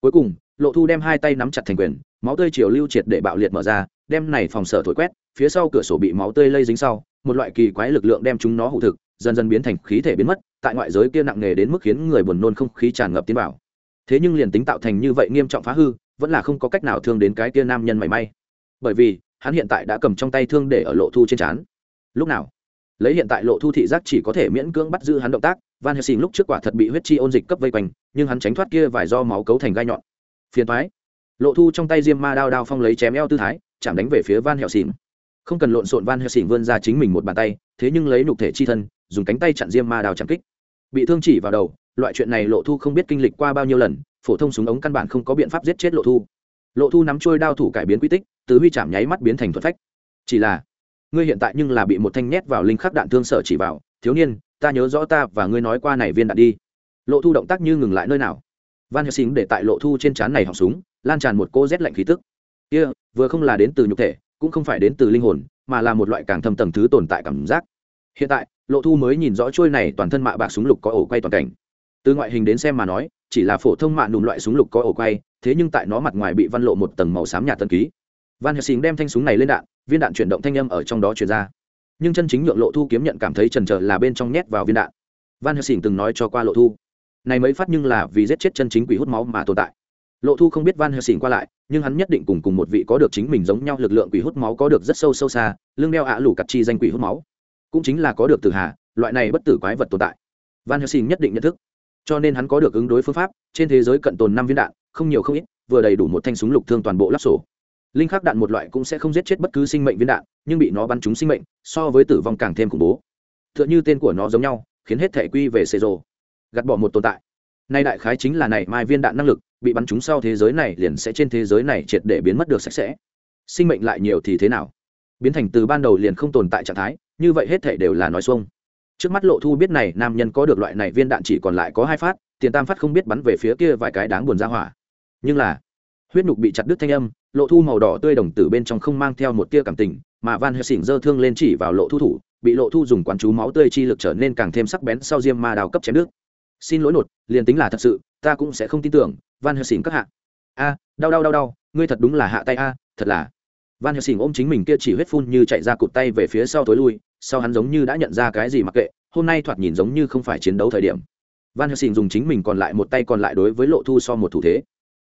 Cuối cùng, lộ thu đem hai tay nắm chặt thành quyền, máu tươi triều lưu triệt để bạo liệt mở ra, đem này phòng sở thổi quét, phía sau cửa sổ bị máu tươi lây dính sau, một loại kỳ quái lực lượng đem chúng nó hụ thực, dần dần biến thành khí thể biến mất tại ngoại giới kia nặng nề đến mức khiến người buồn nôn không khí tràn ngập tiến vào. Thế nhưng liền tính tạo thành như vậy nghiêm trọng phá hư, vẫn là không có cách nào thương đến cái kia nam nhân mảy may. Bởi vì, hắn hiện tại đã cầm trong tay thương để ở lộ thu trên trán. Lúc nào? Lấy hiện tại lộ thu thị giác chỉ có thể miễn cưỡng bắt giữ hắn động tác. Van helsing lúc trước quả thật bị huyết chi ôn dịch cấp vây quanh, nhưng hắn tránh thoát kia vài do máu cấu thành gai nhọn. Phiền thoái lộ thu trong tay diêm ma đao đao phong lấy chém eo tư thái, chạm đánh về phía van helsing. Không cần lộn xộn, van helsing vươn ra chính mình một bàn tay, thế nhưng lấy nhục thể chi thân dùng cánh tay chặn diêm ma đào chạm kích. Bị thương chỉ vào đầu loại chuyện này lộ thu không biết kinh lịch qua bao nhiêu lần phổ thông súng ống căn bản không có biện pháp giết chết lộ thu. Lộ thu nắm trôi đao thủ cải biến quy tích từ huy chạm nháy mắt biến thành thuật phách. Chỉ là ngươi hiện tại nhưng là bị một thanh nhét vào linh khắc đạn thương sở chỉ vào thiếu niên ta nhớ rõ ta và ngươi nói qua này viên đạn đi. Lộ thu động tác như ngừng lại nơi nào. Van helsing để tại lộ thu trên trán này họng súng lan tràn một cô rét lạnh khí tức. Kia、yeah, vừa không là đến từ nhục thể cũng không phải đến từ linh hồn mà là một loại càng thâm tầng thứ tồn tại cảm giác. Hiện tại lộ thu mới nhìn rõ trôi này toàn thân mạ bạc súng lục có ổ quay toàn cảnh. Từ ngoại hình đến xem mà nói, chỉ là phổ thông mạ nùm loại súng lục có ổ quay, thế nhưng tại nó mặt ngoài bị văn lộ một tầng màu xám nhạt tân ký. Van helsing đem thanh súng này lên đạn, viên đạn chuyển động thanh âm ở trong đó chuyển ra. Nhưng chân chính nhượng lộ thu kiếm nhận cảm thấy trần trờ là bên trong nhét vào viên đạn. Van helsing từng nói cho qua lộ thu, này mới phát nhưng là vì giết chết chân chính quỷ hút máu mà tồn tại. Lộ thu không biết van helsing qua lại, nhưng hắn nhất định cùng cùng một vị có được chính mình giống nhau lực lượng quỷ hút máu có được rất sâu sâu xa, lưng đeo ạ lủ cặt chi danh quỷ hút máu cũng chính là có được tử hà, loại này bất tử quái vật tồn tại. Van helsing nhất định nhận thức. Cho nên hắn có được ứng đối phương pháp, trên thế giới cận tồn năm viên đạn, không nhiều không ít, vừa đầy đủ một thanh súng lục thương toàn bộ lắp sổ. Linh khắc đạn một loại cũng sẽ không giết chết bất cứ sinh mệnh viên đạn, nhưng bị nó bắn trúng sinh mệnh, so với tử vong càng thêm khủng bố. T h ư ợ n h ư tên của nó giống nhau, khiến hết thể quy về xê rồ gạt bỏ một tồn tại. Nay đại khái chính là này mai viên đạn năng lực, bị bắn trúng sau thế giới này liền sẽ trên thế giới này triệt để biến mất được sạch sẽ. Sinh mệnh lại nhiều thì thế nào? Biến thành từ ban đầu liền không tồn tại trạng thái như vậy hết thể đều là nói xuông. Trước mắt lộ thu biết này, nam nhân có được loại này viên đạn chỉ còn lại có hai phát, tiền tam phát không biết bắn về phía kia vài cái đáng buồn ra hỏa. Nhưng là, huyết nhục bị chặt đứt thanh âm, lộ thu màu đỏ tươi đồng tử bên trong không mang theo một tia cảm tình, mà van helsing dơ thương lên chỉ vào lộ thu thủ, bị lộ thu dùng quán chú máu tươi chi lực trở nên càng thêm sắc bén sau diêm ma đào cấp chém nước xin lỗi nột, liền tính là thật sự, ta cũng sẽ không tin tưởng, van helsing các hạ. A, đau đau đau đau, ngươi thật đúng là hạ tay a, thật là. Van helsing ôm chính mình kia chỉ huyết phun như chạy ra cụt tay về phía sau tối lui sau hắn giống như đã nhận ra cái gì mặc kệ, hôm nay thoạt nhìn giống như không phải chiến đấu thời điểm. Van helsing dùng chính mình còn lại một tay còn lại đối với lộ thu so một thủ thế.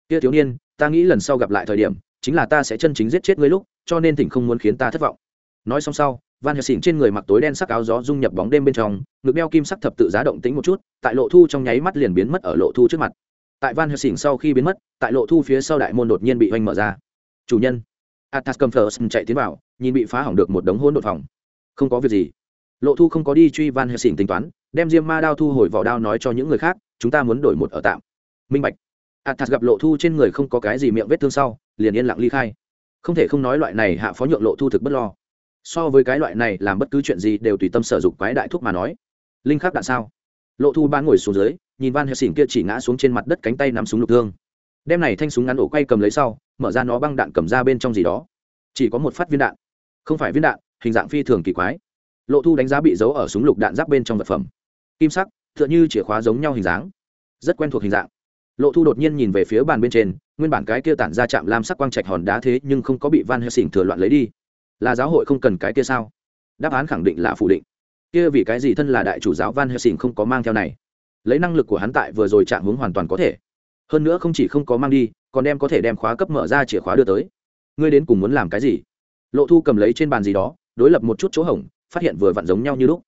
Kia thiếu niên, ta nghĩ lần sau gặp lại thời điểm, chính là ta sẽ chân chính giết chết ngươi lúc, cho nên thỉnh không muốn khiến ta thất vọng. Nói xong sau, van helsing trên người mặc tối đen sắc áo gió dung nhập bóng đêm bên trong, ngực đeo kim sắc thập tự giá động tính một chút, tại lộ thu trong nháy mắt liền biến mất ở lộ thu trước mặt. Tại van helsing sau khi biến mất, tại lộ thu phía sau đại môn đột nhiên bị oanh mở ra. Chủ nhân. Atas cầm chạy tiến vào, nhìn bị phá hỏng được một đống hôn đột phòng không có việc gì. Lộ thu không có đi truy van helsing tính toán, đem diêm ma đao thu hồi vỏ đao nói cho những người khác, chúng ta muốn đổi một ở tạm. Minh bạch. Atas gặp lộ thu trên người không có cái gì miệng vết thương sau, liền yên lặng ly khai. Không thể không nói loại này hạ phó nhượng lộ thu thực bất lo. So với cái loại này làm bất cứ chuyện gì đều tùy tâm sở dục quái đại thúc mà nói. Linh khắc đạn sao? Lộ thu ban ngồi xuống dưới, nhìn van helsing kia chỉ ngã xuống trên mặt đất cánh tay nắm súng lục thương. Đem này thanh súng ngắn ổ quay cầm lấy sau, mở ra nó băng đạn cầm ra bên trong gì đó. Chỉ có một phát viên đạn. Không phải viên đạn hình dạng phi thường kỳ quái. Lộ thu đánh giá bị giấu ở súng lục đạn giáp bên trong vật phẩm. Kim sắc t h ư ợ n h ư chìa khóa giống nhau hình dáng. Rất quen thuộc hình dạng. Lộ thu đột nhiên nhìn về phía bàn bên trên, nguyên bản cái kia tản ra chạm lam sắc quang trạch hòn đá thế nhưng không có bị van helsing thừa loạn lấy đi. Là giáo hội không cần cái kia sao? Đáp án khẳng định là phủ định. Kia vì cái gì thân là đại chủ giáo van helsing không có mang theo này? Lấy năng lực của hắn tại vừa rồi chạm hướng hoàn toàn có thể. Hơn nữa không chỉ không có mang đi, còn đem có thể đem khóa cấp mở ra chìa khóa đưa tới. Ngươi đến cùng muốn làm cái gì? Lộ thu cầm lấy trên bàn gì đó đối lập một chút chỗ hỏng phát hiện vừa vặn giống nhau như lúc.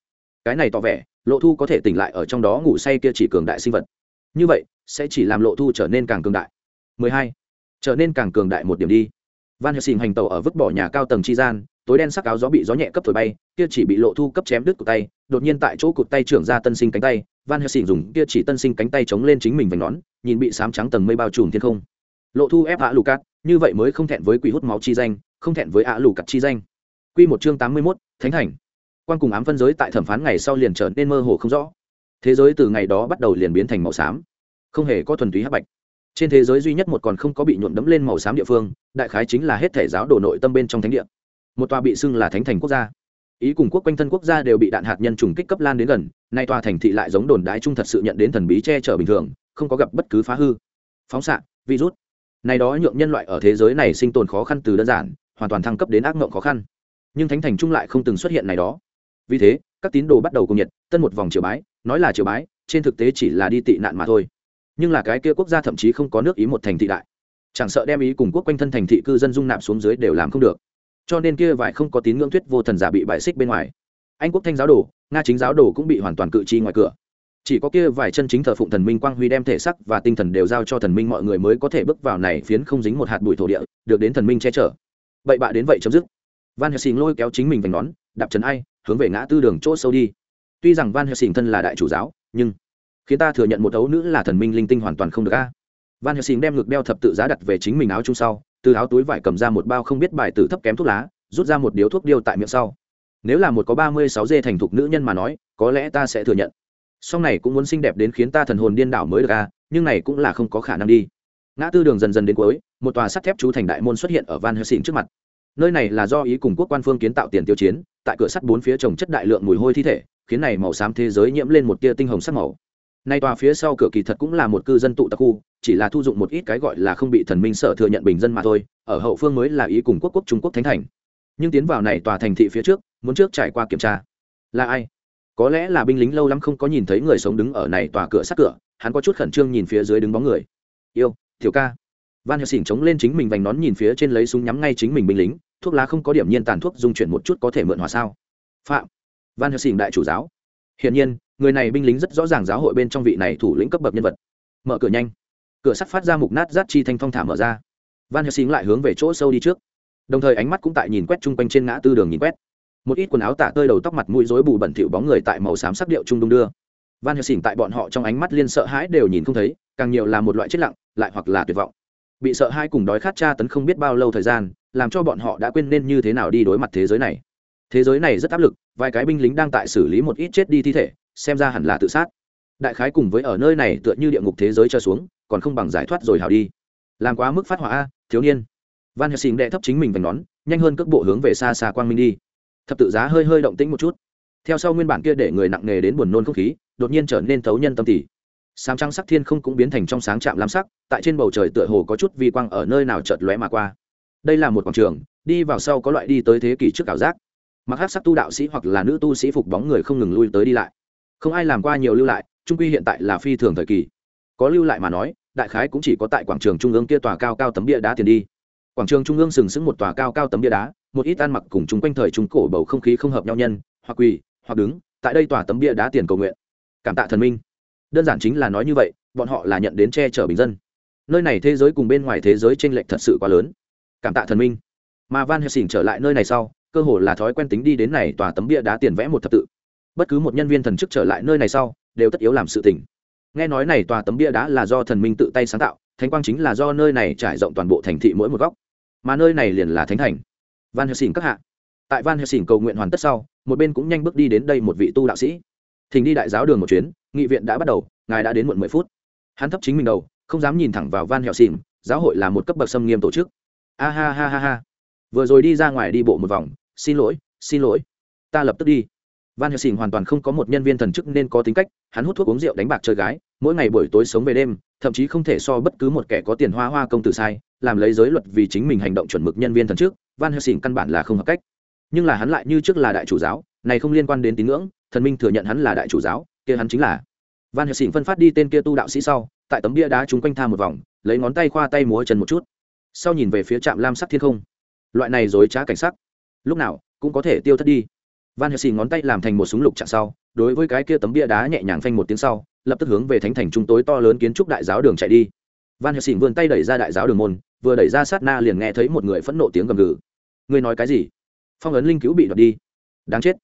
Cái này tỏ vẻ, lộ thu có thể tỉnh lại ở trong đó ngủ say kia chỉ cường đại sinh vật. Như vậy, sẽ chỉ làm lộ thu trở nên càng cường đại. 12. trở nên càng cường đại một điểm đi. Van helsing hành tàu ở vứt bỏ nhà cao tầng chi gian, tối đen sắc áo gió bị gió nhẹ cấp thổi bay, kia chỉ bị lộ thu cấp chém đứt cụt tay, đột nhiên tại chỗ cụt tay trưởng ra tân sinh cánh tay, van helsing dùng kia chỉ tân sinh cánh tay chống lên chính mình vành nón, nhìn bị sám trắng tầng mây bao trùm thiên không. Lộ thu ép hạ lù cát, như vậy mới không thẹn với quỷ hút máu chi danh, không thẹn với ạ lù cắt chi danh. Quy một chương tám mươi mốt, thánh thành. Quan cùng ám phân giới tại thẩm phán ngày sau liền trở nên mơ hồ không rõ. Thế giới từ ngày đó bắt đầu liền biến thành màu xám, không hề có thuần túy hắc bạch. Trên thế giới duy nhất một còn không có bị nhuộm đẫm lên màu xám địa phương, đại khái chính là hết thể giáo đồ nội tâm bên trong thánh địa. Một tòa bị xưng là thánh thành quốc gia. Ý cùng quốc quanh thân quốc gia đều bị đạn hạt nhân trùng kích cấp lan đến gần, nay tòa thành thị lại giống đồn đái trung thật sự nhận đến thần bí che chở bình thường, không có gặp bất cứ phá hư. Phóng xạ, virus. Này đó nhượng nhân loại ở thế giới này sinh tồn khó khăn từ đơn giản, hoàn toàn thăng cấp đến ác ngộng khó khăn nhưng thánh thành trung lại không từng xuất hiện này đó. Vì thế, các tín đồ bắt đầu cùng nhiệt, tân một vòng triều bái, nói là triều bái, trên thực tế chỉ là đi tị nạn mà thôi. Nhưng là cái kia quốc gia thậm chí không có nước ý một thành thị đại. Chẳng sợ đem ý cùng quốc quanh thân thành thị cư dân dung nạp xuống dưới đều làm không được. Cho nên kia vải không có tín ngưỡng thuyết vô thần giả bị bại xích bên ngoài. Anh quốc thanh giáo đồ, nga chính giáo đồ cũng bị hoàn toàn cự chi ngoài cửa. Chỉ có kia vài chân chính thờ phụng thần minh quang huy đem thể sắc và tinh thần đều giao cho thần minh mọi người mới có thể bước vào này phiến không dính một hạt bụi thổ địa, được đến thần minh che chở. Vậy bạ đến vậy chấm dứt van helsing lôi kéo chính mình vành nón, đạp trần ai, hướng về ngã tư đường chỗ sâu đi. Tuy rằng van helsing thân là đại chủ giáo, nhưng khiến ta thừa nhận một ấu nữ là thần minh linh tinh hoàn toàn không được a. Van helsing đem ngực đeo thập tự giá đặt về chính mình áo chung sau, từ áo túi vải cầm ra một bao không biết bài tử thấp kém thuốc lá, rút ra một điếu thuốc điêu tại miệng sau. Nếu là một có ba mươi sáu dê thành thục nữ nhân mà nói, có lẽ ta sẽ thừa nhận. Song này cũng muốn xinh đẹp đến khiến ta thần hồn điên đảo mới được a, nhưng này cũng là không có khả năng đi. Ngã tư đường dần dần đến cuối, một tòa sắt thép chú thành đại môn xuất hiện ở van helsing trước mặt nơi này là do ý cùng quốc quan phương kiến tạo tiền tiêu chiến, tại cửa sắt bốn phía trồng chất đại lượng mùi hôi thi thể, khiến này màu xám thế giới nhiễm lên một tia tinh hồng sắc màu. Nay tòa phía sau cửa kỳ thật cũng là một cư dân tụ tập khu, chỉ là thu dụng một ít cái gọi là không bị thần minh sợ thừa nhận bình dân mà thôi, ở hậu phương mới là ý cùng quốc quốc trung quốc thánh thành. Nhưng tiến vào này tòa thành thị phía trước, muốn trước trải qua kiểm tra. Là ai? Có lẽ là binh lính lâu lắm không có nhìn thấy người sống đứng ở này tòa cửa sát cửa, hắn có chút khẩn trương nhìn phía dưới đứng bóng người. Yêu thiểu ca. Van helsing chống lên chính mình vành nón nhìn phía trên lấy súng nhắm ngay chính mình binh lính thuốc lá không có điểm nhiên tàn thuốc dung chuyển một chút có thể mượn hòa sao? Phạm van helsing đại chủ giáo. Hiển nhiên, người này binh lính rất rõ ràng giáo hội bên trong vị này thủ lĩnh cấp bậc nhân vật. Mở cửa nhanh. Cửa sắt phát ra mục nát rát chi thanh phong thả mở ra. Van helsing lại hướng về chỗ sâu đi trước. Đồng thời ánh mắt cũng tại nhìn quét chung quanh trên ngã tư đường nhìn quét. Một ít quần áo tả tơi đầu tóc mặt mũi rối bù bẩn thỉu bóng người tại màu xám sắc điệu trung đông đưa. Van helsing tại bọn họ trong ánh mắt liên sợ hãi đều nhìn không thấy, càng nhiều là một loại chết lặng, lại hoặc là tuyệt vọng. Bị sợ hãi cùng đói khát tra tấn không biết bao lâu thời gian làm cho bọn họ đã quên nên như thế nào đi đối mặt thế giới này. Thế giới này rất áp lực, vài cái binh lính đang tại xử lý một ít chết đi thi thể, xem ra hẳn là tự sát. Đại khái cùng với ở nơi này tựa như địa ngục thế giới cho xuống, còn không bằng giải thoát rồi hảo đi. Làm quá mức phát hỏa a, thiếu niên. Van helsing đệ thấp chính mình vành nón, nhanh hơn cước bộ hướng về xa xa quang minh đi. Thập tự giá hơi hơi động tĩnh một chút. Theo sau nguyên bản kia để người nặng nề đến buồn nôn không khí, đột nhiên trở nên thấu nhân tâm tỉ. Sáng trăng sắc thiên không cũng biến thành trong sáng chạm lam sắc, tại trên bầu trời tựa hồ có chút vi quang ở nơi nào chợt lóe mà qua đây là một quảng trường, đi vào sau có loại đi tới thế kỷ trước cảm giác. Mặc hát sắc tu đạo sĩ hoặc là nữ tu sĩ phục bóng người không ngừng lui tới đi lại. Không ai làm qua nhiều lưu lại, trung quy hiện tại là phi thường thời kỳ. Có lưu lại mà nói, đại khái cũng chỉ có tại quảng trường trung ương kia tòa cao cao tấm bia đá tiền đi. Quảng trường trung ương sừng sững một tòa cao cao tấm bia đá, một ít ăn mặc cùng chung quanh thời trung cổ bầu không khí không hợp nhau nhân, hoặc quỳ, hoặc đứng, tại đây tòa tấm bia đá tiền cầu nguyện. Cảm tạ thần minh. Đơn giản chính là nói như vậy, bọn họ là nhận đến che chở bình dân. Nơi này thế giới cùng bên ngoài thế giới t r ê n lệch thật sự quá lớn cảm tạ thần minh. Mà van helsing trở lại nơi này sau, cơ hồ là thói quen tính đi đến này tòa tấm bia đá tiền vẽ một thập tự. Bất cứ một nhân viên thần chức trở lại nơi này sau, đều tất yếu làm sự tỉnh nghe nói này tòa tấm bia đá là do thần minh tự tay sáng tạo, thánh quang chính là do nơi này trải rộng toàn bộ thành thị mỗi một góc. Mà nơi này liền là thánh thành. Van helsing các hạ. Tại van helsing cầu nguyện hoàn tất sau, một bên cũng nhanh bước đi đến đây một vị tu đạo sĩ. Thỉnh đi đại giáo đường một chuyến, nghị viện đã bắt đầu, ngài đã đến muộn mười phút. Hắn thấp chính mình đầu, không dám nhìn thẳng vào van helsing, giáo hội là một cấp bậc xâm nghiêm tổ chức a ha ha ha ha. Vừa rồi đi ra ngoài đi bộ một vòng, xin lỗi xin lỗi. Ta lập tức đi. Van hẹo Xỉn hoàn toàn không có một nhân viên thần chức nên có tính cách, hắn hút thuốc uống rượu đánh bạc chơi gái, mỗi ngày buổi tối sống về đêm, thậm chí không thể so bất cứ một kẻ có tiền hoa hoa công tử sai, làm lấy giới luật vì chính mình hành động chuẩn mực nhân viên thần chức, van helsing căn bản là không hợp cách. Nhưng là hắn lại như trước là đại chủ giáo, này không liên quan đến tín ngưỡng, thần minh thừa nhận hắn là đại chủ giáo, kia hắn chính là. Van helsing phân phát đi tên kia tu đạo sĩ sau, tại tấm bia đá chúng quanh tha một vòng, lấy ngón tay khoa tay múa chân một chút sau nhìn về phía trạm lam sắc thiên không. Loại này dối trá cảnh sắc, lúc nào cũng có thể tiêu thất đi. Van helsing ngón tay làm thành một súng lục chạm sau, đối với cái kia tấm bia đá nhẹ nhàng phanh một tiếng sau, lập tức hướng về thánh thành trung tối to lớn kiến trúc đại giáo đường chạy đi. Van helsing vươn tay đẩy ra đại giáo đường môn, vừa đẩy ra sát na liền nghe thấy một người phẫn nộ tiếng gầm gừ. Ngươi nói cái gì? Phong ấn linh cứu bị đoạt đi. Đáng chết.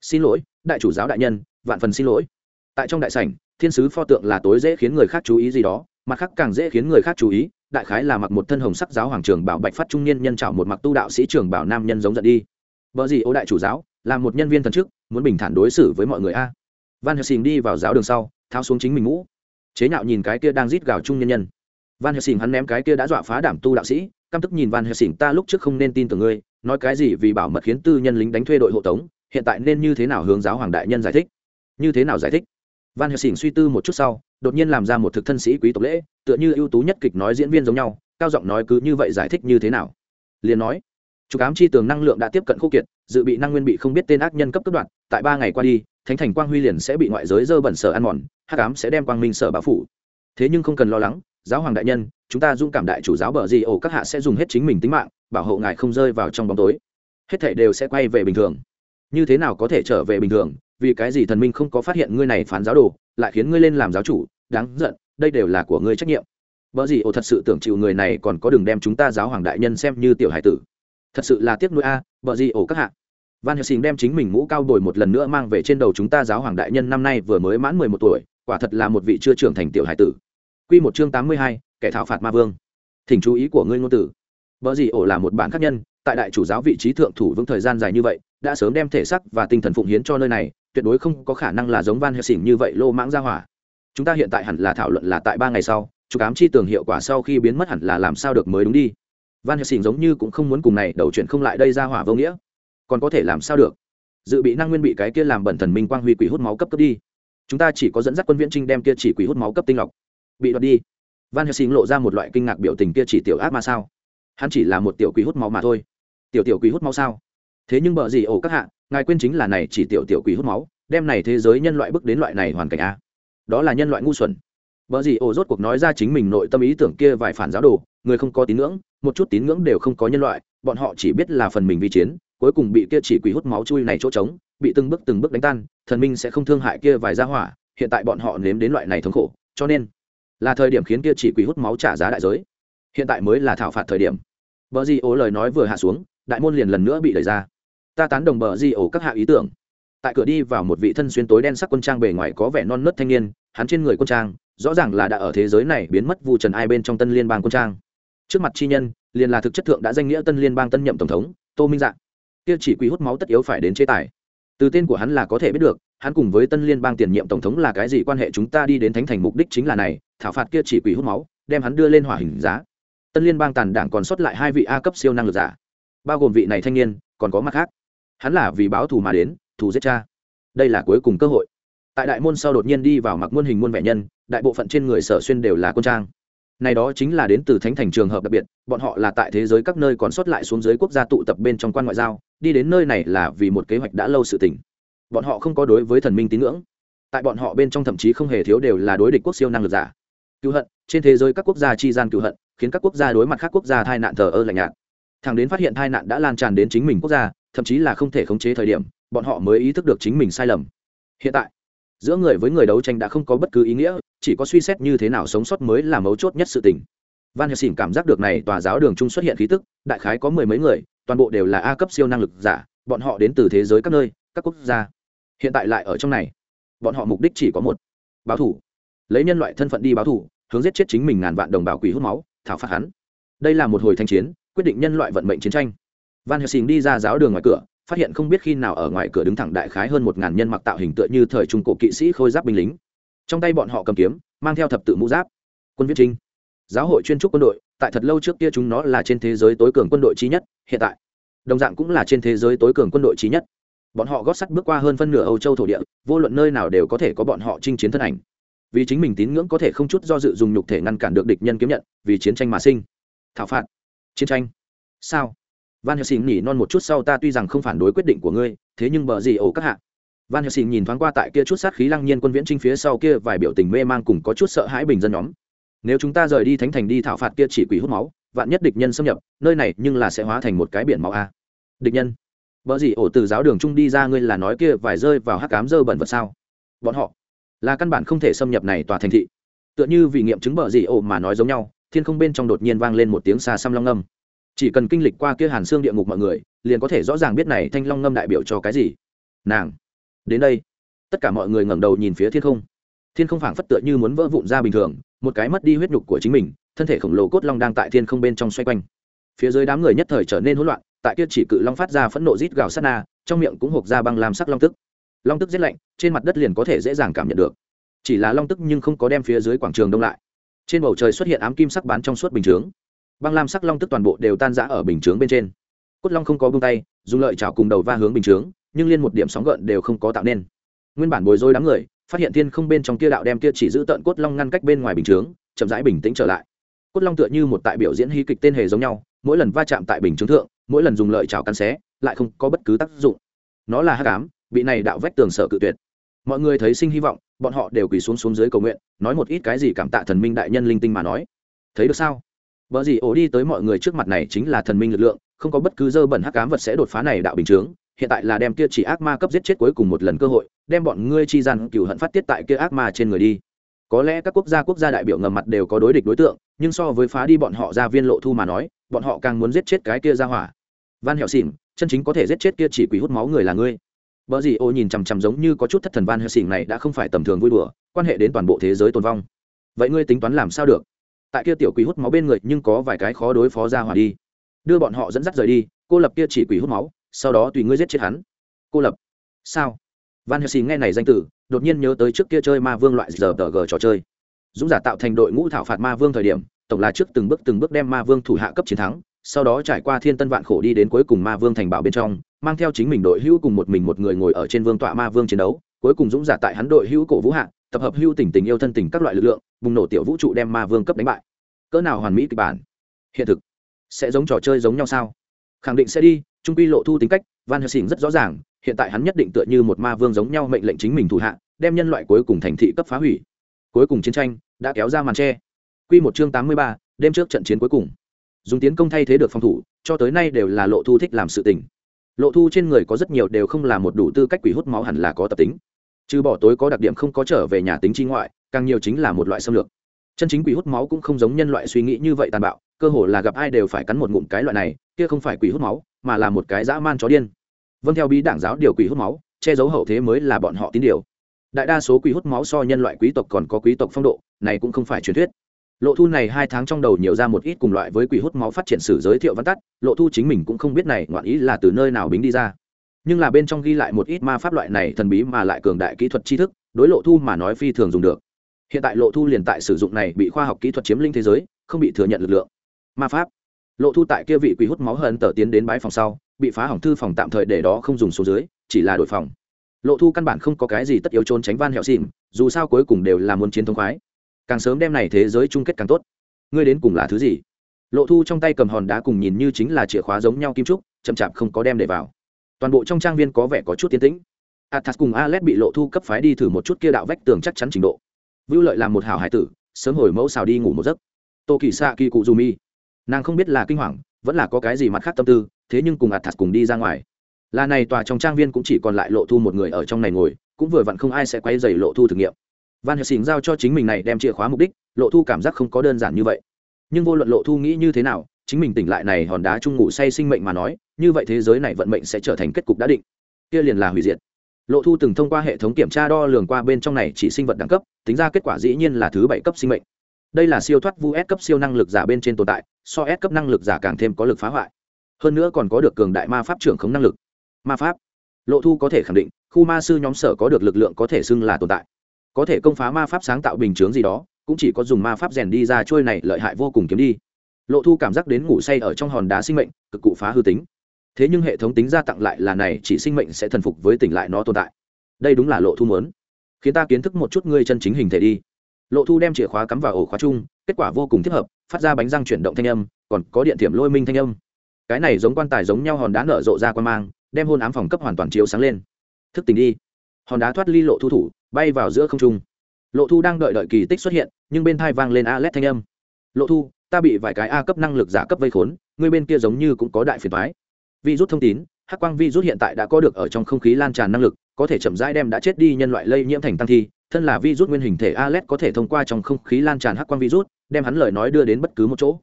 Xin lỗi, đại chủ giáo đại nhân, vạn phần xin lỗi. Tại trong đại sảnh, thiên sứ pho tượng là tối dễ khiến người khác chú ý gì đó, mặt khác càng dễ khiến người khác chú ý đại khái là mặc một thân hồng sắc giáo hoàng trường bảo bạch phát trung niên nhân trào một mặc tu đạo sĩ trường bảo nam nhân giống giận đi. Vợ gì ô đại chủ giáo là một nhân viên thần chức, muốn bình thản đối xử với mọi người a. Van helsing đi vào giáo đường sau, tháo xuống chính mình mũ. Chế nhạo nhìn cái kia đang rít gào trung nhân nhân. Van helsing hắn ném cái kia đã dọa phá đảm tu đạo sĩ, căm tức nhìn van helsing, ta lúc trước không nên tin tưởng ngươi, nói cái gì vì bảo mật khiến tư nhân lính đánh thuê đội hộ tống, hiện tại nên như thế nào hướng giáo hoàng đại nhân giải thích? Như thế nào giải thích? Van helsing suy tư một chút sau, đột nhiên làm ra một thực thân sĩ quý tộc lễ, tựa như ưu tú nhất kịch nói diễn viên giống nhau, cao giọng nói cứ như vậy giải thích như thế nào. Liền nói, trục ám chi tường năng lượng đã tiếp cận khô kiệt, dự bị năng nguyên bị không biết tên ác nhân cấp cấp đoạn, tại ba ngày qua đi, thánh thành quang huy liền sẽ bị ngoại giới dơ bẩn sở ăn mòn, hắc ám sẽ đem quang minh sở báo phủ. Thế nhưng không cần lo lắng, giáo hoàng đại nhân, chúng ta dung cảm đại chủ giáo bờ gì ổ các hạ sẽ dùng hết chính mình tính mạng, bảo hộ ngài không rơi vào trong bóng tối. Hết thảy đều sẽ quay về bình thường. Như thế nào có thể trở về bình thường? Vì cái gì thần minh không có phát hiện ngươi này phán giáo đồ lại khiến ngươi lên làm giáo chủ đáng giận đây đều là của ngươi trách nhiệm vợ gì ồ thật sự tưởng chịu người này còn có đường đem chúng ta giáo hoàng đại nhân xem như tiểu hải tử thật sự là tiếc nuôi a vợ gì ồ các hạ van helsing đem chính mình mũ cao đổi một lần nữa mang về trên đầu chúng ta giáo hoàng đại nhân năm nay vừa mới mãn mười một tuổi quả thật là một vị chưa trưởng thành tiểu hải tử Quy một chương tám mươi hai, kẻ thảo phạt ma vương. Thỉnh chú ý của ngươi ngôn tử. vợ gì ổ là một bản khác nhân, tại đại chủ giáo vị trí thượng thủ vững thời gian dài như vậy, đã sớm đem thể xác và tinh thần phụng hiến cho nơi này, tuyệt đối không có khả năng là giống Van Helsing như vậy lô mãng ra hỏa. Chúng ta hiện tại hẳn là thảo luận là tại ba ngày sau, chủ ám chi tường hiệu quả sau khi biến mất hẳn là làm sao được mới đúng đi. Van Helsing giống như cũng không muốn cùng này đầu chuyện không lại đây ra hỏa vô nghĩa. Còn có thể làm sao được? Dự bị năng nguyên bị cái kia làm bẩn thần minh quang huy quỷ hút máu cấp cấp đi. Chúng ta chỉ có dẫn dắt quân viễn trinh đem kia chỉ quỷ hút máu cấp tinh lọc bị đoạt đi van helsing lộ ra một loại kinh ngạc biểu tình kia chỉ tiểu ác ma sao hắn chỉ là một tiểu quỷ hút máu mà thôi tiểu tiểu quỷ hút máu sao thế nhưng bợ gì ổ các hạ ngài quên chính là này chỉ tiểu tiểu quỷ hút máu, đem này thế giới nhân loại bước đến loại này hoàn cảnh a. Đó là nhân loại ngu xuẩn. Bợ gì ổ rốt cuộc nói ra chính mình nội tâm ý tưởng kia vài phản giáo đồ, người không có tín ngưỡng, một chút tín ngưỡng đều không có nhân loại, bọn họ chỉ biết là phần mình vi chiến, cuối cùng bị kia chỉ quỷ hút máu chui này chỗ trống, bị từng bước từng bước đánh tan, thần minh sẽ không thương hại kia vài gia hỏa, hiện tại bọn họ nếm đến loại này thống khổ, cho nên là thời điểm khiến kia chỉ quỷ hút máu trả giá đại giới. Hiện tại mới là thảo phạt thời điểm. Bờ gì ố lời nói vừa hạ xuống, đại môn liền lần nữa bị đẩy ra ta tán đồng bờ di ổ các hạ ý tưởng. Tại cửa đi vào một vị thân xuyên tối đen sắc quân trang bề ngoài có vẻ non nớt thanh niên, hắn trên người quân trang, rõ ràng là đã ở thế giới này biến mất vụ trần ai bên trong tân liên bang quân trang. Trước mặt chi nhân, liền là thực chất thượng đã danh nghĩa tân liên bang tân nhậm tổng thống, tô minh dạng kia chỉ quỷ hút máu tất yếu phải đến chế tài. Từ tên của hắn là có thể biết được, hắn cùng với tân liên bang tiền nhiệm tổng thống là cái gì quan hệ chúng ta đi đến thánh thành mục đích chính là này, thảo phạt kia chỉ quỷ hút máu, đem hắn đưa lên hỏa hình giá. Tân liên bang tàn đảng còn sót lại hai vị a cấp siêu năng lực giả, bao gồm vị này thanh niên, còn có mặt khác hắn là vì báo thù mà đến, thù giết cha. Đây là cuối cùng cơ hội. Tại đại môn sau đột nhiên đi vào mặc muôn hình muôn vẻ nhân, đại bộ phận trên người sở xuyên đều là quân trang. Này đó chính là đến từ thánh thành trường hợp đặc biệt, bọn họ là tại thế giới các nơi còn sót lại xuống dưới quốc gia tụ tập bên trong quan ngoại giao, đi đến nơi này là vì một kế hoạch đã lâu sự tỉnh bọn họ không có đối với thần minh tín ngưỡng. Tại bọn họ bên trong thậm chí không hề thiếu đều là đối địch quốc siêu năng lực giả. Cựu hận, trên thế giới các quốc gia chi gian cựu hận, khiến các quốc gia đối mặt khác quốc gia tai nạn thờ ơ lạnh nhạt. Thằng đến phát hiện tai nạn đã lan tràn đến chính mình quốc gia thậm chí là không thể khống chế thời điểm, bọn họ mới ý thức được chính mình sai lầm. Hiện tại, giữa người với người đấu tranh đã không có bất cứ ý nghĩa, chỉ có suy xét như thế nào sống sót mới là mấu chốt nhất sự tình. Van helsing cảm giác được này tòa giáo đường trung xuất hiện khí tức, đại khái có mười mấy người, toàn bộ đều là a cấp siêu năng lực giả, bọn họ đến từ thế giới các nơi, các quốc gia. Hiện tại lại ở trong này. Bọn họ mục đích chỉ có một, báo thủ. Lấy nhân loại thân phận đi báo thủ, hướng giết chết chính mình ngàn vạn đồng bào quỷ hút máu, thảo phạt hắn. Đây là một hồi thanh chiến, quyết định nhân loại vận mệnh chiến tranh van helsing đi ra giáo đường ngoài cửa, phát hiện không biết khi nào ở ngoài cửa đứng thẳng đại khái hơn một ngàn nhân mặc tạo hình tựa như thời trung cổ kỵ sĩ khôi giáp binh lính. Trong tay bọn họ cầm kiếm, mang theo thập tự mũ giáp. Quân viết trinh. Giáo hội chuyên trúc quân đội, tại thật lâu trước kia chúng nó là trên thế giới tối cường quân đội trí nhất, hiện tại. Đồng dạng cũng là trên thế giới tối cường quân đội trí nhất. Bọn họ gót sắt bước qua hơn phân nửa âu châu thổ địa, vô luận nơi nào đều có thể có bọn họ chinh chiến thân ảnh. Vì chính mình tín ngưỡng có thể không chút do dự dùng nhục thể ngăn cản được địch nhân kiếm nhận, vì chiến tranh mà sinh. Thảo phạt. Chiến tranh. Sao? Van helsing nhỉ non một chút sau ta tuy rằng không phản đối quyết định của ngươi, thế nhưng bờ gì ổ các hạ. Van helsing nhìn thoáng qua tại kia chút sát khí lăng nhiên quân viễn trinh phía sau kia vài biểu tình mê mang cùng có chút sợ hãi bình dân nhóm. Nếu chúng ta rời đi thánh thành đi thảo phạt kia chỉ quỷ hút máu, vạn nhất địch nhân xâm nhập, nơi này nhưng là sẽ hóa thành một cái biển máu a. Địch nhân, bờ gì ổ từ giáo đường trung đi ra ngươi là nói kia vài rơi vào hắc cám dơ bẩn vật sao? Bọn họ là căn bản không thể xâm nhập này tòa thành thị. Tựa như vì nghiệm chứng bờ gì ổ mà nói giống nhau, thiên không bên trong đột nhiên vang lên một tiếng xa xăm long ngâm chỉ cần kinh lịch qua kia hàn xương địa ngục mọi người, liền có thể rõ ràng biết này thanh long ngâm đại biểu cho cái gì. Nàng, đến đây. Tất cả mọi người ngẩng đầu nhìn phía thiên không. Thiên không phảng phất tựa như muốn vỡ vụn ra bình thường, một cái mất đi huyết nhục của chính mình, thân thể khổng lồ cốt long đang tại thiên không bên trong xoay quanh. Phía dưới đám người nhất thời trở nên hỗn loạn, tại kia chỉ cự long phát ra phẫn nộ rít gào sát na, trong miệng cũng hộp ra băng làm sắc long tức. Long tức rét lạnh, trên mặt đất liền có thể dễ dàng cảm nhận được. Chỉ là long tức nhưng không có đem phía dưới quảng trường đông lại. Trên bầu trời xuất hiện ám kim sắc bán trong suốt bình chướng băng lam sắc long tức toàn bộ đều tan rã ở bình chướng bên trên. Cốt long không có bông tay, dùng lợi chảo cùng đầu va hướng bình chướng, nhưng liên một điểm sóng gợn đều không có tạo nên. Nguyên bản bồi dối đám người, phát hiện thiên không bên trong kia đạo đem kia chỉ giữ tận cốt long ngăn cách bên ngoài bình chướng, chậm rãi bình tĩnh trở lại. Cốt long tựa như một tại biểu diễn hy kịch tên hề giống nhau, mỗi lần va chạm tại bình chướng thượng, mỗi lần dùng lợi chảo cắn xé, lại không có bất cứ tác dụng. Nó là hắc ám bị này đạo vách tường sở cự tuyệt. Mọi người thấy sinh hy vọng, bọn họ đều quỳ xuống xuống dưới cầu nguyện, nói một ít cái gì cảm tạ thần minh đại nhân linh tinh mà nói. Thấy được sao? Bở gì ổ đi tới mọi người trước mặt này chính là thần minh lực lượng, không có bất cứ dơ bẩn hắc ám vật sẽ đột phá này đạo bình chướng, hiện tại là đem kia chỉ ác ma cấp giết chết cuối cùng một lần cơ hội, đem bọn ngươi chi gian cừu hận phát tiết tại kia ác ma trên người đi. Có lẽ các quốc gia quốc gia đại biểu ngầm mặt đều có đối địch đối tượng, nhưng so với phá đi bọn họ ra viên lộ thu mà nói, bọn họ càng muốn giết chết cái kia ra hỏa. Van Hẹo Xỉn, chân chính có thể giết chết kia chỉ quỷ hút máu người là ngươi. Bở gì ô nhìn chằm chằm giống như có chút thất thần Van Hẹo Xỉn này đã không phải tầm thường vui đùa, quan hệ đến toàn bộ thế giới tồn vong. Vậy ngươi tính toán làm sao được? Tại kia tiểu quỷ hút máu bên người nhưng có vài cái khó đối phó ra hỏa đi. Đưa bọn họ dẫn dắt rời đi, cô lập kia chỉ quỷ hút máu, sau đó tùy ngươi giết chết hắn. Cô lập. Sao? Van helsing nghe này danh tử đột nhiên nhớ tới trước kia chơi ma vương loại giờ tờ g trò chơi. Dũng giả tạo thành đội ngũ thảo phạt ma vương thời điểm, tổng là trước từng bước từng bước đem ma vương thủ hạ cấp chiến thắng, sau đó trải qua thiên tân vạn khổ đi đến cuối cùng ma vương thành bảo bên trong, mang theo chính mình đội hữu cùng một mình một người ngồi ở trên vương tọa ma vương chiến đấu, cuối cùng dũng giả tại hắn đội hữu cổ vũ hạ tập hợp hưu tình tình yêu thân tình các loại lực lượng, bùng nổ tiểu vũ trụ đem ma vương cấp đánh bại. Cỡ nào hoàn mỹ kịch bản? Hiện thực sẽ giống trò chơi giống nhau sao? Khẳng định sẽ đi, trung quy lộ thu tính cách, van helsing rất rõ ràng, hiện tại hắn nhất định tựa như một ma vương giống nhau mệnh lệnh chính mình thủ hạ, đem nhân loại cuối cùng thành thị cấp phá hủy. Cuối cùng chiến tranh đã kéo ra màn tre. Q một chương tám mươi ba, đêm trước trận chiến cuối cùng. Dùng tiến công thay thế được phòng thủ, cho tới nay đều là lộ thu thích làm sự tình. Lộ thu trên người có rất nhiều đều không là một đủ tư cách quỷ hút máu hẳn là có tập tính trừ bỏ tối có đặc điểm không có trở về nhà tính chi ngoại, càng nhiều chính là một loại xâm lược. Chân chính quỷ hút máu cũng không giống nhân loại suy nghĩ như vậy tàn bạo, cơ hồ là gặp ai đều phải cắn một ngụm cái loại này, kia không phải quỷ hút máu, mà là một cái dã man chó điên. Vâng theo bí đảng giáo điều quỷ hút máu, che giấu hậu thế mới là bọn họ tín điều. Đại đa số quỷ hút máu so nhân loại quý tộc còn có quý tộc phong độ, này cũng không phải truyền thuyết. Lộ thu này hai tháng trong đầu nhiều ra một ít cùng loại với quỷ hút máu phát triển sử giới thiệu văn tắt, lộ thu chính mình cũng không biết này ngoạn ý là từ nơi nào bính đi ra nhưng là bên trong ghi lại một ít ma pháp loại này thần bí mà lại cường đại kỹ thuật tri thức, đối lộ thu mà nói phi thường dùng được. Hiện tại lộ thu liền tại sử dụng này bị khoa học kỹ thuật chiếm linh thế giới, không bị thừa nhận lực lượng. Ma pháp. Lộ thu tại kia vị quỷ hút máu hận tờ tiến đến bãi phòng sau, bị phá hỏng thư phòng tạm thời để đó không dùng số dưới, chỉ là đổi phòng. Lộ thu căn bản không có cái gì tất yếu trốn tránh van hẹo xìm dù sao cuối cùng đều là muốn chiến thống khoái. Càng sớm đem này thế giới chung kết càng tốt. Ngươi đến cùng là thứ gì? Lộ thu trong tay cầm hòn đá cùng nhìn như chính là chìa khóa giống nhau kim trúc, chậm chạp không có đem để vào toàn bộ trong trang viên có vẻ có chút tiến tĩnh. Athas cùng alex bị lộ thu cấp phái đi thử một chút kia đạo vách tường chắc chắn trình độ. Vưu lợi làm một hảo hải tử, sớm hồi mẫu xào đi ngủ một giấc. Tô kỳ xạ kỳ cụ dù mi nàng không biết là kinh hoàng, vẫn là có cái gì mặt khác tâm tư, thế nhưng cùng athas cùng đi ra ngoài. Là này tòa trong trang viên cũng chỉ còn lại lộ thu một người ở trong này ngồi, cũng vừa vặn không ai sẽ quay dày lộ thu thử nghiệm. Van helsing giao cho chính mình này đem chìa khóa mục đích, lộ thu cảm giác không có đơn giản như vậy. Nhưng vô luận lộ thu nghĩ như thế nào, chính mình tỉnh lại này hòn đá chung ngủ say sinh mệnh mà nói như vậy thế giới này vận mệnh sẽ trở thành kết cục đã định. Kia liền là hủy diệt. Lộ thu từng thông qua hệ thống kiểm tra đo lường qua bên trong này chỉ sinh vật đẳng cấp, tính ra kết quả dĩ nhiên là thứ bảy cấp sinh mệnh. Đây là siêu thoát vu s cấp siêu năng lực giả bên trên tồn tại, so s cấp năng lực giả càng thêm có lực phá hoại. Hơn nữa còn có được cường đại ma pháp trưởng khống năng lực. Ma pháp. Lộ thu có thể khẳng định, khu ma sư nhóm sở có được lực lượng có thể xưng là tồn tại. Có thể công phá ma pháp sáng tạo bình chướng gì đó, cũng chỉ có dùng ma pháp rèn đi ra trôi này lợi hại vô cùng kiếm đi. Lộ thu cảm giác đến ngủ say ở trong hòn đá sinh mệnh, cực cụ phá hư tính thế nhưng hệ thống tính ra tặng lại là này, chỉ sinh mệnh sẽ thần phục với tỉnh lại nó tồn tại. Đây đúng là lộ thu muốn. Khiến ta kiến thức một chút ngươi chân chính hình thể đi. Lộ thu đem chìa khóa cắm vào ổ khóa chung, kết quả vô cùng thích hợp, phát ra bánh răng chuyển động thanh âm, còn có điện thiểm lôi minh thanh âm. Cái này giống quan tài giống nhau hòn đá nở rộ ra quan mang, đem hôn ám phòng cấp hoàn toàn chiếu sáng lên. Thức tỉnh đi. Hòn đá thoát ly lộ thu thủ, bay vào giữa không trung. Lộ thu đang đợi đợi kỳ tích xuất hiện, nhưng bên thai vang lên a lét thanh âm. Lộ thu, ta bị vài cái a cấp năng lực giả cấp vây khốn người bên kia giống như cũng có đại phiền thoái vi rút thông tín, hắc quang vi rút hiện tại đã có được ở trong không khí lan tràn năng lực, có thể chậm rãi đem đã chết đi nhân loại lây nhiễm thành tăng thi, thân là vi rút nguyên hình thể alet có thể thông qua trong không khí lan tràn hắc quang vi rút đem hắn lời nói đưa đến bất cứ một chỗ.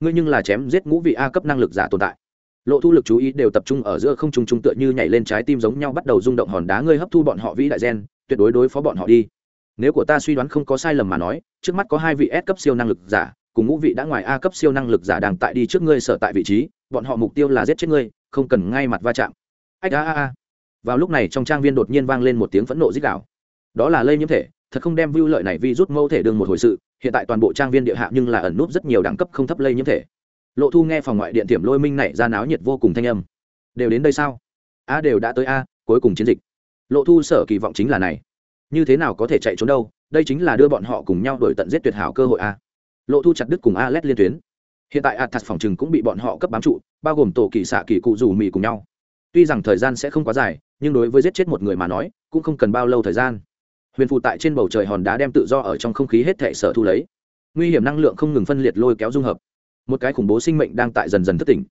Ngươi nhưng là chém giết ngũ vị a cấp năng lực giả tồn tại. Lộ thu lực chú ý đều tập trung ở giữa không trung trung tựa như nhảy lên trái tim giống nhau bắt đầu rung động hòn đá ngươi hấp thu bọn họ vĩ đại gen, tuyệt đối đối phó bọn họ đi. Nếu của ta suy đoán không có sai lầm mà nói, trước mắt có hai vị s cấp siêu năng lực giả cùng ngũ vị đã ngoài a cấp siêu năng lực giả đang tại đi trước ngươi sở tại vị trí, bọn họ mục tiêu là giết chết ngươi, không cần ngay mặt va chạm. Ách a a a. Vào lúc này trong trang viên đột nhiên vang lên một tiếng phẫn nộ dích đạo đó là lây nhiễm thể, thật không đem vưu lợi này vi rút mẫu thể đương một hồi sự, hiện tại toàn bộ trang viên địa hạ nhưng là ẩn núp rất nhiều đẳng cấp không thấp lây nhiễm thể. Lộ thu nghe phòng ngoại điện tiệm lôi minh này ra náo nhiệt vô cùng thanh âm. Đều đến đây sao? A đều đã tới a, cuối cùng chiến dịch. Lộ thu sở kỳ vọng chính là này. Như thế nào có thể chạy trốn đâu? Đây chính là đưa bọn họ cùng nhau đổi tận giết tuyệt hảo cơ hội a lộ thu chặt đứt cùng a l liên tuyến. Hiện tại athas phòng trừng cũng bị bọn họ cấp bám trụ, bao gồm tổ kỳ xạ kỳ cụ rủ mì cùng nhau. Tuy rằng thời gian sẽ không quá dài, nhưng đối với giết chết một người mà nói, cũng không cần bao lâu thời gian. Huyền phụ tại trên bầu trời hòn đá đem tự do ở trong không khí hết thể sở thu lấy. Nguy hiểm năng lượng không ngừng phân liệt lôi kéo dung hợp. Một cái khủng bố sinh mệnh đang tại dần dần thức tỉnh.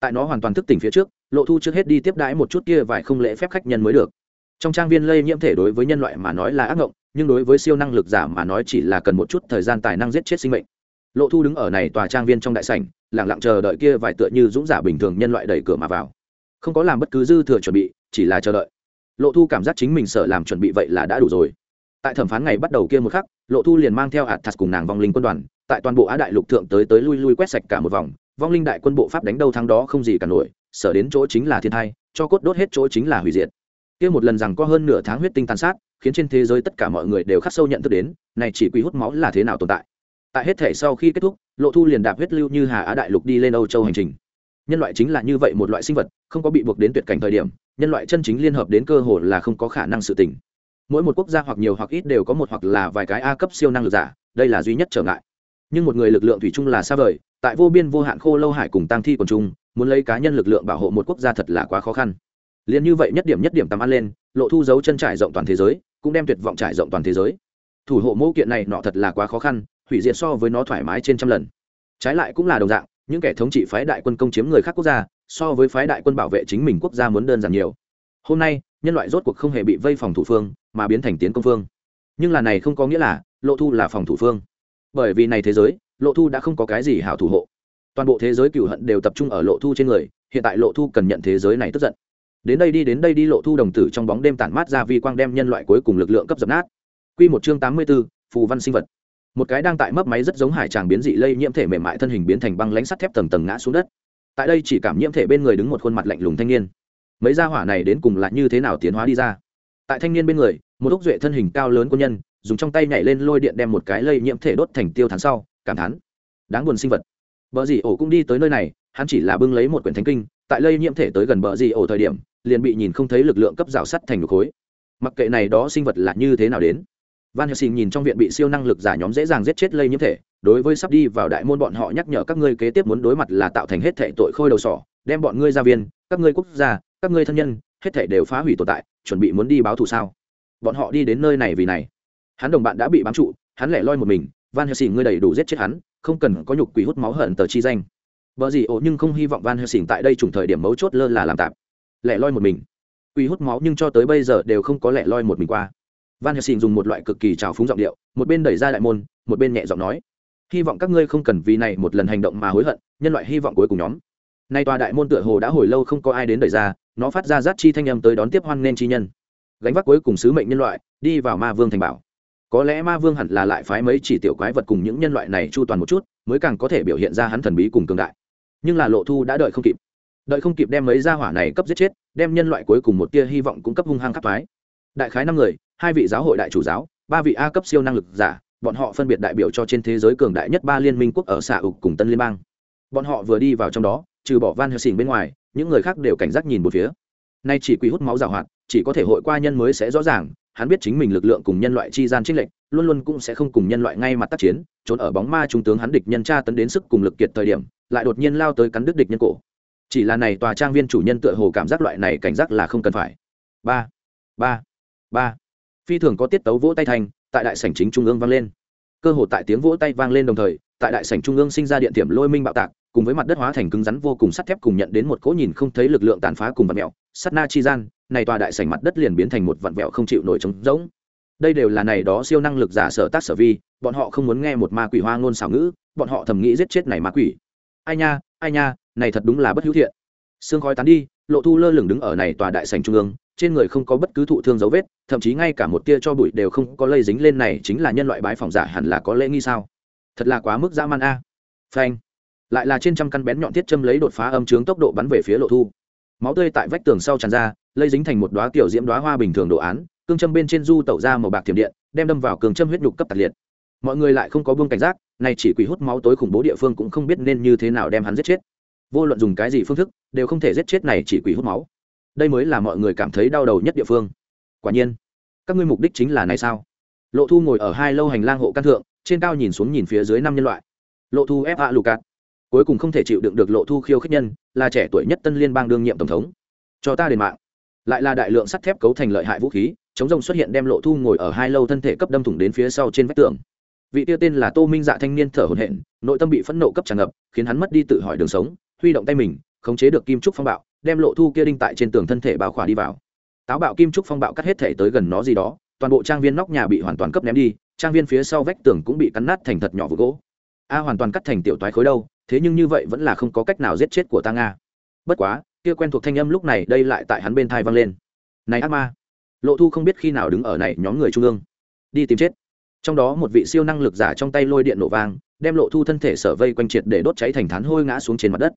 Tại nó hoàn toàn thức tỉnh phía trước, lộ thu trước hết đi tiếp đãi một chút kia vài không lễ phép khách nhân mới được. Trong trang viên lây nhiễm thể đối với nhân loại mà nói là ác ngộng, nhưng đối với siêu năng lực giả mà nói chỉ là cần một chút thời gian tài năng giết chết sinh mệnh lộ thu đứng ở này tòa trang viên trong đại sảnh lẳng lặng chờ đợi kia vài tựa như dũng giả bình thường nhân loại đẩy cửa mà vào. Không có làm bất cứ dư thừa chuẩn bị, chỉ là chờ đợi. Lộ thu cảm giác chính mình sợ làm chuẩn bị vậy là đã đủ rồi. Tại thẩm phán ngày bắt đầu kia một khắc, lộ thu liền mang theo hạt thạt cùng nàng vong linh quân đoàn, tại toàn bộ á đại lục thượng tới tới lui lui quét sạch cả một vòng. Vong linh đại quân bộ pháp đánh đâu thắng đó không gì cả nổi sở đến chỗ chính là thiên thai, cho cốt đốt hết chỗ chính là hủy diệt. Kia một lần rằng có hơn nửa tháng huyết tinh tàn sát, khiến trên thế giới tất cả mọi người đều khắc sâu nhận thức đến, này chỉ quy hút máu là thế nào tồn tại tại hết thể sau khi kết thúc, lộ thu liền đạp huyết lưu như hà á đại lục đi lên âu châu hành trình. Nhân loại chính là như vậy một loại sinh vật, không có bị buộc đến tuyệt cảnh thời điểm, nhân loại chân chính liên hợp đến cơ hội là không có khả năng sự tỉnh mỗi một quốc gia hoặc nhiều hoặc ít đều có một hoặc là vài cái a cấp siêu năng lực giả, đây là duy nhất trở ngại. Nhưng một người lực lượng thủy chung là xa vời, tại vô biên vô hạn khô lâu hải cùng tăng thi còn chung muốn lấy cá nhân lực lượng bảo hộ một quốc gia thật là quá khó khăn. Liền như vậy nhất điểm nhất điểm tầm ăn lên, lộ thu dấu chân trải rộng toàn thế giới, cũng đem tuyệt vọng trải rộng toàn thế giới. Thủ hộ mẫu kiện này nọ thật là quá khó khăn hủy diệt so với nó thoải mái trên trăm lần. Trái lại cũng là đồng dạng, những kẻ thống trị phái đại quân công chiếm người khác quốc gia, so với phái đại quân bảo vệ chính mình quốc gia muốn đơn giản nhiều. Hôm nay, nhân loại rốt cuộc không hề bị vây phòng thủ phương, mà biến thành tiến công phương. Nhưng là này không có nghĩa là lộ thu là phòng thủ phương. Bởi vì này thế giới, lộ thu đã không có cái gì hảo thủ hộ. Toàn bộ thế giới cựu hận đều tập trung ở lộ thu trên người, hiện tại lộ thu cần nhận thế giới này tức giận. Đến đây đi, đến đây đi, lộ thu đồng tử trong bóng đêm tản mát ra vi quang đem nhân loại cuối cùng lực lượng cấp dập nát. Quy một chương tám mươi b ố phù văn sinh vật một cái đang tại mấp máy rất giống hải tràng biến dị lây nhiễm thể mềm mại thân hình biến thành băng lánh sắt thép tầng tầng ngã xuống đất. Tại đây chỉ cảm nhiễm thể bên người đứng một khuôn mặt lạnh lùng thanh niên. Mấy gia hỏa này đến cùng là như thế nào tiến hóa đi ra? Tại thanh niên bên người, một ốc duệ thân hình cao lớn quân nhân, dùng trong tay nhảy lên lôi điện đem một cái lây nhiễm thể đốt thành tiêu thán sau, cảm thán. Đáng buồn sinh vật. Bờ dì ổ cũng đi tới nơi này, hắn chỉ là bưng lấy một quyển thánh kinh, tại lây nhiễm thể tới gần bờ dì ổ thời điểm, liền bị nhìn không thấy lực lượng cấp rào sắt thành một khối. Mặc kệ này đó sinh vật là như thế nào đến van helsing nhìn trong viện bị siêu năng lực giả nhóm dễ dàng giết chết lây nhiễm thể, đối với sắp đi vào đại môn bọn họ nhắc nhở các ngươi kế tiếp muốn đối mặt là tạo thành hết thể tội khôi đầu sỏ, đem bọn ngươi ra viên, các ngươi quốc gia, các ngươi thân nhân, hết thể đều phá hủy tồn tại, chuẩn bị muốn đi báo thù sao? Bọn họ đi đến nơi này vì này. Hắn đồng bạn đã bị bám trụ, hắn lẻ loi một mình, van helsing ngươi đầy đủ giết chết hắn, không cần có nhục quỷ hút máu hận tờ chi danh. Vợ gì ổ nhưng không hy vọng van helsing tại đây trùng thời điểm mấu chốt lơ là làm tạp lẻ loi một mình. Quỷ hút máu nhưng cho tới bây giờ đều không có lẻ loi một mình qua van helsing dùng một loại cực kỳ trào phúng giọng điệu, một bên đẩy ra đại môn, một bên nhẹ giọng nói, hy vọng các ngươi không cần vì này một lần hành động mà hối hận, nhân loại hy vọng cuối cùng nhóm. Nay tòa đại môn tựa hồ đã hồi lâu không có ai đến đẩy ra, nó phát ra rát chi thanh âm tới đón tiếp hoan nên chi nhân. Gánh vác cuối cùng sứ mệnh nhân loại, đi vào ma vương thành bảo. Có lẽ ma vương hẳn là lại phái mấy chỉ tiểu quái vật cùng những nhân loại này chu toàn một chút, mới càng có thể biểu hiện ra hắn thần bí cùng cường đại. Nhưng là lộ thu đã đợi không kịp. Đợi không kịp đem mấy gia hỏa này cấp giết chết, đem nhân loại cuối cùng một tia hy vọng cũng cấp hung hăng khắc phái đại khái năm người, hai vị giáo hội đại chủ giáo, ba vị a cấp siêu năng lực giả, bọn họ phân biệt đại biểu cho trên thế giới cường đại nhất ba liên minh quốc ở xạ ục cùng tân liên bang. Bọn họ vừa đi vào trong đó, trừ bỏ van helsing bên ngoài, những người khác đều cảnh giác nhìn một phía. Nay chỉ quỷ hút máu giảo hoạt, chỉ có thể hội qua nhân mới sẽ rõ ràng, hắn biết chính mình lực lượng cùng nhân loại chi gian trích lệnh luôn luôn cũng sẽ không cùng nhân loại ngay mặt tác chiến, trốn ở bóng ma trung tướng hắn địch nhân tra tấn đến sức cùng lực kiệt thời điểm, lại đột nhiên lao tới cắn đứt địch nhân cổ. Chỉ là này tòa trang viên chủ nhân tựa hồ cảm giác loại này cảnh giác là không cần phải. Ba ba ba. Phi thường có tiết tấu vỗ tay thành tại đại sảnh chính trung ương vang lên. Cơ hồ tại tiếng vỗ tay vang lên đồng thời, tại đại sảnh trung ương sinh ra điện tiệm lôi minh bạo tạc, cùng với mặt đất hóa thành cứng rắn vô cùng sắt thép cùng nhận đến một cỗ nhìn không thấy lực lượng tàn phá cùng vật mẹo sắt na chi gian, này tòa đại sảnh mặt đất liền biến thành một vặn vẹo không chịu nổi trống rỗng. Đây đều là này đó siêu năng lực giả sở tác sở vi, bọn họ không muốn nghe một ma quỷ hoa ngôn xảo ngữ, bọn họ thầm nghĩ giết chết này ma quỷ. Ai nha ai nha, này thật đúng là bất hữu thiện. Sương khói tán đi, lộ thu lơ lửng đứng ở này tòa đại sảnh trung ương trên người không có bất cứ thụ thương dấu vết, thậm chí ngay cả một tia cho bụi đều không có lây dính lên này chính là nhân loại bái phòng giả hẳn là có lễ nghi sao? Thật là quá mức dã man a. Phanh. Lại là trên trăm căn bén nhọn thiết châm lấy đột phá âm trướng tốc độ bắn về phía lộ thu. Máu tươi tại vách tường sau tràn ra, lây dính thành một đoá tiểu diễm đoá hoa bình thường đồ án, cương châm bên trên du tẩu ra màu bạc thiểm điện, đem đâm vào cường châm huyết nhục cấp tạc liệt. Mọi người lại không có buông cảnh giác, này chỉ quỷ hút máu tối khủng bố địa phương cũng không biết nên như thế nào đem hắn giết chết. Vô luận dùng cái gì phương thức, đều không thể giết chết này chỉ quỷ hút máu đây mới là mọi người cảm thấy đau đầu nhất địa phương. Quả nhiên các ngươi mục đích chính là này sao? Lộ thu ngồi ở hai lâu hành lang hộ căn thượng trên cao nhìn xuống nhìn phía dưới năm nhân loại. Lộ thu ép hạ lục cạn, cuối cùng không thể chịu đựng được lộ thu khiêu khích nhân là trẻ tuổi nhất tân liên bang đương nhiệm tổng thống. Cho ta đền mạng. Lại là đại lượng sắt thép cấu thành lợi hại vũ khí chống rông xuất hiện đem lộ thu ngồi ở hai lâu thân thể cấp đâm thủng đến phía sau trên vách tường. Vị tiêu tên là tô minh dạ thanh niên thở hổn hển nội tâm bị phẫn nộ cấp tràn ngập khiến hắn mất đi tự hỏi đường sống huy động tay mình khống chế được kim trúc phong bạo đem lộ thu kia đinh tại trên tường thân thể bao khỏa đi vào. Táo bạo kim trúc phong bạo cắt hết thể tới gần nó gì đó, toàn bộ trang viên nóc nhà bị hoàn toàn cấp ném đi, trang viên phía sau vách tường cũng bị cắn nát thành thật nhỏ vụ gỗ. A hoàn toàn cắt thành tiểu toái khối đâu, thế nhưng như vậy vẫn là không có cách nào giết chết của ta nga. Bất quá, kia quen thuộc thanh âm lúc này đây lại tại hắn bên thai vang lên. Này ác ma! Lộ thu không biết khi nào đứng ở này nhóm người trung ương. Đi tìm chết. Trong đó một vị siêu năng lực giả trong tay lôi điện nổ vang, đem lộ thu thân thể sở vây quanh triệt để đốt cháy thành thán hôi ngã xuống trên mặt đất.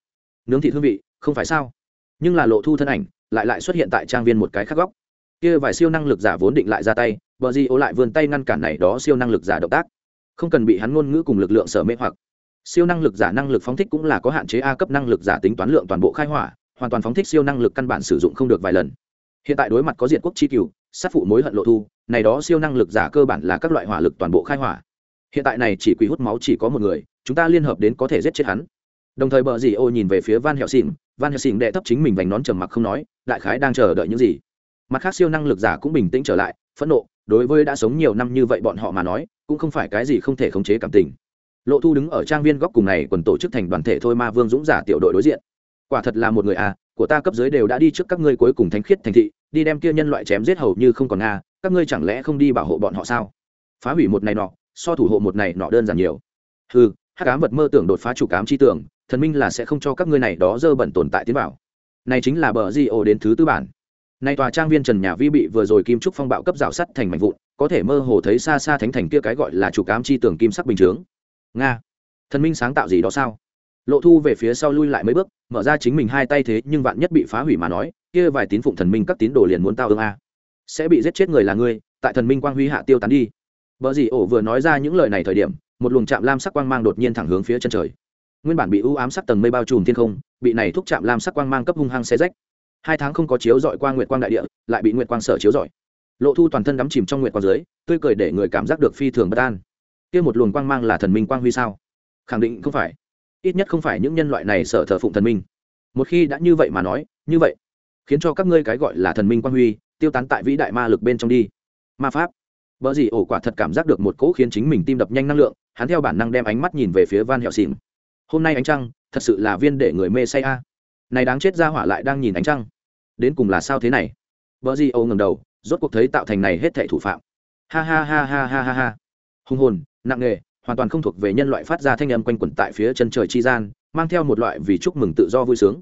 Nướng thị hương vị, không phải sao? Nhưng là lộ thu thân ảnh lại lại xuất hiện tại trang viên một cái khác góc. Kia vài siêu năng lực giả vốn định lại ra tay, bờ di ô lại vươn tay ngăn cản này đó siêu năng lực giả động tác. Không cần bị hắn ngôn ngữ cùng lực lượng sở mê hoặc. Siêu năng lực giả năng lực phóng thích cũng là có hạn chế a cấp năng lực giả tính toán lượng toàn bộ khai hỏa, hoàn toàn phóng thích siêu năng lực căn bản sử dụng không được vài lần. Hiện tại đối mặt có diện quốc chi cựu sát phụ mối hận lộ thu, này đó siêu năng lực giả cơ bản là các loại hỏa lực toàn bộ khai hỏa. Hiện tại này chỉ quỷ hút máu chỉ có một người, chúng ta liên hợp đến có thể giết chết hắn đồng thời bờ dì ô nhìn về phía van hẹo xỉn van hẹo xỉn đệ thấp chính mình vành nón trầm mặc không nói, đại khái đang chờ đợi những gì. Mặt khác siêu năng lực giả cũng bình tĩnh trở lại, phẫn nộ, đối với đã sống nhiều năm như vậy bọn họ mà nói, cũng không phải cái gì không thể khống chế cảm tình. Lộ thu đứng ở trang viên góc cùng này quần tổ chức thành đoàn thể thôi ma vương dũng giả tiểu đội đối diện. Quả thật là một người à của ta cấp dưới đều đã đi trước các ngươi cuối cùng thánh khiết thành thị, đi đem kia nhân loại chém giết hầu như không còn nga, các ngươi chẳng lẽ không đi bảo hộ bọn họ sao? Phá hủy một này nọ, so thủ hộ một này nọ đơn giản nhiều. Ừ hắc ám vật mơ tưởng đột phá chủ cám chi tưởng thần minh là sẽ không cho các ngươi này đó dơ bẩn tồn tại tiến vào. Này chính là bờ di ổ đến thứ tư bản. Nay tòa trang viên trần nhà vi bị vừa rồi kim trúc phong bạo cấp rào sắt thành mảnh vụn, có thể mơ hồ thấy xa xa thánh thành kia cái gọi là chủ cám chi tưởng kim sắc bình chướng. Nga, thần minh sáng tạo gì đó sao? Lộ thu về phía sau lui lại mấy bước, mở ra chính mình hai tay thế nhưng vạn nhất bị phá hủy mà nói, kia vài tín phụng thần minh các tín đồ liền muốn tao ương a. Sẽ bị giết chết người là ngươi, tại thần minh quang huy hạ tiêu tán đi. Vợ dì ổ vừa nói ra những lời này thời điểm, một luồng chạm lam sắc quang mang đột nhiên thẳng hướng phía chân trời nguyên bản bị u ám sắc tầng mây bao trùm thiên không, bị này thúc chạm lam sắc quang mang cấp hung hăng xe rách. Hai tháng không có chiếu dọi qua nguyệt quang đại địa, lại bị nguyệt quang sở chiếu dọi lộ thu toàn thân đắm chìm trong nguyệt quang dưới, tươi cười để người cảm giác được phi thường bất an. Kia một luồng quang mang là thần minh quang huy sao? Khẳng định không phải. Ít nhất không phải những nhân loại này sợ thờ phụng thần minh. Một khi đã như vậy mà nói, như vậy, khiến cho các ngươi cái gọi là thần minh quang huy, tiêu tán tại vĩ đại ma lực bên trong đi. Ma pháp. Vợ gì ổ quả thật cảm giác được một cỗ khiến chính mình tim đập nhanh năng lượng, hắn theo bản năng đem ánh mắt nhìn về phía van hẹo xìm hôm nay ánh trăng, thật sự là viên để người mê say a. Này đáng chết ra hỏa lại đang nhìn ánh trăng. Đến cùng là sao thế này? Vợ di âu ngầm đầu, rốt cuộc thấy tạo thành này hết thệ thủ phạm. Ha ha ha ha ha ha ha. Hùng hồn, nặng nghề hoàn toàn không thuộc về nhân loại phát ra thanh âm quanh quẩn tại phía chân trời chi gian, mang theo một loại vì chúc mừng tự do vui sướng.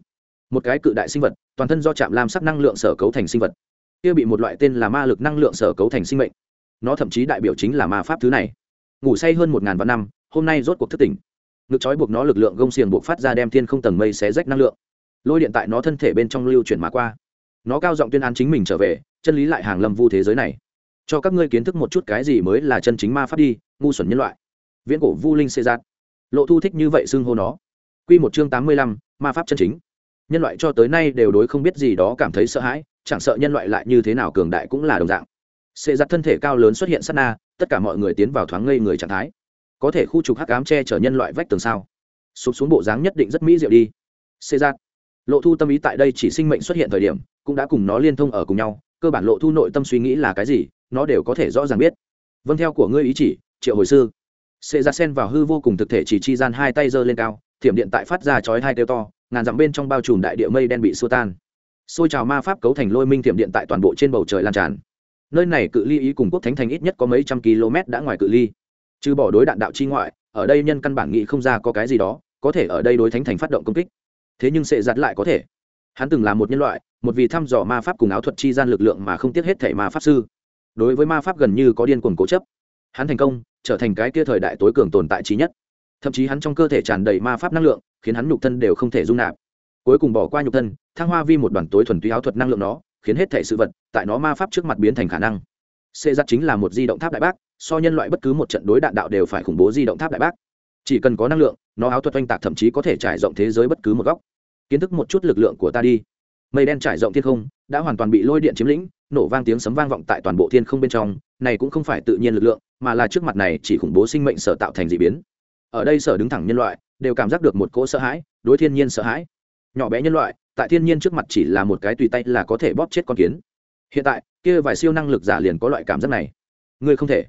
Một cái cự đại sinh vật, toàn thân do chạm lam sắc năng lượng sở cấu thành sinh vật. Kia bị một loại tên là ma lực năng lượng sở cấu thành sinh mệnh. Nó thậm chí đại biểu chính là ma pháp thứ này. Ngủ say hơn một ngàn vạn năm, hôm nay rốt cuộc thức tỉnh ngực trói buộc nó lực lượng gông xiềng buộc phát ra đem thiên không tầng mây xé rách năng lượng. Lôi điện tại nó thân thể bên trong lưu chuyển mà qua. Nó cao giọng tuyên án chính mình trở về, chân lý lại hàng lâm vu thế giới này. Cho các ngươi kiến thức một chút cái gì mới là chân chính ma pháp đi, ngu xuẩn nhân loại. Viễn cổ vu linh xê giác lộ thu thích như vậy xưng hô nó. Q một chương tám mươi lăm, ma pháp chân chính. Nhân loại cho tới nay đều đối không biết gì đó cảm thấy sợ hãi, chẳng sợ nhân loại lại như thế nào cường đại cũng là đồng dạng. Xê giác thân thể cao lớn xuất hiện sát na, tất cả mọi người tiến vào thoáng ngây người trạng thái có thể khu trục hắc ám che chở nhân loại vách tường sao? Sụp xuống bộ dáng nhất định rất mỹ diệu đi. Xê giác lộ thu tâm ý tại đây chỉ sinh mệnh xuất hiện thời điểm, cũng đã cùng nó liên thông ở cùng nhau, cơ bản lộ thu nội tâm suy nghĩ là cái gì, nó đều có thể rõ ràng biết. Vâng theo của ngươi ý chỉ, triệu hồi sư. Xê giác sen vào hư vô cùng thực thể chỉ chi gian hai tay giơ lên cao, thiểm điện tại phát ra chói hai kêu to, ngàn dặm bên trong bao trùm đại địa mây đen bị xua tan. Xôi trào ma pháp cấu thành lôi minh thiểm điện tại toàn bộ trên bầu trời lan tràn. Nơi này cự ly ý cùng quốc thánh thành ít nhất có mấy trăm km đã ngoài cự ly trừ bỏ đối đạn đạo chi ngoại, ở đây nhân căn bản nghĩ không ra có cái gì đó, có thể ở đây đối thánh thành phát động công kích. Thế nhưng sẽ giặt lại có thể. Hắn từng là một nhân loại, một vị thăm dò ma pháp cùng áo thuật chi gian lực lượng mà không tiếc hết thể ma pháp sư. Đối với ma pháp gần như có điên cuồng cố chấp. Hắn thành công, trở thành cái kia thời đại tối cường tồn tại trí nhất. Thậm chí hắn trong cơ thể tràn đầy ma pháp năng lượng, khiến hắn nhục thân đều không thể dung nạp. Cuối cùng bỏ qua nhục thân, thăng hoa vi một đoàn tối thuần túy áo thuật năng lượng nó, khiến hết thể sự vật tại nó ma pháp trước mặt biến thành khả năng xê giặt chính là một di động tháp đại bác, so nhân loại bất cứ một trận đối đạn đạo đều phải khủng bố di động tháp đại bác. Chỉ cần có năng lượng, nó áo thuật oanh tạc thậm chí có thể trải rộng thế giới bất cứ một góc. Kiến thức một chút lực lượng của ta đi. Mây đen trải rộng thiên không, đã hoàn toàn bị lôi điện chiếm lĩnh, nổ vang tiếng sấm vang vọng tại toàn bộ thiên không bên trong, này cũng không phải tự nhiên lực lượng, mà là trước mặt này chỉ khủng bố sinh mệnh sở tạo thành d ị biến. Ở đây sở đứng thẳng nhân loại, đều cảm giác được một cỗ sợ hãi, đối thiên nhiên sợ hãi. Nhỏ bé nhân loại, tại thiên nhiên trước mặt chỉ là một cái tùy tay là có thể bóp chết con kiến hiện tại, kia vài siêu năng lực giả liền có loại cảm giác này. Ngươi không thể.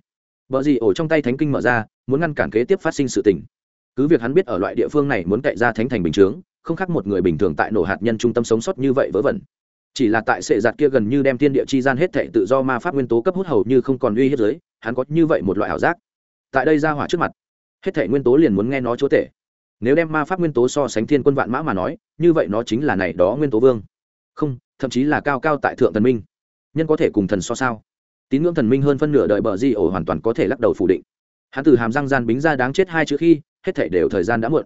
Vợ gì ổ trong tay thánh kinh mở ra, muốn ngăn cản kế tiếp phát sinh sự tình. Cứ việc hắn biết ở loại địa phương này muốn cậy ra thánh thành bình chướng, không khác một người bình thường tại nổ hạt nhân trung tâm sống sót như vậy vớ vẩn. Chỉ là tại sệ giặt kia gần như đem thiên địa chi gian hết thệ tự do ma pháp nguyên tố cấp hút hầu như không còn uy hiếp giới, hắn có như vậy một loại ảo giác. Tại đây ra hỏa trước mặt, hết thệ nguyên tố liền muốn nghe nó chúa tể. Nếu đem ma pháp nguyên tố so sánh thiên quân vạn mã mà nói, như vậy nó chính là này đó nguyên tố vương. Không, thậm chí là cao cao tại thượng thần minh nhân có thể cùng thần so sao? Tín ngưỡng thần minh hơn phân nửa đợi bờ di ổ hoàn toàn có thể lắc đầu phủ định. Hắn từ hàm răng gian bính ra đáng chết hai chữ khi, hết thể đều thời gian đã muộn.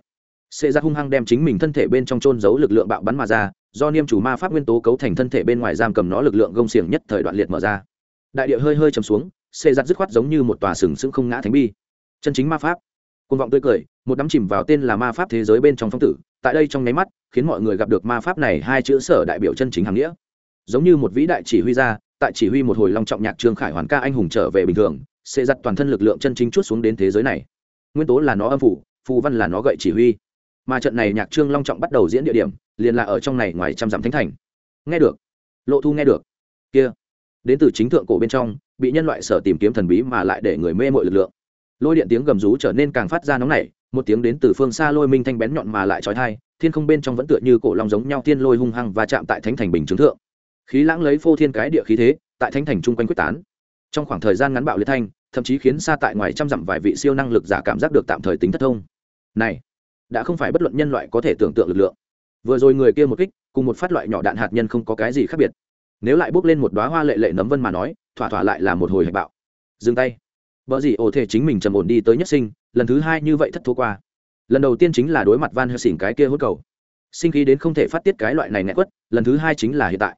Xê ra hung hăng đem chính mình thân thể bên trong trôn giấu lực lượng bạo bắn mà ra, do niêm chủ ma pháp nguyên tố cấu thành thân thể bên ngoài giam cầm nó lực lượng gông xiềng nhất thời đoạn liệt mở ra. Đại địa hơi hơi chầm xuống, xê giặt dứt khoát giống như một tòa sừng sững không ngã thánh bi. Chân chính ma pháp. Côn vọng tươi cười, một đắm chìm vào tên là ma pháp thế giới bên trong phong tử, tại đây trong nháy mắt, khiến mọi người gặp được ma pháp này hai chữ sở đại biểu chân chính hàng nghĩa giống như một vĩ đại chỉ huy gia, tại chỉ huy một hồi long trọng nhạc trương khải hoàn ca anh hùng trở về bình thường, sẽ giặt toàn thân lực lượng chân chính chút xuống đến thế giới này. Nguyên tố là nó âm phủ, phù văn là nó gậy chỉ huy. Mà trận này nhạc trương long trọng bắt đầu diễn địa điểm, liền là ở trong này ngoài trăm dặm thánh thành. Nghe được. Lộ thu nghe được. Kia. Đến từ chính thượng cổ bên trong, bị nhân loại sở tìm kiếm thần bí mà lại để người mê mội lực lượng. Lôi điện tiếng gầm rú trở nên càng phát ra nóng nảy, một tiếng đến từ phương xa lôi minh thanh bén nhọn mà lại trói thai, thiên không bên trong vẫn tựa như cổ long giống nhau tiên lôi hung hăng và chạm tại thánh thành bình chứng thượng khí lãng lấy phô thiên cái địa khí thế, tại thánh thành chung quanh quyết tán. Trong khoảng thời gian ngắn bạo liệt thanh, thậm chí khiến xa tại ngoài trăm dặm vài vị siêu năng lực giả cảm giác được tạm thời tính thất thông. Này, đã không phải bất luận nhân loại có thể tưởng tượng lực lượng. Vừa rồi người kia một kích, cùng một phát loại nhỏ đạn hạt nhân không có cái gì khác biệt. Nếu lại bước lên một đoá hoa lệ lệ nấm vân mà nói, thỏa thỏa lại là một hồi hạch bạo. Dừng tay. Vợ gì ổ thể chính mình trầm ổn đi tới nhất sinh, lần thứ hai như vậy thất thua qua. Lần đầu tiên chính là đối mặt van helsing cái kia hốt cầu. Sinh khí đến không thể phát tiết cái loại này nẹ quất, lần thứ hai chính là hiện tại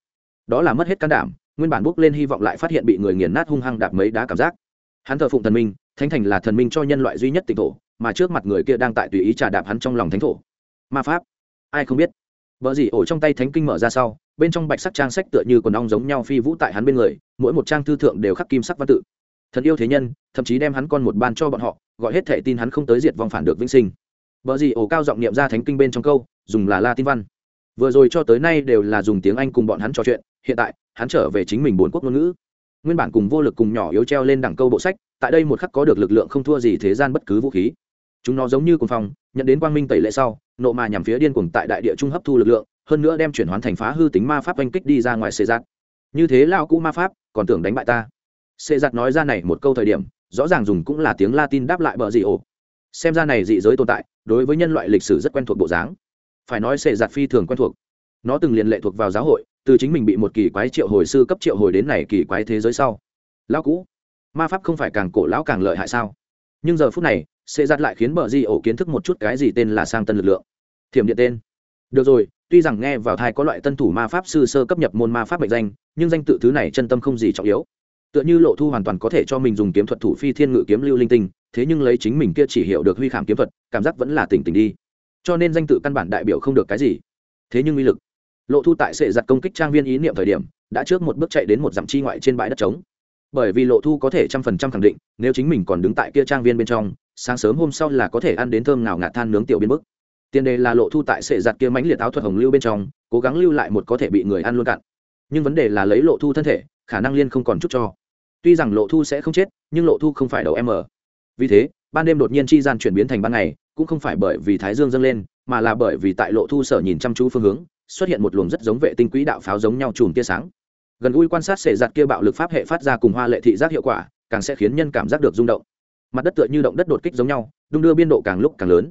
đó là mất hết can đảm, nguyên bản bước lên hy vọng lại phát hiện bị người nghiền nát hung hăng đạp mấy đá cảm giác. Hắn thờ phụng thần minh, thánh thành là thần minh cho nhân loại duy nhất tịnh thổ, mà trước mặt người kia đang tại tùy ý trà đạp hắn trong lòng thánh thổ. Ma pháp. Ai không biết? Vợ gì ổ trong tay thánh kinh mở ra sau, bên trong bạch sắc trang sách tựa như quần ong giống nhau phi vũ tại hắn bên người, mỗi một trang thư thượng đều khắc kim sắc văn tự. Thần yêu thế nhân, thậm chí đem hắn con một ban cho bọn họ, gọi hết thệ tin hắn không tới diệt vong phản được vĩnh sinh. Vợ gì ổ cao giọng niệm ra thánh kinh bên trong câu, dùng là la tin văn vừa rồi cho tới nay đều là dùng tiếng anh cùng bọn hắn trò chuyện, hiện tại, hắn trở về chính mình bốn quốc ngôn ngữ. Nguyên bản cùng vô lực cùng nhỏ yếu treo lên đẳng câu bộ sách, tại đây một khắc có được lực lượng không thua gì thế gian bất cứ vũ khí. Chúng nó giống như cùng phong, nhận đến quang minh tẩy lệ sau, nộ mà nhằm phía điên cuồng tại đại địa trung hấp thu lực lượng, hơn nữa đem chuyển hoán thành phá hư tính ma pháp oanh kích đi ra ngoài xê giặt như thế lao cũ ma pháp, còn tưởng đánh bại ta. Xê giặt nói ra này một câu thời điểm, rõ ràng dùng cũng là tiếng latin đáp lại bờ gì ổ. Xem ra này dị giới tồn tại, đối với nhân loại lịch sử rất quen thuộc bộ dáng phải nói sệ giặt phi thường quen thuộc. Nó từng liền lệ thuộc vào giáo hội, từ chính mình bị một kỳ quái triệu hồi sư cấp triệu hồi đến này kỳ quái thế giới sau. Lão cũ, ma pháp không phải càng cổ lão càng lợi hại sao? Nhưng giờ phút này sệ giặt lại khiến bờ di ổ kiến thức một chút cái gì tên là sang tân lực lượng. Thiểm điện tên. Được rồi, tuy rằng nghe vào thai có loại tân thủ ma pháp sư sơ cấp nhập môn ma pháp mệnh danh, nhưng danh tự thứ này chân tâm không gì trọng yếu. Tựa như lộ thu hoàn toàn có thể cho mình dùng kiếm thuật thủ phi thiên ngự kiếm lưu linh tinh, thế nhưng lấy chính mình kia chỉ hiểu được huy khảm kiếm thuật, cảm giác vẫn là tỉnh tỉnh đi cho nên danh tự căn bản đại biểu không được cái gì. Thế nhưng uy lực, lộ thu tại sệ giặt công kích trang viên ý niệm thời điểm, đã trước một bước chạy đến một dặm chi ngoại trên bãi đất trống. Bởi vì lộ thu có thể trăm phần trăm khẳng định, nếu chính mình còn đứng tại kia trang viên bên trong, sáng sớm hôm sau là có thể ăn đến thơm nào ngạt than nướng tiểu biên bức. Tiền đề là lộ thu tại sệ giặt kia mãnh liệt áo thuật hồng lưu bên trong, cố gắng lưu lại một có thể bị người ăn luôn cạn. Nhưng vấn đề là lấy lộ thu thân thể, khả năng liên không còn chút cho. Tuy rằng lộ thu sẽ không chết, nhưng lộ thu không phải đầu em ở. vì thế ban đêm đột nhiên chi gian chuyển biến thành ban ngày, cũng không phải bởi vì thái dương dâng lên, mà là bởi vì tại lộ thu sở nhìn chăm chú phương hướng, xuất hiện một luồng rất giống vệ tinh quỹ đạo pháo giống nhau chùm tia sáng. Gần gũi quan sát sệ giặt kia bạo lực pháp hệ phát ra cùng hoa lệ thị giác hiệu quả, càng sẽ khiến nhân cảm giác được rung động. Mặt đất tựa như động đất đột kích giống nhau, đung đưa biên độ càng lúc càng lớn.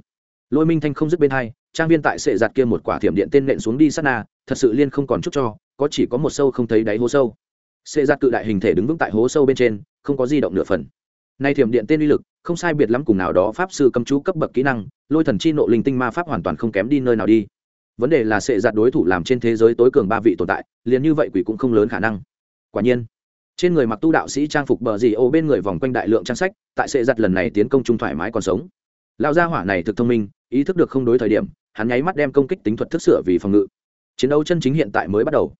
Lôi minh thanh không dứt bên hai, trang viên tại sệ giặt kia một quả thiểm điện tên nện xuống đi sát na, thật sự liên không còn chút cho, có chỉ có một sâu không thấy đáy hố sâu. Sệ giặt cự đại hình thể đứng vững tại hố sâu bên trên, không có di động nửa phần nay thiểm điện tên uy lực, không sai biệt lắm cùng nào đó pháp sư cầm chú cấp bậc kỹ năng, lôi thần chi nộ linh tinh ma pháp hoàn toàn không kém đi nơi nào đi. Vấn đề là sệ giặt đối thủ làm trên thế giới tối cường ba vị tồn tại, liền như vậy quỷ cũng không lớn khả năng. Quả nhiên, trên người mặc tu đạo sĩ trang phục bờ dì ô bên người vòng quanh đại lượng trang sách, tại sệ giặt lần này tiến công chung thoải mái còn sống. Lão gia hỏa này thực thông minh, ý thức được không đối thời điểm, hắn nháy mắt đem công kích tính thuật thức sửa vì phòng ngự. Chiến đấu chân chính hiện tại mới bắt đầu.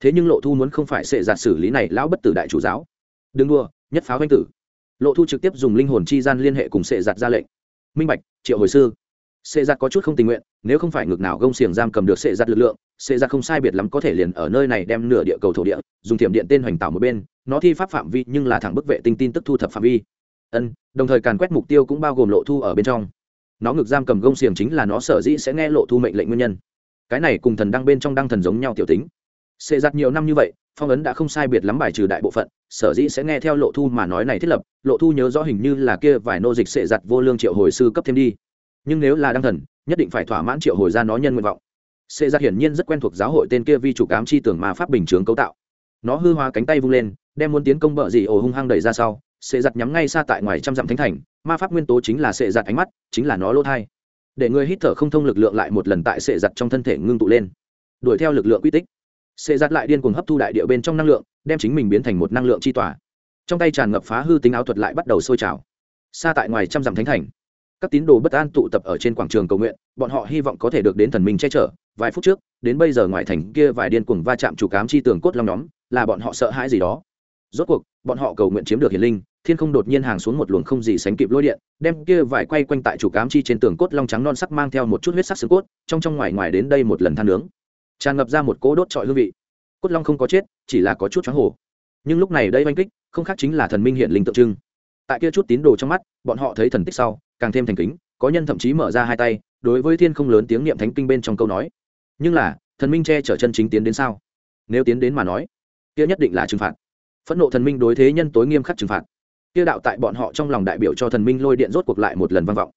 Thế nhưng lộ thu muốn không phải sệ giặt xử lý này lão bất tử đại chủ giáo. Đừng đua nhất pháo anh tử lộ thu trực tiếp dùng linh hồn chi gian liên hệ cùng sệ giặt ra lệnh. Minh bạch, triệu hồi sư. Sệ giặt có chút không tình nguyện, nếu không phải ngực nào gông xiềng giam cầm được sệ giặt lực lượng, sệ giặt không sai biệt lắm có thể liền ở nơi này đem nửa địa cầu thổ địa, dùng thiểm điện tên hoành tạo một bên, nó thi pháp phạm vi nhưng là thẳng bức vệ tinh tin tức thu thập phạm vi. Ân, đồng thời càn quét mục tiêu cũng bao gồm lộ thu ở bên trong. Nó ngược giam cầm gông xiềng chính là nó sở dĩ sẽ nghe lộ thu mệnh lệnh nguyên nhân. Cái này cùng thần đăng bên trong đăng thần giống nhau tiểu tính. Sệ giặt nhiều năm như vậy phong ấn đã không sai biệt lắm bài trừ đại bộ phận, sở dĩ sẽ nghe theo lộ thu mà nói này thiết lập, lộ thu nhớ rõ hình như là kia vài nô dịch sệ giặt vô lương triệu hồi sư cấp thêm đi. Nhưng nếu là đăng thần, nhất định phải thỏa mãn triệu hồi ra nó nhân nguyện vọng. Sệ giặt hiển nhiên rất quen thuộc giáo hội tên kia vi chủ cám chi tưởng mà pháp bình chướng cấu tạo. Nó hư hóa cánh tay vung lên, đem muốn tiến công bợ dị ổ hung hăng đẩy ra sau sệ giặt nhắm ngay xa tại ngoài trăm dặm thánh thành, ma pháp nguyên tố chính là sệ giặt ánh mắt, chính là nó lỗ thai. Để người hít thở không thông lực lượng lại một lần tại sệ giặt trong thân thể ngưng tụ lên. Đuổi theo lực lượng quy tích sệ giặt lại điên cuồng hấp thu đại địa bên trong năng lượng, đem chính mình biến thành một năng lượng chi tỏa. Trong tay tràn ngập phá hư tính áo thuật lại bắt đầu sôi trào. Xa tại ngoài trăm dặm thánh thành, các tín đồ bất an tụ tập ở trên quảng trường cầu nguyện, bọn họ hy vọng có thể được đến thần minh che chở. Vài phút trước, đến bây giờ ngoài thành kia vài điên cuồng va chạm chủ cám chi tường cốt long nhóm, là bọn họ sợ hãi gì đó. Rốt cuộc, bọn họ cầu nguyện chiếm được hiền linh, thiên không đột nhiên hàng xuống một luồng không gì sánh kịp lôi điện, đem kia vài quay quanh tại chủ cám chi trên tường cốt long trắng non sắc mang theo một chút huyết sắc xương cốt, trong trong ngoài ngoài đến đây một lần than nướng tràn ngập ra một cỗ đốt trọi hương vị. Cốt long không có chết, chỉ là có chút chóng hồ. Nhưng lúc này đây oanh kích, không khác chính là thần minh hiện linh tượng trưng. Tại kia chút tín đồ trong mắt, bọn họ thấy thần tích sau, càng thêm thành kính, có nhân thậm chí mở ra hai tay, đối với thiên không lớn tiếng niệm thánh kinh bên trong câu nói. Nhưng là, thần minh che chở chân chính tiến đến sao? Nếu tiến đến mà nói, kia nhất định là trừng phạt. Phẫn nộ thần minh đối thế nhân tối nghiêm khắc trừng phạt. Kia đạo tại bọn họ trong lòng đại biểu cho thần minh lôi điện rốt cuộc lại một lần vang vọng.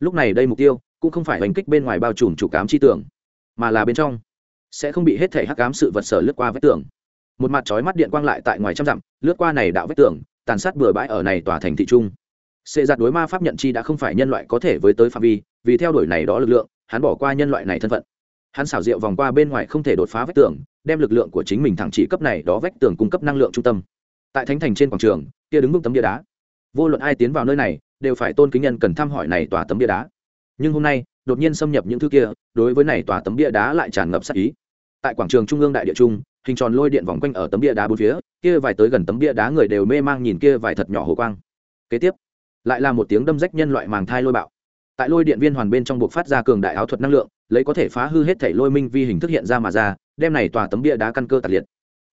Lúc này đây mục tiêu, cũng không phải hành kích bên ngoài bao trùm chủ cám chi tưởng, mà là bên trong sẽ không bị hết thể hắc ám sự vật sở lướt qua vách tường một mặt chói mắt điện quang lại tại ngoài trăm dặm lướt qua này đạo vách tường tàn sát bừa bãi ở này tòa thành thị trung Sệ giặt đối ma pháp nhận chi đã không phải nhân loại có thể với tới phạm vi, vì theo đuổi này đó lực lượng, hắn bỏ qua nhân loại này thân phận. Hắn xảo diệu vòng qua bên ngoài không thể đột phá vách tường, đem lực lượng của chính mình thẳng chỉ cấp này đó vách tường cung cấp năng lượng trung tâm. Tại thánh thành trên quảng trường, kia đứng vững tấm bia đá. Vô luận ai tiến vào nơi này, đều phải tôn kính nhân cần thăm hỏi này tòa tấm bia đá. Nhưng hôm nay, đột nhiên xâm nhập những thứ kia, đối với này tòa tấm bia đá lại tràn ngập sát ý. Tại quảng trường trung ương đại địa trung, hình tròn lôi điện vòng quanh ở tấm bia đá bốn phía, kia vài tới gần tấm bia đá người đều mê mang nhìn kia vài thật nhỏ hồ quang. Kế tiếp, lại là một tiếng đâm rách nhân loại màng thai lôi bạo. Tại lôi điện viên hoàn bên trong buộc phát ra cường đại áo thuật năng lượng lấy có thể phá hư hết thể lôi minh vi hình thức hiện ra mà ra đem này tòa tấm bia đá căn cơ tạt liệt.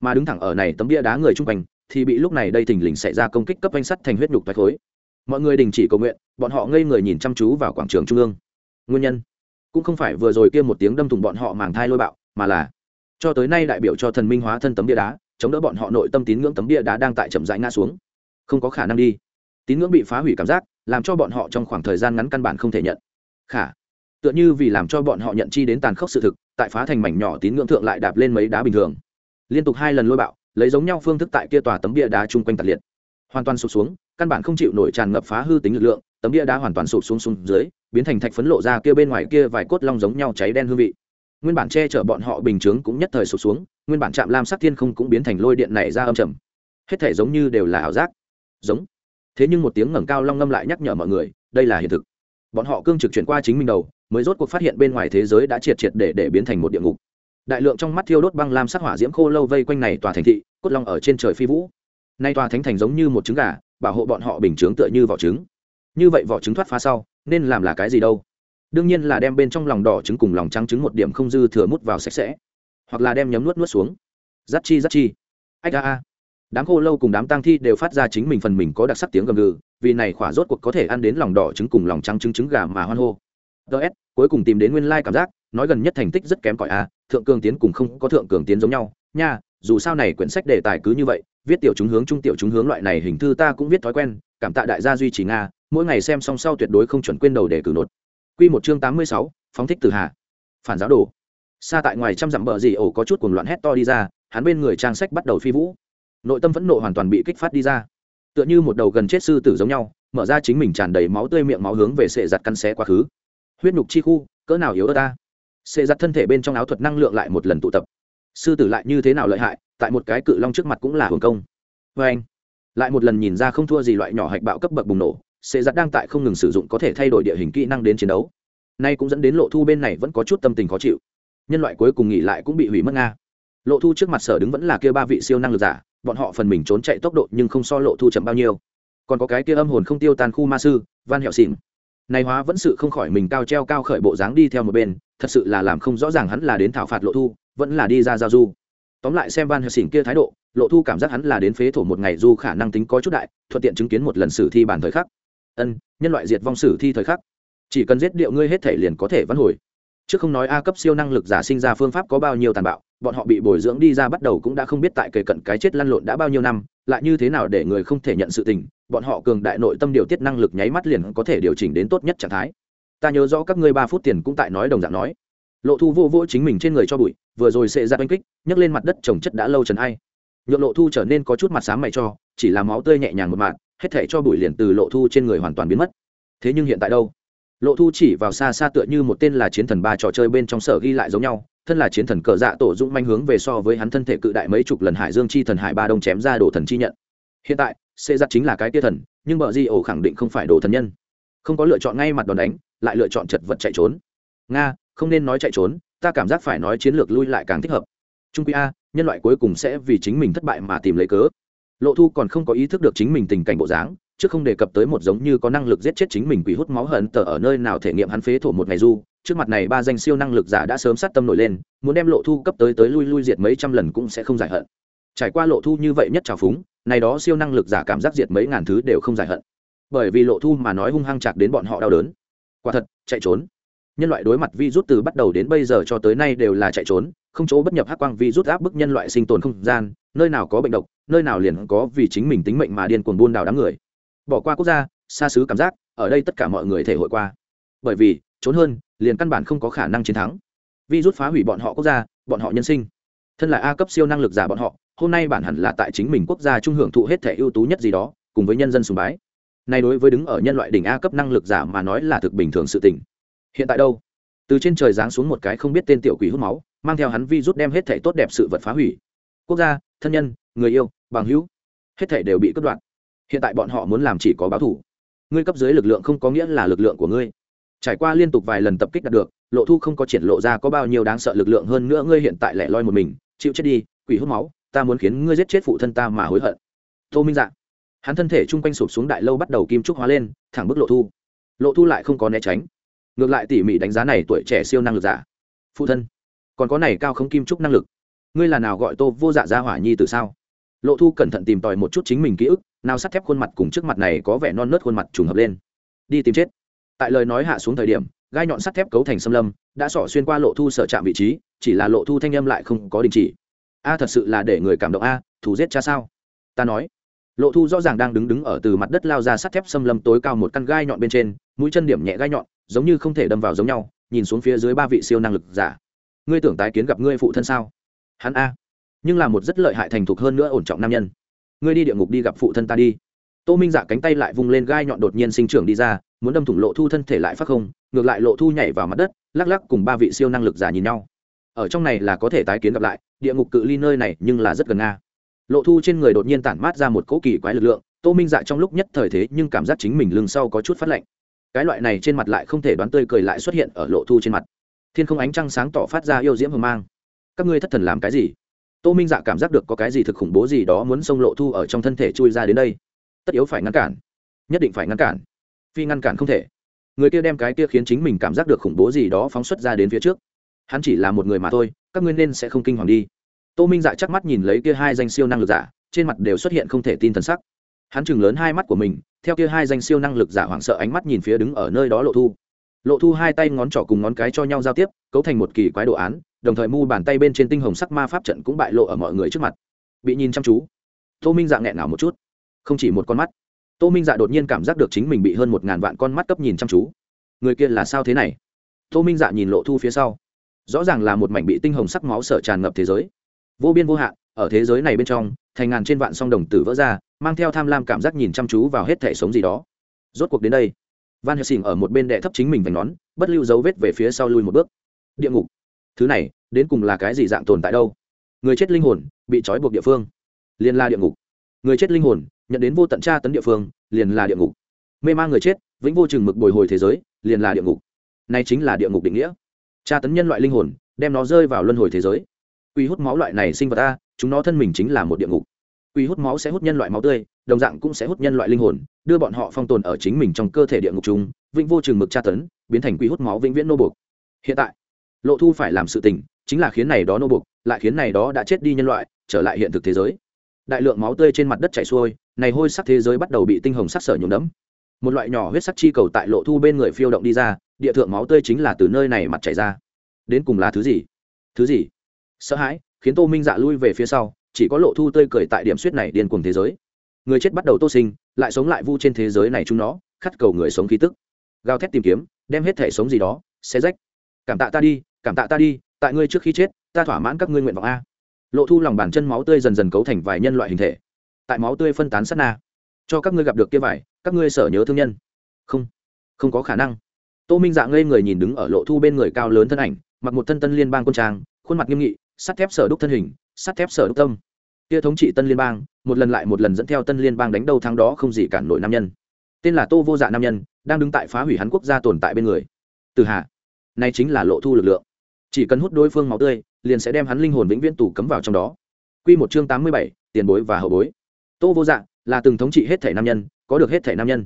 Mà đứng thẳng ở này tấm bia đá người trung quanh thì bị lúc này đây thình lình xảy ra công kích cấp anh sắt thành huyết nhục toái khối. Mọi người đình chỉ cầu nguyện bọn họ ngây người nhìn chăm chú vào quảng trường trung ương. Nguyên nhân cũng không phải vừa rồi kia một tiếng đâm thủng bọn họ màng thai lôi bạo mà là cho tới nay đại biểu cho thần minh hóa thân tấm bia đá, chống đỡ bọn họ nội tâm tín ngưỡng tấm bia đá đang tại chậm rãi ngã xuống. Không có khả năng đi. Tín ngưỡng bị phá hủy cảm giác, làm cho bọn họ trong khoảng thời gian ngắn căn bản không thể nhận. Khả, tựa như vì làm cho bọn họ nhận chi đến tàn khốc sự thực, tại phá thành mảnh nhỏ tín ngưỡng thượng lại đạp lên mấy đá bình thường. Liên tục hai lần lôi bạo, lấy giống nhau phương thức tại kia tòa tấm bia đá chung quanh tạt liệt. Hoàn toàn sụp xuống, căn bản không chịu nổi tràn ngập phá hư tính lực lượng, tấm bia đá hoàn toàn sụp xuống xuống dưới, biến thành thạch phấn lộ ra kia bên ngoài kia vài cốt long giống nhau cháy đen hương vị nguyên bản che chở bọn họ bình chướng cũng nhất thời sụp xuống, nguyên bản chạm lam sắc thiên không cũng biến thành lôi điện này ra âm trầm. Hết thể giống như đều là ảo giác. Giống. Thế nhưng một tiếng ngẩng cao long ngâm lại nhắc nhở mọi người, đây là hiện thực. Bọn họ cương trực chuyển qua chính mình đầu, mới rốt cuộc phát hiện bên ngoài thế giới đã triệt triệt để để biến thành một địa ngục. Đại lượng trong mắt thiêu đốt băng lam sắc hỏa diễm khô lâu vây quanh này tòa thành thị, cốt long ở trên trời phi vũ. Nay tòa thánh thành giống như một trứng gà, bảo hộ bọn họ bình chướng tựa như vỏ trứng. Như vậy vỏ trứng thoát phá sau, nên làm là cái gì đâu? Đương nhiên là đem bên trong lòng đỏ trứng cùng lòng trắng trứng một điểm không dư thừa mút vào sạch sẽ, hoặc là đem nhấm nuốt nuốt xuống. Giắt chi giắt chi. Ách a a. Đám khô lâu cùng đám tang thi đều phát ra chính mình phần mình có đặc sắc tiếng gầm gừ, vì này khỏa rốt cuộc có thể ăn đến lòng đỏ trứng cùng lòng trắng trứng trứng gà mà hoan hô. Ts cuối cùng tìm đến nguyên lai cảm giác, nói gần nhất thành tích rất kém cỏi a, thượng cường tiến cùng không có thượng cường tiến giống nhau. Nha, dù sao này quyển sách đề tài cứ như vậy, viết tiểu chúng hướng trung tiểu chúng hướng loại này hình thư ta cũng viết thói quen, cảm tạ đại gia duy trì nga, mỗi ngày xem xong sau tuyệt đối không chuẩn quên đầu để cử nốt Quy một chương tám mươi sáu, phóng thích từ hạ. Phản giáo đồ. Xa tại ngoài trăm dặm bờ gì ổ có chút cuồng loạn hét to đi ra, hắn bên người trang sách bắt đầu phi vũ. Nội tâm vẫn nộ hoàn toàn bị kích phát đi ra. Tựa như một đầu gần chết sư tử giống nhau, mở ra chính mình tràn đầy máu tươi miệng máu hướng về sệ giặt căn xé quá khứ. Huyết nhục chi khu, cỡ nào yếu ớt ta. Sệ giặt thân thể bên trong áo thuật năng lượng lại một lần tụ tập. Sư tử lại như thế nào lợi hại, tại một cái cự long trước mặt cũng là hưởng công. Và anh, lại một lần nhìn ra không thua gì loại nhỏ hạch bạo cấp bậc bùng nổ, sệ giặt đang tại không ngừng sử dụng có thể thay đổi địa hình kỹ năng đến chiến đấu. Nay cũng dẫn đến lộ thu bên này vẫn có chút tâm tình khó chịu. Nhân loại cuối cùng nghỉ lại cũng bị hủy mất nga. Lộ thu trước mặt sở đứng vẫn là kia ba vị siêu năng lực giả, bọn họ phần mình trốn chạy tốc độ nhưng không so lộ thu chậm bao nhiêu. Còn có cái kia âm hồn không tiêu tan khu ma sư van hẹo xỉn này hóa vẫn sự không khỏi mình cao treo cao khởi bộ dáng đi theo một bên, thật sự là làm không rõ ràng hắn là đến thảo phạt lộ thu, vẫn là đi ra giao du. Tóm lại xem van hẹo xỉn kia thái độ, lộ thu cảm giác hắn là đến phế thổ một ngày du khả năng tính có chút đại, thuận tiện chứng kiến một lần sử thi bản thời khắc ân, nhân loại diệt vong sử thi thời khắc. Chỉ cần giết điệu ngươi hết thể liền có thể vãn hồi. Chứ không nói a cấp siêu năng lực giả sinh ra phương pháp có bao nhiêu tàn bạo, bọn họ bị bồi dưỡng đi ra bắt đầu cũng đã không biết tại kề cận cái chết lăn lộn đã bao nhiêu năm, lại như thế nào để người không thể nhận sự tình, bọn họ cường đại nội tâm điều tiết năng lực nháy mắt liền có thể điều chỉnh đến tốt nhất trạng thái. Ta nhớ rõ các ngươi ba phút tiền cũng tại nói đồng dạng nói. Lộ thu vô vô chính mình trên người cho bụi, vừa rồi sẽ ra oanh kích, nhấc lên mặt đất trồng chất đã lâu trần ai. Nhượng lộ thu trở nên có chút mặt sáng mày cho, chỉ là máu tươi nhẹ nhàng một mạng hết thể cho bụi liền từ lộ thu trên người hoàn toàn biến mất. Thế nhưng hiện tại đâu? Lộ thu chỉ vào xa xa tựa như một tên là chiến thần ba trò chơi bên trong sở ghi lại giống nhau, thân là chiến thần cờ dạ tổ dũng manh hướng về so với hắn thân thể cự đại mấy chục lần hải dương chi thần hải ba đông chém ra đồ thần chi nhận. Hiện tại xê giặt chính là cái tia thần, nhưng bờ di ổ khẳng định không phải đồ thần nhân. Không có lựa chọn ngay mặt đòn đánh, lại lựa chọn chật vật chạy trốn. Nga, không nên nói chạy trốn, ta cảm giác phải nói chiến lược lui lại càng thích hợp. Trung quy a, nhân loại cuối cùng sẽ vì chính mình thất bại mà tìm lấy cớ lộ thu còn không có ý thức được chính mình tình cảnh bộ dáng, chứ không đề cập tới một giống như có năng lực giết chết chính mình quỷ hút máu hận tờ ở nơi nào thể nghiệm hắn phế thổ một ngày du. Trước mặt này ba danh siêu năng lực giả đã sớm sát tâm nổi lên, muốn đem lộ thu cấp tới tới lui lui diệt mấy trăm lần cũng sẽ không giải hận. Trải qua lộ thu như vậy nhất trào phúng, này đó siêu năng lực giả cảm giác diệt mấy ngàn thứ đều không giải hận. Bởi vì lộ thu mà nói hung hăng chạc đến bọn họ đau đớn. Quả thật, chạy trốn. Nhân loại đối mặt vi rút từ bắt đầu đến bây giờ cho tới nay đều là chạy trốn, không chỗ bất nhập hắc quang vi rút áp bức nhân loại sinh tồn không gian, nơi nào có bệnh độc nơi nào liền có vì chính mình tính mệnh mà điên cuồng buôn đảo đám người. Bỏ qua quốc gia, xa xứ cảm giác, ở đây tất cả mọi người thể hội qua. Bởi vì, trốn hơn, liền căn bản không có khả năng chiến thắng. Vi rút phá hủy bọn họ quốc gia, bọn họ nhân sinh. Thân là a cấp siêu năng lực giả bọn họ, hôm nay bản hẳn là tại chính mình quốc gia trung hưởng thụ hết thể ưu tú nhất gì đó, cùng với nhân dân sùng bái. Nay đối với đứng ở nhân loại đỉnh a cấp năng lực giả mà nói là thực bình thường sự tình. Hiện tại đâu? Từ trên trời giáng xuống một cái không biết tên tiểu quỷ hút máu, mang theo hắn vi rút đem hết thể tốt đẹp sự vật phá hủy. Quốc gia, thân nhân người yêu, bằng hữu. Hết thể đều bị cất đoạn. Hiện tại bọn họ muốn làm chỉ có báo thủ. Ngươi cấp dưới lực lượng không có nghĩa là lực lượng của ngươi. Trải qua liên tục vài lần tập kích đạt được, lộ thu không có triển lộ ra có bao nhiêu đáng sợ lực lượng hơn nữa ngươi hiện tại lẻ loi một mình, chịu chết đi, quỷ hút máu, ta muốn khiến ngươi giết chết phụ thân ta mà hối hận. Tô minh dạ. Hắn thân thể chung quanh sụp xuống đại lâu bắt đầu kim trúc hóa lên, thẳng bức lộ thu. Lộ thu lại không có né tránh. Ngược lại tỉ mỉ đánh giá này tuổi trẻ siêu năng lực giả. Phụ thân, còn có này cao không kim trúc năng lực. Ngươi là nào gọi tô vô dạ ra hỏa nhi từ sao? Lộ thu cẩn thận tìm tòi một chút chính mình ký ức, nào sắt thép khuôn mặt cùng trước mặt này có vẻ non nớt khuôn mặt trùng hợp lên. Đi tìm chết. Tại lời nói hạ xuống thời điểm, gai nhọn sắt thép cấu thành xâm lâm, đã sỏ xuyên qua lộ thu sở trạm vị trí, chỉ là lộ thu thanh âm lại không có đình chỉ. A, thật sự là để người cảm động a thủ giết cha sao? Ta nói. Lộ thu rõ ràng đang đứng đứng ở từ mặt đất lao ra sắt thép xâm lâm tối cao một căn gai nhọn bên trên, mũi chân điểm nhẹ gai nhọn, giống như không thể đâm vào giống nhau, nhìn xuống phía dưới ba vị siêu năng lực giả. Ngươi tưởng tái kiến gặp ngươi phụ thân sao? Hắn a nhưng là một rất lợi hại thành thục hơn nữa ổn trọng nam nhân. Ngươi đi địa ngục đi gặp phụ thân ta đi. Tô minh dạ cánh tay lại vung lên gai nhọn đột nhiên sinh trưởng đi ra, muốn đâm thủng lộ thu thân thể lại phát không, ngược lại lộ thu nhảy vào mặt đất, lắc lắc cùng ba vị siêu năng lực giả nhìn nhau. Ở trong này là có thể tái kiến gặp lại, địa ngục cự ly nơi này nhưng là rất gần nga. Lộ thu trên người đột nhiên tản mát ra một cỗ kỳ quái lực lượng, tô minh dạ trong lúc nhất thời thế nhưng cảm giác chính mình lưng sau có chút phát lạnh. Cái loại này trên mặt lại không thể đoán tươi cười lại xuất hiện ở lộ thu trên mặt. Thiên không ánh trăng sáng tỏ phát ra yêu diễm hờ mang. Các ngươi thất thần làm cái gì? Tô minh dạ cảm giác được có cái gì thực khủng bố gì đó muốn xông lộ thu ở trong thân thể chui ra đến đây. Tất yếu phải ngăn cản. Nhất định phải ngăn cản. Phi ngăn cản không thể. Người kia đem cái kia khiến chính mình cảm giác được khủng bố gì đó phóng xuất ra đến phía trước. Hắn chỉ là một người mà thôi, các ngươi nên sẽ không kinh hoàng đi. Tô minh dạ chắc mắt nhìn lấy kia hai danh siêu năng lực giả, trên mặt đều xuất hiện không thể tin thần sắc. Hắn chừng lớn hai mắt của mình, theo kia hai danh siêu năng lực giả hoảng sợ ánh mắt nhìn phía đứng ở nơi đó lộ thu. Lộ thu hai tay ngón trỏ cùng ngón cái cho nhau giao tiếp, cấu thành một kỳ quái đồ án đồng thời mu bàn tay bên trên tinh hồng sắc ma pháp trận cũng bại lộ ở mọi người trước mặt. Bị nhìn chăm chú. Tô minh dạ nghẹn ngào một chút. Không chỉ một con mắt. Tô minh dạ đột nhiên cảm giác được chính mình bị hơn một ngàn vạn con mắt cấp nhìn chăm chú. Người kia là sao thế này? Tô minh dạ nhìn lộ thu phía sau. Rõ ràng là một mảnh bị tinh hồng sắc máu sở tràn ngập thế giới. Vô biên vô hạn, ở thế giới này bên trong, thành ngàn trên vạn song đồng tử vỡ ra, mang theo tham lam cảm giác nhìn chăm chú vào hết thể sống gì đó. Rốt cuộc đến đây, van helsing ở một bên đệ thấp chính mình vành nón, bất lưu dấu vết về phía sau lui một bước. Địa ngục thứ này, đến cùng là cái gì dạng tồn tại đâu? Người chết linh hồn, bị trói buộc địa phương, liền là địa ngục. Người chết linh hồn, nhận đến vô tận tra tấn địa phương, liền là địa ngục. Mê man người chết, vĩnh vô chừng mực bồi hồi thế giới, liền là địa ngục. Này chính là địa ngục định nghĩa. Tra tấn nhân loại linh hồn, đem nó rơi vào luân hồi thế giới. Quy hút máu loại này sinh vật ta, chúng nó thân mình chính là một địa ngục. Quy hút máu sẽ hút nhân loại máu tươi, đồng dạng cũng sẽ hút nhân loại linh hồn, đưa bọn họ phong tồn ở chính mình trong cơ thể địa ngục chúng vĩnh vô chừng mực tra tấn, biến thành quy hút máu vĩnh viễn nô buộc. Hiện tại lộ thu phải làm sự tình, chính là khiến này đó nô buộc, lại khiến này đó đã chết đi nhân loại, trở lại hiện thực thế giới. Đại lượng máu tươi trên mặt đất chảy xuôi, này hôi sắc thế giới bắt đầu bị tinh hồng sắc sở nhuộm đẫm. Một loại nhỏ huyết sắc chi cầu tại lộ thu bên người phiêu động đi ra, địa thượng máu tươi chính là từ nơi này mặt chảy ra. Đến cùng là thứ gì? Thứ gì? Sợ hãi, khiến tô minh dạ lui về phía sau, chỉ có lộ thu tươi cười tại điểm suýt này điên cuồng thế giới. Người chết bắt đầu tô sinh, lại sống lại vu trên thế giới này chúng nó, khát cầu người sống khí tức. Gào thét tìm kiếm, đem hết thể sống gì đó xe rách. Cảm tạ ta đi cảm tạ ta đi, tại ngươi trước khi chết, ta thỏa mãn các ngươi nguyện vọng a. Lộ thu lòng bàn chân máu tươi dần dần cấu thành vài nhân loại hình thể. Tại máu tươi phân tán sát na. Cho các ngươi gặp được kia vải, các ngươi sở nhớ thương nhân. Không không có khả năng. Tô minh dạ ngây người nhìn đứng ở lộ thu bên người cao lớn thân ảnh, mặc một thân tân liên bang quân trang, khuôn mặt nghiêm nghị, sắt thép sở đúc thân hình, sắt thép sở đúc tâm. Kia thống trị tân liên bang, một lần lại một lần dẫn theo tân liên bang đánh đầu tháng đó không gì cản nổi nam nhân. Tên là tô vô dạ nam nhân, đang đứng tại phá hủy hắn quốc gia tồn tại bên người. Từ hạ này chính là lộ thu lực lượng chỉ cần hút đối phương máu tươi liền sẽ đem hắn linh hồn vĩnh viễn tù cấm vào trong đó Quy một chương tám mươi bảy, tiền bối và hậu bối. Tô Vô dạng là từng thống trị hết thể nam nhân, có được hết thể nam nhân.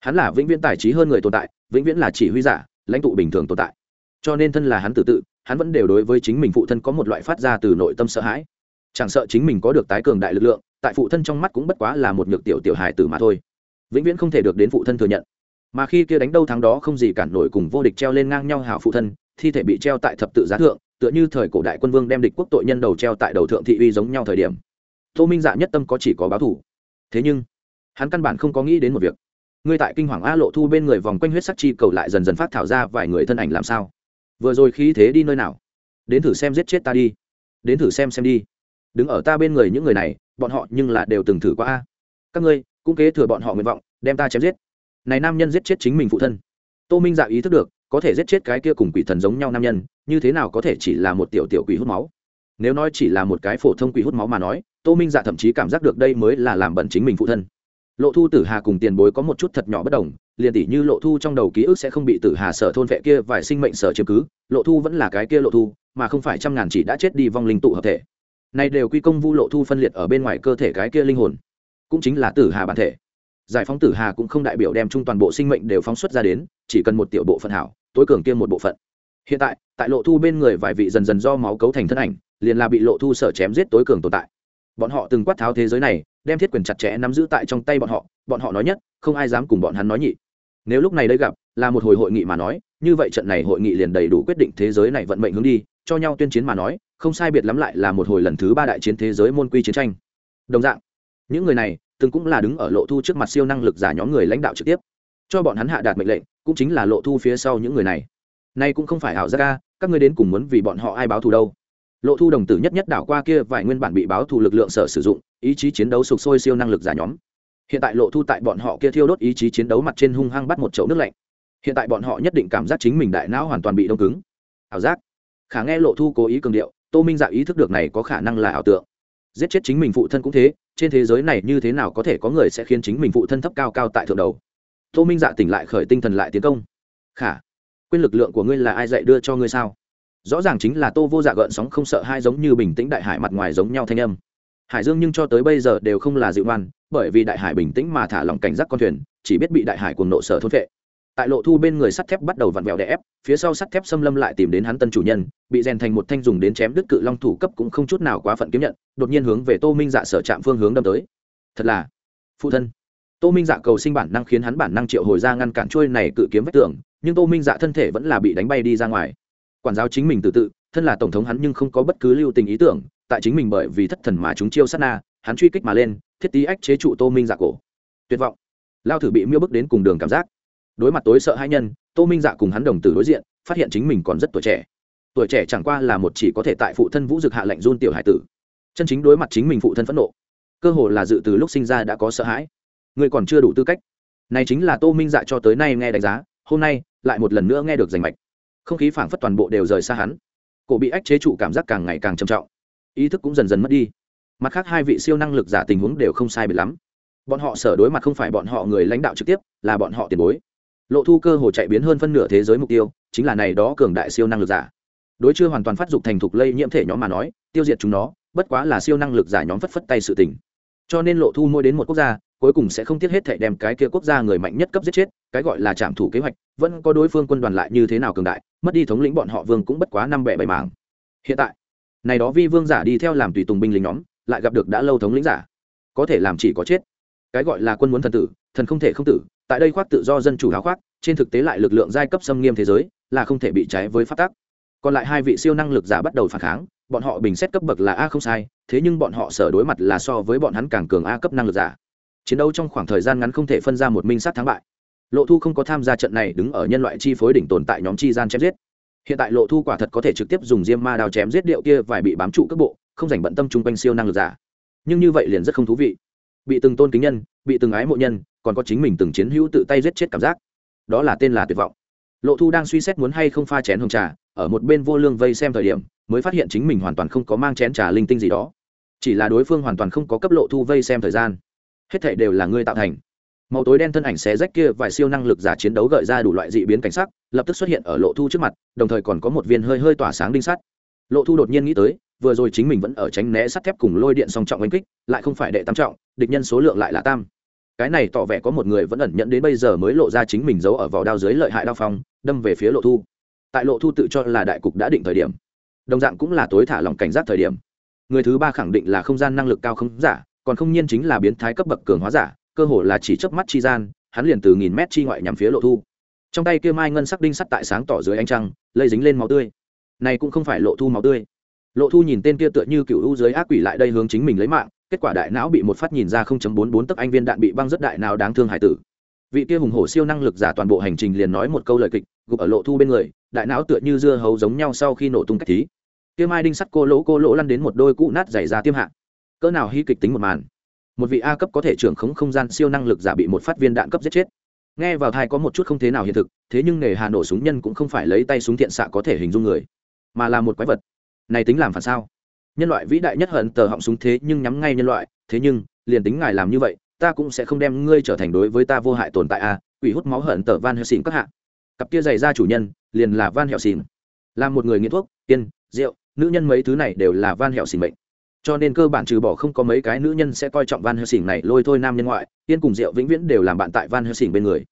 Hắn là vĩnh viễn tài trí hơn người tồn tại, vĩnh viễn là chỉ huy giả, lãnh tụ bình thường tồn tại. Cho nên thân là hắn tự tự, hắn vẫn đều đối với chính mình phụ thân có một loại phát ra từ nội tâm sợ hãi. Chẳng sợ chính mình có được tái cường đại lực lượng, tại phụ thân trong mắt cũng bất quá là một nhược tiểu tiểu hài tử mà thôi. Vĩnh viễn không thể được đến phụ thân thừa nhận. Mà khi kia đánh đâu thắng đó không gì cản nổi cùng vô địch treo lên ngang nhau hảo phụ thân, thi thể bị treo tại thập tự giá thượng, tựa như thời cổ đại quân vương đem địch quốc tội nhân đầu treo tại đầu thượng thị uy giống nhau thời điểm. Tô minh dạ nhất tâm có chỉ có báo thủ. Thế nhưng hắn căn bản không có nghĩ đến một việc. Ngươi tại kinh hoàng a lộ thu bên người vòng quanh huyết sắc chi cầu lại dần dần phát thảo ra vài người thân ảnh làm sao? Vừa rồi khí thế đi nơi nào? Đến thử xem giết chết ta đi. Đến thử xem xem đi. Đứng ở ta bên người những người này bọn họ nhưng là đều từng thử qua a. Các ngươi cũng kế thừa bọn họ nguyện vọng đem ta chém giết. Này nam nhân giết chết chính mình phụ thân. Tô minh dạ ý thức được có thể giết chết cái kia cùng quỷ thần giống nhau nam nhân, như thế nào có thể chỉ là một tiểu tiểu quỷ hút máu? Nếu nói chỉ là một cái phổ thông quỷ hút máu mà nói, tô minh dạ thậm chí cảm giác được đây mới là làm bẩn chính mình phụ thân. Lộ thu tử hà cùng tiền bối có một chút thật nhỏ bất đồng, liền tỷ như lộ thu trong đầu ký ức sẽ không bị tử hà sở thôn vệ kia vài sinh mệnh sở chiếm cứ, lộ thu vẫn là cái kia lộ thu, mà không phải trăm ngàn chỉ đã chết đi vong linh tụ hợp thể. Này đều quy công vu lộ thu phân liệt ở bên ngoài cơ thể cái kia linh hồn, cũng chính là tử hà bản thể giải phóng tử hà cũng không đại biểu đem chung toàn bộ sinh mệnh đều phóng xuất ra đến, chỉ cần một tiểu bộ phận hảo, tối cường kia một bộ phận. Hiện tại tại lộ thu bên người vài vị dần dần do máu cấu thành thân ảnh, liền là bị lộ thu sở chém giết tối cường tồn tại. Bọn họ từng quát tháo thế giới này, đem thiết quyền chặt chẽ nắm giữ tại trong tay bọn họ bọn họ nói nhất, không ai dám cùng bọn hắn nói nhị. Nếu lúc này đây gặp, là một hồi hội nghị mà nói, như vậy trận này hội nghị liền đầy đủ quyết định thế giới này vận mệnh hướng đi, cho nhau tuyên chiến mà nói, không sai biệt lắm lại là một hồi lần thứ ba đại chiến thế giới môn quy chiến tranh. Đồng dạng, những người này từng cũng là đứng ở lộ thu trước mặt siêu năng lực giả nhóm người lãnh đạo trực tiếp. Cho bọn hắn hạ đạt mệnh lệnh, cũng chính là lộ thu phía sau những người này. Nay cũng không phải ảo giác ca các ngươi đến cùng muốn vì bọn họ ai báo thù đâu. Lộ thu đồng tử nhất nhất đảo qua kia vài nguyên bản bị báo thù lực lượng sở sử dụng, ý chí chiến đấu sục sôi siêu năng lực giả nhóm. Hiện tại lộ thu tại bọn họ kia thiêu đốt ý chí chiến đấu mặt trên hung hăng bắt một chậu nước lạnh. Hiện tại bọn họ nhất định cảm giác chính mình đại não hoàn toàn bị đông cứng. Ảo giác. Khả nghe lộ thu cố ý cường điệu, tô minh dạ ý thức được này có khả năng là ảo tượng giết chết chính mình phụ thân cũng thế, trên thế giới này như thế nào có thể có người sẽ khiến chính mình phụ thân thấp cao cao tại thượng đầu? Tô minh dạ tỉnh lại khởi tinh thần lại tiến công. Khả, quên lực lượng của ngươi là ai dạy đưa cho ngươi sao? Rõ ràng chính là tô vô dạ gợn sóng không sợ hai giống như bình tĩnh đại hải mặt ngoài giống nhau thanh âm. Hải dương nhưng cho tới bây giờ đều không là dịu ngoan, bởi vì đại hải bình tĩnh mà thả lỏng cảnh giác con thuyền, chỉ biết bị đại hải cuồng nộ sở thốt vệ tại lộ thu bên người sắt thép bắt đầu vặn vẹo đè ép, phía sau sắt thép xâm lâm lại tìm đến hắn tân chủ nhân, bị rèn thành một thanh dùng đến chém đứt cự long thủ cấp cũng không chút nào quá phận kiếm nhận, đột nhiên hướng về tô minh dạ sở trạm phương hướng đâm tới. Thật là, phụ thân. Tô minh dạ cầu sinh bản năng khiến hắn bản năng triệu hồi ra ngăn cản trôi này cự kiếm vách tường, nhưng tô minh dạ thân thể vẫn là bị đánh bay đi ra ngoài. Quản giáo chính mình tự tự, thân là tổng thống hắn nhưng không có bất cứ lưu tình ý tưởng, tại chính mình bởi vì thất thần mà chúng chiêu sát na, hắn truy kích mà lên, thiết tí ách chế trụ tô minh dạ cổ. Tuyệt vọng. Lao thử bị miêu bức đến cùng đường cảm giác đối mặt tối sợ hai nhân, tô minh dạ cùng hắn đồng tử đối diện, phát hiện chính mình còn rất tuổi trẻ. Tuổi trẻ chẳng qua là một chỉ có thể tại phụ thân vũ dực hạ lệnh run tiểu hải tử. Chân chính đối mặt chính mình phụ thân phẫn nộ, cơ hồ là dự từ lúc sinh ra đã có sợ hãi. Người còn chưa đủ tư cách. Này chính là tô minh dạ cho tới nay nghe đánh giá, hôm nay lại một lần nữa nghe được giành mạch. Không khí phảng phất toàn bộ đều rời xa hắn. Cổ bị ách chế trụ cảm giác càng ngày càng trầm trọng. Ý thức cũng dần dần mất đi. Mặt khác hai vị siêu năng lực giả tình huống đều không sai biệt lắm. Bọn họ sở đối mặt không phải bọn họ người lãnh đạo trực tiếp, là bọn họ tiền bối lộ thu cơ hồ chạy biến hơn phân nửa thế giới mục tiêu, chính là này đó cường đại siêu năng lực giả. Đối chưa hoàn toàn phát dục thành thục lây nhiễm thể nhóm mà nói, tiêu diệt chúng nó, bất quá là siêu năng lực giả nhóm phất phất tay sự tình. Cho nên lộ thu mỗi đến một quốc gia, cuối cùng sẽ không tiếc hết thể đem cái kia quốc gia người mạnh nhất cấp giết chết, cái gọi là trạm thủ kế hoạch, vẫn có đối phương quân đoàn lại như thế nào cường đại, mất đi thống lĩnh bọn họ vương cũng bất quá năm bẻ bảy mảng. Hiện tại, này đó vi vương giả đi theo làm tùy tùng binh lính nhóm, lại gặp được đã lâu thống lĩnh giả. Có thể làm chỉ có chết. Cái gọi là quân muốn thần tử, thần không thể không tử tại đây khoác tự do dân chủ háo khoác, trên thực tế lại lực lượng giai cấp xâm nghiêm thế giới, là không thể bị trái với phát tác còn lại hai vị siêu năng lực giả bắt đầu phản kháng, bọn họ bình xét cấp bậc là a không sai, thế nhưng bọn họ sở đối mặt là so với bọn hắn càng cường a cấp năng lực giả. Chiến đấu trong khoảng thời gian ngắn không thể phân ra một minh sát thắng bại. Lộ thu không có tham gia trận này đứng ở nhân loại chi phối đỉnh tồn tại nhóm chi gian chém giết. Hiện tại lộ thu quả thật có thể trực tiếp dùng diêm ma đào chém giết điệu kia vài bị bám trụ cấp bộ, không dành bận tâm chung quanh siêu năng lực giả. Nhưng như vậy liền rất không thú vị. Bị từng tôn kính nhân, bị từng ái mộ nhân còn có chính mình từng chiến hữu tự tay giết chết cảm giác. Đó là tên là tuyệt vọng. Lộ thu đang suy xét muốn hay không pha chén hồng trà, ở một bên vô lương vây xem thời điểm, mới phát hiện chính mình hoàn toàn không có mang chén trà linh tinh gì đó. Chỉ là đối phương hoàn toàn không có cấp lộ thu vây xem thời gian. Hết thảy đều là ngươi tạo thành. Màu tối đen thân ảnh xé rách kia vài siêu năng lực giả chiến đấu gợi ra đủ loại dị biến cảnh sắc, lập tức xuất hiện ở lộ thu trước mặt, đồng thời còn có một viên hơi hơi tỏa sáng đinh sắt. Lộ thu đột nhiên nghĩ tới, vừa rồi chính mình vẫn ở tránh né sắt thép cùng lôi điện song trọng oanh kích, lại không phải đệ tam trọng, địch nhân số lượng lại là tam cái này tỏ vẻ có một người vẫn ẩn nhận đến bây giờ mới lộ ra chính mình giấu ở vỏ đao dưới lợi hại đao phong, đâm về phía lộ thu. Tại lộ thu tự cho là đại cục đã định thời điểm. Đồng dạng cũng là tối thả lòng cảnh giác thời điểm. Người thứ ba khẳng định là không gian năng lực cao không giả, còn không nhiên chính là biến thái cấp bậc cường hóa giả, cơ hồ là chỉ chớp mắt chi gian, hắn liền từ nghìn mét chi ngoại nhằm phía lộ thu. Trong tay kia mai ngân sắc đinh sắt tại sáng tỏ dưới ánh trăng, lây dính lên máu tươi. Này cũng không phải lộ thu máu tươi. Lộ thu nhìn tên kia tựa như cựu u dưới ác quỷ lại đây hướng chính mình lấy mạng kết quả đại não bị một phát nhìn ra 0.44 tấc anh viên đạn bị băng rất đại nào đáng thương hải tử. Vị kia hùng hổ siêu năng lực giả toàn bộ hành trình liền nói một câu lời kịch, gục ở lộ thu bên người, đại não tựa như dưa hấu giống nhau sau khi nổ tung cách thí. Kia mai đinh sắt cô lỗ cô lỗ lăn đến một đôi cũ nát dày ra tiêm hạ. Cỡ nào hy kịch tính một màn. Một vị a cấp có thể trưởng khống không gian siêu năng lực giả bị một phát viên đạn cấp giết chết. Nghe vào thai có một chút không thế nào hiện thực, thế nhưng nghề hà nổ súng nhân cũng không phải lấy tay súng thiện xạ có thể hình dung người, mà là một quái vật. Này tính làm phản sao? Nhân loại vĩ đại nhất hận tờ họng súng thế nhưng nhắm ngay nhân loại thế nhưng liền tính ngài làm như vậy ta cũng sẽ không đem ngươi trở thành đối với ta vô hại tồn tại a à, quỷ hút máu hận tờ van helsing các hạ. Cặp kia giày ra chủ nhân liền là van heo xỉn làm một người nghiện thuốc tiên rượu nữ nhân mấy thứ này đều là van heo xỉn bệnh cho nên cơ bản trừ bỏ không có mấy cái nữ nhân sẽ coi trọng van helsing này lôi thôi nam nhân ngoại tiên cùng rượu vĩnh viễn đều làm bạn tại van helsing bên người.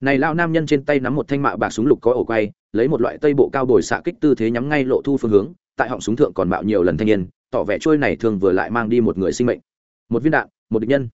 Này lao nam nhân trên tay nắm một thanh mạ bạc súng lục có ổ quay lấy một loại tây bộ cao bồi xạ kích tư thế nhắm ngay lộ thu phương hướng tại họng súng thượng còn mạo nhiều lần thanh niên, tỏ vẻ trôi này thường vừa lại mang đi một người sinh mệnh. Một viên đạn, một địch nhân.